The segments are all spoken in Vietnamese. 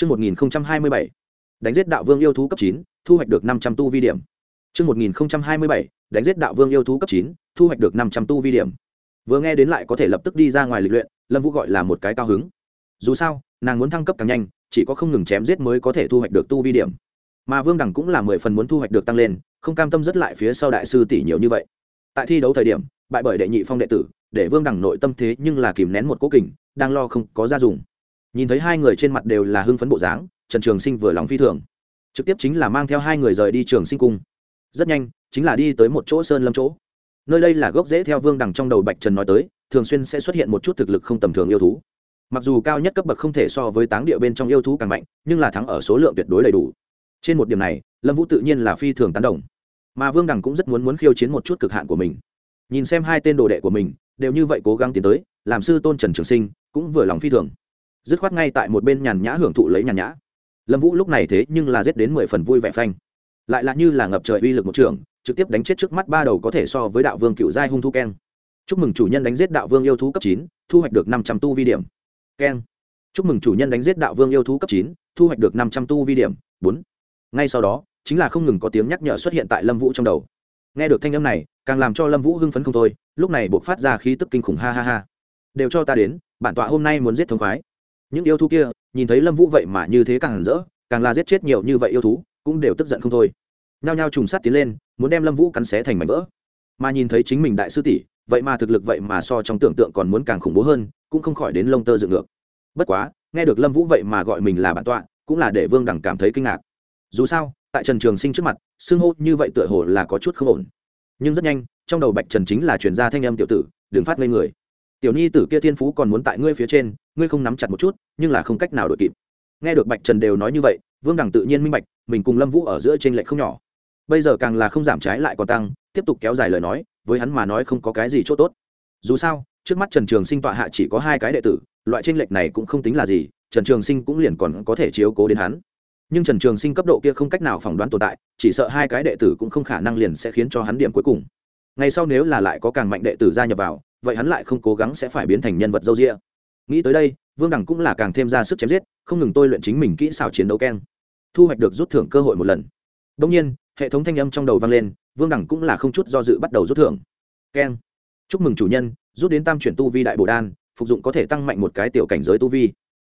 Chương 1027. Đánh giết đạo vương yêu thú cấp 9, thu hoạch được 500 tu vi điểm. Chương 1027. Đánh giết đạo vương yêu thú cấp 9, thu hoạch được 500 tu vi điểm. Vừa nghe đến lại có thể lập tức đi ra ngoài lịch luyện, Lâm Vũ gọi là một cái cao hứng. Dù sao, nàng muốn thăng cấp càng nhanh, chỉ có không ngừng chém giết mới có thể thu hoạch được tu vi điểm. Mà Vương Đẳng cũng là 10 phần muốn thu hoạch được tăng lên, không cam tâm rất lại phía sau đại sư tỷ nhiều như vậy. Tại thi đấu thời điểm, bại bởi đệ nhị phong đệ tử, để Vương Đẳng nội tâm thế nhưng là kìm nén một cố kình, đang lo không có ra dùng nhìn thấy hai người trên mặt đều là hưng phấn bộ dáng, trần trường sinh vừa lòng phi thường. Trực tiếp chính là mang theo hai người rời đi trường sinh cung. Rất nhanh, chính là đi tới một chỗ sơn lâm chỗ. Nơi đây là gốc rễ theo vương đằng trong đầu bạch trần nói tới, thường xuyên sẽ xuất hiện một chút thực lực không tầm thường yêu thú. Mặc dù cao nhất cấp bậc không thể so với táng địa bên trong yêu thú càng mạnh, nhưng là thắng ở số lượng tuyệt đối đầy đủ. Trên một điểm này, lâm vũ tự nhiên là phi thường tán đồng. Mà vương đằng cũng rất muốn muốn khiêu chiến một chút cực hạn của mình. Nhìn xem hai tên đồ đệ của mình, đều như vậy cố gắng tiến tới, làm sư tôn trần trường sinh cũng vừa lòng phi thường dứt khoát ngay tại một bên nhàn nhã hưởng thụ lấy nhàn nhã. Lâm vũ lúc này thế nhưng là giết đến mười phần vui vẻ phanh. Lại là như là ngập trời uy lực một trường, trực tiếp đánh chết trước mắt ba đầu có thể so với đạo vương cựu giai hung thu keng. Chúc mừng chủ nhân đánh giết đạo vương yêu thú cấp chín, thu hoạch được năm trăm tu vi điểm. Keng. Chúc mừng chủ nhân đánh giết đạo vương yêu thú cấp chín, thu hoạch được năm trăm tu vi điểm. Bốn. Ngay sau đó, chính là không ngừng có tiếng nhắc nhở xuất hiện tại lâm vũ trong đầu. Nghe được thanh âm này, càng làm cho lâm vũ hưng phấn không thôi, lúc này buộc phát ra khí tức kinh khủng ha ha ha. Đều cho ta đến, bản tọa hôm nay muốn giết thống khoái những yêu thú kia, nhìn thấy lâm vũ vậy mà như thế càng hẳn rỡ, càng là giết chết nhiều như vậy yêu thú, cũng đều tức giận không thôi. Nhao nhao trùng sát tiến lên, muốn đem lâm vũ cắn xé thành mảnh vỡ. Mà nhìn thấy chính mình đại sư tỷ, vậy mà thực lực vậy mà so trong tưởng tượng còn muốn càng khủng bố hơn, cũng không khỏi đến lông tơ dựng ngược. Bất quá, nghe được lâm vũ vậy mà gọi mình là bản tọa, cũng là để vương đẳng cảm thấy kinh ngạc. Dù sao, tại trần trường sinh trước mặt, xưng hô như vậy tựa hồ là có chút không ổn. Nhưng rất nhanh, trong đầu bạch trần chính là chuyển gia thanh âm tiểu tử, đừng phát ngây người tiểu nhi tử kia thiên phú còn muốn tại ngươi phía trên, ngươi không nắm chặt một chút, nhưng là không cách nào đội kịp. Nghe được bạch trần đều nói như vậy, vương đằng tự nhiên minh bạch, mình cùng lâm vũ ở giữa t r ê n lệch không nhỏ. Bây giờ càng là không giảm trái lại còn tăng, tiếp tục kéo dài lời nói, với hắn mà nói không có cái gì c h ỗ t ố t dù sao, trước mắt trần trường sinh tọa hạ chỉ có hai cái đệ tử, loại t r ê n lệch này cũng không tính là gì, trần trường sinh cũng liền còn có thể chiếu cố đến hắn. Nhưng trần trường sinh cấp độ kia không cách nào phỏng đoán tồn tại, chỉ sợ hai cái đệ tử cũng không khả năng liền sẽ khiến cho hắn điểm cuối cùng ngày sau nếu là lại có càng mạnh đệ tử gia nhập vào, vậy hắn lại không cố gắng sẽ phải biến thành nhân vật dâu rịa nghĩ tới đây, vương đẳng cũng là càng thêm ra sức chém giết, không ngừng tôi luyện chính mình kỹ xảo chiến đấu keng. Thu hoạch được rút thưởng cơ hội một lần. Đông nhiên, hệ thống thanh âm trong đầu vang lên, vương đẳng cũng là không chút do dự bắt đầu rút thưởng. Keng. Chúc mừng chủ nhân, rút đến tam chuyển tu vi đại bồ đan, phục dụng có thể tăng mạnh một cái tiểu cảnh giới tu vi.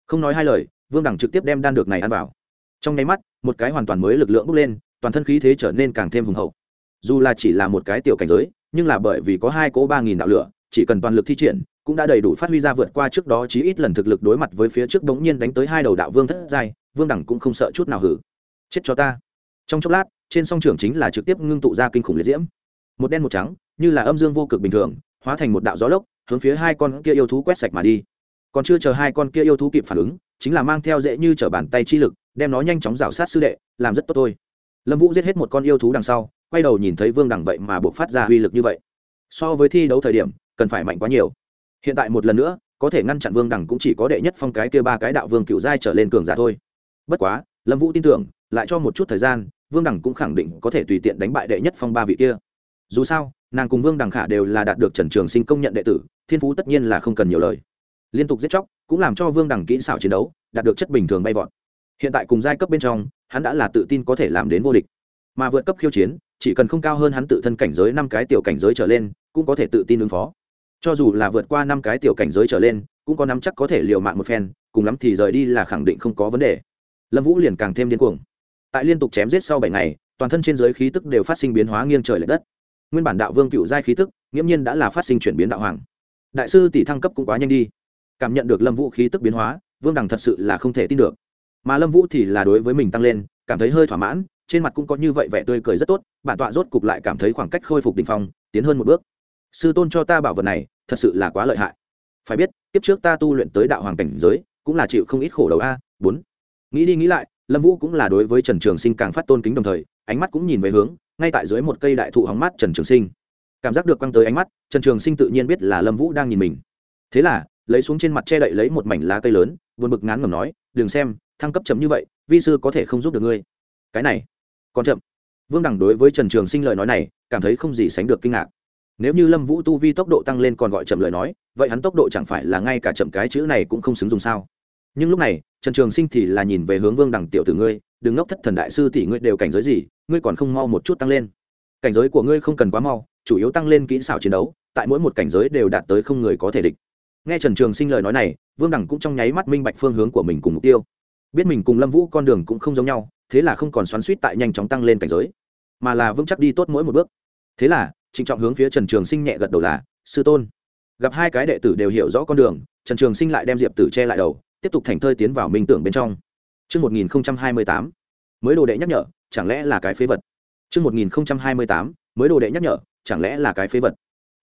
Không nói hai lời, vương đẳng trực tiếp đem đan được này ăn vào. Trong nháy mắt, một cái hoàn toàn mới lực lượng bốc lên, toàn thân khí thế trở nên càng thêm hùng hậu dù là chỉ là một cái tiểu cảnh giới, nhưng là bởi vì có hai cỗ ba nghìn đạo lửa, chỉ cần toàn lực thi triển, cũng đã đầy đủ phát huy ra vượt qua trước đó chí ít lần thực lực đối mặt với phía trước bỗng nhiên đánh tới hai đầu đạo vương thất giai, vương đẳng cũng không sợ chút nào hử. Chết cho ta. Trong chốc lát, trên song trường chính là trực tiếp ngưng tụ ra kinh khủng liệt diễm. Một đen một trắng, như là âm dương vô cực bình thường, hóa thành một đạo gió lốc, hướng phía hai con kia yêu thú quét sạch mà đi. Còn chưa chờ hai con kia yêu thú kịp phản ứng, chính là mang theo dễ như t bàn tay chi lực, đem nó nhanh chóng rào sát sư đệ, làm rất tốt thôi. Lâm vũ giết hết một con yêu thú đằng sau quay đầu nhìn thấy vương đẳng vậy mà buộc phát ra uy lực như vậy. So với thi đấu thời điểm, cần phải mạnh quá nhiều. Hiện tại một lần nữa, có thể ngăn chặn vương đẳng cũng chỉ có đệ nhất phong cái kia ba cái đạo vương cựu giai trở lên cường giả thôi. Bất quá, lâm vũ tin tưởng, lại cho một chút thời gian, vương đẳng cũng khẳng định có thể tùy tiện đánh bại đệ nhất phong ba vị kia. Dù sao, nàng cùng vương đẳng khả đều là đạt được trần trường sinh công nhận đệ tử, thiên phú tất nhiên là không cần nhiều lời. Liên tục giết chóc, cũng làm cho vương đẳng kỹ xảo chiến đấu, đạt được chất bình thường bay vọt. Hiện tại cùng giai cấp bên trong, hắn đã là tự tin có thể làm đến vô địch. Mà vượt cấp khiêu chiến chỉ cần không cao hơn hắn tự thân cảnh giới năm cái tiểu cảnh giới trở lên, cũng có thể tự tin ứng phó. Cho dù là vượt qua năm cái tiểu cảnh giới trở lên, cũng có nắm chắc có thể liều mạng một phen, cùng lắm thì rời đi là khẳng định không có vấn đề. Lâm vũ liền càng thêm điên cuồng. Tại liên tục chém giết sau bảy ngày, toàn thân trên giới khí tức đều phát sinh biến hóa nghiêng trời l ệ đất. Nguyên bản đạo vương cựu giai khí tức, nghiễm nhiên đã là phát sinh chuyển biến đạo hoàng. Đại sư tỷ thăng cấp cũng quá nhanh đi. Cảm nhận được lâm vũ khí tức biến hóa, vương đằng thật sự là không thể tin được. Mà lâm vũ thì là đối với mình tăng lên, cảm thấy hơi thỏa mãn trên mặt cũng có như vậy vẻ tươi cười rất tốt, bản tọa rốt cục lại cảm thấy khoảng cách khôi phục đình phong, tiến hơn một bước. Sư tôn cho ta bảo vật này, thật sự là quá lợi hại. Phải biết, kiếp trước ta tu luyện tới đạo hoàng cảnh giới, cũng là chịu không ít khổ đầu a, bốn. Nghĩ đi nghĩ lại, lâm vũ cũng là đối với trần trường sinh càng phát tôn kính đồng thời, ánh mắt cũng nhìn về hướng, ngay tại dưới một cây đại thụ hóng mát trần trường sinh. Cảm giác được quăng tới ánh mắt, trần trường sinh tự nhiên biết là lâm vũ đang nhìn mình. Thế là, lấy xuống trên mặt che đậy lấy một mảnh lá cây lớn, buồn bực ngán ngầm nói, đừng xem, thăng cấp chấm như vậy, vi sư có thể không giúp được ngươi. Cái này còn chậm. Vương đẳng đối với trần trường sinh lời nói này, cảm thấy không gì sánh được kinh ngạc. Nếu như lâm vũ tu vi tốc độ tăng lên còn gọi chậm lời nói, vậy hắn tốc độ chẳng phải là ngay cả chậm cái chữ này cũng không xứng dùng sao? Nhưng lúc này, trần trường sinh thì là nhìn về hướng vương đẳng tiểu tử ngươi, đừng ngốc thất thần đại sư tỷ ngươi đều cảnh giới gì, ngươi còn không mau một chút tăng lên. Cảnh giới của ngươi không cần quá mau, chủ yếu tăng lên kỹ xảo chiến đấu, tại mỗi một cảnh giới đều đạt tới không người có thể địch. Nghe trần trường sinh lời nói này, vương đẳng cũng trong nháy mắt minh bạch phương hướng của mình cùng mục tiêu. Biết mình cùng lâm vũ con đường cũng không giống nhau thế là không còn xoắn suýt tại nhanh chóng tăng lên cảnh giới mà là vững chắc đi tốt mỗi một bước thế là trịnh trọng hướng phía trần trường sinh nhẹ gật đầu là sư tôn gặp hai cái đệ tử đều hiểu rõ con đường trần trường sinh lại đem diệp tử che lại đầu tiếp tục thành thơi tiến vào minh tưởng bên trong Trước 1028, mới đồ đệ nhắc nhở, chẳng lẽ là cái phế vật. Trước 1028, mới đồ đệ nhắc nhở, chẳng lẽ là cái phế vật.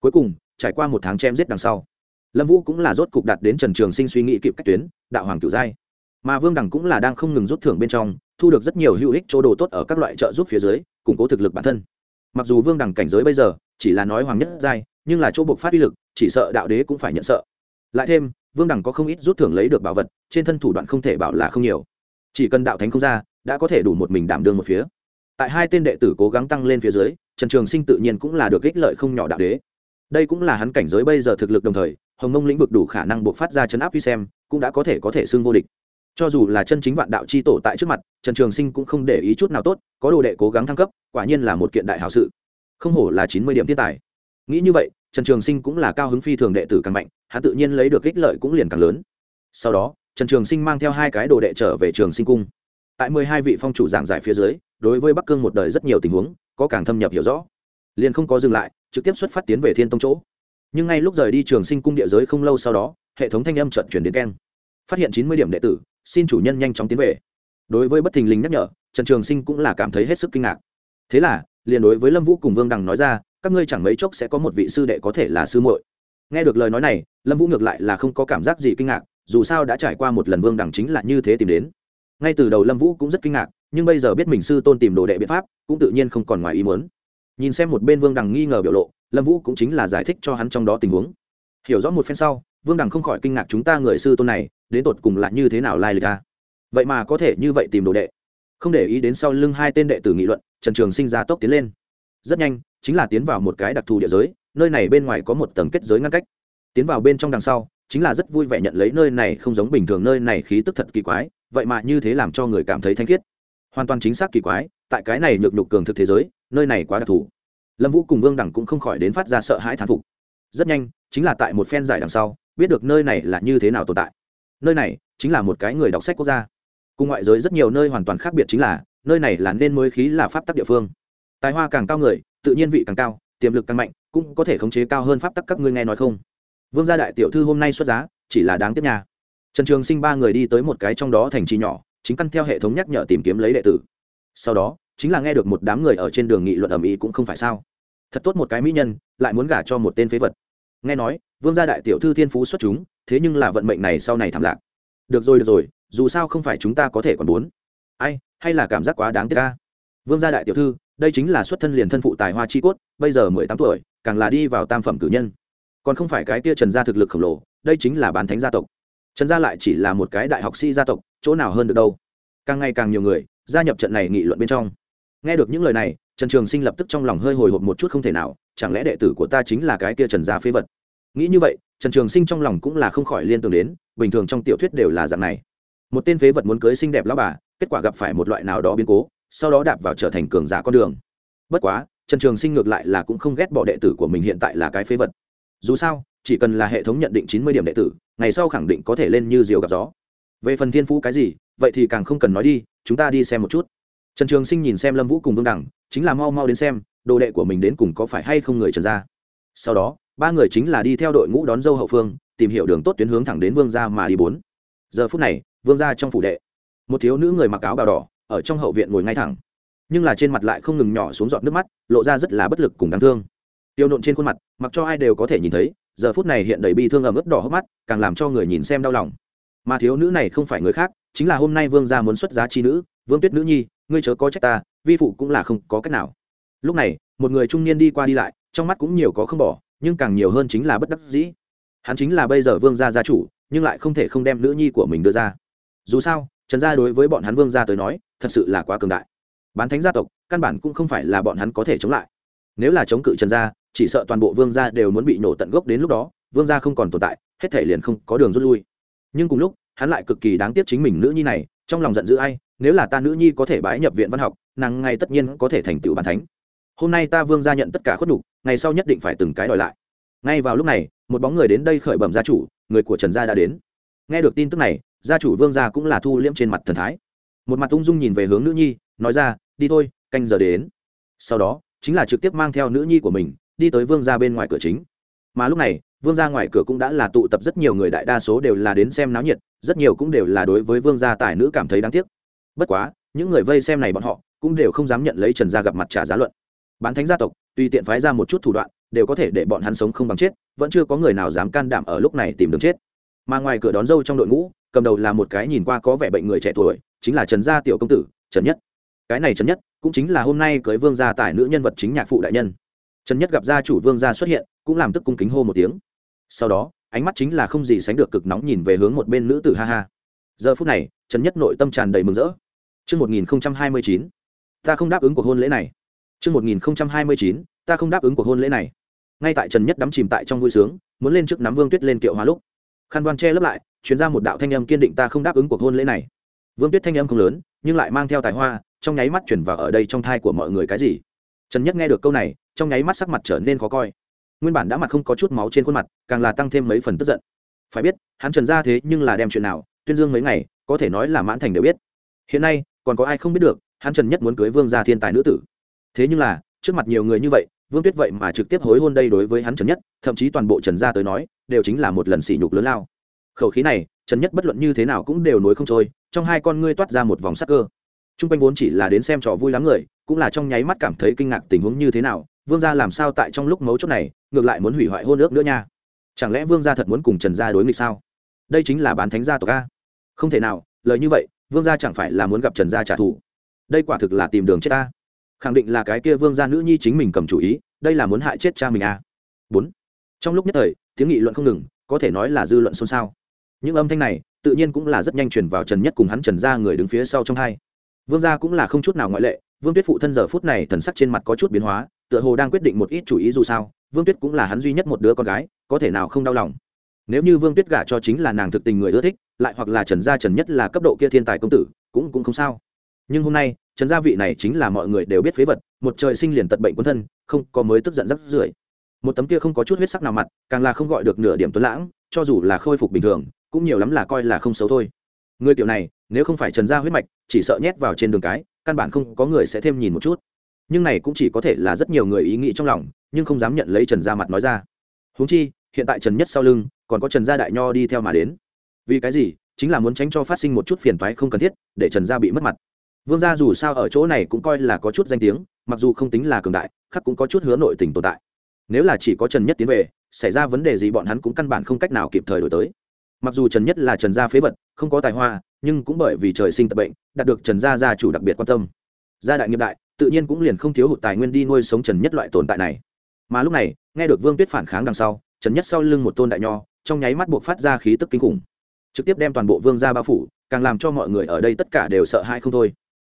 Cuối cùng, trải qua một tháng chém giết đằng sau, Lâm Vũ cũng là rốt cục đạt đến Trần Trường Sinh suy nghĩ kịp cách tuyến, đạo hoàng cửu giai. Mà Vương Đằng cũng là đang không ngừng rút thưởng bên trong, thu được rất nhiều hữu ích chỗ đồ tốt ở các loại trợ giúp phía dưới, củng cố thực lực bản thân. Mặc dù Vương đẳng cảnh giới bây giờ chỉ là nói hoàng nhất giai, nhưng là chỗ buộc phát uy lực, chỉ sợ đạo đế cũng phải nhận sợ. Lại thêm, Vương đẳng có không ít rút thưởng lấy được bảo vật, trên thân thủ đoạn không thể bảo là không nhiều. Chỉ cần đạo thánh không ra, đã có thể đủ một mình đảm đương một phía. Tại hai tên đệ tử cố gắng tăng lên phía dưới, Trần Trường Sinh tự nhiên cũng là được ích lợi không nhỏ đạo đế. Đây cũng là hắn cảnh giới bây giờ thực lực đồng thời, Hồng Mông lĩnh vực đủ khả năng buộc phát ra chấn áp vi xem, cũng đã có thể có thể xưng vô địch cho dù là chân chính vạn đạo c h i tổ tại trước mặt, trần trường sinh cũng không để ý chút nào tốt, có đồ đệ cố gắng thăng cấp, quả nhiên là một kiện đại hảo sự. Không hổ là chín mươi điểm thiên tài. Nghĩ như vậy, trần trường sinh cũng là cao hứng phi thường đệ tử càng mạnh, hắn tự nhiên lấy được ích lợi cũng liền càng lớn. Sau đó, trần trường sinh mang theo hai cái đồ đệ trở về trường sinh cung. Tại mười hai vị phong chủ giảng giải phía dưới, đối với bắc cương một đời rất nhiều tình huống, có càng thâm nhập hiểu rõ. Liền không có dừng lại, trực tiếp xuất phát tiến về thiên tông chỗ. Nhưng ngay lúc rời đi trường sinh cung địa giới không lâu sau đó, hệ thống thanh âm trận chuyển đến keng. Phát hiện chín mươi điểm đệ tử xin chủ nhân nhanh chóng tiến về. Đối với bất thình lình nhắc nhở, trần trường sinh cũng là cảm thấy hết sức kinh ngạc. Thế là, liền đối với lâm vũ cùng vương đằng nói ra, các ngươi chẳng mấy chốc sẽ có một vị sư đệ có thể là sư muội. Nghe được lời nói này, lâm vũ ngược lại là không có cảm giác gì kinh ngạc, dù sao đã trải qua một lần vương đằng chính là như thế tìm đến. Ngay từ đầu lâm vũ cũng rất kinh ngạc, nhưng bây giờ biết mình sư tôn tìm đồ đệ biện pháp, cũng tự nhiên không còn ngoài ý muốn. Nhìn xem một bên vương đằng nghi ngờ biểu lộ, lâm vũ cũng chính là giải thích cho hắn trong đó tình huống. Hiểu rõ một phen sau, vương đằng không khỏi kinh ngạc chúng ta người sư tôn này đến tột cùng là như thế nào lai lịch ta vậy mà có thể như vậy tìm đồ đệ. Không để ý đến sau lưng hai tên đệ tử nghị luận, trần trường sinh ra tốc tiến lên. Rất nhanh, chính là tiến vào một cái đặc thù địa giới, nơi này bên ngoài có một tầng kết giới ngăn cách. Tiến vào bên trong đằng sau, chính là rất vui vẻ nhận lấy nơi này không giống bình thường, nơi này khí tức thật kỳ quái, vậy mà như thế làm cho người cảm thấy thanh khiết. Hoàn toàn chính xác kỳ quái, tại cái này nhược nhục cường thực thế giới, nơi này quá đặc thù. Lâm vũ cùng vương đẳng cũng không khỏi đến phát ra sợ hãi thán phục. Rất nhanh, chính là tại một phen giải đằng sau, biết được nơi này là như thế nào tồn tại nơi này chính là một cái người đọc sách quốc gia. Cùng ngoại giới rất nhiều nơi hoàn toàn khác biệt chính là, nơi này là nên mới khí là pháp tắc địa phương. Tài hoa càng cao người, tự nhiên vị càng cao, tiềm lực càng mạnh, cũng có thể khống chế cao hơn pháp tắc các ngươi nghe nói không? Vương gia đại tiểu thư hôm nay xuất giá, chỉ là đáng tiếc nhà trần trường sinh ba người đi tới một cái trong đó thành trì nhỏ, chính căn theo hệ thống nhắc nhở tìm kiếm lấy đệ tử. Sau đó, chính là nghe được một đám người ở trên đường nghị luận ầm ĩ cũng không phải sao. Thật tốt một cái mỹ nhân, lại muốn gả cho một tên phế vật. Nghe nói vương gia đại tiểu thư thiên phú xuất chúng, thế nhưng là vận mệnh này sau này thảm lạc. Được rồi được rồi, dù sao không phải chúng ta có thể còn bốn ai, hay là cảm giác quá đáng tiếc ca vương gia đại tiểu thư, đây chính là xuất thân liền thân phụ tài hoa chi cốt, bây giờ mười tám tuổi, càng là đi vào tam phẩm cử nhân. Còn không phải cái kia trần gia thực lực khổng lồ, đây chính là bán thánh gia tộc. Trần gia lại chỉ là một cái đại học sĩ gia tộc, chỗ nào hơn được đâu. Càng ngày càng nhiều người, gia nhập trận này nghị luận bên trong. Nghe được những lời này, trần trường sinh lập tức trong lòng hơi hồi hộp một chút không thể nào, chẳng lẽ đệ tử của ta chính là cái kia trần gia phế vật? Nghĩ như vậy, trần trường sinh trong lòng cũng là không khỏi liên tưởng đến, bình thường trong tiểu thuyết đều là dạng này. Một tên phế vật muốn cưới xinh đẹp lão bà, kết quả gặp phải một loại nào đó biến cố, sau đó đạp vào trở thành cường giả con đường. Bất quá, trần trường sinh ngược lại là cũng không ghét bỏ đệ tử của mình hiện tại là cái phế vật. Dù sao, chỉ cần là hệ thống nhận định chín mươi điểm đệ tử, ngày sau khẳng định có thể lên như diều gặp gió. Về phần thiên phú cái gì, vậy thì càng không cần nói đi, chúng ta đi xem một chút. Trần trường sinh nhìn xem lâm vũ cùng vương đẳng chính là mau mau đến xem, đồ đệ của mình đến cùng có phải hay không người trần ra sau đó ba người chính là đi theo đội ngũ đón dâu hậu phương, tìm hiểu đường tốt tuyến hướng thẳng đến vương gia mà đi bốn. Giờ phút này, vương gia trong phủ đệ, một thiếu nữ người mặc áo bào đỏ, ở trong hậu viện ngồi ngay thẳng. Nhưng là trên mặt lại không ngừng nhỏ xuống giọt nước mắt, lộ ra rất là bất lực cùng đáng thương. Tiêu nộn trên khuôn mặt, mặc cho ai đều có thể nhìn thấy, giờ phút này hiện đầy bi thương ẩm ướt đỏ hốc mắt, càng làm cho người nhìn xem đau lòng. Mà thiếu nữ này không phải người khác, chính là hôm nay vương gia muốn xuất giá chi nữ, vương tuyết nữ nhi, ngươi chớ có trách ta, vi phụ cũng là không có cách nào. Lúc này, một người trung niên đi qua đi lại, trong mắt cũng nhiều có không bỏ nhưng càng nhiều hơn chính là bất đắc dĩ. Hắn chính là bây giờ vương gia gia chủ, nhưng lại không thể không đem nữ nhi của mình đưa ra. Dù sao, trần gia đối với bọn hắn vương gia tới nói, thật sự là quá cường đại. Bán thánh gia tộc, căn bản cũng không phải là bọn hắn có thể chống lại. Nếu là chống cự trần gia, chỉ sợ toàn bộ vương gia đều muốn bị nổ tận gốc đến lúc đó, vương gia không còn tồn tại, hết thể liền không có đường rút lui. Nhưng cùng lúc, hắn lại cực kỳ đáng tiếc chính mình nữ nhi này, trong lòng giận dữ ai, nếu là ta nữ nhi có thể bái nhập viện văn học, nàng ngay tất nhiên có thể thành tựu bàn thánh hôm nay ta vương gia nhận tất cả khuất nhục, ngày sau nhất định phải từng cái đòi lại. Ngay vào lúc này, một bóng người đến đây khởi bẩm gia chủ, người của trần gia đã đến. Nghe được tin tức này, gia chủ vương gia cũng là thu liễm trên mặt thần thái. Một mặt ung dung nhìn về hướng nữ nhi, nói ra, đi thôi, canh giờ đến. Sau đó, chính là trực tiếp mang theo nữ nhi của mình, đi tới vương gia bên ngoài cửa chính. Mà lúc này, vương gia ngoài cửa cũng đã là tụ tập rất nhiều người đại đa số đều là đến xem náo nhiệt, rất nhiều cũng đều là đối với vương gia tài nữ cảm thấy đáng tiếc. Bất quá, những người vây xem này bọn họ cũng đều không dám nhận lấy trần gia gặp mặt trả giá luận bán thánh gia tộc tùy tiện phái ra một chút thủ đoạn đều có thể để bọn hắn sống không bằng chết vẫn chưa có người nào dám can đảm ở lúc này tìm đường chết. Mà ngoài cửa đón dâu trong đội ngũ cầm đầu là một cái nhìn qua có vẻ bệnh người trẻ tuổi chính là trần gia tiểu công tử trần nhất. Cái này trần nhất cũng chính là hôm nay cưới vương gia tài nữ nhân vật chính nhạc phụ đại nhân. Trần nhất gặp gia chủ vương gia xuất hiện cũng làm tức cung kính hô một tiếng. Sau đó ánh mắt chính là không gì sánh được cực nóng nhìn về hướng một bên nữ tử ha ha. Giờ phút này trần nhất nội tâm tràn đầy mừng rỡ. Trước 1029, ta không đáp ứng cuộc hôn lễ này. Trước 1029, ta không đáp ứng cuộc hôn lễ này. Ngay tại Trần Nhất đắm chìm tại trong vui sướng, muốn lên trước nắm Vương Tuyết lên kiệu hóa lúc, khăn đoan che lấp lại, truyền ra một đạo thanh âm kiên định ta không đáp ứng cuộc hôn lễ này. Vương Tuyết thanh âm không lớn, nhưng lại mang theo tài hoa, trong nháy mắt truyền vào ở đây trong thai của mọi người cái gì. Trần Nhất nghe được câu này, trong nháy mắt sắc mặt trở nên khó coi. Nguyên bản đã mặt không có chút máu trên khuôn mặt, càng là tăng thêm mấy phần tức giận. Phải biết, hắn Trần gia thế nhưng là đem chuyện nào, tuyên dương mấy ngày, có thể nói là mãn thành đều biết. Hiện nay, còn có ai không biết được, hắn Trần Nhất muốn cưới Vương gia thiên tài nữ tử. Thế nhưng là, trước mặt nhiều người như vậy, Vương Tuyết vậy mà trực tiếp hối hôn đây đối với hắn Trần Nhất, thậm chí toàn bộ Trần gia tới nói, đều chính là một lần sỉ nhục lớn lao. Khẩu khí này, Trần Nhất bất luận như thế nào cũng đều nối không trôi, trong hai con ngươi toát ra một vòng sắc cơ. Trung quanh vốn chỉ là đến xem trò vui lắm người, cũng là trong nháy mắt cảm thấy kinh ngạc tình huống như thế nào, Vương gia làm sao tại trong lúc mấu chốt này, ngược lại muốn hủy hoại hôn ước nữa nha. Chẳng lẽ Vương gia thật muốn cùng Trần gia đối nghịch sao? Đây chính là bán thánh gia tộc a. Không thể nào, lời như vậy, Vương gia chẳng phải là muốn gặp Trần gia trả thù. Đây quả thực là tìm đường chết ta khẳng định là cái kia vương gia nữ nhi chính mình cầm chủ ý, đây là muốn hại chết cha mình à. bốn. Trong lúc nhất thời, tiếng nghị luận không ngừng, có thể nói là dư luận xôn xao. Những âm thanh này, tự nhiên cũng là rất nhanh chuyển vào trần nhất cùng hắn trần gia người đứng phía sau trong hai. Vương gia cũng là không chút nào ngoại lệ, vương tuyết phụ thân giờ phút này thần sắc trên mặt có chút biến hóa, tựa hồ đang quyết định một ít chủ ý dù sao, vương tuyết cũng là hắn duy nhất một đứa con gái, có thể nào không đau lòng. Nếu như vương tuyết gả cho chính là nàng thực tình người ưa thích, lại hoặc là trần gia trần nhất là cấp độ kia thiên tài công tử, cũng cũng không sao nhưng hôm nay, trần gia vị này chính là mọi người đều biết phế vật, một trời sinh liền tật bệnh quân thân, không có mới tức giận rắc rưởi. Một tấm kia không có chút huyết sắc nào mặt, càng là không gọi được nửa điểm tuấn lãng, cho dù là khôi phục bình thường, cũng nhiều lắm là coi là không xấu thôi. Người tiểu này, nếu không phải trần gia huyết mạch, chỉ sợ nhét vào trên đường cái, căn bản không có người sẽ thêm nhìn một chút. Nhưng này cũng chỉ có thể là rất nhiều người ý nghĩ trong lòng, nhưng không dám nhận lấy trần gia mặt nói ra. Huống chi, hiện tại trần nhất sau lưng, còn có trần gia đại nho đi theo mà đến. Vì cái gì? Chính là muốn tránh cho phát sinh một chút phiền toái không cần thiết, để trần gia bị mất mặt vương gia dù sao ở chỗ này cũng coi là có chút danh tiếng, mặc dù không tính là cường đại khắc cũng có chút hứa nội tình tồn tại. Nếu là chỉ có trần nhất tiến về, xảy ra vấn đề gì bọn hắn cũng căn bản không cách nào kịp thời đổi tới. Mặc dù trần nhất là trần gia phế vật, không có tài hoa, nhưng cũng bởi vì trời sinh tập bệnh, đạt được trần gia gia chủ đặc biệt quan tâm. Gia đại nghiệp đại, tự nhiên cũng liền không thiếu hụt tài nguyên đi nuôi sống trần nhất loại tồn tại này. Mà lúc này, nghe được vương tuyết phản kháng đằng sau, trần nhất sau lưng một tôn đại nho, trong nháy mắt buộc phát ra khí tức kinh khủng. Trực tiếp đem toàn bộ vương gia bao phủ, càng làm cho mọi người ở đây tất cả đều sợ hãi không thôi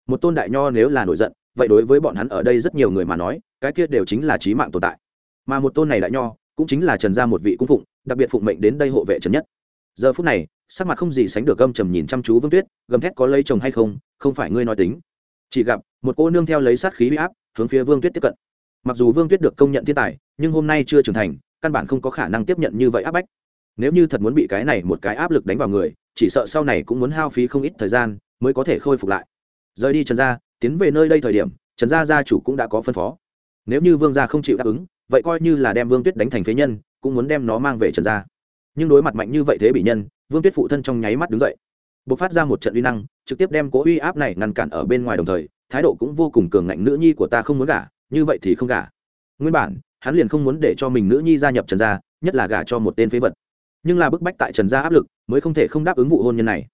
một tôn đại nho nếu là nổi giận, vậy đối với bọn hắn ở đây rất nhiều người mà nói, cái kia đều chính là trí mạng tồn tại. Mà một tôn này đại nho, cũng chính là trần gia một vị cung phụng, đặc biệt phụng mệnh đến đây hộ vệ trần nhất. Giờ phút này, sắc mặt không gì sánh được gâm trầm nhìn chăm chú vương tuyết, gầm thét có lấy chồng hay không không phải ngươi nói tính. Chỉ gặp, một cô nương theo lấy sát khí huy áp, hướng phía vương tuyết tiếp cận. Mặc dù vương tuyết được công nhận thiên tài, nhưng hôm nay chưa trưởng thành, căn bản không có khả năng tiếp nhận như vậy áp bách. Nếu như thật muốn bị cái này một cái áp lực đánh vào người, chỉ sợ sau này cũng muốn hao phí không ít thời gian, mới có thể khôi phục lại rời đi trần gia, tiến về nơi đây thời điểm, trần gia gia chủ cũng đã có phân phó. Nếu như vương gia không chịu đáp ứng, vậy coi như là đem vương tuyết đánh thành phế nhân, cũng muốn đem nó mang về trần gia. Nhưng đối mặt mạnh như vậy thế bị nhân, vương tuyết phụ thân trong nháy mắt đứng dậy. B ộ c phát ra một trận uy năng, trực tiếp đem cố uy áp này ngăn cản ở bên ngoài đồng thời, thái độ cũng vô cùng cường ngạnh, nữ nhi của ta không muốn gả, như vậy thì không gả. Nguyên bản, hắn liền không muốn để cho mình nữ nhi gia nhập trần gia, nhất là gả cho một tên phế vật. Nhưng là bức bách tại trần gia áp lực, mới không thể không đáp ứng vụ hôn nhân này.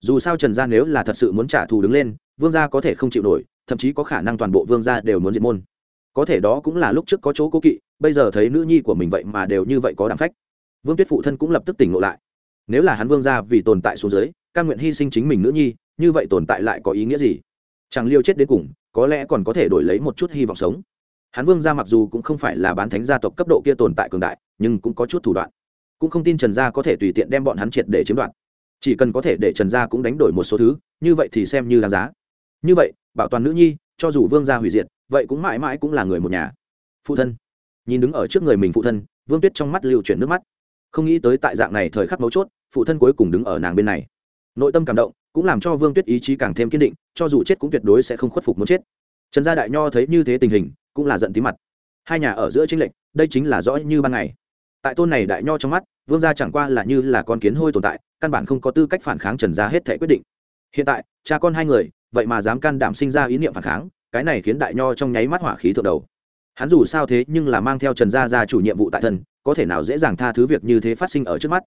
Dù sao trần gia nếu là thật sự muốn trả thù đứng lên vương gia có thể không chịu nổi, thậm chí có khả năng toàn bộ vương gia đều muốn diệt môn. Có thể đó cũng là lúc trước có chỗ cố kỵ, bây giờ thấy nữ nhi của mình vậy mà đều như vậy có đảm phách. Vương tuyết phụ thân cũng lập tức tỉnh ngộ lại. Nếu là hắn vương gia vì tồn tại xuống dưới căn nguyện hy sinh chính mình nữ nhi, như vậy tồn tại lại có ý nghĩa gì? Chẳng liêu chết đến cùng, có lẽ còn có thể đổi lấy một chút hy vọng sống. Hắn vương gia mặc dù cũng không phải là bán thánh gia tộc cấp độ kia tồn tại cường đại, nhưng cũng có chút thủ đoạn. Cũng không tin trần gia có thể tùy tiện đem bọn hắn triệt để chiếm đoạt. Chỉ cần có thể để trần gia cũng đánh đổi một số thứ, như vậy thì xem như đáng giá như vậy, bảo toàn nữ nhi, cho dù vương gia hủy diệt, vậy cũng mãi mãi cũng là người một nhà. Phụ thân. Nhìn đứng ở trước người mình phụ thân, vương tuyết trong mắt lưu chuyển nước mắt. Không nghĩ tới tại dạng này thời khắc mấu chốt, phụ thân cuối cùng đứng ở nàng bên này. Nội tâm cảm động, cũng làm cho vương tuyết ý chí càng thêm kiên định, cho dù chết cũng tuyệt đối sẽ không khuất phục muốn chết. Trần gia đại nho thấy như thế tình hình, cũng là giận tí mặt. Hai nhà ở giữa tranh lệch, đây chính là rõ như ban ngày. Tại tôn này đại nho trong mắt, vương gia chẳng qua là như là con kiến hôi tồn tại, căn bản không có tư cách phản kháng trần gia hết thể quyết định. Hiện tại, cha con hai người vậy mà dám can đảm sinh ra ý niệm phản kháng, cái này khiến đại nho trong nháy mắt hỏa khí thượng đầu. Hắn dù sao thế nhưng là mang theo trần gia ra chủ nhiệm vụ tại thân, có thể nào dễ dàng tha thứ việc như thế phát sinh ở trước mắt.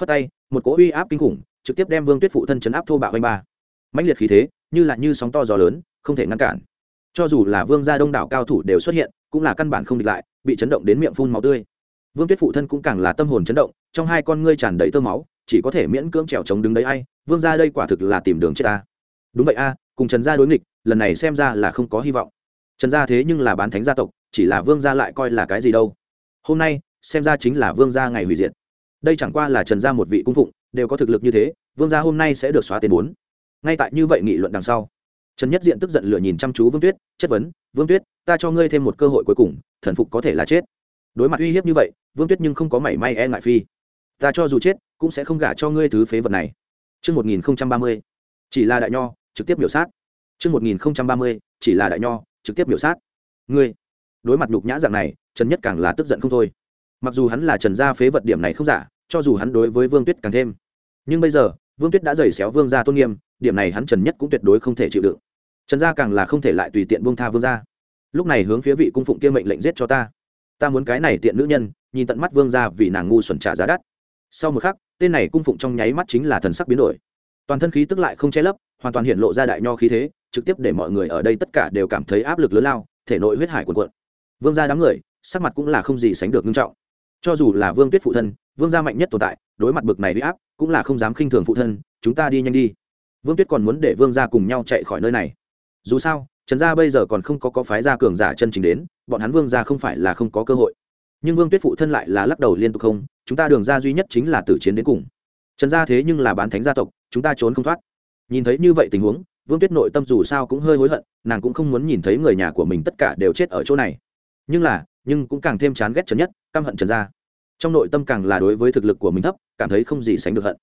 Phất tay, một cỗ uy áp kinh khủng, trực tiếp đem vương tuyết phụ thân chấn áp thô bạo anh ba. Mãnh liệt khí thế, như là như sóng to gió lớn, không thể ngăn cản. Cho dù là vương gia đông đảo cao thủ đều xuất hiện, cũng là căn bản không địch lại, bị chấn động đến miệng phun máu tươi. Vương tuyết phụ thân cũng càng là tâm hồn chấn động, trong hai con ngươi tràn đầy tơ máu, chỉ có thể miễn cưỡng trèo chống đứng đấy ai, vương gia đây quả thực là tìm đường chết ta đúng vậy a cùng trần gia đối nghịch lần này xem ra là không có hy vọng. Trần gia thế nhưng là bán thánh gia tộc chỉ là vương gia lại coi là cái gì đâu. Hôm nay xem ra chính là vương gia ngày hủy diệt. Đây chẳng qua là trần gia một vị cung phụng đều có thực lực như thế vương gia hôm nay sẽ được xóa tên bốn. Ngay tại như vậy nghị luận đằng sau trần nhất diện tức giận lửa nhìn chăm chú vương tuyết chất vấn vương tuyết ta cho ngươi thêm một cơ hội cuối cùng thần phục có thể là chết. Đối mặt uy hiếp như vậy vương tuyết nhưng không có mảy may e ngại phi. Ta cho dù chết cũng sẽ không gả cho ngươi thứ phế vật này. Trước 1030, chỉ là đại nho, trực tiếp biểu sát. Trước 1030, chỉ là đại nho, trực tiếp biểu sát. Ngươi, đối mặt nhục nhã dạng này, Trần Nhất càng là tức giận không thôi. Mặc dù hắn là Trần gia phế vật điểm này không giả, cho dù hắn đối với Vương Tuyết càng thêm. Nhưng bây giờ, Vương Tuyết đã giày xéo Vương gia tôn nghiêm, điểm này hắn Trần Nhất cũng tuyệt đối không thể chịu đựng. Trần gia càng là không thể lại tùy tiện buông tha Vương gia. Lúc này hướng phía vị cung phụng kia mệnh lệnh giết cho ta. Ta muốn cái này tiện nữ nhân, nhìn tận mắt Vương gia vì nàng ngu xuẩn trả giá đắt sau một khắc tên này cung phụng trong nháy mắt chính là thần sắc biến đổi toàn thân khí tức lại không che lấp hoàn toàn hiện lộ ra đại nho khí thế, trực tiếp để mọi người ở đây tất cả đều cảm thấy áp lực lớn lao, thể nội huyết hải cuồn cuộn. Vương gia đám người, sắc mặt cũng là không gì sánh được nghiêm trọng. Cho dù là vương tuyết phụ thân, vương gia mạnh nhất tồn tại, đối mặt bực này huy áp, cũng là không dám khinh thường phụ thân, chúng ta đi nhanh đi. Vương tuyết còn muốn để vương gia cùng nhau chạy khỏi nơi này. Dù sao, trần gia bây giờ còn không có có phái gia cường giả chân chính đến, bọn hắn vương gia không phải là không có cơ hội. Nhưng vương tuyết phụ thân lại là lắc đầu liên tục không, chúng ta đường ra duy nhất chính là tử chiến đến cùng. Trần gia thế nhưng là bán thánh gia tộc, chúng ta trốn không thoát nhìn thấy như vậy tình huống, vương tuyết nội tâm dù sao cũng hơi hối hận, nàng cũng không muốn nhìn thấy người nhà của mình tất cả đều chết ở chỗ này. Nhưng là, nhưng cũng càng thêm chán ghét trần nhất, căm hận trần gia. Trong nội tâm càng là đối với thực lực của mình thấp, cảm thấy không gì sánh được hận.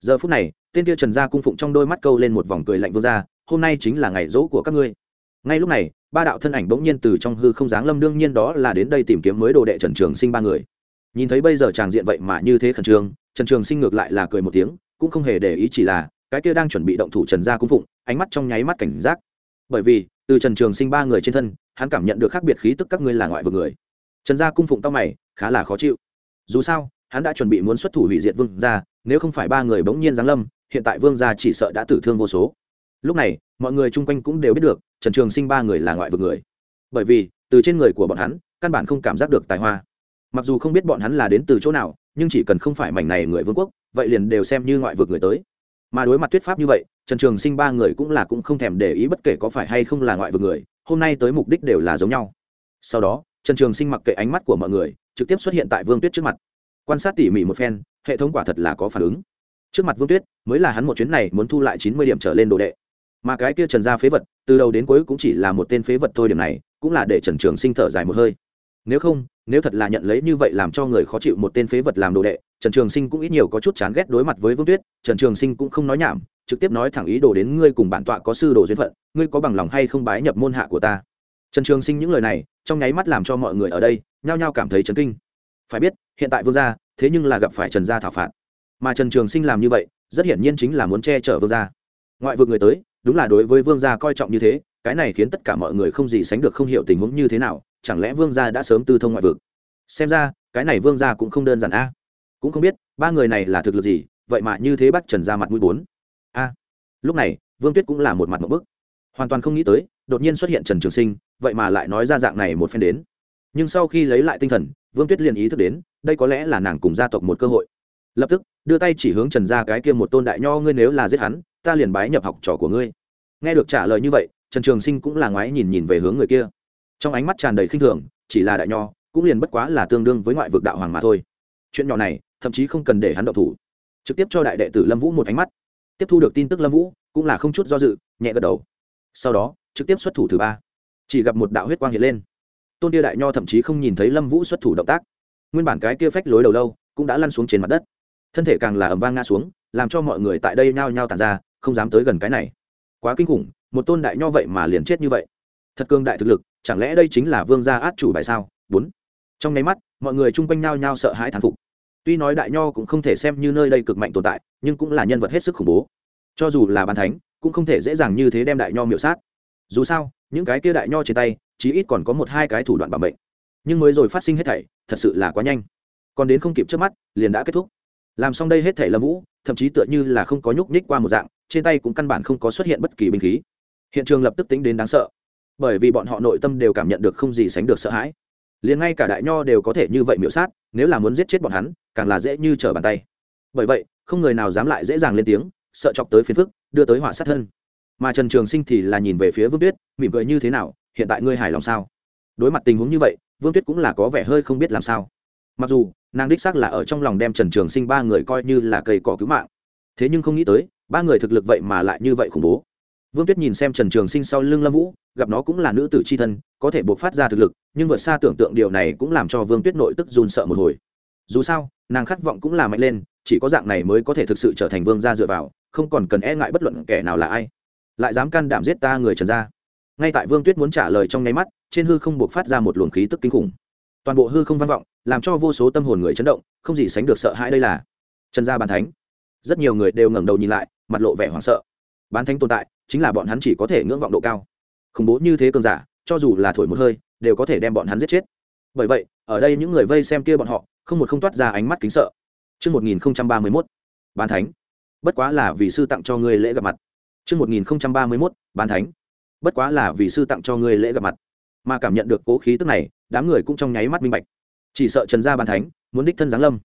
Giờ phút này, tên kia trần gia cung phụng trong đôi mắt câu lên một vòng cười lạnh vương gia, hôm nay chính là ngày rỗ của các ngươi. Ngay lúc này, ba đạo thân ảnh bỗng nhiên từ trong hư không giáng lâm, đương nhiên đó là đến đây tìm kiếm mới đồ đệ trần trường sinh ba người. Nhìn thấy bây giờ tràng diện vậy mà như thế khẩn trương, trần trường sinh ngược lại là cười một tiếng, cũng không hề để ý chỉ là cái kia đang chuẩn bị động thủ trần gia cung phụng, ánh mắt trong nháy mắt cảnh giác. Bởi vì, từ trần trường sinh ba người trên thân, hắn cảm nhận được khác biệt khí tức các ngươi là ngoại vực người. Trần gia cung phụng tao mày, khá là khó chịu. Dù sao, hắn đã chuẩn bị muốn xuất thủ hủy diệt vương gia, nếu không phải ba người bỗng nhiên giáng lâm, hiện tại vương gia chỉ sợ đã tử thương vô số. Lúc này, mọi người chung quanh cũng đều biết được, trần trường sinh ba người là ngoại vực người. Bởi vì, từ trên người của bọn hắn, căn bản không cảm giác được tài hoa. Mặc dù không biết bọn hắn là đến từ chỗ nào, nhưng chỉ cần không phải mảnh này người vương quốc, vậy liền đều xem như ngoại vực người tới mà đối mặt thuyết pháp như vậy, trần trường sinh ba người cũng là cũng không thèm để ý bất kể có phải hay không là ngoại vực người, hôm nay tới mục đích đều là giống nhau. Sau đó, trần trường sinh mặc kệ ánh mắt của mọi người, trực tiếp xuất hiện tại vương tuyết trước mặt. Quan sát tỉ mỉ một phen, hệ thống quả thật là có phản ứng. Trước mặt vương tuyết, mới là hắn một chuyến này muốn thu lại chín mươi điểm trở lên đồ đệ. Mà cái kia trần gia phế vật, từ đầu đến cuối cũng chỉ là một tên phế vật thôi điểm này, cũng là để trần trường sinh thở dài một hơi nếu không, nếu thật là nhận lấy như vậy làm cho người khó chịu một tên phế vật làm đồ đệ, trần trường sinh cũng ít nhiều có chút chán ghét đối mặt với vương tuyết. Trần trường sinh cũng không nói nhảm, trực tiếp nói thẳng ý đồ đến ngươi cùng bản tọa có sư đồ duyên phận, ngươi có bằng lòng hay không bái nhập môn hạ của ta. Trần trường sinh những lời này, trong nháy mắt làm cho mọi người ở đây, nhao nhao cảm thấy chấn kinh. Phải biết, hiện tại vương gia, thế nhưng là gặp phải trần gia thảo phạt. Mà trần trường sinh làm như vậy, rất hiển nhiên chính là muốn che chở vương gia. Ngoại vực người tới, đúng là đối với vương gia coi trọng như thế, cái này khiến tất cả mọi người không gì sánh được không hiểu tình huống như thế nào chẳng lẽ vương gia đã sớm tư thông ngoại vực? Xem ra, cái này vương gia cũng không đơn giản a. Cũng không biết, ba người này là thực lực gì, vậy mà như thế bắt trần ra mặt mũi bốn. A, lúc này, vương tuyết cũng là một mặt một bức. Hoàn toàn không nghĩ tới, đột nhiên xuất hiện trần trường sinh, vậy mà lại nói ra dạng này một phen đến. Nhưng sau khi lấy lại tinh thần, vương tuyết liền ý thức đến, đây có lẽ là nàng cùng gia tộc một cơ hội. Lập tức, đưa tay chỉ hướng trần gia cái kia một tôn đại nho, ngươi nếu là giết hắn, ta liền bái nhập học trò của ngươi. Nghe được trả lời như vậy, trần trường sinh cũng là ngoái nhìn nhìn về hướng người kia trong ánh mắt tràn đầy khinh thường, chỉ là đại nho, cũng liền bất quá là tương đương với ngoại vực đạo hoàng mà thôi. Chuyện nhỏ này, thậm chí không cần để hắn động thủ. Trực tiếp cho đại đệ tử lâm vũ một ánh mắt. Tiếp thu được tin tức lâm vũ, cũng là không chút do dự, nhẹ gật đầu. Sau đó, trực tiếp xuất thủ thứ ba. Chỉ gặp một đạo huyết quang hiện lên. Tôn tia đại nho thậm chí không nhìn thấy lâm vũ xuất thủ động tác. Nguyên bản cái kia phách lối đầu lâu, cũng đã lăn xuống trên mặt đất. Thân thể càng là ầm vang ngã xuống, làm cho mọi người tại đây nhao nhao tàn ra, không dám tới gần cái này. Quá kinh khủng, một tôn đại nho vậy mà liền chết như vậy thật cương đại thực lực, chẳng lẽ đây chính là vương gia át chủ bài sao? Bốn. Trong nháy mắt, mọi người chung quanh nhau nhau sợ hãi thán phục. Tuy nói đại nho cũng không thể xem như nơi đây cực mạnh tồn tại, nhưng cũng là nhân vật hết sức khủng bố. Cho dù là bàn thánh, cũng không thể dễ dàng như thế đem đại nho miệu sát. Dù sao, những cái kia đại nho trên tay, chí ít còn có một hai cái thủ đoạn bảo mệnh. Nhưng mới rồi phát sinh hết thảy, thật sự là quá nhanh. Còn đến không kịp trước mắt, liền đã kết thúc. Làm xong đây hết thảy lâm vũ, thậm chí tựa như là không có nhúc nhích qua một dạng, trên tay cũng căn bản không có xuất hiện bất kỳ binh khí. Hiện trường lập tức tính đến đáng sợ bởi vì bọn họ nội tâm đều cảm nhận được không gì sánh được sợ hãi. Liền ngay cả đại nho đều có thể như vậy miễu sát, nếu là muốn giết chết bọn hắn, càng là dễ như trở bàn tay. Bởi vậy, không người nào dám lại dễ dàng lên tiếng, sợ chọc tới phiền phức, đưa tới họa sát thân. Mà trần trường sinh thì là nhìn về phía vương tuyết, mỉm cười như thế nào, hiện tại ngươi hài lòng sao? Đối mặt tình huống như vậy, vương tuyết cũng là có vẻ hơi không biết làm sao. Mặc dù, nàng đích xác là ở trong lòng đem trần trường sinh ba người coi như là cây cỏ cứu mạng. Thế nhưng không nghĩ tới, ba người thực lực vậy mà lại như vậy khủng bố vương tuyết nhìn xem trần trường sinh sau lưng lâm vũ, gặp nó cũng là nữ tử chi thân, có thể buộc phát ra thực lực, nhưng vượt xa tưởng tượng điều này cũng làm cho vương tuyết nội tức run sợ một hồi. Dù sao, nàng khát vọng cũng là mạnh lên, chỉ có dạng này mới có thể thực sự trở thành vương gia dựa vào, không còn cần e ngại bất luận kẻ nào là ai. Lại dám can đảm giết ta người trần gia. Ngay tại vương tuyết muốn trả lời trong nháy mắt, trên hư không buộc phát ra một luồng khí tức kinh khủng. Toàn bộ hư không vang vọng, làm cho vô số tâm hồn người chấn động, không gì sánh được sợ hãi đây là. Trần gia bản thánh. Rất nhiều người đều ngẩng đầu nhìn lại, mặt lộ vẻ hoảng sợ. Bán thánh tồn tại chính là bọn hắn chỉ có thể ngưỡng vọng độ cao khủng bố như thế cường giả cho dù là thổi một hơi đều có thể đem bọn hắn giết chết bởi vậy ở đây những người vây xem kia bọn họ không một không toát ra ánh mắt kính sợ Trước 1031, bán thánh. Bất quá là vì sư tặng cho ngươi lễ gặp mặt. Trước 1031, bán thánh. Bất quá là vì sư tặng cho ngươi lễ gặp mặt. Mà cảm nhận được cố khí tức này, đám người cũng trong nháy mắt minh bạch. Chỉ sợ Trần gia bán thánh, muốn đích thân giáng lâm.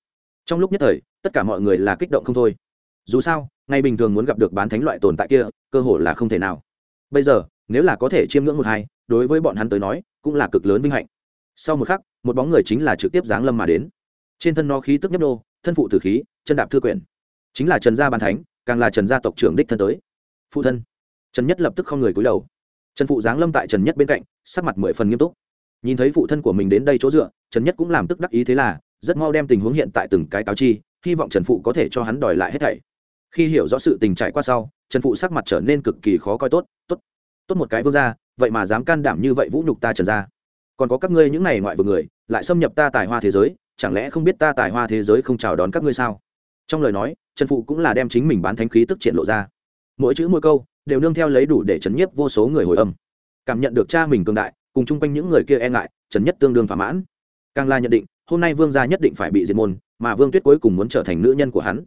Trong lúc nhất thời, tất cả mọi người là kích động không thôi. Dù sao, ngày bình thường muốn gặp được bán thánh loại tồn tại kia, cơ hội là không thể nào. Bây giờ, nếu là có thể chiêm ngưỡng một hai, đối với bọn hắn tới nói, cũng là cực lớn vinh hạnh. Sau một khắc, một bóng người chính là trực tiếp giáng lâm mà đến. Trên thân nó khí tức nhấp nô thân phụ tử khí chân đạp thư quyển. Chính là trần gia bàn thánh càng là trần gia tộc trưởng đích thân tới. Phụ thân. Trần nhất lập tức không người cúi đầu. Trần phụ giáng lâm tại trần nhất bên cạnh sắc mặt mười phần nghiêm túc. Nhìn thấy phụ thân của mình đến đây chỗ dựa trần nhất cũng làm tức đắc ý thế là rất mau đem tình huống hiện tại từng cái cáo chi hy vọng trần phụ có thể cho hắn đòi lại hết thảy khi hiểu rõ sự tình trải qua sau, trần phụ sắc mặt trở nên cực kỳ khó coi tốt tốt tốt một cái vương gia, vậy mà dám can đảm như vậy vũ nhục ta trần gia. Còn có các ngươi những này ngoại vực người, lại xâm nhập ta tài hoa thế giới, chẳng lẽ không biết ta tài hoa thế giới không chào đón các ngươi sao? Trong lời nói, trần phụ cũng là đem chính mình bán thánh khí tức triển lộ ra. Mỗi chữ mỗi câu, đều nương theo lấy đủ để chấn nhiếp vô số người hồi âm. Cảm nhận được cha mình cường đại, cùng chung quanh những người kia e ngại, trần nhất tương đương thỏa mãn. Càng là nhận định, hôm nay vương gia nhất định phải bị diệt môn, mà vương tuyết cuối cùng muốn trở thành nữ nhân của hắn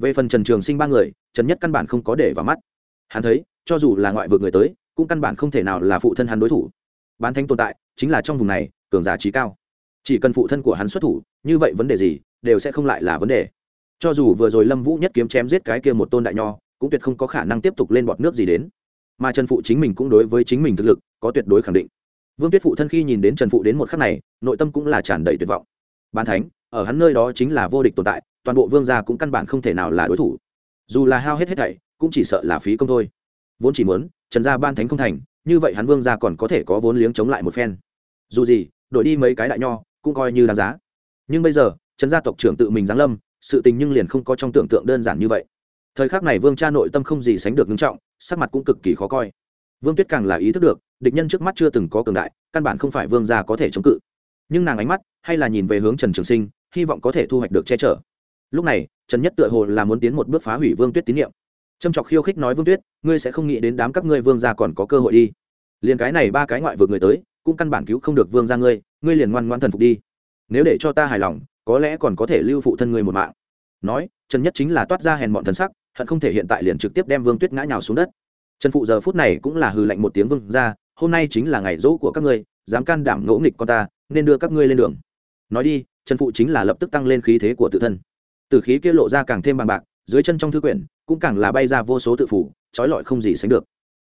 về phần trần trường sinh ba người, trần nhất căn bản không có để vào mắt. Hắn thấy, cho dù là ngoại vực người tới, cũng căn bản không thể nào là phụ thân hắn đối thủ. Bán thánh tồn tại, chính là trong vùng này, cường giả trí cao. Chỉ cần phụ thân của hắn xuất thủ, như vậy vấn đề gì, đều sẽ không lại là vấn đề. Cho dù vừa rồi lâm vũ nhất kiếm chém giết cái kia một tôn đại nho, cũng tuyệt không có khả năng tiếp tục lên bọt nước gì đến. Mà trần phụ chính mình cũng đối với chính mình thực lực, có tuyệt đối khẳng định. Vương tuyết phụ thân khi nhìn đến trần phụ đến một khắc này, nội tâm cũng là tràn đầy tuyệt vọng. Bàn thánh, ở hắn nơi đó chính là vô địch tồn tại toàn bộ vương gia cũng căn bản không thể nào là đối thủ. Dù là hao hết hết thảy, cũng chỉ sợ là phí công thôi. Vốn chỉ muốn, trần gia ban thánh không thành, như vậy hắn vương gia còn có thể có vốn liếng chống lại một phen. Dù gì, đổi đi mấy cái đại nho, cũng coi như đáng giá. Nhưng bây giờ, trần gia tộc trưởng tự mình giáng lâm, sự tình nhưng liền không có trong tưởng tượng đơn giản như vậy. Thời khắc này vương cha nội tâm không gì sánh được ngưng trọng, sắc mặt cũng cực kỳ khó coi. Vương tuyết càng là ý thức được, địch nhân trước mắt chưa từng có cường đại, căn bản không phải vương gia có thể chống cự. Nhưng nàng ánh mắt, hay là nhìn về hướng trần trường sinh, hy vọng có thể thu hoạch được che chở lúc này, trần nhất tựa hồ là muốn tiến một bước phá hủy vương tuyết tín nhiệm trâm trọc khiêu khích nói, vương tuyết, ngươi sẽ không nghĩ đến đám các ngươi vương gia còn có cơ hội đi. Liền cái này ba cái ngoại vượt người tới, cũng căn bản cứu không được vương gia ngươi ngươi liền ngoan ngoan thần phục đi. Nếu để cho ta hài lòng, có lẽ còn có thể lưu phụ thân ngươi một mạng. Nói, trần nhất chính là toát ra hèn bọn thần sắc, hận không thể hiện tại liền trực tiếp đem vương tuyết ngã nhào xuống đất. Trần phụ giờ phút này cũng là hừ lạnh một tiếng, vương ra hôm nay chính là ngày dỗ của các ngươi, dám can đảm ngỗ nghịch con ta, nên đưa các ngươi lên đường. Nói đi, trần phụ chính là lập tức tăng lên khí thế của tự thân từ khí kia lộ ra càng thêm bằng bạc, dưới chân trong thư quyển cũng càng là bay ra vô số tự phủ, trói lọi không gì sánh được.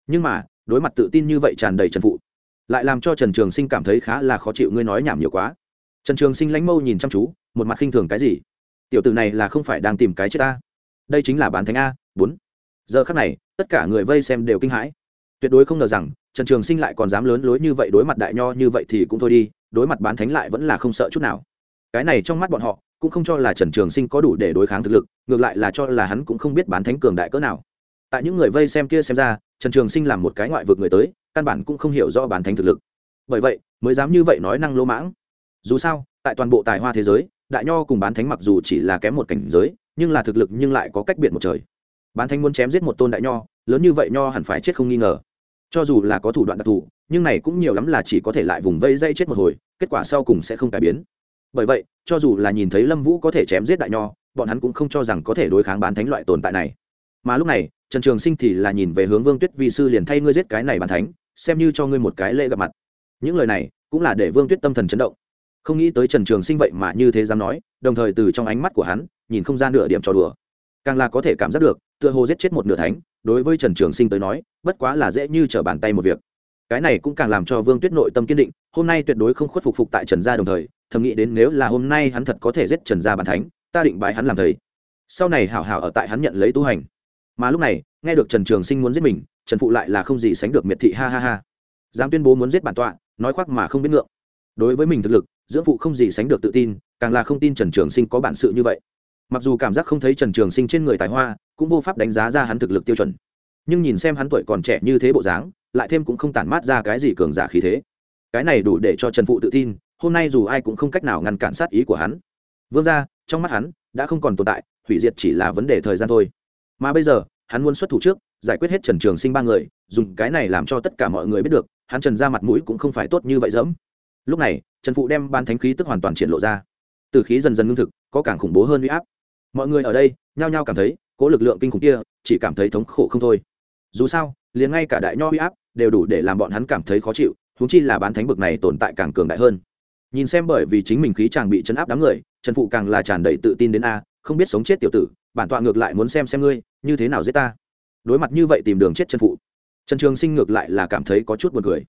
Nhưng mà, đối mặt tự tin như vậy tràn đầy trần phụ, lại làm cho trần trường sinh cảm thấy khá là khó chịu, ngươi nói nhảm nhiều quá. Trần trường sinh lãnh mâu nhìn chăm chú, một mặt khinh thường cái gì? Tiểu t ử này là không phải đang tìm cái chết ta. Đây chính là bán thánh a, bốn. Giờ khắc này, tất cả người vây xem đều kinh hãi. Tuyệt đối không ngờ rằng, trần trường sinh lại còn dám lớn lối như vậy đối mặt đại nho như vậy thì cũng thôi đi, đối mặt bán thánh lại vẫn là không sợ chút nào. Cái này trong mắt bọn họ cũng không cho là trần trường sinh có đủ để đối kháng thực lực, ngược lại là cho là hắn cũng không biết bán thánh cường đại cỡ nào. Tại những người vây xem kia xem ra, trần trường sinh làm một cái ngoại vực người tới, căn bản cũng không hiểu rõ bán thánh thực lực. Bởi vậy, mới dám như vậy nói năng lỗ mãng. Dù sao, tại toàn bộ tài hoa thế giới, đại nho cùng bán thánh mặc dù chỉ là kém một cảnh giới, nhưng là thực lực nhưng lại có cách biệt một trời. Bán thánh muốn chém giết một tôn đại nho, lớn như vậy nho hẳn phải chết không nghi ngờ. Cho dù là có thủ đoạn đặc thù, nhưng này cũng nhiều lắm là chỉ có thể lại vùng vây dây chết một hồi, kết quả sau cùng sẽ không cải biến. Bởi vậy cho dù là nhìn thấy lâm vũ có thể chém giết đại nho, bọn hắn cũng không cho rằng có thể đối kháng bán thánh loại tồn tại này. Mà lúc này, trần trường sinh thì là nhìn về hướng vương tuyết vi sư liền thay ngươi giết cái này bán thánh, xem như cho ngươi một cái lễ gặp mặt. Những lời này cũng là để vương tuyết tâm thần chấn động. Không nghĩ tới trần trường sinh vậy mà như thế dám nói, đồng thời từ trong ánh mắt của hắn, nhìn không ra nửa điểm trò đùa. Càng là có thể cảm giác được, tựa hồ giết chết một nửa thánh, đối với trần trường sinh tới nói, bất quá là dễ như trở bàn tay một việc. Cái này cũng càng làm cho vương tuyết nội tâm kiên định, hôm nay tuyệt đối không khuất phục phục tại trần gia đồng thời thầm nghĩ đến nếu là hôm nay hắn thật có thể giết trần gia bản thánh, ta định bái hắn làm thầy. Sau này hảo hảo ở tại hắn nhận lấy tu hành. Mà lúc này, nghe được trần trường sinh muốn giết mình, trần phụ lại là không gì sánh được miệt thị, ha ha ha. Dám tuyên bố muốn giết bản tọa, nói khoác mà không biết ngượng. Đối với mình thực lực, dưỡng phụ không gì sánh được tự tin, càng là không tin trần trường sinh có bản sự như vậy. Mặc dù cảm giác không thấy trần trường sinh trên người tài hoa, cũng vô pháp đánh giá ra hắn thực lực tiêu chuẩn. Nhưng nhìn xem hắn tuổi còn trẻ như thế bộ dáng, lại thêm cũng không tản mát ra cái gì cường giả khí thế. Cái này đủ để cho trần phụ tự tin hôm nay dù ai cũng không cách nào ngăn cản sát ý của hắn. Vương ra trong mắt hắn, đã không còn tồn tại, hủy diệt chỉ là vấn đề thời gian thôi. Mà bây giờ, hắn muốn xuất thủ trước, giải quyết hết trần trường sinh ba người, dùng cái này làm cho tất cả mọi người biết được, hắn trần ra mặt mũi cũng không phải tốt như vậy dẫm. Lúc này, trần phụ đem ban thánh khí tức hoàn toàn triển lộ ra. Từ khí dần dần ngưng thực, có càng khủng bố hơn huy áp. Mọi người ở đây, nhao nhao cảm thấy, cố lực lượng kinh khủng kia, chỉ cảm thấy thống khổ không thôi. Dù sao, liền ngay cả đại nho huy áp, đều đủ để làm bọn hắn cảm thấy khó chịu húng chi là bán thánh bực này tồn tại càng cường đại hơn nhìn xem bởi vì chính mình khí chàng bị chấn áp đám người, trần phụ càng là tràn đầy tự tin đến a, không biết sống chết tiểu tử, bản tọa ngược lại muốn xem xem ngươi, như thế nào giết ta. Đối mặt như vậy tìm đường chết trần phụ. Trần trường sinh ngược lại là cảm thấy có chút buồn cười.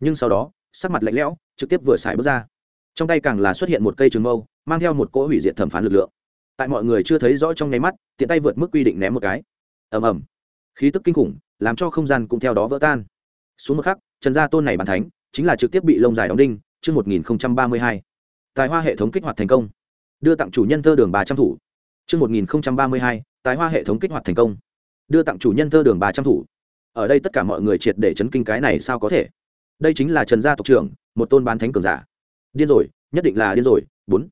Nhưng sau đó, sắc mặt lạnh lẽo, trực tiếp vừa xài bước ra. Trong tay càng là xuất hiện một cây trường mâu, mang theo một cỗ hủy diệt thẩm phán lực lượng. Tại mọi người chưa thấy rõ trong nháy mắt, tiện tay vượt mức quy định ném một cái. Ầm ầm. Khí tức kinh khủng, làm cho không gian cũng theo đó vỡ tan. Xuống một khắc, trần gia tôn này bàn thánh, chính là trực tiếp bị lông dài đóng đinh chương một nghìn ba mươi hai. Tài hoa hệ thống kích hoạt thành công. Đưa tặng chủ nhân thơ đường ba trăm thủ. Chương một nghìn ba mươi hai, tài hoa hệ thống kích hoạt thành công. Đưa tặng chủ nhân thơ đường ba trăm thủ. Ở đây tất cả mọi người triệt để chấn kinh cái này sao có thể? Đây chính là trần gia tộc trưởng, một tôn bán thánh cường giả. Điên rồi, nhất định là điên rồi, bốn.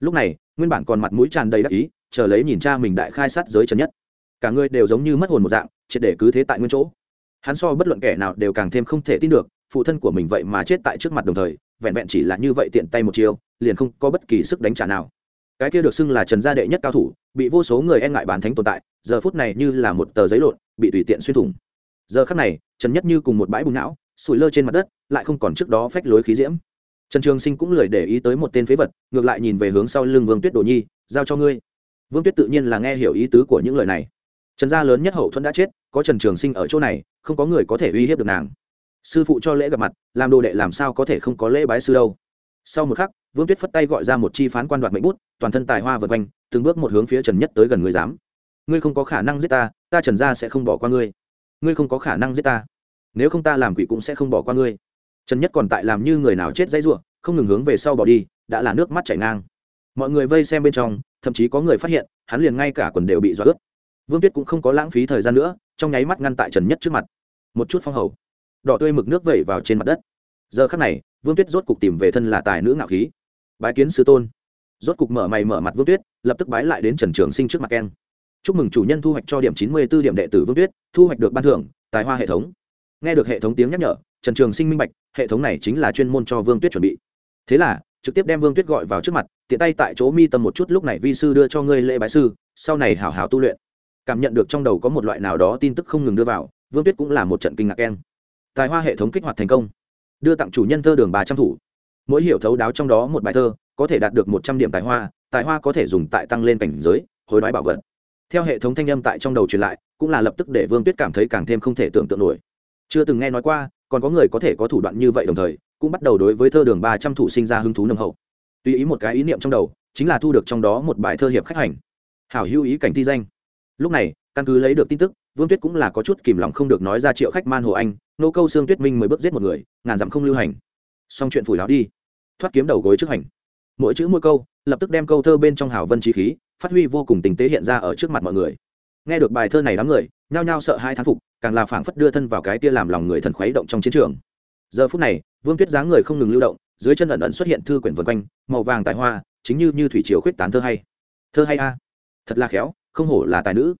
Lúc này, nguyên bản còn mặt mũi tràn đầy đắc ý, chờ lấy nhìn cha mình đại khai sát giới trần nhất. Cả người đều giống như mất hồn một dạng, triệt để cứ thế tại nguyên chỗ. Hắn so bất luận kẻ nào đều càng thêm không thể tin được, phụ thân của mình vậy mà chết tại trước mặt đồng thời vẹn vẹn chỉ là như vậy tiện tay một chiêu, liền không có bất kỳ sức đánh trả nào. Cái kia được xưng là trần gia đệ nhất cao thủ, bị vô số người e ngại bán thánh tồn tại, giờ phút này như là một tờ giấy lộn, bị tùy tiện xuyên thủng. Giờ khắc này, trần nhất như cùng một bãi bùng não, sủi lơ trên mặt đất, lại không còn trước đó phách lối khí diễm. Trần trường sinh cũng lười để ý tới một tên phế vật, ngược lại nhìn về hướng sau lưng vương tuyết đồ nhi, giao cho ngươi. Vương tuyết tự nhiên là nghe hiểu ý tứ của những lời này. Trần gia lớn nhất hậu thuẫn đã chết, có trần trường sinh ở chỗ này, không có người có thể uy hiếp được nàng sư phụ cho lễ gặp mặt, làm đồ đệ làm sao có thể không có lễ bái sư đâu. Sau một khắc, vương tuyết phất tay gọi ra một chi phán quan đoạt mệnh bút, toàn thân tài hoa vượt quanh, từng bước một hướng phía trần nhất tới gần người dám ngươi không có khả năng giết ta ta trần gia sẽ không bỏ qua ngươi. Ngươi không có khả năng giết ta. Nếu không ta làm quỷ cũng sẽ không bỏ qua ngươi. Trần nhất còn tại làm như người nào chết dãy ruộng không ngừng hướng về sau bỏ đi, đã là nước mắt chảy ngang. Mọi người vây xem bên trong, thậm chí có người phát hiện, hắn liền ngay cả quần đều bị dọa ướt. Vương tuyết cũng không có lãng phí thời gian nữa, trong nháy mắt ngăn tại trần nhất trước mặt. Một chút phong hầu đỏ tươi mực nước vẩy vào trên mặt đất. Giờ khắc này, vương tuyết rốt cục tìm về thân là tài nữ ngạo khí. Bái kiến sư tôn. Rốt cục mở mày mở mặt vương tuyết, lập tức bái lại đến trần trường sinh trước mặt keng. Chúc mừng chủ nhân thu hoạch cho điểm chín mươi b ố điểm đệ tử vương tuyết, thu hoạch được ban thưởng, tài hoa hệ thống. Nghe được hệ thống tiếng nhắc nhở, trần trường sinh minh bạch, hệ thống này chính là chuyên môn cho vương tuyết chuẩn bị. Thế là, trực tiếp đem vương tuyết gọi vào trước mặt, tiện tay tại chỗ mi tâm một chút lúc này vi sư đưa cho ngươi lễ bái sư, sau này hảo hảo tu luyện. Cảm nhận được trong đầu có một loại nào đó tin tức không ngừng đưa vào, vương tuyết cũng là một trận kinh ngạc keng tài hoa hệ thống kích hoạt thành công. Đưa tặng chủ nhân thơ đường ba trăm thủ. Mỗi hiểu thấu đáo trong đó một bài thơ, có thể đạt được một trăm điểm tài hoa tài hoa có thể dùng tại tăng lên cảnh giới, hối đoái bảo vật. Theo hệ thống thanh âm tại trong đầu truyền lại, cũng là lập tức để vương tuyết cảm thấy càng thêm không thể tưởng tượng nổi. Chưa từng nghe nói qua, còn có người có thể có thủ đoạn như vậy đồng thời, cũng bắt đầu đối với thơ đường ba trăm thủ sinh ra hứng thú nâng hậu. Tùy ý một cái ý niệm trong đầu, chính là thu được trong đó một bài thơ hiệp khách hành. Hảo hữu ý cảnh thi danh. Lúc này, căn cứ lấy được tin tức vương tuyết cũng là có chút kìm lòng không được nói ra triệu khách man hồ anh, nô câu xương tuyết minh mới bước giết một người, ngàn dặm không lưu hành. Xong chuyện phủi láo đi. Thoát kiếm đầu gối trước hành. Mỗi chữ mỗi câu, lập tức đem câu thơ bên trong hào vân trí khí, phát huy vô cùng tình tế hiện ra ở trước mặt mọi người. Nghe được bài thơ này đám người, nhao nhao sợ hai thán phục, càng là phảng phất đưa thân vào cái tia làm lòng người thần khuấy động trong chiến trường. Giờ phút này, vương tuyết dáng người không ngừng lưu động, dưới chân ẩn ẩn xuất hiện thư quyển vân quanh, màu vàng tài hoa, chính như như thủy triều khuyết tán thơ hay. Thơ hay a. Thật là khéo, không hổ là tài nữ.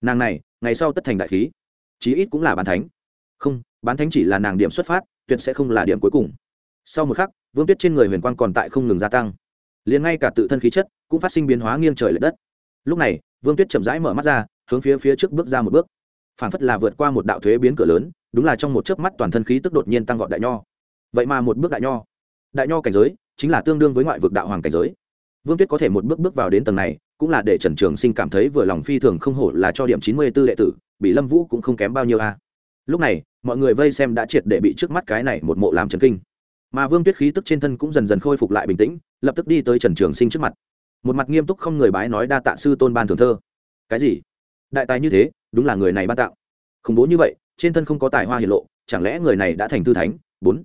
Nàng này ngày sau tất thành đại khí. Chí ít cũng là bán thánh. Không, bán thánh chỉ là nàng điểm xuất phát, tuyệt sẽ không là điểm cuối cùng. Sau một khắc, vương tuyết trên người huyền quang còn tại không ngừng gia tăng. Liền ngay cả tự thân khí chất cũng phát sinh biến hóa nghiêng trời l ệ đất. Lúc này, vương tuyết chậm rãi mở mắt ra, hướng phía phía trước bước ra một bước. Phản phất là vượt qua một đạo thuế biến cửa lớn, đúng là trong một chớp mắt toàn thân khí tức đột nhiên tăng vọt đại nho. Vậy mà một bước đại nho. Đại nho cảnh giới, chính là tương đương với ngoại vực đạo hoàng cảnh giới. Vương tuyết có thể một bước bước vào đến tầng này cũng là để trần trường sinh cảm thấy vừa lòng phi thường không hổ là cho điểm chín mươi b ố đệ tử, bị lâm vũ cũng không kém bao nhiêu a. Lúc này, mọi người vây xem đã triệt để bị trước mắt cái này một mộ làm trần kinh. Mà vương tuyết khí tức trên thân cũng dần dần khôi phục lại bình tĩnh, lập tức đi tới trần trường sinh trước mặt. Một mặt nghiêm túc không người bái nói đa tạ sư tôn ban thường thơ. Cái gì? Đại tài như thế, đúng là người này ban tạo. Khủng bố như vậy, trên thân không có tài hoa hiển lộ, chẳng lẽ người này đã thành thư thánh? Bốn.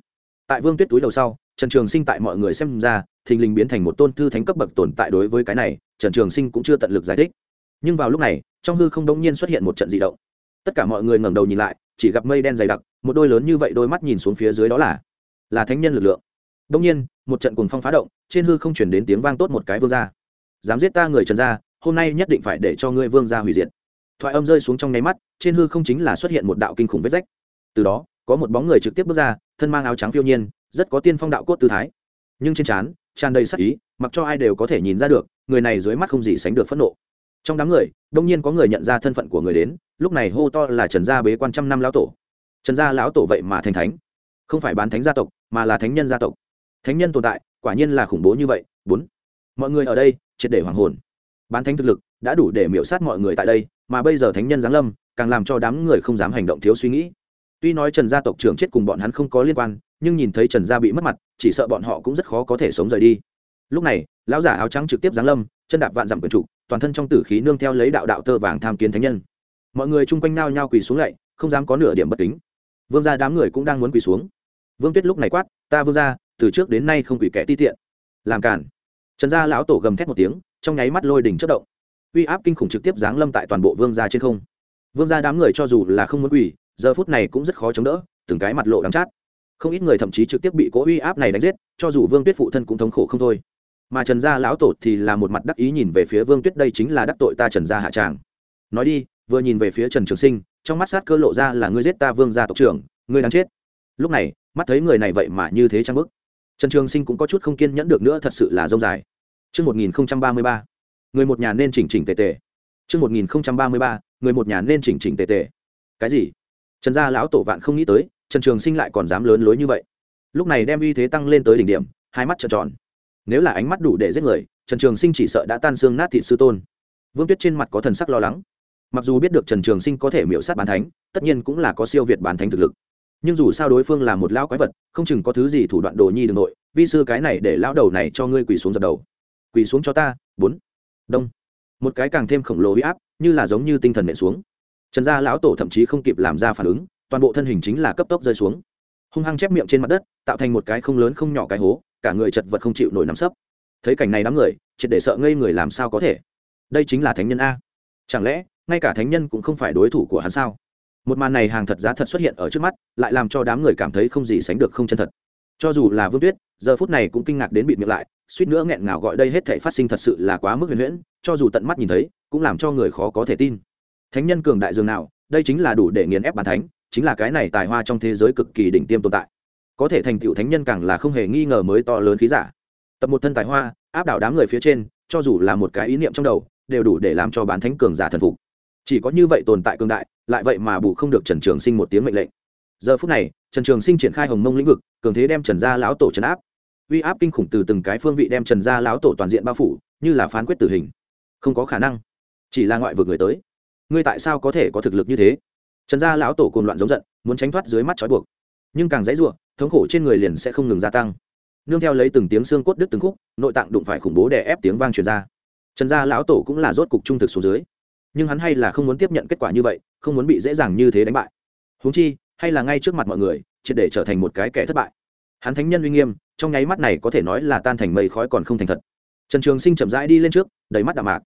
Tại vương tuyết túi đầu sau, trần trường sinh tại mọi người xem ra, thình lình biến thành một tôn thư thánh cấp bậc tồn tại đối với cái này trần trường sinh cũng chưa tận lực giải thích. Nhưng vào lúc này, trong hư không đông nhiên xuất hiện một trận d ị động. Tất cả mọi người ngẩng đầu nhìn lại, chỉ gặp mây đen dày đặc, một đôi lớn như vậy đôi mắt nhìn xuống phía dưới đó là là thánh nhân lực lượng. Đông nhiên, một trận cùng phong phá động, trên hư không chuyển đến tiếng vang tốt một cái vương gia. Dám giết ta người trần gia, hôm nay nhất định phải để cho ngươi vương gia hủy diệt. Thoại âm rơi xuống trong nháy mắt, trên hư không chính là xuất hiện một đạo kinh khủng vết rách. Từ đó, có một bóng người trực tiếp bước ra, thân mang áo trắng phiêu nhiên, rất có tiên phong đạo cốt tư thái. Nhưng trên trán, tràn đầy sắc ý mặc cho ai đều có thể nhìn ra được, người này dưới mắt không gì sánh được phẫn nộ. Trong đám người, đông nhiên có người nhận ra thân phận của người đến, lúc này hô to là trần gia bế quan trăm năm lão tổ. Trần gia lão tổ vậy mà thành thánh. Không phải bán thánh gia tộc, mà là thánh nhân gia tộc. Thánh nhân tồn tại, quả nhiên là khủng bố như vậy. Bốn. Mọi người ở đây, triệt để hoàng hồn. Bán thánh thực lực đã đủ để miễu sát mọi người tại đây, mà bây giờ thánh nhân giáng lâm, càng làm cho đám người không dám hành động thiếu suy nghĩ. Tuy nói trần gia tộc trưởng chết cùng bọn hắn không có liên quan, nhưng nhìn thấy trần gia bị mất mặt, chỉ sợ bọn họ cũng rất khó có thể sống rời đi lúc này, lão giả áo trắng trực tiếp giáng lâm, chân đạp vạn dặm quyền trụ, toàn thân trong tử khí nương theo lấy đạo đạo tơ vàng tham kiến thánh nhân. Mọi người chung quanh nao nhao quỳ xuống lạy không dám có nửa điểm bất kính. Vương gia đám người cũng đang muốn quỳ xuống. Vương tuyết lúc này quát, ta vương gia, từ trước đến nay không quỳ kẻ ti tiện. Làm cản trần gia lão tổ gầm thét một tiếng, trong nháy mắt lôi đỉnh chất động. Uy áp kinh khủng trực tiếp giáng lâm tại toàn bộ vương gia trên không. Vương gia đám người cho dù là không muốn quỳ, giờ phút này cũng rất khó chống đỡ, từng cái mặt lộ đắng chát. Không ít người thậm chí trực tiếp bị cố uy áp này đánh giết, cho dù vương tuyết phụ thân cũng thống khổ không thôi mà trần gia lão tổ thì là một mặt đắc ý nhìn về phía vương tuyết đây chính là đắc tội ta trần gia hạ tràng nói đi vừa nhìn về phía trần trường sinh trong mắt sát cơ lộ ra là ngươi giết ta vương gia tộc trưởng ngươi đáng chết lúc này mắt thấy người này vậy mà như thế trang bức trần trường sinh cũng có chút không kiên nhẫn được nữa thật sự là dông dài Trước 1033, người một nhà nên chỉnh chỉnh tề tề. Trước 1033, người một nhà nên chỉnh chỉnh tề tề. Cái gì? Trần gia lão tổ vạn không nghĩ tới, Trần Trường Sinh lại còn dám lớn lối như vậy. Lúc này đem uy thế tăng lên tới đỉnh điểm, hai mắt trợn tròn. Nếu là ánh mắt đủ để giết người, Trần Trường Sinh chỉ sợ đã tan xương nát thịt sư tôn. Vương Tuyết trên mặt có thần sắc lo lắng. Mặc dù biết được Trần Trường Sinh có thể miểu sát bán thánh, tất nhiên cũng là có siêu việt bán thánh thực lực. Nhưng dù sao đối phương là một lão quái vật, không chừng có thứ gì thủ đoạn đồ nhi đường nội, vi sư cái này để lão đầu này cho ngươi quỳ xuống dập đầu. Quỳ xuống cho ta, bốn. Đông. Một cái càng thêm khổng lồ uy áp, như là giống như tinh thần nện xuống. Trần gia lão tổ thậm chí không kịp làm ra phản ứng, toàn bộ thân hình chính là cấp tốc rơi xuống hung hăng chép miệng trên mặt đất tạo thành một cái không lớn không nhỏ cái hố cả người chật vật không chịu nổi nắm sấp. Thấy cảnh này đám người, triệt để sợ ngây người làm sao có thể? Đây chính là thánh nhân a. Chẳng lẽ, ngay cả thánh nhân cũng không phải đối thủ của hắn sao? Một màn này hàng thật giá thật xuất hiện ở trước mắt, lại làm cho đám người cảm thấy không gì sánh được không chân thật. Cho dù là vương tuyết, giờ phút này cũng kinh ngạc đến bịt miệng lại, suýt nữa nghẹn ngào gọi đây hết thể phát sinh thật sự là quá mức huyền huyễn, cho dù tận mắt nhìn thấy, cũng làm cho người khó có thể tin. Thánh nhân cường đại dường nào, đây chính là đủ để nghiền ép bàn thánh, chính là cái này tài hoa trong thế giới cực kỳ đỉnh tiêm tồn tại có thể thành tựu thánh nhân càng là không hề nghi ngờ mới to lớn khí giả. Tập một thân tài hoa, áp đảo đám người phía trên, cho dù là một cái ý niệm trong đầu, đều đủ để làm cho bán thánh cường giả thần phục. Chỉ có như vậy tồn tại cường đại, lại vậy mà bù không được trần trường sinh một tiếng mệnh lệnh. Giờ phút này, trần trường sinh triển khai hồng mông lĩnh vực, cường thế đem trần gia lão tổ trấn áp. Uy áp kinh khủng từ từng cái phương vị đem trần gia lão tổ toàn diện bao phủ, như là phán quyết tử hình. Không có khả năng. Chỉ là ngoại vực người tới. Ngươi tại sao có thể có thực lực như thế? Trần gia lão tổ cùng loạn giống giận, muốn tránh thoát dưới mắt trói buộc. Nhưng càng dãy ruộng thống khổ trên người liền sẽ không ngừng gia tăng. Nương theo lấy từng tiếng xương cốt đứt từng khúc, nội tạng đụng phải khủng bố đè ép tiếng vang truyền ra. Trần gia lão tổ cũng là rốt cục trung thực xuống dưới. Nhưng hắn hay là không muốn tiếp nhận kết quả như vậy, không muốn bị dễ dàng như thế đánh bại. Huống chi, hay là ngay trước mặt mọi người, triệt để trở thành một cái kẻ thất bại. Hắn thánh nhân uy nghiêm, trong nháy mắt này có thể nói là tan thành mây khói còn không thành thật. Trần trường sinh chậm rãi đi lên trước, đầy mắt đạm mạc.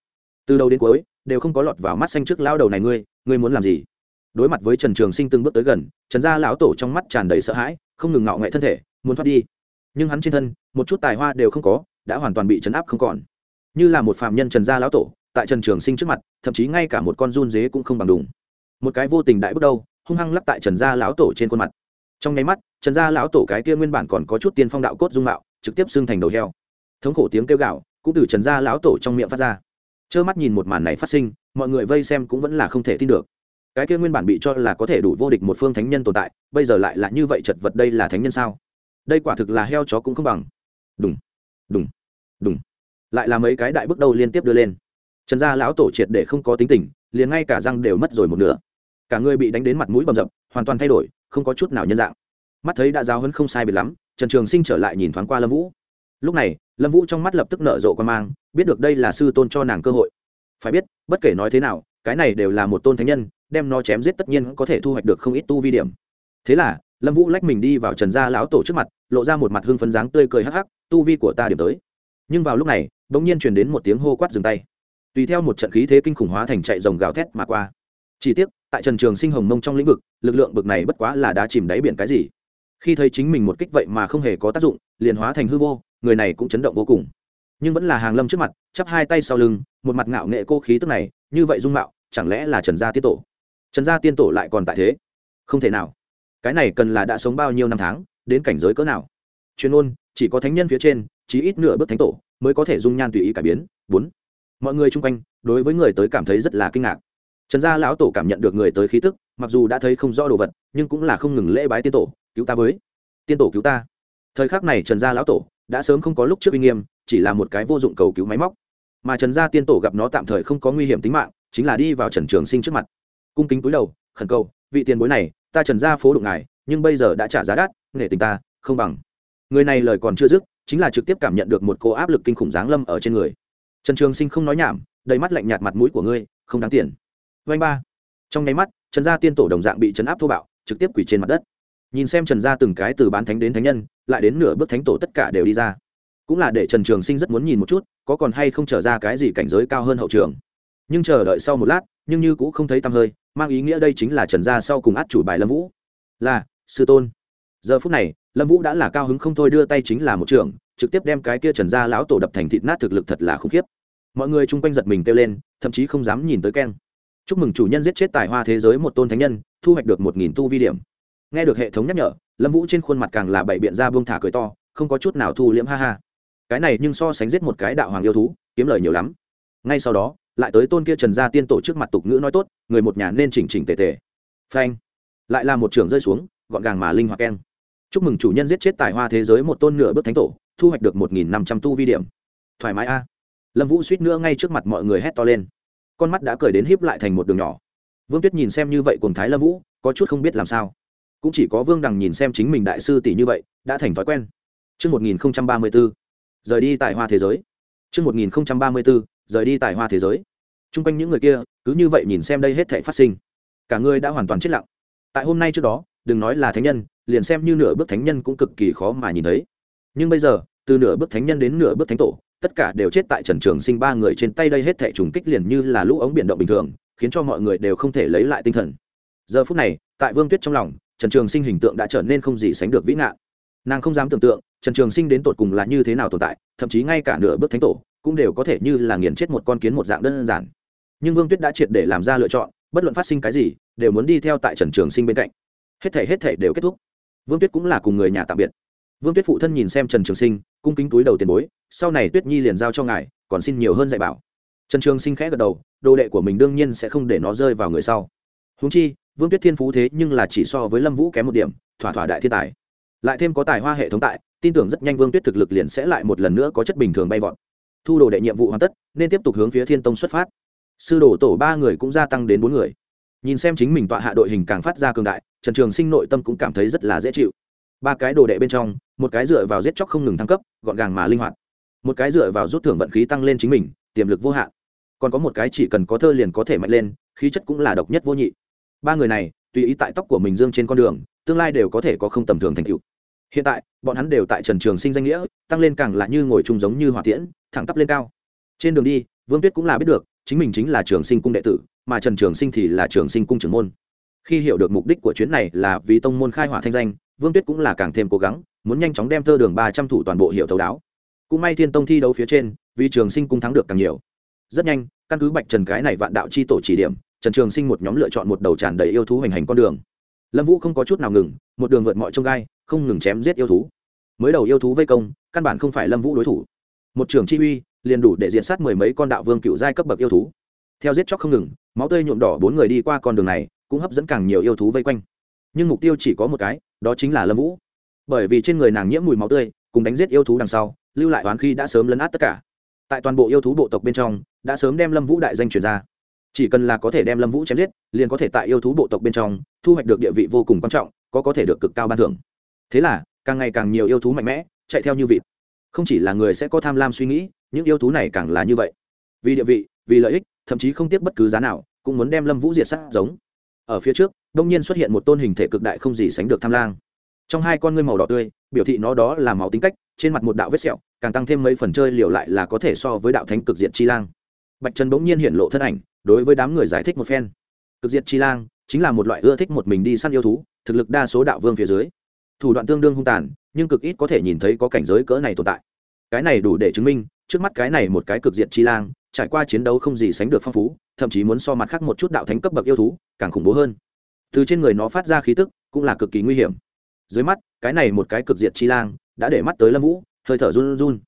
Từ đầu đến cuối, đều không có lọt vào mắt xanh trước lao đầu này ngươi ngươi muốn làm gì? Đối mặt với trần trường sinh từng bước tới gần, trần gia lão tổ trong mắt tràn đầy sợ hãi không ngừng ngạo nghệ thân thể, muốn thoát đi. Nhưng hắn trên thân, một chút tài hoa đều không có, đã hoàn toàn bị chấn áp không còn. Như là một phạm nhân trần gia lão tổ, tại trần trường sinh trước mặt, thậm chí ngay cả một con run dế cũng không bằng đùng một cái vô tình đại bước đầu, hung hăng lắc tại trần gia lão tổ trên khuôn mặt. Trong nháy mắt, trần gia lão tổ cái kia nguyên bản còn có chút tiên phong đạo cốt dung mạo, trực tiếp xưng thành đầu heo. Thống khổ tiếng kêu gạo cũng từ trần gia lão tổ trong miệng phát ra. Trơ mắt nhìn một màn này phát sinh, mọi người vây xem cũng vẫn là không thể tin được cái kia nguyên bản bị cho là có thể đủ vô địch một phương thánh nhân tồn tại, bây giờ lại là như vậy chật vật đây là thánh nhân sao? Đây quả thực là heo chó cũng không bằng. Đúng đúng đúng lại là mấy cái đại bước đầu liên tiếp đưa lên. Trần gia lão tổ triệt để không có tính tình, liền ngay cả răng đều mất rồi một nửa. Cả người bị đánh đến mặt mũi bầm dập hoàn toàn thay đổi, không có chút nào nhân dạng. Mắt thấy đã giáo hấn không sai biệt lắm, trần trường sinh trở lại nhìn thoáng qua lâm vũ. Lúc này, lâm vũ trong mắt lập tức nở rộ quan mang, biết được đây là sư tôn cho nàng cơ hội. Phải biết, bất kể nói thế nào, cái này đều là một tôn thánh nhân đem nó chém giết tất nhiên có thể thu hoạch được không ít tu vi điểm. Thế là, lâm vũ lách mình đi vào trần gia lão tổ trước mặt, lộ ra một mặt hương phấn dáng tươi cười hắc hắc, tu vi của ta điểm tới. Nhưng vào lúc này, bỗng nhiên truyền đến một tiếng hô quát dừng tay. Tùy theo một trận khí thế kinh khủng hóa thành chạy rồng gào thét mà qua. Chỉ tiếc, tại trần trường sinh hồng mông trong lĩnh vực, lực lượng bực này bất quá là đã chìm đáy biển cái gì. Khi thấy chính mình một kích vậy mà không hề có tác dụng, liền hóa thành hư vô, người này cũng chấn động vô cùng. Nhưng vẫn là hàng lâm trước mặt, chắp hai tay sau lưng, một mặt ngạo nghệ cô khí tức này, như vậy dung mạo, chẳng lẽ là trần gia tiết tổ? Trần gia tiên tổ lại còn tại thế. Không thể nào. Cái này cần là đã sống bao nhiêu năm tháng, đến cảnh giới cỡ nào? Chuyên ôn chỉ có thánh nhân phía trên chỉ ít nửa bước thánh tổ, mới có thể dung nhan tùy ý cải biến. Bốn. Mọi người chung quanh, đối với người tới cảm thấy rất là kinh ngạc. Trần gia lão tổ cảm nhận được người tới khí tức, mặc dù đã thấy không rõ đồ vật, nhưng cũng là không ngừng lễ bái tiên tổ, cứu ta với. Tiên tổ cứu ta. Thời khắc này trần gia lão tổ đã sớm không có lúc trước uy nghiêm, chỉ là một cái vô dụng cầu cứu máy móc. Mà trần gia tiên tổ gặp nó tạm thời không có nguy hiểm tính mạng, chính là đi vào trần trường sinh trước mặt cung kính túi đầu, khẩn cầu, vị tiền bối này, ta trần gia phố đụng ngài, nhưng bây giờ đã trả giá đắt nghệ tình ta, không bằng. Người này lời còn chưa dứt, chính là trực tiếp cảm nhận được một cô áp lực kinh khủng giáng lâm ở trên người. Trần trường sinh không nói nhảm, đầy mắt lạnh nhạt mặt mũi của ngươi, không đáng tiền. Vanh ba. Trong nháy mắt, trần gia tiên tổ đồng dạng bị chấn áp thô bạo, trực tiếp quỳ trên mặt đất. Nhìn xem trần gia từng cái từ bán thánh đến thánh nhân, lại đến nửa bước thánh tổ tất cả đều đi ra. Cũng là để trần trường sinh rất muốn nhìn một chút, có còn hay không trở ra cái gì cảnh giới cao hơn hậu trường. Nhưng chờ đợi sau một lát nhưng như cũng không thấy tăm hơi, mang ý nghĩa đây chính là trần gia sau cùng át chủ bài lâm vũ. Là, sư tôn. Giờ phút này, lâm vũ đã là cao hứng không thôi đưa tay chính là một trưởng trực tiếp đem cái kia trần gia lão tổ đập thành thịt nát thực lực thật là khủng khiếp. Mọi người chung quanh giật mình kêu lên, thậm chí không dám nhìn tới keng. Chúc mừng chủ nhân giết chết tài hoa thế giới một tôn thánh nhân, thu hoạch được một nghìn tu vi điểm. Nghe được hệ thống nhắc nhở, lâm vũ trên khuôn mặt càng là bảy biện ra buông thả cười to, không có chút nào thu liễm ha ha. Cái này nhưng so sánh giết một cái đạo hoàng yêu thú, kiếm lời nhiều lắm. Ngay sau đó lại tới tôn kia trần gia tiên tổ trước mặt tục ngữ nói tốt người một nhà nên chỉnh chỉnh tề tề. Phanh. Lại là một trường rơi xuống gọn gàng mà linh hoạt keng. Chúc mừng chủ nhân giết chết tài hoa thế giới một tôn nửa bước thánh tổ thu hoạch được một nghìn năm trăm tu vi điểm. Thoải mái a. Lâm vũ suýt nữa ngay trước mặt mọi người hét to lên. Con mắt đã cười đến híp lại thành một đường nhỏ. Vương tuyết nhìn xem như vậy cùng thái lâm vũ có chút không biết làm sao. Cũng chỉ có vương đằng nhìn xem chính mình đại sư tỷ như vậy đã thành thói quen. Trước 1034, rời đi tại hoa thế giới. Trước 1034, rời đi tại hoa thế giới. Trung quanh những người kia, cứ như vậy nhìn xem đây hết thảy phát sinh. Cả người đã hoàn toàn chết lặng. Tại hôm nay trước đó, đừng nói là thánh nhân, liền xem như nửa bước thánh nhân cũng cực kỳ khó mà nhìn thấy. Nhưng bây giờ, từ nửa bước thánh nhân đến nửa bước thánh tổ, tất cả đều chết tại Trần Trường Sinh ba người trên tay đây hết thảy trùng kích liền như là lũ ống biển động bình thường, khiến cho mọi người đều không thể lấy lại tinh thần. Giờ phút này, tại Vương Tuyết trong lòng, trần trường sinh hình tượng đã trở nên không gì sánh được vĩ ngạn nàng không dám tưởng tượng trần trường sinh đến tột cùng là như thế nào tồn tại thậm chí ngay cả nửa bước thánh tổ cũng đều có thể như là nghiền chết một con kiến một dạng đơn giản. Nhưng vương tuyết đã triệt để làm ra lựa chọn, bất luận phát sinh cái gì, đều muốn đi theo tại trần trường sinh bên cạnh. Hết thể hết thể đều kết thúc. Vương tuyết cũng là cùng người nhà tạm biệt. Vương tuyết phụ thân nhìn xem trần trường sinh, cung kính túi đầu tiền bối, sau này tuyết nhi liền giao cho ngài, còn xin nhiều hơn dạy bảo. Trần trường sinh khẽ gật đầu, đồ đệ của mình đương nhiên sẽ không để nó rơi vào người sau. Húng chi, vương tuyết thiên phú thế nhưng là chỉ so với lâm vũ kém một điểm, thỏa thỏa đại thiên tài. Lại thêm có tài hoa hệ thống tại, tin tưởng rất nhanh vương tuyết thực lực liền sẽ lại một lần nữa có chất bình thường bay vọt thu đồ đệ nhiệm vụ hoàn tất, nên tiếp tục hướng phía thiên tông xuất phát. Sư đồ tổ ba người cũng gia tăng đến bốn người. Nhìn xem chính mình tọa hạ đội hình càng phát ra cường đại, trần trường sinh nội tâm cũng cảm thấy rất là dễ chịu. Ba cái đồ đệ bên trong, một cái dựa vào giết chóc không ngừng thăng cấp, gọn gàng mà linh hoạt. Một cái dựa vào rút thưởng vận khí tăng lên chính mình, tiềm lực vô hạn. Còn có một cái chỉ cần có thơ liền có thể mạnh lên, khí chất cũng là độc nhất vô nhị. Ba người này, tùy ý tại tóc của mình dương trên con đường, tương lai đều có thể có không tầm thường thành tựu. Hiện tại, bọn hắn đều tại trần trường sinh danh nghĩa, tăng lên càng là như ngồi chung giống như hỏa tiễn thẳng tắp lên cao. Trên đường đi, vương tuyết cũng là biết được, chính mình chính là trường sinh cung đệ tử, mà trần trường sinh thì là trường sinh cung trưởng môn. Khi hiểu được mục đích của chuyến này là vì tông môn khai hỏa thanh danh, vương tuyết cũng là càng thêm cố gắng, muốn nhanh chóng đem thơ đường ba trăm thủ toàn bộ hiệu thấu đáo. Cũng may thiên tông thi đấu phía trên, vì trường sinh cung thắng được càng nhiều. Rất nhanh, căn cứ bạch trần cái này vạn đạo c h i tổ chỉ điểm, trần trường sinh một nhóm lựa chọn một đầu tràn đầy yêu thú hoành hành con đường. Lâm vũ không có chút nào ngừng, một đường vượt mọi trông gai, không ngừng chém giết yêu thú. Mới đầu yêu thú vây công, căn bản không phải lâm vũ đối thủ một trường chi uy, liền đủ để diện sát mười mấy con đạo vương cựu giai cấp bậc yêu thú. Theo giết chóc không ngừng, máu tươi nhuộm đỏ bốn người đi qua con đường này, cũng hấp dẫn càng nhiều yêu thú vây quanh. Nhưng mục tiêu chỉ có một cái, đó chính là lâm vũ. Bởi vì trên người nàng nhiễm mùi máu tươi, cùng đánh giết yêu thú đằng sau, lưu lại toán khi đã sớm lấn át tất cả. Tại toàn bộ yêu thú bộ tộc bên trong, đã sớm đem lâm vũ đại danh truyền ra. Chỉ cần là có thể đem lâm vũ chém giết, liền có thể tại yêu thú bộ tộc bên trong, thu hoạch được địa vị vô cùng quan trọng, có có thể được cực cao ban thưởng. Thế là, càng ngày càng nhiều yêu thú mạnh mẽ, chạy theo như vịt không chỉ là người sẽ có tham lam suy nghĩ, những yêu thú này càng là như vậy. Vì địa vị, vì lợi ích, thậm chí không tiếc bất cứ giá nào, cũng muốn đem lâm vũ diệt sát giống. Ở phía trước, đông nhiên xuất hiện một tôn hình thể cực đại không gì sánh được tham lang trong hai con ngươi màu đỏ tươi, biểu thị nó đó là máu tính cách, trên mặt một đạo vết sẹo, càng tăng thêm mấy phần chơi liều lại là có thể so với đạo thánh cực diện chi lang. Bạch trần bỗng nhiên hiện lộ thân ảnh, đối với đám người giải thích một phen. Cực diệt chi lang chính là một loại ưa thích một mình đi săn yêu thú, thực lực đa số đạo vương phía dưới. Thủ đoạn tương đương hung tàn, nhưng cực ít có thể nhìn thấy có cảnh giới cỡ này tồn tại cái này đủ để chứng minh, trước mắt cái này một cái cực diện chi lang, trải qua chiến đấu không gì sánh được phong phú, thậm chí muốn so mặt khác một chút đạo thánh cấp bậc yêu thú, càng khủng bố hơn. Từ trên người nó phát ra khí tức, cũng là cực kỳ nguy hiểm. Dưới mắt, cái này một cái cực diện chi lang, đã để mắt tới lâm vũ, hơi thở run run.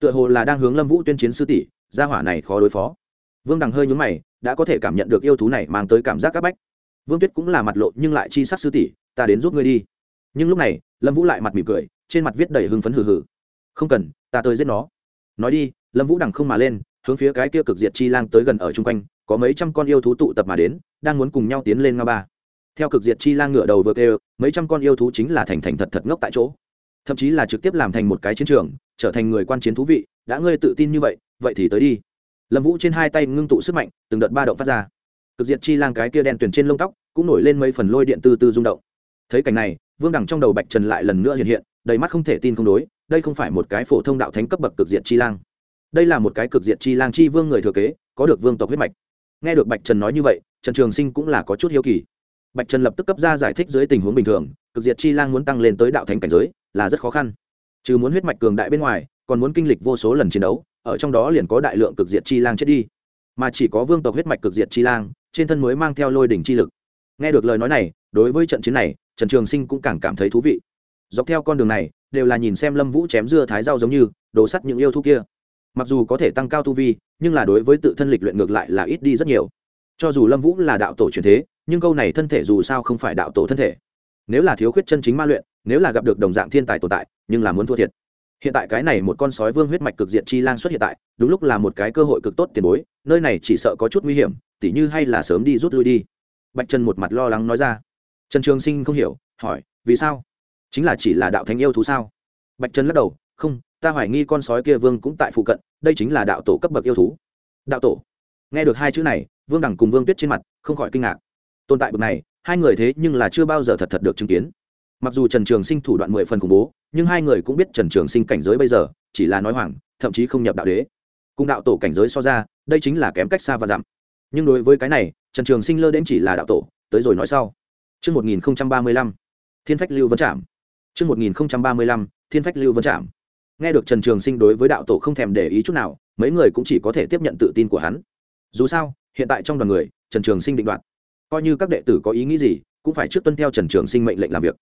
Tựa hồ là đang hướng lâm vũ tuyên chiến sư tỷ, gia hỏa này khó đối phó. Vương đằng hơi nhúng mày, đã có thể cảm nhận được yêu thú này mang tới cảm giác c áp bách. Vương tuyết cũng là mặt lộ nhưng lại chi sắc sư tỷ, ta đến giúp ngươi đi. Nhưng lúc này, lâm vũ lại mặt mỉm cười, trên mặt viết đầy hưng phấn hừ hừ không cần, ta tới giết nó. Nói đi, lâm vũ đằng không mà lên, hướng phía cái kia cực diệt chi lang tới gần ở chung quanh, có mấy trăm con yêu thú tụ tập mà đến, đang muốn cùng nhau tiến lên nga ba. Theo cực diệt chi lang ngựa đầu vừa kêu, mấy trăm con yêu thú chính là thành thành thật thật ngốc tại chỗ. Thậm chí là trực tiếp làm thành một cái chiến trường, trở thành người quan chiến thú vị, đã ngươi tự tin như vậy vậy thì tới đi. Lâm vũ trên hai tay ngưng tụ sức mạnh, từng đợt ba động phát ra. Cực diệt chi lang cái kia đen tuyền trên lông tóc, cũng nổi lên mấy phần lôi điện tư tư rung động. Thấy cảnh này, vương đẳng trong đầu bạch trần lại lần nữa hiện hiện, đầy mắt không thể tin không đối đây không phải một cái phổ thông đạo thánh cấp bậc cực diệt chi lang. Đây là một cái cực diệt chi lang chi vương người thừa kế, có được vương tộc huyết mạch. Nghe được bạch trần nói như vậy, trần trường sinh cũng là có chút hiếu kỳ. Bạch trần lập tức cấp ra giải thích dưới tình huống bình thường, cực diệt chi lang muốn tăng lên tới đạo thánh cảnh giới, là rất khó khăn. Trừ muốn huyết mạch cường đại bên ngoài, còn muốn kinh lịch vô số lần chiến đấu, ở trong đó liền có đại lượng cực diệt chi lang chết đi. Mà chỉ có vương tộc huyết mạch cực diệt chi lang, trên thân mới mang theo lôi đỉnh chi lực. Nghe được lời nói này, đối với trận chiến này, trần trường sinh cũng càng cảm thấy thú vị dọc theo con đường này, đều là nhìn xem lâm vũ chém dưa thái rau giống như, đồ sắt những yêu thú kia. Mặc dù có thể tăng cao tu vi, nhưng là đối với tự thân lịch luyện ngược lại là ít đi rất nhiều. Cho dù lâm vũ là đạo tổ truyền thế, nhưng câu này thân thể dù sao không phải đạo tổ thân thể. Nếu là thiếu khuyết chân chính ma luyện, nếu là gặp được đồng dạng thiên tài tồn tại, nhưng là muốn thua thiệt. Hiện tại cái này một con sói vương huyết mạch cực diện chi lang xuất hiện tại, đúng lúc là một cái cơ hội cực tốt tiền bối, nơi này chỉ sợ có chút nguy hiểm, tỉ như hay là sớm đi rút lui đi. Bạch trần một mặt lo lắng nói ra. Trần trường sinh không hiểu, hỏi, vì sao? Chính là chỉ là đạo thánh yêu thú sao? Bạch trần lắc đầu không ta hoài nghi con sói kia vương cũng tại phụ cận đây chính là đạo tổ cấp bậc yêu thú. Đạo tổ? Nghe được hai chữ này vương đẳng cùng vương tuyết trên mặt không khỏi kinh ngạc. Tồn tại bậc này hai người thế nhưng là chưa bao giờ thật thật được chứng kiến. Mặc dù trần trường sinh thủ đoạn mười phần khủng bố nhưng hai người cũng biết trần trường sinh cảnh giới bây giờ chỉ là nói hoảng thậm chí không nhập đạo đế. Cùng đạo tổ cảnh giới so ra đây chính là kém cách xa và dặm. Nhưng đối với cái này trần trường sinh lơ đến chỉ là đạo tổ tới rồi nói sau. Trước 1035, Thiên Phách Lưu Vân Trạm. Trước 1035, Thiên Phách Lưu Vân Trạm. Nghe được Trần Trường Sinh đối với đạo tổ không thèm để ý chút nào, mấy người cũng chỉ có thể tiếp nhận tự tin của hắn. Dù sao, hiện tại trong đoàn người, Trần Trường Sinh định đoạt. Coi như các đệ tử có ý nghĩ gì, cũng phải trước tuân theo Trần Trường Sinh mệnh lệnh làm việc.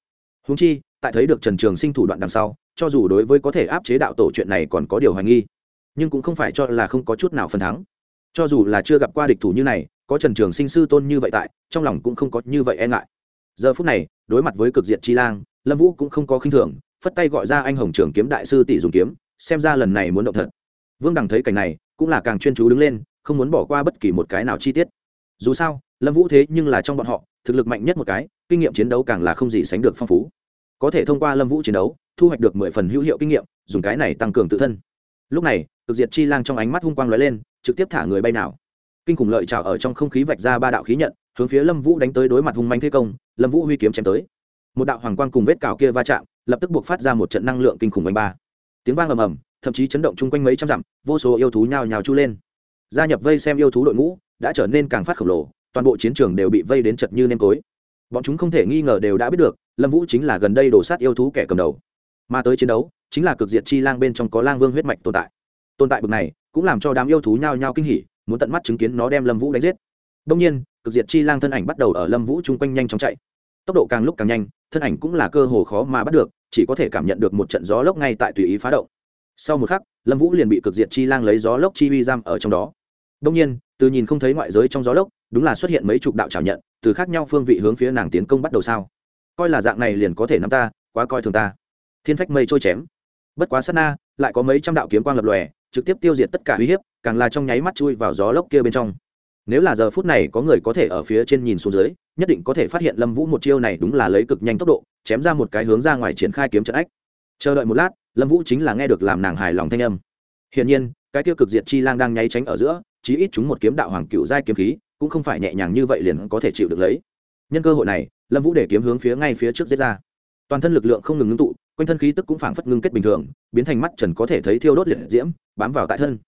Huống chi, tại thấy được Trần Trường Sinh thủ đoạn đằng sau, cho dù đối với có thể áp chế đạo tổ chuyện này còn có điều hoài nghi, nhưng cũng không phải cho là không có chút nào phần thắng. Cho dù là chưa gặp qua địch thủ như này, có Trần Trường Sinh sư tôn như vậy tại, trong lòng cũng không có như vậy e ngại. Giờ phút này, đối mặt với cực diện chi lang, Lâm Vũ cũng không có khinh thường, phất tay gọi ra anh Hồng trưởng kiếm đại sư tỷ dùng kiếm, xem ra lần này muốn động thật. Vương Đằng thấy cảnh này, cũng là càng chuyên chú đứng lên, không muốn bỏ qua bất kỳ một cái nào chi tiết. Dù sao, Lâm Vũ thế nhưng là trong bọn họ, thực lực mạnh nhất một cái, kinh nghiệm chiến đấu càng là không gì sánh được phong phú có thể thông qua lâm vũ chiến đấu thu hoạch được mười phần hữu hiệu kinh nghiệm dùng cái này tăng cường tự thân lúc này cực diệt chi lang trong ánh mắt hung quang lóe lên trực tiếp thả người bay nào kinh khủng lợi trào ở trong không khí vạch ra ba đạo khí nhận hướng phía lâm vũ đánh tới đối mặt hung manh thế công lâm vũ huy kiếm chém tới một đạo hoàng quang cùng vết cào kia va chạm, lập tức buộc phát ra một trận năng lượng kinh khủng bánh ba. Tiếng vang ầm ầm, thậm chí chấn động chung quanh mấy trăm dặm, vô số yêu thú nhào nhào chu lên. Gia nhập vây xem yêu thú đội ngũ, đã trở nên càng phát khổng lồ, toàn bộ chiến trường đều bị vây đến chật như nêm tối. Bọn chúng không thể nghi ngờ đều đã biết được, lâm vũ chính là gần đây đổ sát yêu thú kẻ cầm đầu. Mà tới chiến đấu, chính là cực diệt chi lang bên trong có lang vương huyết mạch tồn tại. Tồn tại bực này, cũng làm cho đám yêu thú nhao nhao kinh hỉ, muốn tận mắt chứng kiến nó đem lâm vũ đánh giết. Đông nhiên, cực diệt chi lang thân ảnh bắt đầu ở lâm vũ chung quanh nhanh chóng chạy. Tốc độ càng lúc càng nhanh thân ảnh cũng là cơ hồ khó mà bắt được, chỉ có thể cảm nhận được một trận gió lốc ngay tại tùy ý phá động. Sau một khắc, lâm vũ liền bị cực diệt chi lang lấy gió lốc chi uy giam ở trong đó. Đông nhiên, từ nhìn không thấy ngoại giới trong gió lốc, đúng là xuất hiện mấy chục đạo trào nhận, từ khác nhau phương vị hướng phía nàng tiến công bắt đầu sao? Coi là dạng này liền có thể nắm ta, quá coi thường ta. Thiên phách mây trôi chém. Bất quá sát na, lại có mấy trăm đạo kiếm quang lập lòe, trực tiếp tiêu diệt tất cả uy hiếp, càng là trong nháy mắt chui vào gió lốc kia bên trong nếu là giờ phút này có người có thể ở phía trên nhìn xuống dưới, nhất định có thể phát hiện lâm vũ một chiêu này đúng là lấy cực nhanh tốc độ, chém ra một cái hướng ra ngoài triển khai kiếm trận ách. Chờ đợi một lát, lâm vũ chính là nghe được làm nàng hài lòng thanh âm. Hiển nhiên, cái tiêu cực diệt chi lang đang nháy tránh ở giữa, chí ít chúng một kiếm đạo hoàng cựu giai kiếm khí, cũng không phải nhẹ nhàng như vậy liền có thể chịu được lấy. Nhân cơ hội này, lâm vũ để kiếm hướng phía ngay phía trước giết ra. Toàn thân lực lượng không ngừng ngưng tụ, quanh thân khí tức cũng phảng phất ngưng kết bình thường, biến thành mắt trần có thể thấy thiêu đốt liệt diễm, bám vào tại thân.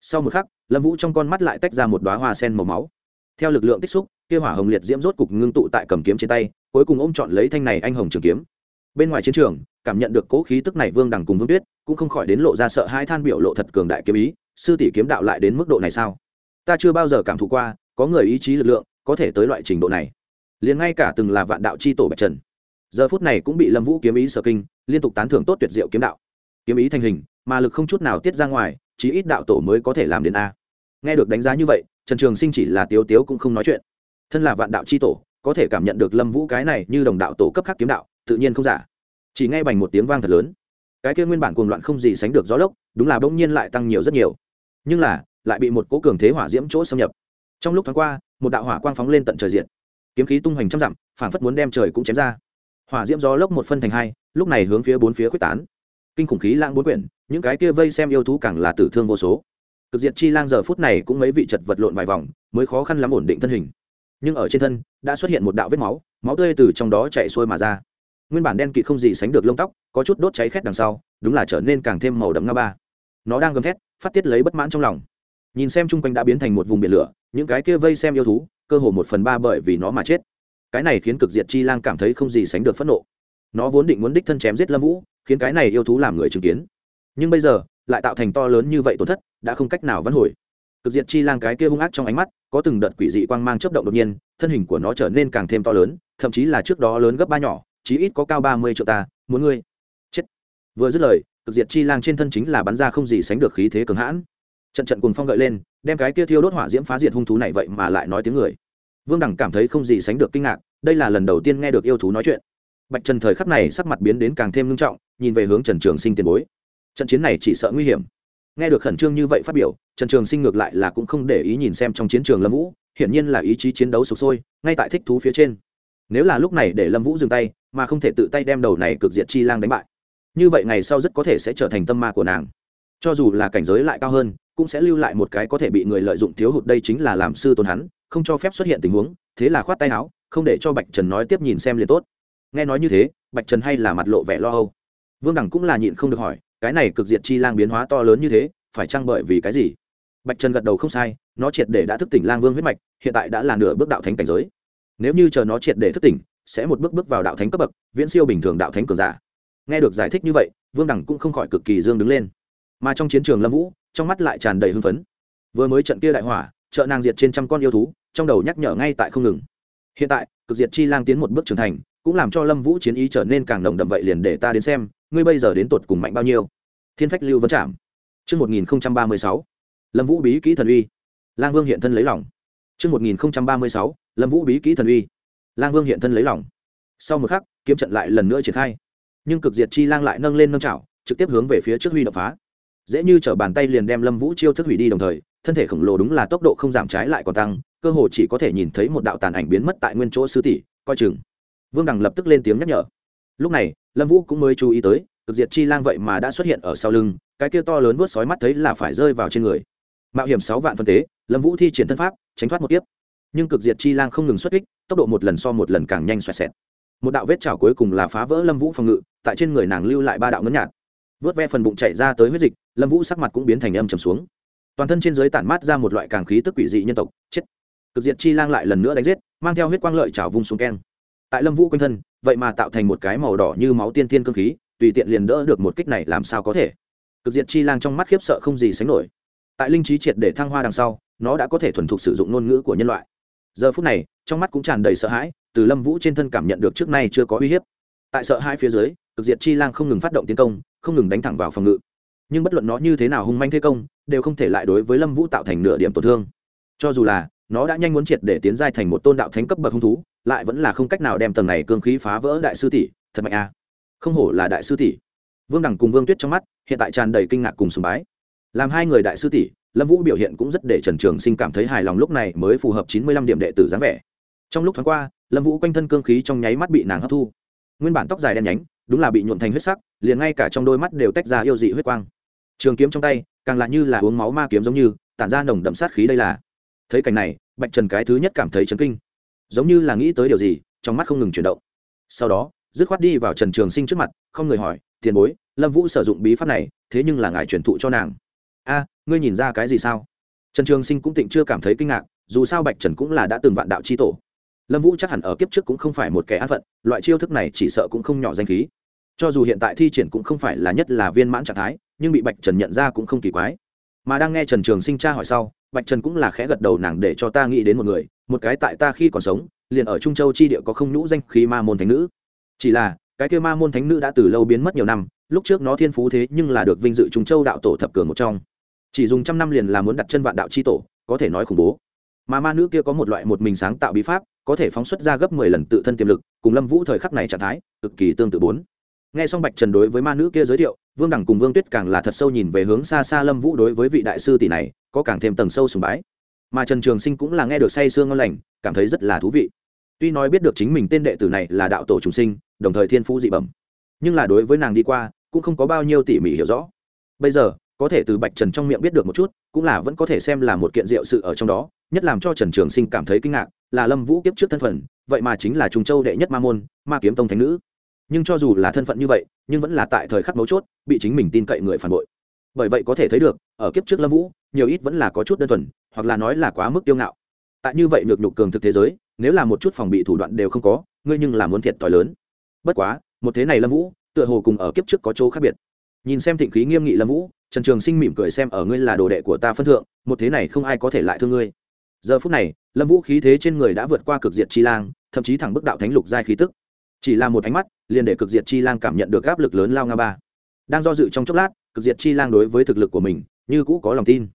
Sau một khắc lâm vũ trong con mắt lại tách ra một đoá hoa sen màu máu. Theo lực lượng tích xúc, kia hỏa hồng liệt diễm rốt cục ngưng tụ tại cầm kiếm trên tay, cuối cùng ôm chọn lấy thanh này anh hồng trường kiếm. Bên ngoài chiến trường, cảm nhận được cố khí tức này vương đằng cùng vương tuyết, cũng không khỏi đến lộ ra sợ hai than biểu lộ thật cường đại kiếm ý, sư tỷ kiếm đạo lại đến mức độ này sao? Ta chưa bao giờ cảm thụ qua, có người ý chí lực lượng, có thể tới loại trình độ này. Liền ngay cả từng là vạn đạo c h i tổ bạch trần. Giờ phút này cũng bị lâm vũ kiếm ý sở kinh, liên tục tán thưởng tốt tuyệt diệu kiếm đạo. Kiếm ý thành hình, mà lực không chút nào tiết ra ngoài chỉ ít đạo tổ mới có thể làm đến a nghe được đánh giá như vậy, trần trường sinh chỉ là tiếu tiếu cũng không nói chuyện. Thân là vạn đạo c h i tổ, có thể cảm nhận được lâm vũ cái này như đồng đạo tổ cấp khác kiếm đạo, tự nhiên không giả. Chỉ nghe bành một tiếng vang thật lớn. Cái kia nguyên bản cuồng loạn không gì sánh được gió lốc, đúng là bỗng nhiên lại tăng nhiều rất nhiều. Nhưng là, lại bị một cố cường thế hỏa diễm chỗ xâm nhập. Trong lúc tháng qua, một đạo hỏa quang phóng lên tận trời diện kiếm khí tung hoành trăm dặm phản phất muốn đem trời cũng chém ra. Hỏa diễm gió lốc một phân thành hai, lúc này hướng phía bốn phía quyết tán. Kinh khủng khí lãng bốn quyển, những cái kia vây xem yêu thú càng là tử thương vô số cực diệt chi lang giờ phút này cũng mấy vị chật vật lộn vài vòng, mới khó khăn lắm ổn định thân hình. Nhưng ở trên thân, đã xuất hiện một đạo vết máu máu tươi từ trong đó chạy xuôi mà ra. Nguyên bản đen kịt không gì sánh được lông tóc, có chút đốt cháy khét đằng sau, đúng là trở nên càng thêm màu đậm nga ba. Nó đang gầm thét, phát tiết lấy bất mãn trong lòng. Nhìn xem chung quanh đã biến thành một vùng biển lửa, những cái kia vây xem yêu thú, cơ hồ một phần ba bởi vì nó mà chết. Cái này khiến cực diệt chi lang cảm thấy không gì sánh được phẫn nộ. Nó vốn định muốn đích thân chém giết lâm vũ, khiến cái này yêu thú làm người chứng kiến. Nhưng bây giờ lại tạo thành to lớn như vậy tổn thất, đã không cách nào vãn hồi. Cực diệt chi lang cái kia hung ác trong ánh mắt, có từng đợt quỷ dị quang mang chớp động đột nhiên, thân hình của nó trở nên càng thêm to lớn, thậm chí là trước đó lớn gấp ba nhỏ, chí ít có cao ba mươi triệu ta, muốn ngươi chết. Vừa dứt lời, cực diệt chi lang trên thân chính là bắn ra không gì sánh được khí thế cường hãn. Trận trận cùng phong gợi lên, đem cái kia thiêu đốt hỏa diễm phá diệt hung thú này vậy mà lại nói tiếng người. Vương đẳng cảm thấy không gì sánh được kinh ngạc, đây là lần đầu tiên nghe được yêu thú nói chuyện. Bạch trần thời khắc này sắc mặt biến đến càng thêm ngưng trọng, nhìn về hướng trần trường sinh tiền bối trận chiến này chỉ sợ nguy hiểm. Nghe được khẩn trương như vậy phát biểu, trần trường sinh ngược lại là cũng không để ý nhìn xem trong chiến trường lâm vũ, hiển nhiên là ý chí chiến đấu sụp sôi, ngay tại thích thú phía trên. Nếu là lúc này để lâm vũ dừng tay, mà không thể tự tay đem đầu này cực diệt chi lang đánh bại, như vậy ngày sau rất có thể sẽ trở thành tâm ma của nàng. Cho dù là cảnh giới lại cao hơn, cũng sẽ lưu lại một cái có thể bị người lợi dụng thiếu hụt đây chính là làm sư tôn hắn, không cho phép xuất hiện tình huống, thế là khoát tay áo, không để cho bạch trần nói tiếp nhìn xem liền tốt. Nghe nói như thế, bạch trần hay là mặt lộ vẻ lo âu. Vương đẳng cũng là nhịn không được hỏi cái này cực diệt chi lang biến hóa to lớn như thế, phải chăng bởi vì cái gì? Bạch trần gật đầu không sai, nó triệt để đã thức tỉnh lang vương huyết mạch, hiện tại đã là nửa bước đạo thánh cảnh giới. Nếu như chờ nó triệt để thức tỉnh, sẽ một bước bước vào đạo thánh cấp bậc, viễn siêu bình thường đạo thánh cường giả. Nghe được giải thích như vậy, vương đẳng cũng không khỏi cực kỳ dương đứng lên. Mà trong chiến trường lâm vũ, trong mắt lại tràn đầy hưng phấn. Vừa mới trận kia đại hỏa, trợ nàng diệt trên trăm con yêu thú, trong đầu nhắc nhở ngay tại không ngừng. Hiện tại, cực diệt chi lang tiến một bước trưởng thành, cũng làm cho lâm vũ chiến ý trở nên càng nồng đậm vậy liền để ta đến xem ngươi bây giờ đến tột cùng mạnh bao nhiêu? Thiên phách lưu vấn trảm. Trước 1036, lâm vũ bí kỹ thần uy. Lang vương hiện thân lấy lòng. Trước 1036, lâm vũ bí kỹ thần uy. Lang vương hiện thân lấy lòng. Sau một khắc kiếm trận lại lần nữa triển khai. Nhưng cực diệt chi lang lại nâng lên nâng chảo trực tiếp hướng về phía trước huy động phá. Dễ như t bàn tay liền đem lâm vũ chiêu thức hủy đi đồng thời thân thể khổng lồ đúng là tốc độ không giảm trái lại còn tăng cơ hồ chỉ có thể nhìn thấy một đạo tàn ảnh biến mất tại nguyên chỗ sư tỷ coi chừng. Vương đằng lập tức lên tiếng nhắc nhở. Lúc này lâm vũ cũng mới chú ý tới, cực diệt chi lang vậy mà đã xuất hiện ở sau lưng, cái kia to lớn vớt sói mắt thấy là phải rơi vào trên người. Mạo hiểm sáu vạn phân tế, lâm vũ thi triển thân pháp, tránh thoát một tiếp nhưng cực diệt chi lang không ngừng xuất kích, tốc độ một lần so một lần càng nhanh xoẹt xẹt. Một đạo vết trào cuối cùng là phá vỡ lâm vũ phòng ngự, tại trên người nàng lưu lại ba đạo ngấn nhạt. Vớt ve phần bụng chạy ra tới huyết dịch, lâm vũ sắc mặt cũng biến thành âm trầm xuống. Toàn thân trên giới tản mát ra một loại càng khí tức quỷ dị nhân tộc, chết. Cực diệt chi lang lại lần nữa đánh giết, mang theo huyết quang lợi trào vung xuống keng tại lâm vũ quanh thân, vậy mà tạo thành một cái màu đỏ như máu tiên thiên cơ khí, tùy tiện liền đỡ được một kích này làm sao có thể? Cực diệt chi lang trong mắt khiếp sợ không gì sánh nổi. Tại linh trí triệt để thăng hoa đằng sau, nó đã có thể thuần thục sử dụng ngôn ngữ của nhân loại. Giờ phút này, trong mắt cũng tràn đầy sợ hãi, từ lâm vũ trên thân cảm nhận được trước nay chưa có uy hiếp. Tại sợ hai phía dưới, cực diệt chi lang không ngừng phát động tiến công, không ngừng đánh thẳng vào phòng ngự. Nhưng bất luận nó như thế nào hung manh thế công, đều không thể lại đối với lâm vũ tạo thành nửa điểm tổn thương. Cho dù là, nó đã nhanh muốn triệt để tiến giai thành một tôn đạo thánh cấp bậc hung thú lại vẫn là không cách nào đem tầng này cương khí phá vỡ đại sư tỷ, thật mạnh a à. không hổ là đại sư tỷ. Vương đẳng cùng vương tuyết trong mắt, hiện tại tràn đầy kinh ngạc cùng sùng bái. Làm hai người đại sư tỷ, lâm vũ biểu hiện cũng rất để trần trường sinh cảm thấy hài lòng lúc này mới phù hợp chín mươi lăm điểm đệ tử dáng vẻ. Trong lúc thoáng qua, lâm vũ quanh thân cương khí trong nháy mắt bị nàng hấp thu. Nguyên bản tóc dài đen nhánh, đúng là bị nhuộn thành huyết sắc, liền ngay cả trong đôi mắt đều tách ra yêu dị huyết quang. Trường kiếm trong tay, càng lạ như là uống máu ma kiếm giống như, tản ra nồng đậm sát khí đây là. Thấy cảnh này, bạch trần cái thứ nhất cảm thấy chấn kinh giống như là nghĩ tới điều gì, trong mắt không ngừng chuyển động. Sau đó, dứt khoát đi vào trần trường sinh trước mặt, không người hỏi, tiền bối, lâm vũ sử dụng bí pháp này, thế nhưng là ngài truyền thụ cho nàng. A, ngươi nhìn ra cái gì sao? Trần trường sinh cũng tịnh chưa cảm thấy kinh ngạc, dù sao bạch trần cũng là đã từng vạn đạo c h i tổ. Lâm vũ chắc hẳn ở kiếp trước cũng không phải một kẻ an phận, loại chiêu thức này chỉ sợ cũng không nhỏ danh khí. Cho dù hiện tại thi triển cũng không phải là nhất là viên mãn trạng thái, nhưng bị bạch trần nhận ra cũng không kỳ quái. Mà đang nghe trần trường sinh tra hỏi sau, bạch trần cũng là khẽ gật đầu nàng để cho ta nghĩ đến một người một cái tại ta khi còn sống, liền ở trung châu chi địa có không nhũ danh khí ma môn thánh nữ. Chỉ là, cái kia ma môn thánh nữ đã từ lâu biến mất nhiều năm, lúc trước nó thiên phú thế nhưng là được vinh dự trung châu đạo tổ thập cường một trong. Chỉ dùng trăm năm liền là muốn đặt chân vạn đạo chi tổ, có thể nói khủng bố. Mà ma nữ kia có một loại một mình sáng tạo bí pháp, có thể phóng xuất ra gấp mười lần tự thân tiềm lực, cùng lâm vũ thời khắc này trạng thái, cực kỳ tương tự bốn. Nghe xong bạch trần đối với ma nữ kia giới thiệu, vương đẳng cùng vương tuyết càng là thật sâu nhìn về hướng xa xa lâm vũ đối với vị đại sư tỷ này, có càng thêm tầng sâu sùng bái mà trần trường sinh cũng là nghe được say sương ngon lành, cảm thấy rất là thú vị. Tuy nói biết được chính mình tên đệ tử này là đạo tổ trùng sinh, đồng thời thiên phú dị bẩm, nhưng là đối với nàng đi qua, cũng không có bao nhiêu tỉ mỉ hiểu rõ. Bây giờ, có thể từ bạch trần trong miệng biết được một chút, cũng là vẫn có thể xem là một kiện diệu sự ở trong đó, nhất làm cho trần trường sinh cảm thấy kinh ngạc, là lâm vũ kiếp trước thân phận, vậy mà chính là trung châu đệ nhất ma môn, ma kiếm tông thánh nữ. Nhưng cho dù là thân phận như vậy, nhưng vẫn là tại thời khắc mấu chốt, bị chính mình tin cậy người phản bội. Bởi vậy có thể thấy được ở kiếp trước lâm vũ, nhiều ít vẫn là có chút đơn thuần, hoặc là nói là quá mức tiêu ngạo. Tại như vậy được nhục cường thực thế giới, nếu là một chút phòng bị thủ đoạn đều không có, ngươi nhưng là muốn thiệt t h i lớn. Bất quá, một thế này lâm vũ, tựa hồ cùng ở kiếp trước có chỗ khác biệt. Nhìn xem thịnh khí nghiêm nghị lâm vũ, trần trường sinh mỉm cười xem ở ngươi là đồ đệ của ta phân thượng, một thế này không ai có thể lại thương ngươi. Giờ phút này, lâm vũ khí thế trên người đã vượt qua cực diệt chi lang, thậm chí thẳng bức đạo thánh lục giai khí tức. Chỉ là một ánh mắt, liền để cực diệt chi lang cảm nhận được áp lực lớn lao nga ba. Đang do dự trong chốc lát, cực diệt chi lang đối với thực lực của mình như cũ có lòng tin.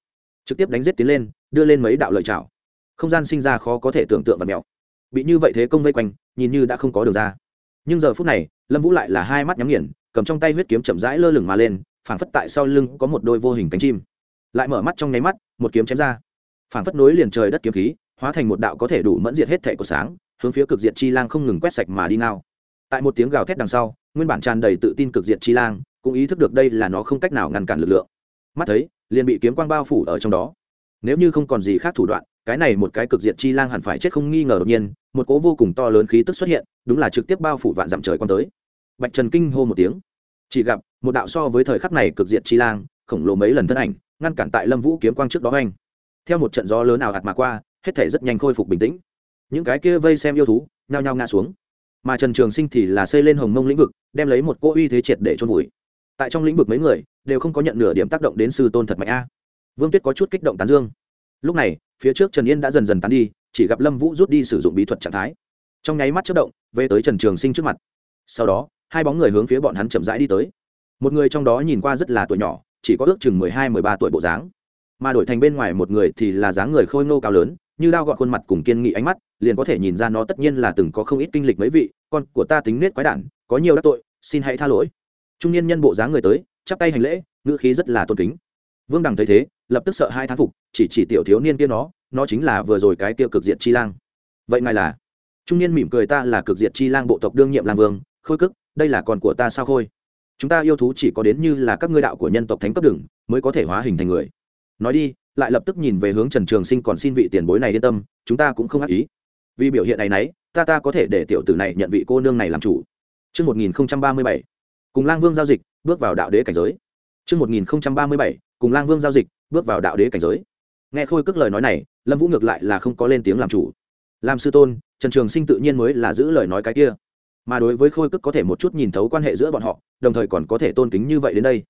Trực tiếp đánh giết tiến lên, đưa lên mấy đạo lợi chảo không gian sinh ra khó có thể tưởng tượng và mèo bị như vậy thế công vây quanh, nhìn như đã không có đường ra. Nhưng giờ phút này, lâm vũ lại là hai mắt nhắm nghiền, cầm trong tay huyết kiếm chậm rãi lơ lửng mà lên, phảng phất tại sau lưng có một đôi vô hình cánh chim. Lại mở mắt trong nháy mắt, một kiếm chém ra. Phảng phất nối liền trời đất kiếm khí, hóa thành một đạo có thể đủ mẫn diệt hết thể của sáng, hướng phía cực diệt chi lang không ngừng quét sạch mà đi nào tại một tiếng gào thét đằng sau, nguyên bản tràn đầy tự tin cực diệt chi lang, cũng ý thức được đây là nó không cách nào ngăn cản lực lượng. Mắt thấy liền bị kiếm quang bao phủ ở trong đó. Nếu như không còn gì khác thủ đoạn, cái này một cái cực diệt chi lang hẳn phải chết không nghi ngờ đột nhiên, một cố vô cùng to lớn khí tức xuất hiện, đúng là trực tiếp bao phủ vạn dặm trời quan tới. Bạch trần kinh hô một tiếng. Chỉ gặp, một đạo so với thời khắc này cực diệt chi lang, khổng lồ mấy lần thân ảnh, ngăn cản tại lâm vũ kiếm quang trước đó anh theo một trận gió lớn nào hạt mà qua, hết thể rất nhanh khôi phục bình tĩnh. Những cái kia vây xem yêu thú, nhao nhao ngã xuống. Mà trần trường sinh thì là xây lên hồng mông lĩnh vực, đem lấy một cỗ uy thế triệt để trôn vùi tại trong lĩnh vực mấy người đều không có nhận nửa điểm tác động đến sư tôn thật mạnh a. Vương tuyết có chút kích động tán dương. Lúc này, phía trước trần yên đã dần dần tán đi, chỉ gặp lâm vũ rút đi sử dụng bí thuật trạng thái. Trong nháy mắt chất động, về tới trần trường sinh trước mặt. Sau đó, hai bóng người hướng phía bọn hắn chậm rãi đi tới. Một người trong đó nhìn qua rất là tuổi nhỏ, chỉ có ước chừng mười hai, mười ba tuổi bộ dáng. Mà đổi thành bên ngoài một người thì là dáng người khôi ngô cao lớn, như đao gọn khuôn mặt cùng kiên nghị ánh mắt, liền có thể nhìn ra nó tất nhiên là từng có không ít kinh lịch mấy vị, con của ta tính nết quái đản, có nhiều đắc tội, xin hãy tha lỗi trung niên nhân bộ dáng người tới chắp tay hành lễ ngữ khí rất là tôn kính. Vương đằng thấy thế lập tức sợ hai thán phục chỉ chỉ tiểu thiếu niên kia nó nó chính là vừa rồi cái kia cực diệt chi lang. Vậy ngài là? Trung niên mỉm cười ta là cực diệt chi lang bộ tộc đương nhiệm lang vương khôi cức đây là con của ta sao khôi? Chúng ta yêu thú chỉ có đến như là các ngươi đạo của nhân tộc thánh cấp đường mới có thể hóa hình thành người. Nói đi lại lập tức nhìn về hướng trần trường sinh còn xin vị tiền bối này yên tâm chúng ta cũng không ác ý. Vì biểu hiện này nấy ta ta có thể để tiểu tử này nhận vị cô nương này làm chủ. Trước 1037, cùng lang vương giao dịch, bước vào đạo đế cảnh giới. Trước 1037, cùng lang vương giao dịch, bước vào đạo đế cảnh giới. Nghe khôi cước lời nói này, Lâm Vũ ngược lại là không có lên tiếng làm chủ. Làm sư tôn, Trần Trường Sinh tự nhiên mới là giữ lời nói cái kia. Mà đối với khôi cước có thể một chút nhìn thấu quan hệ giữa bọn họ, đồng thời còn có thể tôn kính như vậy đến đây.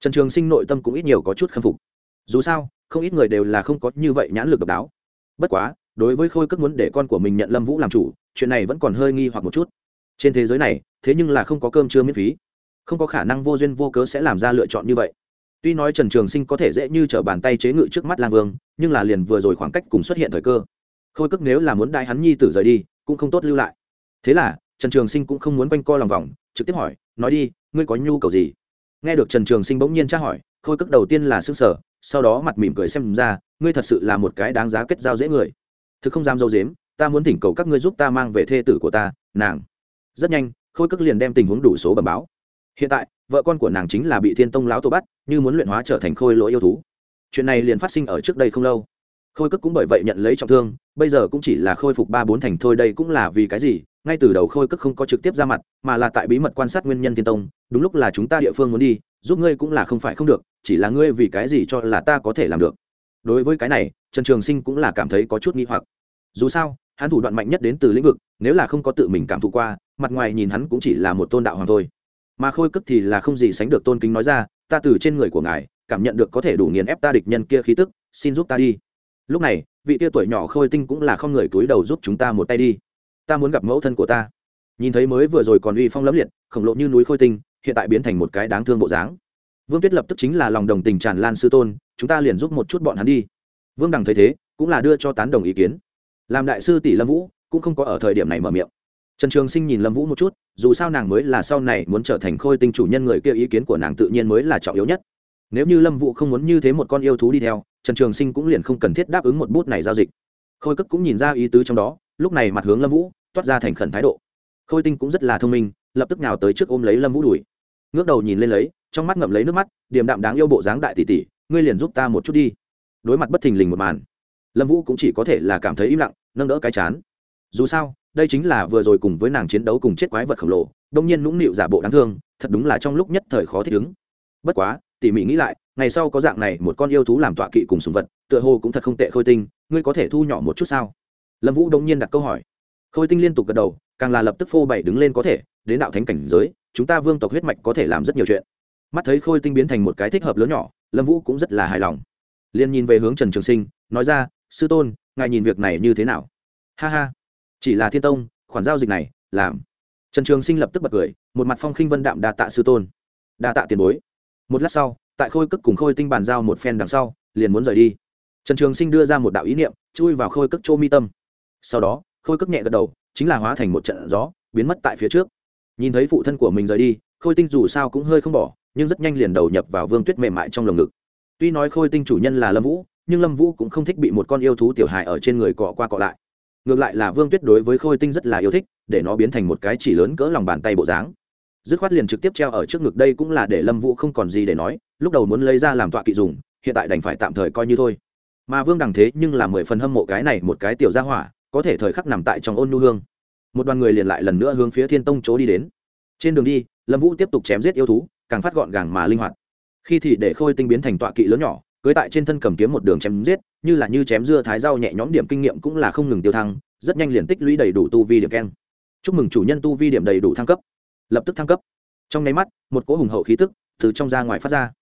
Trần Trường Sinh nội tâm cũng ít nhiều có chút khâm phục. Dù sao, không ít người đều là không có như vậy nhãn lực độc đáo. Bất quá, đối với khôi cước muốn để con của mình nhận Lâm Vũ làm chủ, chuyện này vẫn còn hơi nghi hoặc một chút. Trên thế giới này, thế nhưng là không có cơm chưa miễn phí, không có khả năng vô duyên vô cớ sẽ làm ra lựa chọn như vậy. Tuy nói trần trường sinh có thể dễ như t r ở bàn tay chế ngự trước mắt lang vương, nhưng là liền vừa rồi khoảng cách cùng xuất hiện thời cơ. Khôi cức nếu là muốn đại hắn nhi tử rời đi, cũng không tốt lưu lại. Thế là, trần trường sinh cũng không muốn quanh co lòng vòng, trực tiếp hỏi, nói đi, ngươi có nhu cầu gì? Nghe được trần trường sinh bỗng nhiên tra hỏi, khôi cức đầu tiên là s ư n g sở sau đó mặt mỉm cười xem ra, ngươi thật sự là một cái đáng giá kết giao dễ người. Thực không dám dâu dếm, ta muốn thỉnh cầu các ngươi giúp ta mang về thê tử của ta, nàng. Rất nhanh, khôi cức liền đem tình huống đủ số bẩm báo hiện tại, vợ con của nàng chính là bị thiên tông lão tổ bắt, như muốn luyện hóa trở thành khôi lỗi yêu thú. Chuyện này liền phát sinh ở trước đây không lâu. Khôi cức cũng bởi vậy nhận lấy trọng thương, bây giờ cũng chỉ là khôi phục ba bốn thành thôi đây cũng là vì cái gì, ngay từ đầu khôi cức không có trực tiếp ra mặt, mà là tại bí mật quan sát nguyên nhân thiên tông, đúng lúc là chúng ta địa phương muốn đi, giúp ngươi cũng là không phải không được, chỉ là ngươi vì cái gì cho là ta có thể làm được. Đối với cái này, trần trường sinh cũng là cảm thấy có chút nghi hoặc. Dù sao, hắn thủ đoạn mạnh nhất đến từ lĩnh vực, nếu là không có tự mình cảm thụ qua, mặt ngoài nhìn hắn cũng chỉ là một tôn đạo hoàng thôi mà khôi cức thì là không gì sánh được tôn kính nói ra, ta từ trên người của ngài, cảm nhận được có thể đủ nghiền ép ta địch nhân kia khí tức, xin giúp ta đi. Lúc này, vị tia tuổi nhỏ khôi tinh cũng là không người túi đầu giúp chúng ta một tay đi. Ta muốn gặp mẫu thân của ta. Nhìn thấy mới vừa rồi còn uy phong lẫm liệt, khổng lộ như núi khôi tinh, hiện tại biến thành một cái đáng thương bộ dáng. Vương tuyết lập tức chính là lòng đồng tình tràn lan sư tôn, chúng ta liền giúp một chút bọn hắn đi. Vương đằng thấy thế, cũng là đưa cho tán đồng ý kiến. Làm đại sư tỷ lâm vũ, cũng không có ở thời điểm này mở miệng trần trường sinh nhìn lâm vũ một chút, dù sao nàng mới là sau này muốn trở thành khôi tinh chủ nhân người kia ý kiến của nàng tự nhiên mới là trọng yếu nhất. Nếu như lâm vũ không muốn như thế một con yêu thú đi theo, trần trường sinh cũng liền không cần thiết đáp ứng một bút này giao dịch. Khôi cất cũng nhìn ra ý tứ trong đó, lúc này mặt hướng lâm vũ, toát ra thành khẩn thái độ. Khôi tinh cũng rất là thông minh, lập tức nào tới trước ôm lấy lâm vũ đùi. Ngước đầu nhìn lên lấy, trong mắt ngậm lấy nước mắt, điềm đạm đáng yêu bộ dáng đại tỷ tỷ, ngươi liền giúp ta một chút đi. Đối mặt bất thình lình một màn, lâm vũ cũng chỉ có thể là cảm thấy im lặng, nâng đỡ cái chán. Dù sao đây chính là vừa rồi cùng với nàng chiến đấu cùng chết quái vật khổng lồ, đông nhiên nũng nịu giả bộ đáng thương, thật đúng là trong lúc nhất thời khó thích ứng. Bất quá, tỉ mỉ nghĩ lại, ngày sau có dạng này một con yêu thú làm tọa kỵ cùng sùng vật, tựa hồ cũng thật không tệ khôi tinh, ngươi có thể thu nhỏ một chút sao? Lâm vũ đông nhiên đặt câu hỏi. Khôi tinh liên tục gật đầu, càng là lập tức phô bày đứng lên có thể, đến đạo thánh cảnh giới, chúng ta vương tộc huyết mạch có thể làm rất nhiều chuyện. Mắt thấy khôi tinh biến thành một cái thích hợp lớn nhỏ, lâm vũ cũng rất là hài lòng. Liên nhìn về hướng trần trường sinh, nói ra, sư tôn, ngài nhìn việc này như thế nào? Ha ha chỉ là thiên tông, khoản giao dịch này, làm. Trần trường sinh lập tức bật cười, một mặt phong khinh vân đạm đa tạ sư tôn. Đa tạ tiền bối. Một lát sau, tại khôi cức cùng khôi tinh bàn giao một phen đằng sau, liền muốn rời đi. Trần trường sinh đưa ra một đạo ý niệm, chui vào khôi cức chô mi tâm. Sau đó, khôi cức nhẹ gật đầu, chính là hóa thành một trận gió, biến mất tại phía trước. Nhìn thấy phụ thân của mình rời đi, khôi tinh dù sao cũng hơi không bỏ, nhưng rất nhanh liền đầu nhập vào vương tuyết mềm mại trong lồng ngực. Tuy nói khôi tinh chủ nhân là lâm vũ, nhưng lâm vũ cũng không thích bị một con yêu thú tiểu hài ở trên người cọ qua cọ lại ngược lại là vương tuyết đối với khôi tinh rất là yêu thích, để nó biến thành một cái chỉ lớn cỡ lòng bàn tay bộ dáng. Dứt khoát liền trực tiếp treo ở trước ngực đây cũng là để lâm vũ không còn gì để nói, lúc đầu muốn lấy ra làm tọa kỵ dùng, hiện tại đành phải tạm thời coi như thôi. Mà vương đằng thế nhưng là mười phần hâm mộ cái này một cái tiểu gia hỏa, có thể thời khắc nằm tại trong ôn nu hương. Một đoàn người liền lại lần nữa hướng phía thiên tông chỗ đi đến. Trên đường đi, lâm vũ tiếp tục chém giết yêu thú, càng phát gọn gàng mà linh hoạt. Khi thì để khôi tinh biến thành tọa kỵ lớn nhỏ cưới tại trên thân cầm kiếm một đường chém giết, như là như chém dưa thái rau nhẹ nhõm điểm kinh nghiệm cũng là không ngừng tiêu thăng, rất nhanh liền tích lũy đầy đủ tu vi điểm keng. Chúc mừng chủ nhân tu vi điểm đầy đủ thăng cấp. Lập tức thăng cấp. Trong nháy mắt, một cỗ hùng hậu khí tức từ trong ra ngoài phát ra.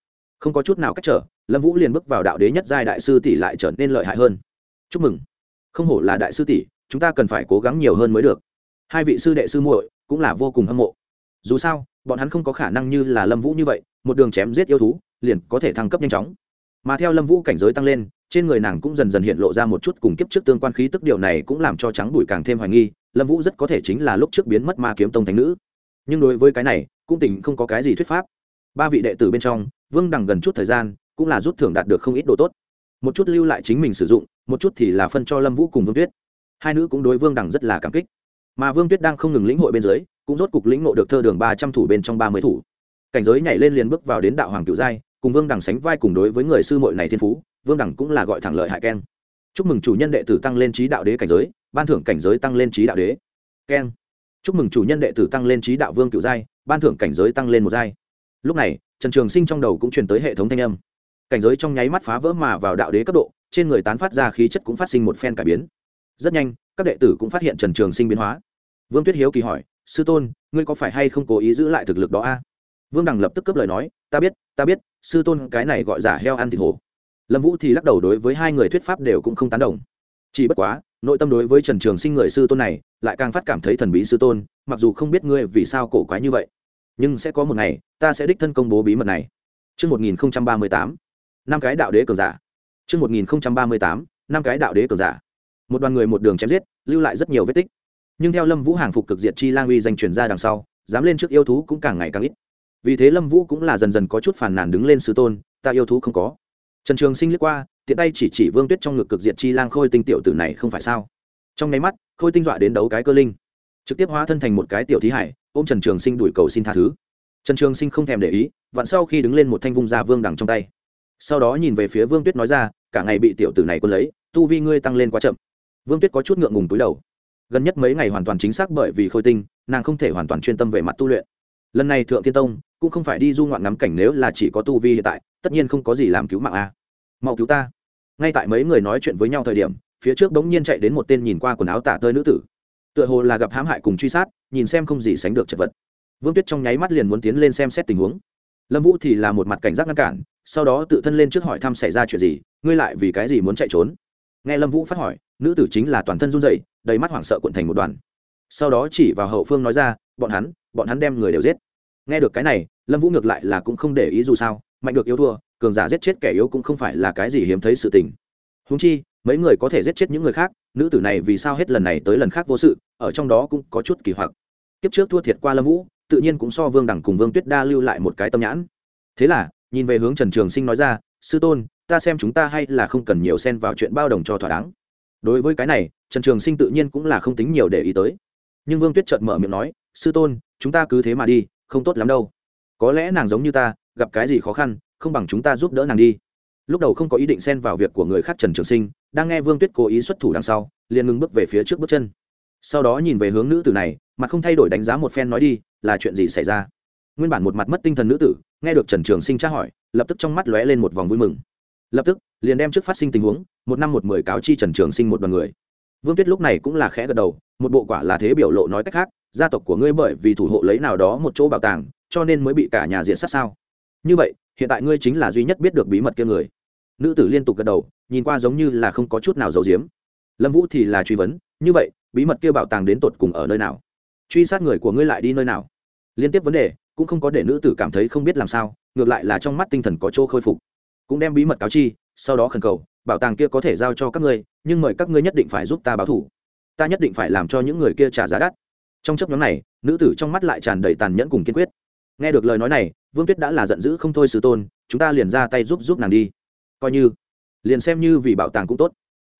Không có chút nào cách trở, lâm vũ liền bước vào đạo đế nhất giai đại sư tỷ lại trở nên lợi hại hơn. Chúc mừng. Không hổ là đại sư tỷ, chúng ta cần phải cố gắng nhiều hơn mới được. Hai vị sư đệ sư muội cũng là vô cùng hâm mộ. Dù sao, bọn hắn không có khả năng như là lâm vũ như vậy, một đường chém giết yêu thú, liền có thể thăng cấp nhanh chóng mà theo lâm vũ cảnh giới tăng lên, trên người nàng cũng dần dần hiện lộ ra một chút cùng kiếp trước tương quan khí tức, điều này cũng làm cho trắng bụi càng thêm hoài nghi, lâm vũ rất có thể chính là lúc trước biến mất ma kiếm tông thánh nữ. Nhưng đối với cái này, cũng tỉnh không có cái gì thuyết pháp. Ba vị đệ tử bên trong, vương đằng gần chút thời gian, cũng là rút thưởng đạt được không ít đồ tốt. Một chút lưu lại chính mình sử dụng, một chút thì là phân cho lâm vũ cùng vương tuyết. Hai nữ cũng đối vương đằng rất là cảm kích. Mà vương tuyết đang không ngừng lĩnh hội bên dưới, cũng rốt cục lĩnh ngộ được thơ đường ba trăm thủ bên trong ba mươi thủ. Cảnh giới nhảy lên liền bước vào đến đạo hoàng cựu giai cùng vương đằng sánh vai cùng đối với người sư muội này thiên phú, vương đẳng cũng là gọi thẳng lợi hại keng. Chúc mừng chủ nhân đệ tử tăng lên trí đạo đế cảnh giới, ban thưởng cảnh giới tăng lên trí đạo đế. Keng. Chúc mừng chủ nhân đệ tử tăng lên trí đạo vương cựu giai, ban thưởng cảnh giới tăng lên một giai. Lúc này, trần trường sinh trong đầu cũng truyền tới hệ thống thanh âm. Cảnh giới trong nháy mắt phá vỡ mà vào đạo đế cấp độ, trên người tán phát ra khí chất cũng phát sinh một phen cải biến. Rất nhanh, các đệ tử cũng phát hiện trần trường sinh biến hóa. Vương tuyết hiếu kỳ hỏi, sư tôn, ngươi có phải hay không cố ý giữ lại thực lực đó a? Vương đằng lập tức cướp lời nói ta biết ta biết sư tôn cái này gọi giả heo ăn thịt hổ lâm vũ thì lắc đầu đối với hai người thuyết pháp đều cũng không tán đồng chỉ bất quá nội tâm đối với trần trường sinh người sư tôn này lại càng phát cảm thấy thần bí sư tôn mặc dù không biết ngươi vì sao cổ quái như vậy nhưng sẽ có một ngày ta sẽ đích thân công bố bí mật này Trước 1038, năm cái đạo đế cường giả. Trước 1038, năm cái đạo đế cường giả. Một đoàn người một đường chém giết, lưu lại rất nhiều vết tích. Nhưng theo Lâm Vũ hàng phục cực diệt chi lang uy danh truyền ra đằng sau, dám lên trước yêu thú cũng càng ngày càng ít. Vì thế Lâm Vũ cũng là dần dần có chút phàn nàn đứng lên sư tôn, ta yêu thú không có. Trần Trường Sinh liếc qua, tiện tay chỉ chỉ Vương Tuyết trong ngực cực diện chi lang khôi tinh tiểu tử này không phải sao? Trong nháy mắt, khôi tinh dọa đến đấu cái cơ linh, trực tiếp hóa thân thành một cái tiểu thí hải, ôm Trần Trường Sinh đuổi cầu xin tha thứ. Trần Trường Sinh không thèm để ý, vặn sau khi đứng lên một thanh vung ra vương đằng trong tay sau đó nhìn về phía vương tuyết nói ra cả ngày bị tiểu tử này quân lấy tu vi ngươi tăng lên quá chậm vương tuyết có chút ngượng ngùng túi đầu gần nhất mấy ngày hoàn toàn chính xác bởi vì khôi tinh nàng không thể hoàn toàn chuyên tâm về mặt tu luyện lần này thượng thiên tông cũng không phải đi du ngoạn ngắm cảnh nếu là chỉ có tu vi hiện tại, tất nhiên không có gì làm cứu mạng a. Mau cứu ta. Ngay tại mấy người nói chuyện với nhau thời điểm, phía trước bỗng nhiên chạy đến một tên nhìn qua quần áo tả tơi nữ tử. Tựa hồ là gặp hãm hại cùng truy sát, nhìn xem không gì sánh được chật vật. Vương tuyết trong nháy mắt liền muốn tiến lên xem xét tình huống. Lâm vũ thì là một mặt cảnh giác ngăn cản, sau đó tự thân lên trước hỏi thăm xảy ra chuyện gì, ngươi lại vì cái gì muốn chạy trốn? Nghe lâm vũ phát hỏi, nữ tử chính là toàn thân run dậy đầy mắt hoảng sợ cuộn thành một đoàn. Sau đó chỉ vào hậu phương nói ra bọn hắn bọn hắn đem người đều giết. Nghe được cái này, lâm vũ ngược lại là cũng không để ý dù sao, mạnh được yếu thua, cường giả giết chết kẻ yếu cũng không phải là cái gì hiếm thấy sự tình. Húng chi, mấy người có thể giết chết những người khác, nữ tử này vì sao hết lần này tới lần khác vô sự, ở trong đó cũng có chút kỳ hoặc. Kiếp trước thua thiệt qua lâm vũ, tự nhiên cũng so vương đẳng cùng vương tuyết đa lưu lại một cái tâm nhãn. Thế là, nhìn về hướng trần trường sinh nói ra, sư tôn, ta xem chúng ta hay là không cần nhiều xen vào chuyện bao đồng cho thỏa đáng. Đối với cái này, trần trường sinh tự nhiên cũng là không tính nhiều để ý tới. Nhưng vương tuyết chợt mở miệng nói sư tôn, chúng ta cứ thế mà đi, không tốt lắm đâu. Có lẽ nàng giống như ta, gặp cái gì khó khăn, không bằng chúng ta giúp đỡ nàng đi. Lúc đầu không có ý định xen vào việc của người khác trần trường sinh, đang nghe vương tuyết cố ý xuất thủ đằng sau, liền ngừng bước về phía trước bước chân. Sau đó nhìn về hướng nữ tử này mà không thay đổi đánh giá một phen nói đi, là chuyện gì xảy ra? Nguyên bản một mặt mất tinh thần nữ tử, nghe được trần trường sinh tra hỏi, lập tức trong mắt lóe lên một vòng vui mừng. Lập tức, liền đem trước phát sinh tình huống, một năm một mười cáo chi trần trường sinh một đoàn người. Vương tuyết lúc này cũng là khẽ gật đầu, một bộ quả là thế biểu lộ nói cách khác gia tộc của ngươi bởi vì thủ hộ lấy nào đó một chỗ bảo tàng, cho nên mới bị cả nhà diện sát sao? Như vậy, hiện tại ngươi chính là duy nhất biết được bí mật kia người. Nữ tử liên tục gật đầu, nhìn qua giống như là không có chút nào giấu giếm. Lâm vũ thì là truy vấn, như vậy, bí mật kia bảo tàng đến tột cùng ở nơi nào? Truy sát người của ngươi lại đi nơi nào? Liên tiếp vấn đề, cũng không có để nữ tử cảm thấy không biết làm sao, ngược lại là trong mắt tinh thần có chỗ khôi phục. Cũng đem bí mật cáo chi, sau đó khẩn cầu, bảo tàng kia có thể giao cho các ngươi, nhưng mời các ngươi nhất định phải giúp ta báo thủ. Ta nhất định phải làm cho những người kia trả giá đắt trong chấp nhóm này, nữ tử trong mắt lại tràn đầy tàn nhẫn cùng kiên quyết. Nghe được lời nói này, vương tuyết đã là giận dữ không thôi sư tôn, chúng ta liền ra tay giúp giúp nàng đi. Coi như, liền xem như vì bảo tàng cũng tốt.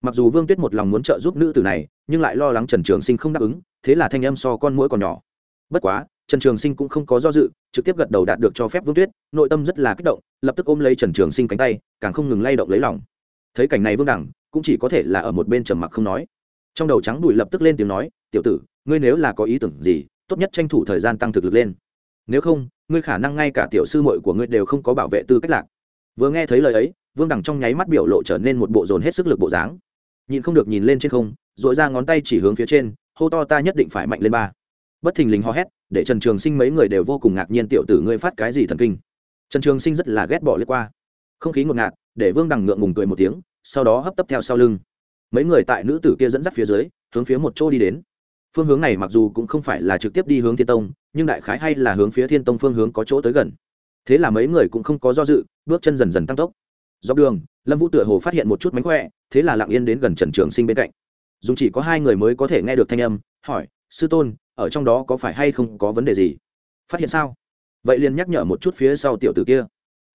Mặc dù vương tuyết một lòng muốn trợ giúp nữ tử này, nhưng lại lo lắng trần trường sinh không đáp ứng, thế là thanh âm so con mũi còn nhỏ. Bất quá, trần trường sinh cũng không có do dự, trực tiếp gật đầu đạt được cho phép vương tuyết, nội tâm rất là kích động, lập tức ôm lấy trần trường sinh cánh tay, càng không ngừng lay động lấy lòng. Thấy cảnh này vương đẳng, cũng chỉ có thể là ở một bên trầm mặc không nói. Trong đầu trắng đùi lập tức lên tiếng nói, tiểu tử ngươi nếu là có ý tưởng gì, tốt nhất tranh thủ thời gian tăng thực lực lên. Nếu không, ngươi khả năng ngay cả tiểu sư muội của ngươi đều không có bảo vệ tư cách lạc. Vừa nghe thấy lời ấy, vương Đằng trong nháy mắt biểu lộ trở nên một bộ dồn hết sức lực bộ dáng. Nhìn không được nhìn lên trên không dội ra ngón tay chỉ hướng phía trên, hô to ta nhất định phải mạnh lên ba. Bất thình lình ho hét, để trần trường sinh mấy người đều vô cùng ngạc nhiên tiểu tử ngươi phát cái gì thần kinh. Trần trường sinh rất là ghét bỏ lướt qua. Không khí ngột ngạt, để vương đằng ngượng ngùng cười một tiếng, sau đó hấp tấp theo sau lưng. Mấy người tại nữ tử kia dẫn dắt phía dưới, hướng phía một chỗ đi đến phương hướng này mặc dù cũng không phải là trực tiếp đi hướng thiên tông, nhưng đại khái hay là hướng phía thiên tông phương hướng có chỗ tới gần. Thế là mấy người cũng không có do dự, bước chân dần dần tăng tốc. Dọc đường, lâm vũ tựa hồ phát hiện một chút mánh khỏe, thế là lặng yên đến gần trần trường sinh bên cạnh. Dùng chỉ có hai người mới có thể nghe được thanh âm, hỏi, sư tôn, ở trong đó có phải hay không có vấn đề gì? Phát hiện sao? Vậy liền nhắc nhở một chút phía sau tiểu tử kia.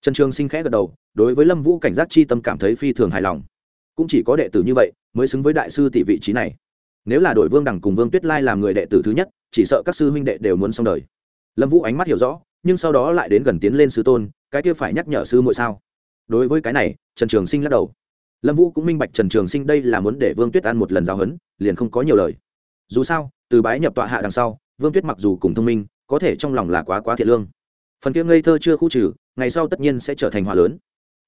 Trần trường sinh khẽ gật đầu, đối với lâm vũ cảnh giác chi tâm cảm thấy phi thường hài lòng. Cũng chỉ có đệ tử như vậy mới xứng với đại sư tỷ vị trí này nếu là đội vương đằng cùng vương tuyết lai làm người đệ tử thứ nhất, chỉ sợ các sư huynh đệ đều muốn xong đời. Lâm vũ ánh mắt hiểu rõ, nhưng sau đó lại đến gần tiến lên sư tôn, cái kia phải nhắc nhở sư muội sao? Đối với cái này, trần trường sinh lắc đầu. Lâm vũ cũng minh bạch trần trường sinh đây là muốn để vương tuyết ăn một lần giáo huấn, liền không có nhiều lời. Dù sao, từ bái nhập tọa hạ đằng sau, vương tuyết mặc dù cùng thông minh, có thể trong lòng là quá quá thiện lương. Phần kia ngây thơ chưa khu trừ, ngày sau tất nhiên sẽ trở thành hòa lớn.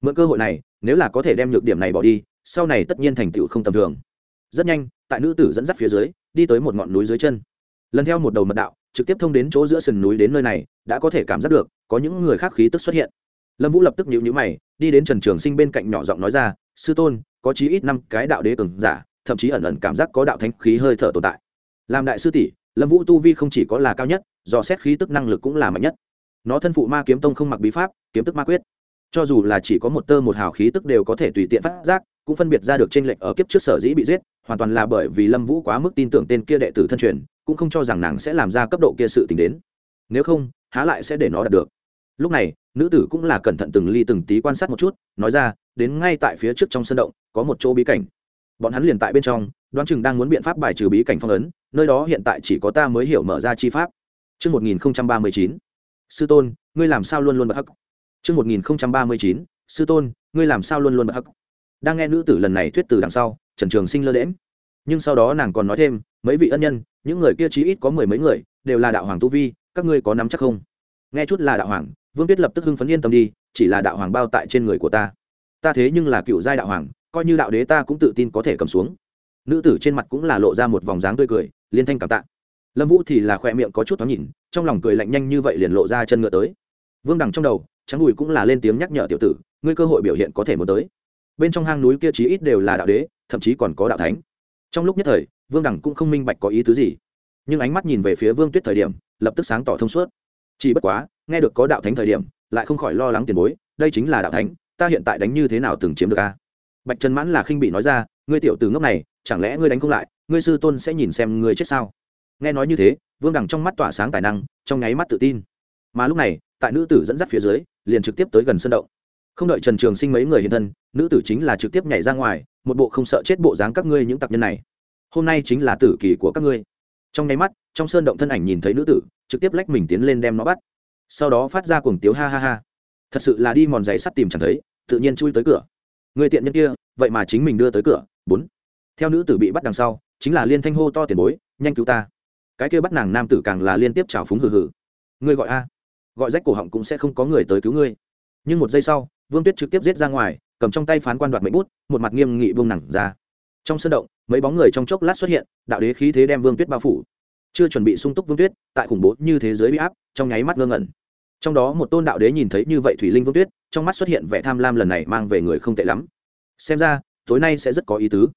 Mượn cơ hội này, nếu là có thể đem nhược điểm này bỏ đi, sau này tất nhiên thành tựu không tầm thường. Rất nhanh tại nữ tử dẫn dắt phía dưới, đi tới một ngọn núi dưới chân. Lần theo một đầu mật đạo, trực tiếp thông đến chỗ giữa sườn núi đến nơi này, đã có thể cảm giác được, có những người khác khí tức xuất hiện. Lâm vũ lập tức nhịu nhữ mày, đi đến trần trường sinh bên cạnh nhỏ giọng nói ra, sư tôn, có chí ít năm cái đạo đế cường giả, thậm chí ẩn ẩn cảm giác có đạo thánh khí hơi thở tồn tại. Làm đại sư tỷ, lâm vũ tu vi không chỉ có là cao nhất, do xét khí tức năng lực cũng là mạnh nhất. Nó thân phụ ma kiếm tông không mặc bí pháp, kiếm tức ma quyết. Cho dù là chỉ có một tơ một hào khí tức đều có thể tùy tiện phát giác, cũng phân biệt ra được trên lệch ở kiếp trước sở dĩ bị giết hoàn toàn là bởi vì lâm vũ quá mức tin tưởng tên kia đệ tử thân truyền cũng không cho rằng nàng sẽ làm ra cấp độ kia sự t ì n h đến. Nếu không há lại sẽ để nó đạt được. Lúc này nữ tử cũng là cẩn thận từng ly từng tí quan sát một chút nói ra đến ngay tại phía trước trong sân động có một chỗ bí cảnh. Bọn hắn liền tại bên trong đoán chừng đang muốn biện pháp bài trừ bí cảnh phong ấn nơi đó hiện tại chỉ có ta mới hiểu mở ra chi pháp. Trước 1039, sư tôn, ngươi làm sao luôn luôn bật hắc. Trước 1039, sư tôn, ngươi làm sao luôn luôn bật hắc. Đang nghe nữ tử lần này thuyết từ đằng sau, Trần Trường Sinh lơ đễm Nhưng sau đó nàng còn nói thêm, mấy vị ân nhân, những người kia chí ít có mười mấy người, đều là đạo hoàng tu vi, các ngươi có nắm chắc không? Nghe chút là đạo hoàng, Vương Tuyết lập tức hưng phấn yên tâm đi, chỉ là đạo hoàng bao tại trên người của ta. Ta thế nhưng là cựu giai đạo hoàng, coi như đạo đế ta cũng tự tin có thể cầm xuống. Nữ tử trên mặt cũng là lộ ra một vòng dáng tươi cười, liên thanh cảm tạ. Lâm Vũ thì là khoe miệng có chút thoáng nhìn, trong lòng cười lạnh nhanh như vậy liền lộ ra chân ngựa tới. Vương Đằng trong đầu, trắng đùi cũng là lên tiếng nhắc nhở tiểu tử, ngươi cơ hội biểu hiện có thể muốn tới. Bên trong hang núi kia chí ít đều là đạo đế, thậm chí còn có đạo thánh. Trong lúc nhất thời, Vương đẳng cũng không minh bạch có ý tứ gì. Nhưng ánh mắt nhìn về phía vương tuyết thời điểm lập tức sáng tỏ thông suốt. Chỉ bất quá nghe được có đạo thánh thời điểm lại không khỏi lo lắng tiền bối đây chính là đạo thánh ta hiện tại đánh như thế nào từng chiếm được a? Bạch trần mãn là khinh bị nói ra ngươi tiểu từ ngốc này chẳng lẽ ngươi đánh không lại ngươi sư tôn sẽ nhìn xem ngươi chết sao? Nghe nói như thế vương đằng trong mắt tỏa sáng tài năng trong nháy mắt tự tin. Mà lúc này tại nữ tử dẫn dắt phía dưới liền trực tiếp tới gần sân động không đợi trần trường sinh mấy người hiện thân, nữ tử chính là trực tiếp nhảy ra ngoài, một bộ không sợ chết bộ dáng các ngươi những tặc nhân này. Hôm nay chính là tử kỳ của các ngươi. Trong nháy mắt, trong sơn động thân ảnh nhìn thấy nữ tử, trực tiếp lách mình tiến lên đem nó bắt. Sau đó phát ra cuồng tiếu ha ha ha. Thật sự là đi mòn giày sắt tìm chẳng thấy, tự nhiên chui tới cửa. Người tiện nhân kia, vậy mà chính mình đưa tới cửa. Bốn. Theo nữ tử bị bắt đằng sau, chính là liên thanh hô to tiền bối, nhanh cứu ta. Cái kia bắt nàng nam tử càng là liên tiếp trào phúng hừ hừ. Ngươi gọi a. Gọi rách cổ họng cũng sẽ không có người tới cứu ngươi. Nhưng một giây sau vương tuyết trực tiếp giết ra ngoài, cầm trong tay phán quan đoạt mệnh bút, một mặt nghiêm nghị vương nặng ra. Trong sân động, mấy bóng người trong chốc lát xuất hiện, đạo đế khí thế đem vương tuyết bao phủ. Chưa chuẩn bị sung túc vương tuyết, tại khủng bố như thế giới bị áp, trong nháy mắt ngơ ngẩn. Trong đó một tôn đạo đế nhìn thấy như vậy thủy linh vương tuyết, trong mắt xuất hiện vẻ tham lam lần này mang về người không tệ lắm. Xem ra, tối nay sẽ rất có ý tứ.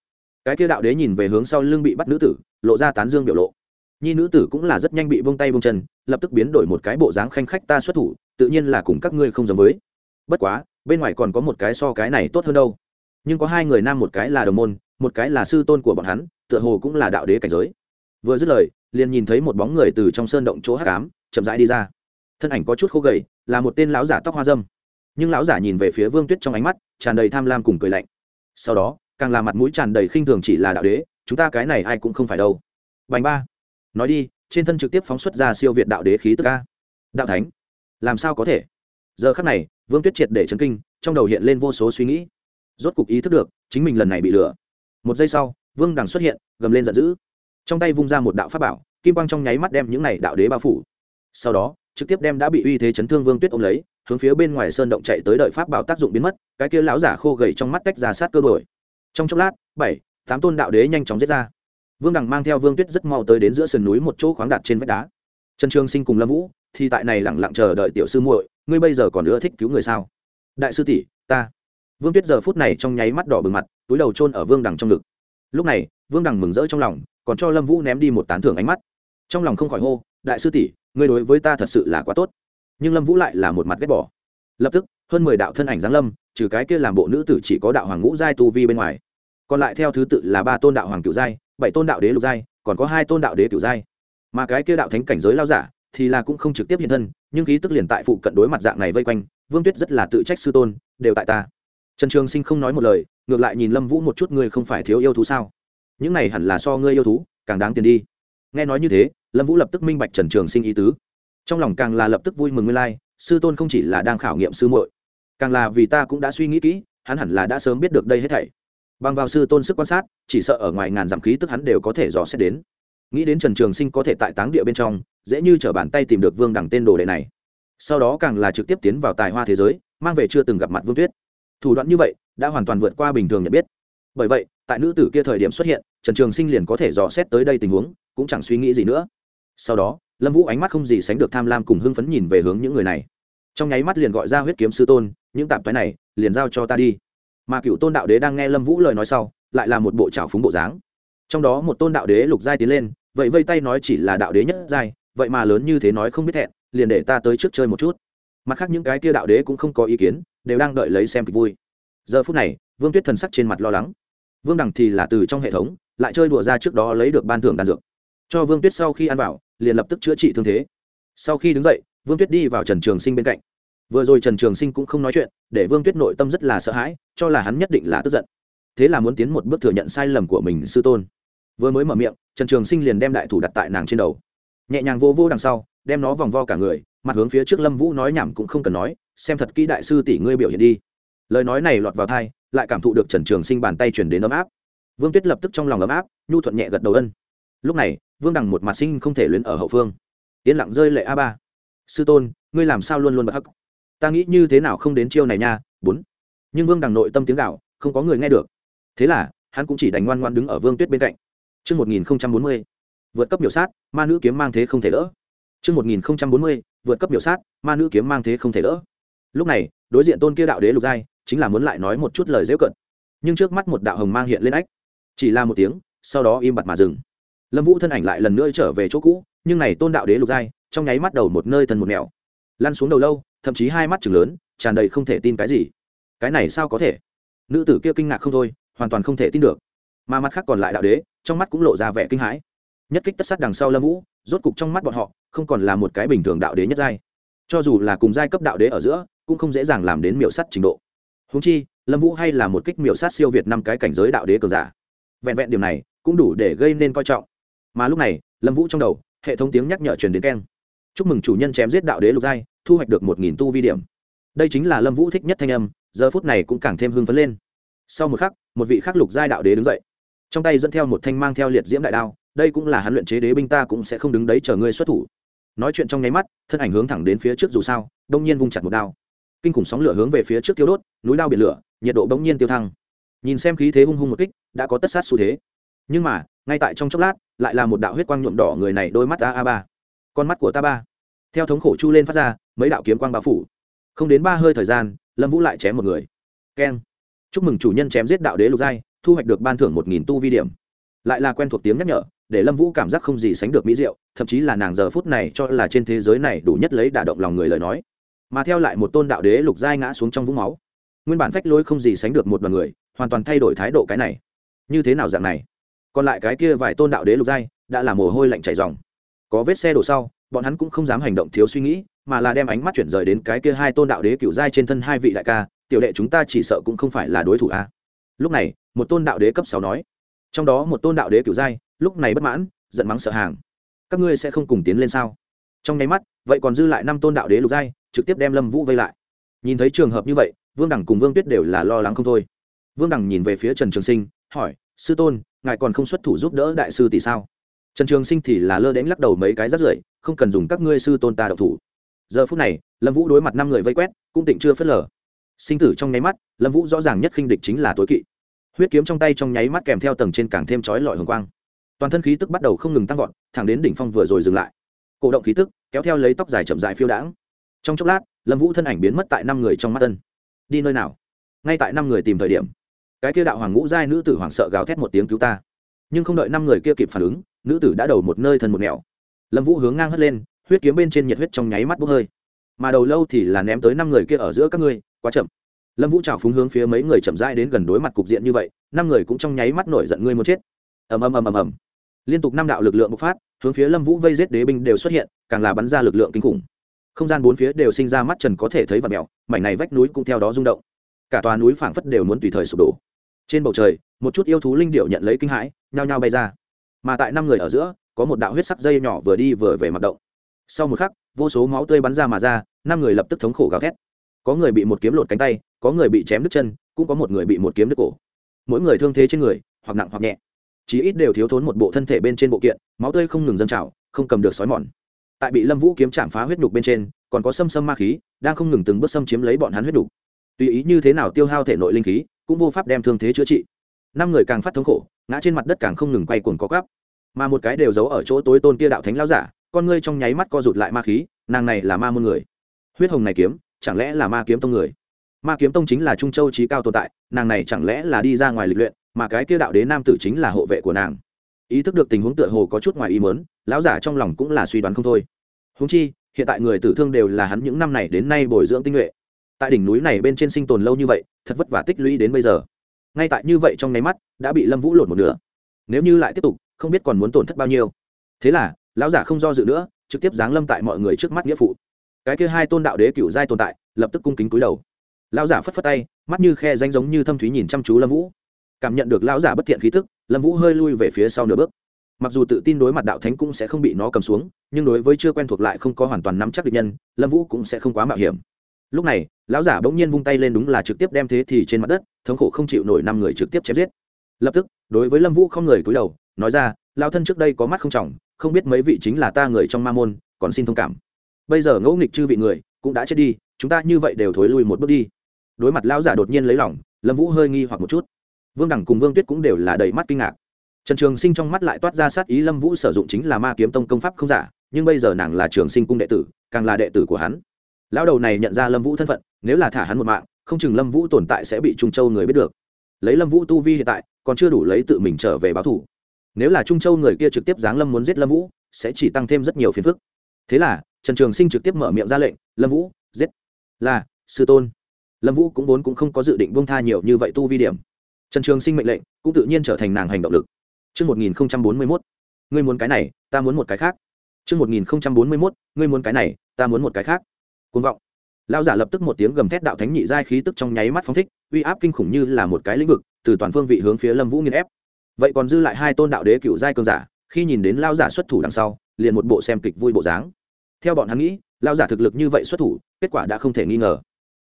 Cái kia đạo đế nhìn về hướng sau lưng bị bắt nữ tử, lộ ra tán dương biểu lộ. Nhi nữ tử cũng là rất nhanh bị vung tay vung chân, lập tức biến đổi một cái bộ dáng khanh khách ta xuất thủ, tự nhiên là cùng các ngươi không giống với. Bất quá bên ngoài còn có một cái so cái này tốt hơn đâu. Nhưng có hai người nam một cái là đồng môn, một cái là sư tôn của bọn hắn, tựa hồ cũng là đạo đế cảnh giới. Vừa dứt lời, liền nhìn thấy một bóng người từ trong sơn động chỗ hát cám chậm rãi đi ra. Thân ảnh có chút khô gầy, là một tên lão giả tóc hoa dâm. Nhưng lão giả nhìn về phía vương tuyết trong ánh mắt, tràn đầy tham lam cùng cười lạnh. Sau đó, càng là mặt mũi tràn đầy khinh thường chỉ là đạo đế, chúng ta cái này ai cũng không phải đâu. Bành ba. Nói đi, trên thân trực tiếp phóng xuất ra siêu việt đạo đế khí tức ca đạo thánh, làm sao có thể? Giờ khắc này vương tuyết triệt để chấn kinh, trong đầu hiện lên vô số suy nghĩ. Rốt cục ý thức được, chính mình lần này bị lừa. Một giây sau, vương đằng xuất hiện, gầm lên giận dữ. Trong tay vung ra một đạo pháp bảo, kim quang trong nháy mắt đem những này đạo đế bao phủ. Sau đó, trực tiếp đem đã bị uy thế chấn thương vương tuyết ôm lấy, hướng phía bên ngoài sơn động chạy tới đợi pháp bảo tác dụng biến mất, cái kia lão giả khô gầy trong mắt tách ra sát cơ đổi. Trong chốc lát, bảy, tám tôn đạo đế nhanh chóng giết ra. Vương đằng mang theo vương tuyết rất mau tới đến giữa sườn núi một chỗ khoáng đặt trên vách đá. Trần trương sinh cùng lâm vũ thì tại này lẳng lặng chờ đợi tiểu sư muội ngươi bây giờ còn nữa thích cứu người sao? Đại sư tỷ, ta. Vương tuyết giờ phút này trong nháy mắt đỏ bừng mặt, túi đầu chôn ở vương đằng trong ngực. Lúc này, vương đằng mừng rỡ trong lòng, còn cho lâm vũ ném đi một tán thưởng ánh mắt. Trong lòng không khỏi hô, đại sư tỷ, ngươi đối với ta thật sự là quá tốt. Nhưng lâm vũ lại là một mặt ghét bỏ. Lập tức, hơn mười đạo thân ảnh giáng lâm, trừ cái kia làm bộ nữ tử chỉ có đạo hoàng ngũ giai tu vi bên ngoài. Còn lại theo thứ tự là ba tôn đạo hoàng cựu giai, bảy tôn đạo đế lục giai, còn có hai tôn đạo đế cựu giai. Mà cái kia đạo thánh cảnh giới lao giả thì là cũng không trực tiếp hiện thân nhưng khí tức liền tại phụ cận đối mặt dạng này vây quanh vương tuyết rất là tự trách sư tôn đều tại ta. Trần trường sinh không nói một lời ngược lại nhìn lâm vũ một chút ngươi không phải thiếu yêu thú sao? Những này hẳn là so ngươi yêu thú càng đáng tiền đi. Nghe nói như thế lâm vũ lập tức minh bạch trần trường sinh ý tứ. Trong lòng càng là lập tức vui mừng nguyên lai、like, sư tôn không chỉ là đang khảo nghiệm sư muội càng là vì ta cũng đã suy nghĩ kỹ hắn hẳn là đã sớm biết được đây hết thảy. Bằng vào sư tôn sức quan sát chỉ sợ ở ngoài ngàn dặm khí tức hắn đều có thể dò xét đến nghĩ đến trần trường sinh có thể tại táng địa bên trong, dễ như t r ở bàn tay tìm được vương đẳng tên đồ đệ này. Sau đó càng là trực tiếp tiến vào tài hoa thế giới, mang về chưa từng gặp mặt vương tuyết. Thủ đoạn như vậy, đã hoàn toàn vượt qua bình thường nhận biết. Bởi vậy, tại nữ tử kia thời điểm xuất hiện, trần trường sinh liền có thể dò xét tới đây tình huống, cũng chẳng suy nghĩ gì nữa. Sau đó, lâm vũ ánh mắt không gì sánh được tham lam cùng hưng phấn nhìn về hướng những người này. Trong nháy mắt liền gọi ra huyết kiếm sư tôn, những tạp thoái này, liền giao cho ta đi. Mà cựu tôn đạo đế đang nghe lâm vũ lời nói sau, lại là một bộ trào phúng bộ dáng. Trong đó một tôn đạo đế lục giai tiến lên vậy vây tay nói chỉ là đạo đế nhất giai, vậy mà lớn như thế nói không biết thẹn, liền để ta tới trước chơi một chút. Mặt khác những cái kia đạo đế cũng không có ý kiến, đều đang đợi lấy xem kịch vui. Giờ phút này, vương tuyết thần sắc trên mặt lo lắng. Vương đằng thì là từ trong hệ thống, lại chơi đùa ra trước đó lấy được ban thưởng đan dược. Cho vương tuyết sau khi ăn vào, liền lập tức chữa trị thương thế. Sau khi đứng dậy, vương tuyết đi vào trần trường sinh bên cạnh. Vừa rồi trần trường sinh cũng không nói chuyện, để vương tuyết nội tâm rất là sợ hãi, cho là hắn nhất định là tức giận. Thế là muốn tiến một bước thừa nhận sai lầm của mình, sư tôn vừa mới mở miệng, trần trường sinh liền đem đại thủ đặt tại nàng trên đầu. Nhẹ nhàng vô vô đằng sau, đem nó vòng vo cả người, mặt hướng phía trước lâm vũ nói nhảm cũng không cần nói, xem thật kỹ đại sư tỷ ngươi biểu hiện đi. Lời nói này lọt vào thai lại cảm thụ được trần trường sinh bàn tay chuyển đến ấm áp. Vương tuyết lập tức trong lòng ấm áp, nhu thuận nhẹ gật đầu ân. Lúc này, vương đằng một mặt sinh không thể luyến ở hậu phương. Yên lặng rơi lệ a ba. Sư tôn, ngươi làm sao luôn luôn bật hắc? Ta nghĩ như thế nào không đến chiêu này nha, bốn. Nhưng vương đằng nội tâm tiếng gạo không có người nghe được. Thế là, hắn cũng chỉ đánh ngoan ngoan đứng ở vương tuyết bên cạnh. Trước 1040, vượt cấp biểu sát, ma nữ kiếm mang thế không thể đỡ. Trước 1040, vượt cấp biểu sát, ma nữ kiếm mang thế không thể đỡ. Lúc này, đối diện tôn kia đạo đế lục giai, chính là muốn lại nói một chút lời giễu cận. Nhưng trước mắt một đạo hồng mang hiện lên ách, chỉ là một tiếng, sau đó im bặt mà dừng. Lâm Vũ thân ảnh lại lần nữa trở về chỗ cũ, nhưng này tôn đạo đế lục giai, trong nháy mắt đầu một nơi thân một nẻo, lăn xuống đầu lâu, thậm chí hai mắt trừng lớn, tràn đầy không thể tin cái gì. Cái này sao có thể? Nữ tử kia kinh ngạc không thôi, hoàn toàn không thể tin được. Mà mắt khác còn lại đạo đế, trong mắt cũng lộ ra vẻ kinh hãi. Nhất kích tất sát đằng sau lâm vũ rốt cục trong mắt bọn họ không còn là một cái bình thường đạo đế nhất giai. Cho dù là cùng giai cấp đạo đế ở giữa cũng không dễ dàng làm đến miểu sắt trình độ. Húng chi lâm vũ hay là một kích miểu sát siêu việt năm cái cảnh giới đạo đế cờ giả. Vẹn vẹn điểm này cũng đủ để gây nên coi trọng. Mà lúc này lâm vũ trong đầu hệ thống tiếng nhắc nhở truyền đến keng. Chúc mừng chủ nhân chém giết đạo đế lục giai thu hoạch được một nghìn tu vi điểm. Đây chính là lâm vũ thích nhất thanh âm giờ phút này cũng càng thêm hưng phấn lên. Sau một khắc một vị khắc lục giai đạo đế đứng dậy trong tay dẫn theo một thanh mang theo liệt diễm đại đao, đây cũng là hắn luyện chế đế binh ta cũng sẽ không đứng đấy chờ ngươi xuất thủ. Nói chuyện trong nháy mắt, thân ảnh hướng thẳng đến phía trước dù sao, đông nhiên vung chặt một đao. Kinh khủng sóng lửa hướng về phía trước tiêu đốt, núi đao biển lửa, nhiệt độ bỗng nhiên tiêu thăng. Nhìn xem khí thế hung hung một kích, đã có tất sát xu thế. Nhưng mà, ngay tại trong chốc lát, lại là một đạo huyết quang nhuộm đỏ người này đôi mắt ta a ba. Con mắt của ta ba. Theo thống khổ chu lên phát ra, mấy đạo kiếm quang bao phủ. Không đến ba hơi thời gian, lâm vũ lại chém một người. Keng. Chúc mừng chủ nhân chém giết đạo đế lục giai thu hoạch được ban thưởng một nghìn tu vi điểm. Lại là quen thuộc tiếng nhắc nhở, để lâm vũ cảm giác không gì sánh được mỹ diệu, thậm chí là nàng giờ phút này cho là trên thế giới này đủ nhất lấy đả động lòng người lời nói. Mà theo lại một tôn đạo đế lục giai ngã xuống trong vũng máu. Nguyên bản phách lối không gì sánh được một đoàn người, hoàn toàn thay đổi thái độ cái này. Như thế nào dạng này? Còn lại cái kia vài tôn đạo đế lục giai, đã là mồ hôi lạnh chảy dòng có vết xe đổ sau, bọn hắn cũng không dám hành động thiếu suy nghĩ, mà là đem ánh mắt chuyển rời đến cái kia hai tôn đạo đế cựu giai trên thân hai vị đại ca, tiểu đệ chúng ta chỉ sợ cũng không phải là đối thủ a lúc này, một tôn đạo đế cấp sáu nói. Trong đó một tôn đạo đế cựu giai lúc này bất mãn, giận mắng sợ hàng. Các ngươi sẽ không cùng tiến lên sao? Trong nháy mắt, vậy còn dư lại năm tôn đạo đế lục giai, trực tiếp đem lâm vũ vây lại. Nhìn thấy trường hợp như vậy, vương đẳng cùng vương tuyết đều là lo lắng không thôi. Vương đẳng nhìn về phía trần trường sinh, hỏi, sư tôn, ngài còn không xuất thủ giúp đỡ đại sư tỷ sao? Trần trường sinh thì là lơ đánh lắc đầu mấy cái rắt rưởi, không cần dùng các ngươi sư tôn ta độc thủ. Giờ phút này, lâm vũ đối mặt năm người vây quét, cũng tịnh chưa phớt lờ sinh tử trong nháy mắt, lâm vũ rõ ràng nhất khinh địch chính là tối kỵ. Huyết kiếm trong tay trong nháy mắt kèm theo tầng trên càng thêm chói lọi hồng quang. Toàn thân khí tức bắt đầu không ngừng tăng vọt, thẳng đến đỉnh phong vừa rồi dừng lại. Cổ động khí tức, kéo theo lấy tóc dài chậm dài phiêu đãng. Trong chốc lát, lâm vũ thân ảnh biến mất tại năm người trong mắt tân. Đi nơi nào? Ngay tại năm người tìm thời điểm, cái kia đạo hoàng ngũ giai nữ tử hoảng sợ gào thét một tiếng cứu ta. Nhưng không đợi năm người kia kịp phản ứng, nữ tử đã đầu một nơi thân một nẻo. Lâm vũ hướng ngang hất lên, huyết kiếm bên trên nhiệt huyết trong nháy mắt bốc hơi mà đầu lâu thì là ném tới năm người kia ở giữa các ngươi, quá chậm. Lâm vũ trào phúng hướng phía mấy người chậm rãi đến gần đối mặt cục diện như vậy, năm người cũng trong nháy mắt nổi giận ngươi muốn chết. Ầm ầm ầm ầm ầm. Liên tục năm đạo lực lượng bộc phát, hướng phía lâm vũ vây giết đế binh đều xuất hiện, càng là bắn ra lực lượng kinh khủng. Không gian bốn phía đều sinh ra mắt trần có thể thấy vật mèo, mảnh này vách núi cũng theo đó rung động. Cả tòa núi phảng phất đều muốn tùy thời sụp đổ. Trên bầu trời, một chút yêu thú linh điệu nhận lấy kinh hãi, nhao nhao bay ra. Mà tại năm người ở giữa, có một đạo huyết sắc dây nhỏ vừa đi vừa về mặt động. Sau một khắc vô số máu tươi bắn ra mà ra, năm người lập tức thống khổ gào thét. Có người bị một kiếm lột cánh tay, có người bị chém đứt chân, cũng có một người bị một kiếm đứt cổ. Mỗi người thương thế trên người, hoặc nặng hoặc nhẹ. Chí ít đều thiếu thốn một bộ thân thể bên trên bộ kiện, máu tươi không ngừng dâng trào, không cầm được sói mòn. Tại bị lâm vũ kiếm chạm phá huyết nhục bên trên, còn có xâm xâm ma khí, đang không ngừng từng bước xâm chiếm lấy bọn hắn huyết nhục. Tùy ý như thế nào tiêu hao thể nội linh khí, cũng vô pháp đem thương thế chữa trị. Năm người càng phát thống khổ, ngã trên mặt đất càng không ngừng quay cuồng có gắp mà một cái đều giấu ở chỗ tối tôn kia đạo thánh lao giả con ngươi trong nháy mắt co rụt lại ma khí, nàng này là ma môn người. Huyết hồng này kiếm, chẳng lẽ là ma kiếm tông người? Ma kiếm tông chính là trung châu trí cao tồn tại, nàng này chẳng lẽ là đi ra ngoài lịch luyện, mà cái kia đạo đế nam tử chính là hộ vệ của nàng. Ý thức được tình huống tựa hồ có chút ngoài ý mớn lão giả trong lòng cũng là suy đoán không thôi. Húng chi, hiện tại người tử thương đều là hắn những năm này đến nay bồi dưỡng tinh nhuệ. Tại đỉnh núi này bên trên sinh tồn lâu như vậy, thật vất vả tích lũy đến bây giờ. Ngay tại như vậy trong nháy mắt, đã bị lâm vũ lột một nửa. Nếu như lại tiếp tục, không biết còn muốn tổn thất bao nhiêu. Thế là lão giả không do dự nữa, trực tiếp giáng lâm tại mọi người trước mắt nghĩa phụ. Cái kia hai tôn đạo đế cựu giai tồn tại, lập tức cung kính cúi đầu. Lão giả phất phất tay, mắt như khe danh giống như thâm thúy nhìn chăm chú lâm vũ. Cảm nhận được lão giả bất thiện khí tức, lâm vũ hơi lui về phía sau nửa bước. Mặc dù tự tin đối mặt đạo thánh cũng sẽ không bị nó cầm xuống, nhưng đối với chưa quen thuộc lại không có hoàn toàn nắm chắc định nhân, lâm vũ cũng sẽ không quá mạo hiểm. Lúc này, lão giả bỗng nhiên vung tay lên đúng là trực tiếp đem thế thì trên mặt đất, thống khổ không chịu nổi năm người trực tiếp chém giết. Lập tức, đối với lâm vũ không người cúi đầu, nói ra lao thân trước đây có mắt không trọng không biết mấy vị chính là ta người trong ma môn, còn xin thông cảm. Bây giờ ngẫu nghịch chư vị người cũng đã chết đi, chúng ta như vậy đều thối lui một bước đi. Đối mặt lão giả đột nhiên lấy lỏng lâm vũ hơi nghi hoặc một chút. Vương đẳng cùng vương tuyết cũng đều là đầy mắt kinh ngạc. Trần trường sinh trong mắt lại toát ra sát ý, lâm vũ sử dụng chính là ma kiếm tông công pháp không giả, nhưng bây giờ nàng là trường sinh cung đệ tử, càng là đệ tử của hắn. Lão đầu này nhận ra lâm vũ thân phận, nếu là thả hắn một mạng, không chừng lâm vũ tồn tại sẽ bị trung châu người biết được. Lấy lâm vũ tu vi hiện tại, còn chưa đủ lấy tự mình trở về báo thủ nếu là trung châu người kia trực tiếp giáng lâm muốn giết lâm vũ sẽ chỉ tăng thêm rất nhiều phiền phức thế là trần trường sinh trực tiếp mở miệng ra lệnh lâm vũ giết là sư tôn lâm vũ cũng vốn cũng không có dự định bông tha nhiều như vậy tu vi điểm trần trường sinh mệnh lệnh cũng tự nhiên trở thành nàng hành động lực Trước 1041, ngươi muốn cái này, ta muốn một cái khác. Trước 1041, ngươi muốn cái này, ta muốn một cái khác. Cuồng vọng. Lão giả lập tức một tiếng gầm thét đạo thánh nhị giai khí tức trong nháy mắt phóng thích, uy áp kinh khủng như là một cái lĩnh vực, từ toàn phương vị hướng phía Lâm Vũ nghiền ép. Vậy còn dư lại hai tôn đạo đế cựu giai cường giả, khi nhìn đến lao giả xuất thủ đằng sau, liền một bộ xem kịch vui bộ dáng. Theo bọn hắn nghĩ, lao giả thực lực như vậy xuất thủ, kết quả đã không thể nghi ngờ.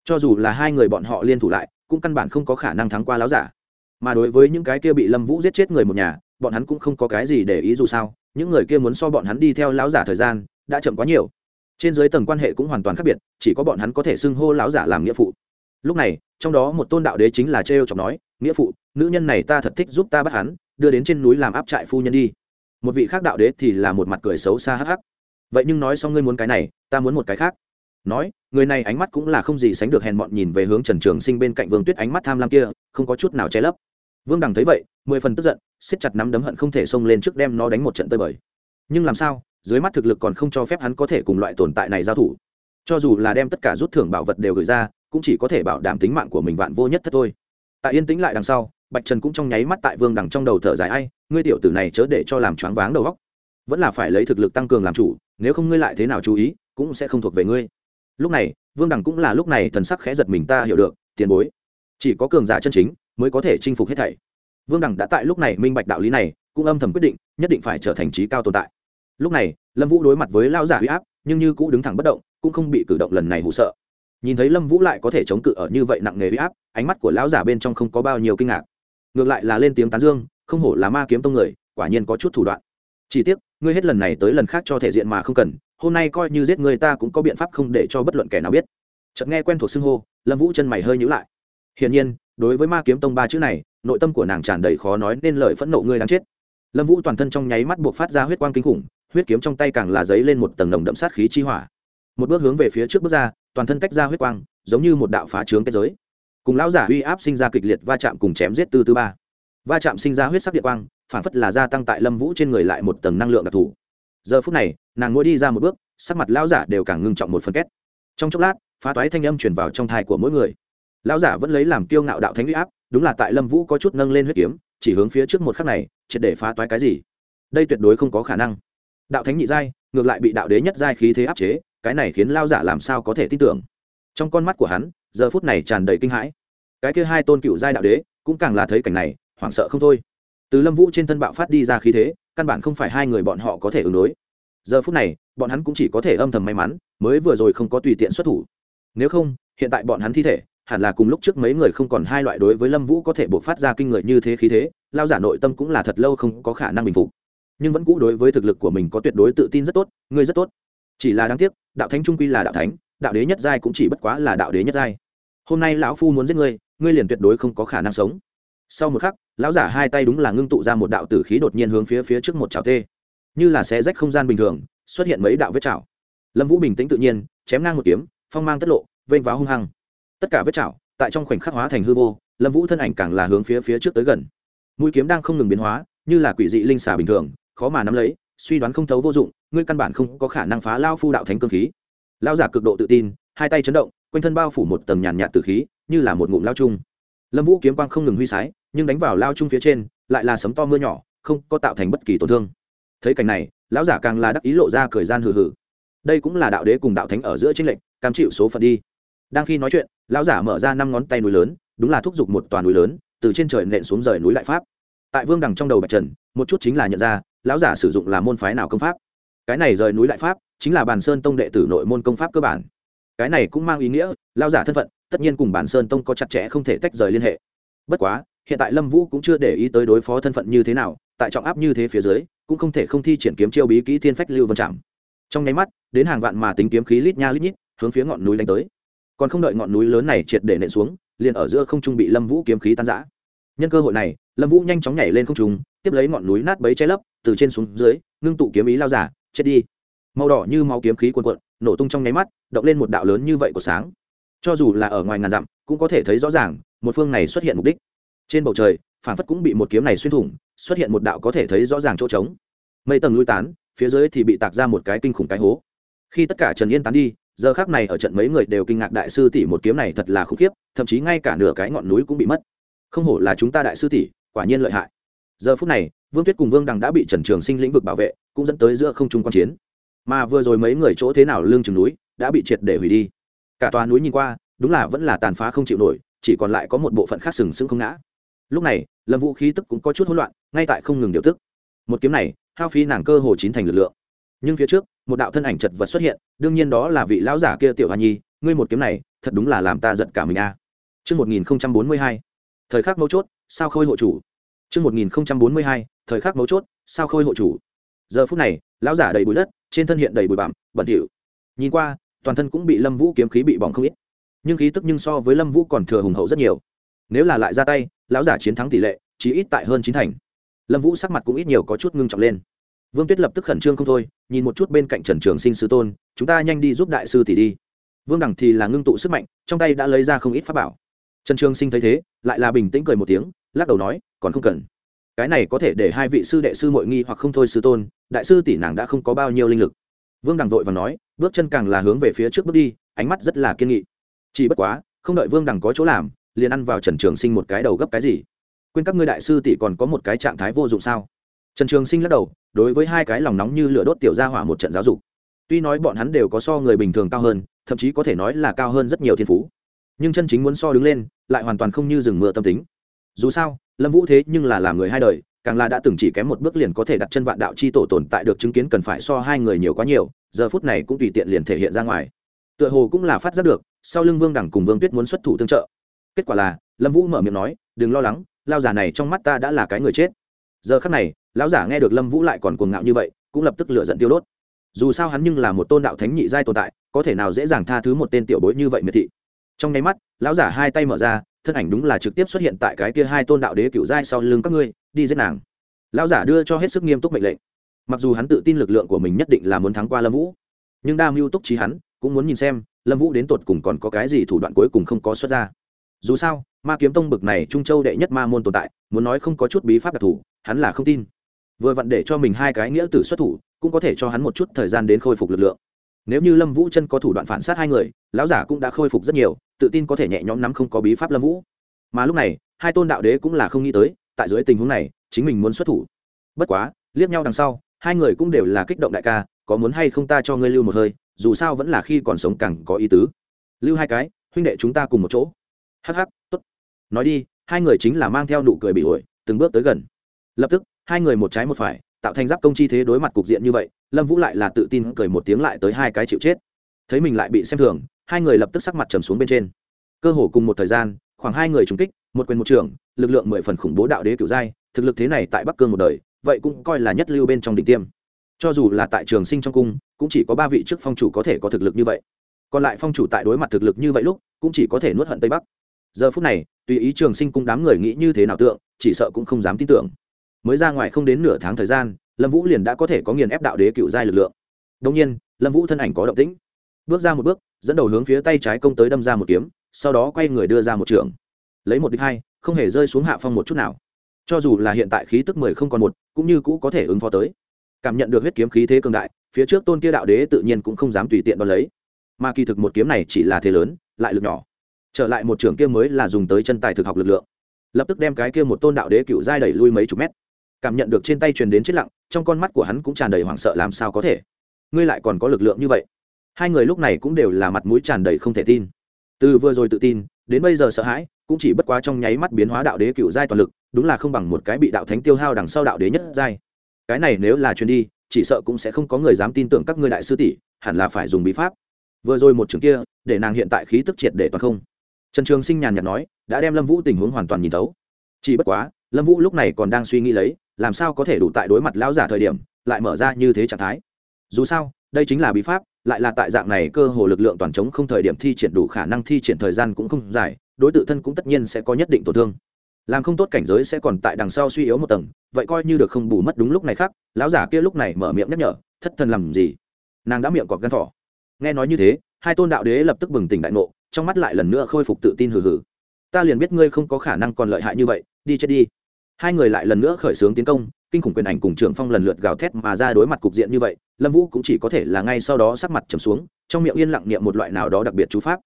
Cho dù là hai người bọn họ liên thủ lại, cũng căn bản không có khả năng thắng qua lao giả. Mà đối với những cái kia bị Lâm Vũ giết chết người một nhà, bọn hắn cũng không có cái gì để ý dù sao, những người kia muốn so bọn hắn đi theo lão giả thời gian, đã chậm quá nhiều trên dưới tầng quan hệ cũng hoàn toàn khác biệt chỉ có bọn hắn có thể xưng hô lão giả làm nghĩa phụ lúc này trong đó một tôn đạo đế chính là trêu chọc nói nghĩa phụ nữ nhân này ta thật thích giúp ta bắt hắn, đưa đến trên núi làm áp trại phu nhân đi. Một vị khác đạo đế thì là một mặt cười xấu xa hắc hắc. Vậy nhưng nói xong ngươi muốn cái này, ta muốn một cái khác. Nói, người này ánh mắt cũng là không gì sánh được hèn mọn nhìn về hướng trần trường sinh bên cạnh vương tuyết ánh mắt tham lam kia, không có chút nào che lấp. Vương đằng thấy vậy, mười phần tức giận, siết chặt nắm đấm hận không thể xông lên trước đem nó đánh một trận tơi bời. Nhưng làm sao, dưới mắt thực lực còn không cho phép hắn có thể cùng loại tồn tại này giao thủ. Cho dù là đem tất cả rút thưởng bảo vật đều gửi ra, cũng chỉ có thể bảo đảm tính mạng của mình vạn vô nhất thất thôi. Tại yên tĩnh lại đằng sau bạch trần cũng trong nháy mắt tại vương đằng trong đầu thở dài, ai, ngươi tiểu tử này chớ để cho làm choáng váng đầu góc vẫn là phải lấy thực lực tăng cường làm chủ, nếu không ngươi lại thế nào chú ý, cũng sẽ không thuộc về ngươi. Lúc này, vương đằng cũng là lúc này thần sắc khẽ giật mình, ta hiểu được, tiền bối. Chỉ có cường giả chân chính mới có thể chinh phục hết thảy. Vương đằng đã tại lúc này minh bạch đạo lý này, cũng âm thầm quyết định, nhất định phải trở thành trí cao tồn tại. Lúc này, lâm vũ đối mặt với lao giả huy áp, nhưng như cũ đứng thẳng bất động, cũng không bị cử động lần này hụ sợ. Nhìn thấy lâm vũ lại có thể chống cự ở như vậy nặng nề huy áp, ánh mắt của lão giả bên trong không có bao nhiêu kinh ngạc ngược lại là lên tiếng tán dương, không hổ là ma kiếm tông người, quả nhiên có chút thủ đoạn. Chỉ tiếc, ngươi hết lần này tới lần khác cho thể diện mà không cần, hôm nay coi như giết người ta cũng có biện pháp không để cho bất luận kẻ nào biết. Chợt nghe quen thuộc xưng hô, lâm vũ chân mày hơi nhữ lại. Hiển nhiên, đối với ma kiếm tông ba chữ này, nội tâm của nàng tràn đầy khó nói nên lời phẫn nộ ngươi đáng chết. Lâm vũ toàn thân trong nháy mắt buộc phát ra huyết quang kinh khủng, huyết kiếm trong tay càng là giấy lên một tầng nồng đậm sát khí chi hỏa. Một bước hướng về phía trước bước ra, toàn thân cách ra huyết quang, giống như một đạo phá trướng kết giới cùng lão giả uy áp sinh ra kịch liệt va chạm cùng chém giết tư tư ba. Va chạm sinh ra huyết sắc địa quang, phản phất là gia tăng tại lâm vũ trên người lại một tầng năng lượng đặc thù. Giờ phút này, nàng ngồi đi ra một bước, sắc mặt lão giả đều càng ngưng trọng một phần két. Trong chốc lát, phá toái thanh âm truyền vào trong thai của mỗi người. Lão giả vẫn lấy làm kiêu ngạo đạo thánh uy áp, đúng là tại lâm vũ có chút nâng lên huyết kiếm, chỉ hướng phía trước một khắc này, triệt để phá toái cái gì? Đây tuyệt đối không có khả năng. Đạo thánh nhị giai, ngược lại bị đạo đế nhất giai khí thế áp chế, cái này khiến lao giả làm sao có thể tin tưởng? Trong con mắt của hắn, giờ phút này tràn đầy kinh hãi cái kia hai tôn cựu giai đạo đế, cũng càng là thấy cảnh này, hoảng sợ không thôi. Từ lâm vũ trên thân bạo phát đi ra khí thế, căn bản không phải hai người bọn họ có thể ứng đối. Giờ phút này, bọn hắn cũng chỉ có thể âm thầm may mắn, mới vừa rồi không có tùy tiện xuất thủ. Nếu không, hiện tại bọn hắn thi thể, hẳn là cùng lúc trước mấy người không còn hai loại đối với lâm vũ có thể buộc phát ra kinh người như thế khí thế, lao giả nội tâm cũng là thật lâu không có khả năng bình phục. Nhưng vẫn cũ đối với thực lực của mình có tuyệt đối tự tin rất tốt, ngươi rất tốt. Chỉ là đáng tiếc, đạo thánh trung quy là đạo thánh, đạo đế nhất giai cũng chỉ bất quá là đạo đế nhất giai. Hôm nay lão phu muốn giết ngươi ngươi liền tuyệt đối không có khả năng sống. Sau một khắc, lão giả hai tay đúng là ngưng tụ ra một đạo tử khí đột nhiên hướng phía phía trước một chảo tê. Như là xé rách không gian bình thường, xuất hiện mấy đạo vết chảo. Lâm vũ bình tĩnh tự nhiên, chém ngang một kiếm, phong mang tất lộ, vênh váo hung hăng. Tất cả vết chảo, tại trong khoảnh khắc hóa thành hư vô, lâm vũ thân ảnh càng là hướng phía phía trước tới gần. Mũi kiếm đang không ngừng biến hóa, như là quỷ dị linh xà bình thường, khó mà nắm lấy, suy đoán không thấu vô dụng, ngươi căn bản không có khả năng phá lao phu đạo thánh cơ khí. Lao giả cực độ tự tin, hai tay chấn động, quanh thân bao phủ một tầng nhàn nhạt tử khí như là một ngụm lao chung. Lâm vũ kiếm quang không ngừng huy sái, nhưng đánh vào lao chung phía trên, lại là sấm to mưa nhỏ, không có tạo thành bất kỳ tổn thương. Thấy cảnh này, lão giả càng là đắc ý lộ ra cười gian hừ hừ. Đây cũng là đạo đế cùng đạo thánh ở giữa tranh lệnh cam chịu số phận đi. Đang khi nói chuyện, lão giả mở ra năm ngón tay núi lớn, đúng là thúc giục một toàn núi lớn, từ trên trời nện xuống rời núi lại pháp. Tại vương đằng trong đầu bạch trần, một chút chính là nhận ra, lão giả sử dụng là môn phái nào công pháp. Cái này rời núi lại pháp, chính là bàn sơn tông đệ tử nội môn công pháp cơ bản. Cái này cũng mang ý nghĩa, lão giả thân phận tất nhiên cùng bản sơn tông có chặt chẽ không thể tách rời liên hệ. Bất quá, hiện tại lâm vũ cũng chưa để ý tới đối phó thân phận như thế nào, tại trọng áp như thế phía dưới, cũng không thể không thi triển kiếm chiêu bí kỹ thiên phách lưu vân trạm. Trong nháy mắt, đến hàng vạn mà tính kiếm khí lít nha lít nhít, hướng phía ngọn núi đánh tới. Còn không đợi ngọn núi lớn này triệt để nện xuống, liền ở giữa không trung bị lâm vũ kiếm khí tan giã nhân cơ hội này, lâm vũ nhanh chóng nhảy lên không trung, tiếp lấy ngọn núi nát bấy che lấp, từ trên xuống dưới, ngưng tụ kiếm ý lao giả, chết đi. Màu đỏ như máu kiếm khí cuồn cuộn, nổ tung trong nháy mắt, động lên một đạo lớn như vậy của sáng cho dù là ở ngoài ngàn dặm, cũng có thể thấy rõ ràng, một phương này xuất hiện mục đích. Trên bầu trời, phản phất cũng bị một kiếm này xuyên thủng, xuất hiện một đạo có thể thấy rõ ràng chỗ trống. Mây tầng lui tán, phía dưới thì bị tạc ra một cái kinh khủng cái hố. Khi tất cả trần yên tán đi, giờ khác này ở trận mấy người đều kinh ngạc đại sư tỷ một kiếm này thật là khủng khiếp, thậm chí ngay cả nửa cái ngọn núi cũng bị mất. Không hổ là chúng ta đại sư tỷ, quả nhiên lợi hại. Giờ phút này, vương tuyết cùng vương đằng đã bị trần trường sinh lĩnh vực bảo vệ, cũng dẫn tới giữa không trung quan chiến. Mà vừa rồi mấy người chỗ thế nào lương chừng núi, đã bị triệt để hủy đi cả tòa núi nhìn qua đúng là vẫn là tàn phá không chịu nổi chỉ còn lại có một bộ phận khác sừng sững không ngã lúc này lâm vũ khí tức cũng có chút hỗn loạn ngay tại không ngừng điều tức một kiếm này hao phí nàng cơ hồ chín thành lực lượng nhưng phía trước một đạo thân ảnh chật vật xuất hiện đương nhiên đó là vị lão giả kia tiểu hoa nhi ngươi một kiếm này thật đúng là làm ta giận cả mình a à. Trước 1042, thời khắc mấu chốt, sao khôi hộ chủ. Trước 1042, thời khắc mấu chốt, sao khôi hộ chủ. Giờ phút này, lão giả đầy bụi đất, trên thân hiện đầy bụi bặm, bẩn thỉu. Nhìn qua, toàn thân cũng bị Lâm Vũ kiếm khí bị bỏng không ít. Nhưng khí tức nhưng so với Lâm Vũ còn thừa hùng hậu rất nhiều. Nếu là lại ra tay, lão giả chiến thắng tỷ lệ chỉ ít tại hơn chín thành. Lâm Vũ sắc mặt cũng ít nhiều có chút ngưng trọng lên vương tuyết lập tức khẩn trương không thôi nhìn một chút bên cạnh trần trường sinh sư tôn chúng ta nhanh đi giúp đại sư tỷ đi vương đẳng thì là ngưng tụ sức mạnh trong tay đã lấy ra không ít pháp bảo trần trường sinh thấy thế lại là bình tĩnh cười một tiếng lắc đầu nói còn không cần cái này có thể để hai vị sư đệ sư mội nghi hoặc không thôi sư tôn đại sư tỷ nàng đã không có bao nhiêu linh lực vương đằng vội và nói, bước chân càng là hướng về phía trước bước đi, ánh mắt rất là kiên nghị. Chỉ bất quá, không đợi vương đằng có chỗ làm, liền ăn vào trần trường sinh một cái đầu gấp cái gì. Quên các ngươi đại sư tỷ còn có một cái trạng thái vô dụng sao? Trần trường sinh lắc đầu, đối với hai cái lòng nóng như lửa đốt tiểu gia hỏa một trận giáo dục. Tuy nói bọn hắn đều có so người bình thường cao hơn, thậm chí có thể nói là cao hơn rất nhiều thiên phú. Nhưng chân chính muốn so đứng lên, lại hoàn toàn không như rừng mưa tâm tính. Dù sao, lâm vũ thế nhưng là làm người hai đời, càng là đã từng chỉ kém một bước liền có thể đặt chân vạn đạo c h i tổ tồn tại được chứng kiến cần phải so hai người nhiều quá nhiều giờ phút này cũng tùy tiện liền thể hiện ra ngoài. Tựa hồ cũng là phát giác được, sau lưng vương đẳng cùng vương tuyết muốn xuất thủ tương trợ. Kết quả là, lâm vũ mở miệng nói, đừng lo lắng lao giả này trong mắt ta đã là cái người chết. Giờ khắc này, lão giả nghe được lâm vũ lại còn cuồng ngạo như vậy, cũng lập tức lựa giận tiêu đốt. Dù sao hắn nhưng là một tôn đạo thánh nhị giai tồn tại, có thể nào dễ dàng tha thứ một tên tiểu bối như vậy miệt thị. Trong nháy mắt, lão giả hai tay mở ra, thân ảnh đúng là trực tiếp xuất hiện tại cái kia hai tôn đạo đế cựu giai sau lưng các ngươi, đi giết nàng. Lão giả đưa cho hết sức nghiêm túc mệnh lệnh mặc dù hắn tự tin lực lượng của mình nhất định là muốn thắng qua lâm vũ, nhưng đa mưu túc trí hắn cũng muốn nhìn xem lâm vũ đến tột cùng còn có cái gì thủ đoạn cuối cùng không có xuất ra. Dù sao, ma kiếm tông bực này trung châu đệ nhất ma môn tồn tại, muốn nói không có chút bí pháp đặc thù, hắn là không tin. Vừa vặn để cho mình hai cái nghĩa tử xuất thủ, cũng có thể cho hắn một chút thời gian đến khôi phục lực lượng. Nếu như lâm vũ chân có thủ đoạn phản sát hai người, lão giả cũng đã khôi phục rất nhiều, tự tin có thể nhẹ nhõm nắm không có bí pháp lâm vũ. Mà lúc này, hai tôn đạo đế cũng là không nghĩ tới, tại dưới tình huống này, chính mình muốn xuất thủ. Bất quá, liếc nhau đằng sau hai người cũng đều là kích động đại ca, có muốn hay không ta cho ngươi lưu một hơi, dù sao vẫn là khi còn sống càng có ý tứ. Lưu hai cái, huynh đệ chúng ta cùng một chỗ. Hắc hắc, tốt. Nói đi, hai người chính là mang theo nụ cười bị ổi, từng bước tới gần. Lập tức, hai người một trái một phải, tạo thành giáp công chi thế đối mặt cục diện như vậy, lâm vũ lại là tự tin cười một tiếng lại tới hai cái chịu chết. Thấy mình lại bị xem thường, hai người lập tức sắc mặt trầm xuống bên trên. Cơ hồ cùng một thời gian, khoảng hai người trúng kích, một quyền một trường, lực lượng mười phần khủng bố đạo đế cửu giai, thực lực thế này tại bắc cương một đời vậy cũng coi là nhất lưu bên trong đỉnh tiêm. Cho dù là tại trường sinh trong cung, cũng chỉ có ba vị trước phong chủ có thể có thực lực như vậy. Còn lại phong chủ tại đối mặt thực lực như vậy lúc, cũng chỉ có thể nuốt hận tây bắc. Giờ phút này, tùy ý trường sinh cung đám người nghĩ như thế nào tượng, chỉ sợ cũng không dám tin tưởng. Mới ra ngoài không đến nửa tháng thời gian, lâm vũ liền đã có thể có nghiền ép đạo đế cựu giai lực lượng. Đông nhiên, lâm vũ thân ảnh có động tĩnh. Bước ra một bước, dẫn đầu hướng phía tay trái công tới đâm ra một kiếm, sau đó quay người đưa ra một trường. Lấy một đích hai, không hề rơi xuống hạ phong một chút nào. Cho dù là hiện tại khí tức mười không còn một cũng như cũ có thể ứng phó tới. Cảm nhận được huyết kiếm khí thế cường đại, phía trước tôn kia đạo đế tự nhiên cũng không dám tùy tiện đón lấy. Mà kỳ thực một kiếm này chỉ là thế lớn, lại lực nhỏ. Trở lại một trường kia mới là dùng tới chân tài thực học lực lượng. Lập tức đem cái kia một tôn đạo đế cựu giai đẩy lui mấy chục mét. Cảm nhận được trên tay truyền đến chết lặng, trong con mắt của hắn cũng tràn đầy hoảng sợ làm sao có thể. Ngươi lại còn có lực lượng như vậy. Hai người lúc này cũng đều là mặt mũi tràn đầy không thể tin. Từ vừa rồi tự tin, đến bây giờ sợ hãi cũng chỉ bất quá trong nháy mắt biến hóa đạo đế cựu giai toàn lực, đúng là không bằng một cái bị đạo thánh tiêu hao đằng sau đạo đế nhất giai. Cái này nếu là truyền đi, chỉ sợ cũng sẽ không có người dám tin tưởng các ngươi đại sư tỷ, hẳn là phải dùng bí pháp. Vừa rồi một trường kia, để nàng hiện tại khí tức triệt để toàn không. Trần trường sinh nhàn nhạt nói, đã đem lâm vũ tình huống hoàn toàn nhìn thấu. Chỉ bất quá, lâm vũ lúc này còn đang suy nghĩ lấy, làm sao có thể đủ tại đối mặt lão giả thời điểm, lại mở ra như thế trạng thái. Dù sao, đây chính là bí pháp, lại là tại dạng này cơ hồ lực lượng toàn chống không thời điểm thi triển đủ khả năng thi triển thời gian cũng không dài đối tự thân cũng tất nhiên sẽ có nhất định tổn thương. Làm không tốt cảnh giới sẽ còn tại đằng sau suy yếu một tầng, vậy coi như được không bù mất đúng lúc này khác, lão giả kia lúc này mở miệng nhắc nhở, thất thần làm gì? Nàng đã miệng cọp gan thỏ. Nghe nói như thế, hai tôn đạo đế lập tức bừng tỉnh đại ngộ, trong mắt lại lần nữa khôi phục tự tin hừ hừ. Ta liền biết ngươi không có khả năng còn lợi hại như vậy, đi chết đi. Hai người lại lần nữa khởi xướng tiến công, kinh khủng quyền ảnh cùng trưởng phong lần lượt gào thét mà ra đối mặt cục diện như vậy, lâm vũ cũng chỉ có thể là ngay sau đó sắc mặt trầm xuống, trong miệng yên lặng niệm một loại nào đó đặc biệt chú pháp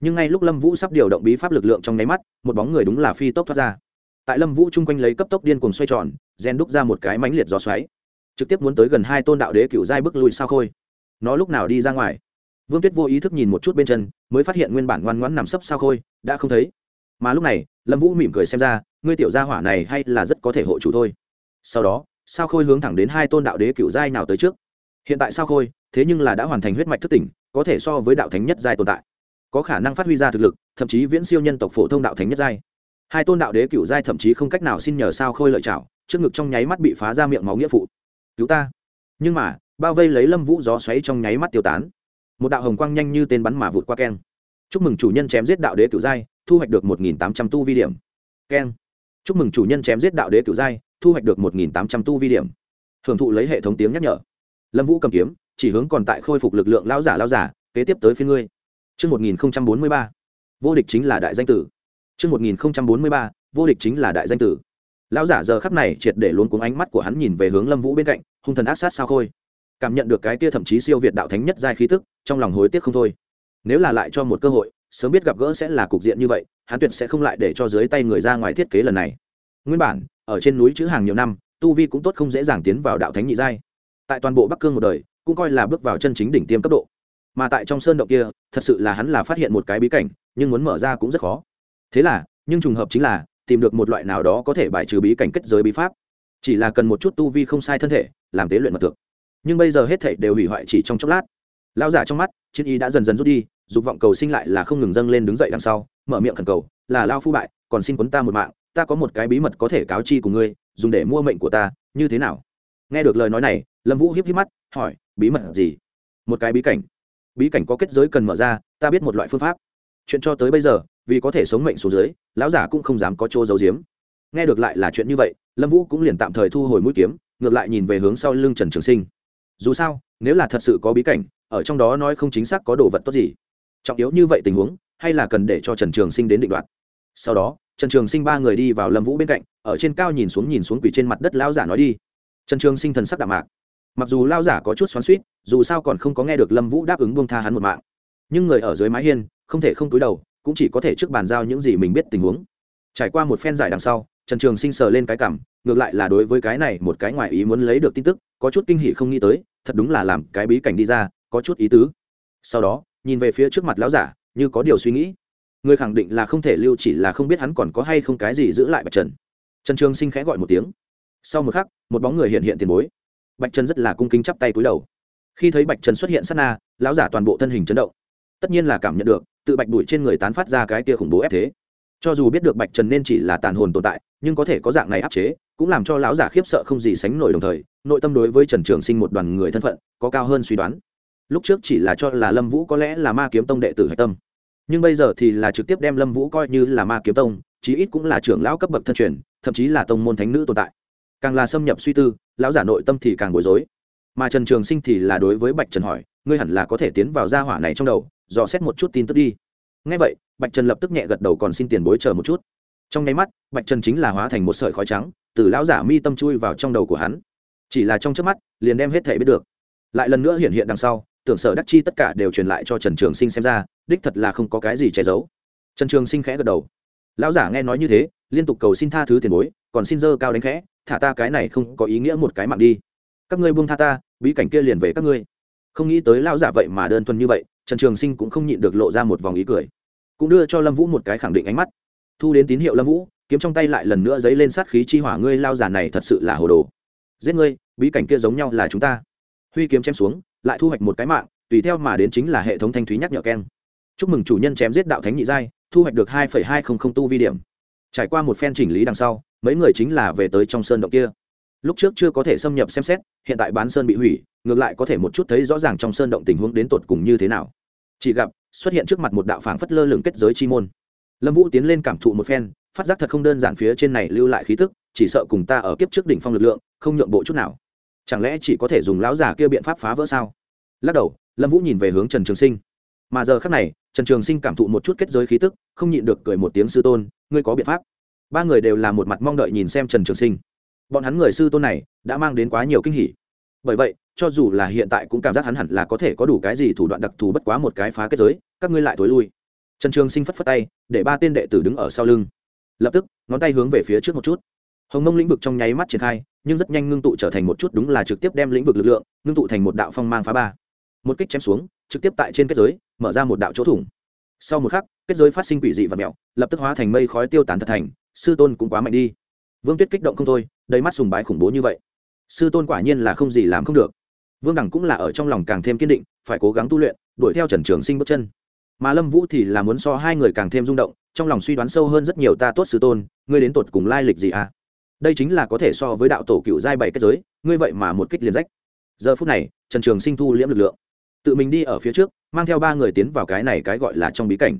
nhưng ngay lúc lâm vũ sắp điều động bí pháp lực lượng trong nháy mắt, một bóng người đúng là phi tốc thoát ra. Tại lâm vũ chung quanh lấy cấp tốc điên cuồng xoay tròn rèn đúc ra một cái mánh liệt gió xoáy. Trực tiếp muốn tới gần hai tôn đạo đế cựu giai bước lùi sao khôi. Nó lúc nào đi ra ngoài? Vương tuyết vô ý thức nhìn một chút bên chân, mới phát hiện nguyên bản ngoan ngoãn nằm sấp sao khôi, đã không thấy. Mà lúc này, lâm vũ mỉm cười xem ra, ngươi tiểu gia hỏa này hay là rất có thể hộ chủ thôi. Sau đó, sao khôi hướng thẳng đến hai tôn đạo đế cựu giai nào tới trước? Hiện tại sao khôi, thế nhưng là đã hoàn thành huyết mạch thức tỉnh, có thể so với đạo thánh nhất giai tồn tại có khả năng phát huy ra thực lực, thậm chí viễn siêu nhân tộc phổ thông đạo thánh nhất giai. Hai tôn đạo đế cựu giai thậm chí không cách nào xin nhờ sao khôi lợi chảo trước ngực trong nháy mắt bị phá ra miệng máu nghĩa phụ. Cứu ta. Nhưng mà, bao vây lấy lâm vũ gió xoáy trong nháy mắt tiêu tán. Một đạo hồng quang nhanh như tên bắn mà vụt qua keng. Chúc mừng chủ nhân chém giết đạo đế cựu giai, thu hoạch được một nghìn tám trăm tu vi điểm. Keng. Chúc mừng chủ nhân chém giết đạo đế cựu giai, thu hoạch được một nghìn tám trăm tu vi điểm. Hưởng thụ lấy hệ thống tiếng nhắc nhở. Lâm vũ cầm kiếm, chỉ hướng còn tại khôi phục lực lượng lao giả lao giả, kế tiếp tới phía ngươi. Chương 1043, vô địch chính là đại danh tử. Chương 1043, vô địch chính là đại danh tử. Lão giả giờ khắc này triệt để luống cuống ánh mắt của hắn nhìn về hướng Lâm Vũ bên cạnh, hung thần ác sát sao khôi. Cảm nhận được cái kia thậm chí siêu việt đạo thánh nhất giai khí tức, trong lòng hối tiếc không thôi. Nếu là lại cho một cơ hội, sớm biết gặp gỡ sẽ là cục diện như vậy, hắn tuyệt sẽ không lại để cho dưới tay người ra ngoài thiết kế lần này. Nguyên bản, ở trên núi chữ hàng nhiều năm, tu vi cũng tốt không dễ dàng tiến vào đạo thánh nhị giai. Tại toàn bộ Bắc Cương một đời, cũng coi là bước vào chân chính đỉnh tiêm cấp độ mà tại trong sơn động kia, thật sự là hắn là phát hiện một cái bí cảnh, nhưng muốn mở ra cũng rất khó. Thế là, nhưng trùng hợp chính là, tìm được một loại nào đó có thể bài trừ bí cảnh kết giới bí pháp. Chỉ là cần một chút tu vi không sai thân thể, làm tế luyện mật thực nhưng bây giờ hết thảy đều hủy hoại chỉ trong chốc lát. Lão giả trong mắt, chiến ý đã dần dần rút đi, dục vọng cầu sinh lại là không ngừng dâng lên đứng dậy đằng sau, mở miệng khẩn cầu, là lao phu bại, còn xin quấn ta một mạng, ta có một cái bí mật có thể cáo chi của ngươi, dùng để mua mệnh của ta, như thế nào? Nghe được lời nói này, lâm vũ hiếp hiếp mắt, hỏi, bí mật gì? Một cái bí cảnh bí cảnh có kết giới cần mở ra, ta biết một loại phương pháp. Chuyện cho tới bây giờ, vì có thể sống mệnh xuống dưới, lão giả cũng không dám có chỗ giấu giếm. Nghe được lại là chuyện như vậy, lâm vũ cũng liền tạm thời thu hồi mũi kiếm, ngược lại nhìn về hướng sau lưng trần trường sinh. Dù sao, nếu là thật sự có bí cảnh, ở trong đó nói không chính xác có đồ vật tốt gì. Trọng yếu như vậy tình huống, hay là cần để cho trần trường sinh đến định đoạt. Sau đó, trần trường sinh ba người đi vào lâm vũ bên cạnh, ở trên cao nhìn xuống nhìn xuống quỷ trên mặt đất lão giả nói đi. Trần trường sinh thần sắc đạm mạc mặc dù lao giả có chút xoắn suýt dù sao còn không có nghe được lâm vũ đáp ứng buông tha hắn một mạng. Nhưng người ở dưới mái hiên, không thể không túi đầu, cũng chỉ có thể trước bàn giao những gì mình biết tình huống. Trải qua một phen giải đằng sau, trần trường sinh sờ lên cái cảm, ngược lại là đối với cái này một cái ngoài ý muốn lấy được tin tức, có chút kinh hỉ không nghĩ tới, thật đúng là làm cái bí cảnh đi ra, có chút ý tứ. Sau đó, nhìn về phía trước mặt lão giả, như có điều suy nghĩ. Người khẳng định là không thể lưu chỉ là không biết hắn còn có hay không cái gì giữ lại bạch trần. Trần trường sinh khẽ gọi một tiếng. Sau một khắc, một bóng người hiện hiện tiền bối bạch trần rất là cung kính chắp tay cúi đầu. Khi thấy bạch trần xuất hiện sát na, lão giả toàn bộ thân hình chấn động. Tất nhiên là cảm nhận được, tự bạch đuổi trên người tán phát ra cái kia khủng bố ép thế. Cho dù biết được bạch trần nên chỉ là tàn hồn tồn tại, nhưng có thể có dạng này áp chế, cũng làm cho lão giả khiếp sợ không gì sánh nổi đồng thời, nội tâm đối với trần trường sinh một đoàn người thân phận, có cao hơn suy đoán. Lúc trước chỉ là cho là lâm vũ có lẽ là ma kiếm tông đệ tử hạch tâm. Nhưng bây giờ thì là trực tiếp đem lâm vũ coi như là ma kiếm tông, chí ít cũng là trưởng lão cấp bậc thân truyền, thậm chí là tông môn thánh nữ tồn tại càng là xâm nhập suy tư, lão giả nội tâm thì càng bối rối. Mà trần trường sinh thì là đối với bạch trần hỏi, ngươi hẳn là có thể tiến vào gia hỏa này trong đầu, dò xét một chút tin tức đi. Ngay vậy, bạch trần lập tức nhẹ gật đầu còn xin tiền bối chờ một chút. Trong nháy mắt, bạch trần chính là hóa thành một sợi khói trắng, từ lão giả mi tâm chui vào trong đầu của hắn. Chỉ là trong trước mắt, liền đem hết thể biết được. Lại lần nữa hiện hiện đằng sau, tưởng sở đắc chi tất cả đều truyền lại cho trần trường sinh xem ra, đích thật là không có cái gì che giấu. Trần trường sinh khẽ gật đầu. Lão giả nghe nói như thế liên tục cầu xin tha thứ tiền bối, còn xin dơ cao đánh khẽ, thả ta cái này không có ý nghĩa một cái mạng đi. Các ngươi buông tha ta, bí cảnh kia liền về các ngươi. Không nghĩ tới lão giả vậy mà đơn thuần như vậy, trần trường sinh cũng không nhịn được lộ ra một vòng ý cười. Cũng đưa cho lâm vũ một cái khẳng định ánh mắt. Thu đến tín hiệu lâm vũ, kiếm trong tay lại lần nữa dấy lên sát khí chi hỏa, ngươi lao giả này thật sự là hồ đồ. Giết ngươi, bí cảnh kia giống nhau là chúng ta. Huy kiếm chém xuống, lại thu hoạch một cái mạng, tùy theo mà đến chính là hệ thống thanh thúy nhắc nhở keng. Chúc mừng chủ nhân chém giết đạo thánh nhị giai, thu hoạch được hai hai không không tu vi điểm trải qua một phen chỉnh lý đằng sau, mấy người chính là về tới trong sơn động kia. Lúc trước chưa có thể xâm nhập xem xét, hiện tại bán sơn bị hủy, ngược lại có thể một chút thấy rõ ràng trong sơn động tình huống đến tột cùng như thế nào. Chỉ gặp, xuất hiện trước mặt một đạo phảng phất lơ lửng kết giới chi môn. Lâm vũ tiến lên cảm thụ một phen, phát giác thật không đơn giản phía trên này lưu lại khí tức, chỉ sợ cùng ta ở kiếp trước đỉnh phong lực lượng, không nhượng bộ chút nào. Chẳng lẽ chỉ có thể dùng lão già kia biện pháp phá vỡ sao? Lắc đầu, lâm vũ nhìn về hướng trần trường sinh mà giờ khác này, trần trường sinh cảm thụ một chút kết giới khí tức, không nhịn được cười một tiếng sư tôn, ngươi có biện pháp. Ba người đều là một mặt mong đợi nhìn xem trần trường sinh. Bọn hắn người sư tôn này, đã mang đến quá nhiều kinh hỉ. Bởi vậy, cho dù là hiện tại cũng cảm giác hắn hẳn là có thể có đủ cái gì thủ đoạn đặc thù bất quá một cái phá kết giới, các ngươi lại thối lui. Trần trường sinh phất phất tay, để ba tên đệ tử đứng ở sau lưng. Lập tức, ngón tay hướng về phía trước một chút. Hồng mông lĩnh vực trong nháy mắt triển khai, nhưng rất nhanh ngưng tụ trở thành một chút đúng là trực tiếp đem lĩnh vực lực lượng, ngưng tụ thành một đạo phong mang phá ba. Một kích chém xuống trực tiếp tại trên kết giới, mở ra một đạo chỗ thủng. Sau một khắc, kết giới phát sinh quỷ dị và mẹo lập tức hóa thành mây khói tiêu tán thật thành, sư tôn cũng quá mạnh đi. Vương tuyết kích động không thôi, đầy mắt sùng bái khủng bố như vậy. Sư tôn quả nhiên là không gì làm không được. Vương đẳng cũng là ở trong lòng càng thêm kiên định, phải cố gắng tu luyện, đuổi theo trần trường sinh bước chân. Mà lâm vũ thì là muốn so hai người càng thêm rung động, trong lòng suy đoán sâu hơn rất nhiều ta tốt sư tôn, ngươi đến tột cùng lai lịch gì à? Đây chính là có thể so với đạo tổ cựu giai bảy kết giới, ngươi vậy mà một kích liền rách. Giờ phút này, trần trường sinh thu liễm lực lượng tự mình đi ở phía trước, mang theo ba người tiến vào cái này cái gọi là trong bí cảnh.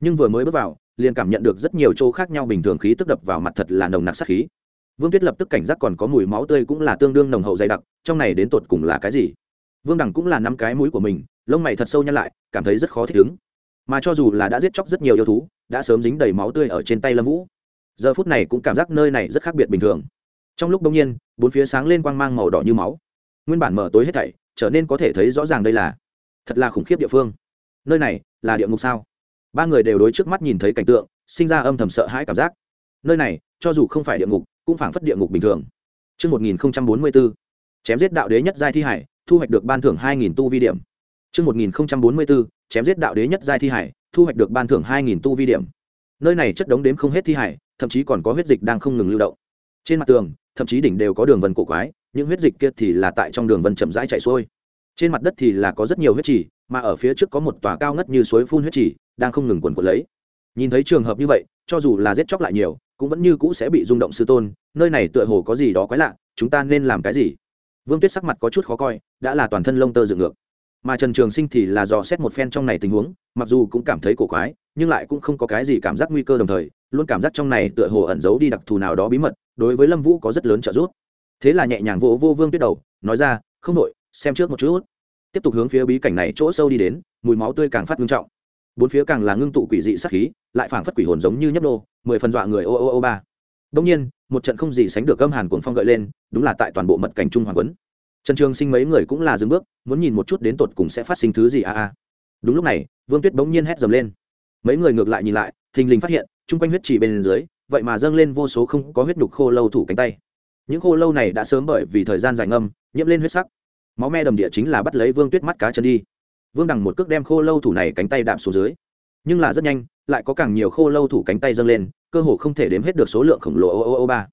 Nhưng vừa mới bước vào, liền cảm nhận được rất nhiều chỗ khác nhau bình thường khí tức đập vào mặt thật là nồng nặc sát khí. Vương tuyết lập tức cảnh giác còn có mùi máu tươi cũng là tương đương nồng hậu dày đặc, trong này đến tột cùng là cái gì? Vương đẳng cũng là năm cái mũi của mình, lông mày thật sâu nhăn lại, cảm thấy rất khó thích ứng. Mà cho dù là đã giết chóc rất nhiều yêu thú, đã sớm dính đầy máu tươi ở trên tay lâm vũ. Giờ phút này cũng cảm giác nơi này rất khác biệt bình thường. Trong lúc đông nhiên, bốn phía sáng lên quang mang màu đỏ như máu. Nguyên bản mở tối hết thảy trở nên có thể thấy rõ ràng đây là thật là khủng khiếp địa phương nơi này là địa ngục sao ba người đều đối trước mắt nhìn thấy cảnh tượng sinh ra âm thầm sợ hãi cảm giác nơi này cho dù không phải địa ngục cũng phảng phất địa ngục bình thường Trước 1044, chém giết đạo đế nhất giai thi hải, thu hoạch được ban thưởng 2.000 tu vi điểm. Trước 1044, chém giết đạo đế nhất giai thi hải, thu hoạch được ban thưởng 2.000 tu vi điểm. Nơi này chất đống đếm không hết thi hải, thậm chí còn có huyết dịch đang không ngừng lưu động. Trên mặt tường, thậm chí đỉnh đều có đường vân cổ quái, những huyết dịch kia thì là tại trong đường vân chậm rãi chảy xuôi. Trên mặt đất thì là có rất nhiều huyết trì, mà ở phía trước có một tòa cao ngất như suối phun huyết trì, đang không ngừng quần quần lấy. Nhìn thấy trường hợp như vậy, cho dù là giết chóc lại nhiều, cũng vẫn như cũ sẽ bị rung động sư tôn nơi này tựa hồ có gì đó quái lạ chúng ta nên làm cái gì vương tuyết sắc mặt có chút khó coi đã là toàn thân lông tơ dựng ngược mà trần trường sinh thì là dò xét một phen trong này tình huống mặc dù cũng cảm thấy cổ quái nhưng lại cũng không có cái gì cảm giác nguy cơ đồng thời luôn cảm giác trong này tựa hồ ẩn giấu đi đặc thù nào đó bí mật đối với lâm vũ có rất lớn trợ giúp. Thế là nhẹ nhàng vỗ vô vương tuyết đầu, nói ra, không đội xem trước một chút. Tiếp tục hướng phía bí cảnh này chỗ sâu đi đến, mùi máu tươi càng phát ngưng trọng. Bốn phía càng là ngưng tụ quỷ dị sắc khí, lại phảng phất quỷ hồn giống như nhấp nô, mười phần dọa người ô ô ô ba. Đông nhiên, một trận không gì sánh được gâm hàn cuồng phong gợi lên, đúng là tại toàn bộ mật cảnh trung hoàng quấn. Trần trường sinh mấy người cũng là dừng bước, muốn nhìn một chút đến tột cùng sẽ phát sinh thứ gì a a. Đúng lúc này, vương tuyết bỗng nhiên hét dầm lên. Mấy người ngược lại nhìn lại, thình lình phát hiện, chung quanh huyết chỉ bên dưới vậy mà dâng lên vô số không có huyết nhục khô lâu thủ cánh tay. Những khô lâu này đã sớm bởi vì thời gian dài ngâm, nhiễm lên huyết sắc. Máu me đầm địa chính là bắt lấy vương tuyết mắt cá chân đi. Vương đằng một cước đem khô lâu thủ này cánh tay đạm xuống dưới. Nhưng là rất nhanh, lại có càng nhiều khô lâu thủ cánh tay dâng lên, cơ hồ không thể đếm hết được số lượng khổng lồ ô ô ô ba.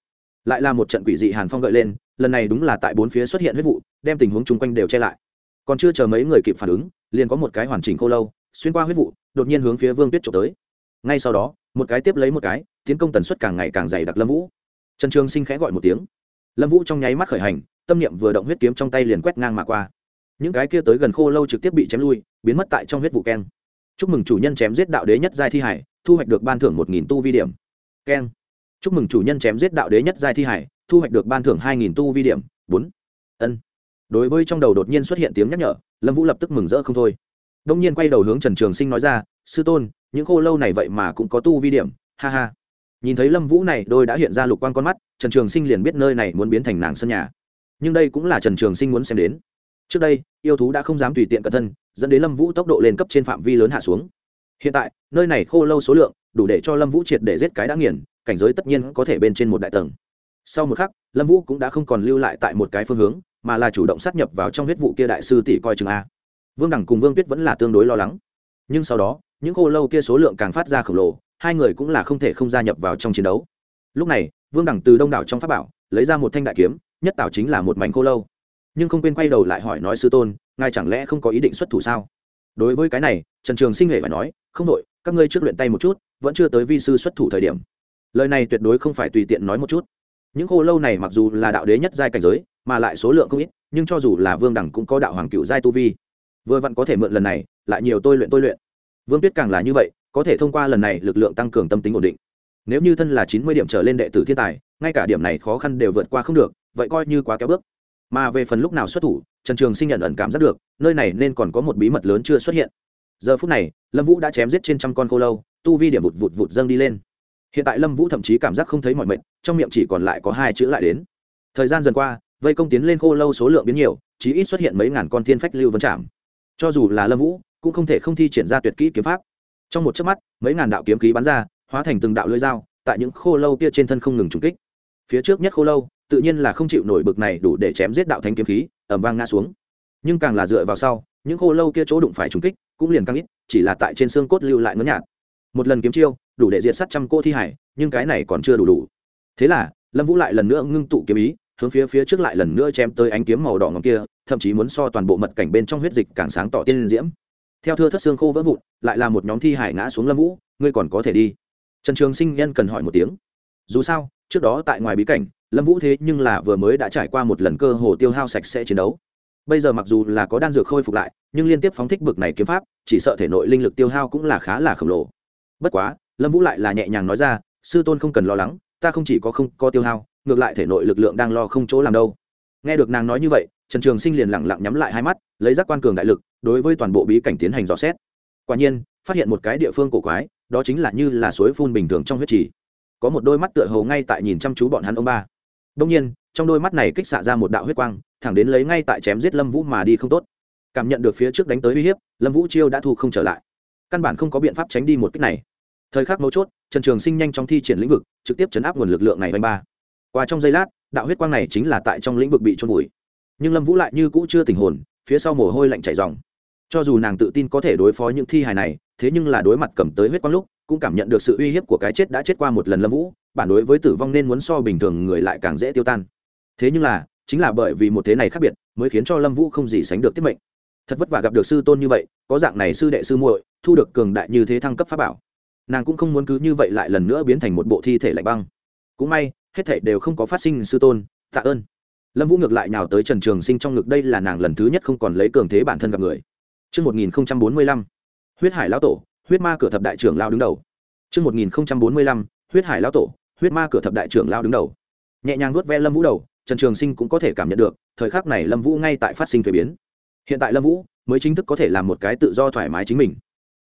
Lại là một trận quỷ dị hàn phong gợi lên, lần này đúng là tại bốn phía xuất hiện huyết vụ, đem tình huống chung quanh đều che lại. Còn chưa chờ mấy người kịp phản ứng, liền có một cái hoàn chỉnh khô lâu, xuyên qua huyết vụ, đột nhiên hướng phía vương tuyết trộm tới ngay sau đó, một cái tiếp lấy một cái, tiến công tần suất càng ngày càng dày đặc lâm vũ. Trần trường sinh khẽ gọi một tiếng. Lâm vũ trong nháy mắt khởi hành, tâm niệm vừa động huyết kiếm trong tay liền quét ngang mà qua. Những cái kia tới gần khô lâu trực tiếp bị chém lui, biến mất tại trong huyết vụ keng. Chúc mừng chủ nhân chém giết đạo đế nhất giai thi hải, thu hoạch được ban thưởng một nghìn tu vi điểm. Keng. Chúc mừng chủ nhân chém giết đạo đế nhất giai thi hải, thu hoạch được ban thưởng hai nghìn tu vi điểm. Bốn. Ân. Đối với trong đầu đột nhiên xuất hiện tiếng nhắc nhở, lâm vũ lập tức mừng rỡ không thôi đông nhiên quay đầu hướng trần trường sinh nói ra, sư tôn, những khô lâu này vậy mà cũng có tu vi điểm, ha ha. Nhìn thấy lâm vũ này, đôi đã hiện ra lục quan con mắt, trần trường sinh liền biết nơi này muốn biến thành nàng sân nhà. Nhưng đây cũng là trần trường sinh muốn xem đến. Trước đây, yêu thú đã không dám tùy tiện cẩn thân, dẫn đến lâm vũ tốc độ lên cấp trên phạm vi lớn hạ xuống. Hiện tại, nơi này khô lâu số lượng, đủ để cho lâm vũ triệt để giết cái đã nghiền, cảnh giới tất nhiên có thể bên trên một đại tầng. Sau một khắc, lâm vũ cũng đã không còn lưu lại tại một cái phương hướng, mà là chủ động sát nhập vào trong huyết vụ kia đại sư tỷ coi chừng a vương đẳng cùng vương tuyết vẫn là tương đối lo lắng. Nhưng sau đó, những khô lâu kia số lượng càng phát ra khổng lồ, hai người cũng là không thể không gia nhập vào trong chiến đấu. Lúc này, vương đẳng từ đông đảo trong pháp bảo, lấy ra một thanh đại kiếm, nhất tạo chính là một mảnh khô lâu. Nhưng không quên quay đầu lại hỏi nói sư tôn, ngài chẳng lẽ không có ý định xuất thủ sao? Đối với cái này, trần trường sinh hề phải nói, không đội, các ngươi trước luyện tay một chút, vẫn chưa tới vi sư xuất thủ thời điểm. Lời này tuyệt đối không phải tùy tiện nói một chút. Những khô lâu này mặc dù là đạo đế nhất giai cảnh giới, mà lại số lượng không ít, nhưng cho dù là vương đẳng cũng có đạo hoàng cựu giai tu vi vừa vặn có thể mượn lần này, lại nhiều tôi luyện tôi luyện. Vương tuyết càng là như vậy, có thể thông qua lần này lực lượng tăng cường tâm tính ổn định. Nếu như thân là chín mươi điểm trở lên đệ tử thiên tài, ngay cả điểm này khó khăn đều vượt qua không được, vậy coi như quá kéo bước. Mà về phần lúc nào xuất thủ, trần trường sinh nhận ẩn cảm giác được, nơi này nên còn có một bí mật lớn chưa xuất hiện. Giờ phút này, lâm vũ đã chém giết trên trăm con khô lâu, tu vi điểm vụt vụt vụt dâng đi lên. Hiện tại lâm vũ thậm chí cảm giác không thấy mọi mệnh trong miệng chỉ còn lại có hai chữ lại đến. Thời gian dần qua, vây công tiến lên khô lâu số lượng biến nhiều, chí ít xuất hiện mấy ngàn con thiên phách lưu vân chạm cho dù là lâm vũ, cũng không thể không thi triển ra tuyệt kỹ kiếm pháp. Trong một chớp mắt, mấy ngàn đạo kiếm khí bắn ra, hóa thành từng đạo lưỡi dao, tại những khô lâu kia trên thân không ngừng trúng kích. Phía trước nhất khô lâu, tự nhiên là không chịu nổi bực này đủ để chém giết đạo thánh kiếm khí ẩm vang ngã xuống. Nhưng càng là dựa vào sau, những khô lâu kia chỗ đụng phải trúng kích, cũng liền càng ít, chỉ là tại trên xương cốt lưu lại ngấn nhạt. Một lần kiếm chiêu, đủ để diệt sát trăm cô thi hải, nhưng cái này còn chưa đủ đủ. Thế là, lâm vũ lại lần nữa ngưng tụ kiếm ý hướng phía phía trước lại lần nữa chém tới ánh kiếm màu đỏ ngầm kia, thậm chí muốn so toàn bộ mật cảnh bên trong huyết dịch càng sáng tỏ tiên diễm. Theo thưa thất xương khô vỡ vụn, lại là một nhóm thi hải ngã xuống lâm vũ, ngươi còn có thể đi. Trần trường sinh nhân cần hỏi một tiếng. Dù sao, trước đó tại ngoài bí cảnh, lâm vũ thế nhưng là vừa mới đã trải qua một lần cơ hồ tiêu hao sạch sẽ chiến đấu. Bây giờ mặc dù là có đan dược khôi phục lại, nhưng liên tiếp phóng thích bực này kiếm pháp, chỉ sợ thể nội linh lực tiêu hao cũng là khá là khổng lồ. Bất quá, lâm vũ lại là nhẹ nhàng nói ra, sư tôn không cần lo lắng, ta không chỉ có không có tiêu hao ngược lại thể nội lực lượng đang lo không chỗ làm đâu. Nghe được nàng nói như vậy, trần trường sinh liền lẳng lặng nhắm lại hai mắt, lấy giác quan cường đại lực, đối với toàn bộ bí cảnh tiến hành dò xét. Quả nhiên, phát hiện một cái địa phương cổ quái, đó chính là như là suối phun bình thường trong huyết trì. Có một đôi mắt tựa hồ ngay tại nhìn chăm chú bọn hắn ông ba. Đông nhiên, trong đôi mắt này kích xạ ra một đạo huyết quang, thẳng đến lấy ngay tại chém giết lâm vũ mà đi không tốt. Cảm nhận được phía trước đánh tới uy hiếp, lâm vũ chiêu đã thu không trở lại. Căn bản không có biện pháp tránh đi một cách này. Thời khắc mấu chốt, trần trường sinh nhanh chóng thi triển lĩnh vực, trực tiếp chấn áp nguồn lực lượng này banh ba qua trong giây lát, đạo huyết quang này chính là tại trong lĩnh vực bị trôn vùi. Nhưng lâm vũ lại như cũ chưa tình hồn, phía sau mồ hôi lạnh chảy dòng cho dù nàng tự tin có thể đối phó những thi hài này, thế nhưng là đối mặt cầm tới huyết quang lúc, cũng cảm nhận được sự uy hiếp của cái chết đã chết qua một lần lâm vũ, bản đối với tử vong nên muốn so bình thường người lại càng dễ tiêu tan. Thế nhưng là, chính là bởi vì một thế này khác biệt, mới khiến cho lâm vũ không gì sánh được tiết mệnh. Thật vất vả gặp được sư tôn như vậy, có dạng này sư đệ sư muội, thu được cường đại như thế thăng cấp pháp bảo. Nàng cũng không muốn cứ như vậy lại lần nữa biến thành một bộ thi thể lạnh băng. Cũng may hết thảy đều không có phát sinh sư tôn tạ ơn lâm vũ ngược lại nào tới trần trường sinh trong ngực đây là nàng lần thứ nhất không còn lấy cường thế bản thân gặp người Trước 1045, huyết hải lão tổ, huyết ma cửa thập đại trưởng lao đứng đầu. Trước 1045, huyết hải lão tổ, huyết ma cửa thập đại trưởng lao đứng đầu. Nhẹ nhàng vuốt ve Lâm Vũ đầu, Trần Trường Sinh cũng có thể cảm nhận được, thời khắc này Lâm Vũ ngay tại phát sinh thay biến. Hiện tại Lâm Vũ mới chính thức có thể làm một cái tự do thoải mái chính mình.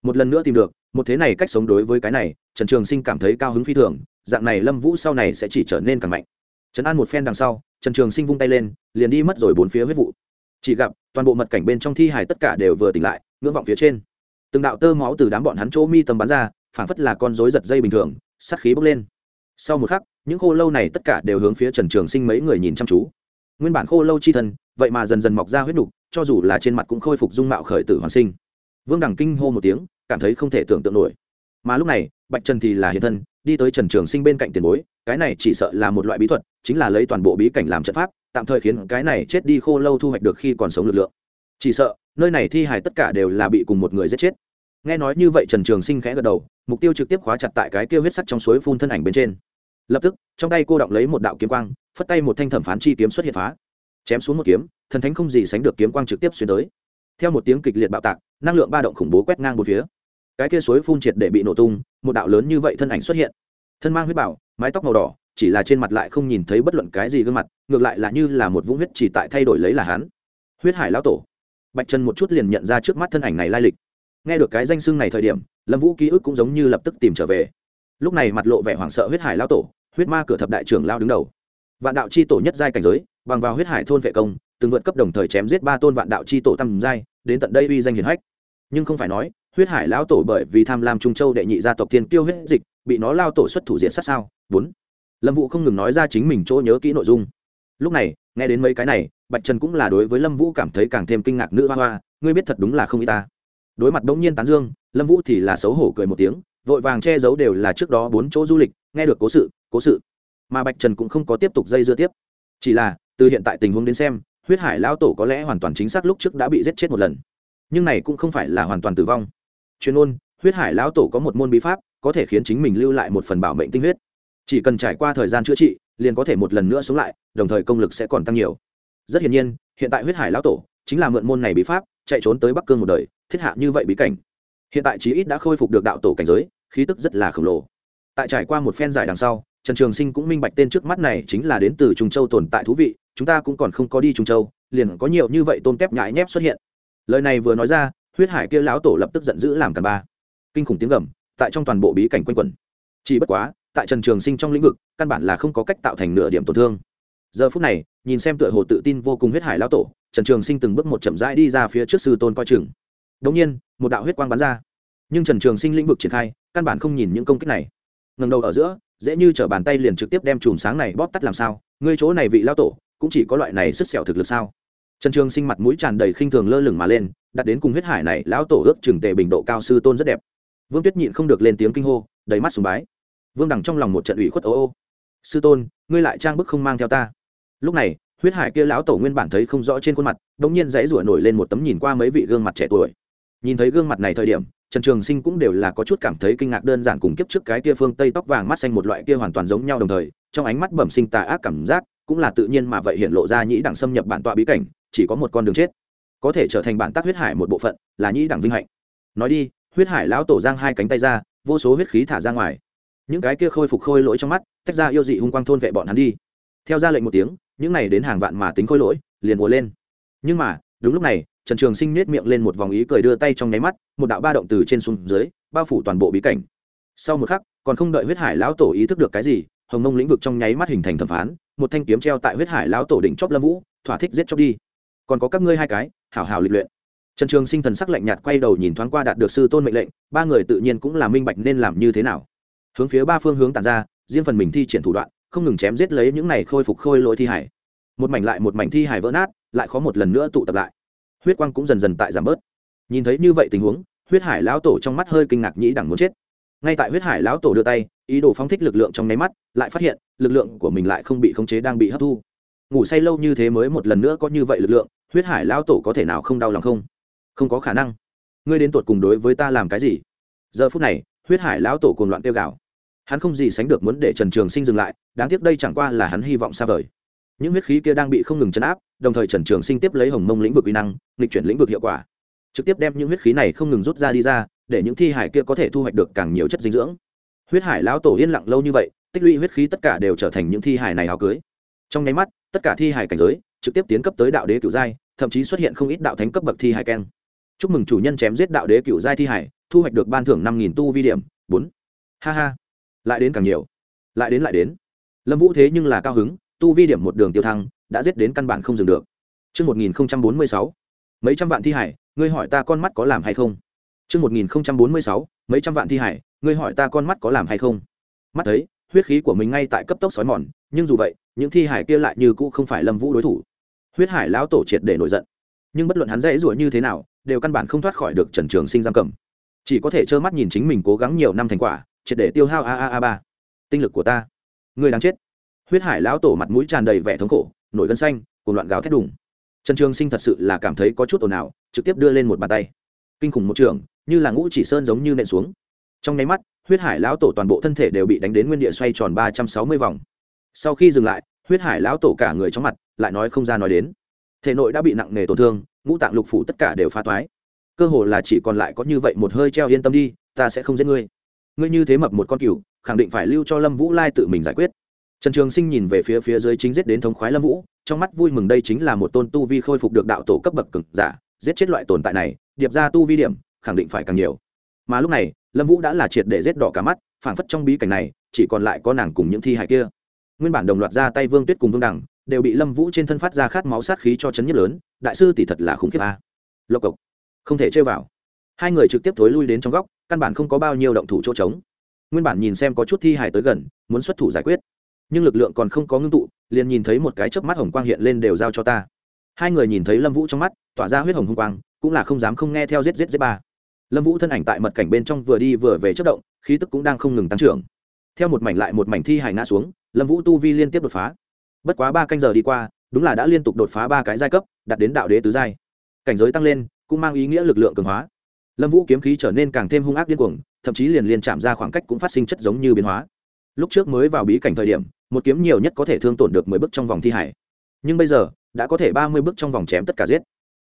Một lần nữa tìm được, một thế này cách sống đối với cái này, Trần Trường Sinh cảm thấy cao hứng phi thường, dạng này Lâm Vũ sau này sẽ chỉ trở nên càng mạnh. Trấn An một phen đằng sau, Trần Trường Sinh vung tay lên, liền đi mất rồi bốn phía huyết vụ. Chỉ gặp, toàn bộ mật cảnh bên trong thi hài tất cả đều vừa tỉnh lại, ngưỡng vọng phía trên. Từng đạo tơ máu từ đám bọn hắn chỗ mi tâm bắn ra, phảng phất là con rối giật dây bình thường, sát khí bốc lên. Sau một khắc, những khô lâu này tất cả đều hướng phía Trần Trường Sinh mấy người nhìn chăm chú. Nguyên bản khô lâu chi thân, vậy mà dần dần mọc ra huyết nục, cho dù là trên mặt cũng khôi phục dung mạo khởi tử hoàn sinh. Vương Đẳng kinh hô một tiếng, cảm thấy không thể tưởng tượng nổi. Mà lúc này, Bạch Trần thì là hiện thân, đi tới Trần Trường Sinh bên cạnh tiền bối, cái này chỉ sợ là một loại bí thuật, chính là lấy toàn bộ bí cảnh làm trận pháp, tạm thời khiến cái này chết đi khô lâu thu hoạch được khi còn sống lực lượng. Chỉ sợ, nơi này thi hài tất cả đều là bị cùng một người giết chết. nghe nói như vậy trần trường sinh khẽ gật đầu mục tiêu trực tiếp khóa chặt tại cái kia huyết sắc trong suối phun thân ảnh bên trên lập tức trong tay cô động lấy một đạo kiếm quang phất tay một thanh thẩm phán chi kiếm xuất hiện phá chém xuống một kiếm thần thánh không gì sánh được kiếm quang trực tiếp xuyên tới theo một tiếng kịch liệt bạo tạc năng lượng ba động khủng bố quét ngang một phía cái kia suối phun triệt để bị nổ tung, một đạo lớn như vậy thân ảnh xuất hiện. Thân mang huyết bảo, mái tóc màu đỏ, chỉ là trên mặt lại không nhìn thấy bất luận cái gì gương mặt, ngược lại là như là một vũng huyết chỉ tại thay đổi lấy là hắn. Huyết hải lão tổ. Bạch trần một chút liền nhận ra trước mắt thân ảnh này lai lịch. Nghe được cái danh xưng này thời điểm, lâm vũ ký ức cũng giống như lập tức tìm trở về. Lúc này mặt lộ vẻ hoảng sợ huyết hải lão tổ, huyết ma cửa thập đại trưởng lao đứng đầu. Vạn đạo c h i tổ nhất giai cảnh giới, bằng vào huyết hải thôn vệ công, từng vượt cấp đồng thời chém giết ba tôn vạn đạo c h i tổ tam giai, đến tận đây uy danh hiển hách. Nhưng không phải nói huyết hải lão tổ bởi vì tham lam trung châu đệ nhị gia tộc thiên tiêu huyết dịch, bị nó lao tổ xuất thủ diện sát sao? Bốn. Lâm vũ không ngừng nói ra chính mình chỗ nhớ kỹ nội dung. Lúc này, nghe đến mấy cái này, bạch trần cũng là đối với lâm vũ cảm thấy càng thêm kinh ngạc nữ hoa hoa, ngươi biết thật đúng là không y ta. Đối mặt đống nhiên tán dương, lâm vũ thì là xấu hổ cười một tiếng, vội vàng che giấu đều là trước đó bốn chỗ du lịch, nghe được cố sự cố sự. Mà bạch trần cũng không có tiếp tục dây dưa tiếp. Chỉ là, từ hiện tại tình huống đến xem, huyết hải lão tổ có lẽ hoàn toàn chính xác lúc trước đã bị giết chết một lần. Nhưng này cũng không phải là hoàn toàn tử vong chuyên môn, huyết hải lão tổ có một môn bí pháp có thể khiến chính mình lưu lại một phần bảo mệnh tinh huyết. Chỉ cần trải qua thời gian chữa trị liền có thể một lần nữa sống lại đồng thời công lực sẽ còn tăng nhiều. Rất hiển nhiên hiện tại huyết hải lão tổ chính là mượn môn này bí pháp chạy trốn tới bắc cương một đời thiết hạ như vậy bí cảnh. Hiện tại chí ít đã khôi phục được đạo tổ cảnh giới khí tức rất là khổng lồ. Tại trải qua một phen giải đằng sau trần trường sinh cũng minh bạch tên trước mắt này chính là đến từ trung châu tồn tại thú vị chúng ta cũng còn không có đi trung châu liền có nhiều như vậy tôm tép nhãi nhép xuất hiện. Lời này vừa nói ra huyết hải kia lão tổ lập tức giận dữ làm cả ba. Kinh khủng tiếng gầm, tại trong toàn bộ bí cảnh quanh quẩn. Chỉ bất quá, tại trần trường sinh trong lĩnh vực, căn bản là không có cách tạo thành nửa điểm tổn thương. Giờ phút này, nhìn xem tựa hồ tự tin vô cùng huyết hải lão tổ, trần trường sinh từng bước một chậm rãi đi ra phía trước sư tôn coi chừng. Đống nhiên, một đạo huyết quang bắn ra. Nhưng trần trường sinh lĩnh vực triển khai, căn bản không nhìn những công kích này. Ngầm đầu ở giữa, dễ như t bàn tay liền trực tiếp đem chùm sáng này bóp tắt làm sao? Ngươi chỗ này vị lao tổ, cũng chỉ có loại này sứt sẹo thực lực sao? Trần trường sinh mặt mũi tràn đầy khinh thường lơ lửng mà lên đặt đến cùng huyết hải này, lão tổ ước chừng tề bình độ cao sư tôn rất đẹp. Vương tuyết nhịn không được lên tiếng kinh hô, đầy mắt sùng bái. Vương đằng trong lòng một trận ủy khuất, ô ô, sư tôn, ngươi lại trang bức không mang theo ta. Lúc này, huyết hải kia lão tổ nguyên bản thấy không rõ trên khuôn mặt đ ỗ n g nhiên dãy rủa nổi lên một tấm nhìn qua mấy vị gương mặt trẻ tuổi. Nhìn thấy gương mặt này thời điểm, trần trường sinh cũng đều là có chút cảm thấy kinh ngạc đơn giản cùng kiếp trước cái kia phương tây tóc vàng mắt xanh một loại kia hoàn toàn giống nhau đồng thời, trong ánh mắt bẩm sinh tà ác cảm giác cũng là tự nhiên mà vậy hiện lộ ra nhĩ đẳng xâm nhập bản tọa bí cảnh, chỉ có một con đường chết có thể trở thành bản tác huyết hải một bộ phận, là nhĩ đẳng vinh hạnh. Nói đi, huyết hải lão tổ giang hai cánh tay ra, vô số huyết khí thả ra ngoài. Những cái kia khôi phục khôi lỗi trong mắt, tách ra yêu dị hung quang thôn vệ bọn hắn đi. Theo ra lệnh một tiếng, những này đến hàng vạn mà tính khôi lỗi, liền mùa lên. Nhưng mà, đúng lúc này, trần trường sinh nết miệng lên một vòng ý cười đưa tay trong nháy mắt, một đạo ba động từ trên xuống dưới, bao phủ toàn bộ bí cảnh. Sau một khắc, còn không đợi huyết hải lão tổ ý thức được cái gì, hồng mông lĩnh vực trong nháy mắt hình thành thẩm phán, một thanh kiếm treo tại huyết hải lão tổ đỉnh chóp lâm vũ, thỏa thích giết chóc đi. Còn có các ngươi hai cái hảo hảo lịch luyện. Trần trường sinh thần sắc lạnh nhạt quay đầu nhìn thoáng qua đạt được sư tôn mệnh lệnh, ba người tự nhiên cũng là minh bạch nên làm như thế nào. Hướng phía ba phương hướng tàn ra, riêng phần mình thi triển thủ đoạn, không ngừng chém giết lấy những này khôi phục khôi lỗi thi hải. Một mảnh lại một mảnh thi hải vỡ nát, lại khó một lần nữa tụ tập lại. Huyết quang cũng dần dần tại giảm bớt. Nhìn thấy như vậy tình huống, huyết hải lão tổ trong mắt hơi kinh ngạc nhĩ đẳng muốn chết. Ngay tại huyết hải lão tổ đưa tay, ý đồ phóng thích lực lượng trong nháy mắt, lại phát hiện, lực lượng của mình lại không bị khống chế đang bị hấp thu. Ngủ say lâu như thế mới một lần nữa có như vậy lực lượng huyết hải lão tổ có thể nào không đau lòng không? Không có khả năng. Ngươi đến tột cùng đối với ta làm cái gì? Giờ phút này, huyết hải lão tổ cuồng loạn tiêu gạo hắn không gì sánh được muốn để trần trường sinh dừng lại, đáng tiếc đây chẳng qua là hắn hy vọng xa vời. Những huyết khí kia đang bị không ngừng chấn áp, đồng thời trần trường sinh tiếp lấy hồng mông lĩnh vực uy năng, nghịch chuyển lĩnh vực hiệu quả. Trực tiếp đem những huyết khí này không ngừng rút ra đi ra, để những thi hải kia có thể thu hoạch được càng nhiều chất dinh dưỡng. Huyết hải lão tổ yên lặng lâu như vậy, tích lũy huyết khí tất cả đều trở thành những thi hải này áo cưới. Trong nháy mắt, tất cả thi hải cảnh giới trực tiếp tiến cấp tới đạo đế cựu giai thậm chí xuất hiện không ít đạo thánh cấp bậc thi hải keng. Chúc mừng chủ nhân chém giết đạo đế cựu giai thi hải thu hoạch được ban thưởng năm nghìn tu vi điểm bốn. Ha ha. Lại đến càng nhiều. Lại đến lại đến. Lâm vũ thế nhưng là cao hứng tu vi điểm một đường tiêu thăng đã giết đến căn bản không dừng được. Trước 1046, mấy trăm vạn thi hải, ngươi hỏi ta con mắt có làm hay không? Trước 1046, mấy trăm vạn thi hải, ngươi hỏi ta con mắt có làm hay không? Mắt thấy, huyết khí của mình ngay tại cấp tốc sói mòn, nhưng dù vậy, những thi hải kia lại như cũ không phải Lâm Vũ đối thủ. Huyết Hải lão tổ triệt để nổi giận. Nhưng bất luận hắn dễ rủa như thế nào, đều căn bản không thoát khỏi được Trần Trường Sinh giam cầm. Chỉ có thể trơ mắt nhìn chính mình cố gắng nhiều năm thành quả, triệt để tiêu hao a a a ba. Tinh lực của ta, ngươi đáng chết huyết hải lão tổ mặt mũi tràn đầy vẻ thống khổ nổi gân xanh cùng loạn gào thét đùng trần trường sinh thật sự là cảm thấy có chút ồn ào trực tiếp đưa lên một bàn tay kinh khủng một trường như là ngũ chỉ sơn giống như nện xuống trong nháy mắt huyết hải lão tổ toàn bộ thân thể đều bị đánh đến nguyên địa xoay tròn ba trăm sáu mươi vòng sau khi dừng lại huyết hải lão tổ cả người trong mặt, lại nói không ra nói đến. Thể nội đã bị nặng nề tổn thương, ngũ tạng lục phủ tất cả đều phá toái. Cơ hồ là chỉ còn lại có như vậy một hơi treo yên tâm đi, ta sẽ không giết ngươi. Ngươi như thế mập một con cừu, khẳng định phải lưu cho lâm vũ lai tự mình giải quyết. Trần trường sinh nhìn về phía phía dưới chính giết đến thống khoái lâm vũ, trong mắt vui mừng đây chính là một tôn tu vi khôi phục được đạo tổ cấp bậc cực giả, giết chết loại tồn tại này, điệp ra tu vi điểm, khẳng định phải càng nhiều. Mà lúc này, lâm vũ đã là triệt để giết đỏ cả mắt, phảng phất trong bí cảnh này, chỉ còn lại có nàng cùng những thi hài kia nguyên bản đồng loạt ra tay vương tuyết cùng vương đẳng đều bị lâm vũ trên thân phát ra khát máu sát khí cho chấn nhất lớn, đại sư tỷ thật là khủng khiếp a. Lộc cộc, không thể chơi vào. Hai người trực tiếp thối lui đến trong góc, căn bản không có bao nhiêu động thủ chỗ trống. Nguyên bản nhìn xem có chút thi hài tới gần, muốn xuất thủ giải quyết, nhưng lực lượng còn không có ngưng tụ, liền nhìn thấy một cái chớp mắt hồng quang hiện lên đều giao cho ta. Hai người nhìn thấy lâm vũ trong mắt, tỏa ra huyết hồng hồng quang, cũng là không dám không nghe theo giết giết giết ba. Lâm vũ thân ảnh tại mật cảnh bên trong vừa đi vừa về chất động, khí tức cũng đang không ngừng tăng trưởng theo một mảnh lại một mảnh thi hải ngã xuống, lâm vũ tu vi liên tiếp đột phá. Bất quá ba canh giờ đi qua, đúng là đã liên tục đột phá ba cái giai cấp đặt đến đạo đế tứ giai. Cảnh giới tăng lên, cũng mang ý nghĩa lực lượng cường hóa. Lâm vũ kiếm khí trở nên càng thêm hung ác điên cuồng, thậm chí liền liền chạm ra khoảng cách cũng phát sinh chất giống như biến hóa. Lúc trước mới vào bí cảnh thời điểm, một kiếm nhiều nhất có thể thương tổn được mười bước trong vòng thi hải nhưng bây giờ, đã có thể ba mươi bước trong vòng chém tất cả giết.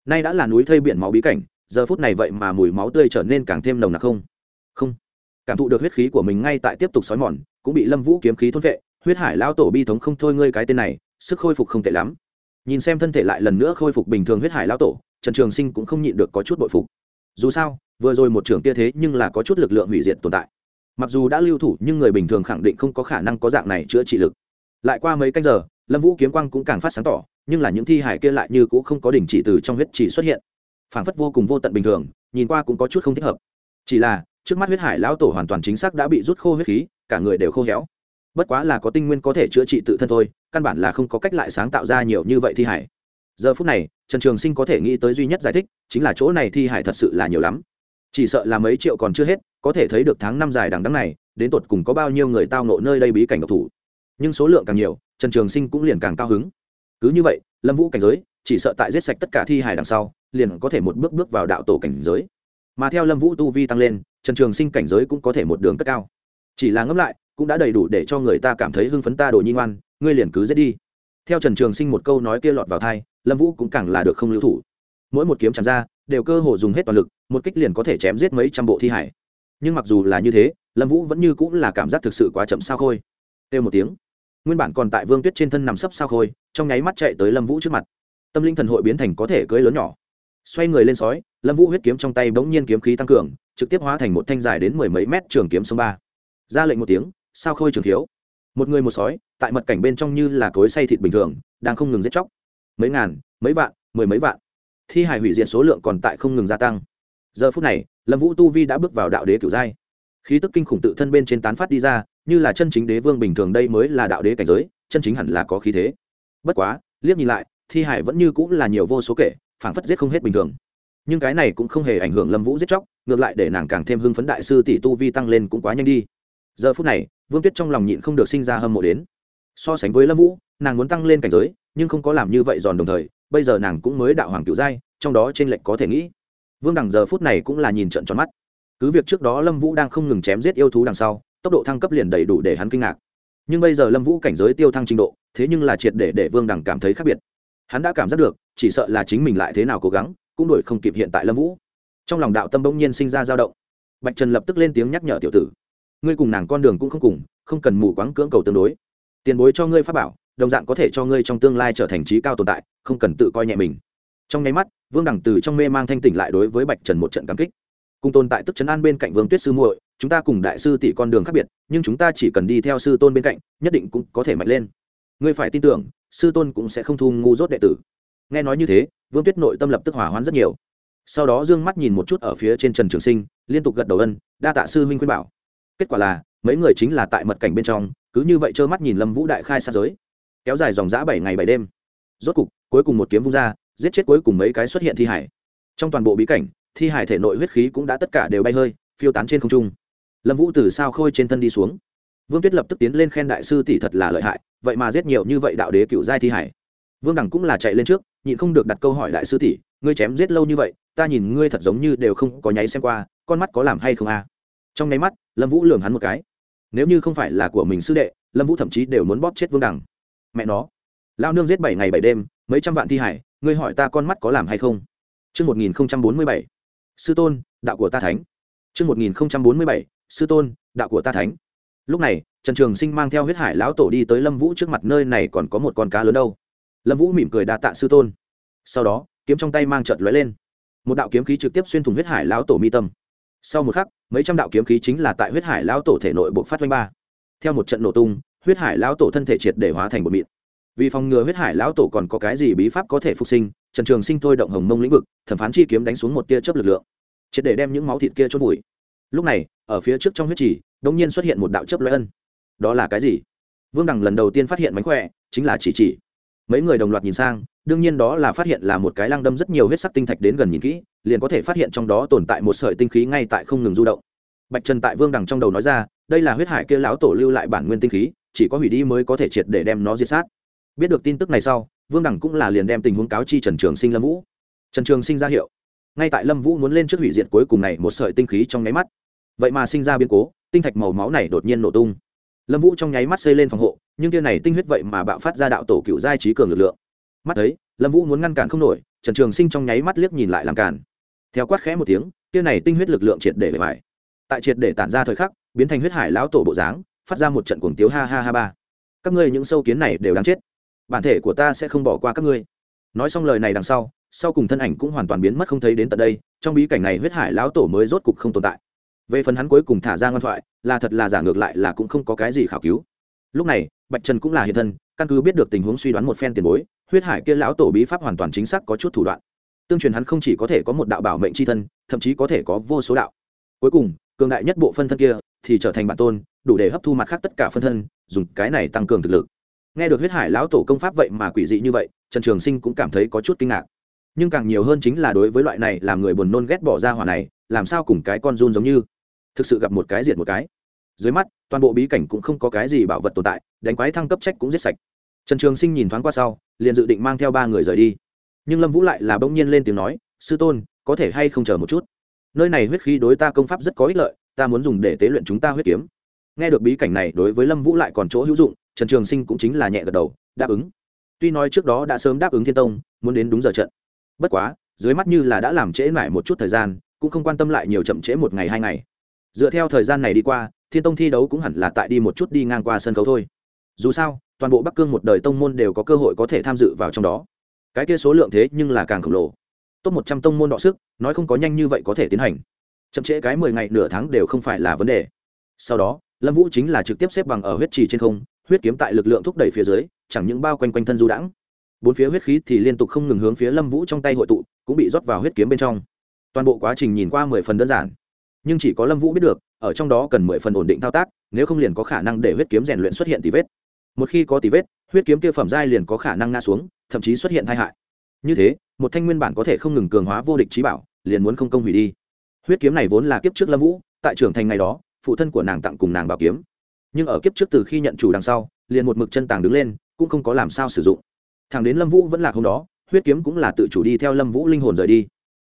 Nay đã là núi thây biển máu bí cảnh, giờ phút này vậy mà mùi máu tươi trở nên càng thêm nồng nặc không? Không cảm thụ được huyết khí của mình ngay tại tiếp tục xói mòn, cũng bị lâm vũ kiếm khí thôn vệ. Huyết hải lao tổ bi thống không thôi ngươi cái tên này, sức khôi phục không tệ lắm. Nhìn xem thân thể lại lần nữa khôi phục bình thường huyết hải lao tổ, trần trường sinh cũng không nhịn được có chút bội phục. Dù sao, vừa rồi một trưởng kia thế nhưng là có chút lực lượng hủy diệt tồn tại. Mặc dù đã lưu thủ nhưng người bình thường khẳng định không có khả năng có dạng này chữa trị lực. Lại qua mấy canh giờ, lâm vũ kiếm quang cũng càng phát sáng tỏ, nhưng là những thi hải kia lại như cũng không có đỉnh chỉ từ trong huyết chỉ xuất hiện. Phảng phất vô cùng vô tận bình thường, nhìn qua cũng có chút không thích hợp. Chỉ là trước mắt huyết hải lão tổ hoàn toàn chính xác đã bị rút khô huyết khí, cả người đều khô héo. Bất quá là có tinh nguyên có thể chữa trị tự thân thôi, căn bản là không có cách lại sáng tạo ra nhiều như vậy thi hải. Giờ phút này, trần trường sinh có thể nghĩ tới duy nhất giải thích, chính là chỗ này thi hải thật sự là nhiều lắm. Chỉ sợ là mấy triệu còn chưa hết, có thể thấy được tháng năm dài đằng đắng này, đến tột cùng có bao nhiêu người tao nộ nơi đây bí cảnh độc thủ. Nhưng số lượng càng nhiều, trần trường sinh cũng liền càng cao hứng. Cứ như vậy, lâm vũ cảnh giới, chỉ sợ tại giết sạch tất cả thi hài đằng sau, liền có thể một bước bước vào đạo tổ cảnh giới. Mà theo lâm vũ tu vi tăng lên trần trường sinh cảnh giới cũng có thể một đường cất cao. Chỉ là ngẫm lại, cũng đã đầy đủ để cho người ta cảm thấy hưng phấn ta đồ nhi ngoan, ngươi liền cứ giết đi. Theo trần trường sinh một câu nói kia lọt vào thai lâm vũ cũng càng là được không lưu thủ. Mỗi một kiếm chạm ra, đều cơ hồ dùng hết toàn lực, một kích liền có thể chém giết mấy trăm bộ thi hải. Nhưng mặc dù là như thế, lâm vũ vẫn như cũng là cảm giác thực sự quá chậm sao khôi. Têu một tiếng. Nguyên bản còn tại vương tuyết trên thân nằm sấp sao khôi, trong nháy mắt chạy tới lâm vũ trước mặt. Tâm linh thần hội biến thành có thể cưới lớn nhỏ xoay người lên sói, lâm vũ huyết kiếm trong tay bỗng nhiên kiếm khí tăng cường, trực tiếp hóa thành một thanh dài đến mười mấy mét trường kiếm sông ba. Ra lệnh một tiếng, sao khôi trường thiếu? Một người một sói, tại mật cảnh bên trong như là cối say thịt bình thường, đang không ngừng giết chóc. Mấy ngàn, mấy vạn, mười mấy vạn. Thi hài hủy diệt số lượng còn tại không ngừng gia tăng. Giờ phút này, lâm vũ tu vi đã bước vào đạo đế kiểu giai. Khí tức kinh khủng tự thân bên trên tán phát đi ra, như là chân chính đế vương bình thường đây mới là đạo đế cảnh giới, chân chính hẳn là có khí thế. Bất quá, liếc nhìn lại, thi hải vẫn như cũng là nhiều vô số kể phảng phất giết không hết bình thường. Nhưng cái này cũng không hề ảnh hưởng lâm vũ giết chóc, ngược lại để nàng càng thêm hưng phấn đại sư tỷ tu vi tăng lên cũng quá nhanh đi. Giờ phút này, vương tuyết trong lòng nhịn không được sinh ra hâm mộ đến. So sánh với lâm vũ, nàng muốn tăng lên cảnh giới, nhưng không có làm như vậy giòn đồng thời, bây giờ nàng cũng mới đạo hoàng cựu giai, trong đó trên lệch có thể nghĩ. Vương đằng giờ phút này cũng là nhìn trận tròn mắt. Cứ việc trước đó lâm vũ đang không ngừng chém giết yêu thú đằng sau, tốc độ thăng cấp liền đầy đủ để hắn kinh ngạc. Nhưng bây giờ lâm vũ cảnh giới tiêu thăng trình độ, thế nhưng là triệt để để vương đằng cảm thấy khác biệt hắn đã cảm giác được, chỉ sợ là chính mình lại thế nào cố gắng, cũng đổi không kịp hiện tại lâm vũ. Trong lòng đạo tâm bỗng nhiên sinh ra dao động. Bạch trần lập tức lên tiếng nhắc nhở tiểu tử, ngươi cùng nàng con đường cũng không cùng, không cần mù quáng cưỡng cầu tương đối. Tiền bối cho ngươi pháp bảo, đồng dạng có thể cho ngươi trong tương lai trở thành trí cao tồn tại, không cần tự coi nhẹ mình. Trong nháy mắt, vương đẳng từ trong mê mang thanh tỉnh lại đối với bạch trần một trận cảm kích. Cùng tồn tại tức trấn an bên cạnh vương tuyết sư muội, chúng ta cùng đại sư tỷ con đường khác biệt, nhưng chúng ta chỉ cần đi theo sư tôn bên cạnh, nhất định cũng có thể mạnh lên. Ngươi phải tin tưởng sư tôn cũng sẽ không thu ngu dốt đệ tử. Nghe nói như thế, vương tuyết nội tâm lập tức hỏa hoãn rất nhiều. Sau đó d ư ơ n g mắt nhìn một chút ở phía trên trần trường sinh, liên tục gật đầu ân, đa tạ sư huynh khuyên bảo. Kết quả là, mấy người chính là tại mật cảnh bên trong, cứ như vậy trơ mắt nhìn lâm vũ đại khai sát giới. Kéo dài dòng g bảy ngày bảy đêm. Rốt cục, cuối cùng một kiếm vung ra, giết chết cuối cùng mấy cái xuất hiện thi hải. Trong toàn bộ bí cảnh, thi hải thể nội huyết khí cũng đã tất cả đều bay hơi, phiêu tán trên không trung. Lâm vũ từ sao khôi trên thân đi xuống vương tuyết lập tức tiến lên khen đại sư tỷ thật là lợi hại vậy mà giết nhiều như vậy đạo đế cựu giai thi hải. Vương đẳng cũng là chạy lên trước nhịn không được đặt câu hỏi đại sư tỷ ngươi chém giết lâu như vậy ta nhìn ngươi thật giống như đều không có nháy xem qua con mắt có làm hay không a? Trong nháy mắt lâm vũ lường hắn một cái. Nếu như không phải là của mình sư đệ lâm vũ thậm chí đều muốn bóp chết vương đằng. Mẹ nó. Lao nương giết bảy ngày bảy đêm mấy trăm vạn thi hải ngươi hỏi ta con mắt có làm hay không? Trước 1047, sư tôn, đạo của ta thánh. Trước 1047, sư tôn, đạo của ta thánh. Lúc này, Trần Trường Sinh mang theo huyết hải lão tổ đi tới Lâm Vũ trước mặt nơi này còn có một con cá lớn đâu. Lâm Vũ mỉm cười đa tạ sư tôn. Sau đó, kiếm trong tay mang trợt lóe lên. Một đạo kiếm khí trực tiếp xuyên thủng huyết hải lão tổ mi tâm. Sau một khắc, mấy trăm đạo kiếm khí chính là tại huyết hải lão tổ thể nội bộc phát vang ba. Theo một trận nổ tung, huyết hải lão tổ thân thể triệt để hóa thành bột mịn vì phòng ngừa huyết hải lão tổ còn có cái gì bí pháp có thể phục sinh trần trường sinh thôi động hồng mông lĩnh vực thẩm phán chi kiếm đánh xuống một tia chớp lực lượng triệt để đem những máu thịt kia chốt vùi lúc này ở phía trước trong huyết trì đông nhiên xuất hiện một đạo chớp lóe ân. Đó là cái gì? Vương đằng lần đầu tiên phát hiện mánh khỏe, chính là chỉ chỉ. Mấy người đồng loạt nhìn sang, đương nhiên đó là phát hiện là một cái lăng đâm rất nhiều huyết sắc tinh thạch đến gần nhìn kỹ, liền có thể phát hiện trong đó tồn tại một sợi tinh khí ngay tại không ngừng du động. Bạch trần tại vương đằng trong đầu nói ra, đây là huyết hải kia lão tổ lưu lại bản nguyên tinh khí, chỉ có hủy đi mới có thể triệt để đem nó diệt sát. Biết được tin tức này sau, vương đẳng cũng là liền đem tình huống cáo chi trần trường sinh lâm vũ. Trần trường sinh ra hiệu. Ngay tại lâm vũ muốn lên trước hủy diệt cuối cùng này một sợi tinh khí trong nháy mắt. Vậy mà sinh ra biến cố tinh thạch màu máu này đột nhiên nổ tung. Lâm vũ trong nháy mắt xây lên phòng hộ, nhưng tia này tinh huyết vậy mà bạo phát ra đạo tổ cựu giai trí cường lực lượng. Mắt thấy, lâm vũ muốn ngăn cản không nổi, trần trường sinh trong nháy mắt liếc nhìn lại làm cản. Theo quát khẽ một tiếng, tia này tinh huyết lực lượng triệt để bề bài tại triệt để tản ra thời khắc, biến thành huyết hải lão tổ bộ dáng, phát ra một trận cuồng tiếu ha ha ha ba. Các ngươi những sâu kiến này đều đáng chết. Bản thể của ta sẽ không bỏ qua các ngươi. Nói xong lời này đằng sau sau cùng thân ảnh cũng hoàn toàn biến mất không thấy đến tận đây, trong bí cảnh này huyết hải lão tổ mới rốt cục không tồn tại về phần hắn cuối cùng thả ra ngoan thoại, là thật là giả ngược lại là cũng không có cái gì khảo cứu. Lúc này, bạch trần cũng là hiện thân, căn cứ biết được tình huống suy đoán một phen tiền bối, huyết hải kia lão tổ bí pháp hoàn toàn chính xác có chút thủ đoạn. Tương truyền hắn không chỉ có thể có một đạo bảo mệnh c h i thân, thậm chí có thể có vô số đạo. Cuối cùng, cường đại nhất bộ phân thân kia thì trở thành bản tôn, đủ để hấp thu mặt khác tất cả phân thân, dùng cái này tăng cường thực lực. Nghe được huyết hải lão tổ công pháp vậy mà quỷ dị như vậy, trần trường sinh cũng cảm thấy có chút kinh ngạc. Nhưng càng nhiều hơn chính là đối với loại này làm người buồn nôn ghét bỏ ra hỏa này, làm sao cùng cái con run giống như? Thực sự gặp một cái diệt một cái. Dưới mắt, toàn bộ bí cảnh cũng không có cái gì bảo vật tồn tại, đánh quái thăng cấp trách cũng giết sạch. Trần trường sinh nhìn thoáng qua sau, liền dự định mang theo ba người rời đi. Nhưng lâm vũ lại là bỗng nhiên lên tiếng nói, sư tôn, có thể hay không chờ một chút? Nơi này huyết khí đối ta công pháp rất có ích lợi, ta muốn dùng để tế luyện chúng ta huyết kiếm. Nghe được bí cảnh này, đối với lâm vũ lại còn chỗ hữu dụng, trần trường sinh cũng chính là nhẹ gật đầu, đáp ứng. Tuy nói trước đó đã sớm đáp ứng thiên tông, muốn đến đúng giờ trận. Bất quá, dưới mắt như là đã làm trễ mãi một chút thời gian, cũng không quan tâm lại nhiều chậm trễ một ngày hai ngày dựa theo thời gian này đi qua, thiên tông thi đấu cũng hẳn là tại đi một chút đi ngang qua sân khấu thôi. Dù sao, toàn bộ bắc cương một đời tông môn đều có cơ hội có thể tham dự vào trong đó. Cái kia số lượng thế nhưng là càng khổng lồ. Top một trăm tông môn đọ sức, nói không có nhanh như vậy có thể tiến hành. Chậm trễ cái mười ngày nửa tháng đều không phải là vấn đề. Sau đó, lâm vũ chính là trực tiếp xếp bằng ở huyết trì trên không, huyết kiếm tại lực lượng thúc đẩy phía dưới, chẳng những bao quanh quanh thân du đãng. Bốn phía huyết khí thì liên tục không ngừng hướng phía lâm vũ trong tay hội tụ, cũng bị rót vào huyết kiếm bên trong. Toàn bộ quá trình nhìn qua mười phần đơn giản nhưng chỉ có lâm vũ biết được, ở trong đó cần mười phần ổn định thao tác, nếu không liền có khả năng để huyết kiếm rèn luyện xuất hiện tì vết. Một khi có tì vết, huyết kiếm kia phẩm giai liền có khả năng ngã xuống, thậm chí xuất hiện tai hại. Như thế, một thanh nguyên bản có thể không ngừng cường hóa vô địch trí bảo, liền muốn không công hủy đi. Huyết kiếm này vốn là kiếp trước lâm vũ, tại trưởng thành ngày đó, phụ thân của nàng tặng cùng nàng bảo kiếm. Nhưng ở kiếp trước từ khi nhận chủ đằng sau, liền một mực chân tàng đứng lên, cũng không có làm sao sử dụng. Thằng đến lâm vũ vẫn là hôm đó, huyết kiếm cũng là tự chủ đi theo lâm vũ linh hồn rời đi.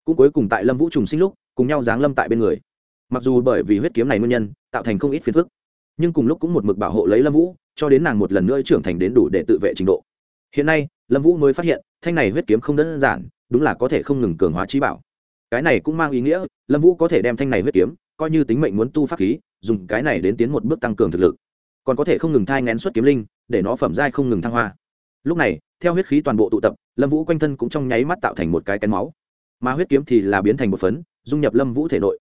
Cũng cuối cùng tại lâm vũ trùng sinh lúc, cùng nhau giáng lâm tại bên người mặc dù bởi vì huyết kiếm này nguyên nhân, tạo thành không ít phiền phức, nhưng cùng lúc cũng một mực bảo hộ lấy lâm vũ, cho đến nàng một lần nữa trưởng thành đến đủ để tự vệ trình độ. Hiện nay, lâm vũ mới phát hiện, thanh này huyết kiếm không đơn giản, đúng là có thể không ngừng cường hóa trí bảo. Cái này cũng mang ý nghĩa, lâm vũ có thể đem thanh này huyết kiếm, coi như tính mệnh muốn tu pháp khí, dùng cái này đến tiến một bước tăng cường thực lực. Còn có thể không ngừng thai ngén xuất kiếm linh, để nó phẩm giai không ngừng thăng hoa. Lúc này, theo huyết khí toàn bộ tụ tập, lâm vũ quanh thân cũng trong nháy mắt tạo thành một cái kén máu. Mà huyết kiếm thì là biến thành một phấn, dung nhập lâm vũ thể nội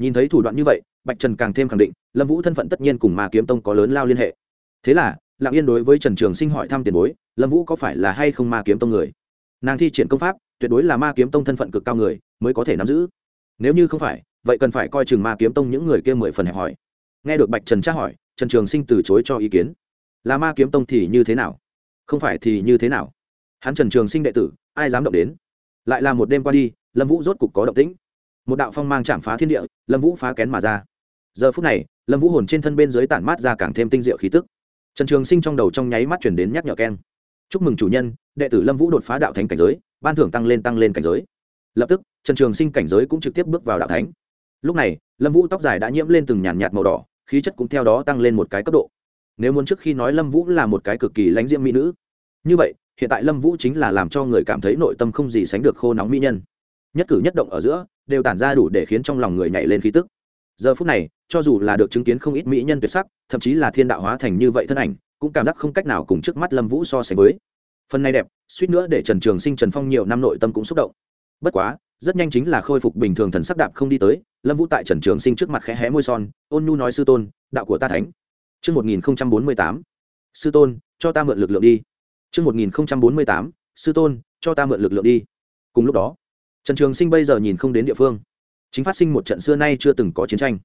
nhìn thấy thủ đoạn như vậy, bạch trần càng thêm khẳng định, lâm vũ thân phận tất nhiên cùng ma kiếm tông có lớn lao liên hệ. Thế là lạng yên đối với trần trường sinh hỏi thăm tiền bối, lâm vũ có phải là hay không ma kiếm tông người? Nàng thi triển công pháp, tuyệt đối là ma kiếm tông thân phận cực cao người, mới có thể nắm giữ. Nếu như không phải, vậy cần phải coi chừng ma kiếm tông những người kia mười phần hẹp hỏi nghe được bạch trần tra hỏi, trần trường sinh từ chối cho ý kiến. Là ma kiếm tông thì như thế nào? Không phải thì như thế nào? Hắn trần trường sinh đệ tử, ai dám động đến? Lại là một đêm qua đi, lâm vũ rốt cục có động tĩnh một đạo phong mang chạm phá thiên địa, lâm vũ phá kén mà ra. Giờ phút này, lâm vũ hồn trên thân bên dưới tản mát ra càng thêm tinh diệu khí tức. Trần trường sinh trong đầu trong nháy mắt chuyển đến nhắc nhở keng. Chúc mừng chủ nhân, đệ tử lâm vũ đột phá đạo thánh cảnh giới, ban thưởng tăng lên tăng lên cảnh giới. Lập tức, trần trường sinh cảnh giới cũng trực tiếp bước vào đạo thánh. Lúc này, lâm vũ tóc dài đã nhiễm lên từng nhàn nhạt màu đỏ, khí chất cũng theo đó tăng lên một cái cấp độ. Nếu muốn trước khi nói lâm vũ là một cái cực kỳ lãnh diễm mỹ nữ. Như vậy, hiện tại lâm vũ chính là làm cho người cảm thấy nội tâm không gì sánh được khô nóng mỹ nhân nhất cử nhất động ở giữa đều tản ra đủ để khiến trong lòng người nhảy lên khí tức giờ phút này cho dù là được chứng kiến không ít mỹ nhân tuyệt sắc thậm chí là thiên đạo hóa thành như vậy thân ảnh cũng cảm giác không cách nào cùng trước mắt lâm vũ so sánh với phần này đẹp suýt nữa để trần trường sinh trần phong nhiều năm nội tâm cũng xúc động bất quá rất nhanh chính là khôi phục bình thường thần sắc đạp không đi tới lâm vũ tại trần trường sinh trước mặt khẽ hé môi son ôn nhu nói sư tôn đạo của ta thánh Trước 1048, sư tôn, cho ta mượn lực lượng đi. Trước 1048, sư tôn, cho ta mượn lực lượng đi. Cùng lúc đó, Trần Trường Sinh bây giờ nhìn không đến địa phương, chính phát sinh một trận xưa nay chưa từng có chiến tranh.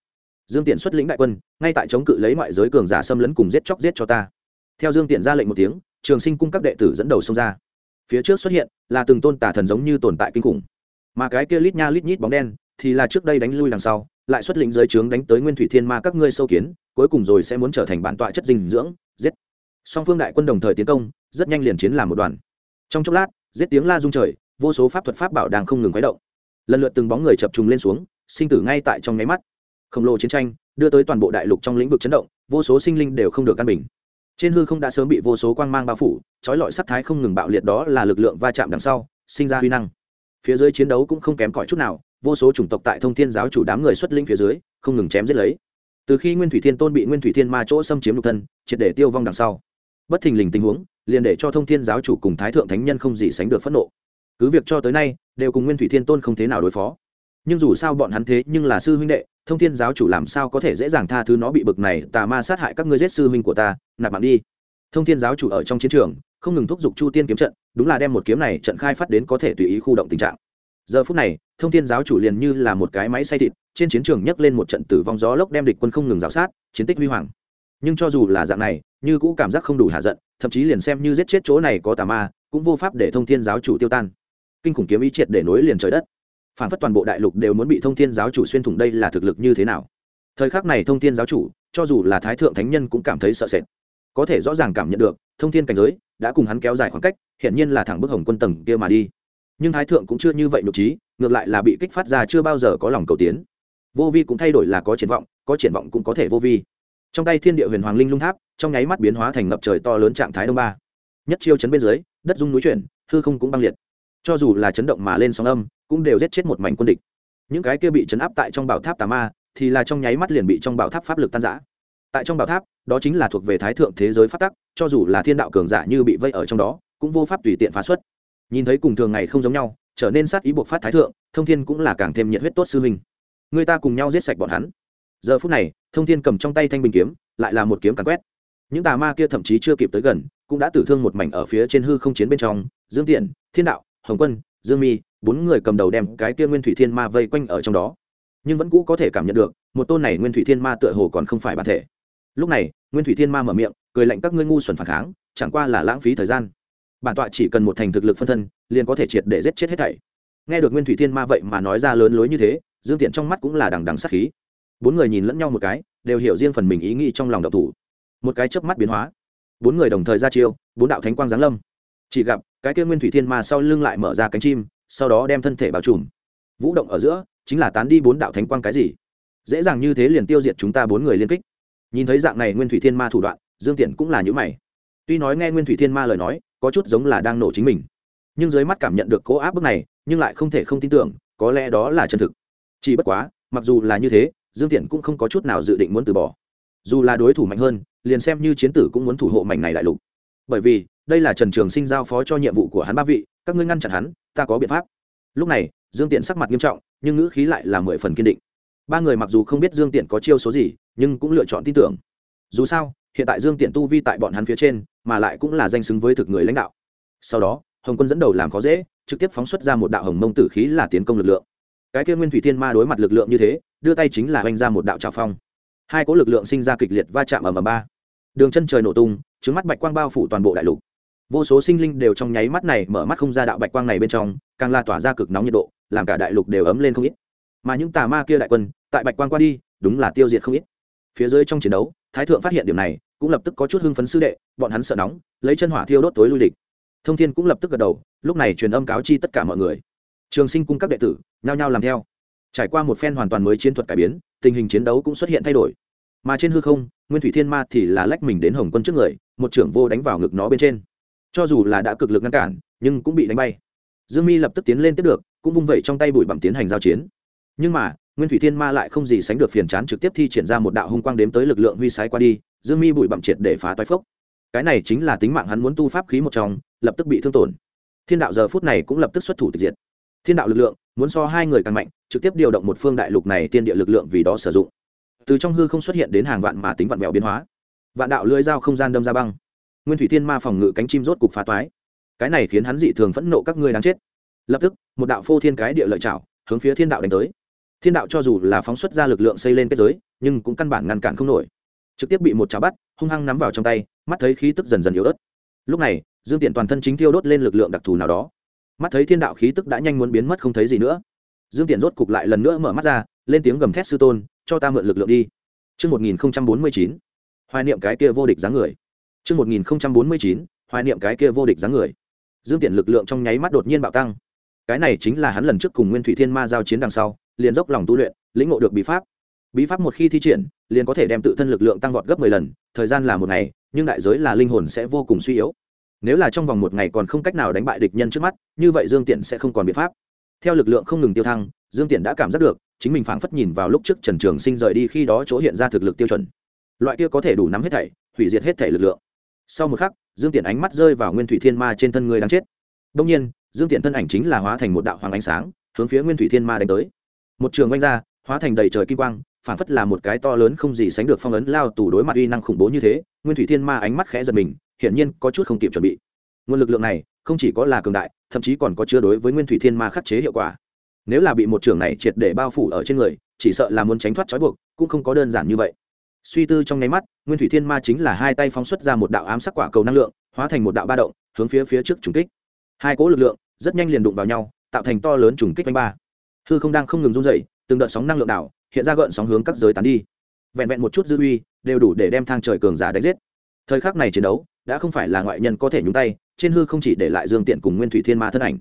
Dương Tiện xuất lĩnh đại quân, ngay tại chống cự lấy ngoại giới cường giả xâm lấn cùng giết chóc giết cho ta. Theo Dương Tiện ra lệnh một tiếng, Trường Sinh cung các đệ tử dẫn đầu xông ra. Phía trước xuất hiện là từng tôn tả thần giống như tồn tại kinh khủng, mà cái kia lít nha lít nhít bóng đen thì là trước đây đánh lui đằng sau, lại xuất lĩnh giới trướng đánh tới Nguyên Thủy Thiên Ma các ngươi sâu kiến, cuối cùng rồi sẽ muốn trở thành bản tọa chất dinh dưỡng, giết. Song phương đại quân đồng thời tiến công, rất nhanh liền chiến làm một đoàn. Trong chốc lát, giết tiếng la rung trời, vô số pháp thuật pháp bảo đang không ngừng khuấy động. Lần lượt từng bóng người chập trùng lên xuống, sinh tử ngay tại trong nháy mắt. Khổng lồ chiến tranh, đưa tới toàn bộ đại lục trong lĩnh vực chấn động, vô số sinh linh đều không được căn bình. Trên hư không đã sớm bị vô số quang mang bao phủ, chói lọi sắc thái không ngừng bạo liệt đó là lực lượng va chạm đằng sau, sinh ra huy năng. Phía dưới chiến đấu cũng không kém cỏi chút nào, vô số chủng tộc tại thông thiên giáo chủ đám người xuất linh phía dưới không ngừng chém giết lấy từ khi nguyên thủy thiên tôn bị nguyên thủy thiên ma chỗ xâm chiếm lục thân triệt để tiêu vong đằng sau bất thình lình tình huống liền để cho thông thiên giáo chủ cùng thái thượng thánh nhân không gì sánh được phẫn nộ cứ việc cho tới nay, đều cùng nguyên thủy thiên tôn không thế nào đối phó. Nhưng dù sao bọn hắn thế nhưng là sư huynh đệ, thông thiên giáo chủ làm sao có thể dễ dàng tha thứ nó bị bực này, tà ma sát hại các ngươi giết sư huynh của ta, nạp mạng đi. Thông thiên giáo chủ ở trong chiến trường, không ngừng thúc giục chu tiên kiếm trận, đúng là đem một kiếm này trận khai phát đến có thể tùy ý khu động tình trạng. Giờ phút này, thông thiên giáo chủ liền như là một cái máy xay thịt, trên chiến trường nhấc lên một trận tử vong gió lốc đem địch quân không ngừng rào sát, chiến tích huy hoàng. Nhưng cho dù là dạng này, như cũ cảm giác không đủ hạ giận, thậm chí liền xem như giết chết chỗ này có tà ma, cũng vô pháp để thông thiên giáo chủ tiêu tan kinh khủng kiếm ý triệt để nối liền trời đất. Phản phất toàn bộ đại lục đều muốn bị thông thiên giáo chủ xuyên thủng đây là thực lực như thế nào? Thời khắc này thông thiên giáo chủ, cho dù là thái thượng thánh nhân cũng cảm thấy sợ sệt. Có thể rõ ràng cảm nhận được, thông thiên cảnh giới đã cùng hắn kéo dài khoảng cách hiện nhiên là thẳng bức hồng quân tầng kia mà đi. Nhưng thái thượng cũng chưa như vậy nhục trí, ngược lại là bị kích phát ra chưa bao giờ có lòng cầu tiến. Vô vi cũng thay đổi là có triển vọng, có triển vọng cũng có thể vô vi. Trong tay thiên địa huyền hoàng linh lung tháp, trong nháy mắt biến hóa thành ngập trời to lớn trạng thái đông ba. Nhất chiêu chấn bên dưới, đất dung núi chuyển, hư không cũng băng liệt cho dù là chấn động mà lên sóng âm, cũng đều giết chết một mảnh quân địch. Những cái kia bị chấn áp tại trong bảo tháp tà ma, thì là trong nháy mắt liền bị trong bảo tháp pháp lực tan giã tại trong bảo tháp, đó chính là thuộc về thái thượng thế giới phát tắc, cho dù là thiên đạo cường giả như bị vây ở trong đó, cũng vô pháp tùy tiện phá xuất. Nhìn thấy cùng thường ngày không giống nhau, trở nên sát ý buộc phát thái thượng, thông thiên cũng là càng thêm nhiệt huyết tốt sư huynh. Người ta cùng nhau giết sạch bọn hắn. Giờ phút này, thông thiên cầm trong tay thanh bình kiếm, lại là một kiếm càn quét. Những tà ma kia thậm chí chưa kịp tới gần, cũng đã tử thương một mảnh ở phía trên hư không chiến bên trong. Dương tiện, thiên đạo hồng quân, dương mi, bốn người cầm đầu đem cái kia nguyên thủy thiên ma vây quanh ở trong đó. Nhưng vẫn cũ có thể cảm nhận được, một tôn này nguyên thủy thiên ma tựa hồ còn không phải bản thể. Lúc này, nguyên thủy thiên ma mở miệng, cười lạnh các ngươi ngu xuẩn phản kháng, chẳng qua là lãng phí thời gian. Bản tọa chỉ cần một thành thực lực phân thân, liền có thể triệt để giết chết hết thảy. Nghe được nguyên thủy thiên ma vậy mà nói ra lớn lối như thế, dương tiện trong mắt cũng là đằng đằng sát khí. Bốn người nhìn lẫn nhau một cái, đều hiểu riêng phần mình ý nghĩ trong lòng độc thủ. Một cái chớp mắt biến hóa. Bốn người đồng thời ra chiêu, bốn đạo thánh quang giáng lâm. Chỉ gặp cái kia nguyên thủy thiên ma sau lưng lại mở ra cánh chim, sau đó đem thân thể bao trùm. Vũ động ở giữa, chính là tán đi bốn đạo thánh quang cái gì? Dễ dàng như thế liền tiêu diệt chúng ta bốn người liên kích. Nhìn thấy dạng này nguyên thủy thiên ma thủ đoạn, dương tiện cũng là những mày. Tuy nói nghe nguyên thủy thiên ma lời nói, có chút giống là đang nổ chính mình, nhưng dưới mắt cảm nhận được cố áp bức này, nhưng lại không thể không tin tưởng, có lẽ đó là chân thực. Chỉ bất quá, mặc dù là như thế, dương tiện cũng không có chút nào dự định muốn từ bỏ. Dù là đối thủ mạnh hơn, liền xem như chiến tử cũng muốn thủ hộ mảnh này đại lục. Bởi vì đây là trần trường sinh giao phó cho nhiệm vụ của hắn ba vị, các ngươi ngăn chặn hắn, ta có biện pháp. Lúc này, dương tiện sắc mặt nghiêm trọng, nhưng ngữ khí lại là mười phần kiên định. Ba người mặc dù không biết dương tiện có chiêu số gì, nhưng cũng lựa chọn tin tưởng. Dù sao, hiện tại dương tiện tu vi tại bọn hắn phía trên, mà lại cũng là danh xứng với thực người lãnh đạo. Sau đó, hồng quân dẫn đầu làm khó dễ, trực tiếp phóng xuất ra một đạo hồng mông tử khí là tiến công lực lượng. Cái kia nguyên thủy thiên ma đối mặt lực lượng như thế, đưa tay chính là oanh ra một đạo trào phong. Hai cỗ lực lượng sinh ra kịch liệt va chạm ở mờ ba. Đường chân trời nổ tung trứng mắt bạch quang bao phủ toàn bộ đại lục vô số sinh linh đều trong nháy mắt này mở mắt không ra đạo bạch quang này bên trong, càng la tỏa ra cực nóng nhiệt độ, làm cả đại lục đều ấm lên không ít. Mà những tà ma kia đại quân, tại bạch quang qua đi, đúng là tiêu diệt không ít. Phía dưới trong chiến đấu, thái thượng phát hiện điểm này, cũng lập tức có chút hưng phấn sư đệ, bọn hắn sợ nóng, lấy chân hỏa thiêu đốt tối lui địch. Thông thiên cũng lập tức gật đầu, lúc này truyền âm cáo chi tất cả mọi người. Trường sinh cung các đệ tử, nhao nhao làm theo. Trải qua một phen hoàn toàn mới chiến thuật cải biến, tình hình chiến đấu cũng xuất hiện thay đổi. Mà trên hư không, nguyên thủy thiên ma thì là lách mình đến hồng quân trước người, một trưởng vô đánh vào ngực nó bên trên cho dù là đã cực lực ngăn cản, nhưng cũng bị đánh bay. Dương mi lập tức tiến lên tiếp được, cũng vung vẩy trong tay bụi bặm tiến hành giao chiến. Nhưng mà, nguyên thủy thiên ma lại không gì sánh được phiền chán trực tiếp thi triển ra một đạo hung quang đếm tới lực lượng huy sái qua đi, dương mi bụi bặm triệt để phá toái phốc. Cái này chính là tính mạng hắn muốn tu pháp khí một trong, lập tức bị thương tổn. Thiên đạo giờ phút này cũng lập tức xuất thủ tịch diệt. Thiên đạo lực lượng, muốn so hai người càng mạnh, trực tiếp điều động một phương đại lục này tiên địa lực lượng vì đó sử dụng. Từ trong hư không xuất hiện đến hàng vạn mà tính vạn vẹo biến hóa. Vạn đạo lưỡi dao không gian đâm ra băng nguyên thủy thiên ma phòng ngự cánh chim rốt cục phá toái. Cái này khiến hắn dị thường phẫn nộ các ngươi đáng chết. Lập tức một đạo phô thiên cái địa lợi chảo hướng phía thiên đạo đánh tới. Thiên đạo cho dù là phóng xuất ra lực lượng xây lên kết giới nhưng cũng căn bản ngăn cản không nổi. Trực tiếp bị một chảo bắt hung hăng nắm vào trong tay mắt thấy khí tức dần dần yếu ớt. Lúc này dương tiện toàn thân chính thiêu đốt lên lực lượng đặc thù nào đó. Mắt thấy thiên đạo khí tức đã nhanh muốn biến mất không thấy gì nữa. Dương tiện rốt cục lại lần nữa mở mắt ra lên tiếng gầm thét sư tôn cho ta mượn lực lượng đi. Trước 1049, hoài niệm cái kia vô địch dáng người. Trước 1049, hoài niệm cái kia vô địch dáng người. Dương Tiện lực lượng trong nháy mắt đột nhiên bạo tăng. Cái này chính là hắn lần trước cùng Nguyên Thủy Thiên Ma giao chiến đằng sau, liền dốc lòng tu luyện, lĩnh ngộ được bí pháp. Bí pháp một khi thi triển, liền có thể đem tự thân lực lượng tăng vọt gấp 10 lần, thời gian là một ngày, nhưng đại giới là linh hồn sẽ vô cùng suy yếu. Nếu là trong vòng một ngày còn không cách nào đánh bại địch nhân trước mắt, như vậy Dương Tiện sẽ không còn biện pháp. Theo lực lượng không ngừng tiêu thăng, Dương Tiện đã cảm giác được, chính mình phảng phất nhìn vào lúc trước Trần Trường Sinh rời đi khi đó chỗ hiện ra thực lực tiêu chuẩn. Loại kia có thể đủ nắm hết thảy, hủy diệt hết thảy lực lượng. Sau một khắc, Dương Tiện ánh mắt rơi vào Nguyên Thủy Thiên Ma trên thân người đang chết. đông nhiên, Dương Tiện thân ảnh chính là hóa thành một đạo hoàng ánh sáng, hướng phía Nguyên Thủy Thiên Ma đánh tới. Một trường oanh ra, hóa thành đầy trời kim quang, phảng phất là một cái to lớn không gì sánh được phong ấn lao tù đối mặt uy năng khủng bố như thế, Nguyên Thủy Thiên Ma ánh mắt khẽ giật mình, hiển nhiên có chút không kịp chuẩn bị. Nguồn lực lượng này, không chỉ có là cường đại, thậm chí còn có chứa đối với Nguyên Thủy Thiên Ma khắc chế hiệu quả nếu là bị một trường này triệt để bao phủ ở trên người chỉ sợ là muốn tránh thoát trói buộc cũng không có đơn giản như vậy suy tư trong nháy mắt, nguyên thủy thiên ma chính là hai tay phóng xuất ra một đạo ám sắc quả cầu năng lượng, hóa thành một đạo ba động, hướng phía phía trước trùng kích. Hai cỗ lực lượng rất nhanh liền đụng vào nhau, tạo thành to lớn trùng kích vanh ba. Hư không đang không ngừng run dậy từng đợt sóng năng lượng đảo, hiện ra gợn sóng hướng các giới tán đi. Vẹn vẹn một chút dư uy, đều đủ để đem thang trời cường giả đánh giết. Thời khắc này chiến đấu, đã không phải là ngoại nhân có thể nhúng tay, trên hư không chỉ để lại dương tiện cùng nguyên thủy thiên ma thân ảnh.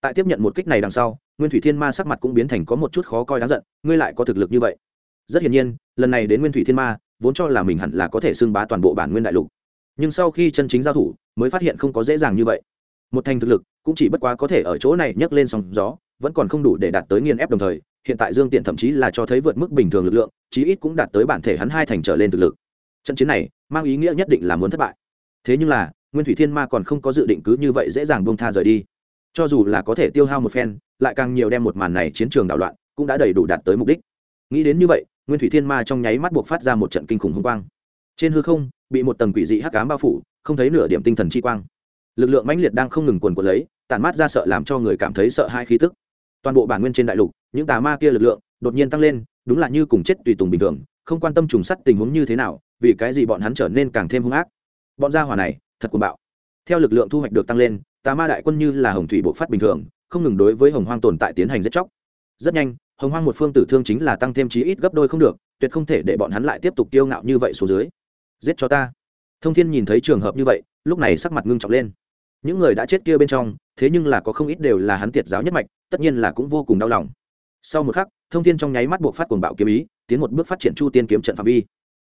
Tại tiếp nhận một kích này đằng sau, nguyên thủy thiên ma sắc mặt cũng biến thành có một chút khó coi đáng giận, ngươi lại có thực lực như vậy. Rất hiển nhiên, lần này đến nguyên thủy thiên ma vốn cho là mình hẳn là có thể xưng bá toàn bộ bản nguyên đại lục. Nhưng sau khi chân chính giao thủ, mới phát hiện không có dễ dàng như vậy. Một thành thực lực, cũng chỉ bất quá có thể ở chỗ này nhấc lên sóng gió, vẫn còn không đủ để đạt tới nghiên ép đồng thời, hiện tại dương tiện thậm chí là cho thấy vượt mức bình thường lực lượng, chí ít cũng đạt tới bản thể hắn hai thành trở lên thực lực. Trận chiến này, mang ý nghĩa nhất định là muốn thất bại. Thế nhưng là, nguyên thủy thiên ma còn không có dự định cứ như vậy dễ dàng bông tha rời đi. Cho dù là có thể tiêu hao một phen, lại càng nhiều đem một màn này chiến trường đảo loạn, cũng đã đầy đủ đạt tới mục đích. Nghĩ đến như vậy nguyên thủy thiên ma trong nháy mắt buộc phát ra một trận kinh khủng hung quang. Trên hư không, bị một tầng quỷ dị hắc cám bao phủ, không thấy nửa điểm tinh thần chi quang. Lực lượng mãnh liệt đang không ngừng quần quần lấy tàn mát ra sợ làm cho người cảm thấy sợ hai khí tức. Toàn bộ bản nguyên trên đại lục, những tà ma kia lực lượng, đột nhiên tăng lên, đúng là như cùng chết tùy tùng bình thường, không quan tâm trùng sắt tình huống như thế nào, vì cái gì bọn hắn trở nên càng thêm hung ác. Bọn gia hỏa này, thật cuồng bạo. Theo lực lượng thu hoạch được tăng lên, tà ma đại quân như là hồng thủy bộ phát bình thường, không ngừng đối với hồng hoang tồn tại tiến hành giết chóc. Rất nhanh hồng hoang một phương tử thương chính là tăng thêm chí ít gấp đôi không được, tuyệt không thể để bọn hắn lại tiếp tục tiêu ngạo như vậy xuống dưới. Giết cho ta. Thông thiên nhìn thấy trường hợp như vậy, lúc này sắc mặt ngưng trọng lên. Những người đã chết kia bên trong, thế nhưng là có không ít đều là hắn tiệt giáo nhất mạch, tất nhiên là cũng vô cùng đau lòng. Sau một khắc, thông thiên trong nháy mắt buộc phát cuồng bạo kiếm ý, tiến một bước phát triển chu tiên kiếm trận phạm vi.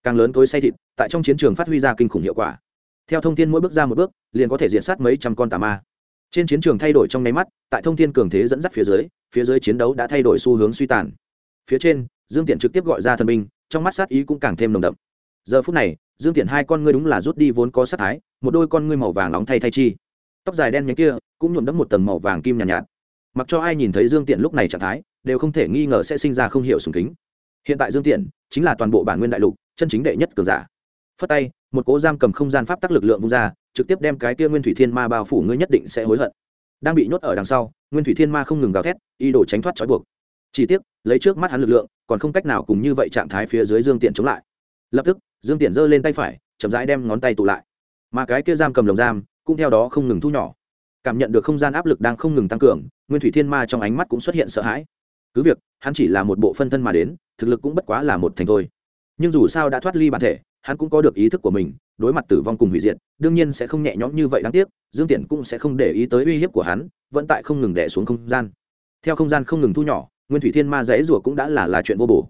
Càng lớn tối say thịt, tại trong chiến trường phát huy ra kinh khủng hiệu quả. Theo thông tin mỗi bước ra một bước, liền có thể diện sát mấy trăm con tà ma trên chiến trường thay đổi trong nháy mắt tại thông thiên cường thế dẫn dắt phía dưới phía dưới chiến đấu đã thay đổi xu hướng suy tàn. Phía trên dương tiện trực tiếp gọi ra thần binh trong mắt sát ý cũng càng thêm nồng đậm. Giờ phút này dương tiện hai con ngươi đúng là rút đi vốn có sát thái một đôi con ngươi màu vàng nóng thay thay chi. Tóc dài đen nhánh kia cũng nhuộm đẫm một tầng màu vàng kim nhàn nhạt, nhạt. Mặc cho ai nhìn thấy dương tiện lúc này trạng thái đều không thể nghi ngờ sẽ sinh ra không hiểu sùng kính. Hiện tại dương tiện chính là toàn bộ bản nguyên đại lục chân chính đệ nhất cường giả. Phất tay một cố giam cầm không gian pháp tắc lực lượng vung ra, trực tiếp đem cái kia nguyên thủy thiên ma bao phủ ngươi nhất định sẽ hối hận. Đang bị nhốt ở đằng sau, nguyên thủy thiên ma không ngừng gào thét, ý đồ tránh thoát trói buộc. Chỉ tiếc, lấy trước mắt hắn lực lượng, còn không cách nào cùng như vậy trạng thái phía dưới dương tiện chống lại. Lập tức, dương tiện giơ lên tay phải, chậm rãi đem ngón tay tụ lại. Mà cái kia giam cầm lồng giam, cũng theo đó không ngừng thu nhỏ. Cảm nhận được không gian áp lực đang không ngừng tăng cường, nguyên thủy thiên ma trong ánh mắt cũng xuất hiện sợ hãi. Cứ việc, hắn chỉ là một bộ phân thân mà đến, thực lực cũng bất quá là một thành thôi. Nhưng dù sao đã thoát ly bản thể hắn cũng có được ý thức của mình, đối mặt tử vong cùng hủy diệt, đương nhiên sẽ không nhẹ nhõm như vậy đáng tiếc, dương tiện cũng sẽ không để ý tới uy hiếp của hắn, vẫn tại không ngừng đẻ xuống không gian. Theo không gian không ngừng thu nhỏ, nguyên thủy thiên ma dãy rủa cũng đã là là chuyện vô bổ.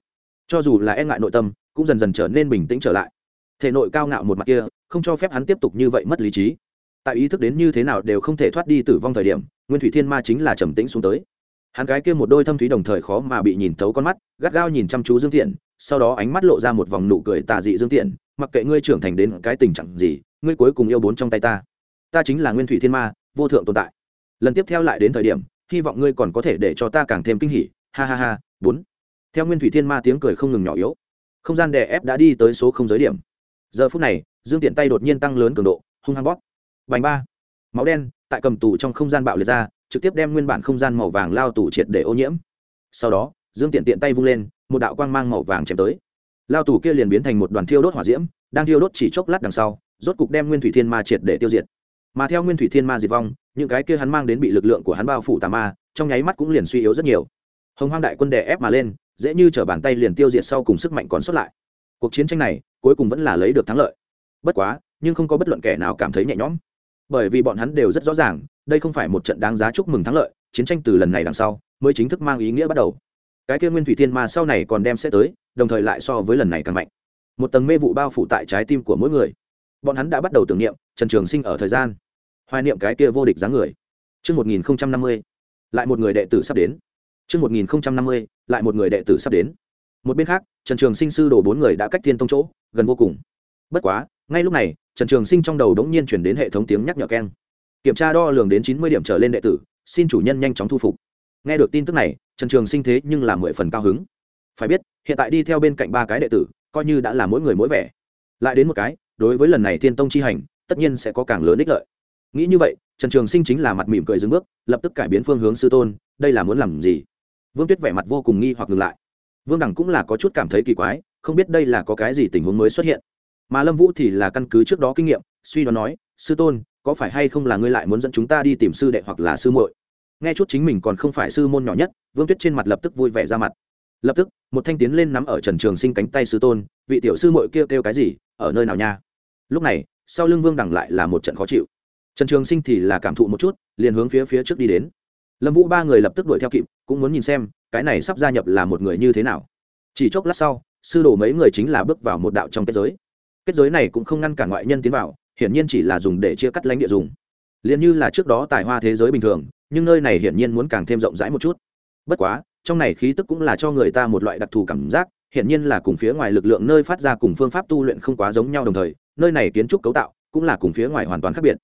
Cho dù là e ngại nội tâm, cũng dần dần trở nên bình tĩnh trở lại. Thể nội cao ngạo một mặt kia, không cho phép hắn tiếp tục như vậy mất lý trí. Tại ý thức đến như thế nào đều không thể thoát đi tử vong thời điểm, nguyên thủy thiên ma chính là trầm tĩnh xuống tới. Hắn cái kia một đôi thâm thúy đồng thời khó mà bị nhìn thấu con mắt, gắt gao nhìn chăm chú dương tiện sau đó ánh mắt lộ ra một vòng nụ cười tà dị dương tiện, mặc kệ ngươi trưởng thành đến cái tình trạng gì, ngươi cuối cùng yêu bốn trong tay ta. Ta chính là nguyên thủy thiên ma, vô thượng tồn tại. Lần tiếp theo lại đến thời điểm, hy vọng ngươi còn có thể để cho ta càng thêm kinh hỉ. Ha ha ha, bốn. Theo nguyên thủy thiên ma tiếng cười không ngừng nhỏ yếu, không gian đè ép đã đi tới số không giới điểm. Giờ phút này, dương tiện tay đột nhiên tăng lớn cường độ, hung hăng bóp. Vành ba. Máu đen tại cầm tù trong không gian bạo liệt ra, trực tiếp đem nguyên bản không gian màu vàng lao tù triệt để ô nhiễm. Sau đó, dương tiện tiện tay vung lên một đạo quang mang màu vàng chém tới. Lao tù kia liền biến thành một đoàn thiêu đốt hỏa diễm, đang thiêu đốt chỉ chốc lát đằng sau, rốt cục đem nguyên thủy thiên ma triệt để tiêu diệt. Mà theo nguyên thủy thiên ma diệt vong, những cái kia hắn mang đến bị lực lượng của hắn bao phủ tà ma, trong nháy mắt cũng liền suy yếu rất nhiều. Hồng hoang đại quân đè ép mà lên, dễ như t bàn tay liền tiêu diệt sau cùng sức mạnh còn sót lại. Cuộc chiến tranh này, cuối cùng vẫn là lấy được thắng lợi. Bất quá, nhưng không có bất luận kẻ nào cảm thấy nhẹ nhõm. Bởi vì bọn hắn đều rất rõ ràng, đây không phải một trận đáng giá chúc mừng thắng lợi, chiến tranh từ lần này đằng sau, mới chính thức mang ý nghĩa bắt đầu cái kia nguyên thủy thiên ma sau này còn đem sẽ tới đồng thời lại so với lần này càng mạnh một tầng mê vụ bao phủ tại trái tim của mỗi người bọn hắn đã bắt đầu tưởng niệm trần trường sinh ở thời gian hoài niệm cái kia vô địch dáng người Trước 1050, lại một người đệ tử sắp đến. Trước 1050, lại một người đệ tử sắp đến. Một bên khác, Trần Trường Sinh sư đồ bốn người đã cách thiên tông chỗ, gần vô cùng. Bất quá, ngay lúc này, Trần Trường Sinh trong đầu đống nhiên chuyển đến hệ thống tiếng nhắc nhở keng. Kiểm tra đo lường đến chín mươi điểm trở lên đệ tử, xin chủ nhân nhanh chóng thu phục. Nghe được tin tức này, Trần Trường Sinh thế nhưng là mười phần cao hứng. Phải biết, hiện tại đi theo bên cạnh ba cái đệ tử, coi như đã là mỗi người mỗi vẻ. Lại đến một cái, đối với lần này Thiên Tông chi hành, tất nhiên sẽ có càng lớn ích lợi. Nghĩ như vậy trần trường sinh chính là mặt mỉm cười dừng bước lập tức cải biến phương hướng sư tôn đây là muốn làm gì? Vương tuyết vẻ mặt vô cùng nghi hoặc ngừng lại. Vương đẳng cũng là có chút cảm thấy kỳ quái không biết đây là có cái gì tình huống mới xuất hiện. Mà lâm vũ thì là căn cứ trước đó kinh nghiệm suy đoán nói sư tôn có phải hay không là ngươi lại muốn dẫn chúng ta đi tìm sư đệ hoặc là sư muội? Nghe chút chính mình còn không phải sư môn nhỏ nhất vương tuyết trên mặt lập tức vui vẻ ra mặt. Lập tức một thanh tiến lên nắm ở trần trường sinh cánh tay sư tôn vị tiểu sư muội kia kêu, kêu cái gì ở nơi nào nha? Lúc này sau lưng vương đẳng lại là một trận khó chịu. Trần trường sinh thì là cảm thụ một chút liền hướng phía phía trước đi đến. Lâm vũ ba người lập tức đuổi theo kịp cũng muốn nhìn xem cái này sắp gia nhập là một người như thế nào. Chỉ chốc lát sau sư đồ mấy người chính là bước vào một đạo trong kết giới. Kết giới này cũng không ngăn cản ngoại nhân tiến vào hiển nhiên chỉ là dùng để chia cắt lãnh địa dùng. Liền như là trước đó tài hoa thế giới bình thường nhưng nơi này hiển nhiên muốn càng thêm rộng rãi một chút. Bất quá, trong này khí tức cũng là cho người ta một loại đặc thù cảm giác, hiển nhiên là cùng phía ngoài lực lượng nơi phát ra cùng phương pháp tu luyện không quá giống nhau đồng thời, nơi này kiến trúc cấu tạo cũng là cùng phía ngoài hoàn toàn khác biệt.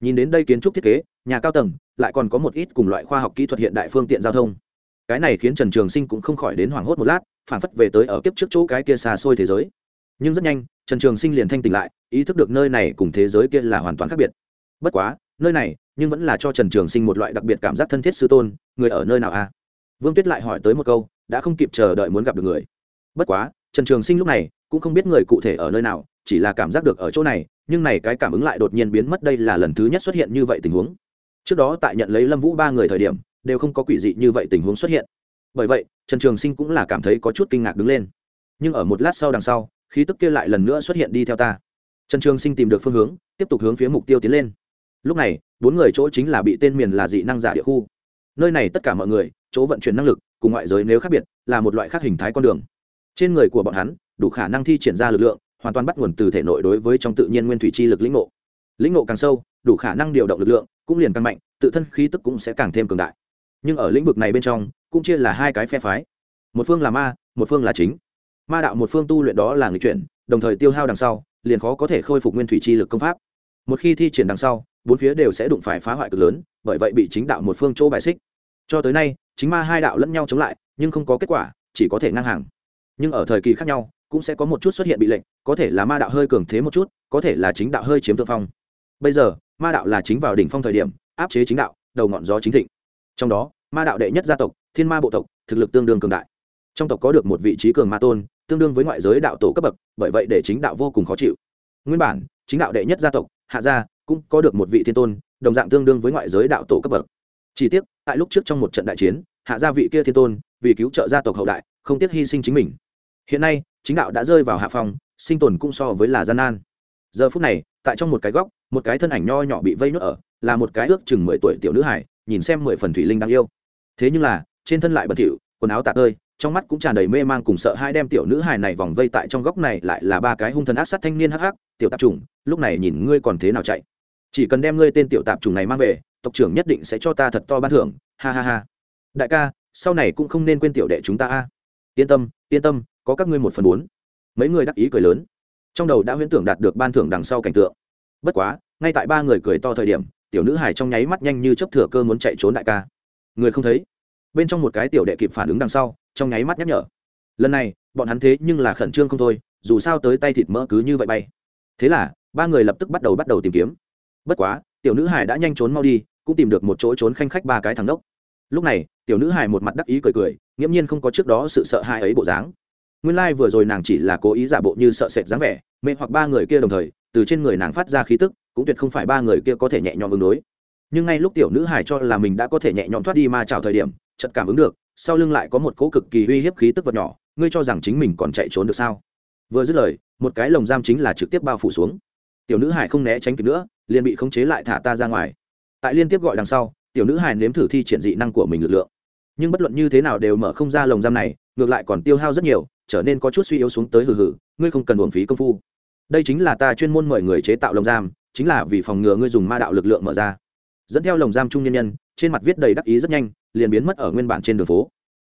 Nhìn đến đây kiến trúc thiết kế, nhà cao tầng, lại còn có một ít cùng loại khoa học kỹ thuật hiện đại phương tiện giao thông. Cái này khiến trần trường sinh cũng không khỏi đến hoảng hốt một lát, phản phất về tới ở kiếp trước chỗ cái kia xa xôi thế giới. Nhưng rất nhanh, trần trường sinh liền thanh tỉnh lại, ý thức được nơi này cùng thế giới kia là hoàn toàn khác biệt. Bất quá, nơi này nhưng vẫn là cho trần trường sinh một loại đặc biệt cảm giác thân thiết sư tôn, người ở nơi nào a vương tuyết lại hỏi tới một câu, đã không kịp chờ đợi muốn gặp được người. Bất quá, trần trường sinh lúc này cũng không biết người cụ thể ở nơi nào, chỉ là cảm giác được ở chỗ này, nhưng này cái cảm ứng lại đột nhiên biến mất đây là lần thứ nhất xuất hiện như vậy tình huống. Trước đó tại nhận lấy lâm vũ ba người thời điểm, đều không có quỷ dị như vậy tình huống xuất hiện. Bởi vậy, trần trường sinh cũng là cảm thấy có chút kinh ngạc đứng lên. Nhưng ở một lát sau đằng sau, khí tức kia lại lần nữa xuất hiện đi theo ta. Trần trường sinh tìm được phương hướng, tiếp tục hướng phía mục tiêu tiến lên lúc này, bốn người chỗ chính là bị tên miền là dị năng giả địa khu. Nơi này tất cả mọi người, chỗ vận chuyển năng lực, cùng ngoại giới nếu khác biệt, là một loại khác hình thái con đường. Trên người của bọn hắn, đủ khả năng thi triển ra lực lượng, hoàn toàn bắt nguồn từ thể nội đối với trong tự nhiên nguyên thủy chi lực lĩnh ngộ. Lĩnh ngộ càng sâu, đủ khả năng điều động lực lượng, cũng liền càng mạnh, tự thân khí tức cũng sẽ càng thêm cường đại. Nhưng ở lĩnh vực này bên trong, cũng chia là hai cái phe phái. Một phương là ma, một phương là chính. Ma đạo một phương tu luyện đó là người chuyển, đồng thời tiêu hao đằng sau, liền khó có thể khôi phục nguyên thủy chi lực công pháp. Một khi thi triển đằng sau bốn phía đều sẽ đụng phải phá hoại cực lớn, bởi vậy bị chính đạo một phương chỗ bài xích. Cho tới nay, chính ma hai đạo lẫn nhau chống lại, nhưng không có kết quả, chỉ có thể ngang hàng. Nhưng ở thời kỳ khác nhau, cũng sẽ có một chút xuất hiện bị lệnh có thể là ma đạo hơi cường thế một chút, có thể là chính đạo hơi chiếm thượng phong. Bây giờ, ma đạo là chính vào đỉnh phong thời điểm, áp chế chính đạo, đầu ngọn gió chính thịnh. Trong đó, ma đạo đệ nhất gia tộc, thiên ma bộ tộc, thực lực tương đương cường đại. Trong tộc có được một vị trí cường ma tôn, tương đương với ngoại giới đạo tổ cấp bậc, bởi vậy để chính đạo vô cùng khó chịu. Nguyên bản, chính đạo đệ nhất gia tộc, hạ gia cũng có được một vị thiên tôn, đồng dạng tương đương với ngoại giới đạo tổ cấp bậc. Chỉ tiếc, tại lúc trước trong một trận đại chiến, hạ gia vị kia thiên tôn, vì cứu trợ gia tộc hậu đại, không tiếc hy sinh chính mình. Hiện nay, chính đạo đã rơi vào hạ phòng sinh tồn cũng so với là gian nan. Giờ phút này, tại trong một cái góc, một cái thân ảnh nho nhỏ bị vây nước ở, là một cái ước chừng mười tuổi tiểu nữ hải nhìn xem mười phần thủy linh đáng yêu. Thế nhưng là, trên thân lại bẩn thỉu, quần áo tạ tơi, trong mắt cũng tràn đầy mê mang cùng sợ hai đem tiểu nữ hài này vòng vây tại trong góc này lại là ba cái hung thần ác sát thanh niên hắc hắc, tiểu tạp trùng lúc này nhìn ngươi còn thế nào chạy? Chỉ cần đem ngươi tên tiểu tạp trùng này mang về, tộc trưởng nhất định sẽ cho ta thật to ban thưởng. Ha ha ha. Đại ca, sau này cũng không nên quên tiểu đệ chúng ta a. Yên tâm yên tâm, có các ngươi một phần bốn. Mấy người đắc ý cười lớn. Trong đầu đã huyễn tưởng đạt được ban thưởng đằng sau cảnh tượng. Bất quá, ngay tại ba người cười to thời điểm, tiểu nữ hải trong nháy mắt nhanh như chấp thừa cơ muốn chạy trốn đại ca. Người không thấy. Bên trong một cái tiểu đệ kịp phản ứng đằng sau, trong nháy mắt nhắc nhở. Lần này, bọn hắn thế nhưng là khẩn trương không thôi, dù sao tới tay thịt mỡ cứ như vậy bay. Thế là, ba người lập tức bắt đầu bắt đầu tìm kiếm bất quá, tiểu nữ hải đã nhanh trốn mau đi, cũng tìm được một chỗ trốn khanh khách ba cái thằng đốc. Lúc này, tiểu nữ hải một mặt đắc ý cười cười, nghiễm nhiên không có trước đó sự sợ hãi ấy bộ dáng. Nguyên lai、like、vừa rồi nàng chỉ là cố ý giả bộ như sợ sệt dáng vẻ mẹ hoặc ba người kia đồng thời, từ trên người nàng phát ra khí tức, cũng tuyệt không phải ba người kia có thể nhẹ nhõm ứng đối. Nhưng ngay lúc tiểu nữ hải cho là mình đã có thể nhẹ nhõm thoát đi ma trào thời điểm chật cảm ứng được, sau lưng lại có một cỗ cực kỳ uy hiếp khí tức vật nhỏ, ngươi cho rằng chính mình còn chạy trốn được sao? Vừa dứt lời, một cái lồng giam chính là trực tiếp bao phủ xuống. Tiểu nữ hải không né tránh kịp nữa liền bị khống chế lại thả ta ra ngoài. Tại liên tiếp gọi đằng sau, tiểu nữ hài nếm thử thi triển dị năng của mình lực lượng. Nhưng bất luận như thế nào đều mở không ra lồng giam này, ngược lại còn tiêu hao rất nhiều, trở nên có chút suy yếu xuống tới hừ hừ, ngươi không cần uổng phí công phu. Đây chính là ta chuyên môn mời người chế tạo lồng giam, chính là vì phòng ngừa ngươi dùng ma đạo lực lượng mở ra. Dẫn theo lồng giam trung nhân nhân, trên mặt viết đầy đắc ý rất nhanh, liền biến mất ở nguyên bản trên đường phố.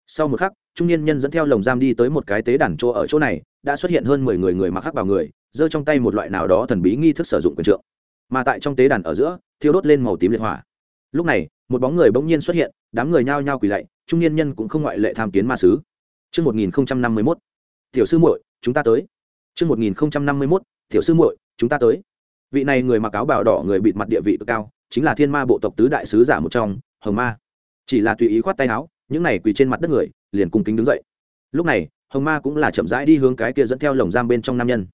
Sau một khắc, trung nhân nhân dẫn theo lồng giam đi tới một cái tế đàn chỗ ở chỗ này, đã xuất hiện hơn mười người người mặc hắc vào người, giơ trong tay một loại nào đó thần bí nghi thức sử dụng quyền trượng mà tại trong tế đàn ở giữa thiêu đốt lên màu tím liệt hỏa lúc này một bóng người bỗng nhiên xuất hiện đám người nhao nhao quỳ lạy trung niên nhân cũng không ngoại lệ tham kiến ma sứ Trước 1051, tiểu sư muội, chúng ta tới. Trước 1051, tiểu sư muội, chúng ta tới. Vị này người mặc áo bào đỏ người bịt mặt địa vị cực cao, chính là Thiên Ma bộ tộc tứ đại sứ giả một trong, Hồng Ma. Chỉ là tùy ý khoát tay áo, những này quỳ trên mặt đất người, liền cung kính đứng dậy. Lúc này, Hồng Ma cũng là chậm rãi đi hướng cái kia dẫn theo lồng giam bên trong nam nhân.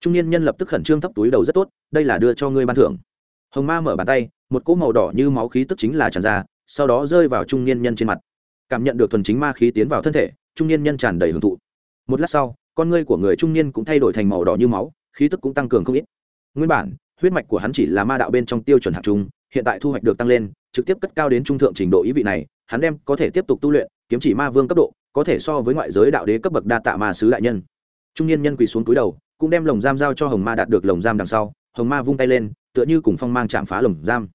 Trung niên nhân lập tức khẩn trương thấp túi đầu rất tốt, đây là đưa cho ngươi ban thưởng. Hồng Ma mở bàn tay, một cỗ màu đỏ như máu khí tức chính là tràn ra, sau đó rơi vào trung niên nhân trên mặt. Cảm nhận được thuần chính ma khí tiến vào thân thể, trung niên nhân tràn đầy hưởng thụ. Một lát sau, con ngươi của người trung niên cũng thay đổi thành màu đỏ như máu, khí tức cũng tăng cường không ít. Nguyên bản, huyết mạch của hắn chỉ là ma đạo bên trong tiêu chuẩn hạng trung, hiện tại thu hoạch được tăng lên, trực tiếp cất cao đến trung thượng trình độ ý vị này, hắn đem có thể tiếp tục tu luyện, kiếm chỉ ma vương cấp độ, có thể so với ngoại giới đạo đế cấp bậc đa tạ ma sứ đại nhân. Trung niên nhân quỳ xuống cúi đầu, cũng đem lồng giam giao cho Hồng Ma đạt được lồng giam đằng sau, Hồng Ma vung tay lên, tựa như cùng phong mang chạm phá lồng giam.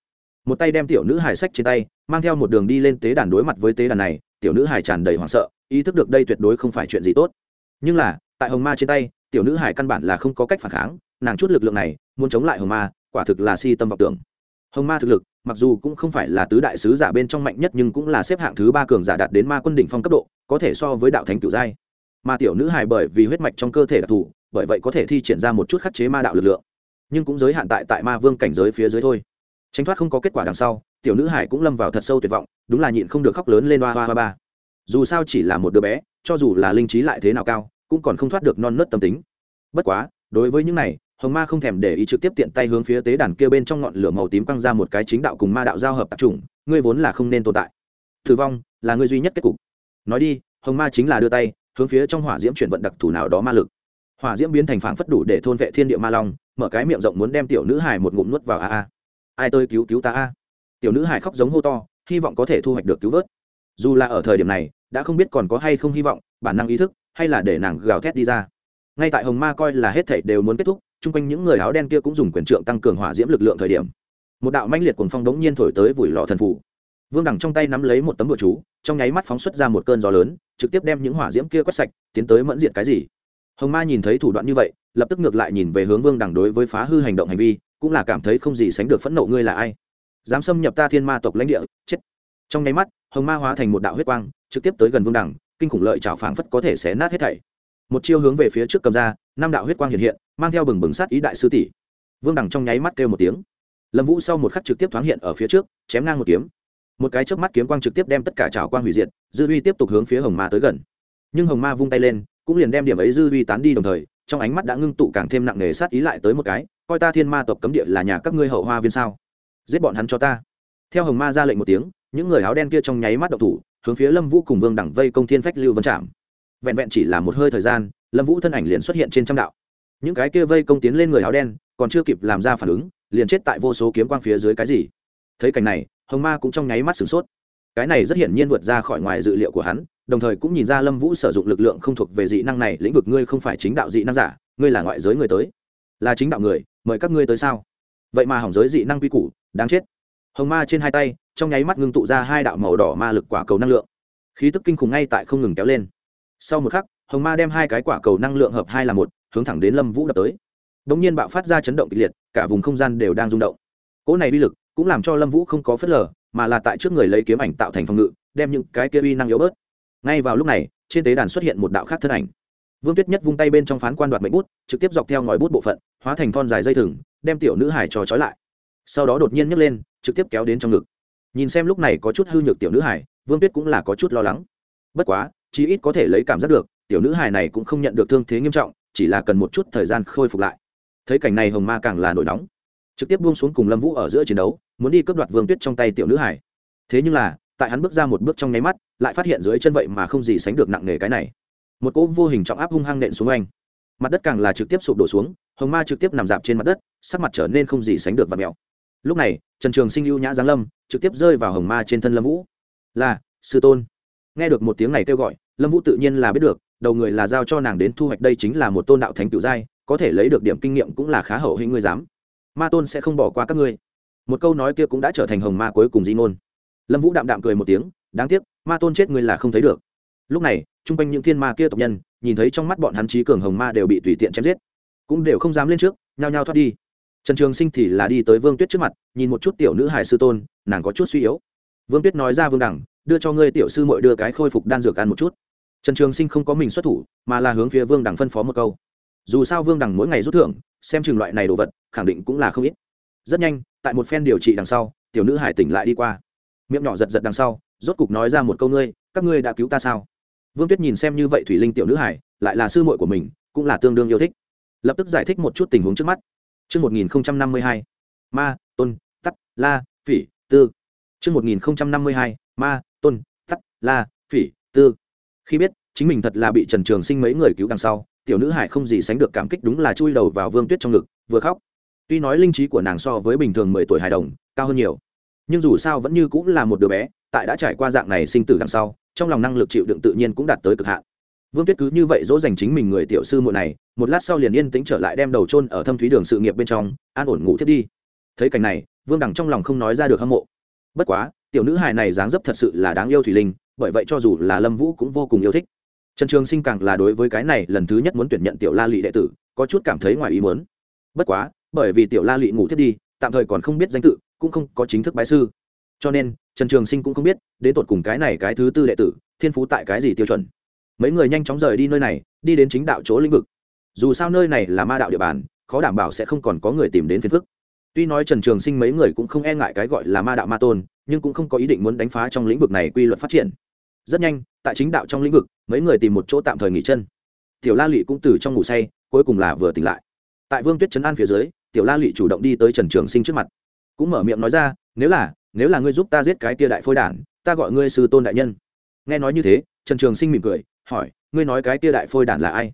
Một tay đem tiểu nữ hải sách trên tay, mang theo một đường đi lên tế đàn đối mặt với tế đàn này, tiểu nữ hải tràn đầy hoảng sợ, ý thức được đây tuyệt đối không phải chuyện gì tốt. Nhưng là, tại Hồng Ma trên tay, tiểu nữ hải căn bản là không có cách phản kháng, nàng chút lực lượng này, muốn chống lại Hồng Ma, quả thực là si tâm vọng tưởng hồng ma thực lực mặc dù cũng không phải là tứ đại sứ giả bên trong mạnh nhất nhưng cũng là xếp hạng thứ ba cường giả đạt đến ma quân đỉnh phong cấp độ có thể so với đạo thánh cửu giai mà tiểu nữ hải bởi vì huyết mạch trong cơ thể đặc thù bởi vậy có thể thi triển ra một chút khắc chế ma đạo lực lượng. Nhưng cũng giới hạn tại tại ma vương cảnh giới phía dưới thôi. Tránh thoát không có kết quả đằng sau, tiểu nữ hải cũng lâm vào thật sâu tuyệt vọng, đúng là nhịn không được khóc lớn lên hoa hoa hoa ba. Dù sao chỉ là một đứa bé, cho dù là linh trí lại thế nào cao, cũng còn không thoát được non nớt tâm tính. Bất quá, đối với những này, hồng ma không thèm để ý trực tiếp tiện tay hướng phía tế đàn kia bên trong ngọn lửa màu tím quăng ra một cái chính đạo cùng ma đạo giao hợp tạp chủng, ngươi vốn là không nên tồn tại. Thử vong là ngươi duy nhất kết cục. Nói đi, hồng ma chính là đưa tay, hướng phía trong hỏa diễm chuyển vận đặc thù nào đó ma lực hỏa diễm biến thành phảng phất đủ để thôn vệ thiên địa ma long, mở cái miệng rộng muốn đem tiểu nữ hải một ngụm nuốt vào a a. Ai tôi cứu cứu ta a? Tiểu nữ hải khóc giống hô to, hy vọng có thể thu hoạch được cứu vớt. Dù là ở thời điểm này, đã không biết còn có hay không hy vọng, bản năng ý thức, hay là để nàng gào thét đi ra. Ngay tại hồng ma coi là hết thảy đều muốn kết thúc, chung quanh những người áo đen kia cũng dùng quyền trượng tăng cường hỏa diễm lực lượng thời điểm. Một đạo manh liệt cuồng phong đống nhiên thổi tới vùi lò thần phủ. Vương đẳng trong tay nắm lấy một tấm bụa chú, trong nháy mắt phóng xuất ra một cơn gió lớn, trực tiếp đem những hỏa diễm kia quét sạch, tiến tới mẫn diệt cái gì? Hồng ma nhìn thấy thủ đoạn như vậy, lập tức ngược lại nhìn về hướng vương đẳng đối với phá hư hành động hành vi, cũng là cảm thấy không gì sánh được phẫn nộ ngươi là ai. Dám xâm nhập ta thiên ma tộc lãnh địa, chết. Trong nháy mắt, hồng ma hóa thành một đạo huyết quang, trực tiếp tới gần vương đẳng kinh khủng lợi trào phảng phất có thể xé nát hết thảy. Một chiêu hướng về phía trước cầm ra, năm đạo huyết quang hiện hiện, mang theo bừng bừng sát ý đại sư tỷ. Vương đằng trong nháy mắt kêu một tiếng. Lâm vũ sau một khắc trực tiếp thoáng hiện ở phía trước, chém ngang một kiếm. Một cái chớp mắt kiếm quang trực tiếp đem tất cả trào quang hủy diệt, dư uy tiếp tục hướng phía hồng ma tới gần nhưng hồng ma vung tay lên, cũng liền đem điểm ấy dư uy tán đi đồng thời, trong ánh mắt đã ngưng tụ càng thêm nặng nề sát ý lại tới một cái, coi ta thiên ma tộc cấm địa là nhà các ngươi hậu hoa viên sao? Giết bọn hắn cho ta. Theo hồng ma ra lệnh một tiếng, những người áo đen kia trong nháy mắt độc thủ, hướng phía lâm vũ cùng vương đẳng vây công thiên phách lưu vân trạm. Vẹn vẹn chỉ là một hơi thời gian, lâm vũ thân ảnh liền xuất hiện trên trăm đạo. Những cái kia vây công tiến lên người áo đen, còn chưa kịp làm ra phản ứng, liền chết tại vô số kiếm quang phía dưới cái gì. Thấy cảnh này, hồng ma cũng trong nháy mắt sửng sốt. Cái này rất hiển nhiên vượt ra khỏi ngoài dự liệu của hắn đồng thời cũng nhìn ra lâm vũ sử dụng lực lượng không thuộc về dị năng này, lĩnh vực ngươi không phải chính đạo dị năng giả, ngươi là ngoại giới người tới. Là chính đạo người, mời các ngươi tới sao? Vậy mà hỏng giới dị năng quy củ, đáng chết. Hồng ma trên hai tay, trong nháy mắt ngưng tụ ra hai đạo màu đỏ ma lực quả cầu năng lượng. Khí tức kinh khủng ngay tại không ngừng kéo lên. Sau một khắc, hồng ma đem hai cái quả cầu năng lượng hợp hai là một, hướng thẳng đến lâm vũ đập tới. Đ ỗ n g nhiên bạo phát ra chấn động kịch liệt, cả vùng không gian đều đang rung động. Cỗ này uy lực cũng làm cho lâm vũ không có phớt lờ, mà là tại trước người lấy kiếm ảnh tạo thành phòng ngự, đem những cái kia uy năng yếu bớt ngay vào lúc này, trên tế đàn xuất hiện một đạo khác thân ảnh. Vương tuyết nhất vung tay bên trong phán quan đoạt mệnh bút, trực tiếp dọc theo ngòi bút bộ phận, hóa thành thon dài dây thừng, đem tiểu nữ hải trò trói lại. Sau đó đột nhiên nhấc lên, trực tiếp kéo đến trong ngực. Nhìn xem lúc này có chút hư nhược tiểu nữ hải vương tuyết cũng là có chút lo lắng. Bất quá, chí ít có thể lấy cảm giác được, tiểu nữ hải này cũng không nhận được thương thế nghiêm trọng, chỉ là cần một chút thời gian khôi phục lại. Thấy cảnh này hồng ma càng là nổi nóng. Trực tiếp buông xuống cùng lâm vũ ở giữa chiến đấu, muốn đi cướp đoạt vương tuyết trong tay tiểu nữ hải thế nhưng là tại hắn bước ra một bước trong nháy mắt, lại phát hiện dưới chân vậy mà không gì sánh được nặng nề cái này. Một cỗ vô hình trọng áp hung hăng nện xuống anh. Mặt đất càng là trực tiếp sụp đổ xuống, hồng ma trực tiếp nằm dạp trên mặt đất, sắc mặt trở nên không gì sánh được và mèo. Lúc này, trần trường sinh lưu nhã giáng lâm, trực tiếp rơi vào hồng ma trên thân lâm vũ. Là, sư tôn. Nghe được một tiếng này kêu gọi, lâm vũ tự nhiên là biết được, đầu người là giao cho nàng đến thu hoạch đây chính là một tôn đạo thánh cựu giai, có thể lấy được điểm kinh nghiệm cũng là khá hậu hình ngươi dám. Ma tôn sẽ không bỏ qua các ngươi. Một câu nói kia cũng đã trở thành hồng ma cuối cùng di ngôn lâm vũ đạm đạm cười một tiếng, đáng tiếc, ma tôn chết ngươi là không thấy được. Lúc này, chung quanh những thiên ma kia tộc nhân, nhìn thấy trong mắt bọn hắn trí cường hồng ma đều bị tùy tiện chém giết, cũng đều không dám lên trước, nhao nhao thoát đi. Trần trường sinh thì là đi tới vương tuyết trước mặt, nhìn một chút tiểu nữ hải sư tôn, nàng có chút suy yếu. Vương tuyết nói ra vương đẳng, đưa cho ngươi tiểu sư mội đưa cái khôi phục đan dược ăn một chút. Trần trường sinh không có mình xuất thủ, mà là hướng phía vương đẳng phân phó một câu. Dù sao vương đẳng mỗi ngày rút thưởng, xem chừng loại này đồ vật, khẳng định cũng là không ít. Rất nhanh, tại một phen điều trị đằng sau, tiểu nữ hải tỉnh lại đi qua miệng nhỏ giật giật đằng sau rốt cục nói ra một câu ngươi các ngươi đã cứu ta sao vương tuyết nhìn xem như vậy thủy linh tiểu nữ hải lại là sư muội của mình cũng là tương đương yêu thích lập tức giải thích một chút tình huống trước mắt Trước 1052, ma, tôn, tắt, la, phỉ, tư. Trước 1052, ma, tôn, tắt, la, phỉ, tư. Khi biết, chính mình thật là bị Trần Trường Sinh mấy người cứu đằng sau, tiểu nữ hải không gì sánh được cảm kích đúng là chui đầu vào Vương Tuyết trong ngực, vừa khóc. Tuy nói linh trí của nàng so với bình thường mười tuổi hài đồng, cao hơn nhiều, nhưng dù sao vẫn như cũng là một đứa bé, tại đã trải qua dạng này sinh tử đằng sau, trong lòng năng lực chịu đựng tự nhiên cũng đạt tới cực hạn. Vương tuyết cứ như vậy dỗ dành chính mình người tiểu sư muội này một lát sau liền yên tĩnh trở lại đem đầu chôn ở thâm thúy đường sự nghiệp bên trong an ổn ngủ thiết đi. Thấy cảnh này vương đằng trong lòng không nói ra được hâm mộ. Bất quá tiểu nữ hài này dáng dấp thật sự là đáng yêu thủy linh bởi vậy cho dù là lâm vũ cũng vô cùng yêu thích. Trần trường sinh càng là đối với cái này lần thứ nhất muốn tuyển nhận tiểu la lị đệ tử có chút cảm thấy ngoài ý muốn. Bất quá bởi vì tiểu la lị ngủ thiết đi tạm thời còn không biết danh tự cũng không có chính thức bái sư. Cho nên, trần trường sinh cũng không biết, đến tột cùng cái này cái thứ tư đệ tử, thiên phú tại cái gì tiêu chuẩn. Mấy người nhanh chóng rời đi nơi này, đi đến chính đạo chỗ lĩnh vực. Dù sao nơi này là ma đạo địa bàn, khó đảm bảo sẽ không còn có người tìm đến phiền phức. Tuy nói trần trường sinh mấy người cũng không e ngại cái gọi là ma đạo ma tôn, nhưng cũng không có ý định muốn đánh phá trong lĩnh vực này quy luật phát triển. Rất nhanh, tại chính đạo trong lĩnh vực, mấy người tìm một chỗ tạm thời nghỉ chân. Tiểu la lị cũng từ trong ngủ say, cuối cùng là vừa tỉnh lại. Tại vương tuyết trấn an phía dưới, tiểu la lị chủ động đi tới trần trường sinh trước mặt cũng mở miệng nói ra, nếu là nếu là ngươi giúp ta giết cái tia đại phôi đản, ta gọi ngươi sư tôn đại nhân. Nghe nói như thế, trần trường sinh mỉm cười, hỏi, ngươi nói cái tia đại phôi đản là ai?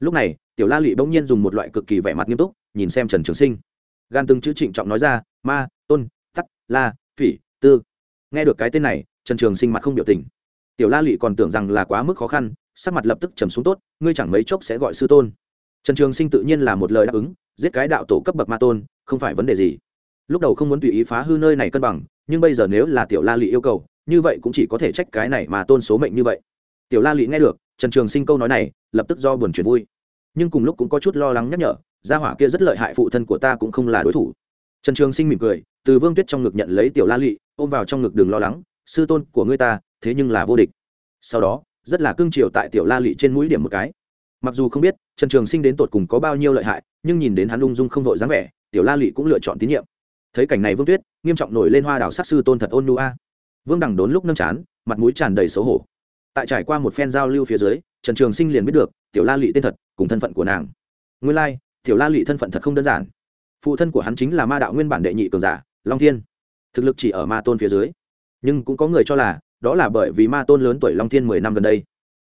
Lúc này, tiểu la lụy bỗng nhiên dùng một loại cực kỳ vẻ mặt nghiêm túc, nhìn xem trần trường sinh. Gan từng chữ trịnh trọng nói ra, ma, tôn, tắc, la, phỉ, tư. Nghe được cái tên này, trần trường sinh mặt không biểu tình. Tiểu la lụy còn tưởng rằng là quá mức khó khăn, sắc mặt lập tức trầm xuống tốt, ngươi chẳng mấy chốc sẽ gọi sư tôn. Trần trường sinh tự nhiên là một lời đáp ứng, giết cái đạo tổ cấp bậc ma tôn, không phải vấn đề gì lúc đầu không muốn tùy ý phá hư nơi này cân bằng, nhưng bây giờ nếu là tiểu la lị yêu cầu, như vậy cũng chỉ có thể trách cái này mà tôn số mệnh như vậy. Tiểu la lị nghe được, trần trường sinh câu nói này, lập tức do buồn chuyển vui. Nhưng cùng lúc cũng có chút lo lắng nhắc nhở, gia hỏa kia rất lợi hại phụ thân của ta cũng không là đối thủ. Trần trường sinh mỉm cười, từ vương tuyết trong ngực nhận lấy tiểu la lị, ôm vào trong ngực đừng lo lắng, sư tôn của ngươi ta, thế nhưng là vô địch. Sau đó, rất là cưng chiều tại tiểu la lị trên mũi điểm một cái. Mặc dù không biết trần trường sinh đến tột cùng có bao nhiêu lợi hại, nhưng nhìn đến hắn ung dung không vội dáng vẻ, tiểu la lị cũng lựa chọn tín nhiệm thấy cảnh này vương tuyết nghiêm trọng nổi lên hoa đảo sắc sư tôn thật ôn nu a. Vương đằng đốn lúc nâng chán mặt mũi tràn đầy xấu hổ. Tại trải qua một phen giao lưu phía dưới trần trường sinh liền biết được tiểu la lị tên thật cùng thân phận của nàng. Nguyên lai、like, tiểu la lị thân phận thật không đơn giản. Phụ thân của hắn chính là ma đạo nguyên bản đệ nhị cường giả long thiên. Thực lực chỉ ở ma tôn phía dưới. Nhưng cũng có người cho là đó là bởi vì ma tôn lớn tuổi long thiên mười năm gần đây.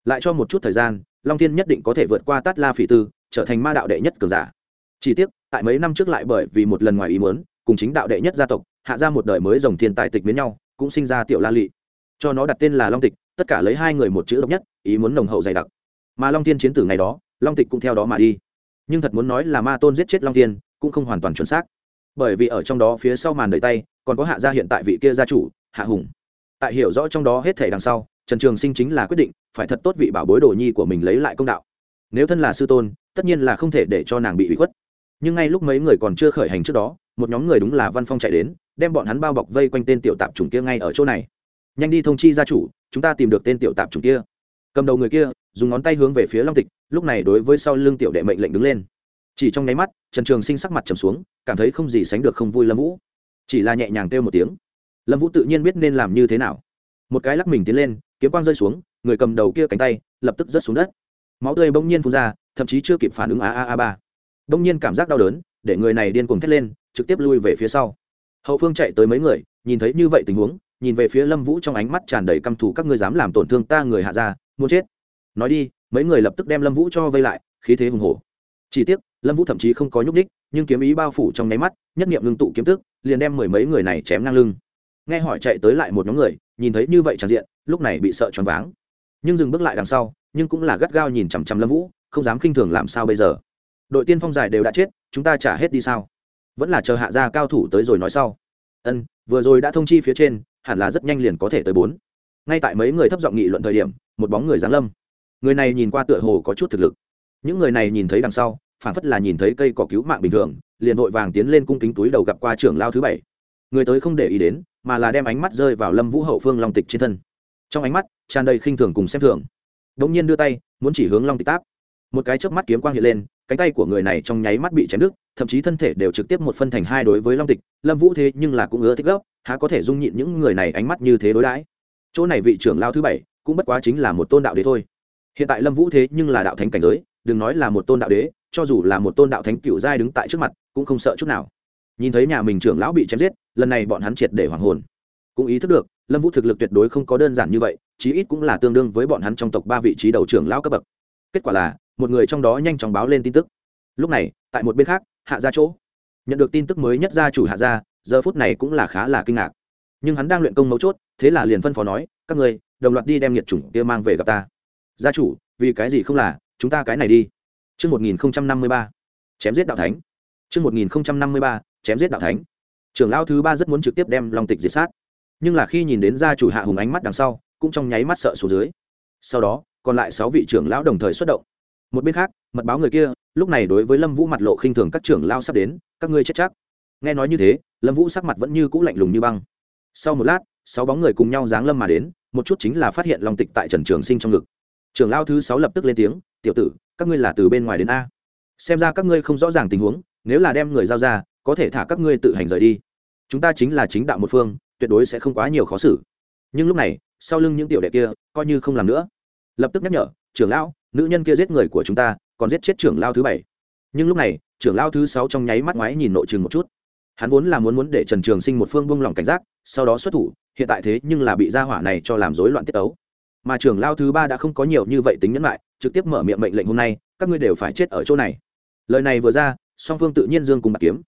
Lại cho một chút thời gian long thiên nhất định có thể vượt qua tát la phỉ tư trở thành ma đạo đệ nhất cường giả. Chỉ tiếc tại mấy năm trước lại bởi vì một lần ngoài ý muốn cùng chính đạo đệ nhất gia tộc, hạ ra một đời mới dòng thiên tài tịch miến nhau, cũng sinh ra tiểu la lị. Cho nó đặt tên là long tịch, tất cả lấy hai người một chữ độc nhất, ý muốn nồng hậu dày đặc. Mà long tiên chiến tử ngày đó, long tịch cũng theo đó mà đi. Nhưng thật muốn nói là ma tôn giết chết long tiên cũng không hoàn toàn chuẩn xác. Bởi vì ở trong đó phía sau màn đợi tay, còn có hạ gia hiện tại vị kia gia chủ, hạ hùng. Tại hiểu rõ trong đó hết thể đằng sau, trần trường sinh chính là quyết định, phải thật tốt vị bảo bối đồ nhi của mình lấy lại công đạo. Nếu thân là sư tôn, tất nhiên là không thể để cho nàng bị ủy khuất nhưng ngay lúc mấy người còn chưa khởi hành trước đó, một nhóm người đúng là văn phong chạy đến, đem bọn hắn bao bọc vây quanh tên tiểu tạp chủng kia ngay ở chỗ này. Nhanh đi thông chi gia chủ, chúng ta tìm được tên tiểu tạp chủng kia. Cầm đầu người kia, dùng ngón tay hướng về phía long tịch, lúc này đối với sau lưng tiểu đệ mệnh lệnh đứng lên. Chỉ trong nháy mắt, trần trường sinh sắc mặt trầm xuống, cảm thấy không gì sánh được không vui lâm vũ. Chỉ là nhẹ nhàng kêu một tiếng. Lâm vũ tự nhiên biết nên làm như thế nào. Một cái lắc mình tiến lên, kiếm quang rơi xuống, người cầm đầu kia cánh tay lập tức rớt xuống đất. Máu tươi bỗng nhiên phun ra, thậm chí chưa kịp phản ứng a a a ba đông nhiên cảm giác đau đớn, để người này điên cuồng thét lên, trực tiếp lui về phía sau. Hậu phương chạy tới mấy người, nhìn thấy như vậy tình huống, nhìn về phía lâm vũ trong ánh mắt tràn đầy căm thù, các ngươi dám làm tổn thương ta người hạ ra muốn chết. Nói đi, mấy người lập tức đem lâm vũ cho vây lại, khí thế hùng hổ. Chỉ tiếc, lâm vũ thậm chí không có nhúc ních nhưng kiếm ý bao phủ trong nháy mắt, nhất nghiệm ngưng tụ kiếm tức, liền đem mười mấy người này chém ngang lưng. Nghe hỏi chạy tới lại một nhóm người, nhìn thấy như vậy tràn diện, lúc này bị sợ choáng váng. Nhưng dừng bước lại đằng sau, nhưng cũng là gắt gao nhìn chằm chằm lâm vũ, không dám khinh thường làm sao bây giờ đội tiên phong giải đều đã chết, chúng ta trả hết đi sao? Vẫn là chờ hạ gia cao thủ tới rồi nói sau. Ân, vừa rồi đã thông chi phía trên, hẳn là rất nhanh liền có thể tới bốn. Ngay tại mấy người thấp giọng nghị luận thời điểm, một bóng người giáng lâm. Người này nhìn qua tựa hồ có chút thực lực. Những người này nhìn thấy đằng sau phản phất là nhìn thấy cây cỏ cứu mạng bình thường, liền vội vàng tiến lên cung kính túi đầu gặp qua trưởng lao thứ bảy. Người tới không để ý đến, mà là đem ánh mắt rơi vào lâm vũ hậu phương long tịch trên thân. Trong ánh mắt tràn đầy khinh thường cùng xem thường. Đ ỗ n g nhiên đưa tay, muốn chỉ hướng long tịch táp một cái chớp mắt kiếm quang hiện lên, cánh tay của người này trong nháy mắt bị chém đứt, thậm chí thân thể đều trực tiếp một phân thành hai đối với long tịch. Lâm vũ thế nhưng là cũng ưa thích gốc há có thể dung nhịn những người này ánh mắt như thế đối đãi. Chỗ này vị trưởng lao thứ bảy, cũng bất quá chính là một tôn đạo đế thôi. Hiện tại lâm vũ thế nhưng là đạo thánh cảnh giới, đừng nói là một tôn đạo đế, cho dù là một tôn đạo thánh cựu giai đứng tại trước mặt, cũng không sợ chút nào. Nhìn thấy nhà mình trưởng lão bị chém giết, lần này bọn hắn triệt để hoàng hồn. Cũng ý thức được, lâm vũ thực lực tuyệt đối không có đơn giản như vậy, chí ít cũng là tương đương với bọn hắn trong tộc ba vị trí đầu trưởng lão cấp bậc. Kết quả là một người trong đó nhanh chóng báo lên tin tức lúc này tại một bên khác hạ ra chỗ nhận được tin tức mới nhất gia chủ hạ gia giờ phút này cũng là khá là kinh ngạc nhưng hắn đang luyện công mấu chốt thế là liền phân phó nói các người đồng loạt đi đem nhiệt chủng kia mang về gặp ta gia chủ vì cái gì không là chúng ta cái này đi chương một nghìn năm mươi ba chém giết đạo thánh. chương một nghìn năm mươi ba chém giết đạo thánh. Trưởng lão thứ ba rất muốn trực tiếp đem Long Tịch diệt sát, nhưng là khi nhìn đến gia chủ Hạ Hùng ánh mắt đằng sau, cũng trong nháy mắt sợ xuống dưới. Sau đó, còn lại sáu vị trưởng lão đồng thời xuất động. Một bên khác, mật báo người kia, lúc này đối với Lâm Vũ mặt lộ khinh thường các trưởng lao sắp đến, các ngươi chết chắc. Nghe nói như thế, Lâm Vũ sắc mặt vẫn như cũ lạnh lùng như băng. Sau một lát, sáu bóng người cùng nhau giáng lâm mà đến, một chút chính là phát hiện Long Tịch tại Trần Trường Sinh trong ngực. Trưởng Lao thứ sáu lập tức lên tiếng, "Tiểu tử, các ngươi là từ bên ngoài đến a xem ra các ngươi không rõ ràng tình huống nếu là đem người giao ra có thể thả các ngươi tự hành rời đi chúng ta chính là chính đạo một phương tuyệt đối sẽ không quá nhiều khó xử nhưng lúc này sau lưng những tiểu đệ kia coi như không làm nữa lập tức nhắc nhở trưởng lão, nữ nhân kia giết người của chúng ta, còn giết chết trưởng lao thứ bảy. Nhưng lúc này, trưởng lao thứ sáu trong nháy mắt ngoái nhìn nội trường một chút. Hắn vốn là muốn muốn để trần trường sinh một phương buông lỏng cảnh giác, sau đó xuất thủ, hiện tại thế nhưng là bị gia hỏa này cho làm rối loạn tiết ấu mà trưởng lao thứ ba đã không có nhiều như vậy tính nhẫn lại, trực tiếp mở miệng mệnh lệnh hôm nay, các ngươi đều phải chết ở chỗ này. Lời này vừa ra, song phương tự nhiên dương cùng bạc kiếm.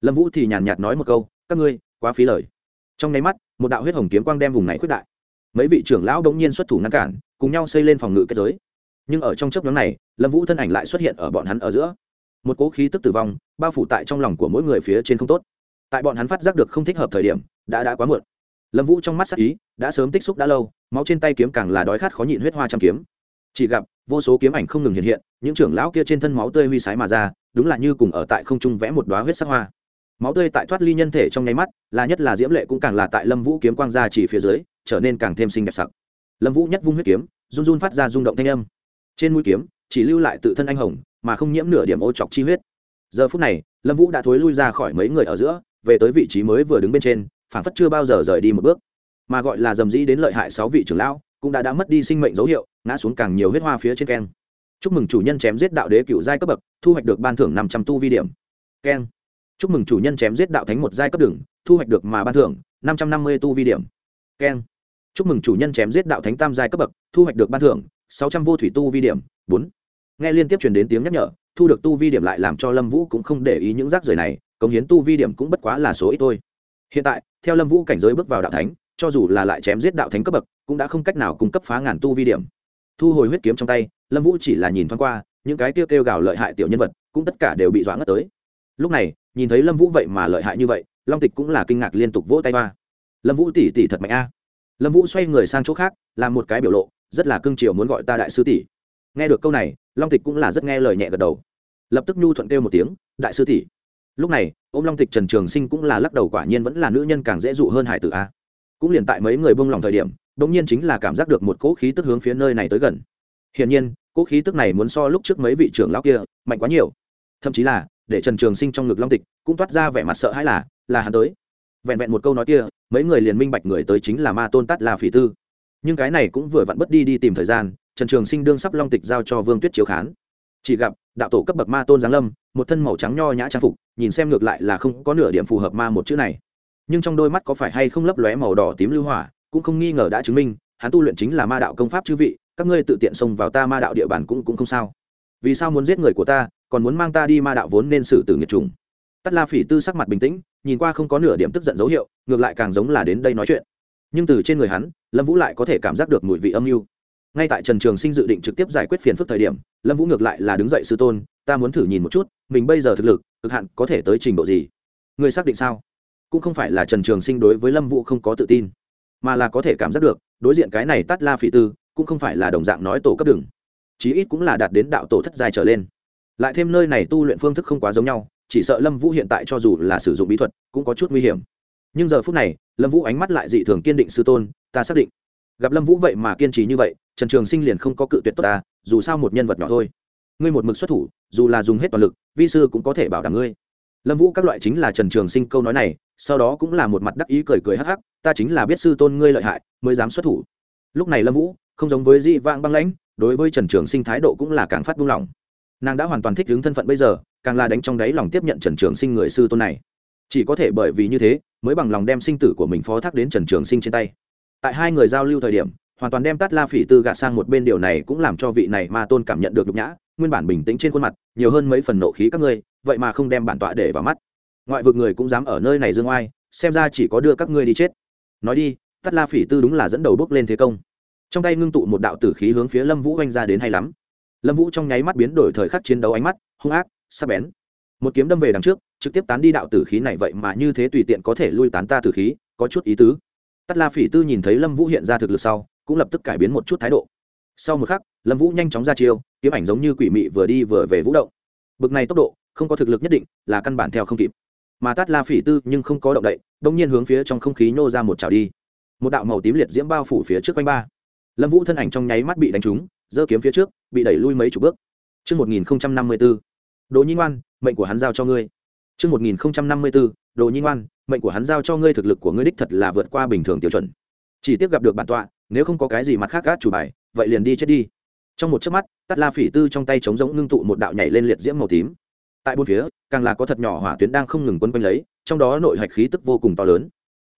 Lâm vũ thì nhàn nhạt nói một câu, các ngươi, quá phí lời. Trong nháy mắt, một đạo huyết hồng kiếm quang đem vùng này khuyết đại. Mấy vị trưởng lão đống nhiên xuất thủ ngăn cản, cùng nhau xây lên phòng ngự kết giới nhưng ở trong chấp nhóm này, lâm vũ thân ảnh lại xuất hiện ở bọn hắn ở giữa. Một cố khí tức tử vong bao phủ tại trong lòng của mỗi người phía trên không tốt. Tại bọn hắn phát giác được không thích hợp thời điểm, đã đã quá muộn. Lâm vũ trong mắt sắc ý, đã sớm tích xúc đã lâu, máu trên tay kiếm càng là đói khát khó nhịn huyết hoa trăm kiếm. Chỉ gặp, vô số kiếm ảnh không ngừng hiện hiện, những trưởng lão kia trên thân máu tươi huy sái mà ra, đúng là như cùng ở tại không trung vẽ một đoá huyết sắc hoa. Máu tươi tại thoát ly nhân thể trong nháy mắt, là nhất là diễm lệ cũng càng là tại lâm vũ kiếm quang ra chỉ phía dưới, trở nên càng thêm xinh đẹp sặc. Lâm vũ nhất vung huyết kiếm, run run phát ra rung động thanh âm trên mũi kiếm, chỉ lưu lại tự thân anh hồng, mà không nhiễm nửa điểm ô chọc chi huyết. Giờ phút này, lâm vũ đã thối lui ra khỏi mấy người ở giữa, về tới vị trí mới vừa đứng bên trên phản phất chưa bao giờ rời đi một bước. Mà gọi là dầm dĩ đến lợi hại sáu vị trưởng lão, cũng đã đã mất đi sinh mệnh dấu hiệu, ngã xuống càng nhiều huyết hoa phía trên keng. Chúc mừng chủ nhân chém giết đạo đế cựu giai cấp bậc, thu hoạch được ban thưởng năm trăm tu vi điểm. Keng. Chúc mừng chủ nhân chém giết đạo thánh một giai cấp đường, thu hoạch được mà ban thưởng năm trăm năm mươi tu vi điểm. Keng. Chúc mừng chủ nhân chém giết đạo thánh tam giai cấp bậc, thu hoạch được ban thưởng sáu trăm vô thủy tu vi điểm, bốn. Nghe liên tiếp truyền đến tiếng nhắc nhở, thu được tu vi điểm lại làm cho lâm vũ cũng không để ý những rác rưởi này, cống hiến tu vi điểm cũng bất quá là số ít thôi. Hiện tại, theo lâm vũ cảnh giới bước vào đạo thánh, cho dù là lại chém giết đạo thánh cấp bậc, cũng đã không cách nào cung cấp phá ngàn tu vi điểm. Thu hồi huyết kiếm trong tay, lâm vũ chỉ là nhìn thoáng qua, những cái kêu kêu gào lợi hại tiểu nhân vật, cũng tất cả đều bị dọa ngất tới. Lúc này, nhìn thấy lâm vũ vậy mà lợi hại như vậy, long tịch cũng là kinh ngạc liên tục vỗ tay ba lâm vũ tỷ tỷ thật mạnh a. Lâm vũ xoay người sang chỗ khác, làm một cái biểu lộ rất là cưng chiều muốn gọi ta đại sư tỷ. Nghe được câu này, long tịch cũng là rất nghe lời nhẹ gật đầu. Lập tức nhu thuận kêu một tiếng, đại sư tỷ. Lúc này ô m long tịch trần trường sinh cũng là lắc đầu quả nhiên vẫn là nữ nhân càng dễ dụ hơn hải tử a. Cũng liền tại mấy người bông lòng thời điểm đ ỗ n g nhiên chính là cảm giác được một cỗ khí tức hướng phía nơi này tới gần. Hiển nhiên, cỗ khí tức này muốn so lúc trước mấy vị trưởng lão kia mạnh quá nhiều. Thậm chí là, để trần trường sinh trong ngực long tịch cũng toát ra vẻ mặt sợ hãi là là hắn tới. Vẹn vẹn một câu nói kia, mấy người liền minh bạch người tới chính là ma tôn tát là phỉ tư nhưng cái này cũng vừa vặn bất đi đi tìm thời gian, trần trường sinh đương sắp long tịch giao cho vương tuyết chiếu khán. Chỉ gặp, đạo tổ cấp bậc ma tôn giáng lâm, một thân màu trắng nho nhã trang phục, nhìn xem ngược lại là không có nửa điểm phù hợp ma một chữ này. Nhưng trong đôi mắt có phải hay không lấp lóe màu đỏ tím lưu hỏa, cũng không nghi ngờ đã chứng minh, hắn tu luyện chính là ma đạo công pháp chư vị, các ngươi tự tiện xông vào ta ma đạo địa bàn cũng cũng không sao. Vì sao muốn giết người của ta, còn muốn mang ta đi ma đạo vốn nên xử tử nghiệt trùng tắt la phỉ tư sắc mặt bình tĩnh, nhìn qua không có nửa điểm tức giận dấu hiệu, ngược lại càng giống là đến đây nói chuyện nhưng từ trên người hắn, lâm vũ lại có thể cảm giác được mùi vị âm mưu. Ngay tại trần trường sinh dự định trực tiếp giải quyết phiền phức thời điểm, lâm vũ ngược lại là đứng dậy sư tôn, ta muốn thử nhìn một chút, mình bây giờ thực lực, cực hạn có thể tới trình độ gì? Người xác định sao? Cũng không phải là trần trường sinh đối với lâm vũ không có tự tin, mà là có thể cảm giác được, đối diện cái này tắt la phỉ tư, cũng không phải là đồng dạng nói tổ cấp đường. Chí ít cũng là đạt đến đạo tổ thất giai trở lên. Lại thêm nơi này tu luyện phương thức không quá giống nhau, chỉ sợ lâm vũ hiện tại cho dù là sử dụng bí thuật, cũng có chút nguy hiểm nhưng giờ phút này, lâm vũ ánh mắt lại dị thường kiên định sư tôn, ta xác định. Gặp lâm vũ vậy mà kiên trì như vậy, trần trường sinh liền không có cự tuyệt tốt ta, dù sao một nhân vật nhỏ thôi. Ngươi một mực xuất thủ, dù là dùng hết toàn lực, vi sư cũng có thể bảo đảm ngươi. Lâm vũ các loại chính là trần trường sinh câu nói này, sau đó cũng là một mặt đắc ý cười cười hắc hắc, ta chính là biết sư tôn ngươi lợi hại, mới dám xuất thủ. Lúc này lâm vũ, không giống với dị vang băng lãnh, đối với trần trường sinh thái độ cũng là càng phát buông lỏng. Nàng đã hoàn toàn thích ứng thân phận bây giờ, càng là đánh trong đáy lòng tiếp nhận trần trường sinh người sư tôn này chỉ có thể bởi vì như thế, mới bằng lòng đem sinh tử của mình phó thác đến trần trường sinh trên tay. Tại hai người giao lưu thời điểm, hoàn toàn đem tát la phỉ tư gạt sang một bên điều này cũng làm cho vị này ma tôn cảm nhận được nhục nhã, nguyên bản bình tĩnh trên khuôn mặt, nhiều hơn mấy phần nộ khí các ngươi, vậy mà không đem bản tọa để vào mắt. Ngoại vực người cũng dám ở nơi này dương oai, xem ra chỉ có đưa các ngươi đi chết. Nói đi, tát la phỉ tư đúng là dẫn đầu bước lên thế công. Trong tay ngưng tụ một đạo tử khí hướng phía lâm vũ oanh ra đến hay lắm. Lâm vũ trong nháy mắt biến đổi thời khắc chiến đấu ánh mắt, hung ác, sắc bén một kiếm đâm về đằng trước trực tiếp tán đi đạo tử khí này vậy mà như thế tùy tiện có thể lui tán ta tử khí có chút ý tứ. Tắt la phỉ tư nhìn thấy lâm vũ hiện ra thực lực sau cũng lập tức cải biến một chút thái độ. Sau một khắc lâm vũ nhanh chóng ra chiêu kiếm ảnh giống như quỷ mị vừa đi vừa về vũ động. Bực này tốc độ không có thực lực nhất định là căn bản theo không kịp. Mà tát la phỉ tư nhưng không có động đậy đông nhiên hướng phía trong không khí nhô ra một chảo đi. Một đạo màu tím liệt diễm bao phủ phía trước quanh ba. Lâm vũ thân ảnh trong nháy mắt bị đánh trúng giơ kiếm phía trước bị đẩy lui mấy chục bước. Trước 1054, Đỗ Nhi Ngoan, mệnh của hắn giao cho ngươi. Trước 1054, Đỗ Nhi Ngoan, mệnh của hắn giao cho ngươi thực lực của ngươi đích thật là vượt qua bình thường tiêu chuẩn. Chỉ tiếc gặp được bản tọa, nếu không có cái gì mặt khác gác chủ bài, vậy liền đi chết đi. Trong một chớp mắt, Tát La Phỉ Tư trong tay chống giống ngưng tụ một đạo nhảy lên liệt diễm màu tím. Tại bốn phía, càng là có thật nhỏ hỏa tuyến đang không ngừng quấn quanh lấy, trong đó nội hạch khí tức vô cùng to lớn,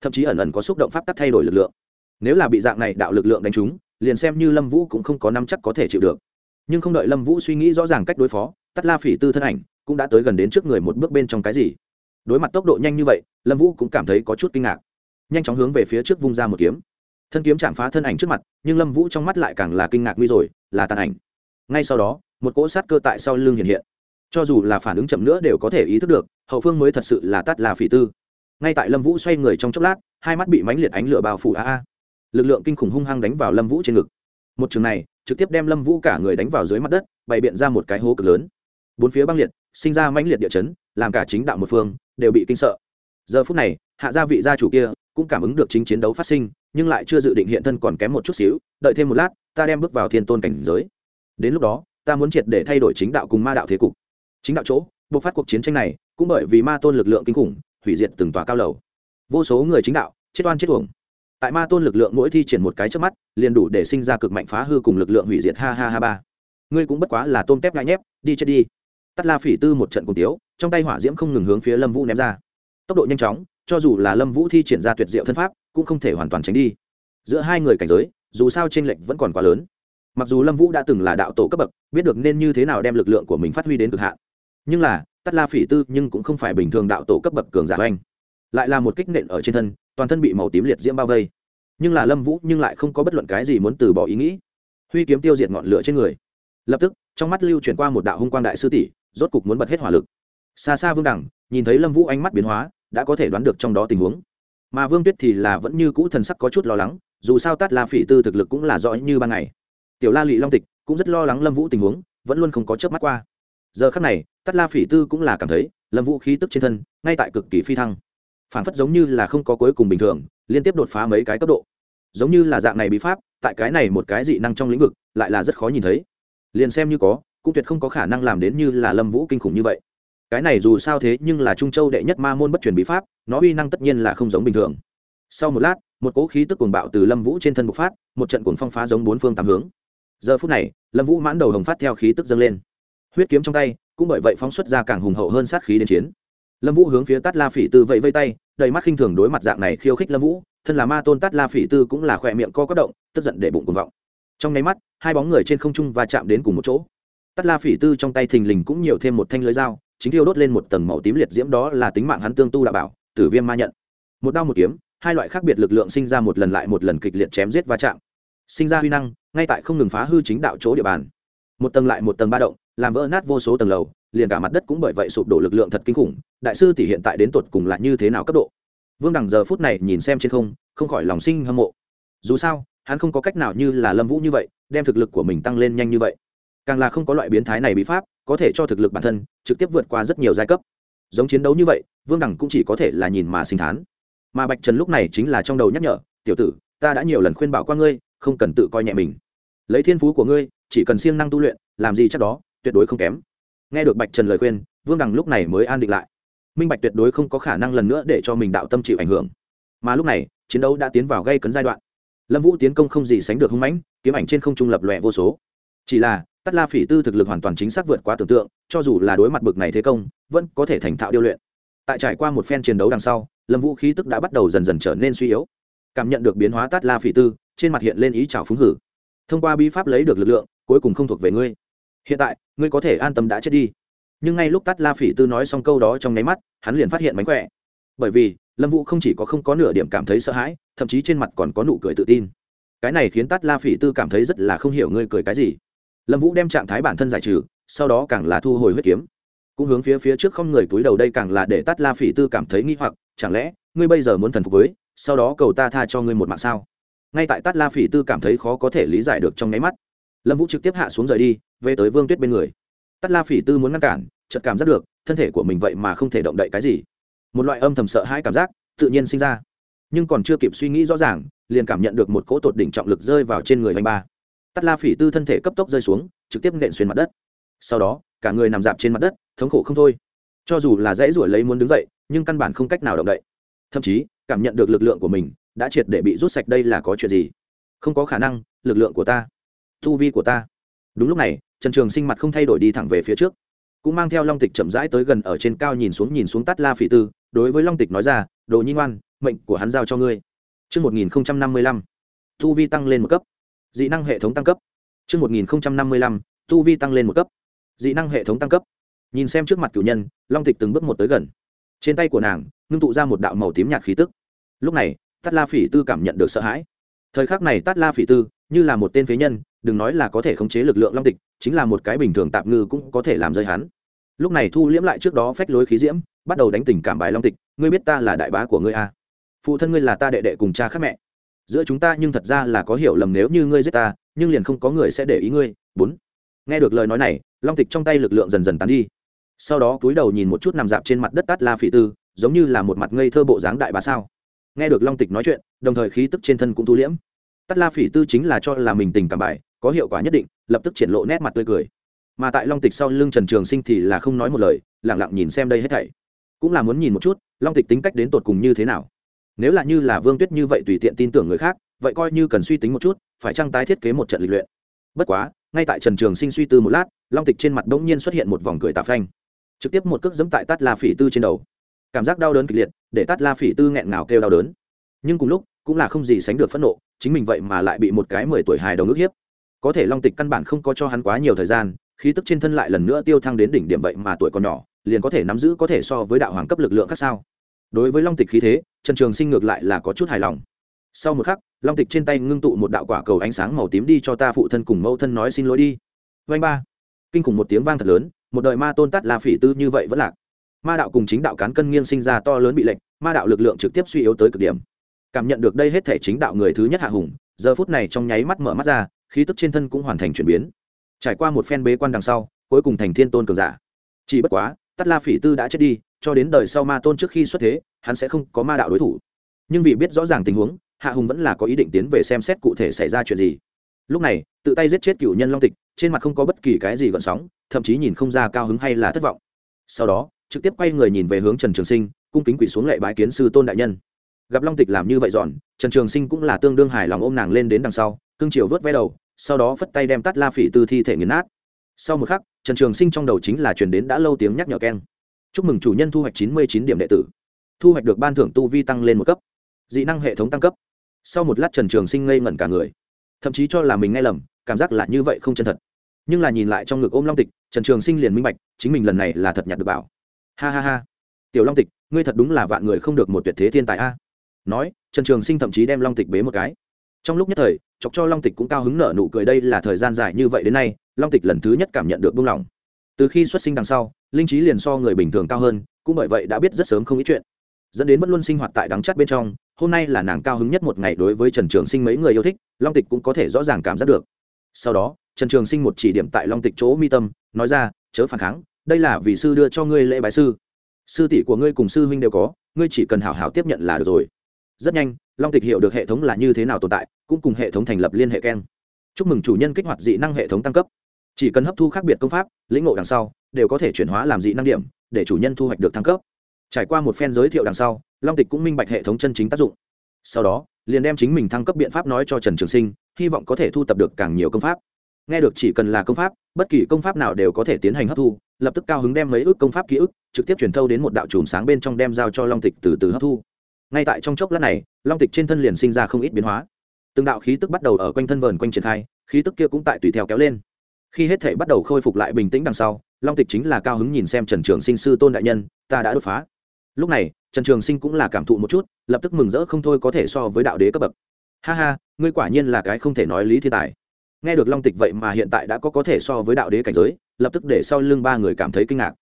thậm chí ẩn ẩn có xúc động pháp tắc thay đổi lực lượng. Nếu là bị dạng này đạo lực lượng đánh trúng, liền xem như Lâm Vũ cũng không có nắm chắc có thể chịu được. Nhưng không đợi Lâm Vũ suy nghĩ rõ ràng cách đối phó, Tát La Phỉ Tư thân ảnh cũng đã tới gần đến trước người một bước bên trong cái gì đối mặt tốc độ nhanh như vậy lâm vũ cũng cảm thấy có chút kinh ngạc nhanh chóng hướng về phía trước vung ra một kiếm thân kiếm chạm phá thân ảnh trước mặt nhưng lâm vũ trong mắt lại càng là kinh ngạc nguy rồi là tàn ảnh ngay sau đó một cỗ sát cơ tại sau lưng hiện hiện cho dù là phản ứng chậm nữa đều có thể ý thức được hậu phương mới thật sự là tắt là phỉ tư ngay tại lâm vũ xoay người trong chốc lát hai mắt bị mánh liệt ánh lửa bao phủ a a lực lượng kinh khủng hung hăng đánh vào lâm vũ trên ngực một trường này trực tiếp đem lâm vũ cả người đánh vào dưới mặt đất, bày biện ra một cái hố cực lớn. Bốn phía băng liệt, sinh ra mãnh liệt địa chấn, làm cả chính đạo một phương đều bị kinh sợ. Giờ phút này, hạ gia vị gia chủ kia cũng cảm ứng được chính chiến đấu phát sinh, nhưng lại chưa dự định hiện thân còn kém một chút xíu, đợi thêm một lát, ta đem bước vào thiên tôn cảnh giới. Đến lúc đó, ta muốn triệt để thay đổi chính đạo cùng ma đạo thế cục. Chính đạo chỗ, buộc phát cuộc chiến tranh này, cũng bởi vì ma tôn lực lượng kinh khủng, hủy diệt từng tòa cao lầu. Vô số người chính đạo, chết oan chết uổng tại ma tôn lực lượng mỗi thi triển một cái trước mắt, liền đủ để sinh ra cực mạnh phá hư cùng lực lượng hủy diệt. Ha ha ha ba. Ngươi cũng bất quá là tôm tép ngại nhép, đi chết đi. Tắt la phỉ tư một trận cùng tiếu, trong tay hỏa diễm không ngừng hướng phía lâm vũ ném ra. Tốc độ nhanh chóng, cho dù là lâm vũ thi triển ra tuyệt diệu thân pháp, cũng không thể hoàn toàn tránh đi. Giữa hai người cảnh giới, dù sao t r ê n lệch vẫn còn quá lớn. Mặc dù lâm vũ đã từng là đạo tổ cấp bậc, biết được nên như thế nào đem lực lượng của mình phát huy đến cực hạn. Nhưng là, tắt la phỉ tư nhưng cũng không phải bình thường đạo tổ cấp bậc cường giả oanh lại là một kích nện ở trên thân, toàn thân bị màu tím liệt diễm bao vây. Nhưng là lâm vũ nhưng lại không có bất luận cái gì muốn từ bỏ ý nghĩ. Huy kiếm tiêu diệt ngọn lửa trên người. Lập tức, trong mắt lưu chuyển qua một đạo hung quang đại sư tỷ, rốt cục muốn bật hết hỏa lực. Xa xa vương đẳng, nhìn thấy lâm vũ ánh mắt biến hóa, đã có thể đoán được trong đó tình huống. Mà vương tuyết thì là vẫn như cũ thần sắc có chút lo lắng, dù sao tát la phỉ tư thực lực cũng là rõ như ban ngày. Tiểu la lị long tịch cũng rất lo lắng lâm vũ tình huống, vẫn luôn không có chớp mắt qua. Giờ khắc này, tát la phỉ tư cũng là cảm thấy lâm vũ khí tức trên thân, ngay tại cực kỳ phi thăng phản phất giống như là không có cuối cùng bình thường, liên tiếp đột phá mấy cái cấp độ. Giống như là dạng này bí pháp, tại cái này một cái dị năng trong lĩnh vực, lại là rất khó nhìn thấy. Liền xem như có, cũng tuyệt không có khả năng làm đến như là lâm vũ kinh khủng như vậy. Cái này dù sao thế nhưng là trung châu đệ nhất ma môn bất truyền bí pháp, nó uy năng tất nhiên là không giống bình thường. Sau một lát, một cỗ khí tức cuồng bạo từ lâm vũ trên thân bộc phát, một trận cuồng phong phá giống bốn phương tám hướng. Giờ phút này, lâm vũ mãn đầu hồng phát theo khí tức dâng lên. Huyết kiếm trong tay, cũng bởi vậy phóng xuất ra càng hùng hậu hơn sát khí đến chiến lâm vũ hướng phía tát la phỉ tư vẫy vây tay, đầy mắt khinh thường đối mặt dạng này khiêu khích lâm vũ, thân là ma tôn tát la phỉ tư cũng là khỏe miệng co quất động, tức giận để bụng cuồng vọng. Trong nháy mắt, hai bóng người trên không trung va chạm đến cùng một chỗ. Tát la phỉ tư trong tay thình lình cũng nhiều thêm một thanh lưới dao, chính thiêu đốt lên một tầng màu tím liệt diễm đó là tính mạng hắn tương tu đạo bảo, tử viêm ma nhận. Một đao một kiếm, hai loại khác biệt lực lượng sinh ra một lần lại một lần kịch liệt chém giết va chạm. Sinh ra huy năng, ngay tại không ngừng phá hư chính đạo chỗ địa bàn. Một tầng lại một tầng ba động làm vỡ nát vô số tầng lầu, liền cả mặt đất cũng bởi vậy sụp đổ lực lượng thật kinh khủng, đại sư tỷ hiện tại đến tột cùng là như thế nào cấp độ? Vương đằng giờ phút này nhìn xem trên không không khỏi lòng sinh hâm mộ. Dù sao, hắn không có cách nào như là lâm vũ như vậy, đem thực lực của mình tăng lên nhanh như vậy. Càng là không có loại biến thái này bí pháp, có thể cho thực lực bản thân trực tiếp vượt qua rất nhiều giai cấp. Giống chiến đấu như vậy, vương đẳng cũng chỉ có thể là nhìn mà sinh thán. Mà bạch trần lúc này chính là trong đầu nhắc nhở, tiểu tử, ta đã nhiều lần khuyên bảo qua ngươi, không cần tự coi nhẹ mình. Lấy thiên phú của ngươi, chỉ cần siêng năng tu luyện, làm gì chắc đó tuyệt đối không kém. Nghe được bạch trần lời khuyên, vương đằng lúc này mới an định lại. Minh bạch tuyệt đối không có khả năng lần nữa để cho mình đạo tâm chịu ảnh hưởng. Mà lúc này, chiến đấu đã tiến vào gây cấn giai đoạn. Lâm vũ tiến công không gì sánh được hung mãnh, kiếm ảnh trên không trung lập lòe vô số. Chỉ là tắt la phỉ tư thực lực hoàn toàn chính xác vượt quá tưởng tượng, cho dù là đối mặt bực này thế công, vẫn có thể thành thạo điêu luyện. Tại trải qua một phen chiến đấu đằng sau, lâm vũ khí tức đã bắt đầu dần dần trở nên suy yếu. Cảm nhận được biến hóa tát la phỉ tư, trên mặt hiện lên ý trào phúng hử. Thông qua bi pháp lấy được lực lượng, cuối cùng không thuộc về ngươi hiện tại, ngươi có thể an tâm đã chết đi. Nhưng ngay lúc tát la phỉ tư nói xong câu đó trong nháy mắt, hắn liền phát hiện mánh khỏe. Bởi vì, lâm vũ không chỉ có không có nửa điểm cảm thấy sợ hãi, thậm chí trên mặt còn có nụ cười tự tin. Cái này khiến tát la phỉ tư cảm thấy rất là không hiểu ngươi cười cái gì. Lâm vũ đem trạng thái bản thân giải trừ, sau đó càng là thu hồi huyết kiếm. Cũng hướng phía phía trước không người túi đầu đây càng là để tát la phỉ tư cảm thấy nghi hoặc, chẳng lẽ, ngươi bây giờ muốn thần phục với, sau đó cầu ta tha cho ngươi một mạng sao? Ngay tại tát la phỉ tư cảm thấy khó có thể lý giải được trong nháy mắt lâm vũ trực tiếp hạ xuống rời đi về tới vương tuyết bên người tát la phỉ tư muốn ngăn cản chợt cảm giác được thân thể của mình vậy mà không thể động đậy cái gì một loại âm thầm sợ hãi cảm giác tự nhiên sinh ra nhưng còn chưa kịp suy nghĩ rõ ràng liền cảm nhận được một cỗ tột đỉnh trọng lực rơi vào trên người anh ba tắt la phỉ tư thân thể cấp tốc rơi xuống trực tiếp nện xuyên mặt đất sau đó cả người nằm dạp trên mặt đất thống khổ không thôi cho dù là dãy ruổi lấy muốn đứng dậy nhưng căn bản không cách nào động đậy thậm chí cảm nhận được lực lượng của mình đã triệt để bị rút sạch đây là có chuyện gì không có khả năng lực lượng của ta thu vi của ta đúng lúc này trần trường sinh mặt không thay đổi đi thẳng về phía trước cũng mang theo long tịch chậm rãi tới gần ở trên cao nhìn xuống nhìn xuống tắt la phỉ tư đối với long tịch nói ra đồ nhi ngoan mệnh của hắn giao cho ngươi Trước 1055, thu vi tăng lên một cấp dị năng hệ thống tăng cấp Trước 1055, tu vi tăng lên một cấp. Dị năng hệ thống tăng cấp. Nhìn xem trước mặt cửu nhân, Long Tịch từng bước một tới gần. Trên tay của nàng, ngưng tụ ra một đạo màu tím nhạt khí tức. Lúc này, Tát La Phỉ Tư cảm nhận được sợ hãi. Thời khắc này Tát La Phỉ Tư, như là một tên phế nhân, đừng nói là có thể khống chế lực lượng Long Tịch, chính là một cái bình thường tạm ngư cũng có thể làm rơi hắn. Lúc này thu liễm lại trước đó phách lối khí diễm, bắt đầu đánh tình cảm bài Long Tịch, ngươi biết ta là đại bá của ngươi à? Phụ thân ngươi là ta đệ đệ cùng cha khác mẹ. Giữa chúng ta nhưng thật ra là có hiểu lầm nếu như ngươi giết ta nhưng liền không có người sẽ để ý ngươi. Bốn. Nghe được lời nói này long tịch trong tay lực lượng dần dần tán đi. Sau đó cúi đầu nhìn một chút nằm dạp trên mặt đất tát la phỉ tư giống như là một mặt ngây thơ bộ dáng đại bá sao. Nghe được long tịch nói chuyện đồng thời khí tức trên thân cũng thu liễm. Tát la phỉ tư chính là cho là mình tình cảm bài có hiệu quả nhất định, lập tức triển lộ nét mặt tươi cười. Mà tại long tịch sau lưng trần trường sinh thì là không nói một lời lẳng lặng nhìn xem đây hết thảy. Cũng là muốn nhìn một chút, long tịch tính cách đến tột cùng như thế nào. Nếu là như là vương tuyết như vậy tùy tiện tin tưởng người khác, vậy coi như cần suy tính một chút, phải trăng tái thiết kế một trận lịch luyện. Bất quá, ngay tại trần trường sinh suy tư một lát, long tịch trên mặt bỗng nhiên xuất hiện một vòng cười tà phanh. Trực tiếp một cước dẫm tại tát la phỉ tư trên đầu. Cảm giác đau đớn kịch liệt, để tát la phỉ tư nghẹn ngào kêu đau đớn. Nhưng cùng lúc, cũng là không gì sánh được phẫn nộ, chính mình vậy mà lại bị một cái mười tuổi hài đồng ước hiếp có thể long tịch căn bản không có cho hắn quá nhiều thời gian, khí tức trên thân lại lần nữa tiêu thăng đến đỉnh điểm vậy mà tuổi còn nhỏ, liền có thể nắm giữ có thể so với đạo hoàng cấp lực lượng khác sao? Đối với long tịch khí thế, trần trường sinh ngược lại là có chút hài lòng. Sau một khắc, long tịch trên tay ngưng tụ một đạo quả cầu ánh sáng màu tím đi cho ta phụ thân cùng mẫu thân nói xin lỗi đi. Vanh ba. Kinh khủng một tiếng vang thật lớn, một đời ma tôn tắt là phỉ tư như vậy vẫn lạc. Ma đạo cùng chính đạo cán cân nghiêng sinh ra to lớn bị lệnh ma đạo lực lượng trực tiếp suy yếu tới cực điểm. Cảm nhận được đây hết thể chính đạo người thứ nhất hạ hùng, giờ phút này trong nháy mắt mở mắt ra khí tức trên thân cũng hoàn thành chuyển biến. Trải qua một phen bế quan đằng sau, cuối cùng thành thiên tôn cường giả. Chỉ bất quá tắt la phỉ tư đã chết đi, cho đến đời sau ma tôn trước khi xuất thế, hắn sẽ không có ma đạo đối thủ. Nhưng vì biết rõ ràng tình huống, hạ hùng vẫn là có ý định tiến về xem xét cụ thể xảy ra chuyện gì. Lúc này, tự tay giết chết cựu nhân long tịch, trên mặt không có bất kỳ cái gì gợn sóng, thậm chí nhìn không ra cao hứng hay là thất vọng. Sau đó, trực tiếp quay người nhìn về hướng trần trường sinh, cung kính quỷ xuống lệ bái kiến sư tôn đại nhân. Gặp long tịch làm như vậy dọn, trần trường sinh cũng là tương đương hài lòng ôm nàng lên đến đằng sau, cưng chiều vớt vé đầu sau đó phất tay đem tắt la phỉ tư thi thể nghiền nát. Sau một khắc, trần trường sinh trong đầu chính là chuyển đến đã lâu tiếng nhắc nhở keng. Chúc mừng chủ nhân thu hoạch chín mươi chín điểm đệ tử. Thu hoạch được ban thưởng tu vi tăng lên một cấp. Dị năng hệ thống tăng cấp. Sau một lát trần trường sinh ngây ngẩn cả người. Thậm chí cho là mình nghe lầm, cảm giác là như vậy không chân thật. Nhưng là nhìn lại trong ngực ôm long tịch, trần trường sinh liền minh bạch, chính mình lần này là thật nhặt được bảo. Ha ha ha. Tiểu long tịch, ngươi thật đúng là vạn người không được một tuyệt thế thiên tài a. Nói, trần trường sinh thậm chí đem long tịch bế một cái. Trong lúc nhất thời chọc cho long tịch cũng cao hứng nở nụ cười đây là thời gian dài như vậy đến nay, long tịch lần thứ nhất cảm nhận được buông lỏng. Từ khi xuất sinh đằng sau, linh trí liền so người bình thường cao hơn, cũng bởi vậy đã biết rất sớm không ít chuyện. Dẫn đến vẫn luôn sinh hoạt tại đắng chắt bên trong, hôm nay là nàng cao hứng nhất một ngày đối với trần trường sinh mấy người yêu thích, long tịch cũng có thể rõ ràng cảm giác được. Sau đó, trần trường sinh một chỉ điểm tại long tịch chỗ mi tâm, nói ra, chớ phản kháng, đây là vì sư đưa cho ngươi lễ bái sư. Sư tỷ của ngươi cùng sư huynh đều có, ngươi chỉ cần hảo hảo tiếp nhận là được rồi rất nhanh, long tịch hiểu được hệ thống là như thế nào tồn tại, cũng cùng hệ thống thành lập liên hệ keng. Chúc mừng chủ nhân kích hoạt dị năng hệ thống tăng cấp. Chỉ cần hấp thu khác biệt công pháp, lĩnh ngộ đằng sau, đều có thể chuyển hóa làm dị năng điểm, để chủ nhân thu hoạch được thăng cấp. Trải qua một phen giới thiệu đằng sau, long tịch cũng minh bạch hệ thống chân chính tác dụng. Sau đó, liền đem chính mình thăng cấp biện pháp nói cho trần trường sinh, hy vọng có thể thu tập được càng nhiều công pháp. Nghe được chỉ cần là công pháp, bất kỳ công pháp nào đều có thể tiến hành hấp thu, lập tức cao hứng đem mấy ước công pháp ký ức, trực tiếp truyền thâu đến một đạo chùm sáng bên trong đem giao cho long tịch từ từ hấp thu ngay tại trong chốc lát này, long tịch trên thân liền sinh ra không ít biến hóa. Từng đạo khí tức bắt đầu ở quanh thân vờn quanh triển khai, khí tức kia cũng tại tùy theo kéo lên. Khi hết thể bắt đầu khôi phục lại bình tĩnh đằng sau, long tịch chính là cao hứng nhìn xem trần trường sinh sư tôn đại nhân, ta đã đột phá. Lúc này, trần trường sinh cũng là cảm thụ một chút, lập tức mừng rỡ không thôi có thể so với đạo đế cấp bậc. Ha ha, ngươi quả nhiên là cái không thể nói lý thiên tài. Nghe được long tịch vậy mà hiện tại đã có có thể so với đạo đế cảnh giới, lập tức để sau lưng ba người cảm thấy kinh ngạc.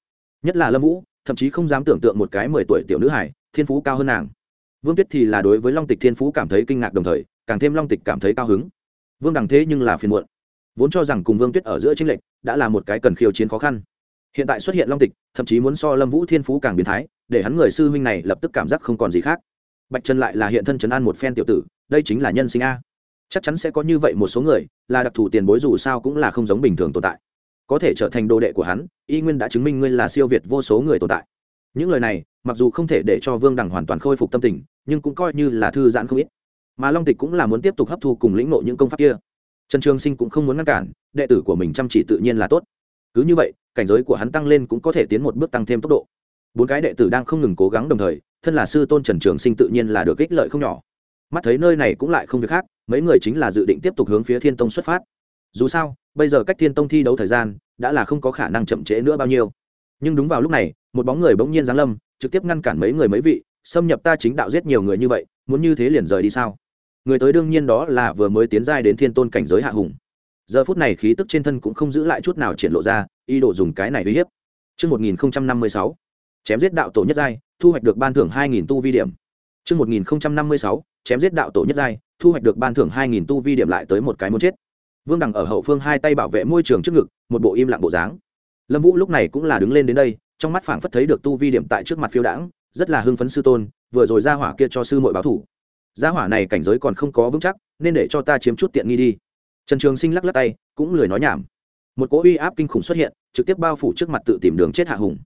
Nhất là lâm vũ, thậm chí không dám tưởng tượng một cái mười tuổi tiểu nữ hải thiên phú cao hơn nàng vương tuyết thì là đối với long tịch thiên phú cảm thấy kinh ngạc đồng thời, càng thêm long tịch cảm thấy cao hứng. Vương đằng thế nhưng là phiền muộn. Vốn cho rằng cùng vương tuyết ở giữa tranh lệch, đã là một cái cần khiêu chiến khó khăn. Hiện tại xuất hiện long tịch, thậm chí muốn so lâm vũ thiên phú càng biến thái, để hắn người sư huynh này lập tức cảm giác không còn gì khác. Bạch trần lại là hiện thân trấn an một phen tiểu tử, đây chính là nhân sinh a. Chắc chắn sẽ có như vậy một số người, là đặc thù tiền bối dù sao cũng là không giống bình thường tồn tại. Có thể trở thành đồ đệ của hắn, y nguyên đã chứng minh ngươi là siêu việt vô số người tồn tại. Những lời này mặc dù không thể để cho vương đằng hoàn toàn khôi phục tâm tình, nhưng cũng coi như là thư giãn không ít. Mà long tịch cũng là muốn tiếp tục hấp thu cùng lĩnh ngộ những công pháp kia. Trần trường sinh cũng không muốn ngăn cản, đệ tử của mình chăm chỉ tự nhiên là tốt. Cứ như vậy, cảnh giới của hắn tăng lên cũng có thể tiến một bước tăng thêm tốc độ. Bốn cái đệ tử đang không ngừng cố gắng đồng thời, thân là sư tôn trần trường sinh tự nhiên là được ích lợi không nhỏ. Mắt thấy nơi này cũng lại không việc khác, mấy người chính là dự định tiếp tục hướng phía thiên tông xuất phát. Dù sao, bây giờ cách thiên tông thi đấu thời gian đã là không có khả năng chậm trễ nữa bao nhiêu. Nhưng đúng vào lúc này, một bóng người bỗng nhiên giáng lâm trực tiếp ngăn cản mấy người mấy vị xâm nhập ta chính đạo giết nhiều người như vậy muốn như thế liền rời đi sao người tới đương nhiên đó là vừa mới tiến giai đến thiên tôn cảnh giới hạ hùng giờ phút này khí tức trên thân cũng không giữ lại chút nào triển lộ ra ý đồ dùng cái này uy hiếp Trước 1056, chém giết đạo tổ nhất giai, thu hoạch được ban thưởng 2.000 tu vi điểm. Trước 1056, chém giết đạo tổ nhất giai, thu hoạch được ban thưởng 2.000 tu vi điểm lại tới một cái muốn chết. Vương Đằng ở hậu phương hai tay bảo vệ môi trường trước ngực, một bộ im lặng bộ dáng. Lâm Vũ lúc này cũng là đứng lên đến đây, trong mắt phảng phất thấy được tu vi điểm tại trước mặt phiêu đãng, rất là hưng phấn sư tôn, vừa rồi ra hỏa kia cho sư muội báo thủ. Gia hỏa này cảnh giới còn không có vững chắc, nên để cho ta chiếm chút tiện nghi đi. Trần Trường Sinh lắc lắc tay, cũng lười nói nhảm. Một cỗ uy áp kinh khủng xuất hiện, trực tiếp bao phủ trước mặt tự tìm đường chết Hạ Hùng.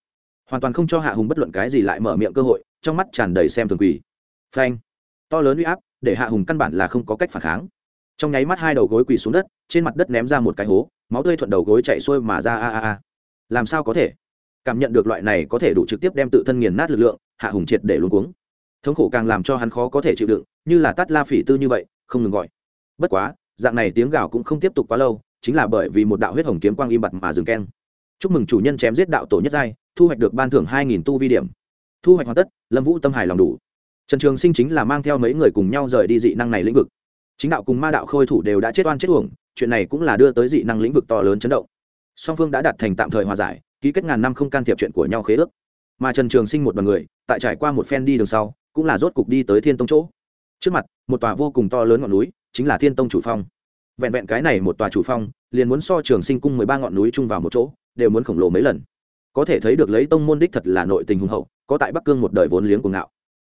Hoàn toàn không cho Hạ Hùng bất luận cái gì lại mở miệng cơ hội, trong mắt tràn đầy xem thường quỷ. Phanh! To lớn uy áp, để Hạ Hùng căn bản là không có cách phản kháng. Trong nháy mắt hai đầu gối quỳ xuống đất, trên mặt đất ném ra một cái hố, máu tươi thuận đầu gối chảy xuôi mà ra a a a. Làm sao có thể? Cảm nhận được loại này có thể đủ trực tiếp đem tự thân nghiền nát lực lượng, Hạ Hùng triệt để luôn cuống. Thống khổ càng làm cho hắn khó có thể chịu đựng, như là tát la phỉ tư như vậy, không ngừng gọi. Bất quá, dạng này tiếng gào cũng không tiếp tục quá lâu chính là bởi vì một đạo huyết hồng kiếm quang im bặt mà dừng keng. Chúc mừng chủ nhân chém giết đạo tổ nhất giai thu hoạch được ban thưởng hai nghìn tu vi điểm. Thu hoạch hoàn tất lâm vũ tâm hài lòng đủ. Trần trường sinh chính là mang theo mấy người cùng nhau rời đi dị năng này lĩnh vực. Chính đạo cùng ma đạo khôi thủ đều đã chết oan chết uổng chuyện này cũng là đưa tới dị năng lĩnh vực to lớn chấn động. Song phương đã đạt thành tạm thời hòa giải ký kết ngàn năm không can thiệp chuyện của nhau khế ước. Mà trần trường sinh một đ o n người, tại trải qua một phen đi đường sau, cũng là rốt cục đi tới thiên tông chỗ. Trước mặt, một tòa vô cùng to lớn ngọn núi, chính là thiên tông chủ phong. Vẹn vẹn cái này một tòa chủ phong, liền muốn so trường sinh cung mười ba ngọn núi chung vào một chỗ, đều muốn khổng lồ mấy lần. Có thể thấy được lấy tông môn đích thật là nội tình hùng hậu, có tại bắc cương một đời vốn liếng cuồng ngạo.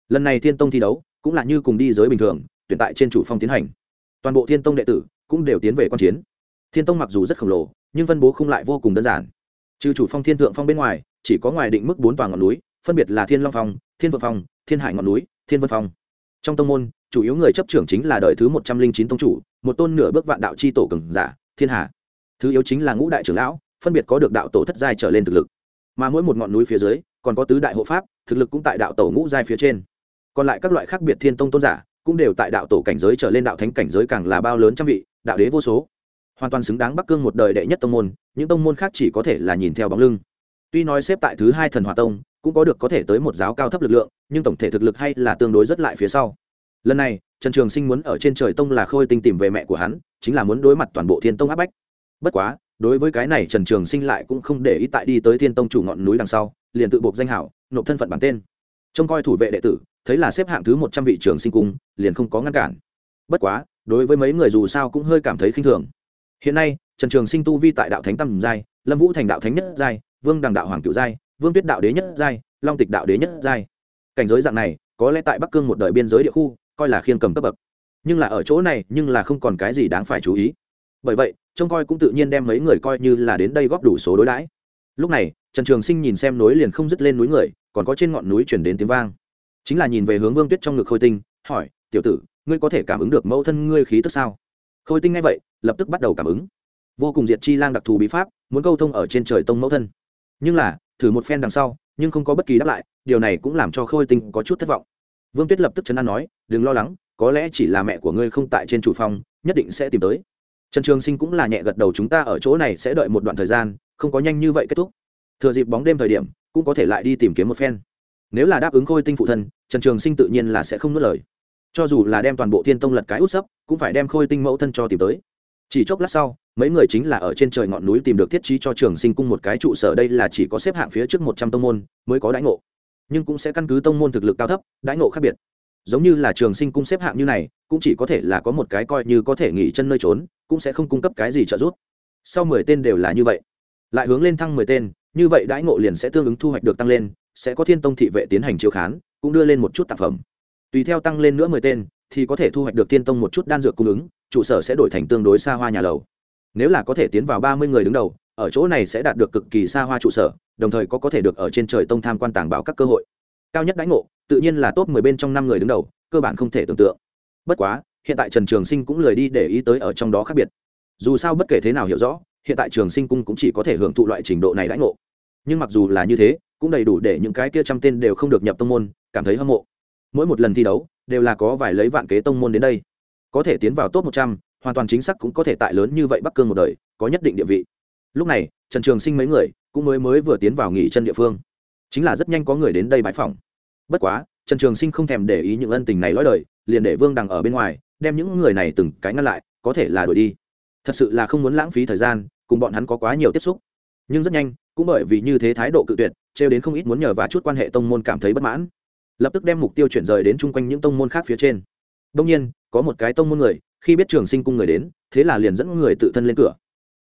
Lần này thiên tông thi đấu, cũng là như cùng đi giới bình thường, tuyển tại trên chủ phong tiến hành. Toàn bộ thiên tông đệ tử cũng đều tiến về quan chiến. Thiên tông mặc dù rất khổng lồ, nhưng phân bố không lại vô cùng đơn giản trừ chủ phong thiên thượng phong bên ngoài, chỉ có ngoài định mức bốn tòa ngọn núi, phân biệt là thiên long phong, thiên vượng phong, thiên hải ngọn núi, thiên vân phong. Trong tông môn, chủ yếu người chấp trưởng chính là đời thứ một trăm linh chín tông chủ, một tôn nửa bước vạn đạo c h i tổ cường giả, thiên hà. Thứ yếu chính là ngũ đại trưởng lão, phân biệt có được đạo tổ thất giai trở lên thực lực. Mà mỗi một ngọn núi phía dưới, còn có tứ đại hộ pháp, thực lực cũng tại đạo tổ ngũ giai phía trên. Còn lại các loại khác biệt thiên tông tôn giả, cũng đều tại đạo tổ cảnh giới trở lên đạo thánh cảnh giới càng là bao lớn trăm vị, đạo đế vô số hoàn toàn xứng đáng bắc cương một đời đệ nhất tông môn, những tông môn khác chỉ có thể là nhìn theo bóng lưng. Tuy nói xếp tại thứ hai thần hòa tông, cũng có được có thể tới một giáo cao thấp lực lượng, nhưng tổng thể thực lực hay là tương đối rất lại phía sau. Lần này, trần trường sinh muốn ở trên trời tông là khôi tinh tìm về mẹ của hắn, chính là muốn đối mặt toàn bộ thiên tông áp bách. Bất quá, đối với cái này trần trường sinh lại cũng không để ý tại đi tới thiên tông chủ ngọn núi đằng sau, liền tự buộc danh hảo, nộp thân phận bản tên. Trông coi thủ vệ đệ tử, thấy là xếp hạng thứ một trăm vị trường sinh cung, liền không có ngăn cản. Bất quá, đối với mấy người dù sao cũng hơi cảm thấy khinh thường hiện nay, trần trường sinh tu vi tại đạo thánh tâm giai, lâm vũ thành đạo thánh nhất giai, vương đằng đạo hoàng cựu giai, vương tuyết đạo đế nhất giai, long tịch đạo đế nhất giai. Cảnh giới dạng này, có lẽ tại bắc cương một đời biên giới địa khu, coi là khiên cầm cấp bậc. Nhưng là ở chỗ này, nhưng là không còn cái gì đáng phải chú ý. Bởi vậy, trông coi cũng tự nhiên đem mấy người coi như là đến đây góp đủ số đối đãi. Lúc này, trần trường sinh nhìn xem núi liền không dứt lên núi người, còn có trên ngọn núi chuyển đến tiếng vang. Chính là nhìn về hướng vương tuyết trong ngực khôi tinh, hỏi, tiểu tử, ngươi có thể cảm ứng được mẫu thân ngươi khí tức sao? Khôi tinh ngay vậy, lập tức bắt đầu cảm ứng. Vô cùng diệt chi lang đặc thù bí pháp, muốn câu thông ở trên trời tông mẫu thân. Nhưng là, thử một phen đằng sau, nhưng không có bất kỳ đáp lại, điều này cũng làm cho khôi tinh có chút thất vọng. Vương tuyết lập tức chấn an nói, đừng lo lắng, có lẽ chỉ là mẹ của ngươi không tại trên chủ phong nhất định sẽ tìm tới. Trần trường sinh cũng là nhẹ gật đầu, chúng ta ở chỗ này sẽ đợi một đoạn thời gian, không có nhanh như vậy kết thúc. Thừa dịp bóng đêm thời điểm, cũng có thể lại đi tìm kiếm một phen. Nếu là đáp ứng khôi tinh phụ thân, trần trường sinh tự nhiên là sẽ không nuốt lời cho dù là đem toàn bộ thiên tông lật cái út sấp, cũng phải đem khôi tinh mẫu thân cho tìm tới. Chỉ chốc lát sau, mấy người chính là ở trên trời ngọn núi tìm được thiết trí cho trường sinh cung một cái trụ sở đây là chỉ có xếp hạng phía trước một trăm tông môn mới có đãi ngộ. Nhưng cũng sẽ căn cứ tông môn thực lực cao thấp, đãi ngộ khác biệt. Giống như là trường sinh cung xếp hạng như này, cũng chỉ có thể là có một cái coi như có thể nghỉ chân nơi trốn, cũng sẽ không cung cấp cái gì trợ giúp. Sau mười tên đều là như vậy. Lại hướng lên thăng mười tên, như vậy đãi ngộ liền sẽ tương ứng thu hoạch được tăng lên, sẽ có thiên tông thị vệ tiến hành chiếu khán, cũng đưa lên một chút tác phẩm tùy theo tăng lên nữa mười tên, thì có thể thu hoạch được tiên tông một chút đan dược cung ứng, trụ sở sẽ đổi thành tương đối xa hoa nhà lầu. Nếu là có thể tiến vào ba mươi người đứng đầu, ở chỗ này sẽ đạt được cực kỳ xa hoa trụ sở, đồng thời có có thể được ở trên trời tông tham quan tàng bảo các cơ hội. Cao nhất đánh ngộ, tự nhiên là top mười bên trong năm người đứng đầu, cơ bản không thể tưởng tượng. Bất quá, hiện tại trần trường sinh cũng lười đi để ý tới ở trong đó khác biệt. Dù sao bất kể thế nào hiểu rõ, hiện tại trường sinh cung cũng chỉ có thể hưởng thụ loại trình độ này đãi ngộ. Nhưng mặc dù là như thế, cũng đầy đủ để những cái kia trăm tên đều không được nhập tông môn, cảm thấy hâm mộ mỗi một lần thi đấu đều là có vài lấy vạn kế tông môn đến đây. Có thể tiến vào top một trăm, hoàn toàn chính xác cũng có thể tại lớn như vậy bắc cương một đời, có nhất định địa vị. Lúc này, trần trường sinh mấy người cũng mới mới vừa tiến vào nghỉ chân địa phương. Chính là rất nhanh có người đến đây bãi phòng bất quá, trần trường sinh không thèm để ý những ân tình này lõi đời, liền để vương đằng ở bên ngoài, đem những người này từng cái ngăn lại, có thể là đuổi đi. Thật sự là không muốn lãng phí thời gian, cùng bọn hắn có quá nhiều tiếp xúc. Nhưng rất nhanh, cũng bởi vì như thế thái độ cự tuyệt, trêu đến không ít muốn nhờ và chút quan hệ tông môn cảm thấy bất mãn lập tức đem mục tiêu chuyển rời đến chung quanh những tông môn khác phía trên. Đông nhiên, có một cái tông môn người, khi biết trường sinh cung người đến, thế là liền dẫn người tự thân lên cửa.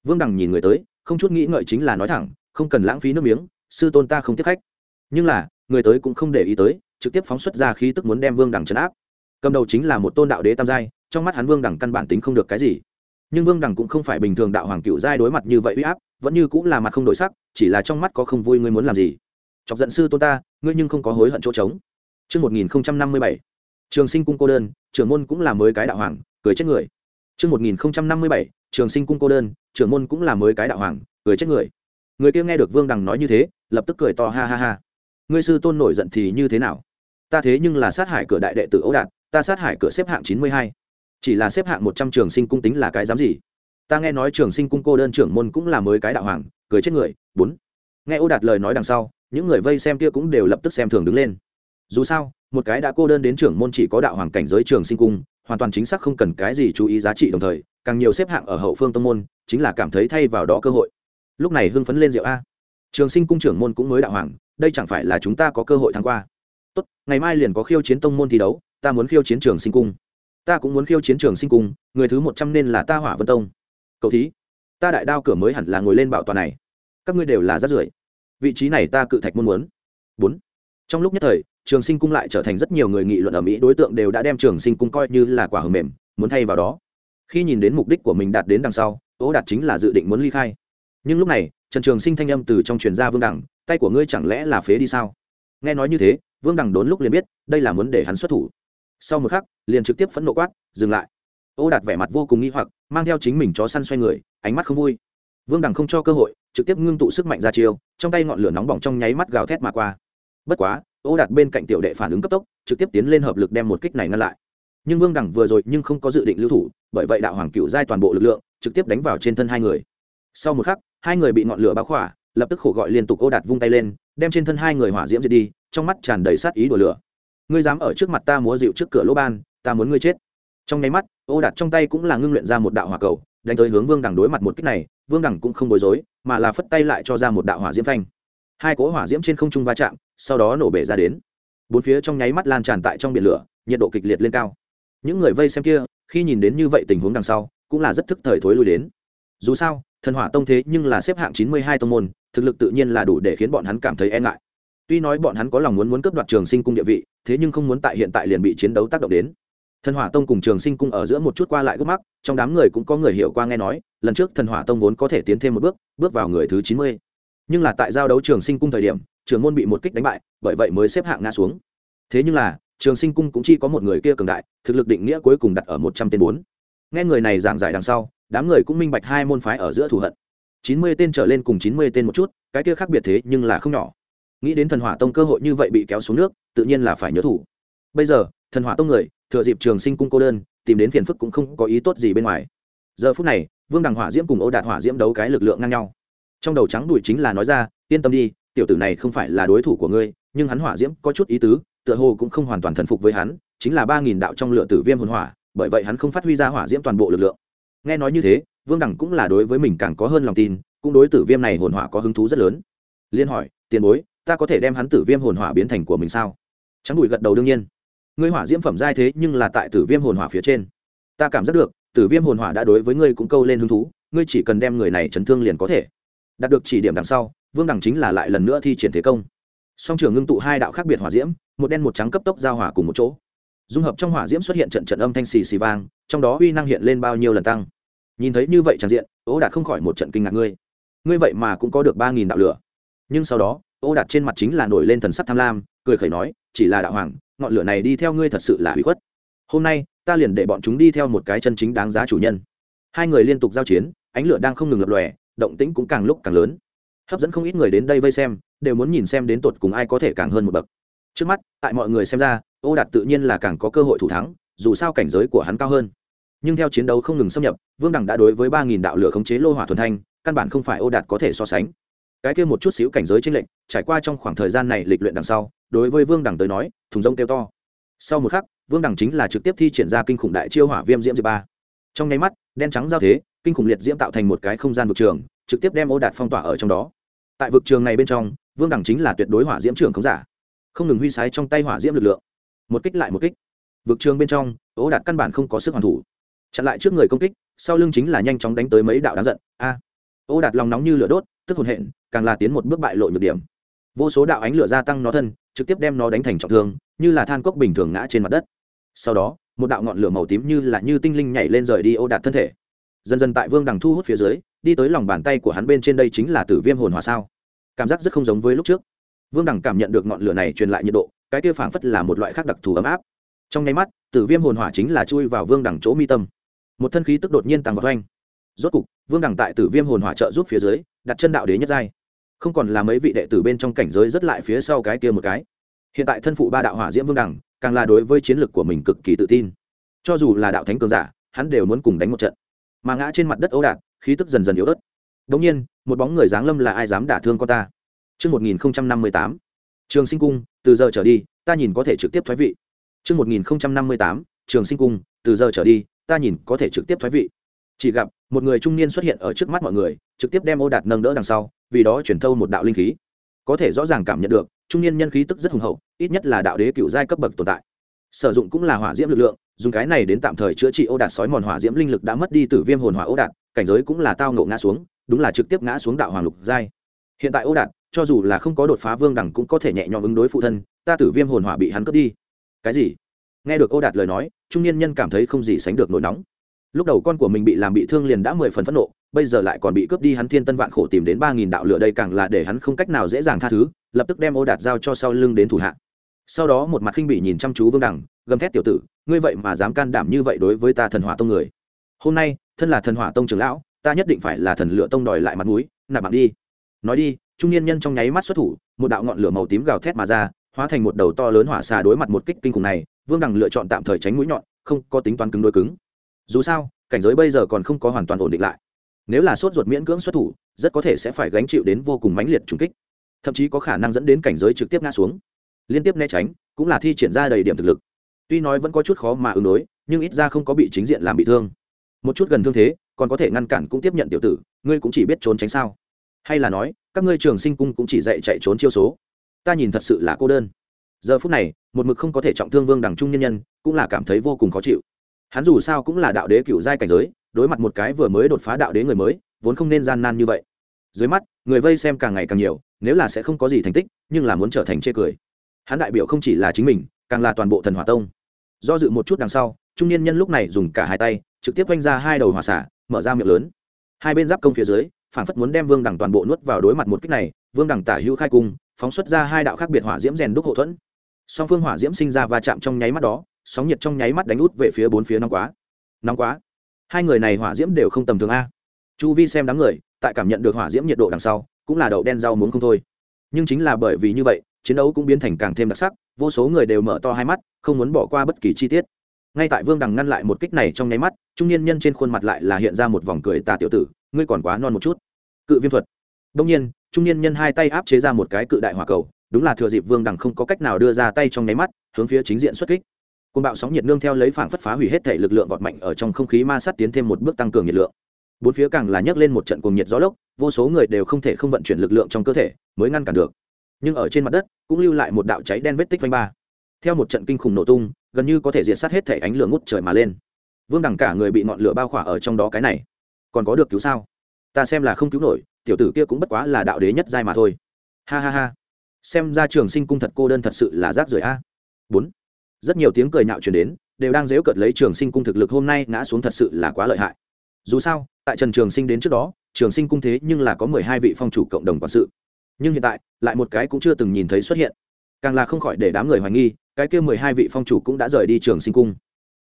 Vương đằng nhìn người tới, không chút nghĩ ngợi chính là nói thẳng, không cần lãng phí nước miếng, sư tôn ta không tiếp khách. Nhưng là, người tới cũng không để ý tới, trực tiếp phóng xuất ra khí tức muốn đem vương đằng chấn áp. Cầm đầu chính là một tôn đạo đế tam giai, trong mắt hắn vương đằng căn bản tính không được cái gì. Nhưng vương đằng cũng không phải bình thường đạo hoàng cựu giai đối mặt như vậy uy áp, vẫn như cũng là mặt không đổi sắc, chỉ là trong mắt có không vui ngươi muốn làm gì. Chọc giận sư tôn ta, ngươi nhưng không có hối hận chỗ trống. Chương 1057, trường sinh cung cô đơn, trưởng môn cũng là mới cái đạo hoàng, cười chết người. Chương 1057, trường sinh cung cô đơn, trưởng môn cũng là mới cái đạo hoàng, cười chết người. Người kia nghe được Vương Đằng nói như thế, lập tức cười to ha ha ha. Ngươi sư tôn nổi giận thì như thế nào? Ta thế nhưng là sát hại cửa đại đệ tử Âu Đạt, ta sát hại cửa xếp hạng chín mươi hai, Chỉ là xếp hạng một trăm trường sinh cung tính là cái dám gì? ta nghe nói trường sinh cung cô đơn trưởng môn cũng là mới cái đạo hoàng cười chết người bốn nghe Âu đạt lời nói đằng sau những người vây xem kia cũng đều lập tức xem thường đứng lên dù sao, một cái đã cô đơn đến trưởng môn chỉ có đạo hoàng cảnh giới trường sinh cung, hoàn toàn chính xác không cần cái gì chú ý giá trị đồng thời, càng nhiều xếp hạng ở hậu phương tông môn, chính là cảm thấy thay vào đó cơ hội. Lúc này hưng phấn lên rượu a. Trường sinh cung trưởng môn cũng mới đạo hoàng, đây chẳng phải là chúng ta có cơ hội thắng qua. Tốt, ngày mai liền có khiêu chiến tông môn thi đấu, ta muốn khiêu chiến trường sinh cung. Ta cũng muốn khiêu chiến trường sinh cung, người thứ một trăm nên là ta hỏa vân tông. Cậu thí, ta đại đao cửa mới hẳn là ngồi lên bảo tòa này. Các ngươi đều là rất rưởi. Vị trí này ta cự thạch muốn muốn. Bốn. Trong lúc nhất thời trường sinh cung lại trở thành rất nhiều người nghị luận ở mỹ, đối tượng đều đã đem trường sinh cung coi như là quả hầm mềm, muốn thay vào đó. Khi nhìn đến mục đích của mình đạt đến đằng sau ố đạt chính là dự định muốn ly khai. Nhưng lúc này, trần trường sinh thanh âm từ trong truyền gia vương đẳng tay của ngươi chẳng lẽ là phế đi sao? Nghe nói như thế, vương đẳng đốn lúc liền biết, đây là muốn để hắn xuất thủ. Sau một khắc, liền trực tiếp phẫn nộ quát, dừng lại. Ô đạt vẻ mặt vô cùng nghi hoặc, mang theo chính mình chó săn xoay người, ánh mắt không vui. Vương đẳng không cho cơ hội, trực tiếp ngưng tụ sức mạnh ra chiêu, trong tay ngọn lửa nóng bỏng trong nháy mắt gào thét mà qua bất quá, ô đạt bên cạnh tiểu đệ phản ứng cấp tốc, trực tiếp tiến lên hợp lực đem một kích này ngăn lại. Nhưng vương đẳng vừa rồi nhưng không có dự định lưu thủ, bởi vậy đạo hoàng cựu giai toàn bộ lực lượng, trực tiếp đánh vào trên thân hai người. Sau một khắc, hai người bị ngọn lửa báo khỏa, lập tức khổ gọi liên tục ô đạt vung tay lên, đem trên thân hai người hỏa diễm diệt đi, trong mắt tràn đầy sát ý đổ lửa. Ngươi dám ở trước mặt ta múa dịu trước cửa lỗ ban, ta muốn ngươi chết. Trong nháy mắt, ô đạt trong tay cũng là ngưng luyện ra một đạo hỏa cầu, đánh tới hướng vương đẳng đối mặt một kích này, vương đẳng cũng không bối rối, mà là phất tay lại cho ra một đạo hỏa diễm phanh hai cỗ hỏa diễm trên không trung va chạm, sau đó nổ bể ra đến. Bốn phía trong nháy mắt lan tràn tại trong biển lửa, nhiệt độ kịch liệt lên cao. Những người vây xem kia, khi nhìn đến như vậy tình huống đằng sau, cũng là rất thức thời thối lui đến. Dù sao, thần hỏa tông thế nhưng là xếp hạng chín mươi hai tông môn, thực lực tự nhiên là đủ để khiến bọn hắn cảm thấy e ngại. Tuy nói bọn hắn có lòng muốn muốn cướp đoạt trường sinh cung địa vị, thế nhưng không muốn tại hiện tại liền bị chiến đấu tác động đến. Thần hỏa tông cùng trường sinh cung ở giữa một chút qua lại gốc mắc trong đám người cũng có người hiểu qua nghe nói, lần trước thần hỏa tông vốn có thể tiến thêm một bước bước vào người thứ chín mươi nhưng là tại giao đấu trường sinh cung thời điểm, trường môn bị một kích đánh bại, bởi vậy mới xếp hạng ngã xuống. Thế nhưng là, trường sinh cung cũng chỉ có một người kia cường đại, thực lực định nghĩa cuối cùng đặt ở một trăm tên bốn. Nghe người này giảng giải đằng sau, đám người cũng minh bạch hai môn phái ở giữa thù hận. Chín mươi tên trở lên cùng chín mươi tên một chút, cái kia khác biệt thế nhưng là không nhỏ. Nghĩ đến thần hỏa tông cơ hội như vậy bị kéo xuống nước, tự nhiên là phải nhớ thủ. Bây giờ, thần hỏa tông người, thừa dịp trường sinh cung cô đơn, tìm đến phiền phức cũng không có ý tốt gì bên ngoài. Giờ phút này, vương đằng hỏa diễm cùng ô đạt hỏa diễm đấu cái lực lượng ngang nhau trong đầu trắng đùi chính là nói ra, yên tâm đi, tiểu tử này không phải là đối thủ của ngươi, nhưng hắn hỏa diễm có chút ý tứ, tựa hồ cũng không hoàn toàn thần phục với hắn, chính là ba nghìn đạo trong lửa tử viêm hồn hỏa, bởi vậy hắn không phát huy ra hỏa diễm toàn bộ lực lượng. Nghe nói như thế, vương đẳng cũng là đối với mình càng có hơn lòng tin, cũng đối tử viêm này hồn hỏa có hứng thú rất lớn. Liên hỏi, tiền bối, ta có thể đem hắn tử viêm hồn hỏa biến thành của mình sao? Trắng đùi gật đầu đương nhiên. Ngươi hỏa diễm phẩm giai thế nhưng là tại tử viêm hồn hỏa phía trên. Ta cảm giác được, tử viêm hồn hỏa đã đối với ngươi cũng câu lên hứng thú, ngươi chỉ cần đem người này chấn thương liền có thể đạt được chỉ điểm đằng sau, vương đẳng chính là lại lần nữa thi triển thế công. Song trường ngưng tụ hai đạo khác biệt hỏa diễm, một đen một trắng cấp tốc giao hỏa cùng một chỗ. Dung hợp trong hỏa diễm xuất hiện trận trận âm thanh xì xì vang, trong đó uy năng hiện lên bao nhiêu lần tăng. Nhìn thấy như vậy tràn diện, ô đạt không khỏi một trận kinh ngạc ngươi. Ngươi vậy mà cũng có được ba nghìn đạo lửa. Nhưng sau đó, ô đạt trên mặt chính là nổi lên thần sắc tham lam, cười khẩy nói, chỉ là đạo hoàng, ngọn lửa này đi theo ngươi thật sự là hủy khuất. Hôm nay, ta liền để bọn chúng đi theo một cái chân chính đáng giá chủ nhân. Hai người liên tục giao chiến, ánh lửa đang không ngừng lập lòe động tĩnh cũng càng lúc càng lớn. Hấp dẫn không ít người đến đây vây xem, đều muốn nhìn xem đến tột cùng ai có thể càng hơn một bậc. Trước mắt, tại mọi người xem ra, ô đạt tự nhiên là càng có cơ hội thủ thắng, dù sao cảnh giới của hắn cao hơn. Nhưng theo chiến đấu không ngừng xâm nhập, vương đẳng đã đối với ba nghìn đạo lửa khống chế lô hỏa thuần thanh, căn bản không phải ô đạt có thể so sánh. Cái kia một chút xíu cảnh giới trên lệnh trải qua trong khoảng thời gian này lịch luyện đằng sau, đối với vương đẳng tới nói, thùng rông kêu to. Sau một khắc, vương đẳng chính là trực tiếp thi triển ra kinh khủng đại chiêu hỏa viêm diễm diệp ba. Trong nháy mắt, đen trắng giao thế kinh khủng liệt diễm tạo thành một cái không gian vực trường, trực tiếp đem ô đạt phong tỏa ở trong đó. Tại vực trường này bên trong, vương đẳng chính là tuyệt đối hỏa diễm trường không giả, không ngừng huy sái trong tay hỏa diễm lực lượng. Một kích lại một kích. Vực trường bên trong, ô đạt căn bản không có sức hoàn thủ. Chặn lại trước người công kích, sau lưng chính là nhanh chóng đánh tới mấy đạo đáng giận. A! Ô đạt lòng nóng như lửa đốt, tức hồn hện, càng là tiến một bước bại lộ nhược điểm. Vô số đạo ánh lửa gia tăng nó thân, trực tiếp đem nó đánh thành trọng thương, như là than cốc bình thường ngã trên mặt đất. Sau đó, một đạo ngọn lửa màu tím như là như tinh linh nhảy lên rời đi ô đạt thân thể dần dần tại vương đằng thu hút phía dưới, đi tới lòng bàn tay của hắn bên trên đây chính là tử viêm hồn hòa sao. Cảm giác rất không giống với lúc trước. Vương đằng cảm nhận được ngọn lửa này truyền lại nhiệt độ, cái kia phảng phất là một loại khác đặc thù ấm áp. Trong nháy mắt, tử viêm hồn hỏa chính là chui vào vương đằng chỗ mi tâm. Một thân khí tức đột nhiên tăng vào oanh. Rốt cục, vương đằng tại tử viêm hồn hỏa trợ giúp phía dưới, đặt chân đạo đế nhất giai. Không còn là mấy vị đệ tử bên trong cảnh giới rất lại phía sau cái kia một cái. Hiện tại thân phụ ba đạo hỏa diễm vương đằng, càng là đối với chiến lược của mình cực kỳ tự tin. Cho dù là đạo thánh cường giả, hắn đều muốn cùng đánh một trận mà ngã trên mặt đất ấu đạt khí tức dần dần yếu ớt đ ỗ n g nhiên một bóng người giáng lâm là ai dám đả thương con ta Trước 1058, trường sinh cung từ giờ trở đi ta nhìn có thể trực tiếp thoái vị Trước 1058, trường sinh cung, từ giờ trở đi, ta nhìn có thể trực tiếp thoái vị. Chỉ gặp, một người trung niên xuất hiện ở trước mắt mọi người, trực tiếp đem ô đạt nâng đỡ đằng sau, vì đó chuyển thâu một đạo linh khí. Có thể rõ ràng cảm nhận được, trung niên nhân khí tức rất hùng hậu, ít nhất là đạo đế cựu giai cấp bậc tồn tại. Sử dụng cũng là hỏa diễm lực lượng, dùng cái này đến tạm thời chữa trị ô đạt sói mòn hỏa diễm linh lực đã mất đi từ viêm hồn hỏa ô đạt, cảnh giới cũng là tao ngộ ngã xuống, đúng là trực tiếp ngã xuống đạo hoàng lục giai. Hiện tại ô đạt, cho dù là không có đột phá vương đẳng cũng có thể nhẹ nhõm ứng đối phụ thân, ta tử viêm hồn hỏa bị hắn cướp đi. Cái gì? Nghe được ô đạt lời nói, trung niên nhân cảm thấy không gì sánh được nỗi nóng. Lúc đầu con của mình bị làm bị thương liền đã mười phần phẫn nộ, bây giờ lại còn bị cướp đi hắn thiên tân vạn khổ tìm đến ba nghìn đạo lửa đây càng là để hắn không cách nào dễ dàng tha thứ, lập tức đem ô đạt giao cho sau lưng đến thủ hạ. Sau đó một mặt khinh bỉ nhìn chăm chú Vương Đẳng, gầm thét tiểu tử, ngươi vậy mà dám can đảm như vậy đối với ta thần hỏa tông người. Hôm nay, thân là thần hỏa tông trưởng lão, ta nhất định phải là thần lửa tông đòi lại mặt mũi, nạp mạng đi. Nói đi, trung niên nhân trong nháy mắt xuất thủ, một đạo ngọn lửa màu tím gào thét mà ra, hóa thành một đầu to lớn hỏa xà đối mặt một kích kinh khủng này, Vương Đằng lựa chọn tạm thời tránh mũi nhọn, không có tính toán cứng đối cứng. Dù sao, cảnh giới bây giờ còn không có hoàn toàn ổn định lại. Nếu là sốt ruột miễn cưỡng xuất thủ, rất có thể sẽ phải gánh chịu đến vô cùng mãnh liệt trùng kích, thậm chí có khả năng dẫn đến cảnh giới trực tiếp ngã xuống. Liên tiếp né tránh, cũng là thi triển ra đầy điểm thực lực. Tuy nói vẫn có chút khó mà ứng đối, nhưng ít ra không có bị chính diện làm bị thương. Một chút gần thương thế, còn có thể ngăn cản cũng tiếp nhận tiểu tử, ngươi cũng chỉ biết trốn tránh sao? Hay là nói, các ngươi trường sinh cung cũng chỉ dạy chạy trốn chiêu số? Ta nhìn thật sự là cô đơn. Giờ phút này, một mực không có thể trọng thương Vương Đằng trung nhân nhân, cũng là cảm thấy vô cùng khó chịu. Hắn dù sao cũng là đạo đế cựu giai cảnh giới, đối mặt một cái vừa mới đột phá đạo đế người mới, vốn không nên gian nan như vậy. Dưới mắt, người vây xem càng ngày càng nhiều, nếu là sẽ không có gì thành tích, nhưng là muốn trở thành chê cười. Hắn đại biểu không chỉ là chính mình, càng là toàn bộ thần hỏa tông. Do dự một chút đằng sau, trung niên nhân lúc này dùng cả hai tay, trực tiếp vung ra hai đầu hỏa xả, mở ra miệng lớn. Hai bên giáp công phía dưới, phản phất muốn đem Vương đẳng toàn bộ nuốt vào đối mặt một kích này, Vương đẳng tả hữu khai cung, phóng xuất ra hai đạo khác biệt hỏa diễm rèn đúc hậu thuẫn. Song phương hỏa diễm sinh ra va chạm trong nháy mắt đó, sóng nhiệt trong nháy mắt đánh út về phía bốn phía nóng quá. Nóng quá. Hai người này hỏa diễm đều không tầm thường a. Chu Vi xem đám người, tại cảm nhận được hỏa diễm nhiệt độ đằng sau, cũng là đậu đen rau muốn không thôi. Nhưng chính là bởi vì như vậy, chiến đấu cũng biến thành càng thêm đặc sắc, vô số người đều mở to hai mắt, không muốn bỏ qua bất kỳ chi tiết. Ngay tại vương đằng ngăn lại một kích này trong nháy mắt trung niên nhân trên khuôn mặt lại là hiện ra một vòng cười tà tiểu tử ngươi còn quá non một chút. Cự viêm thuật. Đông nhiên trung niên nhân hai tay áp chế ra một cái cự đại hỏa cầu đúng là thừa dịp vương đằng không có cách nào đưa ra tay trong nháy mắt hướng phía chính diện xuất kích. Côn bạo sóng nhiệt nương theo lấy phảng phất phá hủy hết thể lực lượng vọt mạnh ở trong không khí ma sát tiến thêm một bước tăng cường nhiệt lượng. Bốn phía càng là nhấc lên một trận cuồng nhiệt gió lốc vô số người đều không thể không vận chuyển lực lượng trong cơ thể mới ngăn cản được nhưng ở trên mặt đất cũng lưu lại một đạo cháy đen vết tích vanh ba. Theo một trận kinh khủng nổ tung, gần như có thể diệt sát hết thể ánh lửa ngút trời mà lên. Vương đẳng cả người bị ngọn lửa bao khỏa ở trong đó cái này. Còn có được cứu sao? Ta xem là không cứu nổi, tiểu tử kia cũng bất quá là đạo đế nhất giai mà thôi. Ha ha ha. Xem ra trường sinh cung thật cô đơn thật sự là rác rưởi a. Bốn. Rất nhiều tiếng cười nhạo truyền đến, đều đang dếu cợt lấy trường sinh cung thực lực hôm nay ngã xuống thật sự là quá lợi hại. Dù sao, tại trần trường sinh đến trước đó, trường sinh cung thế nhưng là có mười hai vị phong chủ cộng đồng quản sự nhưng hiện tại, lại một cái cũng chưa từng nhìn thấy xuất hiện. Càng là không khỏi để đám người hoài nghi, cái kia mười hai vị phong chủ cũng đã rời đi trường sinh cung.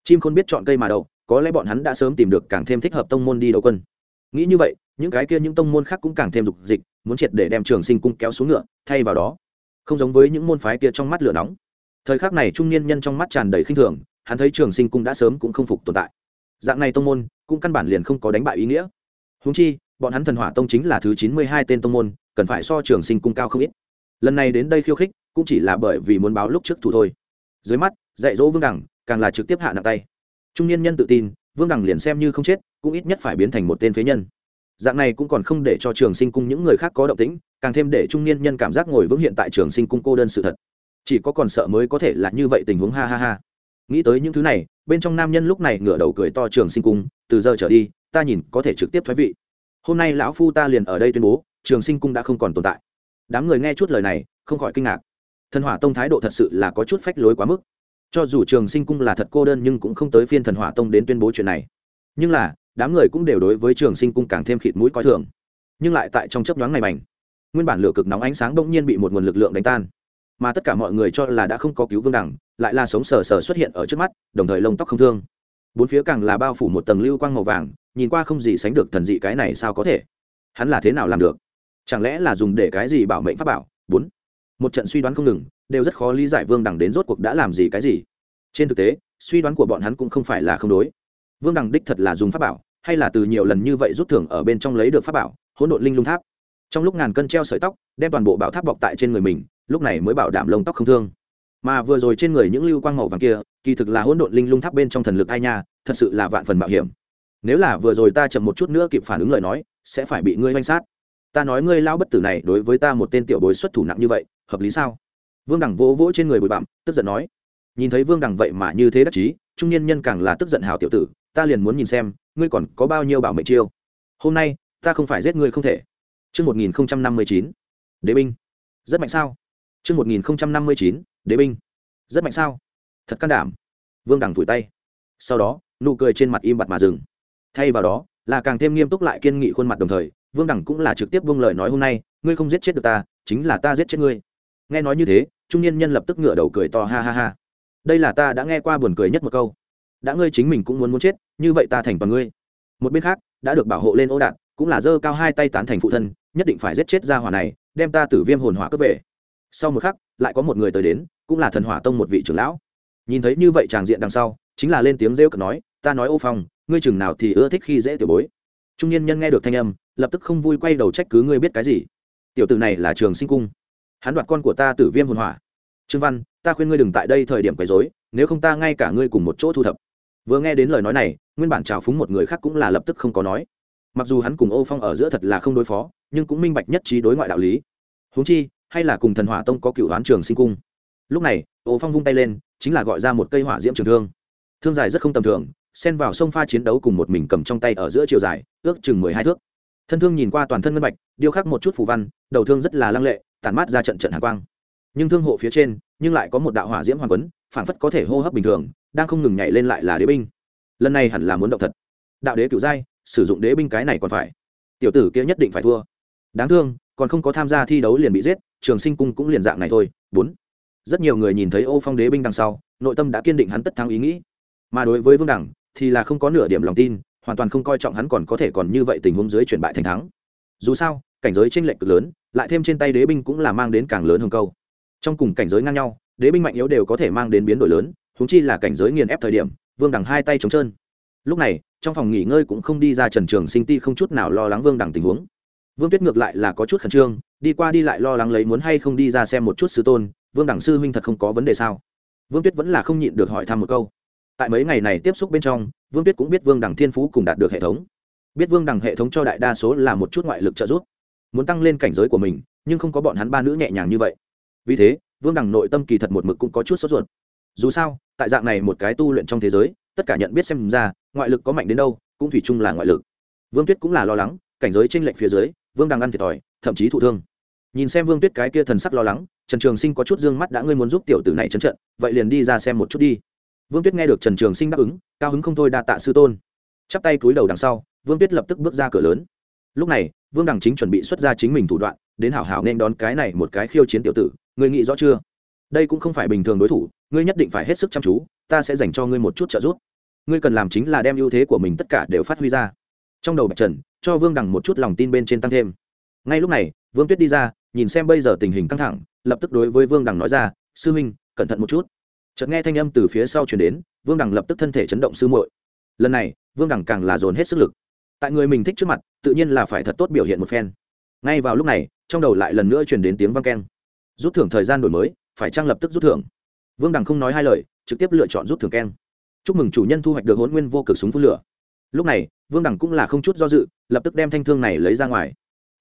Chim không biết chọn cây mà đậu, có lẽ bọn hắn đã sớm tìm được càng thêm thích hợp tông môn đi đầu quân. Nghĩ như vậy, những cái kia những tông môn khác cũng càng thêm dục dịch, muốn triệt để đem trường sinh cung kéo xuống ngựa, thay vào đó, không giống với những môn phái kia trong mắt lửa nóng. Thời khắc này trung niên nhân trong mắt tràn đầy khinh thường, hắn thấy trường sinh cung đã sớm cũng không phục tồn tại. Dạng này tông môn, cũng căn bản liền không có đánh bại ý nghĩa. Húng chi, bọn hắn thần hỏa tông chính là thứ chín mươi hai tên tông môn cần phải so trường sinh cung cao không ít. Lần này đến đây khiêu khích, cũng chỉ là bởi vì muốn báo lúc trước thủ thôi. Dưới mắt, dạy dỗ vương đẳng càng là trực tiếp hạ nặng tay. Trung niên nhân tự tin, vương đẳng liền xem như không chết, cũng ít nhất phải biến thành một tên phế nhân. Dạng này cũng còn không để cho trường sinh cung những người khác có động tĩnh, càng thêm để trung niên nhân cảm giác ngồi vững hiện tại trường sinh cung cô đơn sự thật. Chỉ có còn sợ mới có thể là như vậy tình huống, ha ha ha. Nghĩ tới những thứ này, bên trong nam nhân lúc này ngửa đầu cười to trường sinh cung, từ giờ trở đi, ta nhìn có thể trực tiếp thoái vị. Hôm nay lão phu ta liền ở đây tuyên bố trường sinh cung đã không còn tồn tại. Đám người nghe chút lời này, không khỏi kinh ngạc. Thần hỏa tông thái độ thật sự là có chút phách lối quá mức. Cho dù trường sinh cung là thật cô đơn nhưng cũng không tới phiên thần hỏa tông đến tuyên bố chuyện này. Nhưng là, đám người cũng đều đối với trường sinh cung càng thêm khịt mũi coi thường. Nhưng lại tại trong chấp nhoáng này mảnh, nguyên bản lửa cực nóng ánh sáng bỗng nhiên bị một nguồn lực lượng đánh tan. Mà tất cả mọi người cho là đã không có cứu vương đẳng, lại là sống sờ sờ xuất hiện ở trước mắt, đồng thời lông tóc không thương. Bốn phía càng là bao phủ một tầng lưu quang màu vàng, nhìn qua không gì sánh được thần dị cái này sao có thể? Hắn là thế nào làm được? Chẳng lẽ là dùng để cái gì bảo mệnh pháp bảo? Bốn. Một trận suy đoán không ngừng, đều rất khó lý giải vương đằng đến rốt cuộc đã làm gì cái gì. Trên thực tế, suy đoán của bọn hắn cũng không phải là không đối. Vương đằng đích thật là dùng pháp bảo, hay là từ nhiều lần như vậy rút thưởng ở bên trong lấy được pháp bảo, hỗn độn linh lung tháp. Trong lúc ngàn cân treo sợi tóc, đem toàn bộ bảo tháp bọc tại trên người mình, lúc này mới bảo đảm lông tóc không thương. Mà vừa rồi trên người những lưu quang màu vàng kia, kỳ thực là hỗn độn linh lung tháp bên trong thần lực ai nha, thật sự là vạn phần mạo hiểm. Nếu là vừa rồi ta chậm một chút nữa kịp phản ứng lời nói, sẽ phải bị ngươi oanh sát ta nói ngươi lao bất tử này đối với ta một tên tiểu bối xuất thủ nặng như vậy hợp lý sao vương đẳng vỗ vỗ trên người bụi bặm tức giận nói nhìn thấy vương đẳng vậy mà như thế đắc chí trung niên nhân càng là tức giận hào tiểu tử ta liền muốn nhìn xem ngươi còn có bao nhiêu bảo mệnh chiêu hôm nay ta không phải giết ngươi không thể Trước 1059, đế binh. Rất mạnh sao? Trước 1059, đế binh. Rất mạnh sao? Thật can đảm. Vương Đằng phủi tay. Sau đó, nụ cười trên mặt im bặt mà dừng. Thay vào đó, là càng thêm nghiêm túc lại kiên nghị khuôn mặt đồng thời, Vương đẳng cũng là trực tiếp vương lời nói hôm nay, ngươi không giết chết được ta, chính là ta giết chết ngươi. Nghe nói như thế, trung niên nhân lập tức ngửa đầu cười to ha ha ha. Đây là ta đã nghe qua buồn cười nhất một câu. Đã ngươi chính mình cũng muốn muốn chết, như vậy ta thành toàn ngươi. Một bên khác, đã được bảo hộ lên ô đạn, cũng là giơ cao hai tay tán thành phụ thân, nhất định phải giết chết gia hỏa này, đem ta tử viêm hồn hỏa cướp về sau một khắc lại có một người tới đến cũng là thần hỏa tông một vị trưởng lão nhìn thấy như vậy tràng diện đằng sau chính là lên tiếng rêu cực nói ta nói ô phong ngươi chừng nào thì ưa thích khi dễ tiểu bối trung niên nhân nghe được thanh âm lập tức không vui quay đầu trách cứ ngươi biết cái gì. Tiểu tử này là trường sinh cung. Hắn đoạt con của ta tử viêm hồn hỏa. Trương văn, ta khuyên ngươi đừng tại đây thời điểm quấy rối, nếu không ta ngay cả ngươi cùng một chỗ thu thập. Vừa nghe đến lời nói này, nguyên bản trào phúng một người khác cũng là lập tức không có nói. Mặc dù hắn cùng ô phong ở giữa thật là không đối phó, nhưng cũng minh bạch nhất trí đối ngoại đạo lý. Huống chi, hay là cùng thần hỏa tông có cựu đoán trường sinh cung. Lúc này, ô phong vung tay lên, chính là gọi ra một cây hỏa diễm trường thương. Thương dài rất không tầm thường, xen vào sông pha chiến đấu cùng một mình cầm trong tay ở giữa chiều dài, ước chừng mười hai thước thân thương nhìn qua toàn thân ngân bạch, điêu khắc một chút phù văn, đầu thương rất là lăng lệ, tản mát ra trận trận hàng quang. Nhưng thương hộ phía trên, nhưng lại có một đạo hỏa diễm hoàng quấn phản phất có thể hô hấp bình thường, đang không ngừng nhảy lên lại là đế binh. Lần này hẳn là muốn động thật. Đạo đế cựu giai, sử dụng đế binh cái này còn phải. Tiểu tử kia nhất định phải thua. Đáng thương, còn không có tham gia thi đấu liền bị giết, trường sinh cung cũng liền dạng này thôi. Bốn. Rất nhiều người nhìn thấy ô phong đế binh đằng sau, nội tâm đã kiên định hắn tất thắng ý nghĩ. Mà đối với vương đẳng, thì là không có nửa điểm lòng tin hoàn toàn không coi trọng hắn còn có thể còn như vậy tình huống dưới chuyển bại thành thắng. Dù sao, cảnh giới trên lệch cực lớn, lại thêm trên tay đế binh cũng là mang đến càng lớn hơn câu. Trong cùng cảnh giới ngang nhau, đế binh mạnh yếu đều có thể mang đến biến đổi lớn húng chi là cảnh giới nghiền ép thời điểm, vương Đằng hai tay trống trơn. Lúc này, trong phòng nghỉ ngơi cũng không đi ra trần trường sinh ti không chút nào lo lắng vương Đằng tình huống. Vương tuyết ngược lại là có chút khẩn trương, đi qua đi lại lo lắng lấy muốn hay không đi ra xem một chút sư tôn, vương đẳng sư huynh thật không có vấn đề sao? Vương tuyết vẫn là không nhịn được hỏi thăm một câu. Tại mấy ngày này tiếp xúc bên trong vương tuyết cũng biết vương Đằng thiên phú cùng đạt được hệ thống. Biết vương Đằng hệ thống cho đại đa số là một chút ngoại lực trợ giúp. Muốn tăng lên cảnh giới của mình, nhưng không có bọn hắn ba nữ nhẹ nhàng như vậy. Vì thế, vương Đằng nội tâm kỳ thật một mực cũng có chút sốt ruột. Dù sao, tại dạng này một cái tu luyện trong thế giới, tất cả nhận biết xem ra, ngoại lực có mạnh đến đâu, cũng thủy chung là ngoại lực. Vương tuyết cũng là lo lắng, cảnh giới tranh lệch phía dưới, vương Đằng ăn thiệt thòi, thậm chí thụ thương. Nhìn xem vương tuyết cái kia thần sắc lo lắng, trần trường sinh có chút d ư ơ n g mắt đã ngươi muốn giúp tiểu tử này trấn trận, vậy liền đi ra xem một chút đi vương tuyết nghe được trần trường sinh đáp ứng, cao hứng không thôi đa tạ sư tôn. Chắp tay cúi đầu đằng sau, vương tuyết lập tức bước ra cửa lớn. Lúc này, vương đằng chính chuẩn bị xuất ra chính mình thủ đoạn, đến hảo hảo nên đón cái này một cái khiêu chiến tiểu tử, ngươi nghĩ rõ chưa? Đây cũng không phải bình thường đối thủ, ngươi nhất định phải hết sức chăm chú, ta sẽ dành cho ngươi một chút trợ giúp. Ngươi cần làm chính là đem ưu thế của mình tất cả đều phát huy ra. Trong đầu bạch trần, cho vương đằng một chút lòng tin bên trên tăng thêm. Ngay lúc này, vương tuyết đi ra, nhìn xem bây giờ tình hình căng thẳng, lập tức đối với vương đằng nói ra, sư huynh, cẩn thận một chút chợt nghe thanh âm từ phía sau chuyển đến, vương đằng lập tức thân thể chấn động sư muội. Lần này, vương đằng càng là dồn hết sức lực. Tại người mình thích trước mặt, tự nhiên là phải thật tốt biểu hiện một phen. Ngay vào lúc này, trong đầu lại lần nữa chuyển đến tiếng vang keng. Rút thưởng thời gian đổi mới, phải trang lập tức rút thưởng? Vương đằng không nói hai lời, trực tiếp lựa chọn rút thưởng keng. Chúc mừng chủ nhân thu hoạch được hôn nguyên vô cực súng phun lửa. Lúc này, vương đẳng cũng là không chút do dự, lập tức đem thanh thương này lấy ra ngoài.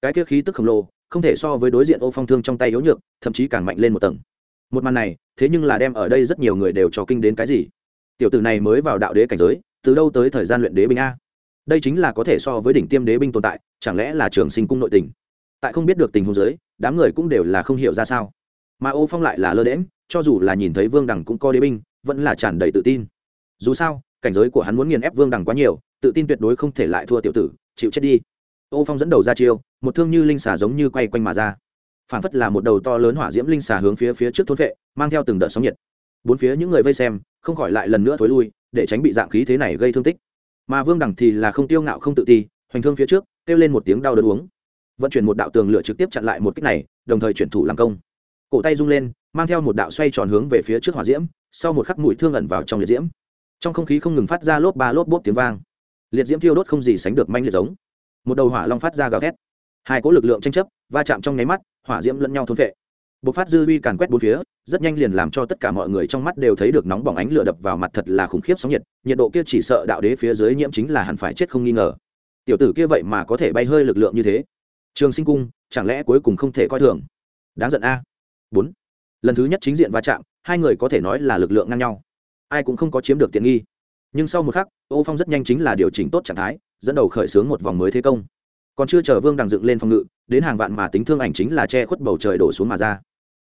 Cái kia khí tức khổng lồ, không thể so với đối diện ô phong thương trong tay yếu nhược, thậm chí càng mạnh lên một tầng một màn này, thế nhưng là đem ở đây rất nhiều người đều cho kinh đến cái gì? Tiểu tử này mới vào đạo đế cảnh giới, từ đâu tới thời gian luyện đế binh a? Đây chính là có thể so với đỉnh tiêm đế binh tồn tại, chẳng lẽ là trường sinh cung nội tình? Tại không biết được tình huống giới đám người cũng đều là không hiểu ra sao. Mà ô phong lại là lơ đễm cho dù là nhìn thấy vương Đằng cũng có đế binh, vẫn là tràn đầy tự tin. Dù sao, cảnh giới của hắn muốn nghiền ép vương Đằng quá nhiều, tự tin tuyệt đối không thể lại thua tiểu tử, chịu chết đi. Ô phong dẫn đầu ra chiêu, một thương như linh xà giống như quay quanh mà ra phản phất là một đầu to lớn hỏa diễm linh xà hướng phía phía trước thôn vệ, mang theo từng đợt sóng nhiệt. Bốn phía những người vây xem, không khỏi lại lần nữa thối lui, để tránh bị dạng khí thế này gây thương tích. Mà vương đẳng thì là không tiêu ngạo không tự ti, hoành thương phía trước, kêu lên một tiếng đau đớn uống. Vận chuyển một đạo tường lửa trực tiếp chặn lại một kích này, đồng thời chuyển thủ làm công. Cổ tay rung lên, mang theo một đạo xoay tròn hướng về phía trước hỏa diễm, sau một khắc mũi thương ẩn vào trong liệt diễm. Trong không khí không ngừng phát ra lốp ba lốp bốp tiếng vang. Liệt diễm thiêu đốt không gì sánh được manh liệt giống. Một đầu hỏa long phát ra gào thét hai cỗ lực lượng tranh chấp, va chạm trong nháy mắt, hỏa diễm lẫn nhau thôn vệ bộc phát dư uy càn quét bốn phía, rất nhanh liền làm cho tất cả mọi người trong mắt đều thấy được nóng bỏng ánh lửa đập vào mặt thật là khủng khiếp sóng nhiệt nhiệt độ kia chỉ sợ đạo đế phía dưới nhiễm chính là hẳn phải chết không nghi ngờ. Tiểu tử kia vậy mà có thể bay hơi lực lượng như thế. Trường sinh cung, chẳng lẽ cuối cùng không thể coi thường? Đáng giận a. Bốn. Lần thứ nhất chính diện va chạm, hai người có thể nói là lực lượng ngang nhau. Ai cũng không có chiếm được tiện nghi. Nhưng sau một khắc, ô phong rất nhanh chính là điều chỉnh tốt trạng thái, dẫn đầu khởi xướng một vòng mới thế công còn chưa chờ vương đằng dựng lên phòng ngự đến hàng vạn mà tính thương ảnh chính là che khuất bầu trời đổ xuống mà ra.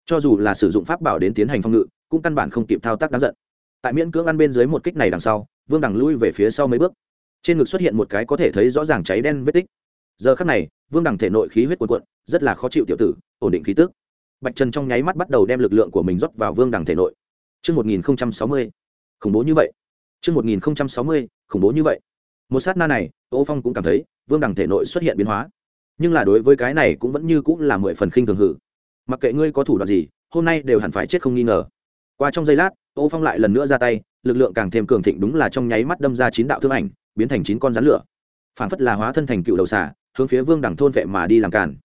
Cho dù là sử dụng pháp bảo đến tiến hành phòng ngự cũng căn bản không kịp thao tác đáng giận. Tại miễn cưỡng ăn bên dưới một kích này đằng sau vương đằng lui về phía sau mấy bước. Trên ngực xuất hiện một cái có thể thấy rõ ràng cháy đen vết tích. Giờ khắc này vương đằng thể nội khí huyết cuồn cuộn rất là khó chịu tiểu tử ổn định khí tức. Bạch trần trong nháy mắt bắt đầu đem lực lượng của mình rót vào vương đằng thể nội. Trước 1060, khủng bố như vậy. Trước 1060, khủng bố như vậy. Một sát na này, Ô Phong cũng cảm thấy, vương đằng thể nội xuất hiện biến hóa. Nhưng là đối với cái này cũng vẫn như cũng là mười phần khinh thường hử. Mặc kệ ngươi có thủ đoạn gì, hôm nay đều hẳn phải chết không nghi ngờ. Qua trong giây lát, Ô Phong lại lần nữa ra tay, lực lượng càng thêm cường thịnh đúng là trong nháy mắt đâm ra chín đạo thương ảnh, biến thành chín con rắn lửa. Phản phất là hóa thân thành cựu đầu xà, hướng phía vương đằng thôn vệ mà đi làm cản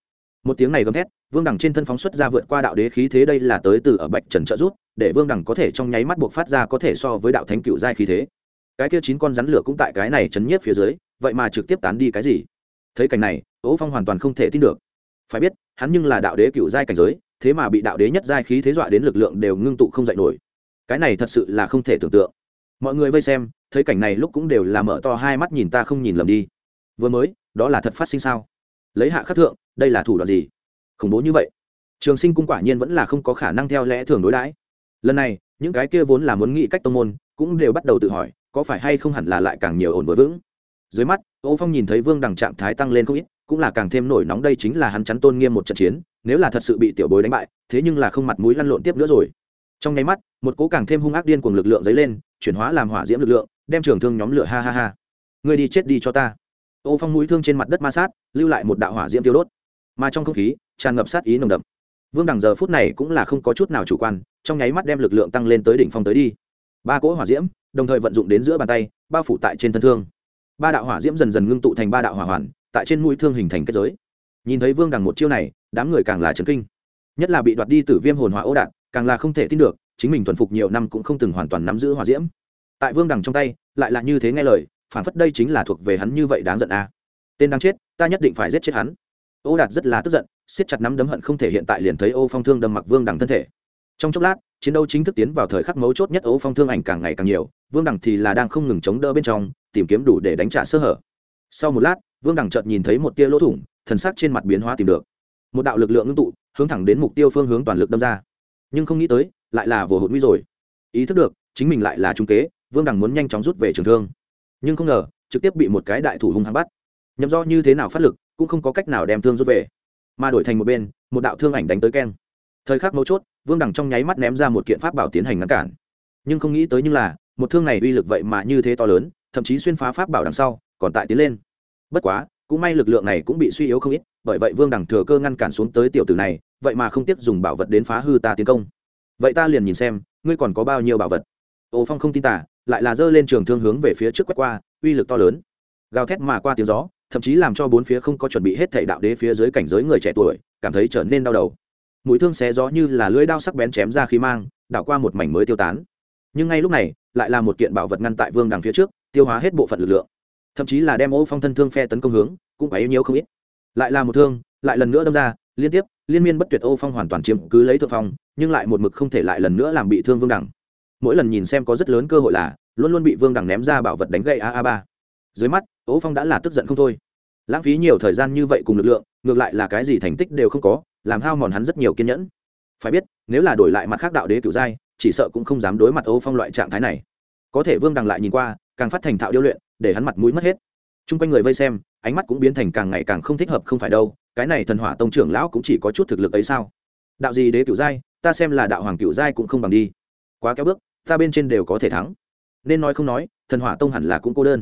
một tiếng này gầm thét vương đằng trên thân phóng xuất ra vượt qua đạo đế khí thế đây là tới từ ở bạch trần trợ rút để vương đằng có thể trong nháy mắt buộc phát ra có thể so với đạo thánh cựu giai khí thế cái kia chín con rắn lửa cũng tại cái này chấn nhiếp phía dưới vậy mà trực tiếp tán đi cái gì? Thấy cảnh này, ố phong hoàn toàn không thể tin được. Phải biết, hắn nhưng là đạo đế cựu giai cảnh giới, thế mà bị đạo đế nhất giai khí thế dọa đến lực lượng đều ngưng tụ không dạy nổi. Cái này thật sự là không thể tưởng tượng. Mọi người vây xem, thấy cảnh này lúc cũng đều là mở to hai mắt nhìn ta không nhìn lầm đi. Vừa mới, đó là thật phát sinh sao? Lấy hạ khắc thượng, đây là thủ đoạn gì? Khủng bố như vậy. Trường sinh cung quả nhiên vẫn là không có khả năng theo lẽ thường đối đãi. Lần này, những cái kia vốn là muốn nghĩ cách tông môn, cũng đều bắt đầu tự hỏi, có phải hay không hẳn là lại càng nhiều ổn vừa vững? Dưới mắt, ô phong nhìn thấy vương đằng trạng thái tăng lên không ít, cũng là càng thêm nổi nóng đây chính là hắn chắn tôn nghiêm một trận chiến, nếu là thật sự bị tiểu bối đánh bại, thế nhưng là không mặt mũi lăn lộn tiếp nữa rồi. Trong nháy mắt, một cố càng thêm hung ác điên cuồng lực lượng dấy lên, chuyển hóa làm hỏa diễm lực lượng, đem trường thương nhóm lửa ha ha ha. Ngươi đi chết đi cho ta. Ô phong mũi thương trên mặt đất ma sát, lưu lại một đạo hỏa diễm tiêu đốt. Mà trong không khí, tràn ngập sát ý nồng đậm. Vương đằng giờ phút này cũng là không có chút nào chủ quan, trong nháy mắt đem lực lượng tăng lên tới đỉnh phong tới đi. Ba cỗ hỏa diễm, đồng thời vận dụng đến giữa bàn tay, bao phủ tại trên thân thương ba đạo hỏa diễm dần dần ngưng tụ thành ba đạo hỏa hoàn, tại trên mũi thương hình thành kết giới. Nhìn thấy vương đằng một chiêu này, đám người càng là trấn kinh. Nhất là bị đoạt đi từ viêm hồn hỏa ô đạn, càng là không thể tin được, chính mình thuần phục nhiều năm cũng không từng hoàn toàn nắm giữ hỏa diễm. Tại vương đằng trong tay, lại là như thế nghe lời, phản phất đây chính là thuộc về hắn như vậy đáng giận a. À. tên đáng chết, ta nhất định phải giết chết hắn. Ô đạt rất là tức giận, siết chặt nắm đấm hận không thể hiện tại liền thấy ô phong thương đâm mặc vương đằng thân thể. Trong chốc lát, chiến đấu chính thức tiến vào thời khắc mấu chốt nhất ô phong thương ảnh càng ngày càng nhiều, vương đằng thì là đang không ngừng chống đỡ bên trong tìm kiếm đủ để đánh trả sơ hở. Sau một lát, vương đằng chợt nhìn thấy một tia lỗ thủng, thần sắc trên mặt biến hóa tìm được. Một đạo lực lượng ngưng tụ, hướng thẳng đến mục tiêu phương hướng toàn lực đâm ra. Nhưng không nghĩ tới, lại là vừa hụt nguy rồi. Ý thức được, chính mình lại là trung kế, vương đằng muốn nhanh chóng rút về trường thương. Nhưng không ngờ, trực tiếp bị một cái đại thủ hung hăng bắt. Nhậm do như thế nào phát lực, cũng không có cách nào đem thương rút về. Mà đổi thành một bên, một đạo thương ảnh đánh tới keng. Thời khắc mấu chốt, vương đằng trong nháy mắt ném ra một kiện pháp bảo tiến hành ngăn cản. Nhưng không nghĩ tới nhưng là, một thương này uy lực vậy mà như thế to lớn thậm chí xuyên phá pháp bảo đằng sau, còn tại tiến lên. Bất quá, cũng may lực lượng này cũng bị suy yếu không ít, bởi vậy vương đằng thừa cơ ngăn cản xuống tới tiểu tử này, vậy mà không tiếc dùng bảo vật đến phá hư ta tiến công. Vậy ta liền nhìn xem, ngươi còn có bao nhiêu bảo vật? Ô phong không tin tả, lại là giơ lên trường thương hướng về phía trước quét qua, uy lực to lớn. Gào thét mà qua tiếng gió, thậm chí làm cho bốn phía không có chuẩn bị hết thảy đạo đế phía dưới cảnh giới người trẻ tuổi, cảm thấy trở nên đau đầu. Mũi thương xé gió như là lưỡi đao sắc bén chém ra khí mang, đảo qua một mảnh mới tiêu tán. Nhưng ngay lúc này, lại là một kiện bảo vật ngăn tại vương đằng phía trước tiêu hóa hết bộ phận lực lượng. Thậm chí là đem ô phong thân thương phe tấn công hướng, cũng phải nhiều không ít. Lại là một thương, lại lần nữa đâm ra, liên tiếp, liên miên bất tuyệt ô phong hoàn toàn chiếm cứ lấy thượng phong, nhưng lại một mực không thể lại lần nữa làm bị thương vương đẳng. mỗi lần nhìn xem có rất lớn cơ hội là, luôn luôn bị vương đẳng ném ra bảo vật đánh gậy a a ba. Dưới mắt, ô phong đã là tức giận không thôi. Lãng phí nhiều thời gian như vậy cùng lực lượng, ngược lại là cái gì thành tích đều không có, làm hao mòn hắn rất nhiều kiên nhẫn. Phải biết, nếu là đổi lại mặt khác đạo đế cửu giai, chỉ sợ cũng không dám đối mặt ô phong loại trạng thái này. Có thể vương đằng lại nhìn qua càng phát thành thạo điêu luyện, để hắn mặt mũi mất hết. T r u n g quanh người vây xem, ánh mắt cũng biến thành càng ngày càng không thích hợp không phải đâu, cái này thần hỏa tông trưởng lão cũng chỉ có chút thực lực ấy sao? Đạo gì đế cựu giai, ta xem là đạo hoàng cựu giai cũng không bằng đi. Quá kéo bước, ta bên trên đều có thể thắng. Nên nói không nói, thần hỏa tông hẳn là cũng cô đơn.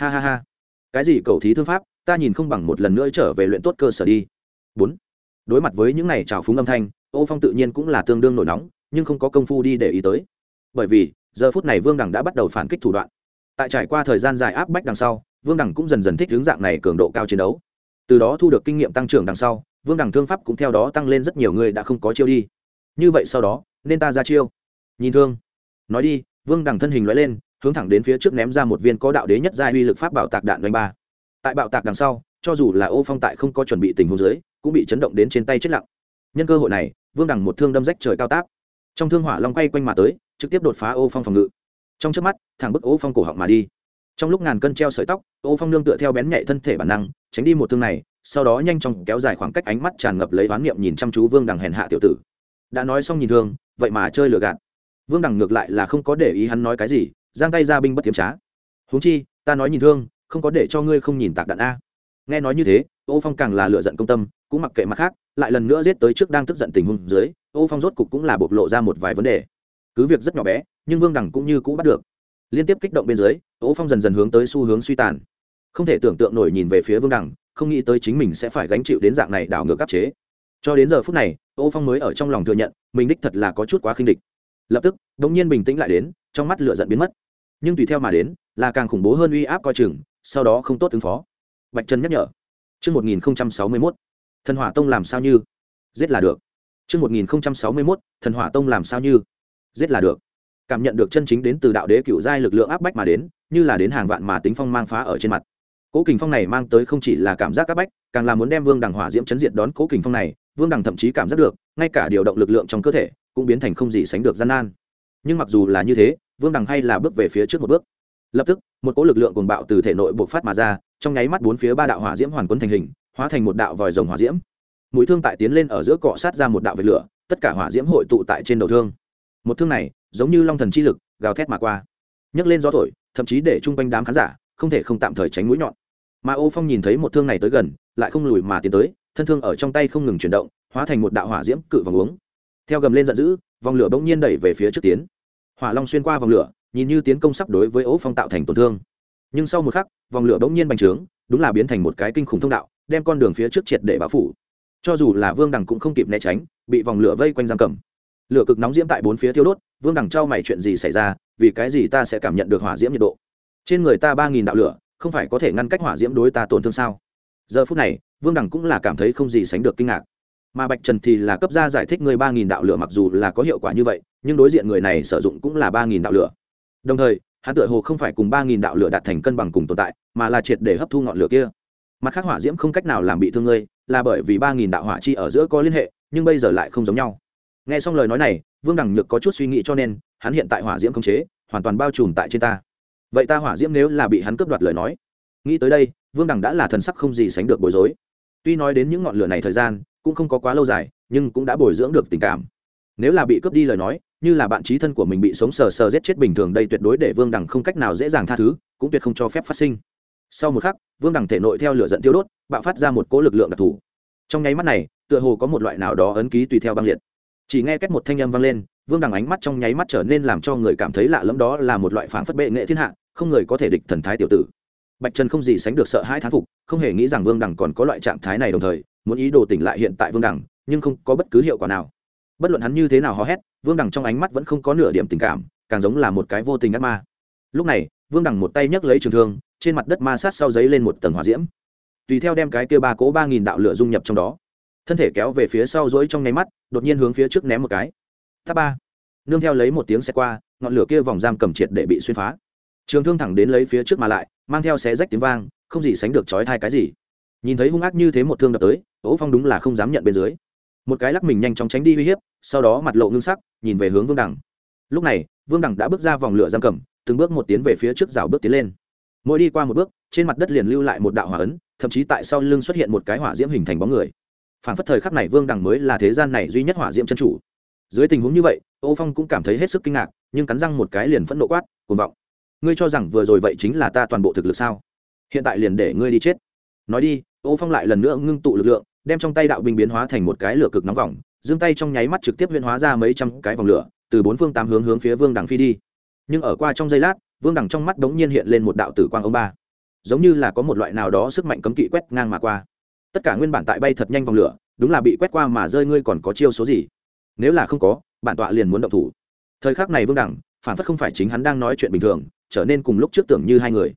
Ha ha ha. Cái gì cầu thí thương pháp, ta nhìn không bằng một lần nữa trở về luyện tốt cơ sở đi. Bốn. Đối mặt với những này trào phúng âm thanh, ô phong tự nhiên cũng là tương đương nổi nóng, nhưng không có công phu đi để ý tới. Bởi vì, giờ phút này vương đằng đã bắt đầu phản kích thủ đoạn tại trải qua thời gian dài áp bách đằng sau, vương đằng cũng dần dần thích hướng dạng này cường độ cao chiến đấu. Từ đó thu được kinh nghiệm tăng trưởng đằng sau, vương đằng thương pháp cũng theo đó tăng lên rất nhiều người đã không có chiêu đi. Như vậy sau đó, nên ta ra chiêu. Nhìn thương. Nói đi, vương đằng thân hình loại lên, hướng thẳng đến phía trước ném ra một viên có đạo đế nhất gia uy lực pháp bảo tạc đạn doanh ba. Tại bạo tạc đằng sau, cho dù là ô phong tại không có chuẩn bị tình huống dưới, cũng bị chấn động đến trên tay chết lặng. Nhân cơ hội này, vương đằng một thương đâm rách trời cao táp. Trong thương hỏa long quay quanh mà tới, trực tiếp đột phá ô phong phòng ngự trong trước mắt, thẳng bức ô phong cổ họng mà đi. Trong lúc ngàn cân treo sợi tóc, ô phong nương tựa theo bén nhạy thân thể bản năng, tránh đi một thương này, sau đó nhanh chóng kéo dài khoảng cách ánh mắt tràn ngập lấy oán niệm nhìn chăm chú vương đằng hèn hạ tiểu tử. Đã nói xong nhìn thương, vậy mà chơi lừa gạt. Vương đằng ngược lại là không có để ý hắn nói cái gì, giang tay ra binh bất tiếm trá. Huống chi, ta nói nhìn thương, không có để cho ngươi không nhìn tạc đạn a. Nghe nói như thế, ô phong càng là lựa giận công tâm, cũng mặc kệ mặt khác, lại lần nữa giết tới trước đang tức giận tình huống dưới, ô phong rốt cục cũng là bộc lộ ra một vài vấn đề cứ việc rất nhỏ bé nhưng vương đằng cũng như cũ bắt được. Liên tiếp kích động bên dưới ô phong dần dần hướng tới xu hướng suy tàn. Không thể tưởng tượng nổi nhìn về phía vương đằng không nghĩ tới chính mình sẽ phải gánh chịu đến dạng này đảo ngược áp chế. Cho đến giờ phút này ô phong mới ở trong lòng thừa nhận mình đích thật là có chút quá khinh địch. Lập tức đ ỗ n g nhiên bình tĩnh lại đến trong mắt lửa giận biến mất. Nhưng tùy theo mà đến là càng khủng bố hơn uy áp coi chừng sau đó không tốt ứng phó. Bạch trần nhắc nhở. Trước 1061, thần hỏa tông làm sao như? Giết là được. Trước 1061, thần hỏa tông làm sao như? Giết là được. Cảm nhận được chân chính đến từ đạo đế cựu giai lực lượng áp bách mà đến, như là đến hàng vạn mà tính phong mang phá ở trên mặt. Cố kình phong này mang tới không chỉ là cảm giác áp bách, càng là muốn đem vương đằng hỏa diễm chấn diệt đón cố kình phong này, vương đằng thậm chí cảm giác được, ngay cả điều động lực lượng trong cơ thể cũng biến thành không gì sánh được gian nan. Nhưng mặc dù là như thế, vương đằng hay là bước về phía trước một bước. Lập tức, một cỗ lực lượng cuồng bạo từ thể nội bộc phát mà ra, trong nháy mắt bốn phía ba đạo hỏa diễm hoàn quấn thành hình, hóa thành một đạo vòi rồng hỏa diễm. Mũi thương tại tiến lên ở giữa cọ sát ra một đạo vệt lửa, tất cả hỏa diễm hội tụ tại trên đầu thương một thương này giống như long thần chi lực gào thét mà qua nhấc lên gió thổi thậm chí để chung quanh đám khán giả không thể không tạm thời tránh mũi nhọn mà ô phong nhìn thấy một thương này tới gần lại không lùi mà tiến tới thân thương ở trong tay không ngừng chuyển động hóa thành một đạo hỏa diễm cự vòng uống theo gầm lên giận dữ vòng lửa bỗng nhiên đẩy về phía trước tiến hỏa long xuyên qua vòng lửa nhìn như tiến công sắp đối với ô phong tạo thành tổn thương nhưng sau một khắc vòng lửa bỗng nhiên bành trướng đúng là biến thành một cái kinh khủng thông đạo đem con đường phía trước triệt để báo phủ cho dù là vương đằng cũng không kịp né tránh bị vòng lửa vây quanh giam cầm lửa cực nóng diễm tại bốn phía thiêu đốt, vương đằng trao mày chuyện gì xảy ra, vì cái gì ta sẽ cảm nhận được hỏa diễm nhiệt độ? Trên người ta ba nghìn đạo lửa, không phải có thể ngăn cách hỏa diễm đối ta tổn thương sao? Giờ phút này, vương đằng cũng là cảm thấy không gì sánh được kinh ngạc. Mà bạch trần thì là cấp ra giải thích người ba nghìn đạo lửa mặc dù là có hiệu quả như vậy, nhưng đối diện người này sử dụng cũng là ba nghìn đạo lửa. Đồng thời, hắn tựa hồ không phải cùng ba nghìn đạo lửa đạt thành cân bằng cùng tồn tại, mà là triệt để hấp thu ngọn lửa kia. Mặt khác hỏa diễm không cách nào làm bị thương ngươi, là bởi vì ba nghìn đạo hỏa chi ở giữa có liên hệ, nhưng bây giờ lại không giống nhau nghe xong lời nói này, vương đằng nhược có chút suy nghĩ cho nên, hắn hiện tại hỏa diễm không chế, hoàn toàn bao trùm tại trên ta. Vậy ta hỏa diễm nếu là bị hắn cướp đoạt lời nói, nghĩ tới đây, vương đằng đã là thần sắc không gì sánh được bối rối. Tuy nói đến những ngọn lửa này thời gian, cũng không có quá lâu dài, nhưng cũng đã bồi dưỡng được tình cảm. Nếu là bị cướp đi lời nói, như là bạn trí thân của mình bị sống sờ sờ giết chết bình thường đây tuyệt đối để vương đằng không cách nào dễ dàng tha thứ, cũng tuyệt không cho phép phát sinh. Sau một khắc, vương đằng thể nội theo lửa dẫn tiêu đốt, bạo phát ra một cỗ lực lượng đặc thù. Trong nháy mắt này, tựa hồ có một loại nào đó ấn ký tùy theo băng liệt chỉ nghe cách một thanh âm vang lên, vương đằng ánh mắt trong nháy mắt trở nên làm cho người cảm thấy lạ lẫm đó là một loại phản phất bệ nghệ thiên hạ, không người có thể địch thần thái tiểu tử. Bạch trần không gì sánh được sợ hãi thán phục, không hề nghĩ rằng vương đằng còn có loại trạng thái này đồng thời, muốn ý đồ tỉnh lại hiện tại vương đằng, nhưng không có bất cứ hiệu quả nào. Bất luận hắn như thế nào hò hét, vương đằng trong ánh mắt vẫn không có nửa điểm tình cảm, càng giống là một cái vô tình ác ma. Lúc này, vương đằng một tay nhấc lấy trường thương, trên mặt đất ma sát sau giấy lên một tầng hỏa diễm. Tùy theo đem cái kia ba cỗ ba nghìn đạo lửa dung nhập trong đó thân thể kéo về phía sau dỗi trong nháy mắt, đột nhiên hướng phía trước ném một cái. Tháp ba. Nương theo lấy một tiếng xe qua, ngọn lửa kia vòng giam cầm triệt để bị xuyên phá. Trường thương thẳng đến lấy phía trước mà lại, mang theo xé rách tiếng vang, không gì sánh được trói thai cái gì. Nhìn thấy hung ác như thế một thương đập tới ố phong đúng là không dám nhận bên dưới. Một cái lắc mình nhanh chóng tránh đi uy hiếp, sau đó mặt lộ ngưng sắc, nhìn về hướng vương đẳng lúc này, vương đẳng đã bước ra vòng lửa giam cầm, từng bước một tiến về phía trước rào bước tiến lên. Mỗi đi qua một bước, trên mặt đất liền lưu lại một đạo hỏa ấn, thậm chí tại sau lưng xuất hiện một cái hỏa diễm hình thành bóng người phản phất thời khắc này vương Đằng mới là thế gian này duy nhất hỏa diễm chân chủ. Dưới tình huống như vậy, ô phong cũng cảm thấy hết sức kinh ngạc, nhưng cắn răng một cái liền phẫn nộ quát, cuồng vọng! Ngươi cho rằng vừa rồi vậy chính là ta toàn bộ thực lực sao? Hiện tại liền để ngươi đi chết. Nói đi, ô phong lại lần nữa ngưng tụ lực lượng, đem trong tay đạo binh biến hóa thành một cái lửa cực nóng vòng, giương tay trong nháy mắt trực tiếp huyên hóa ra mấy trăm cái vòng lửa, từ bốn phương tám hướng hướng phía vương đằng phi đi. Nhưng ở qua trong giây lát, vương đằng trong mắt đống nhiên hiện lên một đạo tử quang ông ba. Giống như là có một loại nào đó sức mạnh cấm kỵ quét ngang mà qua tất cả nguyên bản tại bay thật nhanh vòng lửa, đúng là bị quét qua mà rơi, ngươi còn có chiêu số gì? Nếu là không có, bản tọa liền muốn động thủ. Thời khắc này vương đẳng, phản phất không phải chính hắn đang nói chuyện bình thường, trở nên cùng lúc trước tưởng như hai người.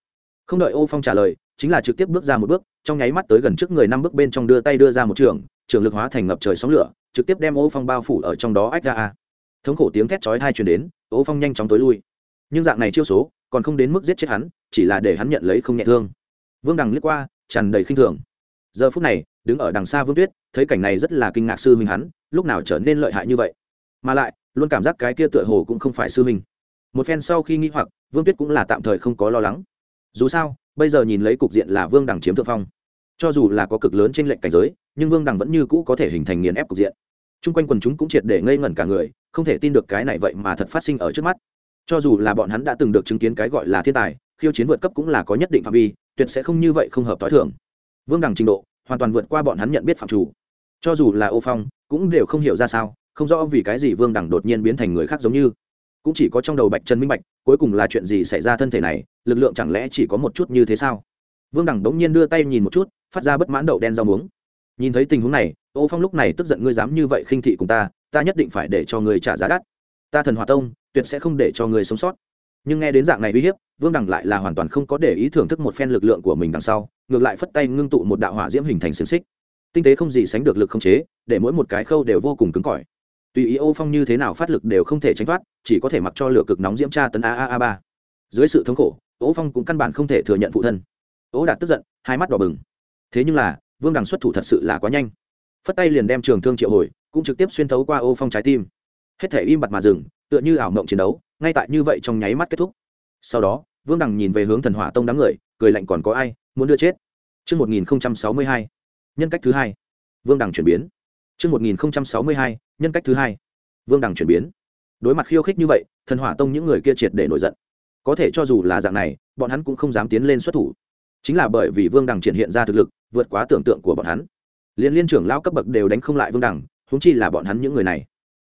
Không đợi ô phong trả lời, chính là trực tiếp bước ra một bước, trong nháy mắt tới gần trước người năm bước bên trong đưa tay đưa ra một trường trường lực hóa thành ngập trời sóng lửa, trực tiếp đem ô phong bao phủ ở trong đó ách ra a. Thống khổ tiếng thét chói thai truyền đến, ô phong nhanh chóng tối lui. Nhưng dạng này chiêu số, còn không đến mức giết chết hắn, chỉ là để hắn nhận lấy không nhẹ thương. Vương đằng liếc qua, tràn đầy khinh thường giờ phút này, đứng ở đằng xa vương tuyết, thấy cảnh này rất là kinh ngạc sư huynh hắn, lúc nào trở nên lợi hại như vậy? Mà lại, luôn cảm giác cái kia tựa hồ cũng không phải sư huynh. Một phen sau khi nghĩ hoặc, vương tuyết cũng là tạm thời không có lo lắng. Dù sao, bây giờ nhìn lấy cục diện là vương đằng chiếm thượng phong. Cho dù là có cực lớn trên lệnh cảnh giới, nhưng vương đằng vẫn như cũ có thể hình thành nghiền ép cục diện. T r u n g quanh quần chúng cũng triệt để ngây ngẩn cả người, không thể tin được cái này vậy mà thật phát sinh ở trước mắt. Cho dù là bọn hắn đã từng được chứng kiến cái gọi là thiên tài, khiêu chiến vượt cấp cũng là có nhất định phạm vi, tuyệt sẽ không như vậy không hợp t h i thường vương đẳng trình độ, hoàn toàn vượt qua bọn hắn nhận biết phạm chủ. Cho dù là ô phong, cũng đều không hiểu ra sao, không rõ vì cái gì vương đẳng đột nhiên biến thành người khác giống như. Cũng chỉ có trong đầu bạch trần minh bạch, cuối cùng là chuyện gì xảy ra thân thể này, lực lượng chẳng lẽ chỉ có một chút như thế sao? Vương đẳng đống nhiên đưa tay nhìn một chút, phát ra bất mãn đậu đen rau muống. Nhìn thấy tình huống này, ô phong lúc này tức giận, ngươi dám như vậy khinh thị cùng ta ta nhất định phải để cho ngươi trả giá đắt. Ta thần hòa tông, tuyệt sẽ không để cho ngươi sống sót nhưng nghe đến dạng này uy hiếp, vương đằng lại là hoàn toàn không có để ý thưởng thức một phen lực lượng của mình đằng sau, ngược lại phất tay ngưng tụ một đạo hỏa diễm hình thành xiềng xích. Tinh tế không gì sánh được lực không chế, để mỗi một cái khâu đều vô cùng cứng cỏi. Tùy ý ô phong như thế nào phát lực đều không thể tránh thoát, chỉ có thể mặc cho lửa cực nóng diễm tra tấn a a a ba. Dưới sự thống khổ, ô phong cũng căn bản không thể thừa nhận phụ thân. Ô đạt tức giận, hai mắt đỏ bừng. Thế nhưng là, vương đằng xuất thủ thật sự là quá nhanh. Phất tay liền đem trường thương triệu hồi, cũng trực tiếp xuyên thấu qua ô phong trái tim. Hết thể im bặt mà dừng tựa như ảo mộng chiến đấu ngay tại như vậy trong nháy mắt kết thúc. Sau đó vương đằng nhìn về hướng thần hỏa tông đám người cười lạnh còn có ai muốn đưa chết? Trước 1062, nhân cách thứ hai, vương đằng chuyển biến. Trước 1062, nhân cách thứ hai, vương đằng chuyển biến. Đối mặt khiêu khích như vậy, thần hỏa tông những người kia triệt để nổi giận. Có thể cho dù là dạng này, bọn hắn cũng không dám tiến lên xuất thủ. Chính là bởi vì vương đằng triển hiện ra thực lực vượt quá tưởng tượng của bọn hắn. Liên liên trưởng lão cấp bậc đều đánh không lại vương đằng húng chi là bọn hắn những người này.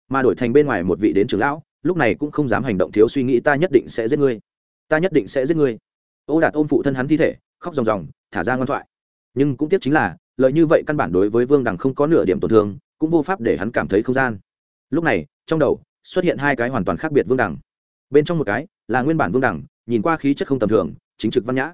Mà đổi thành bên ngoài một vị đến trưởng lão lúc này cũng không dám hành động thiếu suy nghĩ, ta nhất định sẽ giết ngươi. Ta nhất định sẽ giết ngươi. Ô đạt ôm phụ thân hắn thi thể, khóc ròng ròng, thả ra ngoan thoại. Nhưng cũng tiếc chính là, lợi như vậy căn bản đối với vương đằng không có nửa điểm tổn thương, cũng vô pháp để hắn cảm thấy không gian. Lúc này, trong đầu xuất hiện hai cái hoàn toàn khác biệt vương đằng. Bên trong một cái là nguyên bản vương đằng, nhìn qua khí chất không tầm thường, chính trực văn nhã.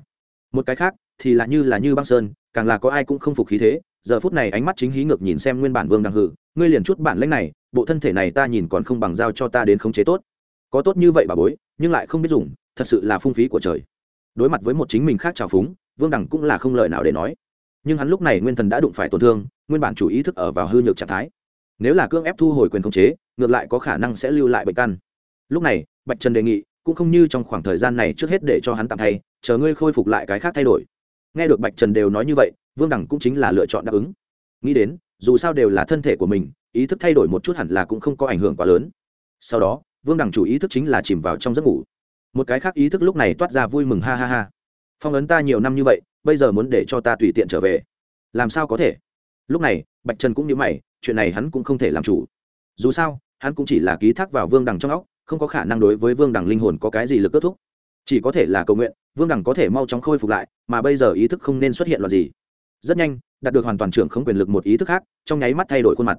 Một cái khác thì là như là như băng sơn, càng là có ai cũng không phục khí thế. Giờ phút này ánh mắt chính hí ngược nhìn xem nguyên bản vương đằng hử, ngươi liền chút bản lãnh này bộ thân thể này ta nhìn còn không bằng giao cho ta đến khống chế tốt. Có tốt như vậy bà bối, nhưng lại không biết dùng, thật sự là phung phí của trời. Đối mặt với một chính mình khác trào phúng, vương đẳng cũng là không lời nào để nói. Nhưng hắn lúc này nguyên thần đã đụng phải tổn thương, nguyên bản chủ ý thức ở vào hư nhược trạng thái. Nếu là cưỡng ép thu hồi quyền khống chế, ngược lại có khả năng sẽ lưu lại bệnh căn. Lúc này, bạch trần đề nghị, cũng không như trong khoảng thời gian này trước hết để cho hắn tạm thay, chờ ngươi khôi phục lại cái khác thay đổi. Nghe được bạch trần đều nói như vậy, vương đẳng cũng chính là lựa chọn đáp ứng. Nghĩ đến, dù sao đều là thân thể của mình ý thức thay đổi một chút hẳn là cũng không có ảnh hưởng quá lớn. Sau đó, vương Đằng chủ ý thức chính là chìm vào trong giấc ngủ. Một cái khác ý thức lúc này toát ra vui mừng, ha ha ha. Phong ấn ta nhiều năm như vậy, bây giờ muốn để cho ta tùy tiện trở về. Làm sao có thể? Lúc này, bạch trần cũng như mày, chuyện này hắn cũng không thể làm chủ. Dù sao, hắn cũng chỉ là ký thác vào vương đằng trong óc, không có khả năng đối với vương đằng linh hồn có cái gì lực kết thúc. Chỉ có thể là cầu nguyện, vương đằng có thể mau chóng khôi phục lại, mà bây giờ ý thức không nên xuất hiện loạt gì. Rất nhanh, đạt được hoàn toàn trưởng không quyền lực một ý thức khác, trong nháy mắt thay đổi khuôn mặt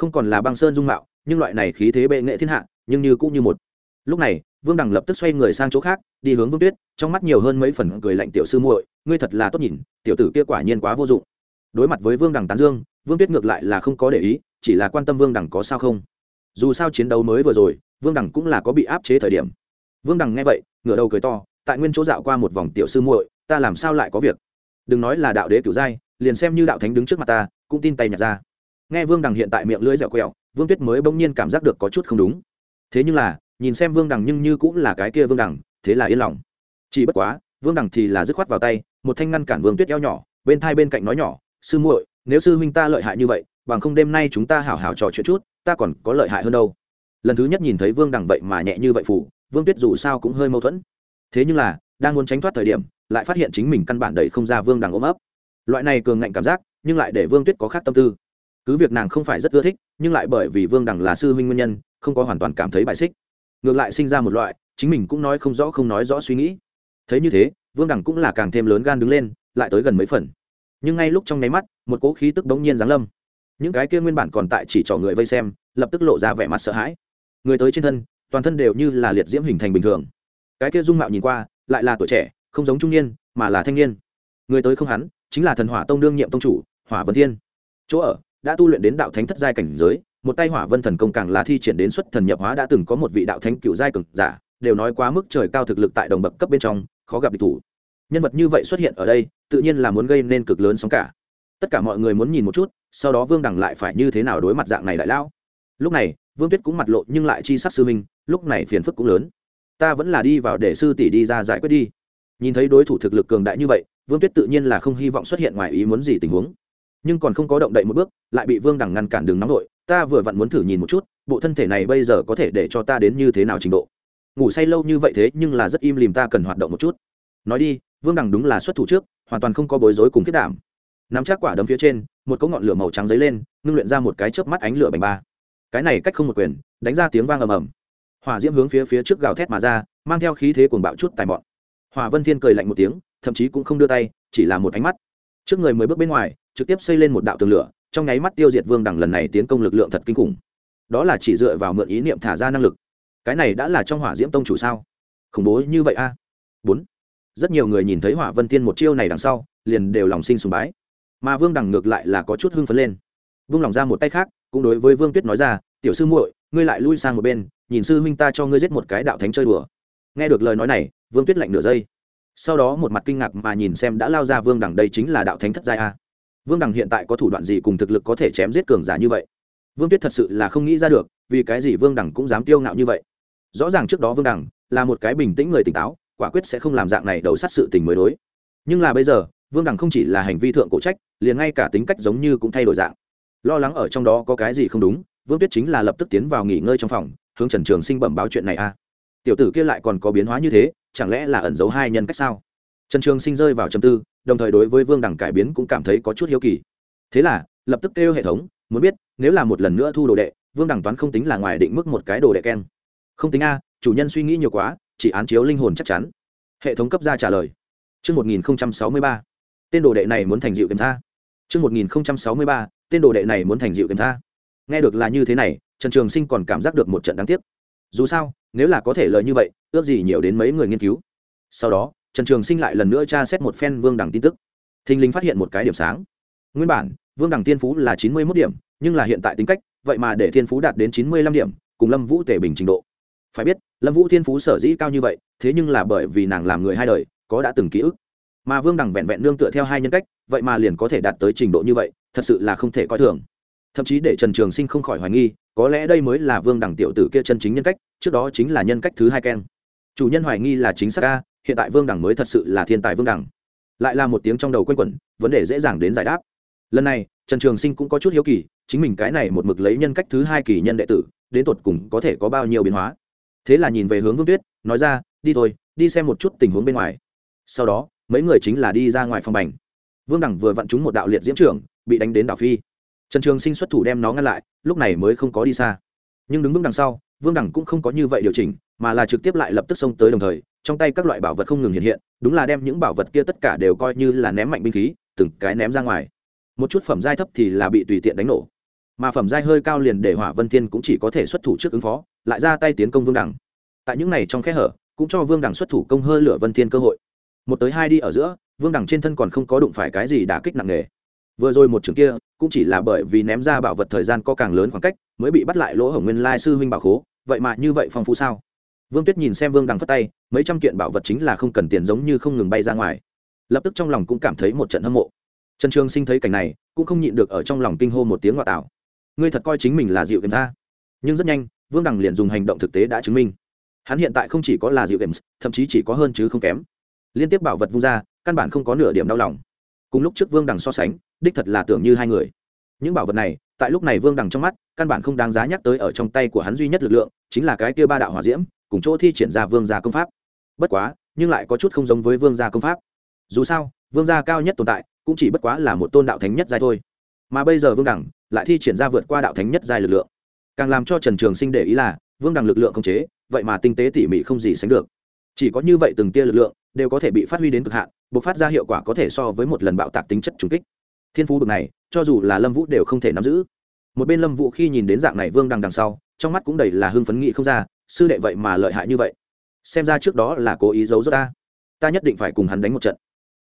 không còn là băng sơn dung mạo, nhưng loại này khí thế bệ nghệ thiên hạ, nhưng như cũng như một. Lúc này, vương đằng lập tức xoay người sang chỗ khác, đi hướng vương tuyết, trong mắt nhiều hơn mấy phần cười lạnh tiểu sư muội, ngươi thật là tốt nhìn, tiểu tử kia quả nhiên quá vô dụng. Đối mặt với vương đằng tán dương, vương tuyết ngược lại là không có để ý, chỉ là quan tâm vương đằng có sao không. Dù sao chiến đấu mới vừa rồi, vương đằng cũng là có bị áp chế thời điểm. Vương đằng nghe vậy, ngửa đầu cười to, tại nguyên chỗ dạo qua một vòng tiểu sư muội, ta làm sao lại có việc? Đừng nói là đạo đế cửu giai liền xem như đạo thánh đứng trước mặt ta, cũng tin tay nhặt ra nghe vương đằng hiện tại miệng lưỡi dẻo quẹo, vương tuyết mới bỗng nhiên cảm giác được có chút không đúng. Thế nhưng là, nhìn xem vương đằng nhưng như cũng là cái kia vương đằng, thế là yên lòng. Chỉ bất quá, vương đằng thì là dứt khoát vào tay, một thanh ngăn cản vương tuyết eo nhỏ, bên thai bên cạnh nói nhỏ, sư muội, nếu sư huynh ta lợi hại như vậy, bằng không đêm nay chúng ta hảo hảo trò chuyện chút, ta còn có lợi hại hơn đâu. Lần thứ nhất nhìn thấy vương đằng vậy mà nhẹ như vậy phủ, vương tuyết dù sao cũng hơi mâu thuẫn. Thế nhưng là, đang muốn tránh thoát thời điểm, lại phát hiện chính mình căn bản đẩy không ra vương đằng ôm ấp. Loại này cường ngạnh cảm giác, nhưng lại để vương tuyết có khác tâm tư cứ việc nàng không phải rất ưa thích, nhưng lại bởi vì vương đằng là sư huynh nguyên nhân, không có hoàn toàn cảm thấy bài xích. Ngược lại sinh ra một loại, chính mình cũng nói không rõ không nói rõ suy nghĩ. Thấy như thế, vương đằng cũng là càng thêm lớn gan đứng lên, lại tới gần mấy phần. Nhưng ngay lúc trong nháy mắt, một cỗ khí tức bỗng nhiên giáng lâm. Những cái kia nguyên bản còn tại chỉ trỏ người vây xem, lập tức lộ ra vẻ mặt sợ hãi. Người tới trên thân, toàn thân đều như là liệt diễm hình thành bình thường. Cái kia dung mạo nhìn qua, lại là tuổi trẻ, không giống trung niên, mà là thanh niên. Người tới không hắn, chính là thần hỏa tông đương nhiệm tông chủ, hỏa vân thiên. Chỗ ở đã tu luyện đến đạo thánh thất giai cảnh giới, một tay hỏa vân thần công càng là thi triển đến xuất thần nhập hóa đã từng có một vị đạo thánh cựu giai cực giả, đều nói quá mức trời cao thực lực tại đồng bậc cấp bên trong, khó gặp địch thủ. Nhân vật như vậy xuất hiện ở đây, tự nhiên là muốn gây nên cực lớn sóng cả. Tất cả mọi người muốn nhìn một chút, sau đó vương đằng lại phải như thế nào đối mặt dạng này đại lão. Lúc này, vương tuyết cũng mặt lộ nhưng lại chi sắc sư minh, lúc này phiền phức cũng lớn. Ta vẫn là đi vào để sư tỷ đi ra giải quyết đi. Nhìn thấy đối thủ thực lực cường đại như vậy, vương tuyết tự nhiên là không hy vọng xuất hiện ngoài ý muốn gì tình huống nhưng còn không có động đậy một bước, lại bị vương đằng ngăn cản đường nóng đội ta vừa vặn muốn thử nhìn một chút, bộ thân thể này bây giờ có thể để cho ta đến như thế nào trình độ? Ngủ say lâu như vậy thế, nhưng là rất im lìm ta cần hoạt động một chút. Nói đi, vương đằng đúng là xuất thủ trước, hoàn toàn không có bối rối cùng kết đảm. Nắm chắc quả đấm phía trên, một cỗ ngọn lửa màu trắng dấy lên, ngưng luyện ra một cái chớp mắt ánh lửa bành ba. Cái này cách không một quyền, đánh ra tiếng vang ầm ầm. Hỏa diễm hướng phía phía trước gào thét mà ra, mang theo khí thế cuồng bạo chút tài mọn. Hỏa vân thiên cười lạnh một tiếng, thậm chí cũng không đưa tay, chỉ là một ánh mắt. Trước người mới bước bên ngoài trực tiếp xây lên một đạo tường lửa, trong nháy mắt tiêu diệt vương đằng lần này tiến công lực lượng thật kinh khủng. Đó là chỉ dựa vào mượn ý niệm thả ra năng lực. Cái này đã là trong hỏa diễm tông chủ sao? Khủng bố như vậy a. Bốn. Rất nhiều người nhìn thấy hỏa vân thiên một chiêu này đằng sau, liền đều lòng sinh sùng bái. Mà vương đằng ngược lại là có chút hưng phấn lên. Vương lòng ra một tay khác, cũng đối với vương tuyết nói ra, tiểu sư muội, ngươi lại lui sang một bên, nhìn sư huynh ta cho ngươi giết một cái đạo thánh chơi đùa. Nghe được lời nói này, vương tuyết lạnh nửa giây. Sau đó một mặt kinh ngạc mà nhìn xem đã lao ra vương đằng đây chính là đạo thánh thất giai a vương đằng hiện tại có thủ đoạn gì cùng thực lực có thể chém giết cường giả như vậy? Vương tuyết thật sự là không nghĩ ra được, vì cái gì vương đằng cũng dám tiêu ngạo như vậy. Rõ ràng trước đó vương đằng là một cái bình tĩnh người tỉnh táo, quả quyết sẽ không làm dạng này đầu sát sự tình mới đối. Nhưng là bây giờ, vương đằng không chỉ là hành vi thượng cổ trách, liền ngay cả tính cách giống như cũng thay đổi dạng. Lo lắng ở trong đó có cái gì không đúng, vương tuyết chính là lập tức tiến vào nghỉ ngơi trong phòng, hướng trần trường sinh bẩm báo chuyện này a tiểu tử kia lại còn có biến hóa như thế, chẳng lẽ là ẩn giấu hai nhân cách sao? Trần trường sinh rơi vào trầm tư đồng thời đối với vương đằng cải biến cũng cảm thấy có chút hiếu kỳ thế là lập tức kêu hệ thống muốn biết nếu là một lần nữa thu đồ đệ vương đằng toán không tính là ngoài định mức một cái đồ đệ keng không tính a chủ nhân suy nghĩ nhiều quá chỉ án chiếu linh hồn chắc chắn hệ thống cấp ra trả lời Trước 1063, tên đồ đệ này muốn thành dịu kiểm tha. Trước 1063, tên đồ đệ này muốn thành dịu kiểm tha. Nghe được là như thế này, Trần Trường Sinh còn cảm giác được một trận đáng tiếc. Dù sao, nếu là có thể lời như vậy, ước gì nhiều đến mấy người nghiên cứu. Sau đó, Trần Trường Sinh lại lần nữa tra xét một phen Vương Đằng tin tức. Thình lình phát hiện một cái điểm sáng. Nguyên bản, Vương Đằng tiên phú là chín mươi mốt điểm, nhưng là hiện tại tính cách, vậy mà để thiên phú đạt đến chín mươi lăm điểm, cùng Lâm Vũ Tề bình trình độ phải biết lâm vũ thiên phú sở dĩ cao như vậy thế nhưng là bởi vì nàng làm người hai đời có đã từng ký ức mà vương đằng vẹn vẹn nương tựa theo hai nhân cách vậy mà liền có thể đạt tới trình độ như vậy thật sự là không thể coi thường thậm chí để trần trường sinh không khỏi hoài nghi có lẽ đây mới là vương đằng tiểu tử kia chân chính nhân cách trước đó chính là nhân cách thứ hai keng chủ nhân hoài nghi là chính xác ca hiện tại vương đẳng mới thật sự là thiên tài vương đẳng lại là một tiếng trong đầu q u a n quẩn, vấn đề dễ dàng đến giải đáp. Lần này, trần trường sinh cũng có chút hiếu kỳ, chính mình cái này một mực lấy nhân cách thứ hai kỳ nhân đệ tử, đến tột cùng có thể có bao nhiêu biến hóa. Thế là nhìn về hướng vương tuyết, nói ra, đi thôi, đi xem một chút tình huống bên ngoài. Sau đó, mấy người chính là đi ra ngoài phòng bành. Vương đẳng vừa vặn trúng một đạo liệt diễm trưởng, bị đánh đến đảo phi. Trần trường sinh xuất thủ đem nó ngăn lại, lúc này mới không có đi xa. Nhưng đứng vững đằng sau, vương đẳng cũng không có như vậy điều chỉnh mà là trực tiếp lại lập tức xông tới đồng thời, trong tay các loại bảo vật không ngừng hiện hiện, đúng là đem những bảo vật kia tất cả đều coi như là ném mạnh binh khí, từng cái ném ra ngoài. Một chút phẩm giai thấp thì là bị tùy tiện đánh nổ, mà phẩm giai hơi cao liền để hỏa vân thiên cũng chỉ có thể xuất thủ trước ứng phó, lại ra tay tiến công vương đẳng tại những này trong khe hở, cũng cho vương đẳng xuất thủ công hơi lửa vân thiên cơ hội. Một tới hai đi ở giữa, vương đẳng trên thân còn không có đụng phải cái gì đả kích nặng nề. Vừa rồi một trường kia, cũng chỉ là bởi vì ném ra bảo vật thời gian có càng lớn khoảng cách, mới bị bắt lại lỗ hổng nguyên lai sư huynh bảo khố, vậy mà như vậy phong phú sao? Vương tuyết nhìn xem vương đằng phất tay, mấy trăm kiện bảo vật chính là không cần tiền giống như không ngừng bay ra ngoài. Lập tức trong lòng cũng cảm thấy một trận hâm mộ. Trần trường sinh thấy cảnh này, cũng không nhịn được ở trong lòng kinh hô một tiếng ngoại tạo. Ngươi thật coi chính mình là dịu kiểm ra nhưng rất nhanh, vương đằng liền dùng hành động thực tế đã chứng minh. Hắn hiện tại không chỉ có là dịu games, thậm chí chỉ có hơn chứ không kém. Liên tiếp bảo vật vung ra, căn bản không có nửa điểm đau lòng. Cùng lúc trước vương đằng so sánh, đích thật là tưởng như hai người. Những bảo vật này, tại lúc này vương đằng trong mắt, căn bản không đáng giá nhắc tới ở trong tay của hắn duy nhất lực lượng, chính là cái kia ba đạo hỏa diễm cùng chỗ thi triển ra vương gia công pháp. Bất quá, nhưng lại có chút không giống với vương gia công pháp. Dù sao, vương gia cao nhất tồn tại, cũng chỉ bất quá là một tôn đạo thánh nhất giai thôi. Mà bây giờ vương đẳng lại thi triển ra vượt qua đạo thánh nhất giai lực lượng. Càng làm cho trần trường sinh để ý là, vương đẳng lực lượng không chế, vậy mà tinh tế tỉ mỉ không gì sánh được. Chỉ có như vậy từng tia lực lượng đều có thể bị phát huy đến cực hạn buộc phát ra hiệu quả có thể so với một lần bạo tạc tính chất trùng kích. Thiên phú bực này, cho dù là lâm vũ đều không thể nắm giữ. Một bên lâm vũ khi nhìn đến dạng này vương đằng đằng sau, trong mắt cũng đầy là hưng phấn nghị không ra sư đệ vậy mà lợi hại như vậy. Xem ra trước đó là cố ý giấu giấu ta. Ta nhất định phải cùng hắn đánh một trận.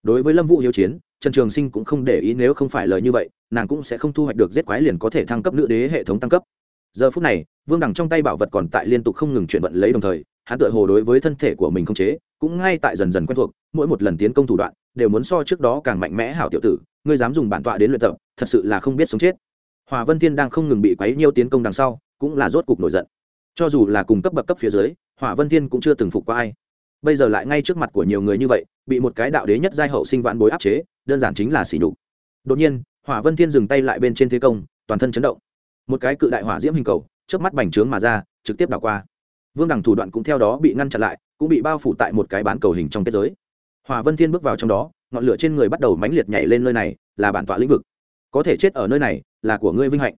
Đối với lâm vũ hiếu chiến, trần trường sinh cũng không để ý nếu không phải lời như vậy, nàng cũng sẽ không thu hoạch được giết quái liền có thể thăng cấp nữ đế hệ thống tăng cấp. Giờ phút này, vương đằng trong tay bảo vật còn tại liên tục không ngừng chuyển vận lấy đồng thời, hắn tựa hồ đối với thân thể của mình không chế, cũng ngay tại dần dần quen thuộc, mỗi một lần tiến công thủ đoạn, đều muốn so trước đó càng mạnh mẽ hảo tiểu tử, ngươi dám dùng bản tọa đến luyện tập, thật sự là không biết sống chết. Hòa vân thiên đang không ngừng bị quấy nhiêu tiến công đằng sau, cũng là rốt cục nổi giận cho dù là cùng cấp bậc cấp phía dưới, hỏa vân thiên cũng chưa từng phục qua ai. Bây giờ lại ngay trước mặt của nhiều người như vậy, bị một cái đạo đế nhất giai hậu sinh vạn bối áp chế, đơn giản chính là xỉ nhục. Đột nhiên, hỏa vân thiên dừng tay lại bên trên thế công, toàn thân chấn động. Một cái cự đại hỏa diễm hình cầu trước mắt bành trướng mà ra, trực tiếp đảo qua. Vương đẳng thủ đoạn cũng theo đó bị ngăn chặn lại, cũng bị bao phủ tại một cái bán cầu hình trong kết giới. Hỏa vân thiên bước vào trong đó, ngọn lửa trên người bắt đầu mãnh liệt nhảy lên nơi này, là bản tọa lĩnh vực. Có thể chết ở nơi này, là của ngươi vinh hạnh.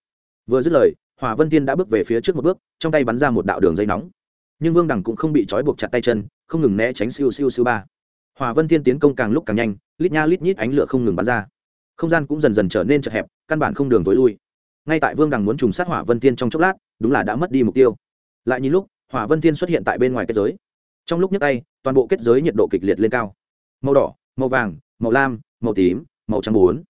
Vừa dứt lời Hòa vân thiên đã bước về phía trước một bước, trong tay bắn ra một đạo đường dây nóng. Nhưng vương đằng cũng không bị trói buộc chặt tay chân, không ngừng né tránh siêu siêu siêu ba. Hòa vân thiên tiến công càng lúc càng nhanh, lít nha lít nhít ánh lửa không ngừng bắn ra. Không gian cũng dần dần trở nên chật hẹp, căn bản không đường tối lui. Ngay tại vương đằng muốn trùng sát hỏa vân thiên trong chốc lát, đúng là đã mất đi mục tiêu. Lại nhìn lúc hỏa vân thiên xuất hiện tại bên ngoài kết giới. Trong lúc nhấc tay, toàn bộ kết giới nhiệt độ kịch liệt lên cao. Màu đỏ, màu vàng, màu lam, màu tím, màu trắng bốn.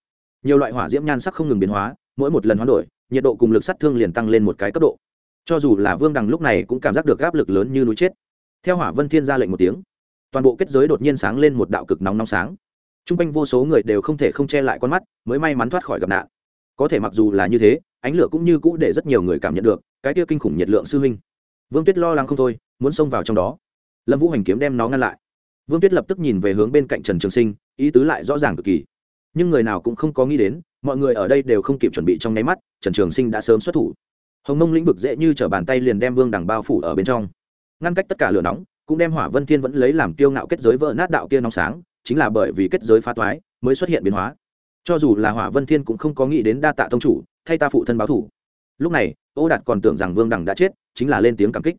Nhiều loại hỏa diễm nhan sắc không ngừng biến hóa, mỗi một lần hoán đổi nhiệt độ cùng lực sát thương liền tăng lên một cái cấp độ. Cho dù là vương đằng lúc này cũng cảm giác được áp lực lớn như núi chết. Theo hỏa vân thiên ra lệnh một tiếng, toàn bộ kết giới đột nhiên sáng lên một đạo cực nóng nóng sáng. T r u n g quanh vô số người đều không thể không che lại con mắt, mới may mắn thoát khỏi gặp nạn. Có thể mặc dù là như thế, ánh lửa cũng như cũ để rất nhiều người cảm nhận được cái kia kinh khủng nhiệt lượng sư huynh. Vương tuyết lo lắng không thôi, muốn xông vào trong đó. Lâm vũ hành kiếm đem nó ngăn lại. Vương tuyết lập tức nhìn về hướng bên cạnh trần trường sinh, ý tứ lại rõ ràng cực kỳ nhưng người nào cũng không có nghĩ đến, mọi người ở đây đều không kịp chuẩn bị trong nháy mắt, trần trường sinh đã sớm xuất thủ. Hồng mông lĩnh vực dễ như t r ở bàn tay liền đem vương đằng bao phủ ở bên trong. Ngăn cách tất cả lửa nóng, cũng đem hỏa vân thiên vẫn lấy làm tiêu ngạo kết giới vỡ nát đạo kia nóng sáng, chính là bởi vì kết giới phá toái mới xuất hiện biến hóa. Cho dù là hỏa vân thiên cũng không có nghĩ đến đa tạ tông chủ, thay ta phụ thân báo thủ. Lúc này, ô đạt còn tưởng rằng vương đằng đã chết, chính là lên tiếng cảm kích.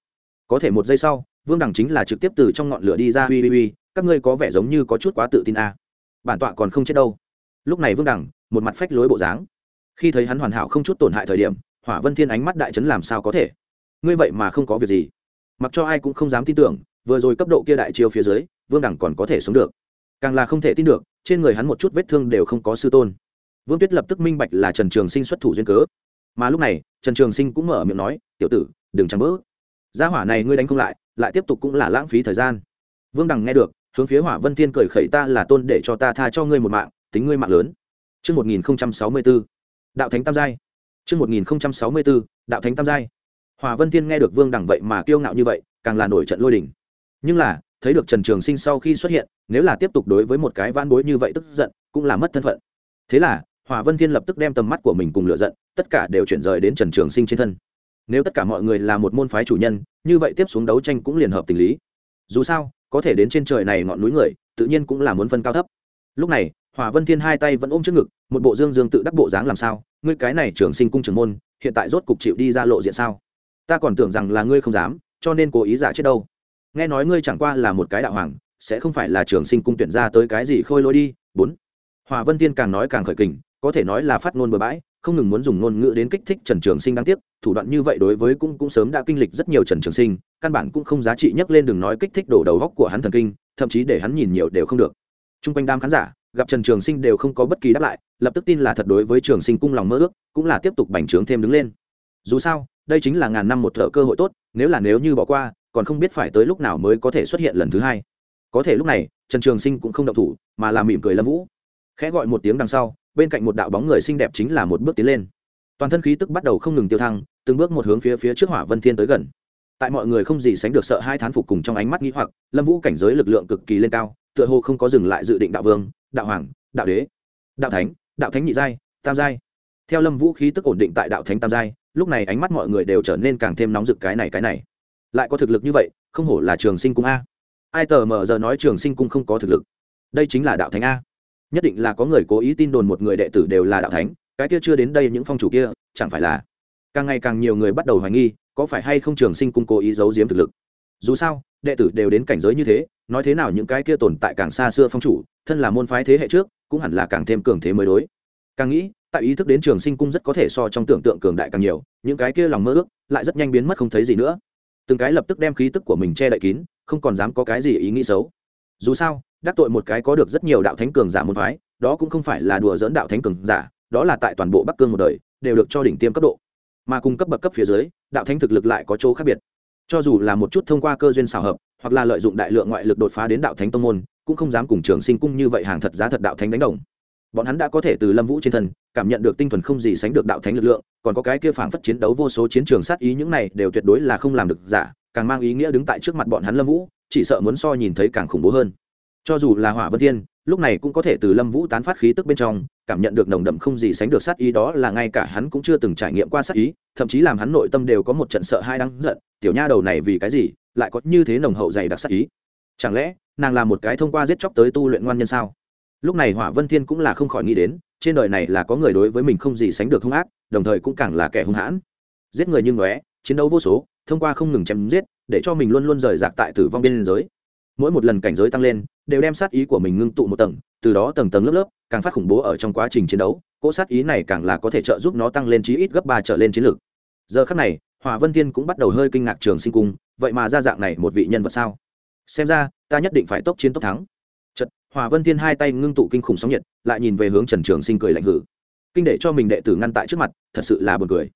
Có thể một giây sau, vương đằng chính là trực tiếp từ trong ngọn lửa đi ra. Ui ui ui, các ngươi có vẻ giống như có chút quá tự tin a à. bản tọa còn không chết đâu lúc này vương đằng một mặt phách lối bộ dáng. Khi thấy hắn hoàn hảo không chút tổn hại thời điểm, hỏa vân thiên ánh mắt đại trấn làm sao có thể? Ngươi vậy mà không có việc gì. Mặc cho ai cũng không dám tin tưởng, vừa rồi cấp độ kia đại chiêu phía dưới, vương đẳng còn có thể sống được. Càng là không thể tin được, trên người hắn một chút vết thương đều không có sư tôn. Vương tuyết lập tức minh bạch là trần trường sinh xuất thủ duyên cớ. Mà lúc này, trần trường sinh cũng mở miệng nói, tiểu tử, đừng chẳng bỡ gia hỏa này ngươi đánh không lại lại tiếp tục cũng là lãng phí thời gian. Vương đằng nghe được, hướng phía hỏa vân thiên cười khẩy, ta là tôn để cho ta tha cho ngươi một mạng tính ngươi mạng lớn Trước 1064, đạo thánh tam giai. Trước 1064, đạo thánh tam giai. Hỏa Vân Thiên nghe được Vương Đẳng vậy mà kiêu ngạo như vậy, càng là nổi trận lôi đình. Nhưng là, thấy được Trần Trường Sinh sau khi xuất hiện, nếu là tiếp tục đối với một cái vãn bối như vậy tức giận, cũng là mất thân phận. Thế là, Hỏa Vân Thiên lập tức đem tầm mắt của mình cùng lửa giận, tất cả đều chuyển rời đến Trần Trường Sinh trên thân. Nếu tất cả mọi người là một môn phái chủ nhân, như vậy tiếp xuống đấu tranh cũng liền hợp tình lý. Dù sao, có thể đến trên trời này ngọn núi người, tự nhiên cũng là muốn phân cao thấp. Lúc này, Hỏa Vân Thiên hai tay vẫn ôm trước ngực, một bộ dương dương tự đắc bộ dáng làm sao? Ngươi cái này trưởng sinh cung trưởng môn, hiện tại rốt cục chịu đi ra lộ diện sao? Ta còn tưởng rằng là ngươi không dám, cho nên cố ý giả chết đâu. Nghe nói ngươi chẳng qua là một cái đạo hoàng, sẽ không phải là trưởng sinh cung tuyển ra tới cái gì khôi lỗi đi. Bốn. Hỏa Vân Thiên càng nói càng khởi kình, có thể nói là phát ngôn bừa bãi, không ngừng muốn dùng ngôn ngữ đến kích thích Trần Trường Sinh đáng tiếc, thủ đoạn như vậy đối với cũng cũng sớm đã kinh lịch rất nhiều Trần Trường Sinh, căn bản cũng không giá trị nhắc lên đừng nói kích thích đổ đầu góc của hắn thần kinh, thậm chí để hắn nhìn nhiều đều không được. Trung quanh đám khán giả, gặp trần trường sinh đều không có bất kỳ đáp lại, lập tức tin là thật đối với trường sinh cung lòng mơ ước, cũng là tiếp tục bành trướng thêm đứng lên. Dù sao, đây chính là ngàn năm một thợ cơ hội tốt, nếu là nếu như bỏ qua, còn không biết phải tới lúc nào mới có thể xuất hiện lần thứ hai. Có thể lúc này, trần trường sinh cũng không động thủ, mà là mỉm cười lâm vũ. Khẽ gọi một tiếng đằng sau, bên cạnh một đạo bóng người xinh đẹp chính là một bước tiến lên. Toàn thân khí tức bắt đầu không ngừng tiêu thăng, từng bước một hướng phía phía trước hỏa vân thiên tới gần. Tại mọi người không gì sánh được sợ hai thán phục cùng trong ánh mắt nghĩ hoặc, lâm vũ cảnh giới lực lượng cực kỳ lên cao, tựa hồ không có dừng lại dự định đạo vương đạo hoàng, đạo đế, đạo thánh đạo thánh nhị giai, tam giai. Theo lâm vũ khí tức ổn định tại đạo thánh tam giai, lúc này ánh mắt mọi người đều trở nên càng thêm nóng rực cái này cái này. Lại có thực lực như vậy, không hổ là trường sinh cung a. Ai tờ mờ giờ nói trường sinh cung không có thực lực? Đây chính là đạo thánh a. Nhất định là có người cố ý tin đồn một người đệ tử đều là đạo thánh, cái kia chưa đến đây những phong chủ kia, chẳng phải là càng ngày càng nhiều người bắt đầu hoài nghi, có phải hay không trường sinh cung cố ý giấu giếm thực lực? Dù sao, đệ tử đều đến cảnh giới như thế nói thế nào những cái kia tồn tại càng xa xưa phong chủ, thân là môn phái thế hệ trước, cũng hẳn là càng thêm cường thế mới đối. Càng nghĩ, tại ý thức đến trường sinh cung rất có thể so trong tưởng tượng cường đại càng nhiều, những cái kia lòng mơ ước lại rất nhanh biến mất không thấy gì nữa. Từng cái lập tức đem khí tức của mình che đậy kín, không còn dám có cái gì ý nghĩ xấu. Dù sao, đắc tội một cái có được rất nhiều đạo thánh cường giả môn phái, đó cũng không phải là đùa dỡn đạo thánh cường giả, đó là tại toàn bộ bắc cương một đời, đều được cho đỉnh tiêm cấp độ. Mà cung cấp bậc cấp phía dưới, đạo thánh thực lực lại có chỗ khác biệt. Cho dù là một chút thông qua cơ duyên xào hợp hoặc là lợi dụng đại lượng ngoại lực đột phá đến đạo thánh tông môn, cũng không dám cùng trường sinh cung như vậy hàng thật giá thật đạo thánh đánh đồng. Bọn hắn đã có thể từ lâm vũ trên thân, cảm nhận được tinh thuần không gì sánh được đạo thánh lực lượng, còn có cái kia phảng phất chiến đấu vô số chiến trường sát ý những này đều tuyệt đối là không làm được giả, càng mang ý nghĩa đứng tại trước mặt bọn hắn lâm vũ, chỉ sợ muốn so nhìn thấy càng khủng bố hơn. Cho dù là hỏa vân thiên lúc này cũng có thể từ lâm vũ tán phát khí tức bên trong, cảm nhận được nồng đậm không gì sánh được sát ý đó là ngay cả hắn cũng chưa từng trải nghiệm qua sát ý, thậm chí làm hắn nội tâm đều có một trận sợ hai đáng giận, tiểu nha đầu này vì cái gì lại có như thế nồng hậu dày đặc sát ý? Chẳng lẽ nàng là một cái thông qua giết chóc tới tu luyện ngoan nhân sao? Lúc này hỏa vân thiên cũng là không khỏi nghĩ đến, trên đời này là có người đối với mình không gì sánh được hung ác, đồng thời cũng càng là kẻ hung hãn. Giết người như ngóe, chiến đấu vô số, thông qua không ngừng chém giết, để cho mình luôn luôn rời rạc tại tử vong biên giới mỗi một lần cảnh giới tăng lên, đều đem sát ý của mình ngưng tụ một tầng, từ đó tầng tầng lớp lớp, càng phát khủng bố ở trong quá trình chiến đấu, cỗ sát ý này càng là có thể trợ giúp nó tăng lên chí ít gấp ba trở lên chiến lược. Giờ khắc này, hỏa vân thiên cũng bắt đầu hơi kinh ngạc trường sinh cung, vậy mà ra dạng này một vị nhân vật sao? Xem ra, ta nhất định phải tốc chiến tốc thắng. Chật hỏa vân thiên hai tay ngưng tụ kinh khủng sóng nhiệt, lại nhìn về hướng trần trường sinh cười lạnh hử. Kinh để cho mình đệ tử ngăn tại trước mặt, thật sự là buồn cười.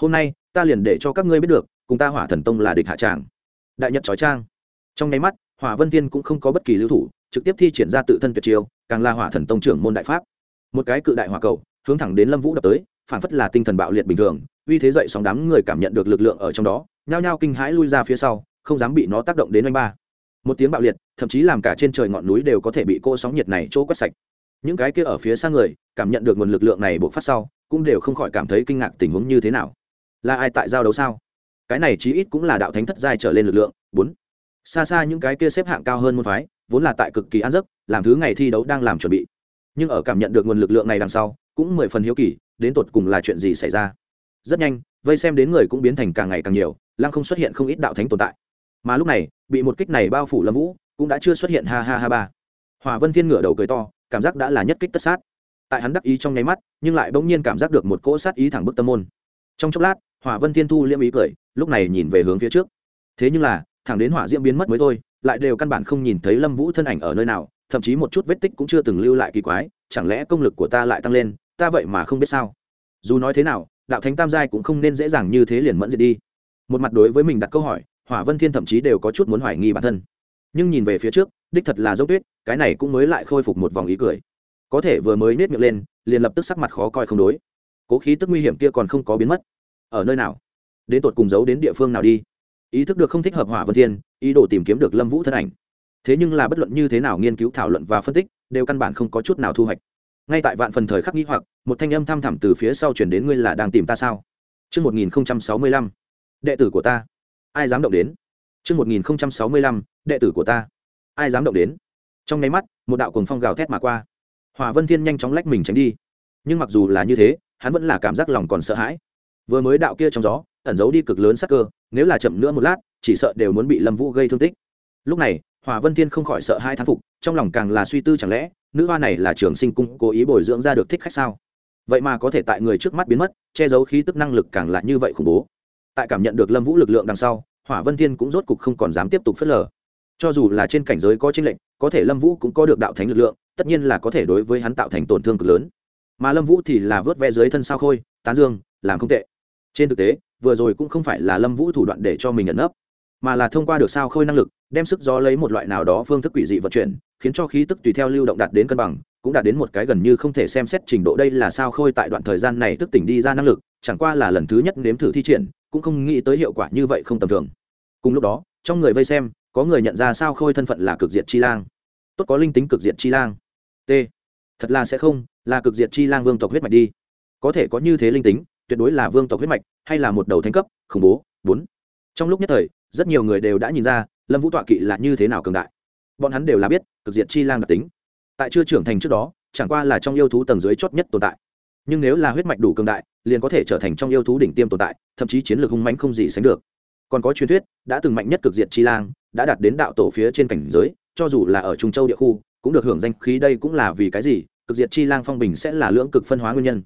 Hôm nay, ta liền để cho các ngươi biết được, cùng ta hỏa thần tông là địch hạ tràng. Đại nhật trói trang. Trong nháy mắt hỏa vân thiên cũng không có bất kỳ lưu thủ, trực tiếp thi triển ra tự thân tuyệt chiêu, càng là hỏa thần tông trưởng môn đại pháp. Một cái cự đại hỏa cầu, hướng thẳng đến lâm vũ đập tới, phản phất là tinh thần bạo liệt bình thường, uy thế dậy sóng đám người cảm nhận được lực lượng ở trong đó, nhao nhao kinh hãi lui ra phía sau, không dám bị nó tác động đến oanh ba. Một tiếng bạo liệt, thậm chí làm cả trên trời ngọn núi đều có thể bị cô sóng nhiệt này chỗ quét sạch. Những cái kia ở phía xa người, cảm nhận được nguồn lực lượng này buộc phát sau, cũng đều không khỏi cảm thấy kinh ngạc tình huống như thế nào. Là ai tại giao đấu sao? Cái này chí ít cũng là đạo thánh thất giai trở lên lực lượng, bốn xa xa những cái kia xếp hạng cao hơn môn phái, vốn là tại cực kỳ an giấc, làm thứ ngày thi đấu đang làm chuẩn bị. Nhưng ở cảm nhận được nguồn lực lượng này đằng sau, cũng mười phần hiếu kỳ, đến tột cùng là chuyện gì xảy ra. Rất nhanh, vây xem đến người cũng biến thành càng ngày càng nhiều, lăng không xuất hiện không ít đạo thánh tồn tại. Mà lúc này, bị một kích này bao phủ lâm vũ, cũng đã chưa xuất hiện ha ha ha ba. Hòa vân thiên ngửa đầu cười to, cảm giác đã là nhất kích tất sát. Tại hắn đắc ý trong nháy mắt, nhưng lại bỗng nhiên cảm giác được một cỗ sát ý thẳng bức tâm môn. Trong chốc lát, hỏa vân thiên thu liêm ý cười, lúc này nhìn về hướng phía trước. Thế nhưng là thẳng đến hỏa diễm biến mất mới thôi, lại đều căn bản không nhìn thấy lâm vũ thân ảnh ở nơi nào, thậm chí một chút vết tích cũng chưa từng lưu lại kỳ quái, chẳng lẽ công lực của ta lại tăng lên, ta vậy mà không biết sao? Dù nói thế nào, đạo thánh tam giai cũng không nên dễ dàng như thế liền mẫn diệt đi. Một mặt đối với mình đặt câu hỏi, hỏa vân thiên thậm chí đều có chút muốn hoài nghi bản thân. Nhưng nhìn về phía trước, đích thật là dốc tuyết, cái này cũng mới lại khôi phục một vòng ý cười. Có thể vừa mới nết miệng lên, liền lập tức sắc mặt khó coi không đối. Cố khí tức nguy hiểm kia còn không có biến mất. Ở nơi nào? Đến tột cùng giấu đến địa phương nào đi? Ý thức được không thích hợp hỏa vân thiên ý đồ tìm kiếm được lâm vũ thân ảnh thế nhưng là bất luận như thế nào nghiên cứu thảo luận và phân tích đều căn bản không có chút nào thu hoạch ngay tại vạn phần thời khắc nghĩ hoặc một thanh âm thăm thẳm từ phía sau chuyển đến ngươi là đang tìm ta sao Trước 1065, đệ tử của ta. Ai dám động đến? Trước 1065, đệ tử của ta. Ai dám động đến? Trong nháy mắt, một đạo cuồng phong gào thét mà qua. Hỏa Vân Thiên nhanh chóng lách mình tránh đi. Nhưng mặc dù là như thế, hắn vẫn là cảm giác lòng còn sợ hãi. Vừa mới đạo kia trong gió, ẩn giấu đi cực lớn sắc cơ, nếu là chậm nữa một lát, chỉ sợ đều muốn bị Lâm Vũ gây thương tích. Lúc này, hòa Vân Thiên không khỏi sợ hai thán phục, trong lòng càng là suy tư chẳng lẽ, nữ hoa này là trường sinh cung cố ý bồi dưỡng ra được thích khách sao? Vậy mà có thể tại người trước mắt biến mất, che giấu khí tức năng lực càng là như vậy khủng bố. Tại cảm nhận được Lâm Vũ lực lượng đằng sau, Hỏa Vân Thiên cũng rốt cục không còn dám tiếp tục phớt lờ. Cho dù là trên cảnh giới có chênh lệnh, có thể Lâm Vũ cũng có được đạo thánh lực lượng, tất nhiên là có thể đối với hắn tạo thành tổn thương cực lớn. Mà Lâm Vũ thì là vớt ve dưới thân sao khôi, tán dương, làm không tệ. Trên thực tế, vừa rồi cũng không phải là Lâm Vũ thủ đoạn để cho mình ẩn nấp, mà là thông qua được sao khôi năng lực đem sức gió lấy một loại nào đó phương thức quỷ dị vận chuyển khiến cho khí tức tùy theo lưu động đạt đến cân bằng cũng đạt đến một cái gần như không thể xem xét trình độ. Đây là sao khôi tại đoạn thời gian này thức tỉnh đi ra năng lực chẳng qua là lần thứ nhất nếm thử thi triển cũng không nghĩ tới hiệu quả như vậy không tầm thường. Cùng lúc đó trong người vây xem có người nhận ra sao khôi thân phận là cực diệt chi lang. Tốt có linh tính cực diệt chi lang. T. Thật là sẽ không là cực diệt chi lang vương tộc huyết mạch đi. Có thể có như thế linh tính tuyệt đối là vương tộc huyết mạch hay là một đầu thánh cấp, khủng bố, bốn. Trong lúc nhất thời, rất nhiều người đều đã nhìn ra, lâm vũ tọa kỵ là như thế nào cường đại. Bọn hắn đều là biết, cực diệt chi lang đặc tính. Tại chưa trưởng thành trước đó, chẳng qua là trong yêu thú tầng dưới chót nhất tồn tại. Nhưng nếu là huyết mạch đủ cường đại, liền có thể trở thành trong yêu thú đỉnh tiêm tồn tại, thậm chí chiến lược hung mánh không gì sánh được. Còn có truyền thuyết, đã từng mạnh nhất cực diệt chi lang, đã đạt đến đạo tổ phía trên cảnh giới, cho dù là ở trung châu địa khu, cũng được hưởng danh khí đây cũng là vì cái gì, cực diệt chi lang phong bình sẽ là lưỡng cực phân hóa nguyên nhân.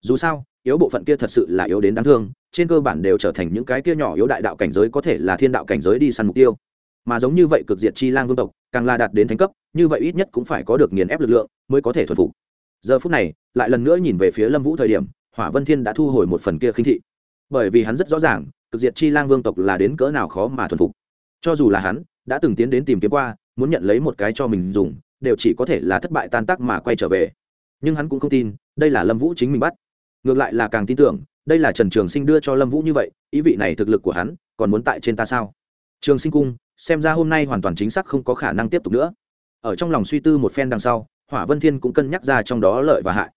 Dù sao, yếu bộ phận kia thật sự là yếu đến đáng thương trên cơ bản đều trở thành những cái kia nhỏ yếu đại đạo cảnh giới có thể là thiên đạo cảnh giới đi săn mục tiêu. Mà giống như vậy cực diệt chi lang vương tộc, càng là đạt đến thánh cấp, như vậy ít nhất cũng phải có được nghiền ép lực lượng mới có thể thuần phục. Giờ phút này, lại lần nữa nhìn về phía lâm vũ thời điểm, hỏa vân thiên đã thu hồi một phần kia khinh thị. Bởi vì hắn rất rõ ràng, cực diệt chi lang vương tộc là đến cỡ nào khó mà thuần phục. Cho dù là hắn, đã từng tiến đến tìm kiếm qua, muốn nhận lấy một cái cho mình dùng, đều chỉ có thể là thất bại tan tác mà quay trở về. Nhưng hắn cũng không tin, đây là lâm vũ chính mình bắt. Ngược lại là càng tin tưởng đây là trần trường sinh đưa cho lâm vũ như vậy, ý vị này thực lực của hắn còn muốn tại trên ta sao? Trường sinh cung, xem ra hôm nay hoàn toàn chính xác không có khả năng tiếp tục nữa. Ở trong lòng suy tư một phen đằng sau, hỏa vân thiên cũng cân nhắc ra trong đó lợi và hại.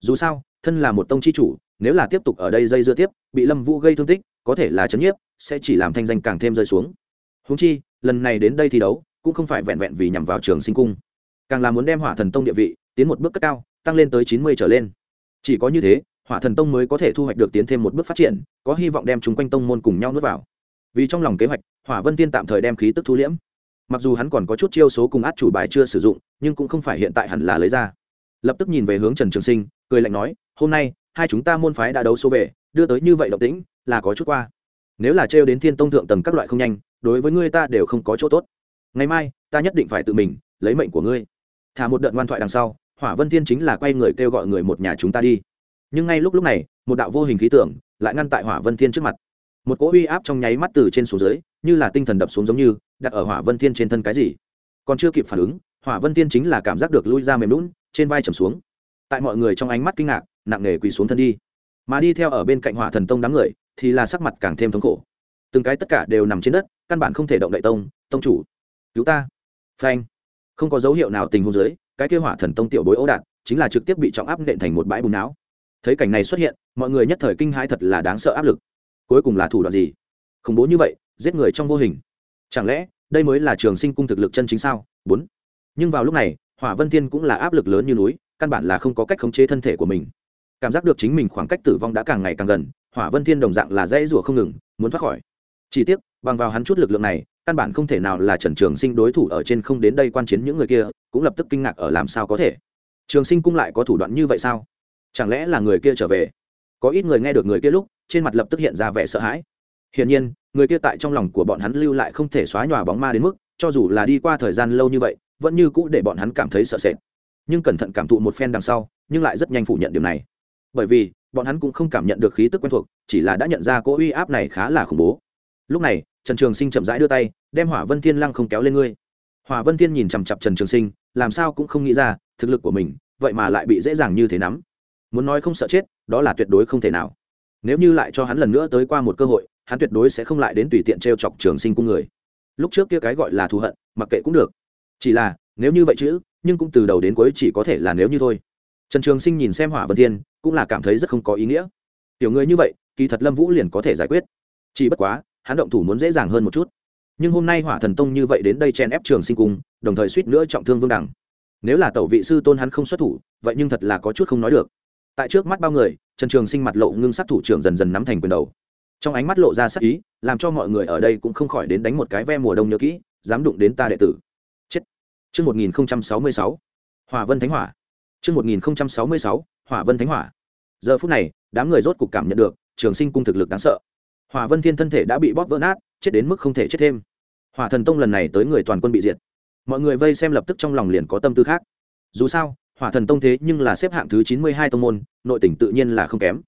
Dù sao, thân là một tông chi chủ, nếu là tiếp tục ở đây dây dưa tiếp, bị lâm vũ gây thương tích, có thể là chấn nhiếp, sẽ chỉ làm thanh danh càng thêm rơi xuống. Húng chi, lần này đến đây thi đấu, cũng không phải vẹn vẹn vì nhằm vào trường sinh cung. Càng là muốn đem hỏa thần tông địa vị tiến một bước cất cao, tăng lên tới chín mươi trở lên. Chỉ có như thế hỏa thần tông mới có thể thu hoạch được tiến thêm một bước phát triển, có hy vọng đem chúng quanh tông môn cùng nhau nuốt vào. Vì trong lòng kế hoạch, hỏa vân tiên tạm thời đem khí tức thu liễm. Mặc dù hắn còn có chút chiêu số cùng át chủ bài chưa sử dụng, nhưng cũng không phải hiện tại hẳn là lấy ra. Lập tức nhìn về hướng trần trường sinh, cười lạnh nói, hôm nay, hai chúng ta môn phái đã đấu số về, đưa tới như vậy động tĩnh, là có chút qua. Nếu là trêu đến thiên tông thượng tầng các loại không nhanh, đối với ngươi ta đều không có chỗ tốt. Ngày mai, ta nhất định phải tự mình lấy mệnh của ngươi. Thả một đợt ngoan thoại đằng sau, hỏa vân thiên chính là quay người kêu gọi người một nhà chúng ta đi nhưng ngay lúc lúc này, một đạo vô hình khí tưởng lại ngăn tại hỏa vân thiên trước mặt. Một cỗ uy áp trong nháy mắt từ trên xuống dưới, như là tinh thần đập xuống giống như, đặt ở hỏa vân thiên trên thân cái gì. Còn chưa kịp phản ứng, hỏa vân thiên chính là cảm giác được lui ra mềm lún trên vai trầm xuống. Tại mọi người trong ánh mắt kinh ngạc, nặng nề quỳ xuống thân đi. Mà đi theo ở bên cạnh hỏa thần tông đám người, thì là sắc mặt càng thêm thống khổ. Từng cái tất cả đều nằm trên đất, căn bản không thể động đậy tông tông chủ. Cứu ta. Phanh. Không có dấu hiệu nào tình huống dưới, cái kêu hỏa thần tông tiểu bối ấu đạt, chính là trực tiếp bị trọng áp nện thành một bãi bùn não thấy cảnh này xuất hiện, mọi người nhất thời kinh hãi thật là đáng sợ áp lực. Cuối cùng là thủ đoạn gì? Khủng bố như vậy, giết người trong vô hình. Chẳng lẽ, đây mới là trường sinh cung thực lực chân chính sao? Bốn. Nhưng vào lúc này, hỏa vân thiên cũng là áp lực lớn như núi, căn bản là không có cách khống chế thân thể của mình. Cảm giác được chính mình khoảng cách tử vong đã càng ngày càng gần, hỏa vân thiên đồng dạng là dãy rủa không ngừng, muốn thoát khỏi. Chỉ tiếc, bằng vào hắn chút lực lượng này, căn bản không thể nào là trần trường sinh đối thủ ở trên không đến đây quan chiến những người kia, cũng lập tức kinh ngạc ở làm sao có thể. Trường sinh cung lại có thủ đoạn như vậy sao? Chẳng lẽ là người kia trở về? Có ít người nghe được người kia lúc, trên mặt lập tức hiện ra vẻ sợ hãi. Hiển nhiên, người kia tại trong lòng của bọn hắn lưu lại không thể xóa nhòa bóng ma đến mức, cho dù là đi qua thời gian lâu như vậy, vẫn như cũ để bọn hắn cảm thấy sợ sệt. Nhưng cẩn thận cảm thụ một phen đằng sau, nhưng lại rất nhanh phủ nhận điều này. Bởi vì, bọn hắn cũng không cảm nhận được khí tức quen thuộc, chỉ là đã nhận ra cỗ uy áp này khá là khủng bố. Lúc này, trần trường sinh chậm rãi đưa tay, đem hỏa vân thiên lăng không kéo lên ngươi. Hỏa vân thiên nhìn chằm chặp trần trường sinh, làm sao cũng không nghĩ ra, thực lực của mình, vậy mà lại bị dễ dàng như thế nắm muốn nói không sợ chết, đó là tuyệt đối không thể nào. Nếu như lại cho hắn lần nữa tới qua một cơ hội, hắn tuyệt đối sẽ không lại đến tùy tiện t r e o chọc trường sinh cung người. Lúc trước kia cái gọi là thù hận, mặc kệ cũng được. Chỉ là, nếu như vậy chứ, nhưng cũng từ đầu đến cuối chỉ có thể là nếu như thôi. Trần trường sinh nhìn xem hỏa vân thiên, cũng là cảm thấy rất không có ý nghĩa. Tiểu người như vậy, kỳ thật lâm vũ liền có thể giải quyết. Chỉ bất quá, hắn động thủ muốn dễ dàng hơn một chút. Nhưng hôm nay hỏa thần tông như vậy đến đây chen ép trường sinh cung, đồng thời suýt nữa trọng thương vương đẳng nếu là tẩu vị sư tôn hắn không xuất thủ, vậy nhưng thật là có chút không nói được tại trước mắt bao người trần trường sinh mặt lộ ngưng sắc thủ trưởng dần dần nắm thành quyền đầu trong ánh mắt lộ ra sắc ý làm cho mọi người ở đây cũng không khỏi đến đánh một cái ve mùa đông nhớ kỹ dám đụng đến ta đệ tử chết Trước 1066, Hỏa Vân Thánh Hỏa. Trước 1066, Hỏa Vân Thánh Hỏa. Giờ phút này, đám người rốt cục cảm nhận được, Trường Sinh cung thực lực đáng sợ. Hỏa Vân Thiên thân thể đã bị bóp vỡ nát, chết đến mức không thể chết thêm. Hỏa Thần Tông lần này tới người toàn quân bị diệt. Mọi người vây xem lập tức trong lòng liền có tâm tư khác. Dù sao, hỏa thần tông thế nhưng là xếp hạng thứ chín mươi hai tông môn, nội tỉnh tự nhiên là không kém.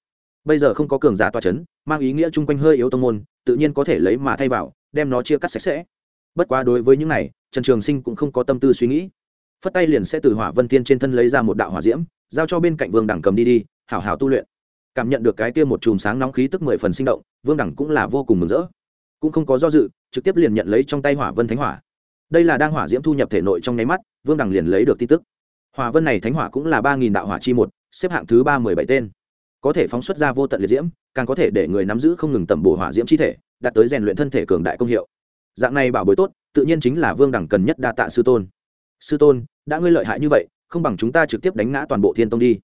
Bây giờ không có cường giả toa c h ấ n mang ý nghĩa chung quanh hơi yếu tông môn, tự nhiên có thể lấy mà thay vào, đem nó chia cắt sạch sẽ. Bất quá đối với những này, trần trường sinh cũng không có tâm tư suy nghĩ. Phất tay liền sẽ từ hỏa vân thiên trên thân lấy ra một đạo hỏa diễm, giao cho bên cạnh vương đẳng cầm đi đi, hảo hảo tu luyện. Cảm nhận được cái kia một chùm sáng nóng khí tức mười phần sinh động, vương đẳng cũng là vô cùng mừng rỡ. Cũng không có do dự, trực tiếp liền nhận lấy trong tay hỏa vân thánh hỏa. Đây là đang hỏa diễm thu nhập thể nội trong nháy mắt, vương đẳng liền lấy được tin tức. Hòa vân này thánh hỏa cũng là ba nghìn đạo hỏa chi một, xếp hạng thứ ba mười bảy tên. Có thể phóng xuất ra vô tận liệt diễm, càng có thể để người nắm giữ không ngừng tẩm bổ hỏa diễm chi thể, đạt tới rèn luyện thân thể cường đại công hiệu. Dạng này bảo bối tốt, tự nhiên chính là vương đẳng cần nhất đa tạ sư tôn. Sư tôn, đã ngươi lợi hại như vậy, không bằng chúng ta trực tiếp đánh ngã toàn bộ thiên tông đi.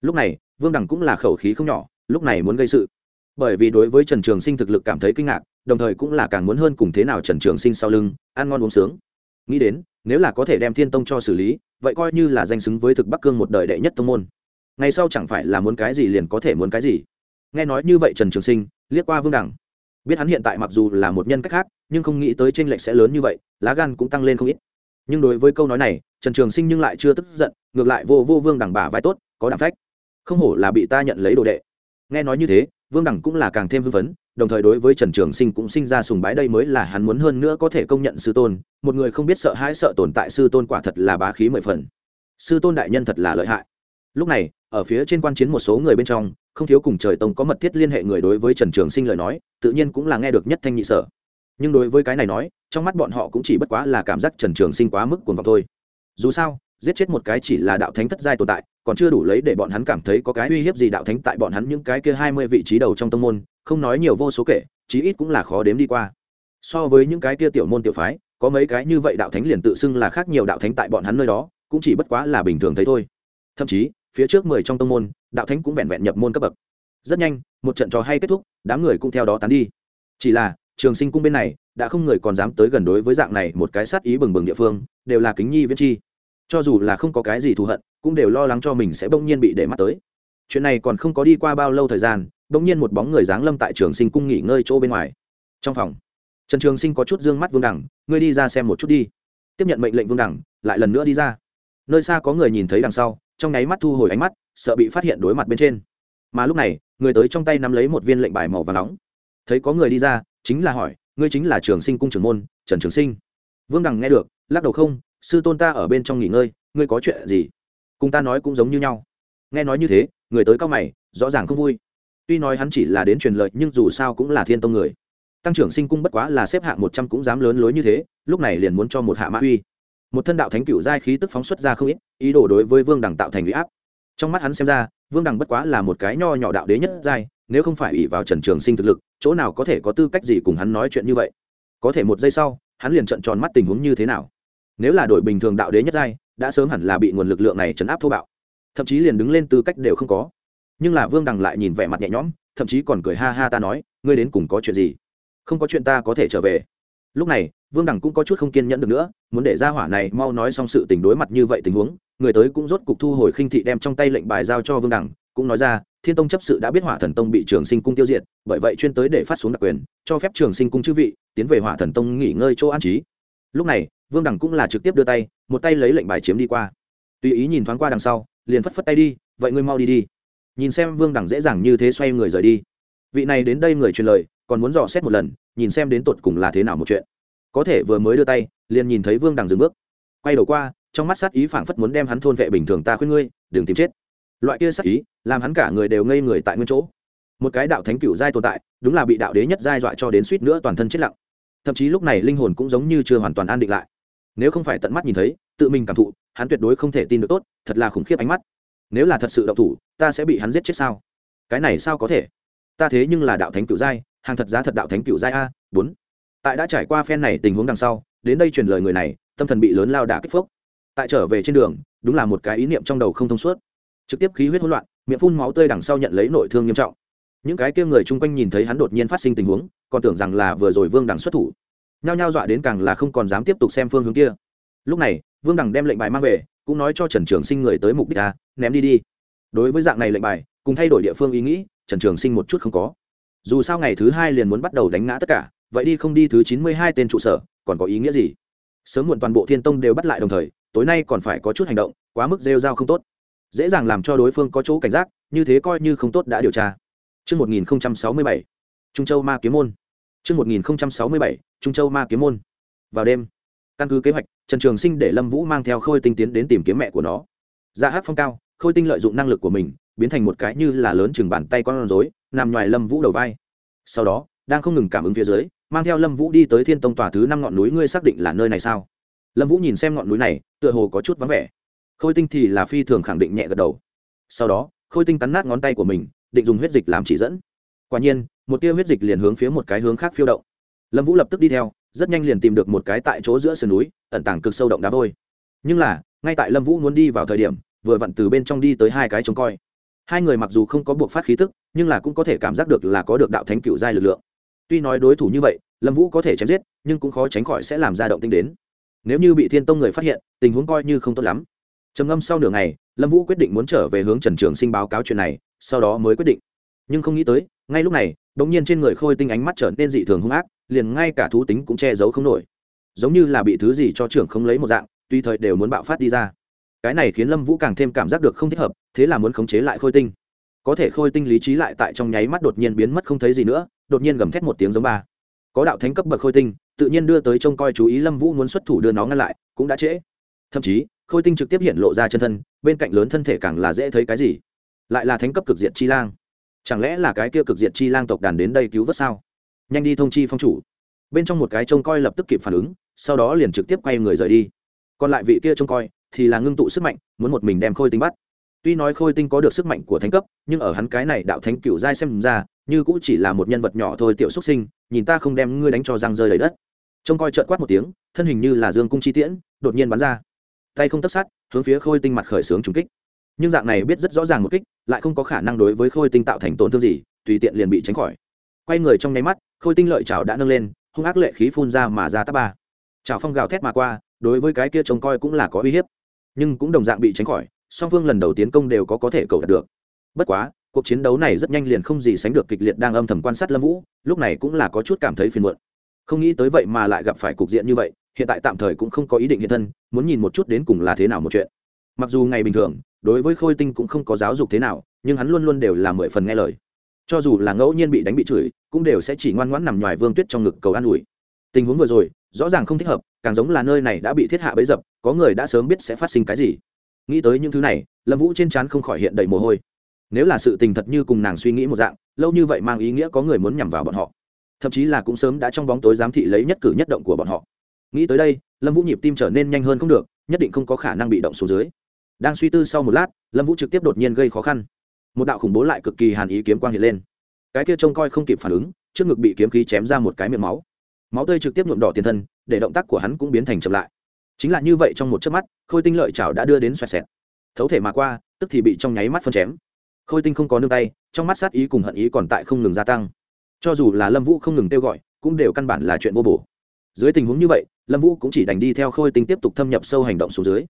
Lúc này, vương đẳng cũng là khẩu khí không nhỏ, lúc này muốn gây sự. Bởi vì đối với trần trường sinh thực lực cảm thấy kinh ngạc, đồng thời cũng là càng muốn hơn cùng thế nào trần trường sinh sau lưng, ăn ngon uống sướng. Nghĩ đến nếu là có thể đem thiên tông cho xử lý, vậy coi như là danh xứng với thực bắc cương một đời đệ nhất tông môn. Ngày sau chẳng phải là muốn cái gì liền có thể muốn cái gì. Nghe nói như vậy trần trường sinh, liếc qua vương đẳng biết hắn hiện tại mặc dù là một nhân cách khác, nhưng không nghĩ tới tranh lệch sẽ lớn như vậy, lá gan cũng tăng lên không ít. Nhưng đối với câu nói này, trần trường sinh nhưng lại chưa tức giận, ngược lại vô vô vương đẳng bà vai tốt, có đảm phách. Không hổ là bị ta nhận lấy đồ đệ. Nghe nói như thế vương đẳng cũng là càng thêm hưng phấn, đồng thời đối với trần trường sinh cũng sinh ra sùng bái đây mới là hắn muốn hơn nữa có thể công nhận sư tôn, một người không biết sợ hãi sợ tồn tại sư tôn quả thật là bá khí mười phần. Sư tôn đại nhân thật là lợi hại. Lúc này, ở phía trên quan chiến một số người bên trong, không thiếu cùng trời tông có mật thiết liên hệ người đối với trần trường sinh lời nói, tự nhiên cũng là nghe được nhất thanh nhị sở. Nhưng đối với cái này nói, trong mắt bọn họ cũng chỉ bất quá là cảm giác trần trường sinh quá mức cuồng vọng thôi. Dù sao, giết chết một cái chỉ là đạo thánh thất giai tồn tại còn chưa đủ lấy để bọn hắn cảm thấy có cái uy hiếp gì đạo thánh tại bọn hắn những cái kia hai mươi vị trí đầu trong tông môn, không nói nhiều vô số kể, chí ít cũng là khó đếm đi qua. So với những cái kia tiểu môn tiểu phái, có mấy cái như vậy đạo thánh liền tự xưng là khác nhiều đạo thánh tại bọn hắn nơi đó, cũng chỉ bất quá là bình thường thấy thôi. Thậm chí, phía trước mười trong tông môn, đạo thánh cũng vẹn vẹn nhập môn cấp bậc. Rất nhanh, một trận trò hay kết thúc, đám người cũng theo đó tán đi. Chỉ là, trường sinh cung bên này, đã không người còn dám tới gần đối với dạng này một cái sát ý bừng bừng địa phương, đều là kính nhi viễn chi. Cho dù là không có cái gì thù hận cũng đều lo lắng cho mình sẽ bỗng nhiên bị để mắt tới. Chuyện này còn không có đi qua bao lâu thời gian, bỗng nhiên một bóng người dáng lâm tại trường sinh cung nghỉ ngơi chỗ bên ngoài. Trong phòng, trần trường sinh có chút d ư ơ n g mắt vương đẳng, ngươi đi ra xem một chút đi. Tiếp nhận mệnh lệnh vương đẳng, lại lần nữa đi ra. Nơi xa có người nhìn thấy đằng sau, trong nháy mắt thu hồi ánh mắt, sợ bị phát hiện đối mặt bên trên. Mà lúc này, người tới trong tay nắm lấy một viên lệnh bài màu và nóng. Thấy có người đi ra, chính là hỏi, ngươi chính là trường sinh cung trưởng môn, trần trường sinh? Vương đằng nghe được, lắc đầu không, sư tôn ta ở bên trong nghỉ ngơi, ngươi có chuyện gì? Cùng ta nói cũng giống như nhau. Nghe nói như thế, người tới cao mày, rõ ràng không vui. Tuy nói hắn chỉ là đến truyền lợi nhưng dù sao cũng là thiên tông người. Tăng trưởng sinh cung bất quá là xếp hạng một trăm cũng dám lớn lối như thế, lúc này liền muốn cho một hạ mã uy. Một thân đạo thánh cựu giai khí tức phóng xuất ra không ít, ý đồ đối với vương đằng tạo thành uy áp. Trong mắt hắn xem ra, vương đằng bất quá là một cái nho nhỏ đạo đế nhất giai, nếu không phải ủy vào trần trường sinh thực lực, chỗ nào có thể có tư cách gì cùng hắn nói chuyện như vậy? Có thể một giây sau, hắn liền trận tròn mắt tình huống như thế nào? Nếu là đội bình thường đạo đế nhất giai đã sớm hẳn là bị nguồn lực lượng này chấn áp thô bạo. Thậm chí liền đứng lên tư cách đều không có. Nhưng là vương đằng lại nhìn vẻ mặt nhẹ nhõm, thậm chí còn cười ha ha ta nói, ngươi đến cùng có chuyện gì? Không có chuyện ta có thể trở về. Lúc này, vương đằng cũng có chút không kiên nhẫn được nữa, muốn để ra hỏa này mau nói xong sự tình đối mặt như vậy tình huống, người tới cũng rốt cục thu hồi khinh thị đem trong tay lệnh bài giao cho vương đằng, cũng nói ra, thiên tông chấp sự đã biết hỏa thần tông bị trường sinh cung tiêu diệt, bởi vậy chuyên tới để phát xuống đặc quyền, cho phép trường sinh cung chư vị tiến về hỏa thần tông nghỉ ngơi chỗ an trí lúc này, vương đẳng cũng là trực tiếp đưa tay, một tay lấy lệnh bài chiếm đi qua. Tùy ý nhìn thoáng qua đằng sau, liền phất phất tay đi, vậy ngươi mau đi đi. Nhìn xem vương đẳng dễ dàng như thế xoay người rời đi. Vị này đến đây người truyền lời, còn muốn dò xét một lần, nhìn xem đến tột cùng là thế nào một chuyện. Có thể vừa mới đưa tay, liền nhìn thấy vương đằng dừng bước. Quay đầu qua, trong mắt sát ý phảng phất muốn đem hắn thôn vệ bình thường ta khuyên ngươi, đừng tìm chết. Loại kia sát ý, làm hắn cả người đều ngây người tại nguyên chỗ. Một cái đạo thánh cựu giai tồn tại, đúng là bị đạo đế nhất giai dọa cho đến suýt nữa toàn thân chết lặng thậm chí lúc này linh hồn cũng giống như chưa hoàn toàn an định lại. Nếu không phải tận mắt nhìn thấy, tự mình cảm thụ, hắn tuyệt đối không thể tin được tốt, thật là khủng khiếp ánh mắt. Nếu là thật sự động thủ, ta sẽ bị hắn giết chết sao? Cái này sao có thể? Ta thế nhưng là đạo thánh cựu giai, hàng thật giá thật đạo thánh cựu giai a bốn. Tại đã trải qua phen này tình huống đằng sau, đến đây truyền lời người này, tâm thần bị lớn lao đả kích phốc. Tại trở về trên đường, đúng là một cái ý niệm trong đầu không thông suốt. Trực tiếp khí huyết hỗn loạn, miệng phun máu tươi đằng sau nhận lấy nội thương nghiêm trọng những cái kia người chung quanh nhìn thấy hắn đột nhiên phát sinh tình huống, còn tưởng rằng là vừa rồi vương đằng xuất thủ. Nhao nhao dọa đến càng là không còn dám tiếp tục xem phương hướng kia. Lúc này, vương đằng đem lệnh bài mang về, cũng nói cho trần trường sinh người tới mục đích ta ném đi đi. Đối với dạng này lệnh bài, cùng thay đổi địa phương ý nghĩ, trần trường sinh một chút không có. Dù sao ngày thứ hai liền muốn bắt đầu đánh ngã tất cả, vậy đi không đi thứ chín mươi hai tên trụ sở, còn có ý nghĩa gì? Sớm muộn toàn bộ thiên tông đều bắt lại đồng thời, tối nay còn phải có chút hành động, quá mức rêu r a o không tốt. Dễ dàng làm cho đối phương có chỗ cảnh giác, như thế coi như không tốt đã điều tra. Chương 1067, Trung Châu Ma Kiếm Môn. Chương 1067, Trung Châu Ma Kiếm Môn. Vào đêm, căn cứ kế hoạch, Trần Trường Sinh để Lâm Vũ mang theo Khôi Tinh tiến đến tìm kiếm mẹ của nó. Dạ Ra hát phong cao, Khôi Tinh lợi dụng năng lực của mình, biến thành một cái như là lớn chừng bàn tay con rối, nằm ngoài Lâm Vũ đầu vai. Sau đó, đang không ngừng cảm ứng phía dưới, mang theo Lâm Vũ đi tới Thiên Tông tòa thứ năm ngọn núi, ngươi xác định là nơi này sao? Lâm Vũ nhìn xem ngọn núi này, tựa hồ có chút vắng vẻ. Khôi Tinh thì là phi thường khẳng định nhẹ gật đầu. Sau đó, Khôi Tinh cắn nát ngón tay của mình, định dùng huyết dịch làm chỉ dẫn. Quả nhiên, một tia huyết dịch liền hướng phía một cái hướng khác phiêu động. Lâm vũ lập tức đi theo, rất nhanh liền tìm được một cái tại chỗ giữa sườn núi, ẩn tàng cực sâu động đá vôi. Nhưng là, ngay tại lâm vũ muốn đi vào thời điểm, vừa vặn từ bên trong đi tới hai cái trông coi. Hai người mặc dù không có buộc phát khí tức, nhưng là cũng có thể cảm giác được là có được đạo thánh cựu giai lực lượng. Tuy nói đối thủ như vậy, lâm vũ có thể chém giết, nhưng cũng khó tránh khỏi sẽ làm ra động tinh đến. Nếu như bị thiên tông người phát hiện, tình huống coi như không tốt lắm. Trầm ngâm sau nửa ngày lâm vũ quyết định muốn trở về hướng trần trường sinh báo cáo chuyện này, sau đó mới quyết định. Nhưng không nghĩ tới, ngay lúc này đ ỗ n g nhiên trên người khôi tinh ánh mắt trở nên dị thường hung ác, liền ngay cả thú tính cũng che giấu không nổi. Giống như là bị thứ gì cho trưởng không lấy một dạng tùy thời đều muốn bạo phát đi ra. Cái này khiến lâm vũ càng thêm cảm giác được không thích hợp, thế là muốn khống chế lại khôi tinh. Có thể khôi tinh lý trí lại tại trong nháy mắt đột nhiên biến mất không thấy gì nữa, đột nhiên gầm thét một tiếng giống ba. Có đạo thánh cấp bậc khôi tinh, tự nhiên đưa tới trông coi chú ý lâm vũ muốn xuất thủ đưa nó ngăn lại, cũng đã trễ. Thậm chí khôi tinh trực tiếp hiện lộ ra chân thân, bên cạnh lớn thân thể càng là dễ thấy cái gì? Lại là thánh cấp cực diệt chi lang. Chẳng lẽ là cái kia cực diệt chi lang tộc đàn đến đây cứu vớt sao? Nhanh đi thông chi phong chủ. Bên trong một cái trông coi lập tức kịp phản ứng, sau đó liền trực tiếp quay người rời đi. Còn lại vị kia trông coi thì là ngưng tụ sức mạnh, muốn một mình đem khôi tinh bắt. Tuy nói khôi tinh có được sức mạnh của thánh cấp, nhưng ở hắn cái này đạo thánh cựu giai xem ra, như cũng chỉ là một nhân vật nhỏ thôi tiểu xuất sinh, nhìn ta không đem ngươi đánh cho răng rơi đầy đất. Trông coi trợn quát một tiếng, thân hình như là dương cung chi tiễn, đột nhiên bắn ra tay không tất sát hướng phía khôi tinh mặt khởi xướng trúng kích. Nhưng dạng này biết rất rõ ràng một kích, lại không có khả năng đối với khôi tinh tạo thành tổn thương gì, tùy tiện liền bị tránh khỏi. Quay người trong nháy mắt, khôi tinh lợi chảo đã nâng lên, hung ác lệ khí phun ra mà ra tắp ba. Chảo phong gào thét mà qua, đối với cái kia trông coi cũng là có uy hiếp. Nhưng cũng đồng dạng bị tránh khỏi, song phương lần đầu tiến công đều có có thể cầu đạt được. Bất quá, cuộc chiến đấu này rất nhanh liền không gì sánh được kịch liệt đang âm thầm quan sát lâm vũ, lúc này cũng là có chút cảm thấy phiền muộn. Không nghĩ tới vậy mà lại gặp phải cục diện như vậy hiện tại tạm thời cũng không có ý định hiện thân, muốn nhìn một chút đến cùng là thế nào một chuyện. Mặc dù ngày bình thường, đối với khôi tinh cũng không có giáo dục thế nào, nhưng hắn luôn luôn đều là mười phần nghe lời. Cho dù là ngẫu nhiên bị đánh bị chửi, cũng đều sẽ chỉ ngoan ngoãn nằm ngoài vương tuyết trong ngực cầu an ủi. Tình huống vừa rồi, rõ ràng không thích hợp, càng giống là nơi này đã bị thiết hạ bấy dập, có người đã sớm biết sẽ phát sinh cái gì. Nghĩ tới những thứ này, lâm vũ trên trán không khỏi hiện đầy mồ hôi. Nếu là sự tình thật như cùng nàng suy nghĩ một dạng, lâu như vậy mang ý nghĩa có người muốn nhằm vào bọn họ. Thậm chí là cũng sớm đã trong bóng tối giám thị lấy nhất cử nhất động của bọn họ nghĩ tới đây, lâm vũ nhịp tim trở nên nhanh hơn không được, nhất định không có khả năng bị động xuống dưới. Đang suy tư sau một lát, lâm vũ trực tiếp đột nhiên gây khó khăn. Một đạo khủng bố lại cực kỳ hàn ý kiếm quang hiện lên. Cái kia trông coi không kịp phản ứng, trước ngực bị kiếm khí chém ra một cái miệng máu. Máu tươi trực tiếp nhuộm đỏ tiền thân, để động tác của hắn cũng biến thành chậm lại. Chính là như vậy trong một chớp mắt, khôi tinh lợi chảo đã đưa đến xoẹt xẹt. Thấu thể mà qua, tức thì bị trong nháy mắt phân chém. Khôi tinh không có nương tay, trong mắt sát ý cùng hận ý còn tại không ngừng gia tăng. Cho dù là lâm vũ không ngừng kêu gọi, cũng đều căn bản là chuyện vô bổ dưới tình huống như vậy, lâm vũ cũng chỉ đành đi theo khôi tinh tiếp tục thâm nhập sâu hành động xuống dưới.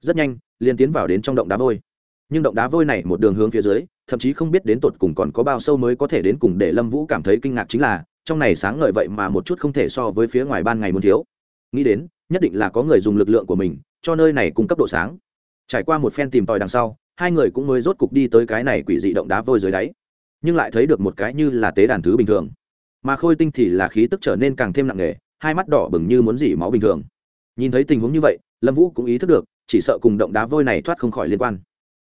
Rất nhanh, liền tiến vào đến trong động đá vôi. Nhưng động đá vôi này một đường hướng phía dưới, thậm chí không biết đến tột cùng còn có bao sâu mới có thể đến cùng để lâm vũ cảm thấy kinh ngạc chính là, trong này sáng ngời vậy mà một chút không thể so với phía ngoài ban ngày muốn thiếu. Nghĩ đến, nhất định là có người dùng lực lượng của mình, cho nơi này cung cấp độ sáng. Trải qua một phen tìm tòi đằng sau, hai người cũng mới rốt cục đi tới cái này quỷ dị động đá vôi dưới đáy. Nhưng lại thấy được một cái như là tế đàn thứ bình thường. Mà khôi tinh thì là khí tức trở nên càng thêm nặng nề hai mắt đỏ bừng như muốn dỉ máu bình thường. Nhìn thấy tình huống như vậy, lâm vũ cũng ý thức được, chỉ sợ cùng động đá vôi này thoát không khỏi liên quan.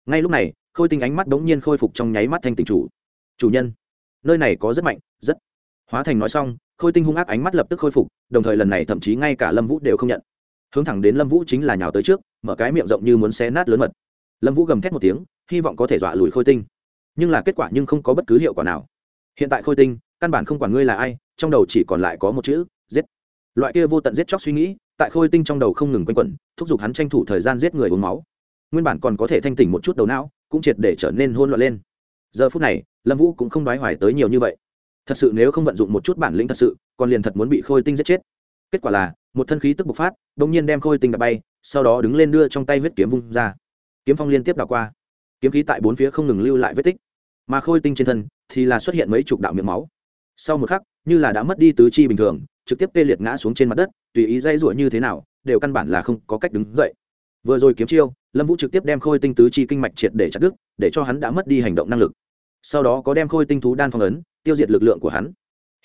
Ngay lúc này, khôi tinh ánh mắt đ ố n g nhiên khôi phục trong nháy mắt thanh tình chủ. Chủ nhân, nơi này có rất mạnh, rất. Hóa thành nói xong, khôi tinh hung ác ánh mắt lập tức khôi phục, đồng thời lần này thậm chí ngay cả lâm vũ đều không nhận. Hướng thẳng đến lâm vũ chính là nhào tới trước, mở cái miệng rộng như muốn xé nát lớn mật. Lâm vũ gầm thét một tiếng, hy vọng có thể dọa lùi khôi tinh. Nhưng là kết quả nhưng không có bất cứ hiệu quả nào. Hiện tại khôi tinh, căn bản không quản ngươi là ai, trong đầu chỉ còn lại có một chữ, giết loại kia vô tận giết chóc suy nghĩ, tại khôi tinh trong đầu không ngừng quanh quẩn, thúc giục hắn tranh thủ thời gian giết người uống máu. Nguyên bản còn có thể thanh tỉnh một chút đầu não, cũng triệt để trở nên hôn loạn lên. Giờ phút này, lâm vũ cũng không đoái hoài tới nhiều như vậy. Thật sự nếu không vận dụng một chút bản lĩnh thật sự, còn liền thật muốn bị khôi tinh giết chết. Kết quả là, một thân khí tức bộc phát đ ỗ n g nhiên đem khôi tinh đập bay, sau đó đứng lên đưa trong tay huyết kiếm vung ra. Kiếm phong liên tiếp đảo qua. Kiếm khí tại bốn phía không ngừng lưu lại vết tích. Mà khôi tinh trên thân thì là xuất hiện mấy chục đạo miệng máu. Sau một khắc, như là đã mất đi tứ chi bình thường trực tiếp tê liệt ngã xuống trên mặt đất, tùy ý dây rủa như thế nào, đều căn bản là không có cách đứng dậy. Vừa rồi kiếm chiêu, lâm vũ trực tiếp đem khôi tinh tứ chi kinh mạch triệt để chặt đứt, để cho hắn đã mất đi hành động năng lực. Sau đó có đem khôi tinh thú đan phong ấn, tiêu diệt lực lượng của hắn.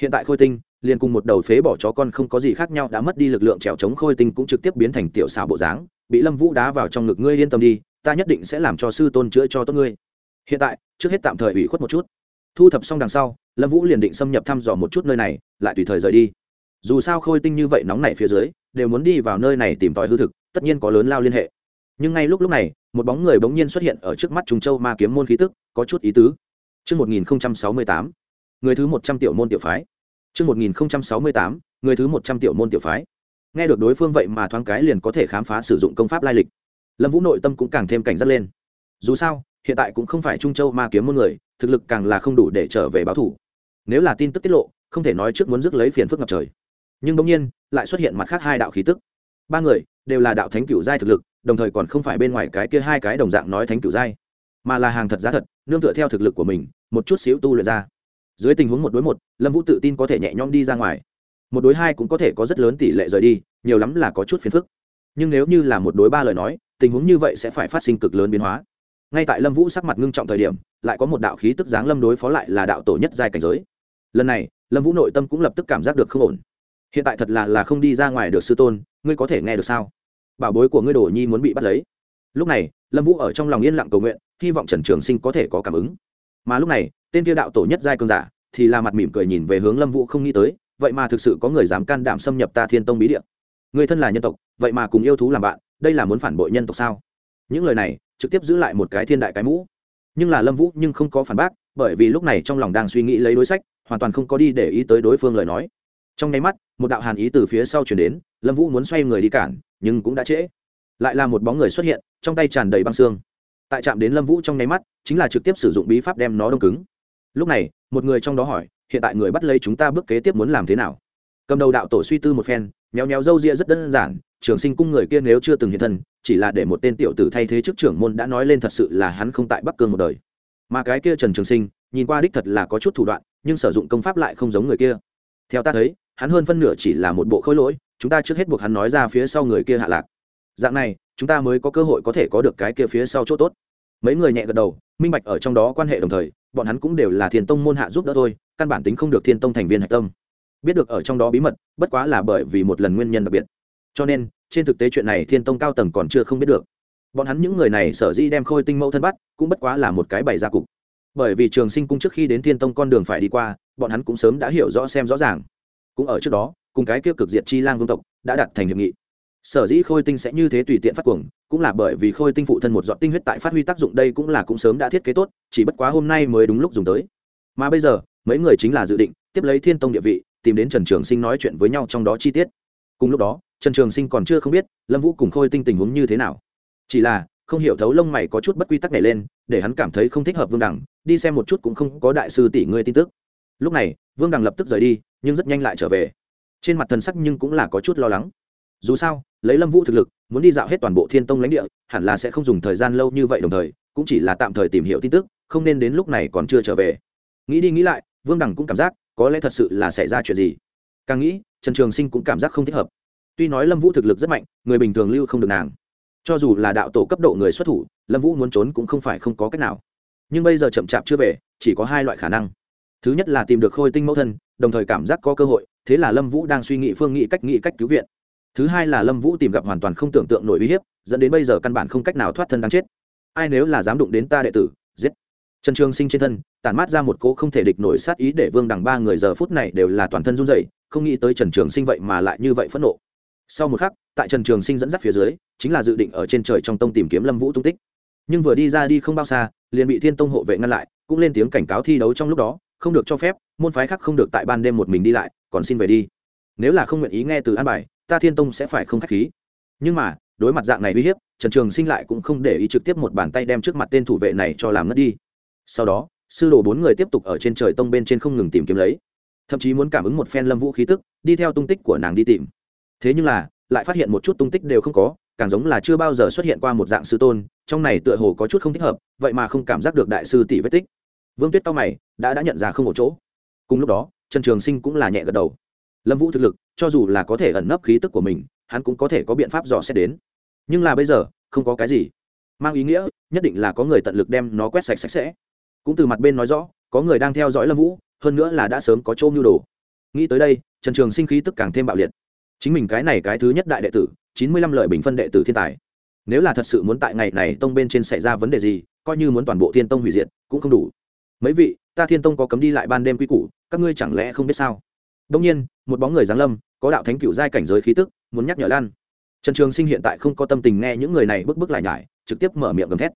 Hiện tại khôi tinh, liền cùng một đầu phế bỏ chó con không có gì khác nhau, đã mất đi lực lượng trèo chống khôi tinh cũng trực tiếp biến thành tiểu xảo bộ dáng, bị lâm vũ đá vào trong ngực ngươi yên tâm đi, ta nhất định sẽ làm cho sư tôn chữa cho tốt ngươi. Hiện tại, trước hết tạm thời ủy khuất một chút. Thu thập xong đằng sau, lâm vũ liền định xâm nhập thăm dò một chút nơi này, lại tùy thời rời đi dù sao khôi tinh như vậy nóng nảy phía dưới đều muốn đi vào nơi này tìm tòi hư thực tất nhiên có lớn lao liên hệ nhưng ngay lúc lúc này một bóng người bỗng nhiên xuất hiện ở trước mắt trùng châu ma kiếm môn khí tức có chút ý tứ Trước 1068, người thứ 100 tiểu môn tiểu phái. Trước 1068, người thứ 100 tiểu môn tiểu phái. Nghe được đối phương vậy mà thoáng cái liền có thể khám phá sử dụng công pháp lai lịch. Lâm Vũ nội tâm cũng càng thêm cảnh giác lên. Dù sao, hiện tại cũng không phải Trung Châu ma kiếm môn người, thực lực càng là không đủ để trở về báo thủ. Nếu là tin tức tiết lộ, không thể nói trước muốn rước lấy phiền phức ngập trời. Nhưng bỗng nhiên, lại xuất hiện mặt khác hai đạo khí tức. Ba người đều là đạo thánh cửu giai thực lực, đồng thời còn không phải bên ngoài cái kia hai cái đồng dạng nói thánh cửu giai mà là hàng thật giá thật nương tựa theo thực lực của mình một chút xíu tu luyện ra. Dưới tình huống một đối một lâm vũ tự tin có thể nhẹ nhõm đi ra ngoài. Một đối hai cũng có thể có rất lớn tỷ lệ rời đi nhiều lắm là có chút phiền phức. Nhưng nếu như là một đối ba lời nói tình huống như vậy sẽ phải phát sinh cực lớn biến hóa. Ngay tại lâm vũ sắc mặt ngưng trọng thời điểm lại có một đạo khí tức giáng lâm đối phó lại là đạo tổ nhất giai cảnh giới. Lần này lâm vũ nội tâm cũng lập tức cảm giác được không ổn hiện tại thật là là không đi ra ngoài được sư tôn, ngươi có thể nghe được sao? Bảo bối của ngươi đồ nhi muốn bị bắt lấy. Lúc này, lâm vũ ở trong lòng yên lặng cầu nguyện, hy vọng trần trường sinh có thể có cảm ứng. Mà lúc này, tên kia đạo tổ nhất giai cơn giả thì là mặt mỉm cười nhìn về hướng lâm vũ không nghĩ tới, vậy mà thực sự có người dám can đảm xâm nhập ta thiên tông bí địa. Người thân là nhân tộc, vậy mà cùng yêu thú làm bạn, đây là muốn phản bội nhân tộc sao? Những lời này trực tiếp giữ lại một cái thiên đại cái mũ. Nhưng là lâm vũ nhưng không có phản bác, bởi vì lúc này trong lòng đang suy nghĩ lấy đối sách, hoàn toàn không có đi để ý tới đối phương lời nói trong nháy mắt, một đạo hàn ý từ phía sau chuyển đến, lâm vũ muốn xoay người đi cản, nhưng cũng đã trễ. Lại là một bóng người xuất hiện, trong tay tràn đầy băng xương. Tại trạm đến lâm vũ trong nháy mắt, chính là trực tiếp sử dụng bí pháp đem nó đông cứng. Lúc này, một người trong đó hỏi, hiện tại người bắt lấy chúng ta bước kế tiếp muốn làm thế nào? Cầm đầu đạo tổ suy tư một phen, méo méo râu ria rất đơn giản, trường sinh cung người kia nếu chưa từng hiện thân, chỉ là để một tên tiểu tử thay thế chức trưởng môn đã nói lên thật sự là hắn không tại bắc cương một đời. Mà cái kia trần trường sinh, nhìn qua đích thật là có chút thủ đoạn, nhưng sử dụng công pháp lại không giống người kia. Theo ta thấy hắn hơn phân nửa chỉ là một bộ khối lỗi, chúng ta trước hết buộc hắn nói ra phía sau người kia hạ lạc. Dạng này, chúng ta mới có cơ hội có thể có được cái kia phía sau chỗ tốt. Mấy người nhẹ gật đầu, minh bạch ở trong đó quan hệ đồng thời, bọn hắn cũng đều là thiên tông môn hạ giúp đỡ thôi, căn bản tính không được thiên tông thành viên hạch tâm. Biết được ở trong đó bí mật, bất quá là bởi vì một lần nguyên nhân đặc biệt. Cho nên, trên thực tế chuyện này thiên tông cao tầng còn chưa không biết được. Bọn hắn những người này sở dĩ đem khôi tinh mẫu thân bắt, cũng bất quá là một cái bày ra cục. Bởi vì trường sinh cung trước khi đến thiên tông con đường phải đi qua, bọn hắn cũng sớm đã hiểu rõ xem rõ ràng cũng ở trước đó, cùng cái kia cực diệt chi lang vương tộc đã đặt thành hiệp nghị. Sở dĩ khôi tinh sẽ như thế tùy tiện phát cuồng, cũng là bởi vì khôi tinh phụ thân một dọn tinh huyết tại phát huy tác dụng đây cũng là cũng sớm đã thiết kế tốt, chỉ bất quá hôm nay mới đúng lúc dùng tới. Mà bây giờ, mấy người chính là dự định tiếp lấy thiên tông địa vị, tìm đến trần trường sinh nói chuyện với nhau trong đó chi tiết. Cùng lúc đó, trần trường sinh còn chưa không biết lâm vũ cùng khôi tinh tình huống như thế nào. Chỉ là, không hiểu thấu lông mày có chút bất quy tắc này lên, để hắn cảm thấy không thích hợp vương đẳng đi xem một chút cũng không có đại sư tỷ ngươi tin tức lúc này, vương đằng lập tức rời đi, nhưng rất nhanh lại trở về. Trên mặt thần sắc nhưng cũng là có chút lo lắng. Dù sao, lấy lâm vũ thực lực, muốn đi dạo hết toàn bộ thiên tông lãnh địa, hẳn là sẽ không dùng thời gian lâu như vậy đồng thời, cũng chỉ là tạm thời tìm hiểu tin tức, không nên đến lúc này còn chưa trở về. Nghĩ đi nghĩ lại, vương đằng cũng cảm giác có lẽ thật sự là xảy ra chuyện gì. Càng nghĩ, trần trường sinh cũng cảm giác không thích hợp. Tuy nói lâm vũ thực lực rất mạnh, người bình thường lưu không được nàng. Cho dù là đạo tổ cấp độ người xuất thủ, lâm vũ muốn trốn cũng không phải không có cách nào. Nhưng bây giờ chậm chạp chưa về, chỉ có hai loại khả năng thứ nhất là tìm được khôi tinh mẫu thân, đồng thời cảm giác có cơ hội, thế là lâm vũ đang suy nghĩ phương nghị cách nghĩ cách cứu viện. Thứ hai là lâm vũ tìm gặp hoàn toàn không tưởng tượng nổi uy hiếp, dẫn đến bây giờ căn bản không cách nào thoát thân đáng chết. Ai nếu là dám đụng đến ta đệ tử, giết. Trần trường sinh trên thân, tản mát ra một cỗ không thể địch nổi sát ý để vương đằng ba người giờ phút này đều là toàn thân run dậy không nghĩ tới trần trường sinh vậy mà lại như vậy phẫn nộ. Sau một khắc, tại trần trường sinh dẫn dắt phía dưới, chính là dự định ở trên trời trong tông tìm kiếm lâm vũ tung tích. Nhưng vừa đi ra đi không bao xa, liền bị thiên tông hộ vệ ngăn lại, cũng lên tiếng cảnh cáo thi đấu trong lúc đó không được cho phép, môn phái khác không được tại ban đêm một mình đi lại, còn xin về đi. Nếu là không nguyện ý nghe từ an bài, ta thiên tông sẽ phải không k h á c h khí. Nhưng mà, đối mặt dạng này uy hiếp, trần trường sinh lại cũng không để ý trực tiếp một bàn tay đem trước mặt tên thủ vệ này cho làm mất đi. Sau đó, sư đồ bốn người tiếp tục ở trên trời tông bên trên không ngừng tìm kiếm lấy. Thậm chí muốn cảm ứng một phen lâm vũ khí tức, đi theo tung tích của nàng đi tìm. Thế nhưng là, lại phát hiện một chút tung tích đều không có, càng giống là chưa bao giờ xuất hiện qua một dạng sư tôn, trong này tựa hồ có chút không thích hợp, vậy mà không cảm giác được đại sư tỷ vết tích. Vương tuyết cao mày đã đã nhận ra không một chỗ. Cùng lúc đó, trần trường sinh cũng là nhẹ gật đầu. Lâm vũ thực lực, cho dù là có thể ẩn nấp khí tức của mình, hắn cũng có thể có biện pháp dò xét đến. Nhưng là bây giờ, không có cái gì. Mang ý nghĩa, nhất định là có người tận lực đem nó quét sạch sạch sẽ. Cũng từ mặt bên nói rõ, có người đang theo dõi lâm vũ, hơn nữa là đã sớm có chỗ nhu đồ. Nghĩ tới đây, trần trường sinh khí tức càng thêm bạo liệt. Chính mình cái này cái thứ nhất đại đệ tử, chín mươi lăm lợi bình phân đệ tử thiên tài. Nếu là thật sự muốn tại ngày này tông bên trên xảy ra vấn đề gì, coi như muốn toàn bộ thiên tông hủy diệt, cũng không đủ mấy vị, ta thiên tông có cấm đi lại ban đêm quy củ, các ngươi chẳng lẽ không biết sao? Đông nhiên, một bóng người giáng lâm, có đạo thánh cựu giai cảnh giới khí tức, muốn nhắc nhở lan. Trần trường sinh hiện tại không có tâm tình nghe những người này bức bức lại nhải, trực tiếp mở miệng gầm thét.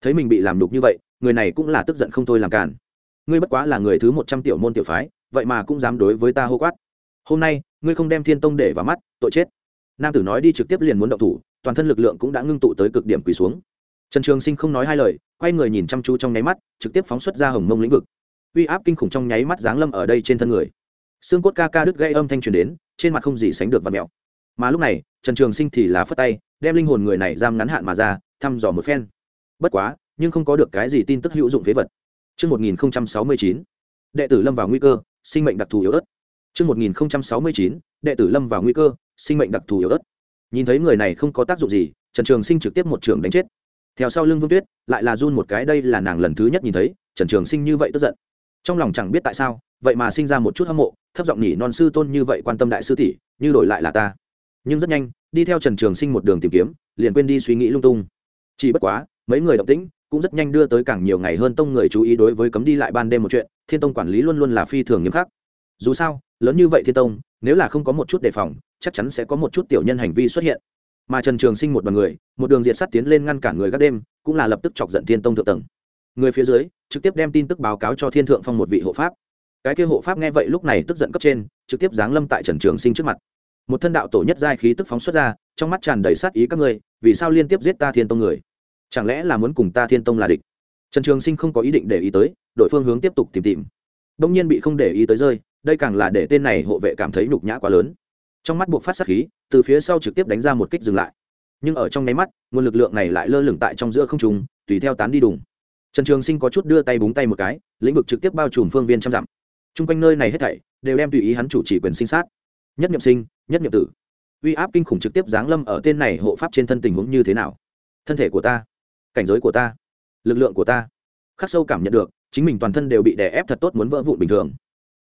Thấy mình bị làm đục như vậy, người này cũng là tức giận không thôi làm cản ngươi bất quá là người thứ một trăm tiểu môn tiểu phái, vậy mà cũng dám đối với ta hô quát. Hôm nay, ngươi không đem thiên tông để vào mắt, tội chết. Nam tử nói đi trực tiếp liền muốn động thủ, toàn thân lực lượng cũng đã ngưng tụ tới cực điểm quỳ xuống. Trần trường sinh không nói hai lời quay người nhìn chăm chú trong nháy mắt trực tiếp phóng xuất ra hồng mông lĩnh vực uy áp kinh khủng trong nháy mắt giáng lâm ở đây trên thân người xương cốt ca ca đứt gây âm thanh truyền đến trên mặt không gì sánh được và mẹo mà lúc này trần trường sinh thì là phất tay đem linh hồn người này giam ngắn hạn mà ra thăm dò một phen bất quá nhưng không có được cái gì tin tức hữu dụng phế vật Trước 1069, đệ tử lâm vào nguy cơ, sinh mệnh đặc thù yếu ớt. Trước 1069, đệ tử lâm vào nguy cơ, sinh mệnh đặc thù yếu ớt. Nhìn thấy người này không có tác dụng gì, Trần Trường Sinh trực tiếp một trường đánh chết. Theo sau lưng Vương Tuyết, lại là run một cái đây là nàng lần thứ nhất nhìn thấy, trần trường sinh như vậy tức giận. Trong lòng chẳng biết tại sao vậy mà sinh ra một chút hâm mộ thấp giọng nhỉ non sư tôn như vậy quan tâm đại sư tỷ như đổi lại là ta. Nhưng rất nhanh đi theo trần trường sinh một đường tìm kiếm liền quên đi suy nghĩ lung tung. Chỉ bất quá mấy người động tĩnh cũng rất nhanh đưa tới càng nhiều ngày hơn tông người chú ý đối với cấm đi lại ban đêm một chuyện thiên tông quản lý luôn luôn là phi thường nghiêm khắc. Dù sao lớn như vậy thiên tông nếu là không có một chút đề phòng chắc chắn sẽ có một chút tiểu nhân hành vi xuất hiện mà trần trường sinh một đoàn người, một đường diệt sắt tiến lên ngăn cản người các đêm, cũng là lập tức chọc giận thiên tông thượng tầng. Người phía dưới, trực tiếp đem tin tức báo cáo cho thiên thượng phong một vị hộ pháp. Cái kia hộ pháp nghe vậy lúc này tức giận cấp trên, trực tiếp giáng lâm tại trần trường sinh trước mặt. Một thân đạo tổ nhất giai khí tức phóng xuất ra, trong mắt tràn đầy sát ý các ngươi, vì sao liên tiếp giết ta thiên tông người? Chẳng lẽ là muốn cùng ta thiên tông là địch? Trần trường sinh không có ý định để ý tới đội phương hướng tiếp tục tìm tìm. Đông nhiên bị không để ý tới rơi, đây càng là để tên này hộ vệ cảm thấy nhục nhã quá lớn trong mắt buộc phát sát khí, từ phía sau trực tiếp đánh ra một kích dừng lại. Nhưng ở trong nháy mắt, nguồn lực lượng này lại lơ lửng tại trong giữa không trùng tùy theo tán đi đùng. Trần trường sinh có chút đưa tay búng tay một cái, lĩnh vực trực tiếp bao trùm phương viên trăm dặm. T r u n g quanh nơi này hết thảy, đều đem tùy ý hắn chủ trì quyền sinh sát. Nhất nhậm sinh, nhất nhậm tử. Uy áp kinh khủng trực tiếp giáng lâm ở tên này hộ pháp trên thân tình huống như thế nào? Thân thể của ta, cảnh giới của ta, lực lượng của ta. Khắc sâu cảm nhận được, chính mình toàn thân đều bị đè ép thật tốt muốn vỡ vụn bình thường.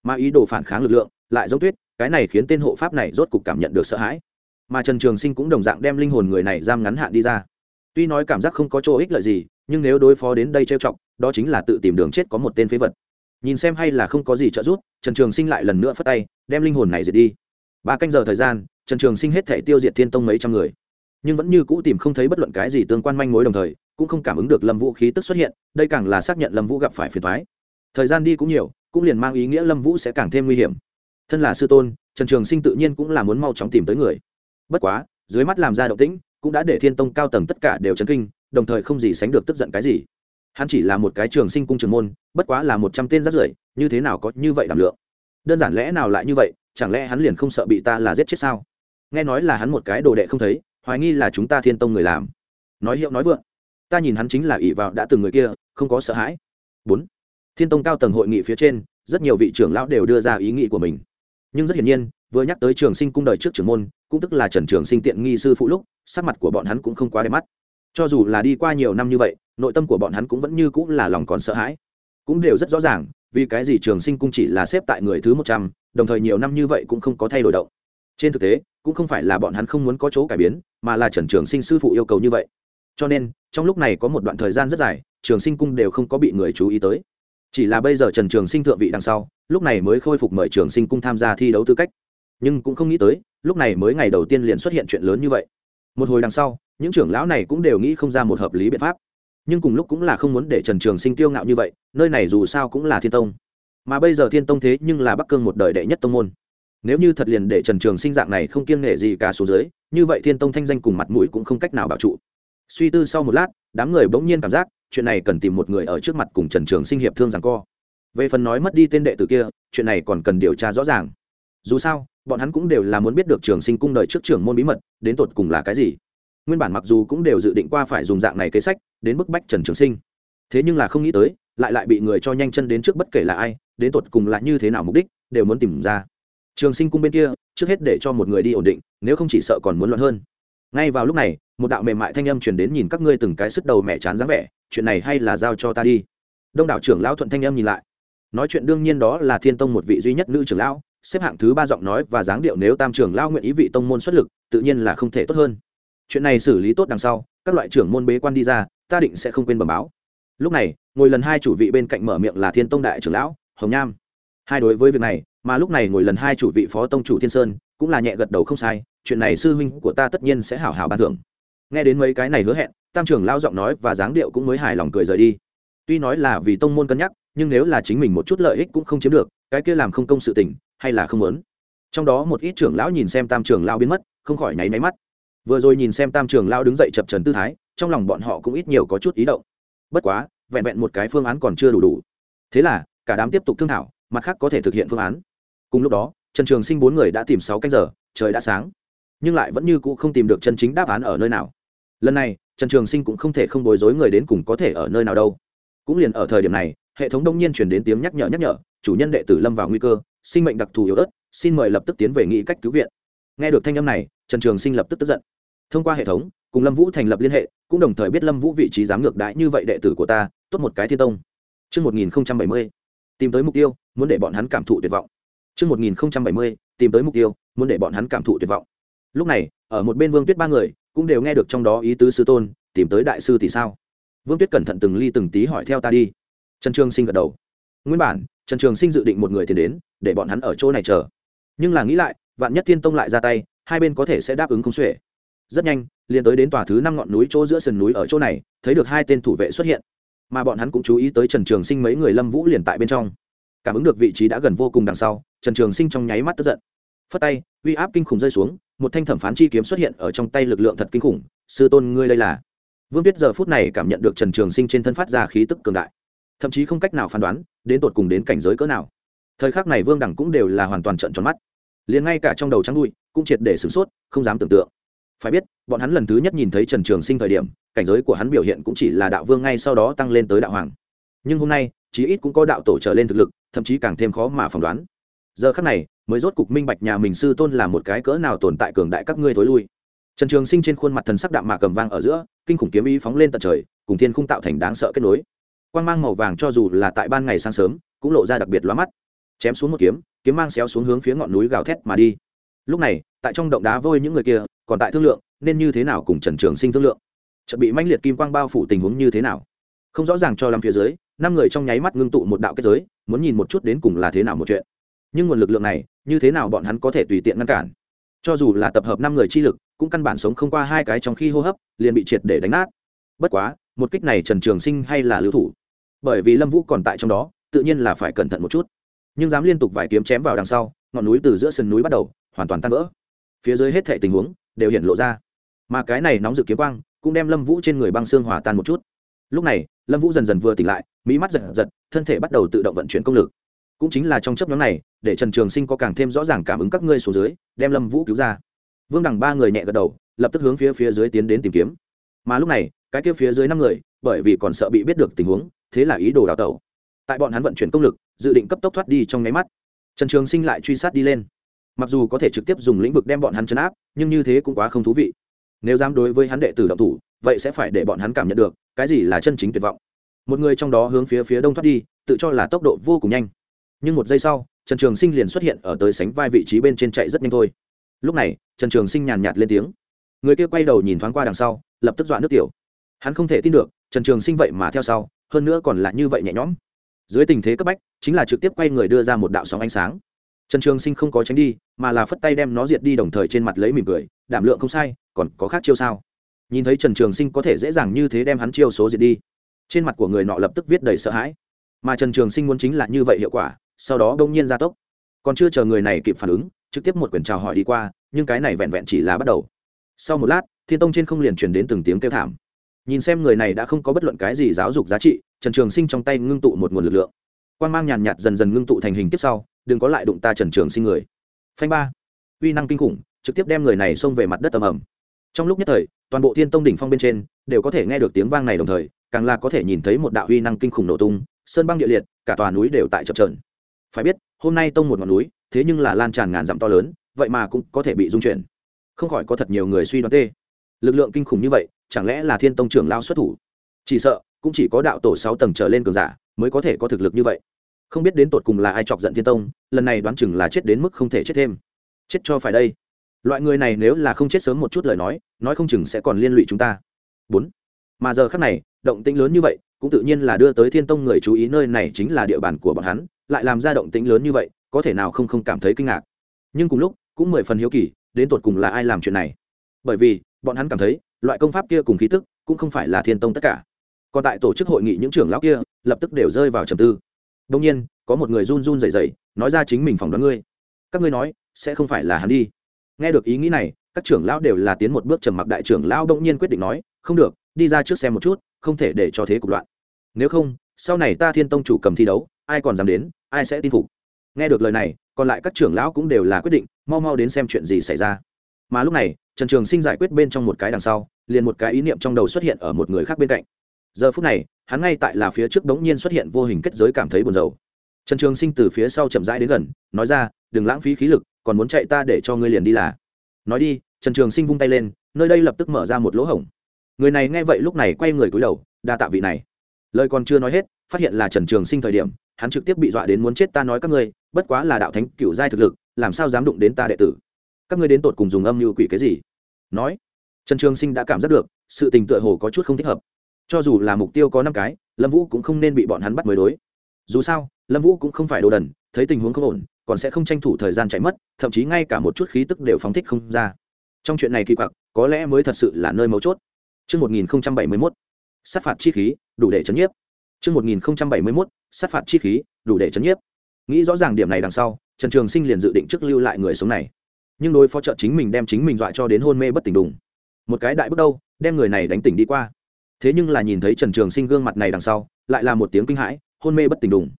Mà ý đồ phản kháng lực lượng, lại giống tuyết cái này khiến tên hộ pháp này rốt cục cảm nhận được sợ hãi. Mà trần trường sinh cũng đồng dạng đem linh hồn người này giam ngắn hạn đi ra. Tuy nói cảm giác không có chỗ ích lợi gì, nhưng nếu đối phó đến đây trêu chọc, đó chính là tự tìm đường chết có một tên phế vật. Nhìn xem hay là không có gì trợ giúp, trần trường sinh lại lần nữa phất tay, đem linh hồn này diệt đi. Ba canh giờ thời gian, trần trường sinh hết thể tiêu diệt thiên tông mấy trăm người. Nhưng vẫn như cũ tìm không thấy bất luận cái gì tương quan manh mối đồng thời, cũng không cảm ứng được lâm vũ khí tức xuất hiện, đây càng là xác nhận lâm vũ gặp phải phiền thoái thời gian đi cũng nhiều, cũng liền mang ý nghĩa lâm vũ sẽ càng thêm nguy hiểm thân là sư tôn, trần trường sinh tự nhiên cũng là muốn mau chóng tìm tới người. Bất quá, dưới mắt làm ra động tĩnh, cũng đã để thiên tông cao tầng tất cả đều chấn kinh, đồng thời không gì sánh được tức giận cái gì. Hắn chỉ là một cái trường sinh cung trường môn, bất quá là một trăm tên rắt rưởi, như thế nào có như vậy đảm lượng? Đơn giản lẽ nào lại như vậy, chẳng lẽ hắn liền không sợ bị ta là giết chết sao? Nghe nói là hắn một cái đồ đệ không thấy, hoài nghi là chúng ta thiên tông người làm. Nói hiệu nói vượng, ta nhìn hắn chính là ỷ vào đã từng người kia, không có sợ hãi. Bốn, thiên tông cao tầng hội nghị phía trên, rất nhiều vị trưởng lão đều đưa ra ý nghĩ của mình nhưng rất hiển nhiên, vừa nhắc tới trường sinh cung đời trước trưởng môn, cũng tức là trần trường sinh tiện nghi sư phụ lúc, sắc mặt của bọn hắn cũng không quá đẹp mắt. Cho dù là đi qua nhiều năm như vậy, nội tâm của bọn hắn cũng vẫn như cũng là lòng còn sợ hãi. Cũng đều rất rõ ràng, vì cái gì trường sinh cung chỉ là xếp tại người thứ một trăm, đồng thời nhiều năm như vậy cũng không có thay đổi động. Trên thực tế, cũng không phải là bọn hắn không muốn có chỗ cải biến, mà là trần trường sinh sư phụ yêu cầu như vậy. Cho nên, trong lúc này có một đoạn thời gian rất dài, trường sinh cung đều không có bị người chú ý tới. Chỉ là bây giờ trần trường sinh thượng vị đằng sau lúc này mới khôi phục mời trường sinh cung tham gia thi đấu tư cách. Nhưng cũng không nghĩ tới, lúc này mới ngày đầu tiên liền xuất hiện chuyện lớn như vậy. Một hồi đằng sau, những trưởng lão này cũng đều nghĩ không ra một hợp lý biện pháp. Nhưng cùng lúc cũng là không muốn để trần trường sinh tiêu ngạo như vậy, nơi này dù sao cũng là thiên tông. Mà bây giờ thiên tông thế nhưng là bắc cương một đời đệ nhất tông môn. Nếu như thật liền để trần trường sinh dạng này không kiêng nghệ gì cả số dưới, như vậy thiên tông thanh danh cùng mặt mũi cũng không cách nào bảo trụ. Suy tư sau một lát, đám người bỗng nhiên cảm giác, chuyện này cần tìm một người ở trước mặt cùng trần trường sinh hiệp thương rằng co về phần nói mất đi tên đệ tử kia, chuyện này còn cần điều tra rõ ràng. Dù sao, bọn hắn cũng đều là muốn biết được trường sinh cung đời trước trưởng môn bí mật, đến tột cùng là cái gì. Nguyên bản mặc dù cũng đều dự định qua phải dùng dạng này kế sách, đến bức bách trần trường sinh. Thế nhưng là không nghĩ tới, lại lại bị người cho nhanh chân đến trước bất kể là ai, đến tột cùng là như thế nào mục đích, đều muốn tìm ra. Trường sinh cung bên kia, trước hết để cho một người đi ổn định, nếu không chỉ sợ còn muốn loạn hơn. Ngay vào lúc này, một đạo mềm mại thanh âm truyền đến nhìn các ngươi từng cái sức đầu mẹ chán dáng vẻ, chuyện này hay là giao cho ta đi. Đông đảo trưởng lão thuận thanh âm nhìn lại nói chuyện đương nhiên đó là thiên tông một vị duy nhất nữ trưởng lão, xếp hạng thứ ba giọng nói và dáng điệu nếu tam trưởng lao nguyện ý vị tông môn xuất lực, tự nhiên là không thể tốt hơn. Chuyện này xử lý tốt đằng sau, các loại trưởng môn bế quan đi ra, ta định sẽ không quên bẩm báo. Lúc này, ngồi lần hai chủ vị bên cạnh mở miệng là thiên tông đại trưởng lão, hồng nham. Hai đối với việc này, mà lúc này ngồi lần hai chủ vị phó tông chủ thiên sơn, cũng là nhẹ gật đầu không sai, chuyện này sư huynh của ta tất nhiên sẽ hảo hảo ban thưởng. Nghe đến mấy cái này hứa hẹn, tam trưởng lao giọng nói và dáng điệu cũng mới hài lòng cười rời đi. Tuy nói là vì tông môn cân nhắc nhưng nếu là chính mình một chút lợi ích cũng không chiếm được, cái kia làm không công sự tình, hay là không lớn trong đó một ít trưởng lão nhìn xem tam trưởng lão biến mất, không khỏi nháy máy mắt. Vừa rồi nhìn xem tam trưởng lão đứng dậy chập trần tư thái, trong lòng bọn họ cũng ít nhiều có chút ý động. Bất quá, vẹn vẹn một cái phương án còn chưa đủ đủ. Thế là, cả đám tiếp tục thương thảo, mặt khác có thể thực hiện phương án. Cùng lúc đó, trần trường sinh bốn người đã tìm sáu canh giờ, trời đã sáng. Nhưng lại vẫn như cũ không tìm được chân chính đáp án ở nơi nào. Lần này, trần trường sinh cũng không thể không bối rối người đến cùng có thể ở nơi nào đâu. Cũng liền ở thời điểm này hệ thống đông nhiên chuyển đến tiếng nhắc nhở nhắc nhở chủ nhân đệ tử lâm vào nguy cơ sinh mệnh đặc thù yếu ớt xin mời lập tức tiến về nghị cách cứu viện nghe được thanh âm này trần trường sinh lập tức tức giận thông qua hệ thống cùng lâm vũ thành lập liên hệ cũng đồng thời biết lâm vũ vị trí dám ngược đãi như vậy đệ tử của ta tốt một cái thiên tông Trước 1070, tìm tới mục tiêu, muốn để bọn hắn cảm thụ tuyệt vọng. Trước 1070, tìm tới mục tiêu, muốn để bọn hắn cảm thụ tuyệt vọng. Lúc này, ở một bên Vương Tuyết ba người cũng đều nghe được trong đó ý tứ sư tôn, tìm tới đại sư thì sao? Vương Tuyết cẩn thận từng ly từng tí hỏi theo ta đi. Trần Trường Sinh gật đầu. Nguyên bản, Trần Trường Sinh dự định một người tiền đến, để bọn hắn ở chỗ này chờ. Nhưng là nghĩ lại, vạn nhất Thiên Tông lại ra tay, hai bên có thể sẽ đáp ứng không xuể. Rất nhanh, liền tới đến tòa thứ năm ngọn núi chỗ giữa sườn núi ở chỗ này, thấy được hai tên thủ vệ xuất hiện. Mà bọn hắn cũng chú ý tới Trần Trường Sinh mấy người Lâm Vũ liền tại bên trong. Cảm ứng được vị trí đã gần vô cùng đằng sau, Trần Trường Sinh trong nháy mắt tức giận. Phất tay, uy áp kinh khủng rơi xuống, một thanh thẩm phán chi kiếm xuất hiện ở trong tay lực lượng thật kinh khủng, sư tôn ngươi đây là? Vương Tuyết giờ phút này cảm nhận được Trần Trường Sinh trên thân phát ra khí tức cường đại, thậm chí không cách nào phán đoán đến tột cùng đến cảnh giới cỡ nào. Thời khắc này Vương Đẳng cũng đều là hoàn toàn trận tròn mắt, liền ngay cả trong đầu trắng đuôi cũng triệt để sửng sốt, không dám tưởng tượng. Phải biết, bọn hắn lần thứ nhất nhìn thấy Trần Trường Sinh thời điểm, cảnh giới của hắn biểu hiện cũng chỉ là đạo vương ngay sau đó tăng lên tới đạo hoàng. Nhưng hôm nay, chí ít cũng có đạo tổ trở lên thực lực, thậm chí càng thêm khó mà phỏng đoán. Giờ khắc này, mới rốt cục minh bạch nhà mình sư tôn là một cái cỡ nào tồn tại cường đại các ngươi thối lui trần trường sinh trên khuôn mặt thần sắc đạm mà cầm vang ở giữa kinh khủng kiếm ý phóng lên tận trời cùng thiên khung tạo thành đáng sợ kết nối quang mang màu vàng cho dù là tại ban ngày sáng sớm, cũng lộ ra đặc biệt lóa mắt. Chém xuống một kiếm kiếm mang xéo xuống hướng phía ngọn núi gào thét mà đi. Lúc này, tại trong động đá vôi những người kia, còn tại thương lượng, nên như thế nào cùng trần trường sinh thương lượng. Chuẩn bị manh liệt kim quang bao phủ tình huống như thế nào? Không rõ ràng cho làm phía dưới, năm người trong nháy mắt ngưng tụ một đạo kết giới, muốn nhìn một chút đến cùng là thế nào một chuyện. Nhưng nguồn lực lượng này, như thế nào bọn hắn có thể tùy tiện ngăn cản? Cho dù là tập hợp năm người chi lực, cũng căn bản sống không qua hai cái trong khi hô hấp, liền bị triệt để đánh nát. Bất quá, một kích này trần trường sinh hay là lưu thủ? Bởi vì lâm vũ còn tại trong đó, tự nhiên là phải cẩn thận một chút. Nhưng dám liên tục vài kiếm chém vào đằng sau, ngọn núi từ giữa sườn núi bắt đầu, hoàn toàn tan vỡ. Phía dưới hết thể tình huống đều hiện lộ ra. Mà cái này nóng dự kiếm quang cũng đem lâm vũ trên người băng xương hòa tan một chút. Lúc này, lâm vũ dần dần vừa tỉnh lại mỹ mắt giật giật, thân thể bắt đầu tự động vận chuyển công lực. Cũng chính là trong chấp nhóm này, để trần trường sinh có càng thêm rõ ràng cảm ứng các ngươi số dưới, đem lâm vũ cứu ra. Vương đằng ba người nhẹ gật đầu, lập tức hướng phía phía dưới tiến đến tìm kiếm. Mà lúc này, cái kia phía dưới năm người, bởi vì còn sợ bị biết được tình huống thế là ý đồ đào tẩu. Tại bọn hắn vận chuyển công lực, dự định cấp tốc thoát đi trong nháy mắt. Trần trường sinh lại truy sát đi lên. Mặc dù có thể trực tiếp dùng lĩnh vực đem bọn hắn chấn áp, nhưng như thế cũng quá không thú vị. Nếu dám đối với hắn đệ tử động thủ, vậy sẽ phải để bọn hắn cảm nhận được, cái gì là chân chính tuyệt vọng. Một người trong đó hướng phía phía đông thoát đi, tự cho là tốc độ vô cùng nhanh. Nhưng một giây sau, trần trường sinh liền xuất hiện ở tới sánh vai vị trí bên trên chạy rất nhanh thôi. Lúc này, trần trường sinh nhàn nhạt lên tiếng. Người kia quay đầu nhìn thoáng qua đằng sau, lập tức dọa nước tiểu. Hắn không thể tin được, trần trường sinh vậy mà theo sau hơn nữa còn là như vậy nhẹ nhõm. Dưới tình thế cấp bách, chính là trực tiếp quay người đưa ra một đạo sóng ánh sáng. Trần trường sinh không có tránh đi, mà là phất tay đem nó diệt đi đồng thời trên mặt lấy mỉm cười, đảm lượng không sai, còn có khác chiêu sao? Nhìn thấy trần trường sinh có thể dễ dàng như thế đem hắn chiêu số diệt đi, trên mặt của người nọ lập tức viết đầy sợ hãi. Mà trần trường sinh muốn chính là như vậy hiệu quả, sau đó đông nhiên gia tốc. Còn chưa chờ người này kịp phản ứng, trực tiếp một quyển chào hỏi đi qua, nhưng cái này vẹn vẹn chỉ là bắt đầu. Sau một lát, thiên tông trên không liền chuyển đến từng tiếng kêu thảm nhìn xem người này đã không có bất luận cái gì giáo dục giá trị, trần trường sinh trong tay ngưng tụ một nguồn lực lượng. Quan g mang nhàn nhạt dần dần ngưng tụ thành hình tiếp sau, đừng có lại đụng ta, trần trường sinh người. Phanh ba. Uy năng kinh khủng, trực tiếp đem người này xông về mặt đất tầm ẩm trong lúc nhất thời, toàn bộ thiên tông đỉnh phong bên trên, đều có thể nghe được tiếng vang này đồng thời, càng là có thể nhìn thấy một đạo uy năng kinh khủng nổ tung, sơn băng địa liệt, cả tòa núi đều tại chập trờn phải biết, hôm nay tông một ngọn núi, thế nhưng là lan tràn ngàn dặm to lớn, vậy mà cũng có thể bị dung chuyển. Không khỏi có thật nhiều người suy đoán tê. Lực lượng kinh khủng như vậy chẳng lẽ là thiên tông trưởng lao xuất thủ? Chỉ sợ, cũng chỉ có đạo tổ sáu tầng trở lên cường giả mới có thể có thực lực như vậy. Không biết đến tột cùng là ai chọc giận thiên tông, lần này đoán chừng là chết đến mức không thể chết thêm. Chết cho phải đây. Loại người này nếu là không chết sớm một chút lời nói nói không chừng sẽ còn liên lụy chúng ta. Bốn. Mà giờ khác này, động tĩnh lớn như vậy, cũng tự nhiên là đưa tới thiên tông người chú ý nơi này chính là địa bàn của bọn hắn, lại làm ra động tĩnh lớn như vậy, có thể nào không không cảm thấy kinh ngạc. Nhưng cùng lúc, cũng mười phần hiếu kỳ, đến tột cùng là ai làm chuyện này. Bởi vì, bọn hắn cảm thấy loại công pháp kia cùng khí tức cũng không phải là thiên tông tất cả. Còn tại tổ chức hội nghị những trưởng lão kia, lập tức đều rơi vào trầm tư. Đông nhiên, có một người run run rẩy rẩy, nói ra chính mình phỏng đoán ngươi. Các ngươi nói, sẽ không phải là hắn đi. Nghe được ý nghĩ này, các trưởng lão đều là tiến một bước trầm mặc đại trưởng lão đông nhiên quyết định nói, không được, đi ra trước xem một chút, không thể để cho thế cục loạn. Nếu không, sau này ta thiên tông chủ cầm thi đấu, ai còn dám đến, ai sẽ tin phục. Nghe được lời này, còn lại các trưởng lão cũng đều là quyết định, mau mau đến xem chuyện gì xảy ra. Mà lúc này trần trường sinh giải quyết bên trong một cái đằng sau, liền một cái ý niệm trong đầu xuất hiện ở một người khác bên cạnh. Giờ phút này, hắn ngay tại là phía trước đống nhiên xuất hiện vô hình kết giới cảm thấy buồn rầu. Trần trường sinh từ phía sau chậm rãi đến gần, nói ra, đừng lãng phí khí lực, còn muốn chạy ta để cho ngươi liền đi là. Nói đi, trần trường sinh vung tay lên, nơi đây lập tức mở ra một lỗ hổng. Người này nghe vậy lúc này quay người cúi đầu, đa tạ vị này. Lời còn chưa nói hết, phát hiện là trần trường sinh thời điểm, hắn trực tiếp bị dọa đến muốn chết ta nói các ngươi, bất quá là đạo thánh cựu giai thực lực, làm sao dám đụng đến ta đệ tử? Các ngươi đến tột cùng dùng âm mưu quỷ cái gì? Nói. Trần trường sinh đã cảm giác được sự tình tựa hồ có chút không thích hợp. Cho dù là mục tiêu có năm cái lâm vũ cũng không nên bị bọn hắn bắt mới đối. Dù sao lâm vũ cũng không phải đồ đần thấy tình huống không ổn còn sẽ không tranh thủ thời gian chạy mất thậm chí ngay cả một chút khí tức đều phóng thích không ra. Trong chuyện này kỳ quặc có lẽ mới thật sự là nơi mấu chốt. Trước 1071, sát phạt chi khí, đủ để chấn nhiếp. Trước 1071, sát phạt chi khí, đủ để chấn nhiếp. Nghĩ rõ ràng điểm này đằng sau, Trần Trường Sinh liền dự định trước lưu lại người sống này. Nhưng đối phó trợ chính mình đem chính mình dọa cho đến hôn mê bất tỉnh đùng. Một cái đại bước đâu, đem người này đánh tỉnh đi qua. Thế nhưng là nhìn thấy Trần Trường Sinh gương mặt này đằng sau, lại là một tiếng kinh hãi, hôn mê bất tỉnh đùng.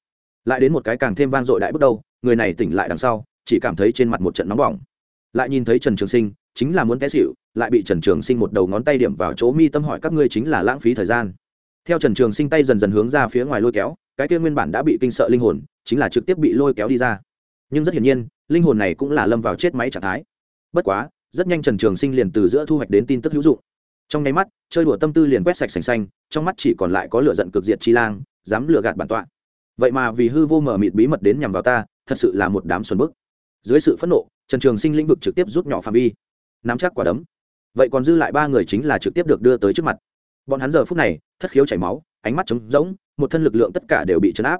Lại đến một cái càng thêm vang dội đại bước đâu, người này tỉnh lại đằng sau, chỉ cảm thấy trên mặt một trận nóng bỏng. Lại nhìn thấy Trần Trường Sinh, chính là muốn té xịu lại bị Trần Trường Sinh một đầu ngón tay điểm vào chỗ mi tâm hỏi các ngươi chính là lãng phí thời gian theo trần trường sinh tay dần dần hướng ra phía ngoài lôi kéo cái kia nguyên bản đã bị kinh sợ linh hồn chính là trực tiếp bị lôi kéo đi ra nhưng rất hiển nhiên linh hồn này cũng là lâm vào chết máy trạng thái. Bất quá, rất nhanh trần trường sinh liền từ giữa thu hoạch đến tin tức hữu dụng. Trong nháy mắt, chơi đùa tâm tư liền quét sạch sành xanh, trong mắt chỉ còn lại có lửa giận cực diệt chi lang, dám lừa gạt bản tọa. Vậy mà vì hư vô mở mịt bí mật đến nhằm vào ta, thật sự là một đám xuân bức. Dưới sự phẫn nộ, trần trường sinh lĩnh vực trực tiếp rút nhỏ phạm vi, nắm chắc quả đấm. Vậy còn dư lại ba người chính là trực tiếp được đưa tới trước mặt. Bọn hắn giờ phút này, thất khiếu chảy máu, ánh mắt trống rỗng, một thân lực lượng tất cả đều bị chấn áp.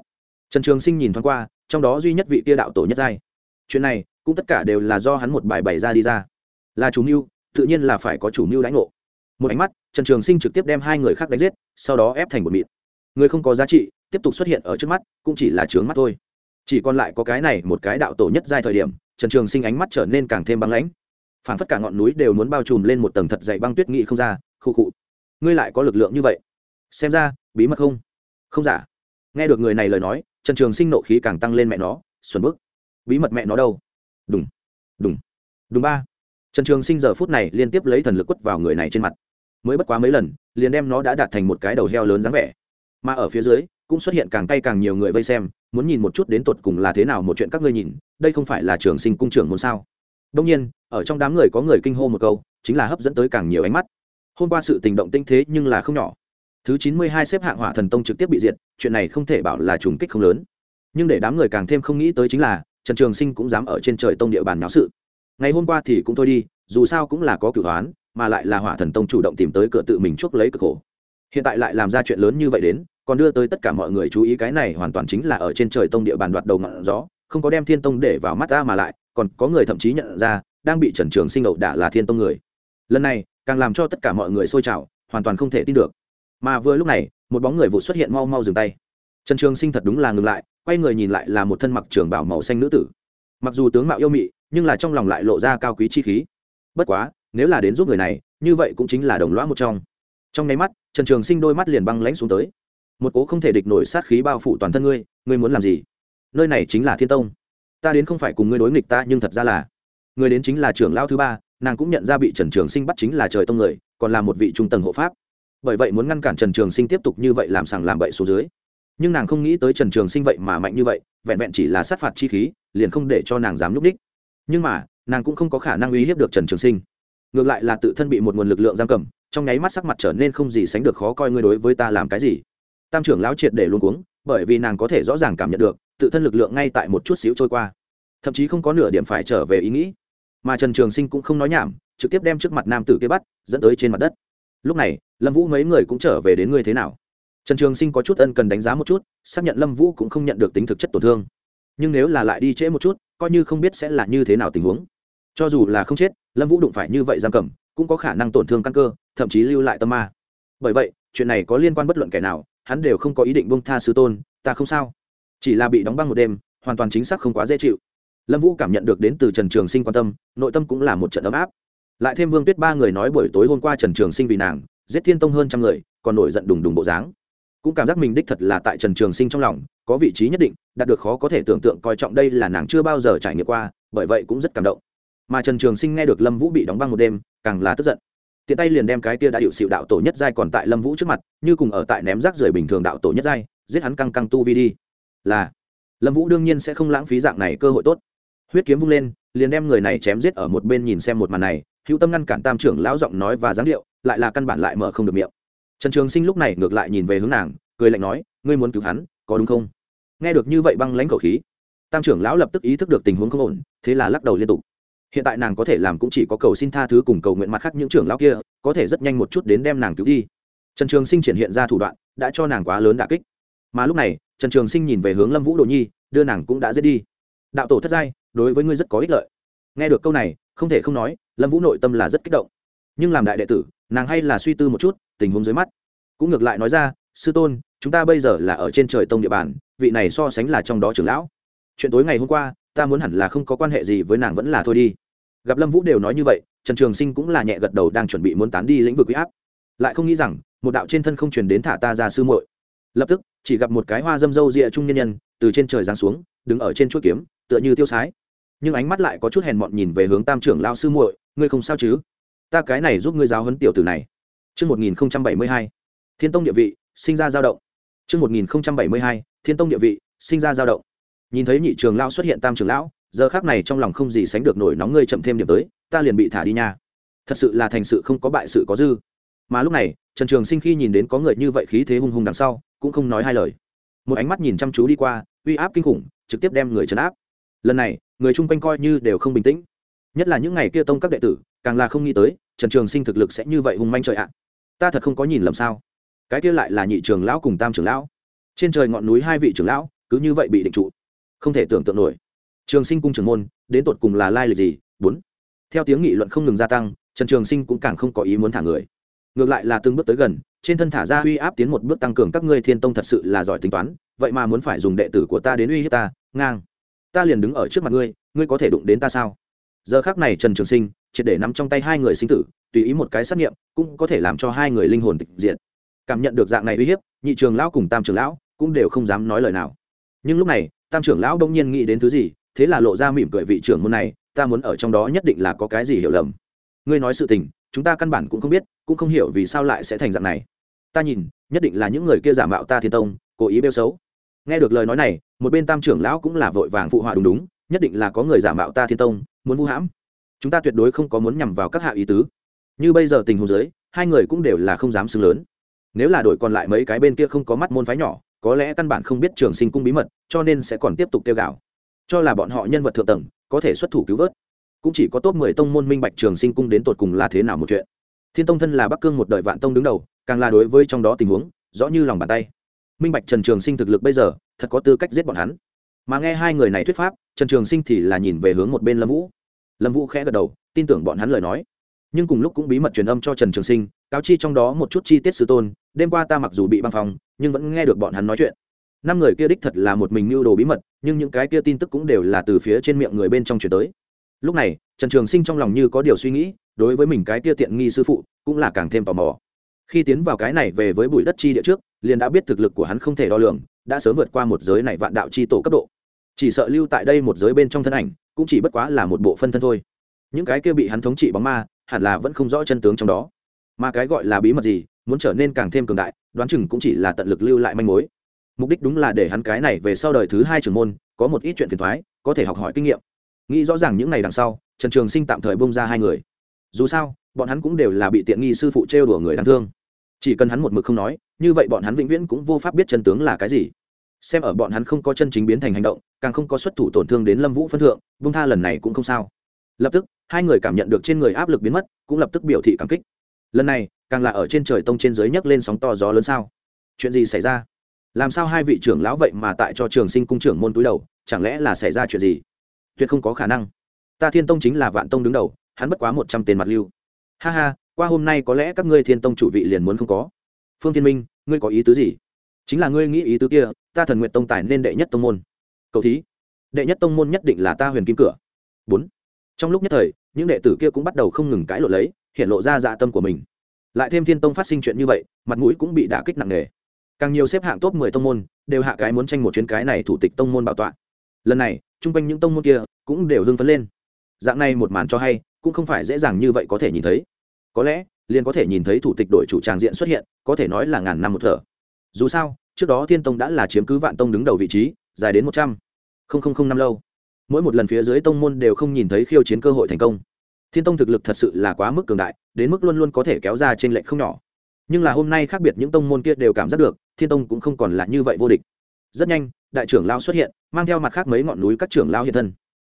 Trần trường sinh nhìn thoáng qua, trong đó duy nhất vị tia đạo tổ nhất giai chuyện này cũng tất cả đều là do hắn một bài bày ra đi ra. Là chủ mưu, tự nhiên là phải có chủ mưu lãnh ngộ. Một ánh mắt, trần trường sinh trực tiếp đem hai người khác đánh giết, sau đó ép thành một mịn. Người không có giá trị, tiếp tục xuất hiện ở trước mắt, cũng chỉ là trướng mắt thôi. Chỉ còn lại có cái này một cái đạo tổ nhất giai thời điểm, trần trường sinh ánh mắt trở nên càng thêm băng lãnh. Phảng phất cả ngọn núi đều muốn bao trùm lên một tầng thật dày băng tuyết nghị không ra khu cụ ngươi lại có lực lượng như vậy? Xem ra, bí mật không? Không giả. Nghe được người này lời nói, trần trường sinh nộ khí càng tăng lên mẹ nó, xuẩn bức bí mật mẹ nó đâu. Đúng đúng đúng ba. Trần trường sinh giờ phút này liên tiếp lấy thần lực quất vào người này trên mặt. Mới bất quá mấy lần, liền đem nó đã đạt thành một cái đầu heo lớn dáng vẻ. Mà ở phía dưới, cũng xuất hiện càng tay càng nhiều người vây xem, muốn nhìn một chút đến tột cùng là thế nào một chuyện các ngươi nhìn, đây không phải là trường sinh cung trưởng muốn sao? Đông nhiên, ở trong đám người có người kinh hô một câu, chính là hấp dẫn tới càng nhiều ánh mắt. Hôm qua sự tình động tinh thế nhưng là không nhỏ. Thứ chín mươi hai xếp hạng hỏa thần tông trực tiếp bị diệt, chuyện này không thể bảo là trùng kích không lớn. Nhưng để đám người càng thêm không nghĩ tới chính là trần trường sinh cũng dám ở trên trời tông địa bàn náo sự. Ngày hôm qua thì cũng thôi đi, dù sao cũng là có cửu hoán mà lại là hỏa thần tông chủ động tìm tới cửa tự mình chuốc lấy cực khổ. Hiện tại lại làm ra chuyện lớn như vậy đến, còn đưa tới tất cả mọi người chú ý cái này hoàn toàn chính là ở trên trời tông địa bàn đoạt đầu ngọn gió, không có đem thiên tông để vào mắt ta mà lại, còn có người thậm chí nhận ra, đang bị trần trường sinh ẩu đả là thiên tông người. Lần này, càng làm cho tất cả mọi người sôi trào, hoàn toàn không thể tin được. Mà vừa lúc này, một bóng người vụ xuất hiện mau mau dừng tay trần trường sinh thật đúng là ngừng lại, quay người nhìn lại là một thân mặc trường bảo màu xanh nữ tử. Mặc dù tướng mạo yêu mị, nhưng là trong lòng lại lộ ra cao quý chi khí. Bất quá, nếu là đến giúp người này, như vậy cũng chính là đồng lõa một trong. Trong nháy mắt, trần trường sinh đôi mắt liền băng lãnh xuống tới. Một cố không thể địch nổi sát khí bao phủ toàn thân ngươi ngươi muốn làm gì? Nơi này chính là thiên tông. Ta đến không phải cùng ngươi đối nghịch ta, nhưng thật ra là người đến chính là trưởng lao thứ ba, nàng cũng nhận ra bị trần trường sinh bắt chính là trời tông người, còn là một vị trung tầng hộ pháp. Bởi vậy muốn ngăn cản trần trường sinh tiếp tục như vậy làm sàng làm bậy xuống dưới nhưng nàng không nghĩ tới trần trường sinh vậy mà mạnh như vậy, vẹn vẹn chỉ là sát phạt chi khí, liền không để cho nàng dám núp đích nhưng mà, nàng cũng không có khả năng uy hiếp được trần trường sinh. Ngược lại là tự thân bị một nguồn lực lượng giam cầm, trong nháy mắt sắc mặt trở nên không gì sánh được khó coi ngươi đối với ta làm cái gì. Tam trưởng lão triệt để luôn cuống, bởi vì nàng có thể rõ ràng cảm nhận được, tự thân lực lượng ngay tại một chút xíu trôi qua. Thậm chí không có nửa điểm phải trở về ý nghĩ. Mà trần trường sinh cũng không nói nhảm, trực tiếp đem trước mặt nam tử kia bắt, dẫn tới trên mặt đất. Lúc này, lâm vũ mấy người cũng trở về đến ngươi thế nào? Trần trường sinh có chút ân cần đánh giá một chút, xác nhận lâm vũ cũng không nhận được tính thực chất tổn thương. Nhưng nếu là lại đi trễ một chút, coi như không biết sẽ là như thế nào tình huống. Cho dù là không chết, lâm vũ đụng phải như vậy giam cầm, cũng có khả năng tổn thương căn cơ, thậm chí lưu lại tâm ma. Bởi vậy, chuyện này có liên quan bất luận kẻ nào, hắn đều không có ý định bông tha sư tôn, ta không sao. Chỉ là bị đóng băng một đêm, hoàn toàn chính xác không quá dễ chịu. Lâm vũ cảm nhận được đến từ trần trường sinh quan tâm, nội tâm cũng là một trận ấm áp. Lại thêm vương tuyết ba người nói buổi tối hôm qua trần trường sinh vì nàng, giết thiên tông hơn trăm người, còn nổi giận đùng đùng bộ dáng cũng cảm giác mình đích thật là tại trần trường sinh trong lòng, có vị trí nhất định, đạt được khó có thể tưởng tượng coi trọng đây là nàng chưa bao giờ trải nghiệm qua, bởi vậy cũng rất cảm động. Mà trần trường sinh nghe được lâm vũ bị đóng băng một đêm, càng là tức giận. Tiện tay liền đem cái tia đã hiệu xịu đạo tổ nhất giai còn tại lâm vũ trước mặt, như cùng ở tại ném rác rưởi bình thường đạo tổ nhất giai, giết hắn căng căng tu vi đi. Là, lâm vũ đương nhiên sẽ không lãng phí dạng này cơ hội tốt. Huyết kiếm vung lên, liền đem người này chém giết ở một bên nhìn xem một màn này, hữu tâm ngăn cản tam trưởng lão giọng nói và dáng điệu, lại là căn bản lại mở không được miệng trần trường sinh lúc này ngược lại nhìn về hướng nàng, cười lạnh nói, ngươi muốn cứu hắn, có đúng không? Nghe được như vậy băng lãnh khẩu khí, tam trưởng lão lập tức ý thức được tình huống không ổn, thế là lắc đầu liên tục. Hiện tại nàng có thể làm cũng chỉ có cầu xin tha thứ cùng cầu nguyện mặt khác những trưởng lão kia, có thể rất nhanh một chút đến đem nàng cứu đi. Trần trường sinh triển hiện ra thủ đoạn, đã cho nàng quá lớn đà kích. Mà lúc này, trần trường sinh nhìn về hướng lâm vũ đồ nhi, đưa nàng cũng đã giết đi. Đạo tổ thất giai, đối với ngươi rất có ích lợi. Nghe được câu này, không thể không nói, lâm vũ nội tâm là rất kích động. Nhưng làm đại đệ tử nàng hay là suy tư một chút, tình huống dưới mắt. Cũng ngược lại nói ra, sư tôn, chúng ta bây giờ là ở trên trời tông địa bàn, vị này so sánh là trong đó trưởng lão. Chuyện tối ngày hôm qua, ta muốn hẳn là không có quan hệ gì với nàng vẫn là thôi đi. Gặp lâm vũ đều nói như vậy, trần trường sinh cũng là nhẹ gật đầu đang chuẩn bị muốn tán đi lĩnh vực huy áp. Lại không nghĩ rằng, một đạo trên thân không truyền đến thả ta ra sư muội. Lập tức, chỉ gặp một cái hoa dâm dâu rịa trung nhân nhân, từ trên trời giáng xuống, đứng ở trên chuỗi kiếm, tựa như tiêu sái. Nhưng ánh mắt lại có chút hèn mọn nhìn về hướng tam trưởng lao sư muội, ngươi không sao chứ? Ta cái này giúp ngươi giáo huấn tiểu tử này Chương 1072, Thiên Tông địa vị, sinh ra dao động. Chương 1072, Thiên Tông địa vị, sinh ra dao động. Nhìn thấy nhị trường lão xuất hiện tam trưởng lão, giờ khắc này trong lòng không gì sánh được nổi nóng ngươi chậm thêm điểm tới, ta liền bị thả đi nha. Thật sự là thành sự không có bại sự có dư. Mà lúc này, Trần Trường Sinh khi nhìn đến có người như vậy khí thế hung hùng đằng sau, cũng không nói hai lời. Một ánh mắt nhìn chăm chú đi qua, uy áp kinh khủng, trực tiếp đem người trấn áp. Lần này, người chung quanh coi như đều không bình tĩnh. Nhất là những ngày kia tông các đệ tử, càng là không nghĩ tới, Trần Trường Sinh thực lực sẽ như vậy hung manh trời ạ. Ta thật không có nhìn lầm sao? Cái kia lại là nhị trường lão cùng tam trường lão. Trên trời ngọn núi hai vị trưởng lão, cứ như vậy bị định trụ. Không thể tưởng tượng nổi. Trường Sinh cung trưởng môn, đến tột cùng là lai lịch gì? Bốn. Theo tiếng nghị luận không ngừng gia tăng, Trần Trường Sinh cũng càng không có ý muốn thả người ngược lại là từng bước tới gần trên thân thả ra uy áp tiến một bước tăng cường các ngươi thiên tông thật sự là giỏi tính toán vậy mà muốn phải dùng đệ tử của ta đến uy hiếp ta ngang ta liền đứng ở trước mặt ngươi ngươi có thể đụng đến ta sao giờ khác này trần trường sinh, triệt để nắm trong tay hai người sinh tử, tùy ý một cái xét nghiệm, cũng có thể làm cho hai người linh hồn tịch diện cảm nhận được dạng này uy hiếp, nhị trường lão cùng tam trường lão cũng đều không dám nói lời nào. Nhưng lúc này, tam trưởng lão đông nhiên nghĩ đến thứ gì, thế là lộ ra mỉm cười vị trưởng môn này, ta muốn ở trong đó nhất định là có cái gì hiểu lầm. Ngươi nói sự tình, chúng ta căn bản cũng không biết, cũng không hiểu vì sao lại sẽ thành dạng này. Ta nhìn, nhất định là những người kia giả mạo ta thiên tông, cố ý bêu xấu. Nghe được lời nói này, một bên tam trưởng lão cũng là vội vàng phụ họa đúng đúng, nhất định là có người giả mạo ta thiên tông muốn vu hãm. Chúng ta tuyệt đối không có muốn nhằm vào các hạ ý tứ. Như bây giờ tình huống giới hai người cũng đều là không dám xứng lớn. Nếu là đội còn lại mấy cái bên kia không có mắt môn phái nhỏ, có lẽ căn bản không biết trường sinh cung bí mật, cho nên sẽ còn tiếp tục tiêu gạo cho là bọn họ nhân vật thượng tầng, có thể xuất thủ cứu vớt. Cũng chỉ có top mười tông môn minh bạch trường sinh cung đến tột cùng là thế nào một chuyện. Thiên tông thân là bắc cương một đời vạn tông đứng đầu, càng là đối với trong đó tình huống, rõ như lòng bàn tay. Minh bạch trần trường sinh thực lực bây giờ, thật có tư cách giết bọn hắn. Mà nghe hai người này thuyết pháp, trần trường sinh thì là nhìn về hướng một bên lâm vũ lâm vũ khẽ gật đầu, tin tưởng bọn hắn lời nói. Nhưng cùng lúc cũng bí mật truyền âm cho trần trường sinh, cáo chi trong đó một chút chi tiết sư tôn, đêm qua ta mặc dù bị băng phòng nhưng vẫn nghe được bọn hắn nói chuyện. Năm người kia đích thật là một mình mưu đồ bí mật, nhưng những cái kia tin tức cũng đều là từ phía trên miệng người bên trong chuyển tới. Lúc này, trần trường sinh trong lòng như có điều suy nghĩ, đối với mình cái kia tiện nghi sư phụ, cũng là càng thêm tò mò. Khi tiến vào cái này về với bụi đất chi địa trước, liền đã biết thực lực của hắn không thể đo lường, đã sớm vượt qua một giới này vạn đạo chi tổ cấp độ chỉ sợ lưu tại đây một giới bên trong thân ảnh, cũng chỉ bất quá là một bộ phân thân thôi. Những cái kia bị hắn thống trị bóng ma, hẳn là vẫn không rõ chân tướng trong đó. Mà cái gọi là bí mật gì, muốn trở nên càng thêm cường đại, đoán chừng cũng chỉ là tận lực lưu lại manh mối. Mục đích đúng là để hắn cái này về sau đời thứ hai trưởng môn, có một ít chuyện phiền thoái có thể học hỏi kinh nghiệm. Nghĩ rõ ràng những ngày đằng sau, trần trường sinh tạm thời bông ra hai người. Dù sao, bọn hắn cũng đều là bị tiện nghi sư phụ trêu đùa người đáng thương. Chỉ cần hắn một mực không nói, như vậy bọn hắn vĩnh viễn cũng vô pháp biết chân tướng là cái gì xem ở bọn hắn không có chân chính biến thành hành động, càng không có xuất thủ tổn thương đến lâm vũ phân thượng vung tha lần này cũng không sao. Lập tức, hai người cảm nhận được trên người áp lực biến mất, cũng lập tức biểu thị cảm kích. Lần này, càng là ở trên trời tông trên dưới nhấc lên sóng to gió lớn sao? Chuyện gì xảy ra? Làm sao hai vị trưởng lão vậy mà tại cho trường sinh cung trưởng môn túi đầu, chẳng lẽ là xảy ra chuyện gì? Tuyệt không có khả năng. Ta thiên tông chính là vạn tông đứng đầu, hắn bất quá một trăm tiền mặt lưu. Ha ha, qua hôm nay có lẽ các ngươi thiên tông chủ vị liền muốn không có. Phương thiên minh, ngươi có ý tứ gì? Chính là ngươi nghĩ ý tứ kia, ta thần nguyện tông tài nên đệ nhất tông môn. Cậu thí. Đệ nhất tông môn nhất định là ta huyền kim cửa. Bốn. Trong lúc nhất thời, những đệ tử kia cũng bắt đầu không ngừng cãi lộ lấy, hiện lộ ra dạ tâm của mình. Lại thêm thiên tông phát sinh chuyện như vậy, mặt mũi cũng bị đả kích nặng nề. Càng nhiều xếp hạng top mười tông môn, đều hạ cái muốn tranh một chuyến cái này thủ tịch tông môn bảo tọa. Lần này, chung quanh những tông môn kia cũng đều hưng phấn lên. Dạng này một màn cho hay, cũng không phải dễ dàng như vậy có thể nhìn thấy. Có lẽ, liền có thể nhìn thấy thủ tịch đội chủ tràng diện xuất hiện, có thể nói là ngàn năm một thở dù sao, trước đó thiên tông đã là chiếm cứ vạn tông đứng đầu vị trí, dài đến một trăm linh năm lâu. Mỗi một lần phía dưới tông môn đều không nhìn thấy khiêu chiến cơ hội thành công. Thiên tông thực lực thật sự là quá mức cường đại, đến mức luôn luôn có thể kéo ra trên lệnh không nhỏ. Nhưng là hôm nay khác biệt những tông môn kia đều cảm giác được, thiên tông cũng không còn là như vậy vô địch. Rất nhanh, đại trưởng lão xuất hiện, mang theo mặt khác mấy ngọn núi các trưởng lão hiện thân.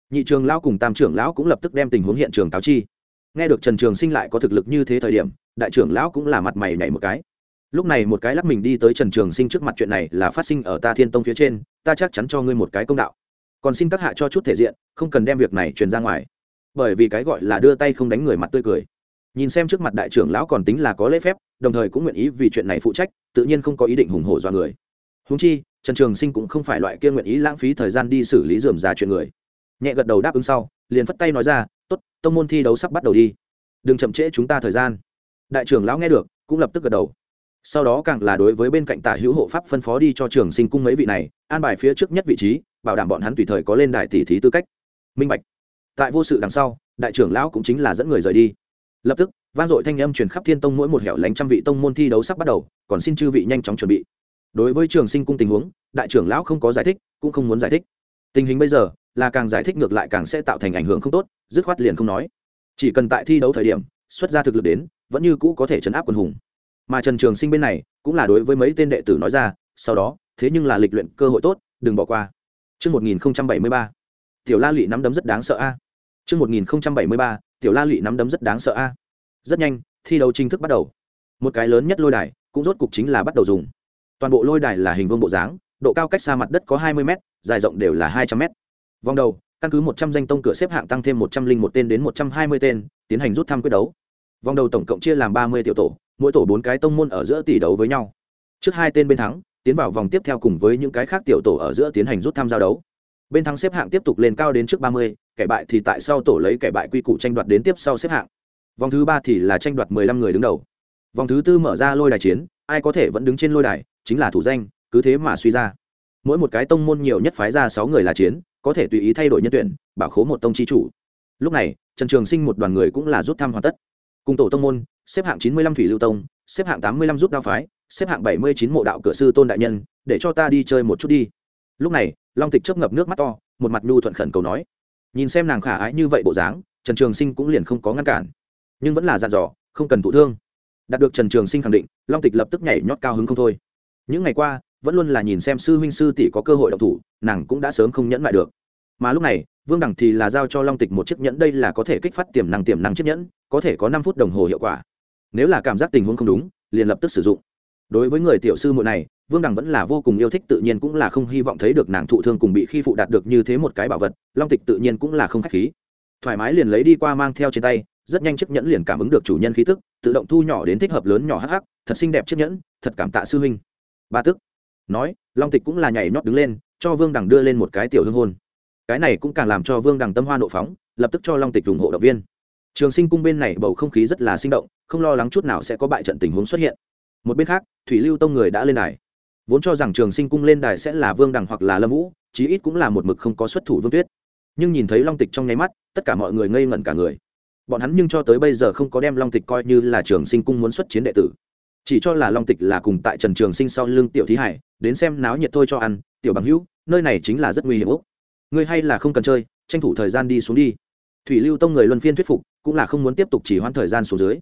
Nhị trường lão cùng tam trưởng lão cũng lập tức đem tình huống hiện trường cáo chi. Nghe được trần trường sinh lại có thực lực như thế thời điểm, đại trưởng lão cũng là mặt mày nhảy một cái lúc này một cái lắc mình đi tới trần trường sinh trước mặt chuyện này là phát sinh ở ta thiên tông phía trên, ta chắc chắn cho ngươi một cái công đạo. Còn xin các hạ cho chút thể diện, không cần đem việc này truyền ra ngoài. Bởi vì cái gọi là đưa tay không đánh người mặt tươi cười. Nhìn xem trước mặt đại trưởng lão còn tính là có lễ phép, đồng thời cũng nguyện ý vì chuyện này phụ trách, tự nhiên không có ý định hùng hổ do người. Húng chi, trần trường sinh cũng không phải loại kia nguyện ý lãng phí thời gian đi xử lý dườm già chuyện người. Nhẹ gật đầu đáp ứng sau, liền phất tay nói ra t ố t tông môn thi đấu sắp bắt đầu đi. Đừng chậm trễ chúng ta thời gian. Đại trưởng lão nghe được, cũng lập tức gật đầu sau đó càng là đối với bên cạnh tả hữu hộ pháp phân phó đi cho trường sinh cung mấy vị này, an bài phía trước nhất vị trí, bảo đảm bọn hắn tùy thời có lên đài tỷ thí tư cách. Minh bạch. Tại vô sự đằng sau, đại trưởng lão cũng chính là dẫn người rời đi. Lập tức, vang dội thanh âm truyền khắp thiên tông mỗi một hẻo lánh trăm vị tông môn thi đấu sắp bắt đầu, còn xin chư vị nhanh chóng chuẩn bị. Đối với trường sinh cung tình huống, đại trưởng lão không có giải thích, cũng không muốn giải thích. Tình hình bây giờ, là càng giải thích ngược lại càng sẽ tạo thành ảnh hưởng không tốt, dứt khoát liền không nói. Chỉ cần tại thi đấu thời điểm, xuất ra thực lực đến, vẫn như cũ có thể chấn áp quần hùng mà trần trường sinh bên này cũng là đối với mấy tên đệ tử nói ra sau đó thế nhưng là lịch luyện cơ hội tốt đừng bỏ qua Trước 1073, tiểu la lị nắm đấm rất đáng sợ a. Trước 1073, tiểu la lị nắm đấm rất đáng sợ a. Rất nhanh, thi đấu chính thức bắt đầu. Một cái lớn nhất lôi đài, cũng rốt cục chính là bắt đầu dùng. Toàn bộ lôi đài là hình vuông bộ dáng, độ cao cách xa mặt đất có 20 m dài rộng đều là 200 m Vòng đầu, căn cứ 100 danh tông cửa xếp hạng tăng thêm 101 tên đến 120 tên, tiến hành rút thăm quyết đấu. Vòng đầu tổng cộng chia làm 30 tiểu tổ, mỗi tổ bốn cái tông môn ở giữa tỷ đấu với nhau. Trước hai tên bên thắng, tiến vào vòng tiếp theo cùng với những cái khác tiểu tổ ở giữa tiến hành rút tham giao đấu. Bên thắng xếp hạng tiếp tục lên cao đến trước ba mươi, kẻ bại thì tại sau tổ lấy kẻ bại quy củ tranh đoạt đến tiếp sau xếp hạng. Vòng thứ ba thì là tranh đoạt mười lăm người đứng đầu. Vòng thứ tư mở ra lôi đài chiến, ai có thể vẫn đứng trên lôi đài, chính là thủ danh, cứ thế mà suy ra. Mỗi một cái tông môn nhiều nhất phái ra sáu người là chiến, có thể tùy ý thay đổi nhân tuyển, bảo khố một tông chi chủ. Lúc này, trần trường sinh một đoàn người cũng là rút thăm hoàn tất. Cùng tổ tông môn xếp hạng chín mươi lăm thủy lưu tông, xếp hạng tám mươi lăm rút đao phái, xếp hạng bảy mươi chín mộ đạo cửa sư tôn đại nhân, để cho ta đi chơi một chút đi. Lúc này, long tịch chớp ngập nước mắt to, một mặt nhu thuận khẩn cầu nói. Nhìn xem nàng khả ái như vậy bộ dáng, trần trường sinh cũng liền không có ngăn cản. Nhưng vẫn là dặn dò, không cần thụ thương. Đạt được trần trường sinh khẳng định, long tịch lập tức nhảy nhót cao hứng không thôi. Những ngày qua, vẫn luôn là nhìn xem sư huynh sư tỷ có cơ hội độc thủ, nàng cũng đã sớm không nhẫn lại được. Mà lúc này, vương đẳng thì là giao cho long tịch một chiếc nhẫn, đây là có thể kích phát tiềm năng tiềm năng chiếc nhẫn, có thể có năm phút đồng hồ hiệu quả nếu là cảm giác tình huống không đúng, liền lập tức sử dụng. Đối với người tiểu sư muội này, vương đằng vẫn là vô cùng yêu thích tự nhiên cũng là không hy vọng thấy được nàng thụ thương cùng bị khi phụ đạt được như thế một cái bảo vật, long tịch tự nhiên cũng là không k h á c h khí. Thoải mái liền lấy đi qua mang theo trên tay, rất nhanh chiếc nhẫn liền cảm ứng được chủ nhân khí tức, tự động thu nhỏ đến thích hợp lớn nhỏ hắc hắc, thật xinh đẹp chiếc nhẫn, thật cảm tạ sư huynh. Ba tức. Nói, long tịch cũng là nhảy nhót đứng lên, cho vương đằng đưa lên một cái tiểu hương hôn. Cái này cũng càng làm cho vương đằng tâm hoa nộ phóng, lập tức cho long tịch ủng hộ động viên trường sinh cung bên này bầu không khí rất là sinh động, không lo lắng chút nào sẽ có bại trận tình huống xuất hiện. Một bên khác, thủy lưu tông người đã lên đài. Vốn cho rằng trường sinh cung lên đài sẽ là vương đằng hoặc là lâm vũ, chí ít cũng là một mực không có xuất thủ vương tuyết. Nhưng nhìn thấy long tịch trong nháy mắt, tất cả mọi người ngây ngẩn cả người. Bọn hắn nhưng cho tới bây giờ không có đem long tịch coi như là trường sinh cung muốn xuất chiến đệ tử. Chỉ cho là long tịch là cùng tại trần trường sinh sau lưng tiểu thí hải, đến xem náo nhiệt thôi cho ăn, tiểu bằng hữu, nơi này chính là rất nguy hiểm úc. Ngươi hay là không cần chơi, tranh thủ thời gian đi xuống đi thủy lưu tông người luân phiên thuyết phục, cũng là không muốn tiếp tục chỉ hoãn thời gian xuống dưới.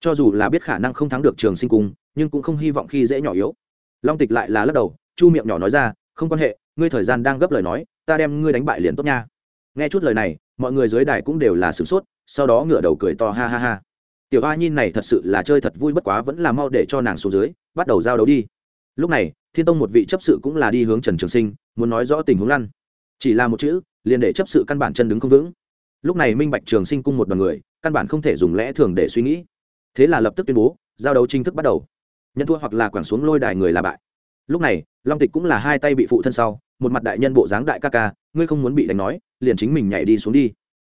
Cho dù là biết khả năng không thắng được trường sinh cung, nhưng cũng không hy vọng khi dễ nhỏ yếu. Long tịch lại là lắc đầu, chu miệng nhỏ nói ra, không quan hệ, ngươi thời gian đang gấp lời nói, ta đem ngươi đánh bại liền tốt nha. Nghe chút lời này, mọi người dưới đài cũng đều là sửng sốt, sau đó ngửa đầu cười to ha ha ha. Tiểu a nhin này thật sự là chơi thật vui bất quá vẫn là mau để cho nàng xuống dưới, bắt đầu giao đấu đi. Lúc này, thiên tông một vị chấp sự cũng là đi hướng trần trường sinh, muốn nói rõ tình huống lăn. Chỉ là một chữ, liền để chấp sự căn bản chân đứng không vững lúc này minh bạch trường sinh cung một đoàn người, căn bản không thể dùng lẽ thường để suy nghĩ. Thế là lập tức tuyên bố, giao đấu chính thức bắt đầu. Nhận thua hoặc là quẳng xuống lôi đài người là bại. Lúc này, long tịch cũng là hai tay bị phụ thân sau, một mặt đại nhân bộ dáng đại ca ca, ngươi không muốn bị đánh nói, liền chính mình nhảy đi xuống đi.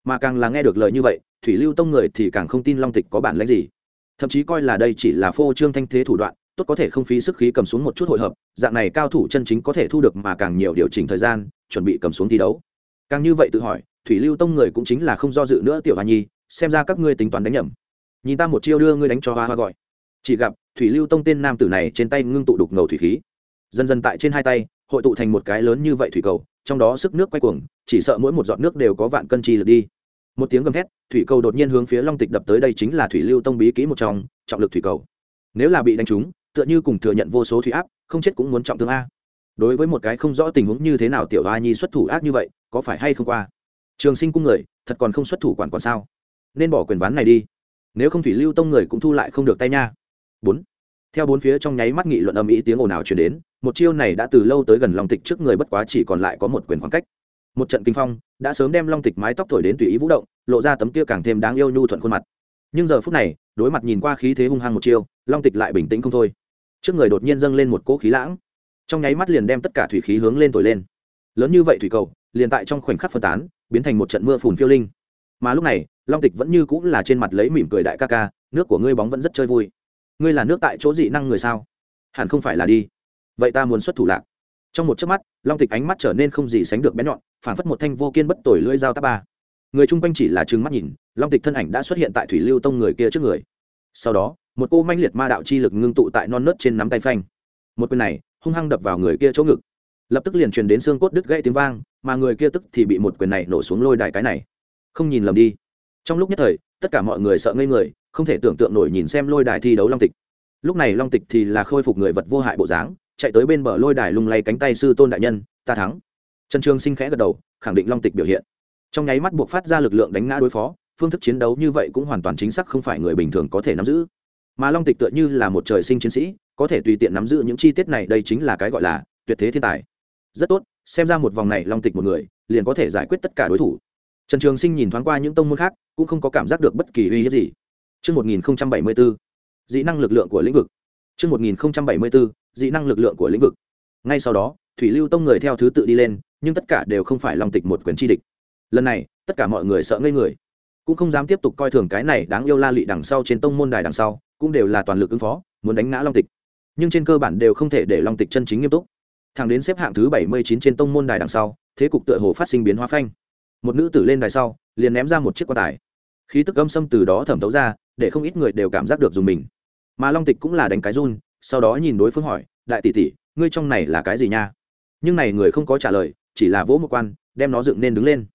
Mà càng là nghe được lời như vậy, thủy lưu tông người thì càng không tin long tịch có bản lãnh gì. Thậm chí coi là đây chỉ là phô trương thanh thế thủ đoạn, tốt có thể không phí sức khí cầm xuống một chút hội hợp, dạng này cao thủ chân chính có thể thu được mà càng nhiều điều chỉnh thời gian, chuẩn bị cầm xuống thi đấu. Càng như vậy tự hỏi thủy lưu tông người cũng chính là không do dự nữa, tiểu hoa nhi, xem ra các ngươi tính toán đánh nhầm. Nhìn ta một chiêu đưa ngươi đánh cho hoa hoa gọi. Chỉ gặp, thủy lưu tông tên nam tử này trên tay ngưng tụ đục ngầu thủy khí. Dần dần tại trên hai tay, hội tụ thành một cái lớn như vậy thủy cầu, trong đó sức nước quay cuồng, chỉ sợ mỗi một giọt nước đều có vạn cân chi lực đi. Một tiếng gầm thét, thủy cầu đột nhiên hướng phía long tịch đập tới đây chính là thủy lưu tông bí kỹ một trong, trọng lực thủy cầu. Nếu là bị đánh trúng, tựa như cùng thừa nhận vô số thủy áp, không chết cũng muốn trọng thương a. Đối với một cái không rõ tình huống như thế nào tiểu hoa nhi xuất thủ ác như vậy, có phải hay không qua? Trường sinh cung người, thật còn không xuất thủ quản quản sao? Nên bỏ quyền ván này đi. Nếu không thủy lưu tông người cũng thu lại không được tay nha. Bốn. Theo bốn phía trong nháy mắt nghị luận âm ý tiếng ồn ào chuyển đến, một chiêu này đã từ lâu tới gần long tịch trước người bất quá chỉ còn lại có một quyền khoảng cách. Một trận kinh phong, đã sớm đem long tịch mái tóc thổi đến tùy ý vũ động, lộ ra tấm kia càng thêm đáng yêu nhu thuận khuôn mặt. Nhưng giờ phút này, đối mặt nhìn qua khí thế hung hăng một chiêu, long tịch lại bình tĩnh không thôi. Trước người đột nhiên dâng lên một cỗ khí lãng. Trong nháy mắt liền đem tất cả thủy khí hướng lên thổi lên lớn như vậy thủy cầu, liền tại trong khoảnh khắc phân tán, biến thành một trận mưa phùn phiêu linh. Mà lúc này, long tịch vẫn như cũng là trên mặt lấy mỉm cười đại ca ca, nước của ngươi bóng vẫn rất chơi vui. Ngươi là nước tại chỗ dị năng người sao? Hẳn không phải là đi. Vậy ta muốn xuất thủ lạc. Trong một chớp mắt, long tịch ánh mắt trở nên không gì sánh được bén nhọn phản phất một thanh vô kiên bất tồi lưỡi dao táp ba. Người chung quanh chỉ là trừng mắt nhìn, long tịch thân ảnh đã xuất hiện tại thủy lưu tông người kia trước người. Sau đó, một cô manh liệt ma đạo chi lực ngưng tụ tại non nớt trên nắm tay phanh. Một quyền này, hung hăng đập vào người kia chỗ ngực lập tức liền truyền đến xương cốt đứt gãy tiếng vang, mà người kia tức thì bị một quyền này nổ xuống lôi đài cái này. Không nhìn lầm đi. Trong lúc nhất thời, tất cả mọi người sợ ngây người, không thể tưởng tượng nổi nhìn xem lôi đài thi đấu long tịch. Lúc này long tịch thì là khôi phục người vật vô hại bộ dáng, chạy tới bên bờ lôi đài lung lay cánh tay sư tôn đại nhân, ta thắng. Trần trường sinh khẽ gật đầu, khẳng định long tịch biểu hiện. Trong nháy mắt buộc phát ra lực lượng đánh ngã đối phó, phương thức chiến đấu như vậy cũng hoàn toàn chính xác không phải người bình thường có thể nắm giữ. Mà long tịch tựa như là một trời sinh chiến sĩ, có thể tùy tiện nắm giữ những chi tiết này, đây chính là cái gọi là tuyệt thế thiên tài rất tốt xem ra một vòng này long tịch một người liền có thể giải quyết tất cả đối thủ trần trường sinh nhìn thoáng qua những tông môn khác cũng không có cảm giác được bất kỳ uy hiếp gì Trước 1074, dị năng lực lượng của lĩnh vực. Trước 1074, dị năng lực lượng của lĩnh vực. Ngay sau đó, Thủy Lưu Tông người theo thứ tự đi lên, nhưng tất cả đều không phải Long Tịch một quyền chi địch. Lần này, tất cả mọi người sợ ngây người, cũng không dám tiếp tục coi thường cái này đáng yêu la lị đằng sau trên tông môn đài đằng sau, cũng đều là toàn lực ứng phó, muốn đánh ngã Long Tịch. Nhưng trên cơ bản đều không thể để Long Tịch chân chính nghiêm túc. Thẳng đến xếp hạng thứ bảy mươi chín trên tông môn đài đằng sau, thế cục tựa hồ phát sinh biến hóa phanh. Một nữ tử lên đài sau, liền ném ra một chiếc quan tài. Khí tức âm xâm từ đó thẩm thấu ra, để không ít người đều cảm giác được dùng mình. Mà long tịch cũng là đánh cái run sau đó nhìn đối phương hỏi đại tỷ tỷ ngươi trong này là cái gì nha? Nhưng này người không có trả lời chỉ là vỗ một quan đem nó dựng nên đứng lên.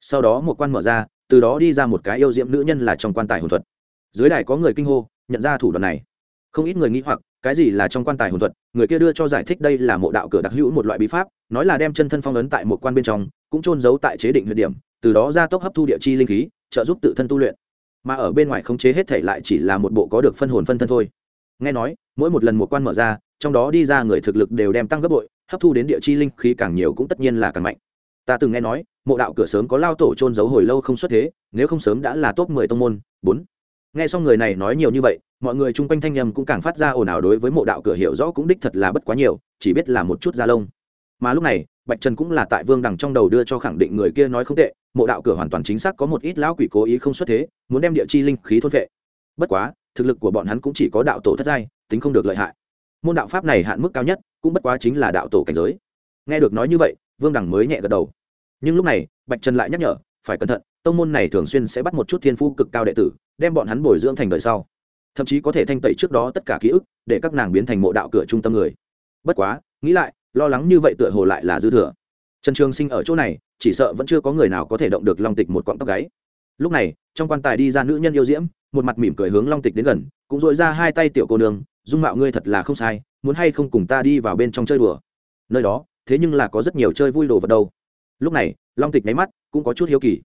Sau đó một quan mở ra từ đó đi ra một cái yêu diễm nữ nhân là trong quan tài hồn thuật. Dưới đài có người kinh hô nhận ra thủ đoạn này. Không ít người nghĩ hoặc cái gì là trong quan tài hồn thuật, người kia đưa cho giải thích đây là mộ đạo cửa đặc hữu một loại bí pháp, nói là đem chân thân phong ấn tại một quan bên trong, cũng trôn giấu tại chế định huyệt điểm, từ đó ra tốc hấp thu địa chi linh khí, trợ giúp tự thân tu luyện. Mà ở bên ngoài khống chế hết thể lại chỉ là một bộ có được phân hồn phân thân thôi. Nghe nói, mỗi một lần một quan mở ra, trong đó đi ra người thực lực đều đem tăng gấp bội, hấp thu đến địa chi linh khí càng nhiều cũng tất nhiên là càng mạnh. Ta từng nghe nói, mộ đạo cửa sớm có lao tổ trôn giấu hồi lâu không xuất thế, nếu không sớm đã là top mười tông môn, bốn nghe xong người này nói nhiều như vậy, mọi người chung quanh thanh nhầm cũng càng phát ra ồn ào đối với mộ đạo cửa hiểu rõ cũng đích thật là bất quá nhiều, chỉ biết là một chút da lông. Mà lúc này, bạch trần cũng là tại vương đằng trong đầu đưa cho khẳng định người kia nói không tệ, mộ đạo cửa hoàn toàn chính xác có một ít lão quỷ cố ý không xuất thế, muốn đem địa chi linh khí thôn vệ bất quá, thực lực của bọn hắn cũng chỉ có đạo tổ thất giai, tính không được lợi hại. Môn đạo pháp này hạn mức cao nhất, cũng bất quá chính là đạo tổ cảnh giới. Nghe được nói như vậy, vương đằng mới nhẹ gật đầu. Nhưng lúc này, bạch trần lại nhắc nhở, phải cẩn thận tông môn này thường xuyên sẽ bắt một chút thiên phú cực cao đệ tử, đem bọn hắn bồi dưỡng thành đời sau. Thậm chí có thể thanh tẩy trước đó tất cả ký ức, để các nàng biến thành mộ đạo cửa trung tâm người. Bất quá, nghĩ lại, lo lắng như vậy tựa hồ lại là dư thừa. Trần trường sinh ở chỗ này, chỉ sợ vẫn chưa có người nào có thể động được long tịch một cọng tóc gáy. Lúc này, trong quan tài đi ra nữ nhân yêu diễm, một mặt mỉm cười hướng long tịch đến gần, cũng dội ra hai tay tiểu cô nương, dung mạo ngươi thật là không sai, muốn hay không cùng ta đi vào bên trong chơi đùa? Nơi đó, thế nhưng là có rất nhiều chơi vui đồ vật đâu. Lúc này, long tịch nháy mắt, cũng có chút hiếu kỳ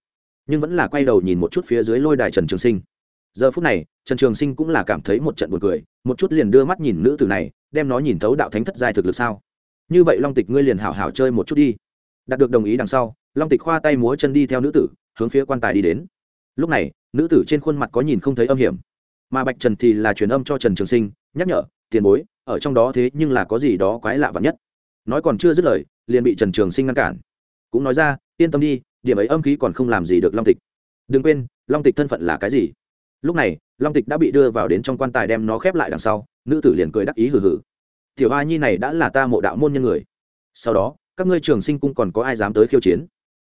nhưng vẫn là quay đầu nhìn một chút phía dưới lôi đài trần trường sinh. Giờ phút này, trần trường sinh cũng là cảm thấy một trận buồn cười, một chút liền đưa mắt nhìn nữ tử này, đem nó nhìn thấu đạo thánh thất giai thực lực sao. Như vậy long tịch ngươi liền hảo hảo chơi một chút đi. Đạt được đồng ý đằng sau, long tịch khoa tay múa chân đi theo nữ tử, hướng phía quan tài đi đến. Lúc này, nữ tử trên khuôn mặt có nhìn không thấy âm hiểm. Mà bạch trần thì là truyền âm cho trần trường sinh, nhắc nhở, tiền bối, ở trong đó thế nhưng là có gì đó quái lạ vặt nhất. Nói còn chưa dứt lời, liền bị trần trường sinh ngăn cản. Cũng nói ra, yên tâm đi điểm ấy âm khí còn không làm gì được long tịch. Đừng quên, long tịch thân phận là cái gì? Lúc này, long tịch đã bị đưa vào đến trong quan tài đem nó khép lại đằng sau, nữ tử liền cười đắc ý hừ hừ. Tiểu a nhi này đã là ta mộ đạo môn nhân người. Sau đó, các ngươi trường sinh cung còn có ai dám tới khiêu chiến?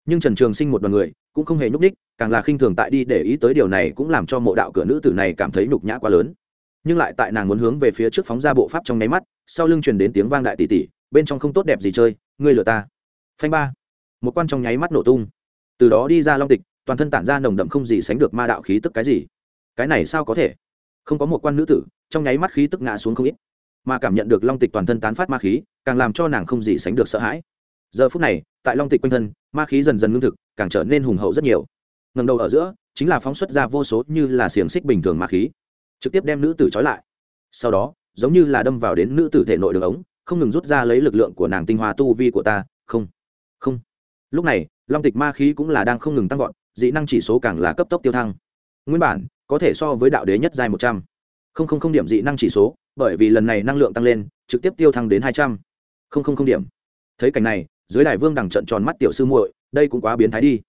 Nhưng trần trường sinh một đoàn người, cũng không hề nhúc ních càng là khinh thường tại đi để ý tới điều này cũng làm cho mộ đạo cửa nữ tử này cảm thấy nhục nhã quá lớn. Nhưng lại tại nàng muốn hướng về phía trước phóng ra bộ pháp trong nháy mắt, sau lưng truyền đến tiếng vang đại tỷ tỷ, bên trong không tốt đẹp gì chơi, ngươi lừa ta. Phanh ba. Một quan trong nháy mắt nổ tung từ đó đi ra long tịch, toàn thân tản ra nồng đậm không gì sánh được ma đạo khí tức cái gì? Cái này sao có thể? Không có một quan nữ tử, trong nháy mắt khí tức ngã xuống không ít. Mà cảm nhận được long tịch toàn thân tán phát ma khí, càng làm cho nàng không gì sánh được sợ hãi. Giờ phút này, tại long tịch quanh thân, ma khí dần dần ngưng thực, càng trở nên hùng hậu rất nhiều. Ngầm đầu ở giữa, chính là phóng xuất ra vô số như là xiềng xích bình thường ma khí, trực tiếp đem nữ tử trói lại. Sau đó, giống như là đâm vào đến nữ tử thể nội đường ống, không ngừng rút ra lấy lực lượng của nàng tinh hoa tu vi của ta. Không không. Lúc này long tịch ma khí cũng là đang không ngừng tăng vọt, dị năng chỉ số càng là cấp tốc tiêu thăng. Nguyên bản, có thể so với đạo đế nhất dài một trăm. Không không không điểm dị năng chỉ số, bởi vì lần này năng lượng tăng lên, trực tiếp tiêu thăng đến hai trăm. Không không không điểm. Thấy cảnh này, dưới đài vương đằng trận tròn mắt tiểu sư muội, đây cũng quá biến thái đi.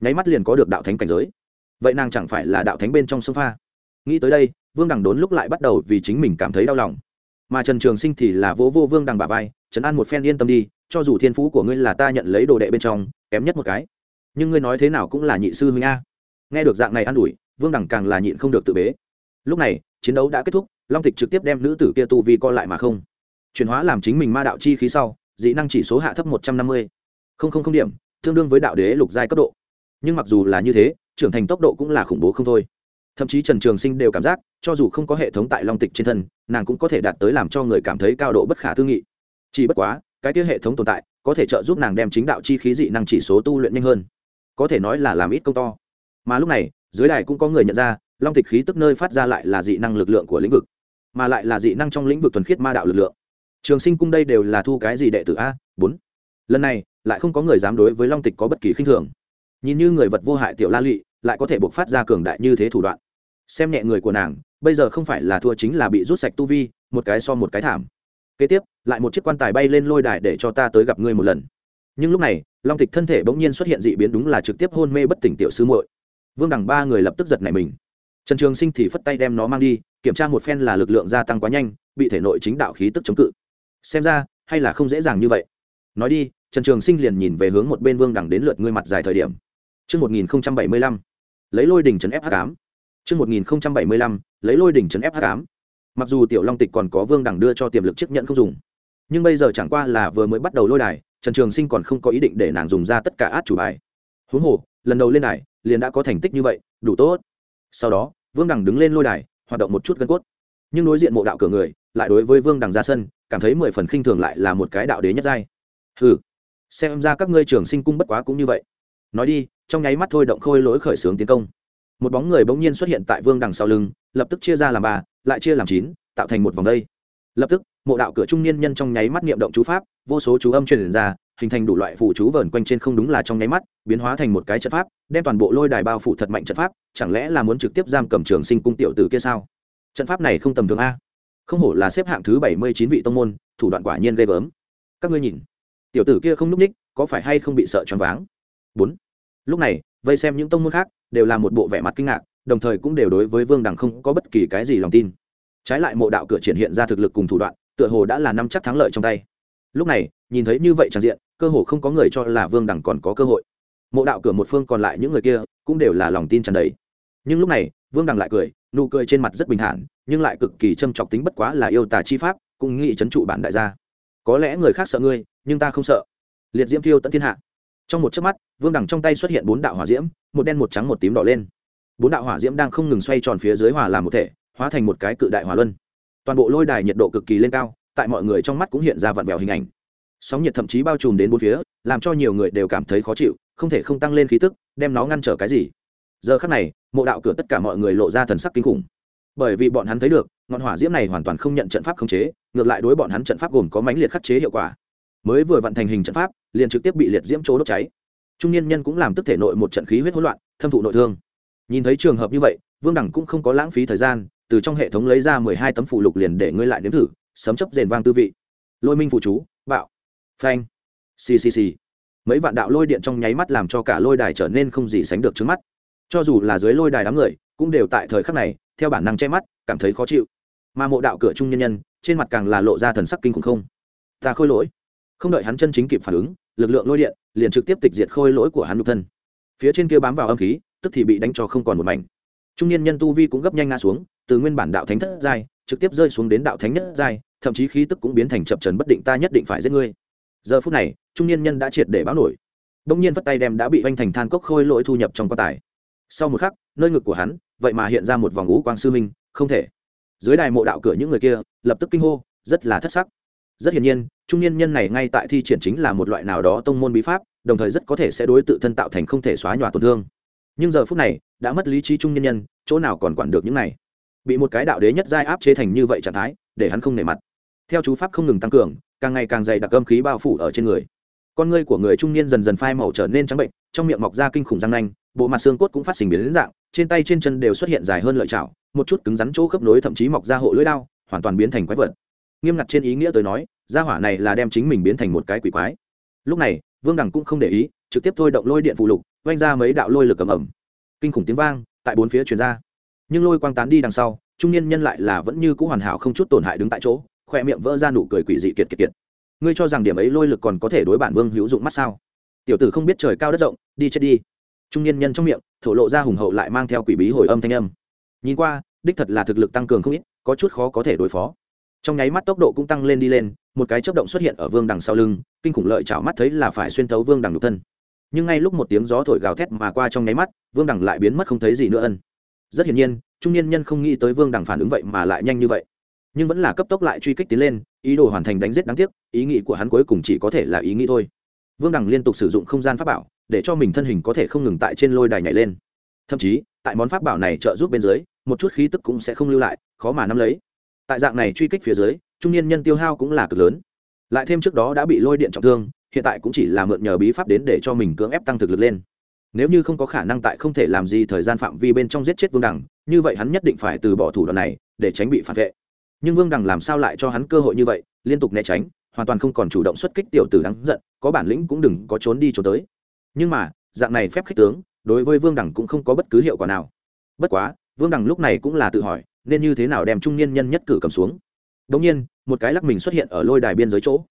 Nháy mắt liền có được đạo thánh cảnh giới. Vậy nàng chẳng phải là đạo thánh bên trong sông pha? Nghĩ tới đây, vương đằng đốn lúc lại bắt đầu vì chính mình cảm thấy đau lòng. Mà trần trường sinh thì là vỗ vô vương đằng bà vai, trấn an một phen yên tâm đi, cho dù thiên phú của ngươi là ta nhận lấy đồ đệ bên trong kém nhất một cái. Nhưng ngươi nói thế nào cũng là nhị sư huynh a. Nghe được dạng này an ủi, vương đẳng càng là nhịn không được tự bế. Lúc này, chiến đấu đã kết thúc, long tịch trực tiếp đem nữ tử kia tu vi co lại mà không. Chuyển hóa làm chính mình ma đạo chi khí sau, dị năng chỉ số hạ thấp một trăm năm mươi. Không không không điểm, tương đương với đạo đế lục giai cấp độ. Nhưng mặc dù là như thế, trưởng thành tốc độ cũng là khủng bố không thôi. Thậm chí trần trường sinh đều cảm giác, cho dù không có hệ thống tại long tịch trên thân, nàng cũng có thể đạt tới làm cho người cảm thấy cao độ bất khả tư nghị. Chỉ bất quá, cái kia hệ thống tồn tại có thể trợ giúp nàng đem chính đạo chi khí dị năng chỉ số tu luyện nhanh hơn. Có thể nói là làm ít công to. Mà lúc này, dưới đài cũng có người nhận ra, long tịch khí tức nơi phát ra lại là dị năng lực lượng của lĩnh vực, mà lại là dị năng trong lĩnh vực thuần khiết ma đạo lực lượng. Trường sinh cung đây đều là thu cái gì đệ tử a? Bốn. Lần này, lại không có người dám đối với long tịch có bất kỳ khinh thường. Nhìn như người vật vô hại tiểu la lụy, lại có thể buộc phát ra cường đại như thế thủ đoạn. Xem nhẹ người của nàng, bây giờ không phải là thua chính là bị rút sạch tu vi, một cái so một cái thảm. Kế tiếp lại một chiếc quan tài bay lên lôi đài để cho ta tới gặp ngươi một lần. Nhưng lúc này long tịch thân thể bỗng nhiên xuất hiện dị biến đúng là trực tiếp hôn mê bất tỉnh tiểu sư muội. Vương đằng ba người lập tức giật nảy mình. Trần trường sinh thì phất tay đem nó mang đi kiểm tra một phen là lực lượng gia tăng quá nhanh bị thể nội chính đạo khí tức chống cự. Xem ra hay là không dễ dàng như vậy. Nói đi trần trường sinh liền nhìn về hướng một bên vương đằng đến lượt ngươi mặt dài thời điểm. Trước 1075, lấy lôi đỉnh trấn ép h Trước 1075, lấy lôi đỉnh trấn ép h mặc dù tiểu long tịch còn có vương đằng đưa cho tiềm lực chiếc nhận không dùng nhưng bây giờ chẳng qua là vừa mới bắt đầu lôi đài, trần trường sinh còn không có ý định để nàng dùng ra tất cả át chủ bài. Huống hồ, lần đầu lên đài, liền đã có thành tích như vậy, đủ tốt. Sau đó, vương đằng đứng lên lôi đài, hoạt động một chút gân cốt. Nhưng đối diện mộ đạo cửa người, lại đối với vương đằng ra sân, cảm thấy mười phần khinh thường lại là một cái đạo đế nhất giai. Ừ xem ra các ngươi trường sinh cung bất quá cũng như vậy. Nói đi, trong nháy mắt thôi động khôi lỗi khởi xướng tiến công. Một bóng người bỗng nhiên xuất hiện tại vương đằng sau lưng, lập tức chia ra làm ba, lại chia làm chín, tạo thành một vòng đây. Lập tức mộ đạo cửa trung niên nhân trong nháy mắt niệm động chú pháp, vô số chú âm truyền ra, hình thành đủ loại phụ chú vờn quanh trên không đúng là trong nháy mắt, biến hóa thành một cái trận pháp, đem toàn bộ lôi đài bao phủ thật mạnh trận pháp, chẳng lẽ là muốn trực tiếp giam cầm trường sinh cung tiểu tử kia sao? Trận pháp này không tầm thường a. Không hổ là xếp hạng thứ bảy mươi chín vị tông môn, thủ đoạn quả nhiên ghê gớm. Các ngươi nhìn, tiểu tử kia không n ú c ních, có phải hay không bị sợ choáng váng? Bốn. Lúc này, vây xem những tông môn khác, đều là một bộ vẻ mặt kinh ngạc, đồng thời cũng đều đối với vương đằng không có bất kỳ cái gì lòng tin. Trái lại mộ đạo cửa triển hiện ra thực lực cùng thủ đoạn tựa hồ đã là năm chắc thắng lợi trong tay. Lúc này, nhìn thấy như vậy tràn diện, cơ hồ không có người cho là vương đẳng còn có cơ hội. Mộ đạo cửa một phương còn lại những người kia cũng đều là lòng tin tràn đầy. Nhưng lúc này, vương đằng lại cười, nụ cười trên mặt rất bình thản, nhưng lại cực kỳ châm chọc tính bất quá là yêu tà chi pháp, cũng nghĩ c trụ bản đại gia. Có lẽ người khác sợ ngươi, nhưng ta không sợ. Liệt diễm thiêu tận thiên hạ. Trong một chớp mắt, vương đằng trong tay xuất hiện bốn đạo hỏa diễm, một đen một trắng một tím đỏ lên. Bốn đạo hỏa diễm đang không ngừng xoay tròn phía dưới hòa làm một thể, hóa thành một cái cự đại hỏa luân toàn bộ lôi đài nhiệt độ cực kỳ lên cao, tại mọi người trong mắt cũng hiện ra vặn vẹo hình ảnh. Sóng nhiệt thậm chí bao trùm đến bốn phía, làm cho nhiều người đều cảm thấy khó chịu, không thể không tăng lên khí tức, đem nó ngăn trở cái gì. Giờ khắc này, mộ đạo cửa tất cả mọi người lộ ra thần sắc kinh khủng. Bởi vì bọn hắn thấy được, ngọn hỏa diễm này hoàn toàn không nhận trận pháp khống chế, ngược lại đối bọn hắn trận pháp gồm có mãnh liệt khắc chế hiệu quả. Mới vừa vận thành hình trận pháp, liền trực tiếp bị liệt diễm chỗ đốt cháy. Trung niên nhân cũng làm tức thể nội một trận khí huyết hỗn loạn, thâm thụ nội thương. Nhìn thấy trường hợp như vậy, vương đẳng cũng không có lãng phí thời gian từ trong hệ thống lấy ra mười hai tấm phụ lục liền để ngươi lại nếm thử, sấm chấp rền vang tư vị. Lôi minh phụ chú, bạo. Phanh. Xì xì xì. Mấy vạn đạo lôi điện trong nháy mắt làm cho cả lôi đài trở nên không gì sánh được trước mắt. Cho dù là dưới lôi đài đám người, cũng đều tại thời khắc này, theo bản năng che mắt, cảm thấy khó chịu. Mà mộ đạo cửa trung nhân nhân, trên mặt càng là lộ ra thần sắc kinh khủng không? Ta khôi lỗi. Không đợi hắn chân chính kịp phản ứng, lực lượng lôi điện liền trực tiếp tịch diệt khôi lỗi của hắn nhục thân. Phía trên kia bám vào âm khí, tức thì bị đánh cho không còn một mảnh. Trung niên nhân tu vi cũng gấp nhanh ngã xuống từ nguyên bản đạo thánh thất giai, trực tiếp rơi xuống đến đạo thánh nhất giai, thậm chí khí tức cũng biến thành chập trần bất định, ta nhất định phải giết ngươi. Giờ phút này, trung niên nhân đã triệt để báo nổi. Đông nhiên vất tay đem đã bị vanh thành than cốc khôi lỗi thu nhập trong quan tài. Sau một khắc, nơi ngực của hắn, vậy mà hiện ra một vòng ngũ quang sư minh không thể. Dưới đài mộ đạo cửa những người kia, lập tức kinh hô, rất là thất sắc. Rất hiển nhiên, trung niên nhân này ngay tại thi triển chính là một loại nào đó tông môn bí pháp, đồng thời rất có thể sẽ đối tự thân tạo thành không thể xóa nhòa tổn thương. Nhưng giờ phút này, đã mất lý trí trung niên nhân, chỗ nào còn quản được những này? Bị một cái đạo đế nhất giai áp chế thành như vậy trạng thái, để hắn không nể mặt. Theo chú pháp không ngừng tăng cường, càng ngày càng dày đặc âm khí bao phủ ở trên người. Con ngươi của người trung niên dần dần phai màu trở nên trắng bệnh, trong miệng mọc ra kinh khủng răng nanh, bộ mặt xương cốt cũng phát sinh biến đến dạng, trên tay trên chân đều xuất hiện dài hơn lợi chảo, một chút cứng rắn chỗ khớp nối thậm chí mọc ra hộ lưỡi đao, hoàn toàn biến thành quái vật. Nghiêm ngặt trên ý nghĩa tôi nói, gia hỏa này là đem chính mình biến thành một cái quỷ quái. Lúc này, vương đằng cũng không để ý, trực tiếp thôi động lôi điện phụ lục oanh ra mấy đạo lôi lực ầm ầm. Kinh khủng tiếng vang, tại bốn phía truyền ra nhưng lôi quang tán đi đằng sau, trung niên nhân lại là vẫn như cũ hoàn hảo không chút tổn hại đứng tại chỗ khoe miệng vỡ ra nụ cười quỷ dị kiệt kiệt kiệt. Ngươi cho rằng điểm ấy lôi lực còn có thể đối bản vương hữu dụng mắt sao? Tiểu tử không biết trời cao đất rộng, đi chết đi. Trung niên nhân trong miệng, thổ lộ ra hùng hậu lại mang theo quỷ bí hồi âm thanh âm. Nhìn qua, đích thật là thực lực tăng cường không ít, có chút khó có thể đối phó. Trong nháy mắt tốc độ cũng tăng lên đi lên, một cái chớp động xuất hiện ở vương đằng sau lưng, kinh khủng lợi chảo mắt thấy là phải xuyên thấu vương đằng nhục thân. Nhưng ngay lúc một tiếng gió thổi gào thét mà qua trong nháy mắt, vương đằng lại biến mất không thấy gì nữa ân rất hiển nhiên, trung niên nhân không nghĩ tới vương đằng phản ứng vậy mà lại nhanh như vậy. Nhưng vẫn là cấp tốc lại truy kích tiến lên, ý đồ hoàn thành đánh giết đáng tiếc, ý nghĩ của hắn cuối cùng chỉ có thể là ý nghĩ thôi. Vương đằng liên tục sử dụng không gian pháp bảo, để cho mình thân hình có thể không ngừng tại trên lôi đài nhảy lên. Thậm chí, tại món pháp bảo này trợ giúp bên dưới, một chút khí tức cũng sẽ không lưu lại, khó mà nắm lấy. Tại dạng này truy kích phía dưới, trung niên nhân tiêu hao cũng là cực lớn. Lại thêm trước đó đã bị lôi điện trọng thương, hiện tại cũng chỉ là mượn nhờ bí pháp đến để cho mình cưỡng ép tăng thực lực lên nếu như không có khả năng tại không thể làm gì thời gian phạm vi bên trong giết chết vương đằng, như vậy hắn nhất định phải từ bỏ thủ đoạn này, để tránh bị phản vệ. Nhưng vương đằng làm sao lại cho hắn cơ hội như vậy, liên tục né tránh, hoàn toàn không còn chủ động xuất kích tiểu tử đáng giận, có bản lĩnh cũng đừng có trốn đi trốn tới. Nhưng mà, dạng này phép khích tướng, đối với vương đằng cũng không có bất cứ hiệu quả nào. Bất quá, vương đằng lúc này cũng là tự hỏi, nên như thế nào đem trung niên nhân nhất cử cầm xuống. Đ ỗ n g nhiên, một cái lắc mình xuất hiện ở lôi đài biên giới chỗ.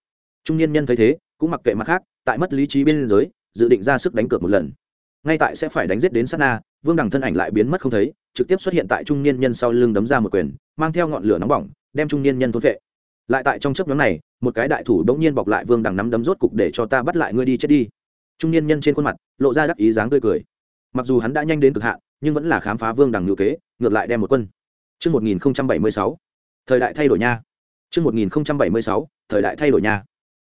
Trung niên nhân thấy thế, cũng mặc kệ mặt khác, tại mất lý trí biên giới, dự định ra sức đánh cược một lần ngay tại sẽ phải đánh giết đến sát na vương đằng thân ảnh lại biến mất không thấy trực tiếp xuất hiện tại trung niên nhân sau lưng đấm ra một quyền mang theo ngọn lửa nóng bỏng đem trung niên nhân thốn vệ lại tại trong chấp nhóm này một cái đại thủ bỗng nhiên bọc lại vương đằng nắm đấm rốt cục để cho ta bắt lại ngươi đi chết đi trung niên nhân trên khuôn mặt lộ ra đắc ý dáng tươi cười mặc dù hắn đã nhanh đến cực hạn nhưng vẫn là khám phá vương đằng ngữ kế ngược lại đem một quân Trước 1076, thời đại thay đổi nha. Trước 1076, thời đại thay đổi nha.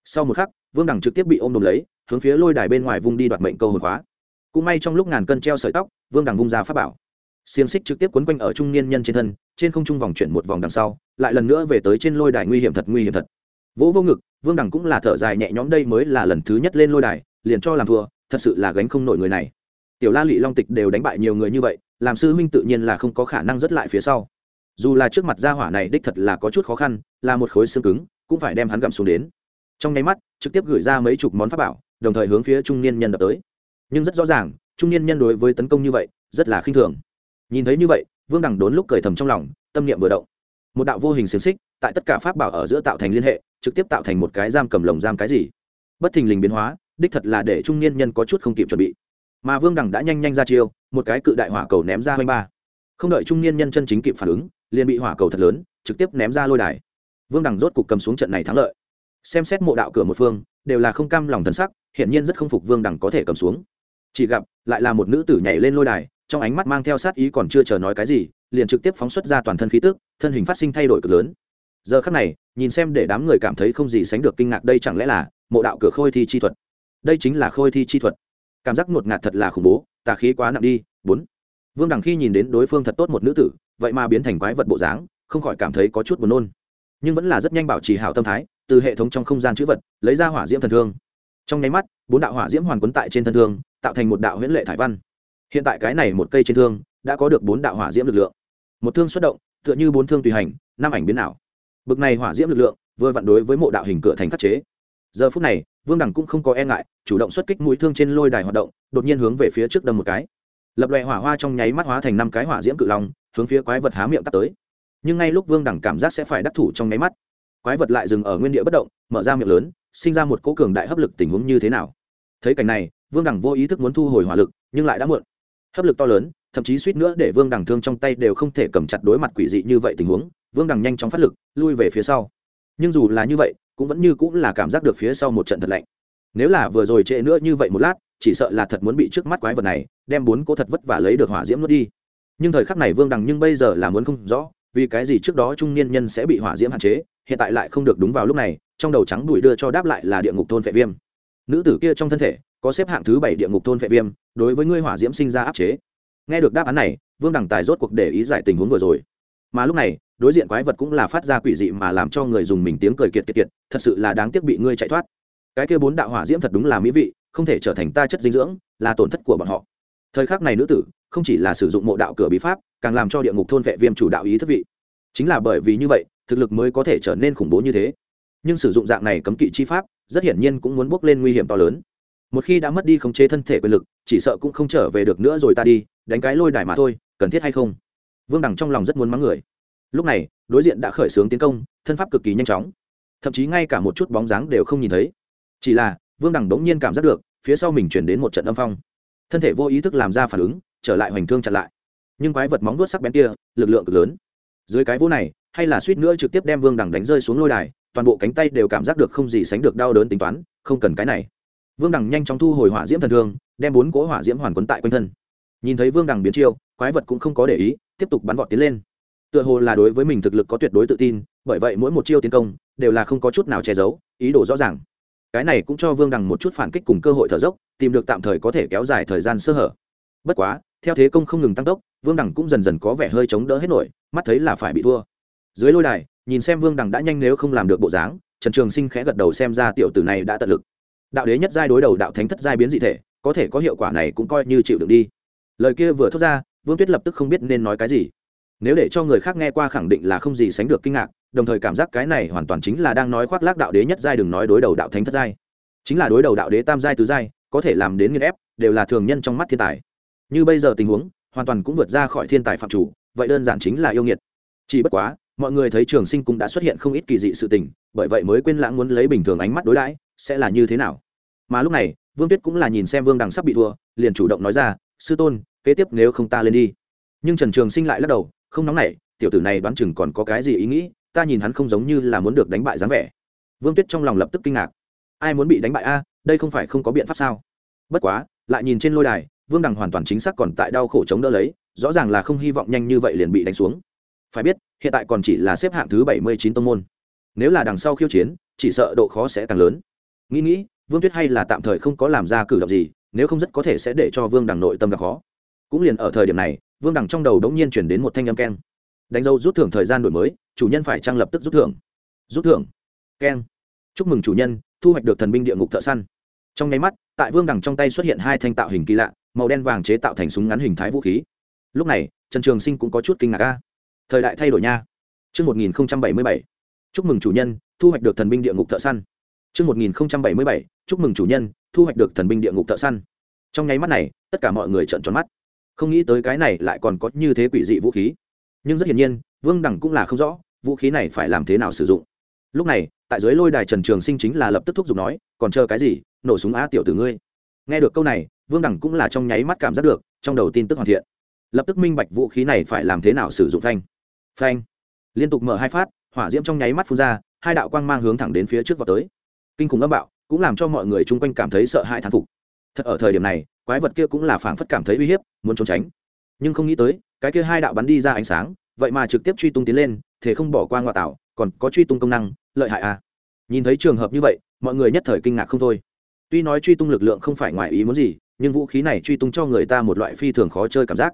Sau một khắc, Vương Đằng trực tiếp bị ôm đồm lấy, hướng phía lôi đài bên ngoài vung đi đoạt mệnh câu hồn khóa. Cũng may trong lúc ngàn cân treo sợi tóc, Vương Đằng vung ra pháp bảo. Xiềng xích trực tiếp quấn quanh ở trung niên nhân trên thân, trên không trung vòng chuyển một vòng đằng sau, lại lần nữa về tới trên lôi đài nguy hiểm thật nguy hiểm thật. Vỗ vô ngực, Vương Đằng cũng là thở dài nhẹ nhõm đây mới là lần thứ nhất lên lôi đài, liền cho làm thua, thật sự là gánh không nổi người này. Tiểu La lị Long Tịch đều đánh bại nhiều người như vậy, làm sư huynh tự nhiên là không có khả năng rất lại phía sau dù là trước mặt gia hỏa này đích thật là có chút khó khăn là một khối xương cứng cũng phải đem hắn gặm xuống đến trong nháy mắt trực tiếp gửi ra mấy chục món pháp bảo đồng thời hướng phía trung niên nhân đập tới nhưng rất rõ ràng, trung niên nhân đối với tấn công như vậy, rất là khinh thường. Nhìn thấy như vậy, vương đằng đốn lúc cười thầm trong lòng, tâm niệm vừa động. Một đạo vô hình xiềng xích, tại tất cả pháp bảo ở giữa tạo thành liên hệ, trực tiếp tạo thành một cái giam cầm lồng giam cái gì. Bất thình lình biến hóa, đích thật là để trung niên nhân có chút không kịp chuẩn bị. Mà vương đằng đã nhanh nhanh ra chiêu, một cái cự đại hỏa cầu ném ra hai ba. Không đợi trung niên nhân chân chính kịp phản ứng, liền bị hỏa cầu thật lớn, trực tiếp ném ra lôi đài. Vương đằng rốt cục cầm xuống trận này thắng lợi. Xem xét mộ đạo cửa một phương, đều là không cam lòng thần sắc, hiển nhiên rất không phục vương đằng có thể cầm xuống chỉ gặp, lại là một nữ tử nhảy lên lôi đài, trong ánh mắt mang theo sát ý còn chưa chờ nói cái gì, liền trực tiếp phóng xuất ra toàn thân khí tức, thân hình phát sinh thay đổi cực lớn. Giờ khắc này, nhìn xem để đám người cảm thấy không gì sánh được kinh ngạc đây chẳng lẽ là mộ đạo cửa khôi thi chi thuật? Đây chính là khôi thi chi thuật. Cảm giác ngột ngạt thật là khủng bố, tà khí quá nặng đi, bốn. Vương đằng khi nhìn đến đối phương thật tốt một nữ tử, vậy mà biến thành quái vật bộ dáng, không khỏi cảm thấy có chút buồn nôn. Nhưng vẫn là rất nhanh bảo trì hảo tâm thái, từ hệ thống trong không gian chữ vật, lấy ra hỏa diễm thần thương. Trong nháy mắt, bốn đạo hỏa diễm hoàn quấn tại trên thân thương tạo thành một đạo huyễn lệ thải văn. Hiện tại cái này một cây trên thương đã có được bốn đạo hỏa diễm lực lượng. Một thương xuất động, tựa như bốn thương tùy hành, năm ảnh biến ảo. Bực này hỏa diễm lực lượng vừa vặn đối với mộ đạo hình cửa thành khắc chế. Giờ phút này, vương đẳng cũng không có e ngại, chủ động xuất kích mũi thương trên lôi đài hoạt động, đột nhiên hướng về phía trước đâm một cái. Lập loại hỏa hoa trong nháy mắt hóa thành năm cái hỏa diễm cự long, hướng phía quái vật há miệng tắt tới. Nhưng ngay lúc vương đẳng cảm giác sẽ phải đắc thủ trong nháy mắt, quái vật lại dừng ở nguyên địa bất động, mở ra miệng lớn, sinh ra một cỗ cường đại hấp lực tình huống như thế nào. Thấy cảnh này vương đẳng vô ý thức muốn thu hồi hỏa lực, nhưng lại đã muộn. Hấp lực to lớn, thậm chí suýt nữa để vương đẳng thương trong tay đều không thể cầm chặt đối mặt quỷ dị như vậy tình huống. Vương đẳng nhanh chóng phát lực, lui về phía sau. Nhưng dù là như vậy, cũng vẫn như cũng là cảm giác được phía sau một trận thật lạnh. Nếu là vừa rồi trễ nữa như vậy một lát, chỉ sợ là thật muốn bị trước mắt quái vật này đem bốn cô thật vất vả lấy được hỏa diễm nuốt đi. Nhưng thời khắc này vương đằng nhưng bây giờ là muốn không rõ, vì cái gì trước đó trung niên nhân sẽ bị hỏa diễm hạn chế, hiện tại lại không được đúng vào lúc này, trong đầu trắng đùi đưa cho đáp lại là địa ngục thôn vệ viêm nữ tử kia trong thân thể có xếp hạng thứ bảy địa ngục thôn vệ viêm, đối với ngươi hỏa diễm sinh ra áp chế. Nghe được đáp án này, vương đằng tài rốt cuộc để ý giải tình huống vừa rồi. Mà lúc này, đối diện quái vật cũng là phát ra quỷ dị mà làm cho người dùng mình tiếng cười kiệt kiệt kiệt, thật sự là đáng tiếc bị ngươi chạy thoát. Cái kia bốn đạo hỏa diễm thật đúng là mỹ vị, không thể trở thành ta chất dinh dưỡng, là tổn thất của bọn họ. Thời khắc này nữ tử, không chỉ là sử dụng mộ đạo cửa bí pháp, càng làm cho địa ngục thôn vệ viêm chủ đạo ý thất vị. Chính là bởi vì như vậy, thực lực mới có thể trở nên khủng bố như thế. Nhưng sử dụng dạng này cấm kỵ chi pháp rất hiển nhiên cũng muốn bước lên nguy hiểm to lớn. Một khi đã mất đi khống chế thân thể quyền lực, chỉ sợ cũng không trở về được nữa rồi ta đi, đánh cái lôi đài mà thôi, cần thiết hay không? Vương đằng trong lòng rất muốn mắng người. Lúc này, đối diện đã khởi xướng tiến công, thân pháp cực kỳ nhanh chóng. Thậm chí ngay cả một chút bóng dáng đều không nhìn thấy. Chỉ là, vương đằng đống nhiên cảm giác được, phía sau mình chuyển đến một trận âm phong. Thân thể vô ý thức làm ra phản ứng, trở lại hoành thương chặn lại. Nhưng quái vật móng vuốt sắc bén kia, lực lượng cực lớn. Dưới cái vỗ này, hay là suýt nữa trực tiếp đem vương đằng đánh rơi xuống lôi đài toàn bộ cánh tay đều cảm giác được không gì sánh được đau đớn tính toán, không cần cái này. Vương đằng nhanh chóng thu hồi hỏa diễm thần thương, đem bốn cỗ hỏa diễm hoàn quấn tại quanh thân. Nhìn thấy vương đằng biến chiêu, quái vật cũng không có để ý, tiếp tục bắn vọt tiến lên. Tựa hồ là đối với mình thực lực có tuyệt đối tự tin, bởi vậy mỗi một chiêu tiến công, đều là không có chút nào che giấu, ý đồ rõ ràng. Cái này cũng cho vương đằng một chút phản kích cùng cơ hội thở dốc, tìm được tạm thời có thể kéo dài thời gian sơ hở. Bất quá, theo thế công không ngừng tăng tốc, vương đằng cũng dần dần có vẻ hơi chống đỡ hết nổi, mắt thấy là phải bị thua. Dưới lôi đài nhìn xem vương đằng đã nhanh nếu không làm được bộ dáng, trần trường sinh khẽ gật đầu xem ra tiểu tử này đã tận lực. Đạo đế nhất giai đối đầu đạo thánh thất giai biến dị thể, có thể có hiệu quả này cũng coi như chịu đựng đi. Lời kia vừa thốt ra, vương tuyết lập tức không biết nên nói cái gì. Nếu để cho người khác nghe qua khẳng định là không gì sánh được kinh ngạc, đồng thời cảm giác cái này hoàn toàn chính là đang nói khoác lác đạo đế nhất giai đừng nói đối đầu đạo thánh thất giai. Chính là đối đầu đạo đế tam giai tứ giai, có thể làm đến nghiên ép, đều là thường nhân trong mắt thiên tài. Như bây giờ tình huống, hoàn toàn cũng vượt ra khỏi thiên tài phạm chủ, vậy đơn giản chính là yêu nghiệt. Chỉ bất quá mọi người thấy trường sinh cũng đã xuất hiện không ít kỳ dị sự tình, bởi vậy mới quên lãng muốn lấy bình thường ánh mắt đối đãi, sẽ là như thế nào. Mà lúc này, vương tuyết cũng là nhìn xem vương đằng sắp bị thua, liền chủ động nói ra, sư tôn, kế tiếp nếu không ta lên đi. Nhưng trần trường sinh lại lắc đầu, không nóng nảy, tiểu tử này đoán chừng còn có cái gì ý nghĩ, ta nhìn hắn không giống như là muốn được đánh bại dáng vẻ. Vương tuyết trong lòng lập tức kinh ngạc. Ai muốn bị đánh bại a, đây không phải không có biện pháp sao? Bất quá, lại nhìn trên lôi đài, vương đằng hoàn toàn chính xác còn tại đau khổ chống đỡ lấy, rõ ràng là không hy vọng nhanh như vậy liền bị đánh xuống phải biết, hiện tại còn chỉ là xếp hạng thứ bảy mươi chín tông môn. Nếu là đằng sau khiêu chiến, chỉ sợ độ khó sẽ càng lớn. Nghĩ nghĩ, vương tuyết hay là tạm thời không có làm ra cử động gì, nếu không rất có thể sẽ để cho vương đằng nội tâm gặp khó. Cũng liền ở thời điểm này, vương đằng trong đầu đống nhiên chuyển đến một thanh âm keng. Đánh dấu rút thưởng thời gian đổi mới, chủ nhân phải trang lập tức rút thưởng. Rút thưởng. Keng. Chúc mừng chủ nhân, thu hoạch được thần binh địa ngục thợ săn. Trong nháy mắt, tại vương đằng trong tay xuất hiện hai thanh tạo hình kỳ lạ, màu đen vàng chế tạo thành súng ngắn hình thái vũ khí. Lúc này, trần trường sinh cũng có chút kinh ngạc ca thời đại thay đổi nha Trước 1077, chúc mừng chủ nhân, thu hoạch được thần binh địa ngục thợ săn. Trước 1077, chúc mừng chủ nhân, thu hoạch được thần binh địa ngục thợ săn. Trong nháy mắt này, tất cả mọi người trợn tròn mắt. Không nghĩ tới cái này lại còn có như thế quỷ dị vũ khí. Nhưng rất hiển nhiên, Vương Đẳng cũng là không rõ, vũ khí này phải làm thế nào sử dụng. Lúc này, tại dưới lôi đài Trần Trường Sinh chính là lập tức thúc giục nói, còn chờ cái gì, nổ súng á tiểu tử ngươi. Nghe được câu này, Vương Đẳng cũng là trong nháy mắt cảm giác được, trong đầu tin tức hoàn thiện. Lập tức minh bạch vũ khí này phải làm thế nào sử dụng thanh phanh. Liên tục mở hai phát, hỏa diễm trong nháy mắt phun ra, hai đạo quang mang hướng thẳng đến phía trước vào tới. Kinh khủng âm bạo, cũng làm cho mọi người chung quanh cảm thấy sợ hãi thán phục. Thật ở thời điểm này, quái vật kia cũng là phảng phất cảm thấy uy hiếp, muốn trốn tránh. Nhưng không nghĩ tới, cái kia hai đạo bắn đi ra ánh sáng, vậy mà trực tiếp truy tung tiến lên thế không bỏ qua ngoại tạo, còn có truy tung công năng, lợi hại à. Nhìn thấy trường hợp như vậy, mọi người nhất thời kinh ngạc không thôi. Tuy nói truy tung lực lượng không phải ngoài ý muốn gì, nhưng vũ khí này truy tung cho người ta một loại phi thường khó chơi cảm giác.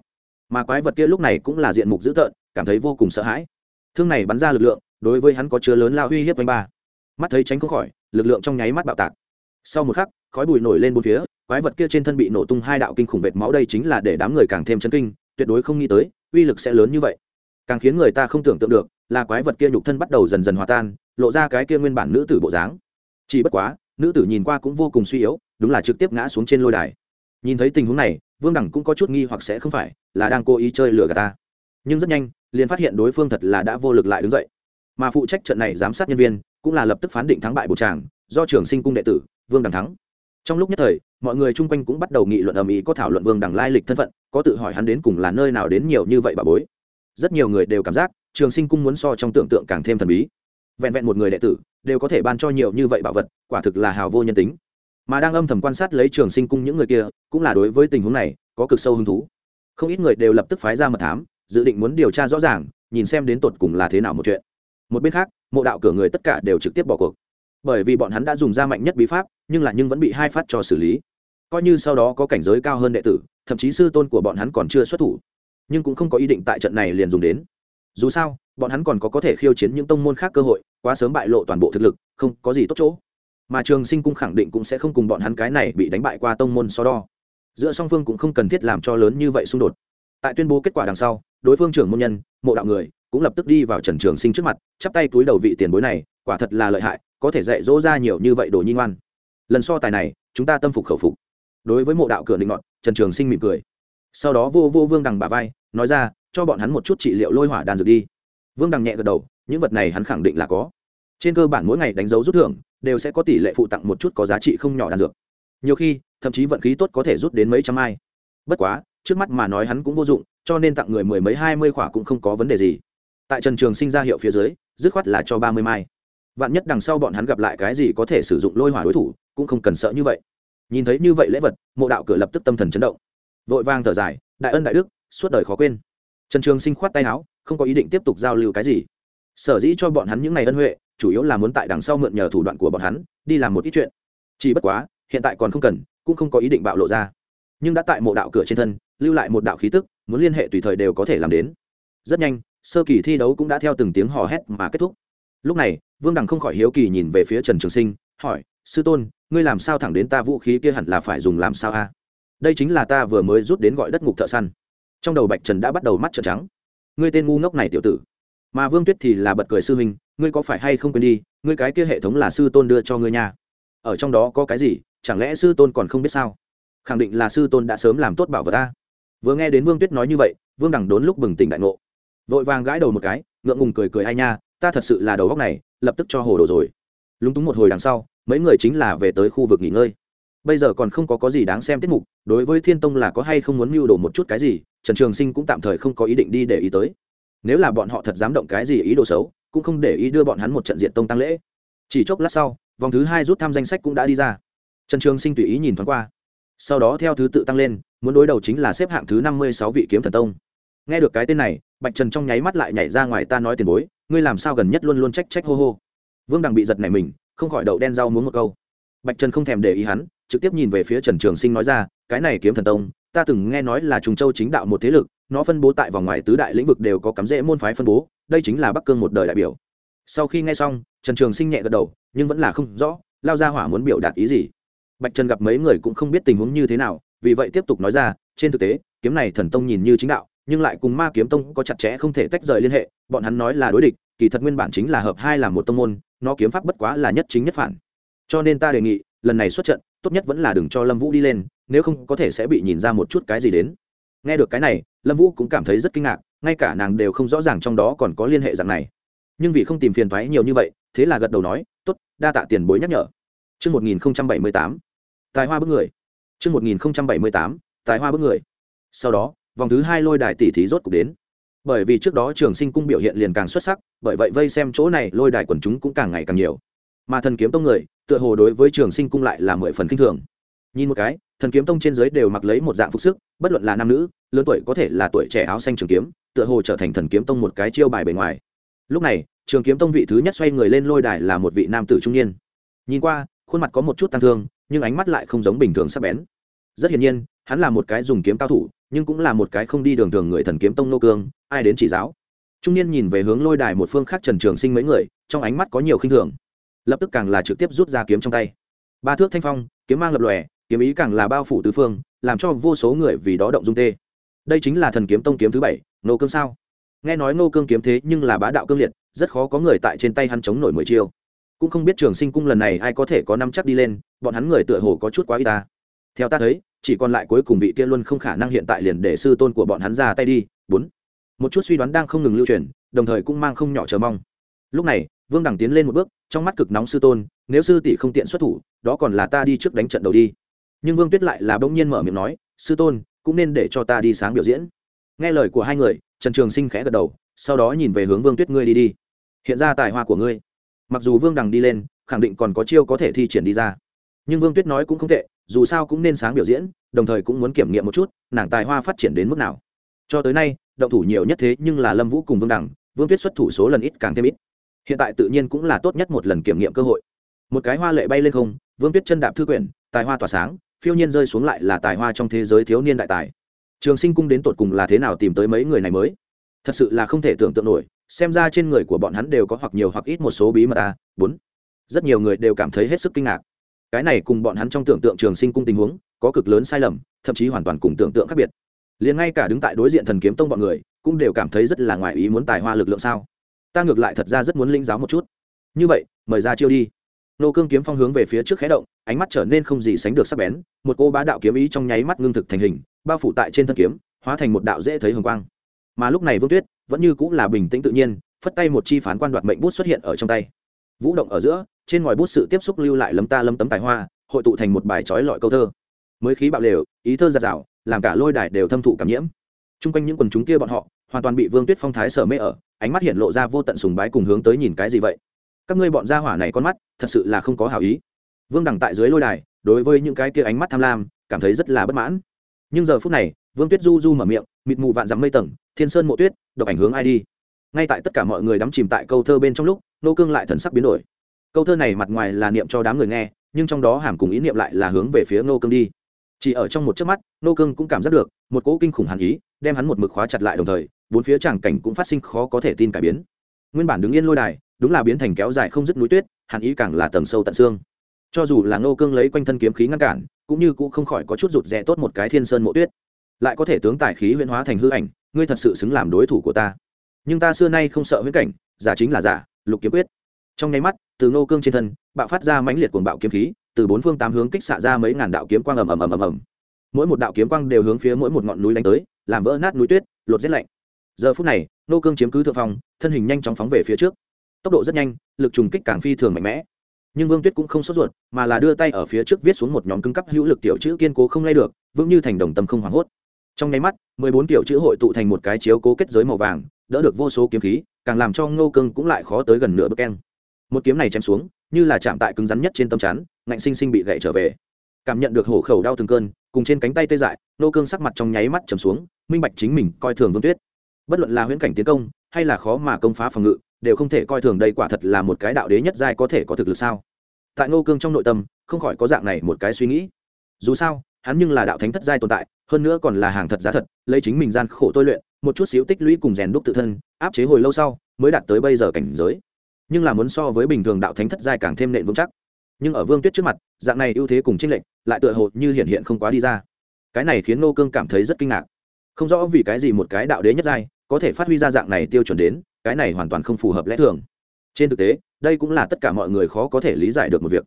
Mà quái vật kia lúc này cũng là diện mục dữ tợn cảm thấy vô cùng sợ hãi. Thương này bắn ra lực lượng, đối với hắn có chứa lớn lao uy hiếp anh ba. Mắt thấy tránh không khỏi, lực lượng trong nháy mắt bạo tạc. Sau một khắc, khói bụi nổi lên bốn phía, quái vật kia trên thân bị nổ tung hai đạo kinh khủng vệt máu đây chính là để đám người càng thêm chấn kinh, tuyệt đối không nghĩ tới, uy lực sẽ lớn như vậy. Càng khiến người ta không tưởng tượng được, là quái vật kia nhục thân bắt đầu dần dần hòa tan, lộ ra cái kia nguyên bản nữ tử bộ dáng. Chỉ bất quá, nữ tử nhìn qua cũng vô cùng suy yếu, đúng là trực tiếp ngã xuống trên lôi đài. Nhìn thấy tình huống này, vương đẳng cũng có chút nghi hoặc sẽ không phải là đang cố ý chơi lừa gạt ta. Nhưng rất nhanh liền phát hiện đối phương thật là đã vô lực lại đứng dậy. Mà phụ trách trận này giám sát nhân viên cũng là lập tức phán định thắng bại bộ tràng, do trường sinh cung đệ tử, vương đằng thắng. Trong lúc nhất thời, mọi người chung quanh cũng bắt đầu nghị luận ầm ĩ có thảo luận vương đằng lai lịch thân phận, có tự hỏi hắn đến cùng là nơi nào đến nhiều như vậy bà bối. Rất nhiều người đều cảm giác trường sinh cung muốn so trong tưởng tượng càng thêm thần bí. Vẹn vẹn một người đệ tử đều có thể ban cho nhiều như vậy bảo vật, quả thực là hào vô nhân tính. Mà đang âm thầm quan sát lấy trường sinh cung những người kia, cũng là đối với tình huống này có cực sâu hứng thú. Không ít người đều lập tức phái ra mật thám dự định muốn điều tra rõ ràng, nhìn xem đến tột cùng là thế nào một chuyện. Một bên khác, mộ đạo cửa người tất cả đều trực tiếp bỏ cuộc. Bởi vì bọn hắn đã dùng ra mạnh nhất bí pháp, nhưng là nhưng vẫn bị hai phát cho xử lý. Coi như sau đó có cảnh giới cao hơn đệ tử, thậm chí sư tôn của bọn hắn còn chưa xuất thủ. Nhưng cũng không có ý định tại trận này liền dùng đến. Dù sao, bọn hắn còn có có thể khiêu chiến những tông môn khác cơ hội, quá sớm bại lộ toàn bộ thực lực, không có gì tốt chỗ. Mà trường sinh cung khẳng định cũng sẽ không cùng bọn hắn cái này bị đánh bại qua tông môn so đo. Giữa song phương cũng không cần thiết làm cho lớn như vậy xung đột tại tuyên bố kết quả đằng sau, đối phương trưởng môn nhân, mộ đạo người, cũng lập tức đi vào trần trường sinh trước mặt, chắp tay túi đầu vị tiền bối này, quả thật là lợi hại, có thể dạy dỗ ra nhiều như vậy đồ nhi ngoan. Lần so tài này, chúng ta tâm phục khẩu phục. Đối với mộ đạo cửa định ngọn trần trường sinh mỉm cười. Sau đó vô vô vương đằng bà vai, nói ra, cho bọn hắn một chút trị liệu lôi hỏa đan dược đi. Vương đằng nhẹ gật đầu, những vật này hắn khẳng định là có. Trên cơ bản mỗi ngày đánh dấu rút thưởng, đều sẽ có tỷ lệ phụ tặng một chút có giá trị không nhỏ đan dược. Nhiều khi, thậm chí vận khí tốt có thể rút đến mấy trăm mai. Bất quá trước mắt mà nói hắn cũng vô dụng, cho nên tặng người mười mấy, hai mươi khỏa cũng không có vấn đề gì. Tại trần trường sinh ra hiệu phía dưới, dứt khoát là cho ba mươi mai. Vạn nhất đằng sau bọn hắn gặp lại cái gì có thể sử dụng lôi hỏa đối thủ, cũng không cần sợ như vậy. Nhìn thấy như vậy lễ vật, mộ đạo cửa lập tức tâm thần chấn động. Vội vang thở dài, đại ân đại đức, suốt đời khó quên. Trần trường sinh khoát tay áo, không có ý định tiếp tục giao lưu cái gì. Sở dĩ cho bọn hắn những ngày ân huệ, chủ yếu là muốn tại đằng sau mượn nhờ thủ đoạn của bọn hắn, đi làm một ít chuyện. Chỉ bất quá, hiện tại còn không cần, cũng không có ý định bạo lộ ra nhưng đã tại mộ đạo cửa trên thân, lưu lại một đạo khí tức, muốn liên hệ tùy thời đều có thể làm đến. Rất nhanh, sơ kỳ thi đấu cũng đã theo từng tiếng hò hét mà kết thúc. Lúc này, vương đằng không khỏi hiếu kỳ nhìn về phía trần trường sinh, hỏi, sư tôn, ngươi làm sao thẳng đến ta vũ khí kia hẳn là phải dùng làm sao a? Đây chính là ta vừa mới rút đến gọi đất ngục thợ săn. Trong đầu bạch trần đã bắt đầu mắt trợn trắng. Ngươi tên ngu ngốc này tiểu tử. Mà vương tuyết thì là bật cười sư huynh, ngươi có phải hay không quên đi, ngươi cái kia hệ thống là sư tôn đưa cho ngươi nha. Ở trong đó có cái gì, chẳng lẽ sư tôn còn không biết sao? Khẳng định là sư tôn đã sớm làm tốt bảo vật ta. Vừa nghe đến vương tuyết nói như vậy, vương đằng đốn lúc bừng tỉnh đại ngộ. Vội vàng gãi đầu một cái, ngượng ngùng cười cười ai nha, ta thật sự là đầu góc này, lập tức cho hồ đồ rồi. Lúng túng một hồi đằng sau, mấy người chính là về tới khu vực nghỉ ngơi. Bây giờ còn không có có gì đáng xem tiết mục, đối với thiên tông là có hay không muốn mưu đồ một chút cái gì, trần trường sinh cũng tạm thời không có ý định đi để ý tới. Nếu là bọn họ thật dám động cái gì ý đồ xấu, cũng không để ý đưa bọn hắn một trận diện tông tăng lễ. Chỉ chốc lát sau, vòng thứ hai rút thăm danh sách cũng đã đi ra. Trần trường sinh tùy ý nhìn thoáng qua sau đó theo thứ tự tăng lên, muốn đối đầu chính là xếp hạng thứ năm mươi sáu vị kiếm thần tông. Nghe được cái tên này, bạch trần trong nháy mắt lại nhảy ra ngoài ta nói tiền bối, ngươi làm sao gần nhất luôn luôn trách trách hô hô. Vương đằng bị giật này mình, không khỏi đậu đen rau muốn một câu. Bạch trần không thèm để ý hắn, trực tiếp nhìn về phía trần trường sinh nói ra, cái này kiếm thần tông, ta từng nghe nói là trùng châu chính đạo một thế lực, nó phân bố tại vòng ngoài tứ đại lĩnh vực đều có cắm rễ môn phái phân bố, đây chính là bắc cương một đời đại biểu. Sau khi nghe xong, trần trường sinh nhẹ gật đầu, nhưng vẫn là không rõ, lao ra hỏa muốn biểu đạt ý gì bạch trần gặp mấy người cũng không biết tình huống như thế nào vì vậy tiếp tục nói ra trên thực tế kiếm này thần tông nhìn như chính đạo nhưng lại cùng ma kiếm tông có chặt chẽ không thể tách rời liên hệ bọn hắn nói là đối địch kỳ thật nguyên bản chính là hợp hai là một tông môn nó kiếm pháp bất quá là nhất chính nhất phản. Cho nên ta đề nghị lần này xuất trận tốt nhất vẫn là đừng cho lâm vũ đi lên nếu không có thể sẽ bị nhìn ra một chút cái gì đến. Nghe được cái này lâm vũ cũng cảm thấy rất kinh ngạc ngay cả nàng đều không rõ ràng trong đó còn có liên hệ dạng này. Nhưng vì không tìm phiền thoái nhiều như vậy thế là gật đầu nói t ố t đa tạ tiền bối nhắc nhở. Trước 1078, tài hoa bức người. Trước 1078, tài hoa bức người. Sau đó, vòng thứ hai lôi đài tỷ thí rốt cục đến. Bởi vì trước đó trường sinh cung biểu hiện liền càng xuất sắc, bởi vậy vây xem chỗ này lôi đài quần chúng cũng càng ngày càng nhiều. Mà thần kiếm tông người, tựa hồ đối với trường sinh cung lại là mười phần kinh thường. Nhìn một cái, thần kiếm tông trên dưới đều mặc lấy một dạng phục sức, bất luận là nam nữ, lớn tuổi có thể là tuổi trẻ áo xanh trường kiếm, tựa hồ trở thành thần kiếm tông một cái chiêu bài bề ngoài. Lúc này, trường kiếm tông vị thứ nhất xoay người lên lôi đài là một vị nam tử trung niên. Nhìn qua, khuôn mặt có một chút tăng thương nhưng ánh mắt lại không giống bình thường sắc bén. Rất hiển nhiên, hắn là một cái dùng kiếm cao thủ, nhưng cũng là một cái không đi đường thường người thần kiếm tông nô cương, ai đến chỉ giáo. Trung niên nhìn về hướng lôi đài một phương khác trần trường sinh mấy người, trong ánh mắt có nhiều khinh thường. Lập tức càng là trực tiếp rút ra kiếm trong tay. Ba thước thanh phong, kiếm mang lập lòe, kiếm ý càng là bao phủ tứ phương, làm cho vô số người vì đó động dung tê. Đây chính là thần kiếm tông kiếm thứ bảy, nô cương sao? Nghe nói nô cương kiếm thế nhưng là bá đạo cương liệt, rất khó có người tại trên tay hắn chống nổi mười chiêu cũng không biết trường sinh cung lần này ai có thể có năm chắc đi lên, bọn hắn người tựa hồ có chút quá y ta. Theo ta thấy, chỉ còn lại cuối cùng vị kia luôn không khả năng hiện tại liền để sư tôn của bọn hắn ra tay đi. Bốn. Một chút suy đoán đang không ngừng lưu truyền, đồng thời cũng mang không nhỏ chờ mong. Lúc này, vương đẳng tiến lên một bước, trong mắt cực nóng sư tôn, nếu sư tỷ không tiện xuất thủ, đó còn là ta đi trước đánh trận đầu đi. Nhưng vương tuyết lại là bỗng nhiên mở miệng nói, sư tôn, cũng nên để cho ta đi sáng biểu diễn. Nghe lời của hai người, trần trường sinh khẽ gật đầu, sau đó nhìn về hướng vương tuyết ngươi đi đi. Hiện ra tài hoa của ngươi mặc dù vương đằng đi lên, khẳng định còn có chiêu có thể thi triển đi ra. Nhưng vương tuyết nói cũng không tệ, dù sao cũng nên sáng biểu diễn, đồng thời cũng muốn kiểm nghiệm một chút, nàng tài hoa phát triển đến mức nào. Cho tới nay, động thủ nhiều nhất thế nhưng là lâm vũ cùng vương đằng, vương tuyết xuất thủ số lần ít càng thêm ít. Hiện tại tự nhiên cũng là tốt nhất một lần kiểm nghiệm cơ hội. Một cái hoa lệ bay lên không, vương tuyết chân đạp thư quyển, tài hoa tỏa sáng, phiêu nhiên rơi xuống lại là tài hoa trong thế giới thiếu niên đại tài. Trường sinh cung đến tột cùng là thế nào tìm tới mấy người này mới? Thật sự là không thể tưởng tượng nổi xem ra trên người của bọn hắn đều có hoặc nhiều hoặc ít một số bí mật a bốn. Rất nhiều người đều cảm thấy hết sức kinh ngạc. Cái này cùng bọn hắn trong tưởng tượng trường sinh cung tình huống, có cực lớn sai lầm, thậm chí hoàn toàn cùng tưởng tượng khác biệt. Liền ngay cả đứng tại đối diện thần kiếm tông bọn người, cũng đều cảm thấy rất là ngoài ý muốn tài hoa lực lượng sao. Ta ngược lại thật ra rất muốn linh giáo một chút. Như vậy, mời ra chiêu đi. Nô cương kiếm phong hướng về phía trước khé động, ánh mắt trở nên không gì sánh được sắc bén, một cô bá đạo kiếm ý trong nháy mắt ngưng thực thành hình, bao phủ tại trên thân kiếm, hóa thành một đạo dễ thấy hồng quang mà lúc này vương tuyết vẫn như cũng là bình tĩnh tự nhiên, phất tay một chi phán quan đoạt mệnh bút xuất hiện ở trong tay. Vũ động ở giữa, trên ngòi bút sự tiếp xúc lưu lại lấm ta lấm tấm tài hoa, hội tụ thành một bài trói lọi câu thơ. Mới khí bạo lều, ý thơ giạt rào, làm cả lôi đài đều thâm thụ cảm nhiễm. T r u n g quanh những quần chúng kia bọn họ, hoàn toàn bị vương tuyết phong thái sở mê ở, ánh mắt hiện lộ ra vô tận sùng bái cùng hướng tới nhìn cái gì vậy? Các ngươi bọn gia hỏa này con mắt, thật sự là không có hảo ý. Vương đẳng tại dưới lôi đài, đối với những cái kia ánh mắt tham lam, cảm thấy rất là bất mãn. Nhưng giờ phút này vương tuyết du du mở miệng, mịt mù vạn dắm mây tầng, thiên sơn mộ tuyết, độc ảnh hướng ai đi? Ngay tại tất cả mọi người đắm chìm tại câu thơ bên trong lúc, nô cương lại thần sắc biến đổi. Câu thơ này mặt ngoài là niệm cho đám người nghe, nhưng trong đó hàm cùng ý niệm lại là hướng về phía nô cương đi. Chỉ ở trong một chớp mắt, nô cương cũng cảm giác được, một cỗ kinh khủng hàn ý, đem hắn một mực khóa chặt lại đồng thời, bốn phía tràng cảnh cũng phát sinh khó có thể tin cải biến. Nguyên bản đứng yên lôi đài, đúng là biến thành kéo dài không dứt núi tuyết, hàn ý càng là tầng sâu tận xương. Cho dù là nô cương lấy quanh thân kiếm khí ngăn cản, cũng như cũng không khỏi có chút rụt rè tốt một cái thiên sơn mộ tuyết lại có thể tướng tài khí huyễn hóa thành hư ảnh, ngươi thật sự xứng làm đối thủ của ta. Nhưng ta xưa nay không sợ huyễn cảnh, giả chính là giả, lục kiếm quyết. Trong nháy mắt, từ nô cương trên thân, bạo phát ra mãnh liệt cuồng bạo kiếm khí, từ bốn phương tám hướng kích xạ ra mấy ngàn đạo kiếm quang ầm ầm ầm ầm ầm. Mỗi một đạo kiếm quang đều hướng phía mỗi một ngọn núi đánh tới, làm vỡ nát núi tuyết, lột rét lạnh. Giờ phút này, nô cương chiếm cứ thượng phong, thân hình nhanh chóng phóng về phía trước. Tốc độ rất nhanh, lực trùng kích càng phi thường mạnh mẽ. Nhưng vương tuyết cũng không sốt ruột, mà là đưa tay ở phía trước viết xuống một nhóm cứng cấp hữu lực tiểu chữ kiên cố không lay được, vững như thành đồng tâm không hoảng hốt trong nháy mắt, mười bốn tiểu chữ hội tụ thành một cái chiếu cố kết giới màu vàng, đỡ được vô số kiếm khí, càng làm cho ngô cương cũng lại khó tới gần nửa bước keng. Một kiếm này chém xuống, như là chạm tại cứng rắn nhất trên tâm chắn, ngạnh sinh sinh bị gậy trở về. Cảm nhận được hổ khẩu đau từng cơn, cùng trên cánh tay tê dại nô cương sắc mặt trong nháy mắt trầm xuống, minh bạch chính mình coi thường vương tuyết. Bất luận là huyễn cảnh tiến công, hay là khó mà công phá phòng ngự, đều không thể coi thường đây quả thật là một cái đạo đế nhất giai có thể có thực lực sao? Tại nô cương trong nội tâm, không khỏi có dạng này một cái suy nghĩ. Dù sao hắn nhưng là đạo thánh thất giai tồn tại, hơn nữa còn là hàng thật giá thật, lấy chính mình gian khổ tôi luyện, một chút xíu tích lũy cùng rèn đúc tự thân, áp chế hồi lâu sau, mới đạt tới bây giờ cảnh giới. Nhưng là muốn so với bình thường đạo thánh thất giai càng thêm nện vững chắc. Nhưng ở vương tuyết trước mặt, dạng này ưu thế cùng tranh lệch, lại tựa hồ như hiện hiện không quá đi ra. Cái này khiến nô cương cảm thấy rất kinh ngạc. Không rõ vì cái gì một cái đạo đế nhất giai có thể phát huy ra dạng này tiêu chuẩn đến, cái này hoàn toàn không phù hợp lẽ thường. Trên thực tế, đây cũng là tất cả mọi người khó có thể lý giải được một việc.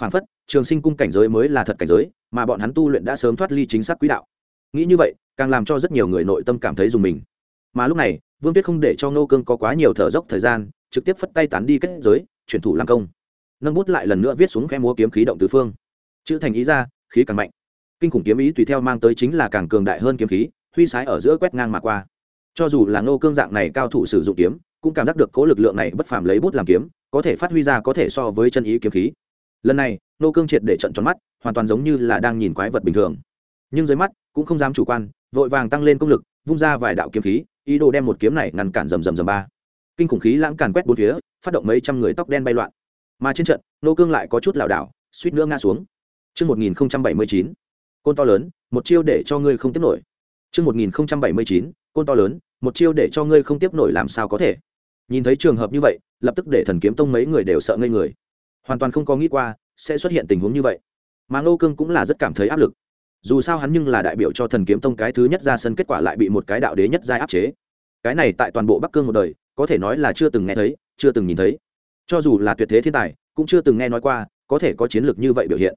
Phản phất, trường sinh cung cảnh giới mới là thật cảnh giới mà bọn hắn tu luyện đã sớm thoát ly chính xác quỹ đạo. Nghĩ như vậy, càng làm cho rất nhiều người nội tâm cảm thấy dùng mình. Mà lúc này, vương tuyết không để cho nô cương có quá nhiều thở dốc thời gian, trực tiếp phất tay tán đi kết giới, chuyển thủ làm công. Nâng bút lại lần nữa viết xuống khe múa kiếm khí động tứ phương. Chữ thành ý ra, khí càng mạnh. Kinh khủng kiếm ý tùy theo mang tới chính là càng cường đại hơn kiếm khí, huy sái ở giữa quét ngang mà qua. Cho dù là nô cương dạng này cao thủ sử dụng kiếm, cũng cảm giác được cố lực lượng này bất phàm lấy bút làm kiếm, có thể phát huy ra có thể so với chân ý kiếm khí. Lần này nô cương triệt để trận tròn mắt hoàn toàn giống như là đang nhìn quái vật bình thường nhưng dưới mắt cũng không dám chủ quan vội vàng tăng lên công lực vung ra vài đạo kiếm khí ý đồ đem một kiếm này ngăn cản rầm rầm rầm ba kinh khủng khí lãng càn quét bốn phía phát động mấy trăm người tóc đen bay loạn mà trên trận nô cương lại có chút lảo đảo suýt nữa ngã xuống Trước 1079, côn to lớn, một chiêu để cho ngươi không tiếp nổi. Trước 1079, côn to lớn, một chiêu để cho ngươi không tiếp nổi làm sao có thể. Nhìn thấy trường hợp như vậy, lập tức để thần kiếm tông mấy người đều sợ ngây người. Hoàn toàn không có nghĩ qua sẽ xuất hiện tình huống như vậy. Mà Ngô Cương cũng là rất cảm thấy áp lực. Dù sao hắn nhưng là đại biểu cho thần kiếm tông cái thứ nhất ra sân kết quả lại bị một cái đạo đế nhất giai áp chế. Cái này tại toàn bộ Bắc Cương một đời, có thể nói là chưa từng nghe thấy chưa từng nhìn thấy. Cho dù là tuyệt thế thiên tài cũng chưa từng nghe nói qua có thể có chiến lược như vậy biểu hiện.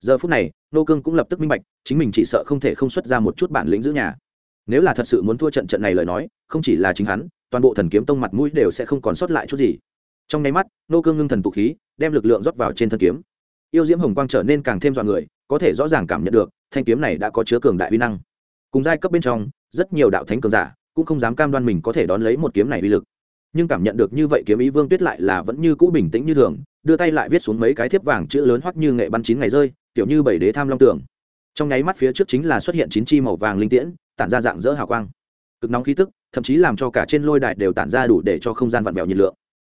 Giờ phút này nô cương cũng lập tức minh bạch chính mình chỉ sợ không thể không xuất ra một chút bản lĩnh giữ nhà. Nếu là thật sự muốn thua trận trận này lời nói không chỉ là chính hắn toàn bộ thần kiếm tông mặt mũi đều sẽ không còn sót lại chút gì. Trong nháy mắt nô cương ngưng thần tụ khí đem lực lượng rót vào trên thân kiếm yêu diễm hồng quang trở nên càng thêm dọa người, có thể rõ ràng cảm nhận được, thanh kiếm này đã có chứa cường đại uy năng. Cùng giai cấp bên trong, rất nhiều đạo thánh cường giả cũng không dám cam đoan mình có thể đón lấy một kiếm này uy lực. Nhưng cảm nhận được như vậy kiếm ý vương tuyết lại là vẫn như cũ bình tĩnh như thường, đưa tay lại viết xuống mấy cái thiếp vàng chữ lớn hoắc như nghệ bắn chín ngày rơi, kiểu như bảy đế tham long tường. Trong nháy mắt phía trước chính là xuất hiện chín chi màu vàng linh tiễn, tản ra dạng dỡ hào quang. Cực nóng khí tức, thậm chí làm cho cả trên lôi đài đều tản ra đủ để cho không gian vặn vẹo nhiệt lượng.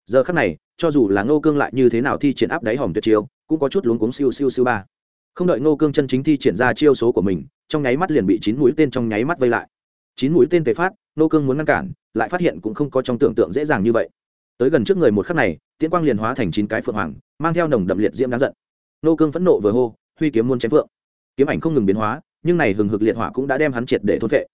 Giờ khắc này, cho dù là ngô cương lại như thế nào thi triển áp đáy hòm tuyệt chiêu cũng có chút luống cuống siêu siêu siêu ba. Không đợi ngô cương chân chính thi triển ra chiêu số của mình, trong nháy mắt liền bị chín mũi tên trong nháy mắt vây lại. Chín mũi tên tề phát, ngô cương muốn ngăn cản, lại phát hiện cũng không có trong tưởng tượng dễ dàng như vậy. Tới gần trước người một khắc này, tiễn quang liền hóa thành chín cái phượng hoàng, mang theo nồng đậm liệt diễm đáng giận. Ngô cương phẫn nộ vừa hô, huy kiếm muốn chém phượng. Kiếm ảnh không ngừng biến hóa, nhưng này hừng hực liệt hỏa cũng đã đem hắn triệt để thôn vệ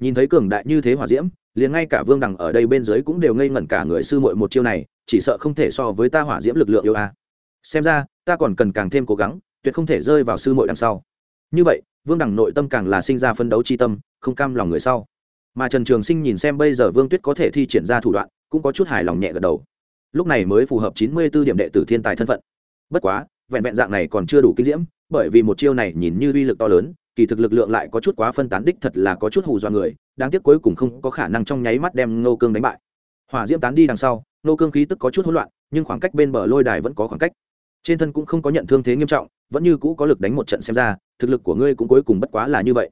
nhìn thấy cường đại như thế hỏa diễm, liền ngay cả vương đằng ở đây bên dưới cũng đều ngây ngẩn cả người sư muội một chiêu này, chỉ sợ không thể so với ta hỏa diễm lực lượng yêu a xem ra, ta còn cần càng thêm cố gắng, tuyệt không thể rơi vào sư muội đằng sau. Như vậy, vương đằng nội tâm càng là sinh ra phân đấu chi tâm, không cam lòng người sau. Mà trần trường sinh nhìn xem bây giờ vương tuyết có thể thi triển ra thủ đoạn, cũng có chút hài lòng nhẹ gật đầu. Lúc này mới phù hợp chín mươi b ố điểm đệ tử thiên tài thân phận. Bất quá, vẹn vẹn dạng này còn chưa đủ kinh diễm, bởi vì một chiêu này nhìn như uy lực to lớn, kỳ thực lực lượng lại có chút quá phân tán đích thật là có chút hù dọa người, đáng tiếc cuối cùng không có khả năng trong nháy mắt đem nô cương đánh bại. Hỏa diễm tán đi đằng sau nô cương khí tức có chút hỗn loạn, nhưng khoảng cách bên bờ lôi đài vẫn có khoảng cách trên thân cũng không có nhận thương thế nghiêm trọng, vẫn như cũ có lực đánh một trận xem ra, thực lực của ngươi cũng cuối cùng bất quá là như vậy.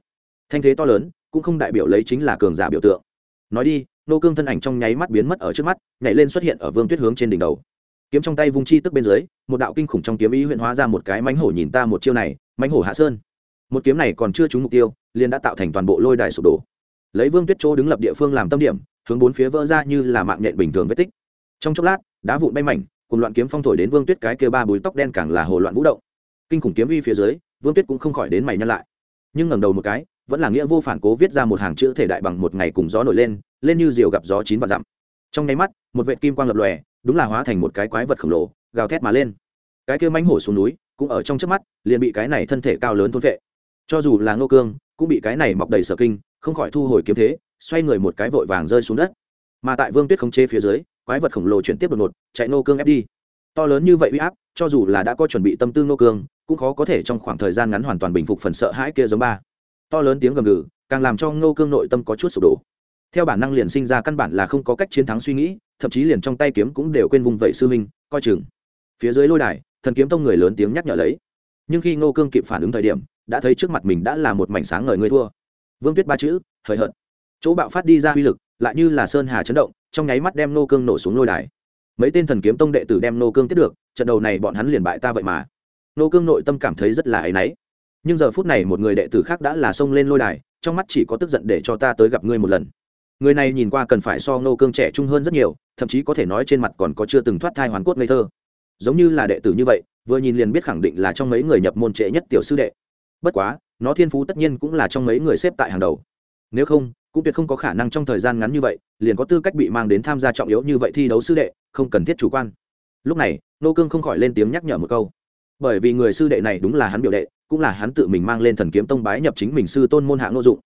Thanh thế to lớn, cũng không đại biểu lấy chính là cường giả biểu tượng. Nói đi, nô cương thân ảnh trong nháy mắt biến mất ở trước mắt, nhảy lên xuất hiện ở vương tuyết hướng trên đỉnh đầu. Kiếm trong tay vung chi tức bên dưới, một đạo kinh khủng trong kiếm ý huyện hóa ra một cái mánh hổ nhìn ta một chiêu này mánh hổ hạ sơn. Một kiếm này còn chưa trúng mục tiêu, liền đã tạo thành toàn bộ lôi đài sụp đổ. Lấy vương tuyết chỗ đứng lập địa phương làm tâm điểm, hướng bốn phía vỡ ra như là mạng nhện bình thường vết tích. Trong chốc lát, đá vụn bay mảnh cùng loạn kiếm phong thổi đến vương tuyết cái kia ba bùi tóc đen càng là hồ loạn vũ động. Kinh khủng kiếm uy phía dưới, vương tuyết cũng không khỏi đến mày nhăn lại. Nhưng ngẩng đầu một cái, vẫn là nghĩa vô phản cố viết ra một hàng chữ thể đại bằng một ngày cùng gió nổi lên lên như diều gặp gió chín và dặm. Trong nháy mắt, một vệ kim quang lập lòe, đúng là hóa thành một cái quái vật khổng lồ, gào thét mà lên. Cái kia mánh hổ xuống núi, cũng ở trong trước mắt, liền bị cái này thân thể cao lớn thôn vệ cho dù là ngô cương, cũng bị cái này mọc đầy sở kinh, không khỏi thu hồi kiếm thế, xoay người một cái vội vàng rơi xuống đất. Mà tại vương tuyết không chê phía dưới quái vật khổng lồ chuyển tiếp đột ngột, chạy ngô cương ép đi. To lớn như vậy uy áp, cho dù là đã có chuẩn bị tâm tư ngô cương, cũng khó có thể trong khoảng thời gian ngắn hoàn toàn bình phục phần sợ hãi kia giống ba. To lớn tiếng gầm gừ, càng làm cho ngô cương nội tâm có chút sụp đổ. Theo bản năng liền sinh ra căn bản là không có cách chiến thắng suy nghĩ, thậm chí liền trong tay kiếm cũng đều quên vùng vậy sư minh coi chừng. Phía dưới lôi đài, thần kiếm tông người lớn tiếng nhắc nhở lấy. Nhưng khi ngô cương kịp phản ứng thời điểm, đã thấy trước mặt mình đã là một mảnh sáng ngời người thua. Vương tuyết ba chữ, hời hợt. Chỗ bạo phát đi ra uy lực, lại như là sơn hà chấn động trong nháy mắt đem nô cương nổ xuống lôi đài. Mấy tên thần kiếm tông đệ tử đem nô cương tiếp được, trận đầu này bọn hắn liền bại ta vậy mà. Nô cương nội tâm cảm thấy rất là áy náy. Nhưng giờ phút này một người đệ tử khác đã là xông lên lôi đài, trong mắt chỉ có tức giận để cho ta tới gặp ngươi một lần. Người này nhìn qua cần phải so nô cương trẻ trung hơn rất nhiều, thậm chí có thể nói trên mặt còn có chưa từng thoát thai hoàn cốt ngây thơ. Giống như là đệ tử như vậy, vừa nhìn liền biết khẳng định là trong mấy người nhập môn trễ nhất tiểu sư đệ. Bất quá, nó thiên phú tất nhiên cũng là trong mấy người xếp tại hàng đầu. Nếu không cũng tuyệt không có khả năng trong thời gian ngắn như vậy, liền có tư cách bị mang đến tham gia trọng yếu như vậy thi đấu sư đệ, không cần thiết chủ quan. Lúc này, nô cương không khỏi lên tiếng nhắc nhở một câu. Bởi vì người sư đệ này đúng là hắn biểu đệ, cũng là hắn tự mình mang lên thần kiếm tông bái nhập chính mình sư tôn môn hạng nô dụng.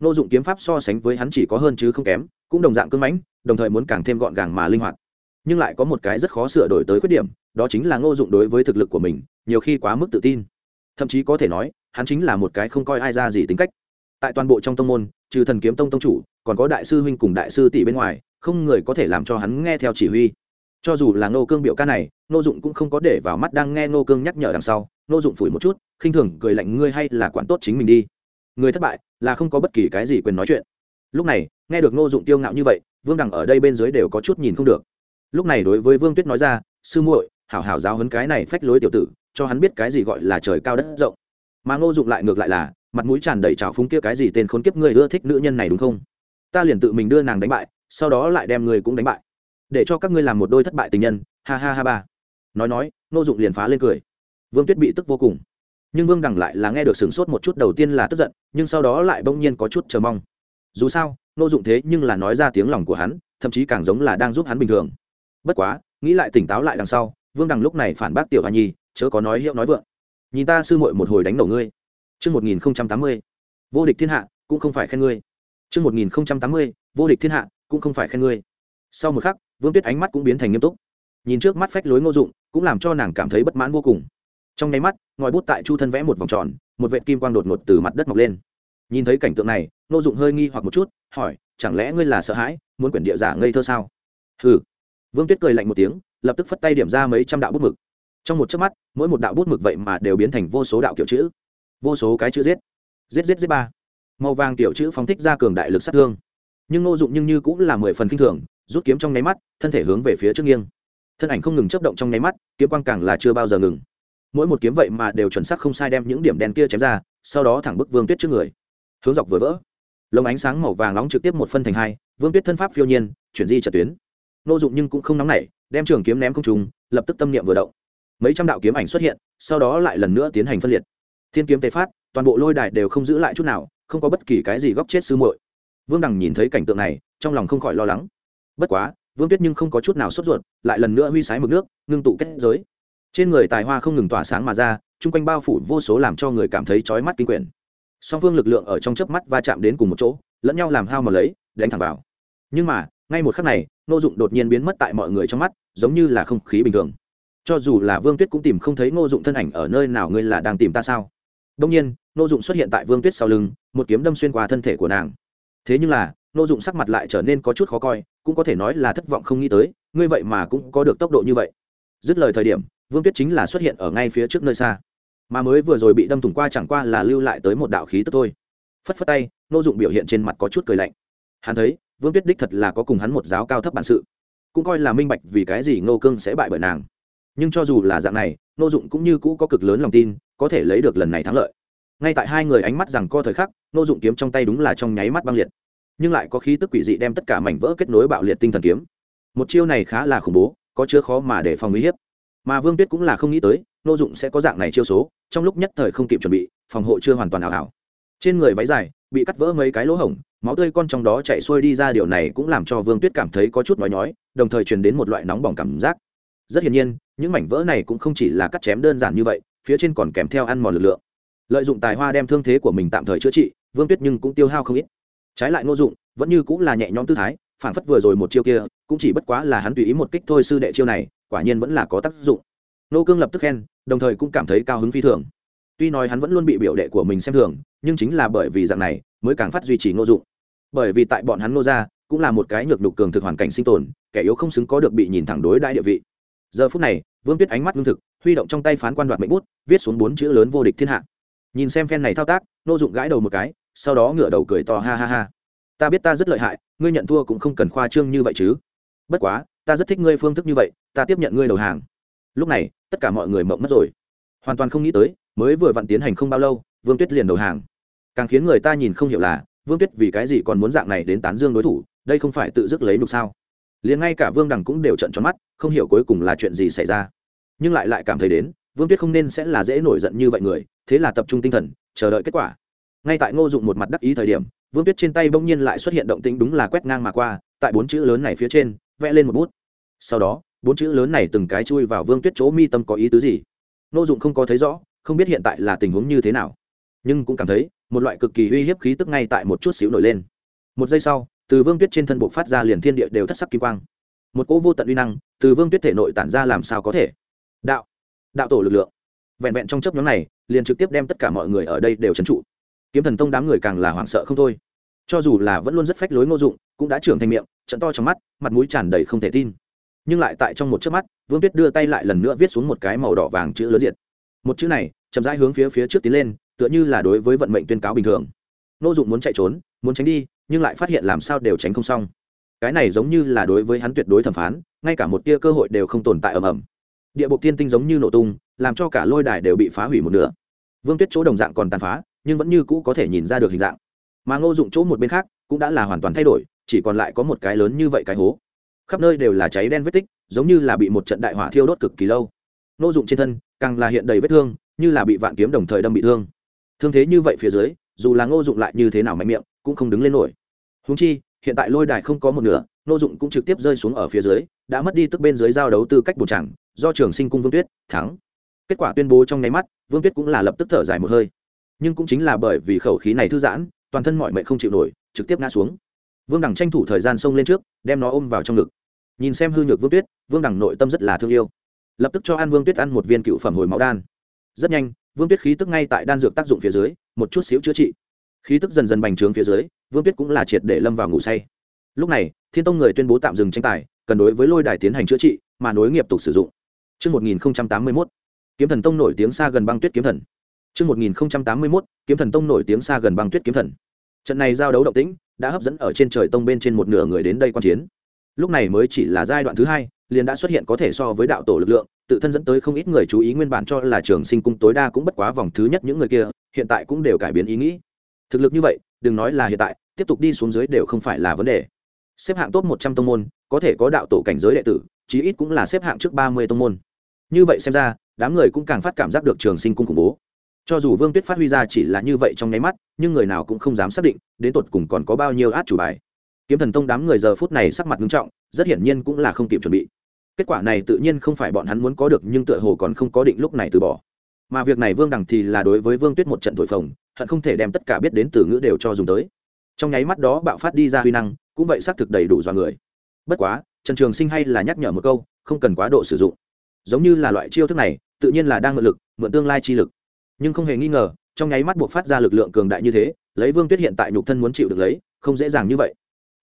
Nô dụng kiếm pháp so sánh với hắn chỉ có hơn chứ không kém, cũng đồng dạng cưng mãnh, đồng thời muốn càng thêm gọn gàng mà linh hoạt. Nhưng lại có một cái rất khó sửa đổi tới khuyết điểm, đó chính là ngô dụng đối với thực lực của mình, nhiều khi quá mức tự tin. Thậm chí có thể nói, hắn chính là một cái không coi ai ra gì tính cách tại toàn bộ trong tông môn, trừ thần kiếm tông tông chủ, còn có đại sư huynh cùng đại sư tỷ bên ngoài, không người có thể làm cho hắn nghe theo chỉ huy. Cho dù là nô cương biểu ca này nô dụng cũng không có để vào mắt đang nghe nô cương nhắc nhở đằng sau. Nô dụng phủi một chút, khinh thường cười lạnh, ngươi hay là quản tốt chính mình đi. Người thất bại là không có bất kỳ cái gì quyền nói chuyện. Lúc này, nghe được nô dụng tiêu ngạo như vậy, vương đằng ở đây bên dưới đều có chút nhìn không được. Lúc này đối với vương tuyết nói ra, sư muội, hảo hảo giáo hấn cái này phách lối tiểu tử, cho hắn biết cái gì gọi là trời cao đất rộng. Mà ngô dụng lại ngược lại là mặt mũi tràn đầy trào phúng kia cái gì tên khốn kiếp ngươi ưa thích nữ nhân này đúng không? Ta liền tự mình đưa nàng đánh bại, sau đó lại đem ngươi cũng đánh bại. Để cho các ngươi làm một đôi thất bại tình nhân, ha ha ha ba. Nói nói, ngô dụng liền phá lên cười. Vương tuyết bị tức vô cùng. Nhưng vương đằng lại là nghe được sửng sốt một chút đầu tiên là tức giận, nhưng sau đó lại bỗng nhiên có chút chờ mong. Dù sao, ngô dụng thế nhưng là nói ra tiếng lòng của hắn, thậm chí càng giống là đang giúp hắn bình thường. Bất quá, nghĩ lại tỉnh táo lại đằng sau, vương đằng lúc này phản bác tiểu hoa nhi, chớ có nói hiệu nói vượng. Nhìn ta sư muội một hồi đánh nổ ngươi. Chương 1080. Vô địch thiên hạ, cũng không phải khen ngươi. Chương 1080. Vô địch thiên hạ, cũng không phải khen ngươi. Sau một khắc, Vương Tuyết ánh mắt cũng biến thành nghiêm túc. Nhìn trước mắt phách lối Ngô Dụng, cũng làm cho nàng cảm thấy bất mãn vô cùng. Trong đáy mắt, ngòi bút tại chu thân vẽ một vòng tròn, một vệt kim quang đột ngột từ mặt đất mọc lên. Nhìn thấy cảnh tượng này, Ngô Dụng hơi nghi hoặc một chút, hỏi: "Chẳng lẽ ngươi là sợ hãi, muốn quyển địa giả ngây thơ sao?" Hừ. Vương Tuyết cười lạnh một tiếng, lập tức phất tay điểm ra mấy trăm đạo bút mực. Trong một chớp mắt, mỗi một đạo bút mực vậy mà đều biến thành vô số đạo kiểu chữ vô số cái chữ giết. Giết giết giết ba. Màu vàng tiểu chữ phóng thích ra cường đại lực sát thương. Nhưng ngô dụng nhưng như cũng là mười phần k i n h thường, rút kiếm trong nháy mắt, thân thể hướng về phía trước nghiêng. Thân ảnh không ngừng chấp động trong nháy mắt, kiếm quang càng là chưa bao giờ ngừng. Mỗi một kiếm vậy mà đều chuẩn xác không sai đem những điểm đen kia chém ra, sau đó thẳng bức vương tuyết trước người. Hướng dọc vừa vỡ. Lồng ánh sáng màu vàng nóng trực tiếp một phân thành hai, vương tuyết thân pháp phiêu nhiên, chuyển di trật tuyến. N ô dụng nhưng cũng không nóng nảy, đem trường kiếm ném không trùng lập tức tâm niệm vừa động. Mấy trăm đạo kiếm ảnh xuất hiện, sau đó lại lần nữa tiến hành phân liệt thiên kiếm tề phát, toàn bộ lôi đài đều không giữ lại chút nào, không có bất kỳ cái gì góc chết sư muội. Vương đằng nhìn thấy cảnh tượng này, trong lòng không khỏi lo lắng. Bất quá, vương tuyết nhưng không có chút nào sốt ruột, lại lần nữa huy sái mực nước, ngưng tụ kết giới. Trên người tài hoa không ngừng tỏa sáng mà ra, chung quanh bao phủ vô số làm cho người cảm thấy chói mắt kinh quyển. Song phương lực lượng ở trong chớp mắt va chạm đến cùng một chỗ, lẫn nhau làm hao mà lấy, đánh thẳng vào. Nhưng mà, ngay một khắc này ngô dụng đột nhiên biến mất tại mọi người trong mắt, giống như là không khí bình thường. Cho dù là vương tuyết cũng tìm không thấy ngô dụng thân ảnh ở nơi nào ngươi là đang tìm ta sao? Đông nhiên, nô dụng xuất hiện tại vương tuyết sau lưng, một kiếm đâm xuyên qua thân thể của nàng. Thế nhưng là, nô dụng sắc mặt lại trở nên có chút khó coi, cũng có thể nói là thất vọng không nghĩ tới, ngươi vậy mà cũng có được tốc độ như vậy. Dứt lời thời điểm, vương tuyết chính là xuất hiện ở ngay phía trước nơi xa. Mà mới vừa rồi bị đâm thủng qua chẳng qua là lưu lại tới một đạo khí tức thôi. Phất phất tay, nô dụng biểu hiện trên mặt có chút cười lạnh. Hắn thấy, vương tuyết đích thật là có cùng hắn một giáo cao thấp bản sự. Cũng coi là minh bạch vì cái gì ngô cương sẽ bại bởi nàng. Nhưng cho dù là dạng này, nô dụng cũng như cũ có cực lớn lòng tin có thể lấy được lần này thắng lợi. Ngay tại hai người ánh mắt rằng co thời khắc, nô dụng kiếm trong tay đúng là trong nháy mắt băng liệt. Nhưng lại có khí tức quỷ dị đem tất cả mảnh vỡ kết nối bạo liệt tinh thần kiếm. Một chiêu này khá là khủng bố, có chứa khó mà để phòng uy hiếp. Mà vương tuyết cũng là không nghĩ tới, nô dụng sẽ có dạng này chiêu số, trong lúc nhất thời không kịp chuẩn bị, phòng hộ chưa hoàn toàn ảo ảo. Trên người váy dài, bị cắt vỡ mấy cái lỗ hổng, máu tươi con trong đó chạy xuôi đi ra, điều này cũng làm cho vương tuyết cảm thấy có chút nói nhói, đồng thời truyền đến một loại nóng bỏng cảm giác. Rất hiển nhiên, những mảnh vỡ này cũng không chỉ là cắt chém đơn giản như vậy phía trên còn kèm theo ăn mòn lực lượng. Lợi dụng tài hoa đem thương thế của mình tạm thời chữa trị, vương tuyết nhưng cũng tiêu hao không ít. Trái lại ngô dụng vẫn như cũng là nhẹ nhõm tư thái, phản phất vừa rồi một chiêu kia, cũng chỉ bất quá là hắn tùy ý một kích thôi sư đệ chiêu này, quả nhiên vẫn là có tác dụng. Nô cương lập tức khen, đồng thời cũng cảm thấy cao hứng phi thường. Tuy nói hắn vẫn luôn bị biểu đệ của mình xem thường, nhưng chính là bởi vì dạng này, mới càng phát duy trì ngô dụng. Bởi vì tại bọn hắn nô ra cũng là một cái nhược đục cường thực hoàn cảnh sinh tồn, kẻ yếu không xứng có được bị nhìn thẳng đối đại địa vị. Giờ phút này, vương tuyết ánh mắt ngưng thực huy động trong tay phán quan đoạt mệnh bút, viết xuống bốn chữ lớn vô địch thiên hạ. Nhìn xem phen này thao tác, nô dụng gãi đầu một cái, sau đó ngửa đầu cười to, ha ha ha. Ta biết ta rất lợi hại, ngươi nhận thua cũng không cần khoa trương như vậy chứ. Bất quá, ta rất thích ngươi phương thức như vậy, ta tiếp nhận ngươi đầu hàng. Lúc này, tất cả mọi người mộng mất rồi. Hoàn toàn không nghĩ tới, mới vừa vặn tiến hành không bao lâu, vương tuyết liền đầu hàng. Càng khiến người ta nhìn không hiểu là, vương tuyết vì cái gì còn muốn dạng này đến tán dương đối thủ, đây không phải tự dứt lấy nục sao? Liền ngay cả vương đằng cũng đều trận tròn mắt, không hiểu cuối cùng là chuyện gì xảy ra nhưng lại lại cảm thấy đến, vương tuyết không nên sẽ là dễ nổi giận như vậy người, thế là tập trung tinh thần, chờ đợi kết quả. Ngay tại ngô dụng một mặt đắc ý thời điểm, vương tuyết trên tay bỗng nhiên lại xuất hiện động tĩnh đúng là quét ngang mà qua, tại bốn chữ lớn này phía trên, vẽ lên một bút. Sau đó, bốn chữ lớn này từng cái chui vào vương tuyết chỗ mi tâm có ý tứ gì? Ngô dụng không có thấy rõ, không biết hiện tại là tình huống như thế nào. Nhưng cũng cảm thấy, một loại cực kỳ uy hiếp khí tức ngay tại một chút xíu nổi lên. Một giây sau, từ vương tuyết trên thân buộc phát ra liền thiên địa đều thất sắc kim quang. Một cỗ vô tận uy năng, từ vương tuyết thể nội tản ra làm sao có thể? Đạo. Đạo tổ lực lượng. Vẹn vẹn trong chấp nhóm này, liền trực tiếp đem tất cả mọi người ở đây đều trấn trụ. Kiếm thần tông đám người càng là hoảng sợ không thôi. Cho dù là vẫn luôn rất phách lối ngô dụng, cũng đã trưởng thành miệng, trận to trong mắt, mặt mũi tràn đầy không thể tin. Nhưng lại tại trong một chớp mắt, vương tuyết đưa tay lại lần nữa viết xuống một cái màu đỏ vàng chữ lớn diệt. Một chữ này, chậm rãi hướng phía phía trước tiến lên, tựa như là đối với vận mệnh tuyên cáo bình thường. Ngô dụng muốn chạy trốn, muốn tránh đi, nhưng lại phát hiện làm sao đều tránh không xong. Cái này giống như là đối với hắn tuyệt đối thẩm phán, ngay cả một tia cơ hội đều không tồn tại ầm ầm địa bộ tiên tinh giống như nổ tung, làm cho cả lôi đài đều bị phá hủy một nửa. Vương tuyết chỗ đồng dạng còn tàn phá, nhưng vẫn như cũ có thể nhìn ra được hình dạng. Mà ngô dụng chỗ một bên khác cũng đã là hoàn toàn thay đổi, chỉ còn lại có một cái lớn như vậy cái hố. Khắp nơi đều là cháy đen vết tích, giống như là bị một trận đại hỏa thiêu đốt cực kỳ lâu. Ngô dụng trên thân càng là hiện đầy vết thương, như là bị vạn kiếm đồng thời đâm bị thương. Thương thế như vậy phía dưới, dù là ngô dụng lại như thế nào mạnh miệng, cũng không đứng lên nổi. Húng chi hiện tại lôi đài không có một nửa, nô dụng cũng trực tiếp rơi xuống ở phía dưới, đã mất đi tức bên dưới giao đấu tư cách bù chẳng, do trường sinh cung vương tuyết, thắng. Kết quả tuyên bố trong nháy mắt, vương tuyết cũng là lập tức thở dài một hơi. Nhưng cũng chính là bởi vì khẩu khí này thư giãn, toàn thân mọi mệnh không chịu nổi, trực tiếp ngã xuống. Vương đẳng tranh thủ thời gian xông lên trước, đem nó ôm vào trong ngực. Nhìn xem hư nhược vương tuyết, vương đẳng nội tâm rất là thương yêu. Lập tức cho an vương tuyết ăn một viên cựu phẩm hồi máu đan. Rất nhanh, vương tuyết khí tức ngay tại đan dược tác dụng phía dưới, một chút xíu chữa trị khí tức dần dần bành trướng phía dưới vương tuyết cũng là triệt để lâm vào ngủ say. Lúc này thiên tông người tuyên bố tạm dừng tranh tài cần đối với lôi đài tiến hành chữa trị mà nối nghiệp tục sử dụng. Trước 1081, kiếm thần tông nổi tiếng xa gần băng tuyết kiếm thần. Trước 1081, kiếm thần tông nổi tiếng xa gần băng tuyết kiếm thần. Trận này giao đấu động tĩnh, đã hấp dẫn ở trên trời tông bên trên một nửa người đến đây quan chiến. Lúc này mới chỉ là giai đoạn thứ hai liền đã xuất hiện có thể so với đạo tổ lực lượng tự thân dẫn tới không ít người chú ý nguyên bản cho là trường sinh cung tối đa cũng bất quá vòng thứ nhất những người kia hiện tại cũng đều cải biến ý nghĩ thực lực như vậy, đừng nói là hiện tại, tiếp tục đi xuống dưới đều không phải là vấn đề. Xếp hạng top một trăm tông môn, có thể có đạo tổ cảnh giới đệ tử, chí ít cũng là xếp hạng trước ba mươi tông môn. Như vậy xem ra, đám người cũng càng phát cảm giác được trường sinh cung khủng bố. Cho dù vương tuyết phát huy ra chỉ là như vậy trong nháy mắt, nhưng người nào cũng không dám xác định, đến tột cùng còn có bao nhiêu át chủ bài. Kiếm thần tông đám người giờ phút này sắc mặt nghiêm trọng, rất hiển nhiên cũng là không kịp chuẩn bị. Kết quả này tự nhiên không phải bọn hắn muốn có được, nhưng tựa hồ còn không có định lúc này từ bỏ. Mà việc này vương đằng thì là đối với vương tuyết một trận thổi phồng hận không thể đem tất cả biết đến từ ngữ đều cho dùng tới. Trong nháy mắt đó bạo phát đi ra huy năng, cũng vậy xác thực đầy đủ dọa người. Bất quá, trần trường sinh hay là nhắc nhở một câu, không cần quá độ sử dụng. Giống như là loại chiêu thức này, tự nhiên là đang mượn lực, mượn tương lai chi lực. Nhưng không hề nghi ngờ, trong nháy mắt buộc phát ra lực lượng cường đại như thế, lấy vương tuyết hiện tại nhục thân muốn chịu được lấy, không dễ dàng như vậy.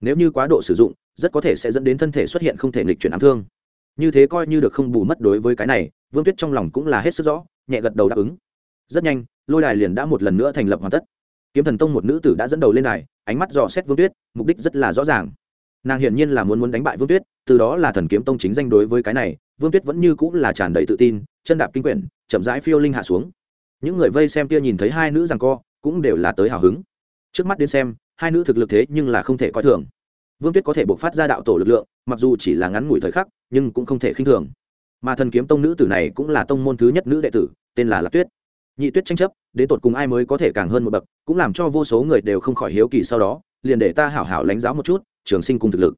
Nếu như quá độ sử dụng, rất có thể sẽ dẫn đến thân thể xuất hiện không thể nghịch chuyển ám thương. Như thế coi như được không bù mất đối với cái này, vương tuyết trong lòng cũng là hết sức rõ, nhẹ gật đầu đáp ứng. Rất nhanh lôi đài liền đã một lần nữa thành lập hoàn tất. Kiếm thần tông một nữ tử đã dẫn đầu lên đài, ánh mắt dò xét vương tuyết, mục đích rất là rõ ràng. Nàng hiển nhiên là muốn muốn đánh bại vương tuyết, từ đó là thần kiếm tông chính danh đối với cái này, vương tuyết vẫn như cũng là tràn đầy tự tin, chân đạp kinh quyển, chậm rãi phiêu linh hạ xuống. Những người vây xem kia nhìn thấy hai nữ rằng co, cũng đều là tới hào hứng. Trước mắt đến xem, hai nữ thực lực thế nhưng là không thể coi thường. Vương tuyết có thể buộc phát ra đạo tổ lực lượng, mặc dù chỉ là ngắn ngủi thời khắc, nhưng cũng không thể khinh thường. Mà thần kiếm tông nữ tử này cũng là tông môn thứ nhất nữ đệ tử, tên là lạc tuyết nhị tuyết tranh chấp, đến tột cùng ai mới có thể càng hơn một bậc, cũng làm cho vô số người đều không khỏi hiếu kỳ sau đó, liền để ta hảo hảo lãnh giáo một chút, trường sinh cùng thực lực.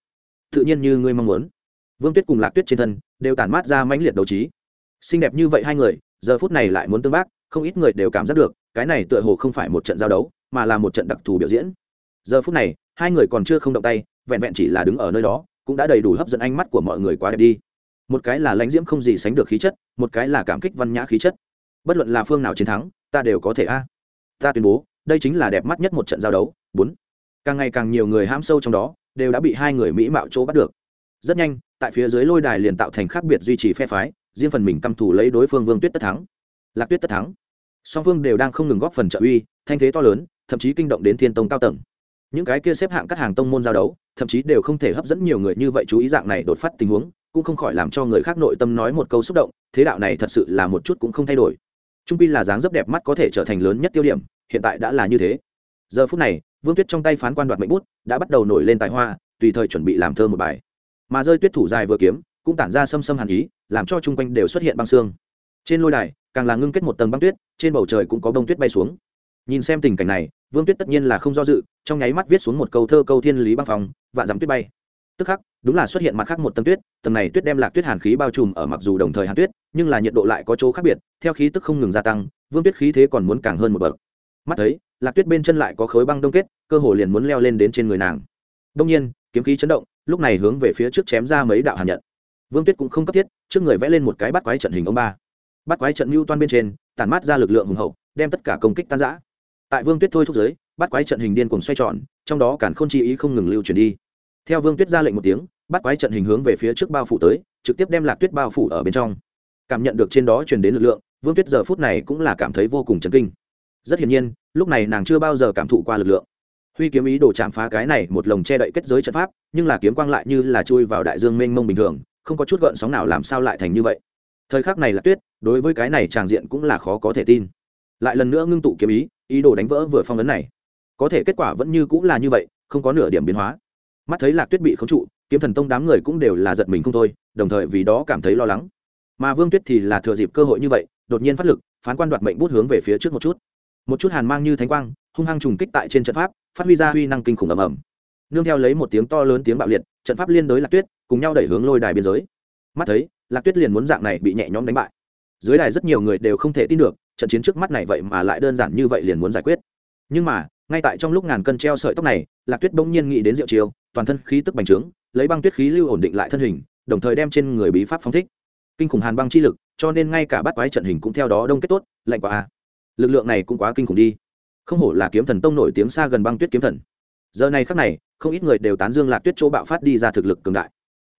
Tự nhiên như ngươi mong muốn. Vương tuyết cùng lạc tuyết trên thân, đều tản mát ra mãnh liệt đấu trí. Xinh đẹp như vậy hai người, giờ phút này lại muốn tương bác, không ít người đều cảm giác được, cái này tựa hồ không phải một trận giao đấu, mà là một trận đặc thù biểu diễn. Giờ phút này, hai người còn chưa không động tay, vẹn vẹn chỉ là đứng ở nơi đó, cũng đã đầy đủ hấp dẫn ánh mắt của mọi người quá đẹp đi. Một cái là lãnh diễm không gì sánh được khí chất, một cái là cảm kích văn nhã khí chất bất luận là phương nào chiến thắng, ta đều có thể a. Ta tuyên bố, đây chính là đẹp mắt nhất một trận giao đấu, bốn. Càng ngày càng nhiều người ham sâu trong đó, đều đã bị hai người mỹ mạo chỗ bắt được. Rất nhanh, tại phía dưới lôi đài liền tạo thành khác biệt duy trì phe phái, riêng phần mình căm thủ lấy đối phương vương tuyết tất thắng. Lạc tuyết tất thắng. Song phương đều đang không ngừng góp phần trợ uy, thanh thế to lớn, thậm chí kinh động đến thiên tông cao tầng. Những cái kia xếp hạng các hàng tông môn giao đấu, thậm chí đều không thể hấp dẫn nhiều người như vậy chú ý dạng này đột phát tình huống, cũng không khỏi làm cho người khác nội tâm nói một câu xúc động, thế đạo này thật sự là một chút cũng không thay đổi trung quy là dáng dấp đẹp mắt có thể trở thành lớn nhất tiêu điểm, hiện tại đã là như thế. Giờ phút này, vương tuyết trong tay phán quan đoạt mệnh bút đã bắt đầu nổi lên tài hoa, tùy thời chuẩn bị làm thơ một bài. Mà rơi tuyết thủ dài vừa kiếm, cũng tản ra xâm xâm hàn ý, làm cho chung quanh đều xuất hiện băng xương. Trên lôi đài, càng là ngưng kết một tầng băng tuyết, trên bầu trời cũng có bông tuyết bay xuống. Nhìn xem tình cảnh này, vương tuyết tất nhiên là không do dự, trong nháy mắt viết xuống một câu thơ câu thiên lý băng phòng vạn dắm tuyết bay tức khắc, đúng là xuất hiện mặt khác một tầng tuyết, tầng này tuyết đem lạc tuyết hàn khí bao trùm ở mặc dù đồng thời hàn tuyết, nhưng là nhiệt độ lại có chỗ khác biệt, theo khí tức không ngừng gia tăng, vương tuyết khí thế còn muốn càng hơn một bậc. Mắt thấy, lạc tuyết bên chân lại có khối băng đông kết, cơ hồ liền muốn leo lên đến trên người nàng. Đông nhiên, kiếm khí chấn động, lúc này hướng về phía trước chém ra mấy đạo hàn nhận. Vương tuyết cũng không cấp thiết, trước người vẽ lên một cái bắt quái trận hình ông ba. Bắt quái trận mưu toan bên trên, tản mát ra lực lượng hùng hậu, đem tất cả công kích tan giã tại vương tuyết thôi thúc giới, bắt quái trận hình điên cuồng xoay tròn, trong đó cản k h ô n chi ý không ngừng lưu chuyển đi theo vương tuyết ra lệnh một tiếng, bắt quái trận hình hướng về phía trước bao phủ tới, trực tiếp đem lạc tuyết bao phủ ở bên trong. Cảm nhận được trên đó truyền đến lực lượng, vương tuyết giờ phút này cũng là cảm thấy vô cùng chấn kinh. Rất hiển nhiên, lúc này nàng chưa bao giờ cảm thụ qua lực lượng. Huy kiếm ý đồ chạm phá cái này một lồng che đậy kết giới trận pháp, nhưng là kiếm quang lại như là chui vào đại dương mênh mông bình thường, không có chút gợn sóng nào làm sao lại thành như vậy. Thời khắc này là tuyết, đối với cái này tràng diện cũng là khó có thể tin. Lại lần nữa ngưng tụ kiếm ý ý đồ đánh vỡ vừa phong ấn này. Có thể kết quả vẫn như cũng là như vậy, không có nửa điểm biến hóa mắt thấy lạc tuyết bị khống trụ, kiếm thần tông đám người cũng đều là giật mình không thôi, đồng thời vì đó cảm thấy lo lắng. Mà vương tuyết thì là thừa dịp cơ hội như vậy, đột nhiên phát lực, phán quan đoạt mệnh bút hướng về phía trước một chút. Một chút hàn mang như thánh quang, hung hăng trùng kích tại trên trận pháp, phát huy ra huy năng kinh khủng ầm ầm. Nương theo lấy một tiếng to lớn tiếng bạo liệt, trận pháp liên đối lạc tuyết, cùng nhau đẩy hướng lôi đài biên giới. Mắt thấy, lạc tuyết liền muốn dạng này bị nhẹ nhõm đánh bại. Dưới đài rất nhiều người đều không thể tin được, trận chiến trước mắt này vậy mà lại đơn giản như vậy liền muốn giải quyết. Nhưng mà, ngay tại trong lúc ngàn cân treo sợi tóc này, lạc tuyết bỗng nhiên nghĩ đến rượu chiều toàn thân khí tức bành trướng, lấy băng tuyết khí lưu ổn định lại thân hình, đồng thời đem trên người bí pháp phóng thích. Kinh khủng hàn băng chi lực, cho nên ngay cả bắt quái trận hình cũng theo đó đông kết tốt, lạnh quá a lực lượng này cũng quá kinh khủng đi. Không hổ là kiếm thần tông nổi tiếng xa gần băng tuyết kiếm thần. Giờ này khắc này, không ít người đều tán dương lạc tuyết chỗ bạo phát đi ra thực lực cường đại.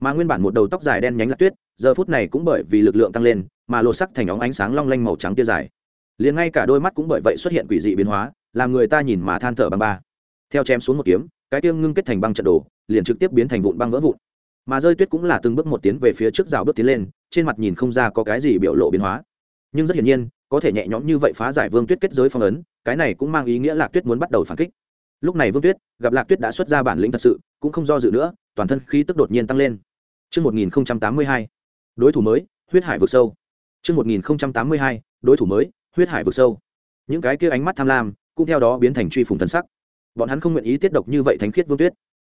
Mà nguyên bản một đầu tóc dài đen nhánh lạc tuyết, giờ phút này cũng bởi vì lực lượng tăng lên, mà lột sắc thành óng ánh sáng long lanh màu trắng tia dài. Liền ngay cả đôi mắt cũng bởi vậy xuất hiện quỷ dị biến hóa, làm người ta nhìn mà than thở bằng ba. Theo chém xuống một kiếm cái tiêu ngưng kết thành băng trận đồ liền trực tiếp biến thành vụn băng vỡ vụn mà rơi tuyết cũng là từng bước một tiến về phía trước rào bước tiến lên trên mặt nhìn không ra có cái gì biểu lộ biến hóa nhưng rất hiển nhiên có thể nhẹ nhõm như vậy phá giải vương tuyết kết giới phong ấn cái này cũng mang ý nghĩa lạc tuyết muốn bắt đầu phản kích lúc này vương tuyết gặp lạc tuyết đã xuất ra bản lĩnh thật sự cũng không do dự nữa toàn thân khí tức đột nhiên tăng lên Trước 1082, đối thủ mới, huyết hải vực sâu. Trước 1082, đối thủ mới, huyết hải vực sâu. Những cái kia ánh mắt tham lam, cũng theo đó biến thành truy phùng thần sắc. Bọn hắn không nguyện ý tiết độc như vậy thánh khiết Vương Tuyết.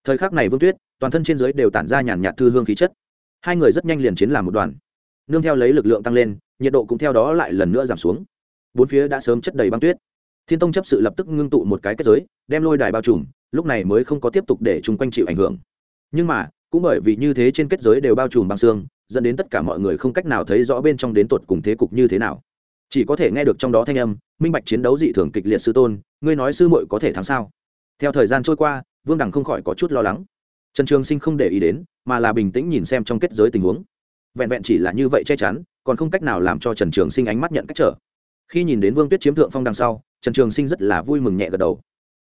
Thời khắc này Vương Tuyết, toàn thân trên dưới đều tản ra nhàn nhạt thư hương khí chất. Hai người rất nhanh liền chiến làm một đoàn. Nương theo lấy lực lượng tăng lên, nhiệt độ cũng theo đó lại lần nữa giảm xuống. Bốn phía đã sớm chất đầy băng tuyết. Thiên Tông chấp sự lập tức ngưng tụ một cái kết giới, đem lôi đài bao trùm, lúc này mới không có tiếp tục để chung quanh chịu ảnh hưởng. Nhưng mà, cũng bởi vì như thế trên kết giới đều bao trùm băng xương dẫn đến tất cả mọi người không cách nào thấy rõ bên trong đến tột cùng thế cục như thế nào chỉ có thể nghe được trong đó thanh âm minh bạch chiến đấu dị thường kịch liệt sư tôn ngươi nói sư muội có thể thắng sao theo thời gian trôi qua, vương đằng không khỏi có chút lo lắng. Trần trường sinh không để ý đến, mà là bình tĩnh nhìn xem trong kết giới tình huống. Vẹn vẹn chỉ là như vậy che chắn, còn không cách nào làm cho trần trường sinh ánh mắt nhận cách trở. Khi nhìn đến vương tuyết chiếm thượng phong đằng sau, trần trường sinh rất là vui mừng nhẹ gật đầu.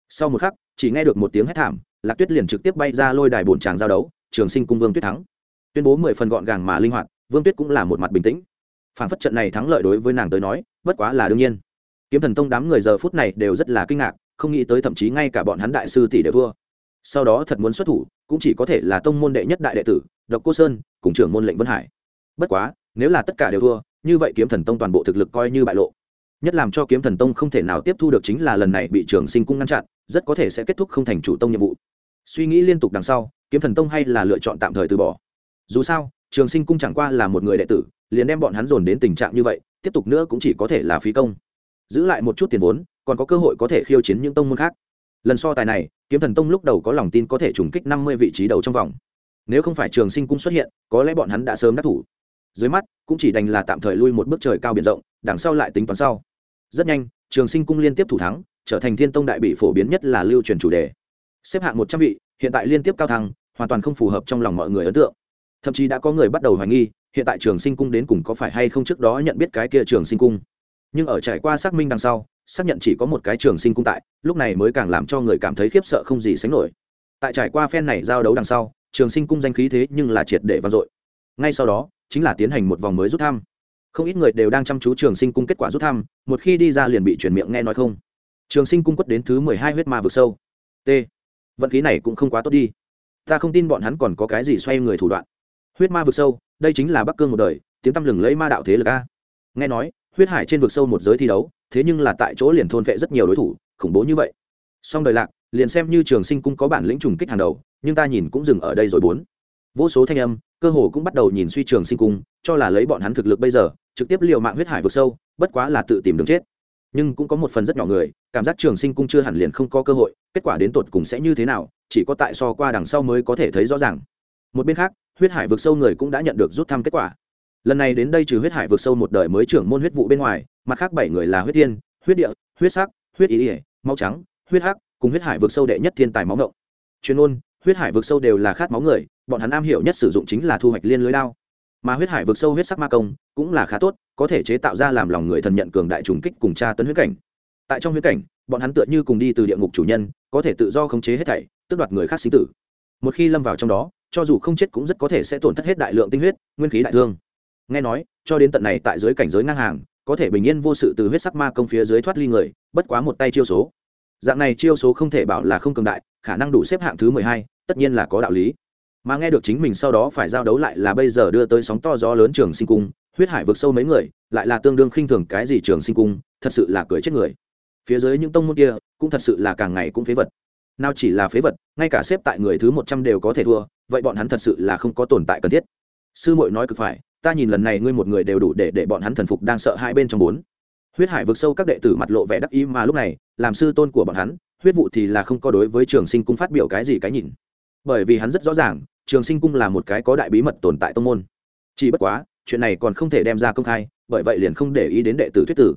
Sau một khắc, chỉ nghe được một tiếng hét thảm, lạc tuyết liền trực tiếp bay ra lôi đài bồn tràng giao đấu, trường sinh cung vương tuyết thắng. Tuyên bố mười phần gọn gàng mà linh hoạt, vương tuyết cũng là một mặt bình tĩnh. Phản phất trận này thắng lợi đối với nàng tới nói, bất quá là đương nhiên. Kiếm thần tông đám người giờ phút này đều rất là kinh ngạc không nghĩ tới thậm chí ngay cả bọn hắn đại sư tỷ đều vua sau đó thật muốn xuất thủ, cũng chỉ có thể là tông môn đệ nhất đại đệ tử, độc cô sơn, cùng trưởng môn lệnh vân hải. Bất quá, nếu là tất cả đều thua, như vậy kiếm thần tông toàn bộ thực lực coi như bại lộ. Nhất làm cho kiếm thần tông không thể nào tiếp thu được chính là lần này bị trường sinh cung ngăn chặn, rất có thể sẽ kết thúc không thành chủ tông nhiệm vụ. Suy nghĩ liên tục đằng sau, kiếm thần tông hay là lựa chọn tạm thời từ bỏ. Dù sao, trường sinh cung chẳng qua là một người đệ tử, liền đem bọn hắn dồn đến tình trạng như vậy, tiếp tục nữa cũng chỉ có thể là phí công. Giữ lại một chút tiền vốn còn có cơ hội có thể khiêu chiến những tông môn khác. Lần so tài này, kiếm thần tông lúc đầu có lòng tin có thể trùng kích năm mươi vị trí đầu trong vòng. Nếu không phải trường sinh cung xuất hiện, có lẽ bọn hắn đã sớm đắc thủ. Dưới mắt, cũng chỉ đành là tạm thời lui một bước trời cao biển rộng, đằng sau lại tính toán sau. Rất nhanh, trường sinh cung liên tiếp thủ thắng, trở thành thiên tông đại bị phổ biến nhất là lưu truyền chủ đề. Xếp hạng một trăm vị, hiện tại liên tiếp cao thăng, hoàn toàn không phù hợp trong lòng mọi người ấn tượng. Thậm chí đã có người bắt đầu hoài nghi, hiện tại trường sinh cung đến cùng có phải hay không trước đó nhận biết cái kia trường sinh cung. Nhưng ở trải qua xác minh đằng sau xác nhận chỉ có một cái trường sinh cung tại, lúc này mới càng làm cho người cảm thấy khiếp sợ không gì sánh nổi. Tại trải qua phen này giao đấu đằng sau, trường sinh cung danh khí thế nhưng là triệt để vang dội. Ngay sau đó, chính là tiến hành một vòng mới rút thăm. Không ít người đều đang chăm chú trường sinh cung kết quả rút thăm, một khi đi ra liền bị chuyển miệng nghe nói không. Trường sinh cung quất đến thứ mười hai huyết ma vực sâu. T. Vận khí này cũng không quá tốt đi. Ta không tin bọn hắn còn có cái gì xoay người thủ đoạn. Huyết ma vực sâu, đây chính là bắc cương một đời, tiếng tăm lừng lấy ma đạo thế lực a. Nghe nói huyết hải trên vực sâu một giới thi đấu, thế nhưng là tại chỗ liền thôn vệ rất nhiều đối thủ, khủng bố như vậy. Song đời lạc, liền xem như trường sinh cung có bản lĩnh trùng kích hàng đầu, nhưng ta nhìn cũng dừng ở đây rồi bốn. Vô số thanh âm, cơ hồ cũng bắt đầu nhìn suy trường sinh cung, cho là lấy bọn hắn thực lực bây giờ, trực tiếp liều mạng huyết hải vực sâu, bất quá là tự tìm đường chết. Nhưng cũng có một phần rất nhỏ người, cảm giác trường sinh cung chưa hẳn liền không có cơ hội, kết quả đến tột cùng sẽ như thế nào, chỉ có tại so qua đằng sau mới có thể thấy rõ ràng. Một bên khác, huyết hải vực sâu người cũng đã nhận được rút thăm kết quả lần này đến đây trừ huyết hải vượt sâu một đời mới trưởng môn huyết vụ bên ngoài, mặt khác bảy người là huyết tiên, huyết địa, huyết sắc, huyết ý ỉa máu trắng, huyết hắc, cùng huyết hải vượt sâu đệ nhất thiên tài máu ngộng. Chuyên ôn huyết hải vượt sâu đều là khát máu người, bọn hắn am hiểu nhất sử dụng chính là thu hoạch liên lưới lao mà huyết hải vượt sâu huyết sắc ma công cũng là khá tốt, có thể chế tạo ra làm lòng người thần nhận cường đại trùng kích cùng tra tấn huyết cảnh. Tại trong huyết cảnh, bọn hắn tựa như cùng đi từ địa ngục chủ nhân, có thể tự do khống chế hết thảy, tước đoạt người khác sinh tử. Một khi lâm vào trong đó, cho dù không chết cũng rất có thể sẽ tổn thất hết đại lượng tinh huyết, nguyên khí đại thương nghe nói, cho đến tận này tại dưới cảnh giới ngang hàng, có thể bình yên vô sự từ huyết sắc ma công phía dưới thoát ly người, bất quá một tay chiêu số. Dạng này chiêu số không thể bảo là không cường đại, khả năng đủ xếp hạng thứ mười hai, tất nhiên là có đạo lý. Mà nghe được chính mình sau đó phải giao đấu lại là bây giờ đưa tới sóng to gió lớn trường sinh cung, huyết hải vực sâu mấy người, lại là tương đương khinh thường cái gì trường sinh cung, thật sự là cười chết người. Phía dưới những tông môn kia, cũng thật sự là càng ngày cũng phế vật. Nào chỉ là phế vật, ngay cả xếp tại người thứ một trăm đều có thể thua, vậy bọn hắn thật sự là không có tồn tại cần thiết. Sư muội nói cực phải ta nhìn lần này ngươi một người đều đủ để để bọn hắn thần phục đang sợ hai bên trong bốn. Huyết hải vực sâu các đệ tử mặt lộ vẻ đắc ý mà lúc này, làm sư tôn của bọn hắn, huyết vụ thì là không có đối với trường sinh cung phát biểu cái gì cái nhìn. Bởi vì hắn rất rõ ràng, trường sinh cung là một cái có đại bí mật tồn tại tông môn. Chỉ bất quá, chuyện này còn không thể đem ra công khai, bởi vậy liền không để ý đến đệ tử thuyết tử.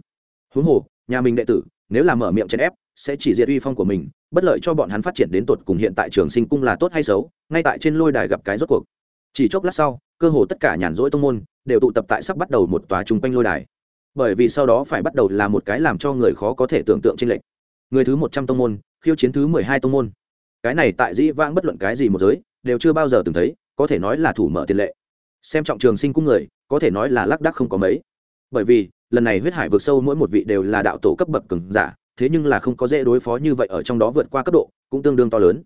Huống hồ, nhà mình đệ tử, nếu làm mở miệng chèn ép, sẽ chỉ diệt uy phong của mình, bất lợi cho bọn hắn phát triển đến tột cùng hiện tại trường sinh cung là tốt hay xấu, ngay tại trên lôi đài gặp cái rốt cuộc. Chỉ chốc lát sau cơ hồ tất cả nhàn rỗi tông môn đều tụ tập tại sắp bắt đầu một tòa chung quanh lôi đài. Bởi vì sau đó phải bắt đầu là một cái làm cho người khó có thể tưởng tượng trên lệnh người thứ một trăm tông môn, khiêu chiến thứ mười hai tông môn. Cái này tại dĩ vãng bất luận cái gì một giới, đều chưa bao giờ từng thấy, có thể nói là thủ mở tiền lệ. Xem trọng trường sinh cung người, có thể nói là lác đắc không có mấy. Bởi vì, lần này huyết hải vượt sâu mỗi một vị đều là đạo tổ cấp bậc cường giả, thế nhưng là không có dễ đối phó như vậy ở trong đó vượt qua cấp độ, cũng tương đương to lớn.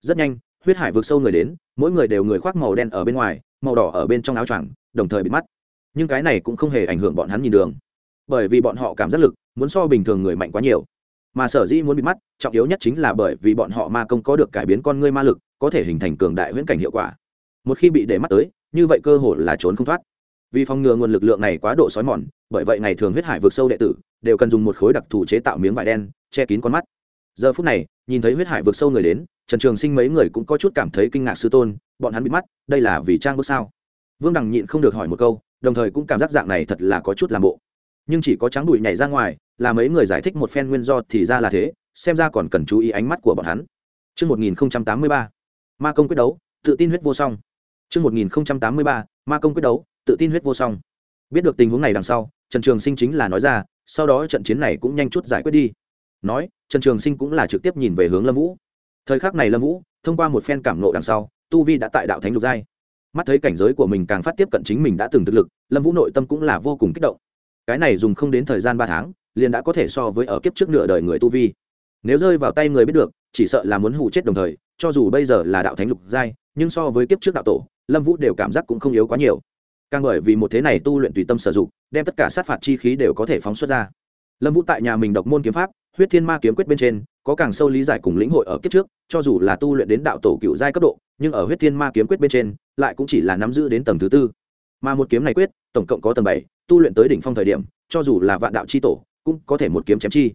Rất nhanh, huyết hải vượt sâu người đến, mỗi người đều người khoác màu đen ở bên ngoài màu đỏ ở bên trong áo choàng, đồng thời bị mắt. Nhưng cái này cũng không hề ảnh hưởng bọn hắn nhìn đường. Bởi vì bọn họ cảm giác lực, muốn so bình thường người mạnh quá nhiều. Mà sở dĩ muốn bị mắt, trọng yếu nhất chính là bởi vì bọn họ ma công có được cải biến con ngươi ma lực, có thể hình thành cường đại huyễn cảnh hiệu quả. Một khi bị để mắt tới, như vậy cơ hội là trốn không thoát. Vì phòng ngừa nguồn lực lượng này quá độ xói mòn, bởi vậy ngày thường huyết hải vượt sâu đệ tử, đều cần dùng một khối đặc thù chế tạo miếng vải đen, che kín con mắt. Giờ phút này, nhìn thấy huyết hải vượt sâu người đến, trần trường sinh mấy người cũng có chút cảm thấy kinh ngạc sư tôn bọn hắn bị mắt đây là vì trang bước sao vương đằng nhịn không được hỏi một câu đồng thời cũng cảm giác dạng này thật là có chút làm bộ nhưng chỉ có trắng đùi nhảy ra ngoài là mấy người giải thích một phen nguyên do thì ra là thế xem ra còn cần chú ý ánh mắt của bọn hắn Trước 1083, ma công quyết đấu, tự tin huyết vô song. Trước 1083, ma công quyết đấu, tự tin huyết vô song. Biết được tình huống này đằng sau, Trần Trường Sinh chính là nói ra, sau đó trận chiến này cũng nhanh chút giải quyết đi. Nói, Trần Trường Sinh cũng là trực tiếp nhìn về hướng Lâm Vũ. Thời khắc này Lâm Vũ, thông qua một phen cảm ngộ đằng sau, tu vi đã tại đạo thánh lục giai. Mắt thấy cảnh giới của mình càng phát tiếp cận chính mình đã từng thực lực, Lâm Vũ nội tâm cũng là vô cùng kích động. Cái này dùng không đến thời gian ba tháng, liền đã có thể so với ở kiếp trước nửa đời người tu vi nếu rơi vào tay người biết được chỉ sợ là muốn hủ chết đồng thời cho dù bây giờ là đạo thánh lục giai nhưng so với kiếp trước đạo tổ lâm vũ đều cảm giác cũng không yếu quá nhiều càng bởi vì một thế này tu luyện tùy tâm sử dụng đem tất cả sát phạt chi khí đều có thể phóng xuất ra lâm vũ tại nhà mình độc môn kiếm pháp huyết thiên ma kiếm quyết bên trên có càng sâu lý giải cùng lĩnh hội ở kiếp trước cho dù là tu luyện đến đạo tổ cựu giai cấp độ nhưng ở huyết thiên ma kiếm quyết bên trên, lại cũng chỉ là nắm giữ đến tầng thứ tư. Mà một kiếm này quyết, tổng cộng có tầng bảy, tu luyện tới đỉnh phong thời điểm, cho dù là vạn đạo c h i tổ, cũng có thể một kiếm chém chi.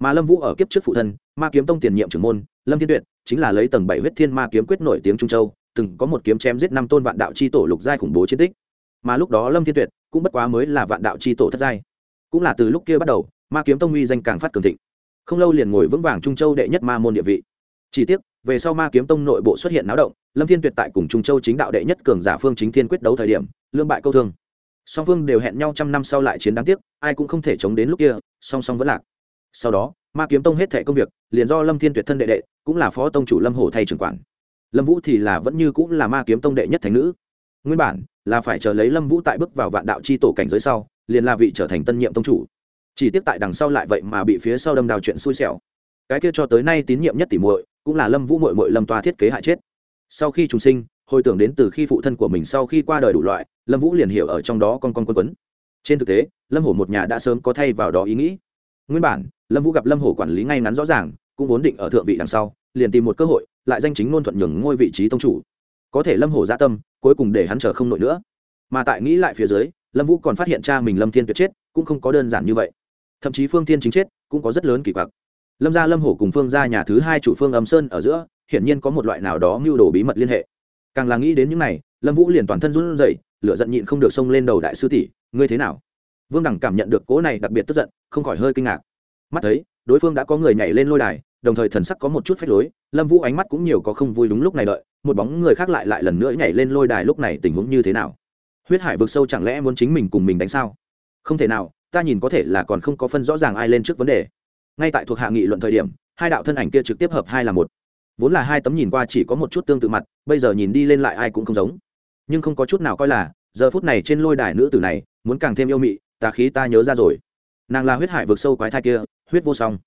Mà lâm vũ ở kiếp trước phụ thân, ma kiếm tông tiền nhiệm trưởng môn, lâm thiên tuyệt, chính là lấy tầng bảy huyết thiên ma kiếm quyết nổi tiếng trung châu, từng có một kiếm chém giết năm tôn vạn đạo c h i tổ lục giai khủng bố chiến tích. Mà lúc đó lâm thiên tuyệt, cũng bất quá mới là vạn đạo c h i tổ thất giai. Cũng là từ lúc kia bắt đầu, ma kiếm tông uy danh càng phát cường thịnh. Không lâu liền ngồi vững vàng trung châu đệ nhất ma môn địa vị. Chỉ tiếc về sau ma kiếm tông nội bộ xuất hiện náo động, lâm thiên tuyệt tại cùng trung châu chính đạo đệ nhất cường giả phương chính thiên quyết đấu thời điểm lương bại câu thương. Song phương đều hẹn nhau trăm năm sau lại chiến đáng tiếc, ai cũng không thể chống đến lúc kia, song song vẫn lạc. Sau đó, ma kiếm tông hết thẻ công việc, liền do lâm thiên tuyệt thân đệ đệ, cũng là phó tông chủ lâm hồ thay trưởng quản. Lâm vũ thì là vẫn như cũng là ma kiếm tông đệ nhất thành nữ. Nguyên bản là phải chờ lấy lâm vũ tại bước vào vạn đạo c h i tổ cảnh giới sau, liền là vị trở thành tân nhiệm tông chủ. Chỉ tiếp tại đằng sau lại vậy mà bị phía sau đâm đào chuyện xui xẻo. Cái kia cho tới nay tín nhiệm nhất tỉ muội cũng là lâm vũ mội mội lâm toa thiết kế hại chết. Sau khi trùng sinh, hồi tưởng đến từ khi phụ thân của mình sau khi qua đời đủ loại, lâm vũ liền hiểu ở trong đó con con quân quấn. Trên thực tế, lâm hổ một nhà đã sớm có thay vào đó ý nghĩ. Nguyên bản, lâm vũ gặp lâm hổ quản lý ngay ngắn rõ ràng, cũng vốn định ở thượng vị đằng sau, liền tìm một cơ hội, lại danh chính ngôn thuận nhường ngôi vị trí tông chủ. Có thể lâm hổ gia tâm, cuối cùng để hắn chờ không nổi nữa. Mà tại nghĩ lại phía dưới, lâm vũ còn phát hiện cha mình lâm thiên tuyệt chết, cũng không có đơn giản như vậy. Thậm chí phương thiên chính chết, cũng có rất lớn kỳ quặc lâm gia lâm hổ cùng phương gia nhà thứ hai chủ phương âm sơn ở giữa, hiển nhiên có một loại nào đó mưu đồ bí mật liên hệ. Càng là nghĩ đến những này, lâm vũ liền toàn thân run rẩy, lửa giận nhịn không được xông lên đầu đại sư tỷ, ngươi thế nào? Vương đẳng cảm nhận được cố này đặc biệt tức giận, không khỏi hơi kinh ngạc. Mắt thấy, đối phương đã có người nhảy lên lôi đài, đồng thời thần sắc có một chút phách lối, lâm vũ ánh mắt cũng nhiều có không vui đúng lúc này đợi, một bóng người khác lại lại lần nữa nhảy lên lôi đài lúc này tình huống như thế nào? Huyết hải vực sâu chẳng lẽ muốn chính mình cùng mình đánh sao? Không thể nào, ta nhìn có thể là còn không có phân rõ ràng ai lên trước vấn đề ngay tại thuộc hạ nghị luận thời điểm, hai đạo thân ảnh kia trực tiếp hợp hai là một. Vốn là hai tấm nhìn qua chỉ có một chút tương tự mặt, bây giờ nhìn đi lên lại ai cũng không giống. Nhưng không có chút nào coi là, giờ phút này trên lôi đài nữ tử này, muốn càng thêm yêu mị, tà khí ta nhớ ra rồi. Nàng là huyết hải vượt sâu quái thai kia, huyết vô song.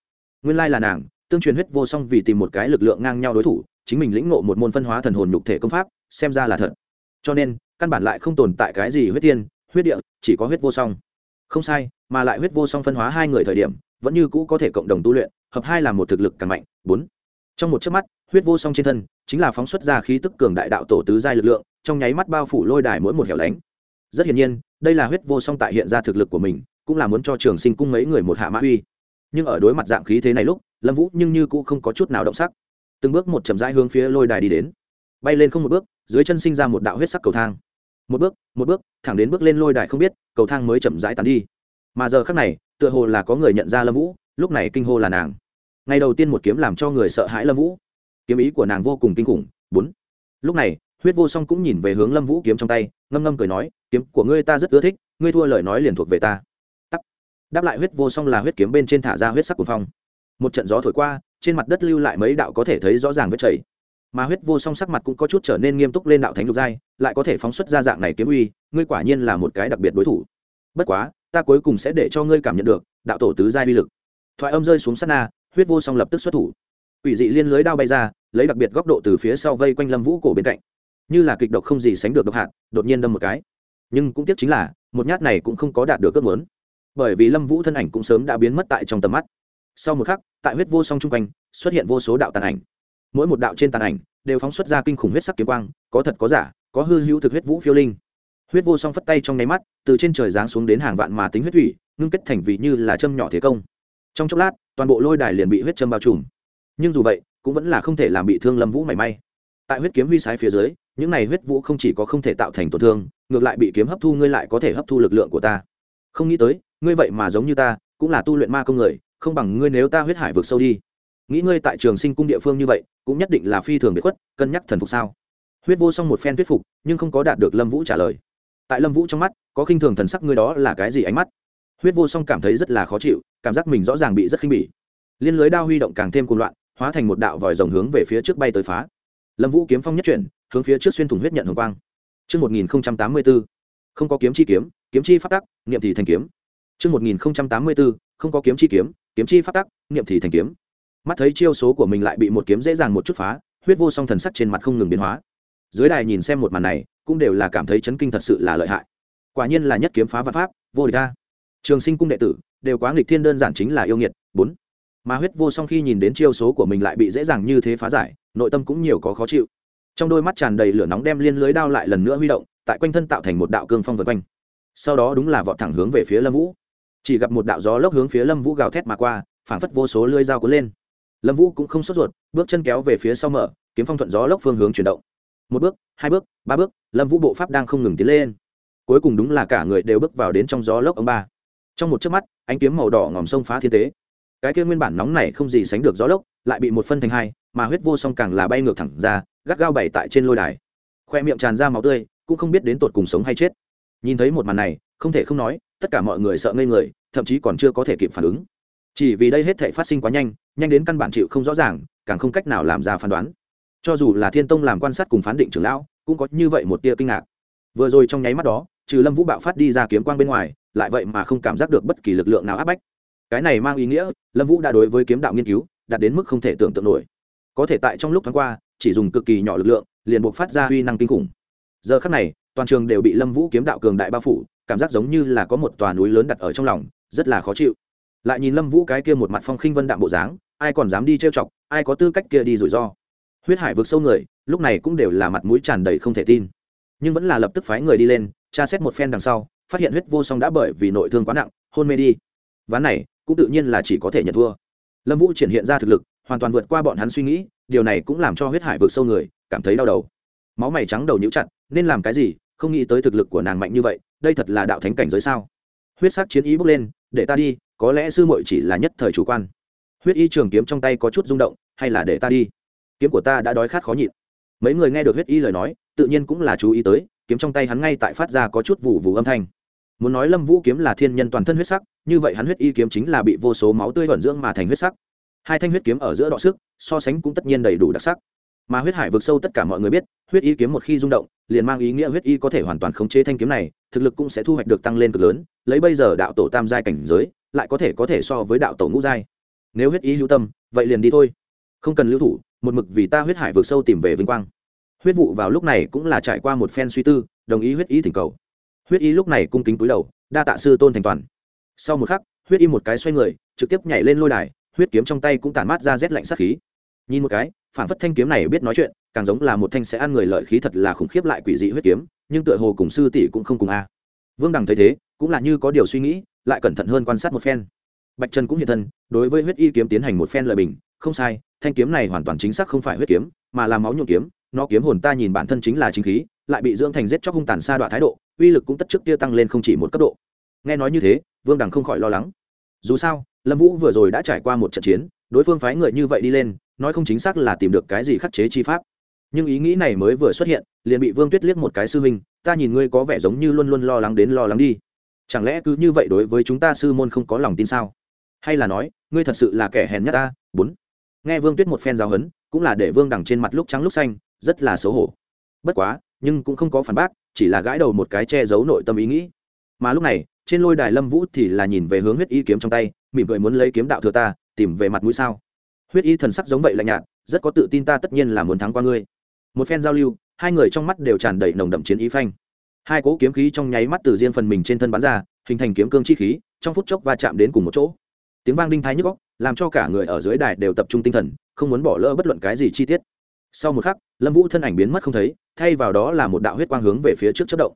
Nguyên lai là nàng, tương truyền huyết vô song vì tìm một cái lực lượng ngang nhau đối thủ, chính mình lĩnh ngộ một môn phân hóa thần hồn nhục thể công pháp, xem ra là thật. Cho nên, căn bản lại không tồn tại cái gì huyết tiên, huyết địa, chỉ có huyết vô song. Không sai, mà lại huyết vô song phân hóa hai người thời điểm vẫn như cũ có thể cộng đồng tu luyện, hợp hai là một thực lực càng mạnh. Bốn, trong một chớp mắt, huyết vô song trên thân, chính là phóng xuất ra khí tức cường đại đạo tổ tứ giai lực lượng, trong nháy mắt bao phủ lôi đài mỗi một hẻo lánh. Rất hiển nhiên, đây là huyết vô song tại hiện ra thực lực của mình, cũng là muốn cho trường sinh cung mấy người một hạ mã uy. Nhưng ở đối mặt dạng khí thế này lúc, lâm vũ nhưng như cũng không có chút nào động sắc. Từng bước một chậm rãi hướng phía lôi đài đi đến. Bay lên không một bước, dưới chân sinh ra một đạo huyết sắc cầu thang. Một bước một bước, thẳng đến bước lên lôi đài không biết, cầu thang mới chậm rãi tàn đi. Mà giờ khác này tựa hồ là có người nhận ra lâm vũ lúc này kinh hô là nàng. Ngày đầu tiên một kiếm làm cho người sợ hãi lâm vũ. Kiếm ý của nàng vô cùng kinh khủng. Bốn. Lúc này huyết vô song cũng nhìn về hướng lâm vũ kiếm trong tay ngâm ngâm cười nói kiếm của ngươi ta rất ưa thích ngươi thua lời nói liền thuộc về ta. Đáp, đáp lại huyết vô song là huyết kiếm bên trên thả ra huyết sắc của phong. Một trận gió thổi qua trên mặt đất lưu lại mấy đạo có thể thấy rõ ràng vết chảy. Mà huyết vô song sắc mặt cũng có chút trở nên nghiêm túc lên đạo thánh lục giai lại có thể phóng xuất ra dạng này kiếm uy ngươi quả nhiên là một cái đặc biệt đối thủ. Bất quá ta cuối cùng sẽ để cho ngươi cảm nhận được đạo tổ tứ giai uy lực. Thoại âm rơi xuống sát na, huyết vô song lập tức xuất thủ. Ủy dị liên lưới đao bay ra, lấy đặc biệt góc độ từ phía sau vây quanh lâm vũ cổ bên cạnh. Như là kịch độc không gì sánh được độc hạt, đột nhiên đâm một cái. Nhưng cũng tiếc chính là, một nhát này cũng không có đạt được ước muốn. Bởi vì lâm vũ thân ảnh cũng sớm đã biến mất tại trong tầm mắt. Sau một khắc, tại huyết vô song chung quanh, xuất hiện vô số đạo tàn ảnh. Mỗi một đạo trên tàn ảnh đều phóng xuất ra kinh khủng huyết sắc kiếm quang, có thật có giả, có hư hữu thực huyết vũ phiêu linh huyết vô song phất tay trong nháy mắt, từ trên trời giáng xuống đến hàng vạn mà tính huyết thủy, ngưng kết thành vị như là châm nhỏ thế công. Trong chốc lát, toàn bộ lôi đài liền bị huyết châm bao trùm. Nhưng dù vậy, cũng vẫn là không thể làm bị thương lâm vũ mảy may. Tại huyết kiếm huy sái phía dưới, những này huyết vũ không chỉ có không thể tạo thành tổn thương, ngược lại bị kiếm hấp thu ngươi lại có thể hấp thu lực lượng của ta. Không nghĩ tới, ngươi vậy mà giống như ta, cũng là tu luyện ma công người, không bằng ngươi nếu ta huyết hải vượt sâu đi. Nghĩ ngươi tại trường sinh cung địa phương như vậy, cũng nhất định là phi thường biệt khuất, cân nhắc thần phục sao? Huyết vô song một phen thuyết phục, nhưng không có đạt được lâm vũ trả lời tại lâm vũ trong mắt có khinh thường thần sắc ngươi đó là cái gì ánh mắt huyết vô song cảm thấy rất là khó chịu cảm giác mình rõ ràng bị rất khinh bỉ liên lưới đao huy động càng thêm cuồng loạn hóa thành một đạo vòi rồng hướng về phía trước bay tới phá lâm vũ kiếm phong nhất chuyển hướng phía trước xuyên thủng huyết nhận hồng quang Trước 1084, không có kiếm chi kiếm, kiếm chi phát tắc, niệm thì thành kiếm. Trước 1084, không có kiếm chi kiếm, kiếm chi phát tắc, niệm thì thành kiếm. Mắt thấy chiêu số của mình lại bị một kiếm dễ dàng một chút phá, huyết vô song thần sắc trên mặt không ngừng biến hóa. Dưới đài nhìn xem một màn này, cũng đều là cảm thấy chấn kinh thật sự là lợi hại. Quả nhiên là nhất kiếm phá vạn pháp, vô địch ta. Trường Sinh cung đệ tử, đều quá nghịch thiên đơn giản chính là yêu nghiệt. Bốn mà huyết vô song khi nhìn đến chiêu số của mình lại bị dễ dàng như thế phá giải nội tâm cũng nhiều có khó chịu trong đôi mắt tràn đầy lửa nóng đem liên lưới đao lại lần nữa huy động tại quanh thân tạo thành một đạo cương phong vượt quanh sau đó đúng là vọt thẳng hướng về phía lâm vũ chỉ gặp một đạo gió lốc hướng phía lâm vũ gào thét mà qua phảng phất vô số lưới dao cuốn lên lâm vũ cũng không sốt ruột bước chân kéo về phía sau mở kiếm phong thuận gió lốc phương hướng chuyển động một bước, hai bước, ba bước, lâm vũ bộ pháp đang không ngừng tiến lên. Cuối cùng đúng là cả người đều bước vào đến trong gió lốc ông ba. Trong một chớp mắt, ánh kiếm màu đỏ ngòm sông phá thiên tế. Cái kia nguyên bản nóng này không gì sánh được gió lốc, lại bị một phân thành hai, mà huyết vô song càng là bay ngược thẳng ra, gắt gao bày tại trên lôi đài. Khoe miệng tràn ra máu tươi, cũng không biết đến tột cùng sống hay chết. Nhìn thấy một màn này, không thể không nói, tất cả mọi người sợ ngây người, thậm chí còn chưa có thể kịp phản ứng. Chỉ vì đây hết thể phát sinh quá nhanh nhanh đến căn bản chịu không rõ ràng, càng không cách nào làm ra phán đoán cho dù là thiên tông làm quan sát cùng phán định trưởng lão, cũng có như vậy một tia kinh ngạc. Vừa rồi trong nháy mắt đó, trừ lâm vũ bạo phát đi ra kiếm quang bên ngoài, lại vậy mà không cảm giác được bất kỳ lực lượng nào áp bách. Cái này mang ý nghĩa, lâm vũ đã đối với kiếm đạo nghiên cứu, đạt đến mức không thể tưởng tượng nổi. Có thể tại trong lúc thoáng qua, chỉ dùng cực kỳ nhỏ lực lượng, liền buộc phát ra uy năng kinh khủng. Giờ khắc này, toàn trường đều bị lâm vũ kiếm đạo cường đại bao phủ, cảm giác giống như là có một tòa núi lớn đặt ở trong lòng, rất là khó chịu. Lại nhìn lâm vũ cái kia một mặt phong khinh vân đạm bộ dáng, ai còn dám đi trêu chọc, ai có tư cách kia đi rủi ro huyết hải vượt sâu người, lúc này cũng đều là mặt mũi tràn đầy không thể tin. Nhưng vẫn là lập tức phái người đi lên, tra xét một phen đằng sau, phát hiện huyết vô song đã bởi vì nội thương quá nặng, hôn mê đi. Ván này, cũng tự nhiên là chỉ có thể nhận thua. Lâm vũ triển hiện ra thực lực, hoàn toàn vượt qua bọn hắn suy nghĩ, điều này cũng làm cho huyết hải vượt sâu người cảm thấy đau đầu. Máu mày trắng đầu nhũ chặt, nên làm cái gì, không nghĩ tới thực lực của nàng mạnh như vậy, đây thật là đạo thánh cảnh giới sao? Huyết sắc chiến ý bước lên, để ta đi, có lẽ sư muội chỉ là nhất thời chủ quan. Huyết y trường kiếm trong tay có chút rung động, hay là để ta đi? Kiếm của ta đã đói khát khó nhịn. Mấy người nghe được huyết y lời nói, tự nhiên cũng là chú ý tới, kiếm trong tay hắn ngay tại phát ra có chút vụ vụ âm thanh. Muốn nói lâm vũ kiếm là thiên nhân toàn thân huyết sắc, như vậy hắn huyết y kiếm chính là bị vô số máu tươi vận dưỡng mà thành huyết sắc. Hai thanh huyết kiếm ở giữa đọ sức, so sánh cũng tất nhiên đầy đủ đặc sắc. Mà huyết hải vượt sâu tất cả mọi người biết, huyết y kiếm một khi rung động, liền mang ý nghĩa huyết y có thể hoàn toàn khống chế thanh kiếm này, thực lực cũng sẽ thu hoạch được tăng lên cực lớn, lấy bây giờ đạo tổ tam giai cảnh giới, lại có thể có thể so với đạo tổ ngũ giai. Nếu huyết y hữu tâm, vậy liền đi thôi. Không cần lưu thủ một mực vì ta huyết hải vượt sâu tìm về vinh quang. Huyết vụ vào lúc này cũng là trải qua một phen suy tư, đồng ý huyết ý thỉnh cầu. Huyết ý lúc này cung kính cúi đầu, đa tạ sư tôn thành toàn. Sau một khắc, huyết y một cái xoay người, trực tiếp nhảy lên lôi đài, huyết kiếm trong tay cũng tản mát ra rét lạnh sát khí. Nhìn một cái phản phất thanh kiếm này biết nói chuyện, càng giống là một thanh sẽ ăn người lợi khí thật là khủng khiếp lại quỷ dị huyết kiếm, nhưng tựa hồ cùng sư tỷ cũng không cùng a. Vương đằng thấy thế, cũng là như có điều suy nghĩ, lại cẩn thận hơn quan sát một phen. Bạch trần cũng hiện thân, đối với huyết y kiếm tiến hành một phen lợi bình không sai, thanh kiếm này hoàn toàn chính xác không phải huyết kiếm, mà là máu nhuộm kiếm, nó kiếm hồn ta nhìn bản thân chính là chính khí, lại bị dưỡng thành giết chóc hung tàn xa đoạn thái độ, uy lực cũng tất trước kia tăng lên không chỉ một cấp độ. Nghe nói như thế, vương đằng không khỏi lo lắng. Dù sao, lâm vũ vừa rồi đã trải qua một trận chiến, đối phương phái người như vậy đi lên, nói không chính xác là tìm được cái gì khắc chế chi pháp. Nhưng ý nghĩ này mới vừa xuất hiện, liền bị vương tuyết liếc một cái sư huynh, ta nhìn ngươi có vẻ giống như luôn luôn lo lắng đến lo lắng đi. Chẳng lẽ cứ như vậy đối với chúng ta sư môn không có lòng tin sao? Hay là nói, ngươi thật sự là kẻ hèn nhất ta? Bốn nghe vương tuyết một phen giáo hấn cũng là để vương đằng trên mặt lúc trắng lúc xanh, rất là xấu hổ. Bất quá, nhưng cũng không có phản bác, chỉ là gãi đầu một cái che giấu nội tâm ý nghĩ. Mà lúc này, trên lôi đài lâm vũ thì là nhìn về hướng huyết y kiếm trong tay, mỉm cười muốn lấy kiếm đạo thừa ta, tìm về mặt mũi sao. Huyết y thần sắc giống vậy lạnh nhạt, rất có tự tin ta tất nhiên là muốn thắng qua ngươi. Một phen giao lưu, hai người trong mắt đều tràn đầy nồng đậm chiến ý phanh. Hai cỗ kiếm khí trong nháy mắt từ riêng phần mình trên thân bắn ra, hình thành kiếm cương chi khí, trong phút chốc va chạm đến cùng một chỗ. Tiếng vang đinh thái nhức góc làm cho cả người ở dưới đài đều tập trung tinh thần, không muốn bỏ lỡ bất luận cái gì chi tiết. Sau một khắc, lâm vũ thân ảnh biến mất không thấy, thay vào đó là một đạo huyết quang hướng về phía trước chất động.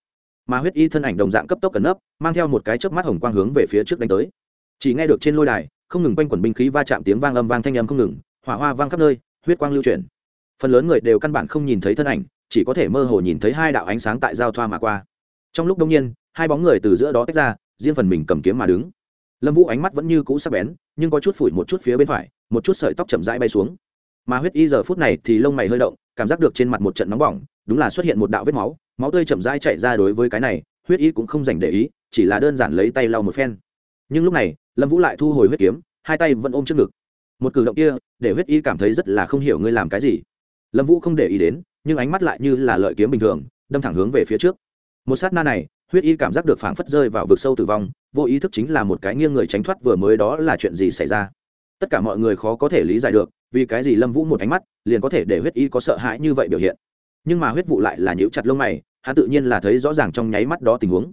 Mà huyết y thân ảnh đồng dạng cấp tốc cẩn nấp, mang theo một cái chớp mắt hồng quang hướng về phía trước đánh tới. Chỉ nghe được trên lôi đài, không ngừng quanh quẩn binh khí va chạm tiếng vang âm vang thanh âm không ngừng, hỏa hoa vang khắp nơi, huyết quang lưu chuyển. Phần lớn người đều căn bản không nhìn thấy thân ảnh, chỉ có thể mơ hồ nhìn thấy hai đạo ánh sáng tại giao thoa mà qua. Trong lúc đông nhiên, hai bóng người từ giữa đó tách ra, riêng phần mình cầm kiếm mà đứng lâm vũ ánh mắt vẫn như cũ sắc bén, nhưng có chút phủi một chút phía bên phải, một chút sợi tóc chậm rãi bay xuống. Mà huyết y giờ phút này thì lông mày hơi động, cảm giác được trên mặt một trận nóng bỏng, đúng là xuất hiện một đạo vết máu máu tươi chậm rãi chạy ra đối với cái này, huyết y cũng không dành để ý, chỉ là đơn giản lấy tay lau một phen. Nhưng lúc này, lâm vũ lại thu hồi huyết kiếm, hai tay vẫn ôm trước ngực. Một cử động kia, để huyết y cảm thấy rất là không hiểu ngươi làm cái gì. Lâm vũ không để ý đến, nhưng ánh mắt lại như là lợi kiếm bình thường, đâm thẳng hướng về phía trước. Một sát na này huyết y cảm giác được phảng phất rơi vào vực sâu tử vong, vô ý thức chính là một cái nghiêng người tránh thoát vừa mới đó là chuyện gì xảy ra. Tất cả mọi người khó có thể lý giải được, vì cái gì lâm vũ một ánh mắt liền có thể để huyết y có sợ hãi như vậy biểu hiện. Nhưng mà huyết vụ lại là nhíu chặt lông mày, hắn tự nhiên là thấy rõ ràng trong nháy mắt đó tình huống.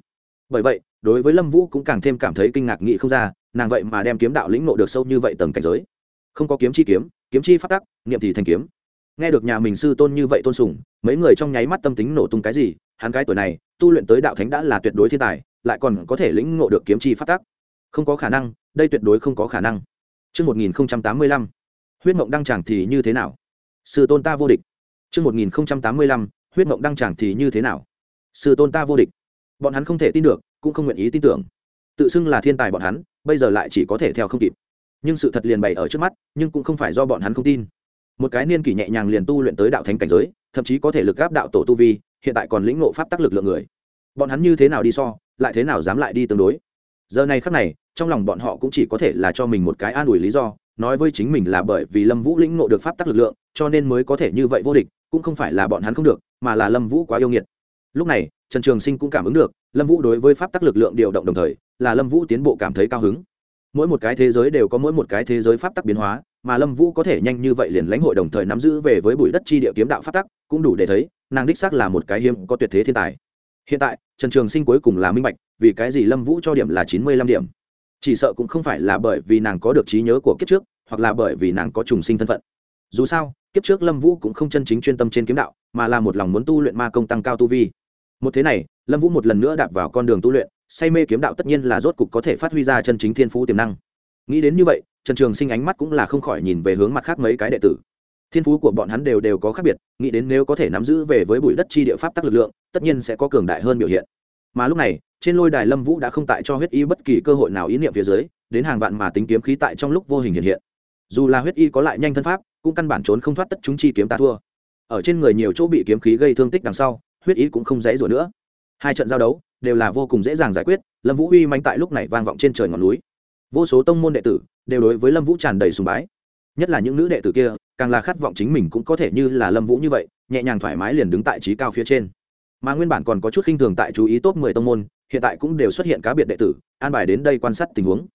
Bởi vậy, đối với lâm vũ cũng càng thêm cảm thấy kinh ngạc nghị không ra, nàng vậy mà đem kiếm đạo lĩnh nộ được sâu như vậy tầng cảnh giới. Không có kiếm chi kiếm kiếm chi phát tắc, niệm thì thành kiếm. Nghe được nhà mình sư tôn như vậy tôn sùng, mấy người trong nháy mắt tâm tính nổ tung cái gì, hắn cái tuổi này tu luyện tới đạo thánh đã là tuyệt đối thiên tài lại còn có thể lĩnh ngộ được kiếm chi phát tác không có khả năng đây tuyệt đối không có khả năng Trước 1085, huyết mộng đăng tràng thì như thế nào? Sư tôn ta vô địch. Trước 1085, huyết mộng đăng tràng thì như thế nào? Sư tôn ta vô địch. Bọn hắn không thể tin được, cũng không nguyện ý tin tưởng. Tự xưng là thiên tài bọn hắn, bây giờ lại chỉ có thể theo không kịp. Nhưng sự thật liền bày ở trước mắt, nhưng cũng không phải do bọn hắn không tin. Một cái niên kỷ nhẹ nhàng liền tu luyện tới đạo thánh cảnh giới, thậm chí có thể lực áp đạo tổ tu vi, hiện tại còn lĩnh ngộ pháp tắc lực lượng người. Bọn hắn như thế nào đi so, lại thế nào dám lại đi tương đối? Giờ này khắc này trong lòng bọn họ cũng chỉ có thể là cho mình một cái an ủi lý do nói với chính mình là bởi vì lâm vũ lĩnh ngộ được pháp tắc lực lượng cho nên mới có thể như vậy vô địch cũng không phải là bọn hắn không được mà là lâm vũ quá yêu nghiệt. Lúc này trần trường sinh cũng cảm ứng được lâm vũ đối với pháp tắc lực lượng điều động đồng thời là lâm vũ tiến bộ cảm thấy cao hứng. Mỗi một cái thế giới đều có mỗi một cái thế giới pháp tắc biến hóa mà lâm vũ có thể nhanh như vậy liền lãnh hội đồng thời nắm giữ về với bụi đất chi địa kiếm đạo pháp tắc cũng đủ để thấy nàng đích xác là một cái hiếm có tuyệt thế thiên tài. Hiện tại, trần trường sinh cuối cùng là minh bạch, vì cái gì lâm vũ cho điểm là chín mươi lăm điểm. Chỉ sợ cũng không phải là bởi vì nàng có được trí nhớ của kiếp trước, hoặc là bởi vì nàng có trùng sinh thân phận. Dù sao, kiếp trước lâm vũ cũng không chân chính chuyên tâm trên kiếm đạo, mà là một lòng muốn tu luyện ma công tăng cao tu vi. Một thế này, lâm vũ một lần nữa đạp vào con đường tu luyện, say mê kiếm đạo tất nhiên là rốt cục có thể phát huy ra chân chính thiên phú tiềm năng. Nghĩ đến như vậy, trần trường sinh ánh mắt cũng là không khỏi nhìn về hướng mặt khác mấy cái đệ tử thiên phú của bọn hắn đều đều có khác biệt, nghĩ đến nếu có thể nắm giữ về với bụi đất chi địa pháp tắc lực lượng, tất nhiên sẽ có cường đại hơn biểu hiện. Mà lúc này, trên lôi đài lâm vũ đã không tại cho huyết y bất kỳ cơ hội nào ý niệm phía dưới, đến hàng vạn mà tính kiếm khí tại trong lúc vô hình hiện hiện. Dù là huyết y có lại nhanh thân pháp, cũng căn bản trốn không thoát tất chúng chi kiếm ta thua. Ở trên người nhiều chỗ bị kiếm khí gây thương tích đằng sau, huyết y cũng không dễ rủa nữa. Hai trận giao đấu, đều là vô cùng dễ dàng giải quyết, lâm vũ uy manh tại lúc này vang vọng trên trời ngọn núi. Vô số tông môn đệ tử, đều đối với lâm vũ tràn đầy sùng bái. Nhất là những nữ đệ tử kia càng là khát vọng chính mình cũng có thể như là lâm vũ như vậy, nhẹ nhàng thoải mái liền đứng tại trí cao phía trên. Mà nguyên bản còn có chút khinh thường tại chú ý top mười tông môn, hiện tại cũng đều xuất hiện cá biệt đệ tử, an bài đến đây quan sát tình huống.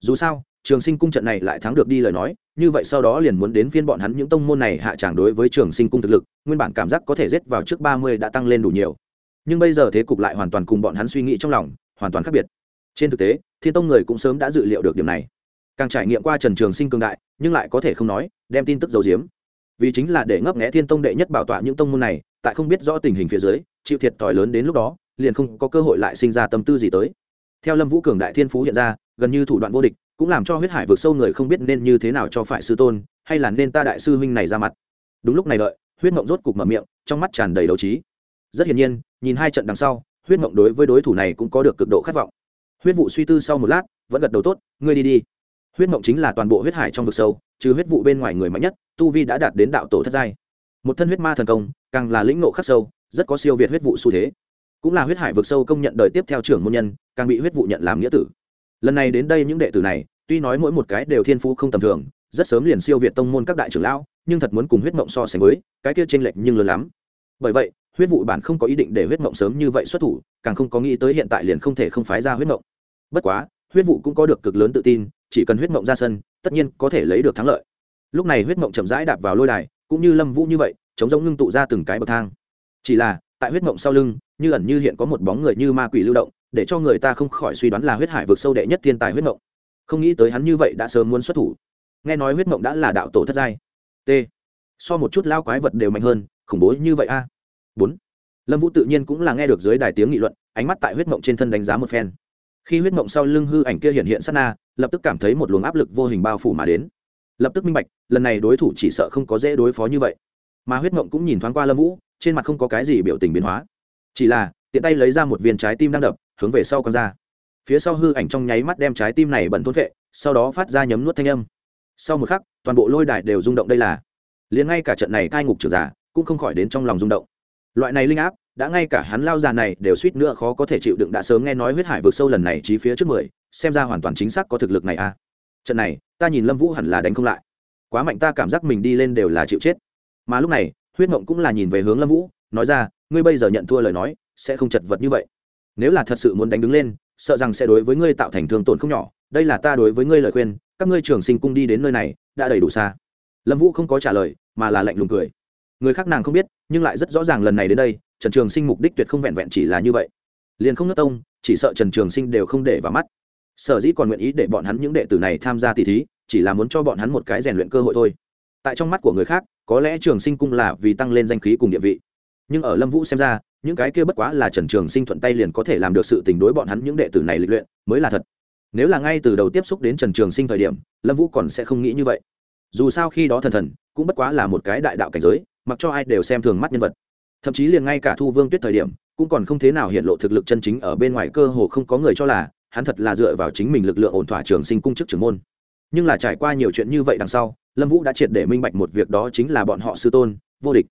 Dù sao, trường sinh cung trận này lại thắng được đi lời nói, như vậy sau đó liền muốn đến phiên bọn hắn những tông môn này hạ tràng đối với trường sinh cung thực lực, nguyên bản cảm giác có thể rết vào trước ba mươi đã tăng lên đủ nhiều. Nhưng bây giờ thế cục lại hoàn toàn cùng bọn hắn suy nghĩ trong lòng, hoàn toàn khác biệt. Trên thực tế, thiên tông người cũng sớm đã dự liệu được điểm này càng trải nghiệm qua trần trường sinh cương đại, nhưng lại có thể không nói, đem tin tức giấu giếm. Vì chính là để ngấp nghẽ thiên tông đệ nhất bảo tọa những tông môn này, tại không biết rõ tình hình phía dưới, chịu thiệt thòi lớn đến lúc đó, liền không có cơ hội lại sinh ra tâm tư gì tới. Theo lâm vũ cường đại thiên phú hiện ra, gần như thủ đoạn vô địch, cũng làm cho huyết hải vượt sâu người không biết nên như thế nào cho phải sư tôn, hay là nên ta đại sư huynh này ra mặt. Đúng lúc này đợi, huyết mộng rốt cục mở miệng, trong mắt tràn đầy đấu trí. Rất hiển nhiên, nhìn hai trận đằng sau, huyết mộng đối với đối thủ này cũng có được cực độ khát vọng. Huyết vụ suy tư sau một lát, vẫn gật đầu tốt, ngươi đi đi huyết mộng chính là toàn bộ huyết hải trong vực sâu, trừ huyết vụ bên ngoài người mạnh nhất, tu vi đã đạt đến đạo tổ thất giai. Một thân huyết ma thần công, càng là lĩnh nộ khắc sâu, rất có siêu việt huyết vụ xu thế. Cũng là huyết hải vực sâu công nhận đời tiếp theo trưởng môn nhân, càng bị huyết vụ nhận làm nghĩa tử. Lần này đến đây những đệ tử này, tuy nói mỗi một cái đều thiên phú không tầm thường, rất sớm liền siêu việt tông môn các đại trưởng lão, nhưng thật muốn cùng huyết mộng so sánh với, cái kia chênh lệch nhưng lớn lắm. Bởi vậy, huyết vụ bản không có ý định để huyết mộng sớm như vậy xuất thủ, càng không có nghĩ tới hiện tại liền không thể không phái ra huyết mộng. Bất quá, huyết vụ cũng có được cực lớn tự tin chỉ cần huyết mộng ra sân, tất nhiên có thể lấy được thắng lợi. Lúc này huyết mộng chậm rãi đạp vào lôi đài, cũng như lâm vũ như vậy, chống giống ngưng tụ ra từng cái bậc thang. Chỉ là, tại huyết mộng sau lưng, như ẩn như hiện có một bóng người như ma quỷ lưu động, để cho người ta không khỏi suy đoán là huyết hải vực sâu đệ nhất thiên tài huyết mộng. Không nghĩ tới hắn như vậy đã sớm muốn xuất thủ. Nghe nói huyết mộng đã là đạo tổ thất giai. T. So một chút lao quái vật đều mạnh hơn, khủng bố như vậy a. Bốn. Lâm vũ tự nhiên cũng là nghe được dưới đài tiếng nghị luận, ánh mắt tại huyết mộng trên thân đánh giá một phen khi huyết mộng sau lưng hư ảnh kia hiện hiện sát na, lập tức cảm thấy một luồng áp lực vô hình bao phủ mà đến. Lập tức minh bạch, lần này đối thủ chỉ sợ không có dễ đối phó như vậy. Mà huyết mộng cũng nhìn thoáng qua lâm vũ, trên mặt không có cái gì biểu tình biến hóa. Chỉ là, tiện tay lấy ra một viên trái tim đang đập, hướng về sau con ra. Phía sau hư ảnh trong nháy mắt đem trái tim này bẩn thốt vệ sau đó phát ra nhấm nuốt thanh âm. Sau một khắc, toàn bộ lôi đài đều rung động đây là. Liền ngay cả trận này cai ngục trưởng giả cũng không khỏi đến trong lòng rung động. Loại này linh áp đã ngay cả hắn lao già này đều suýt nữa khó có thể chịu đựng đã sớm nghe nói huyết hải vượt sâu lần này trí phía trước mười, xem ra hoàn toàn chính xác có thực lực này a à. trận này, ta nhìn lâm vũ hẳn là đánh không lại. Quá mạnh ta cảm giác mình đi lên đều là chịu chết. Mà lúc này, huyết mộng cũng là nhìn về hướng lâm vũ, nói ra, ngươi bây giờ nhận thua lời nói, sẽ không chật vật như vậy. Nếu là thật sự muốn đánh đứng lên, sợ rằng sẽ đối với ngươi tạo thành thương tổn không nhỏ. Đây là ta đối với ngươi lời khuyên, các ngươi trường sinh cung đi đến nơi này, đã đầy đủ xa. Lâm vũ không có trả lời, mà là lạnh lùng cười. Người khác nàng không biết, nhưng lại rất rõ ràng lần này đến đây trần trường sinh mục đích tuyệt không vẹn vẹn chỉ là như vậy. Liền không nước tông, chỉ sợ trần trường sinh đều không để vào mắt. Sở dĩ còn nguyện ý để bọn hắn những đệ tử này tham gia tỷ thí, chỉ là muốn cho bọn hắn một cái rèn luyện cơ hội thôi. Tại trong mắt của người khác, có lẽ trường sinh cung là vì tăng lên danh khí cùng địa vị. Nhưng ở lâm vũ xem ra, những cái kia bất quá là trần trường sinh thuận tay liền có thể làm được sự tình đối bọn hắn những đệ tử này lịch luyện, mới là thật. Nếu là ngay từ đầu tiếp xúc đến trần trường sinh thời điểm, lâm vũ còn sẽ không nghĩ như vậy. Dù sao khi đó thần thần cũng bất quá là một cái đại đạo cảnh giới, mặc cho ai đều xem thường mắt nhân vật thậm chí liền ngay cả thu vương tuyết thời điểm, cũng còn không thế nào hiện lộ thực lực chân chính ở bên ngoài cơ hồ không có người cho là, hắn thật là dựa vào chính mình lực lượng ổn thỏa trường sinh cung chức trưởng môn. Nhưng là trải qua nhiều chuyện như vậy đằng sau, lâm vũ đã triệt để minh bạch một việc đó chính là bọn họ sư tôn, vô địch.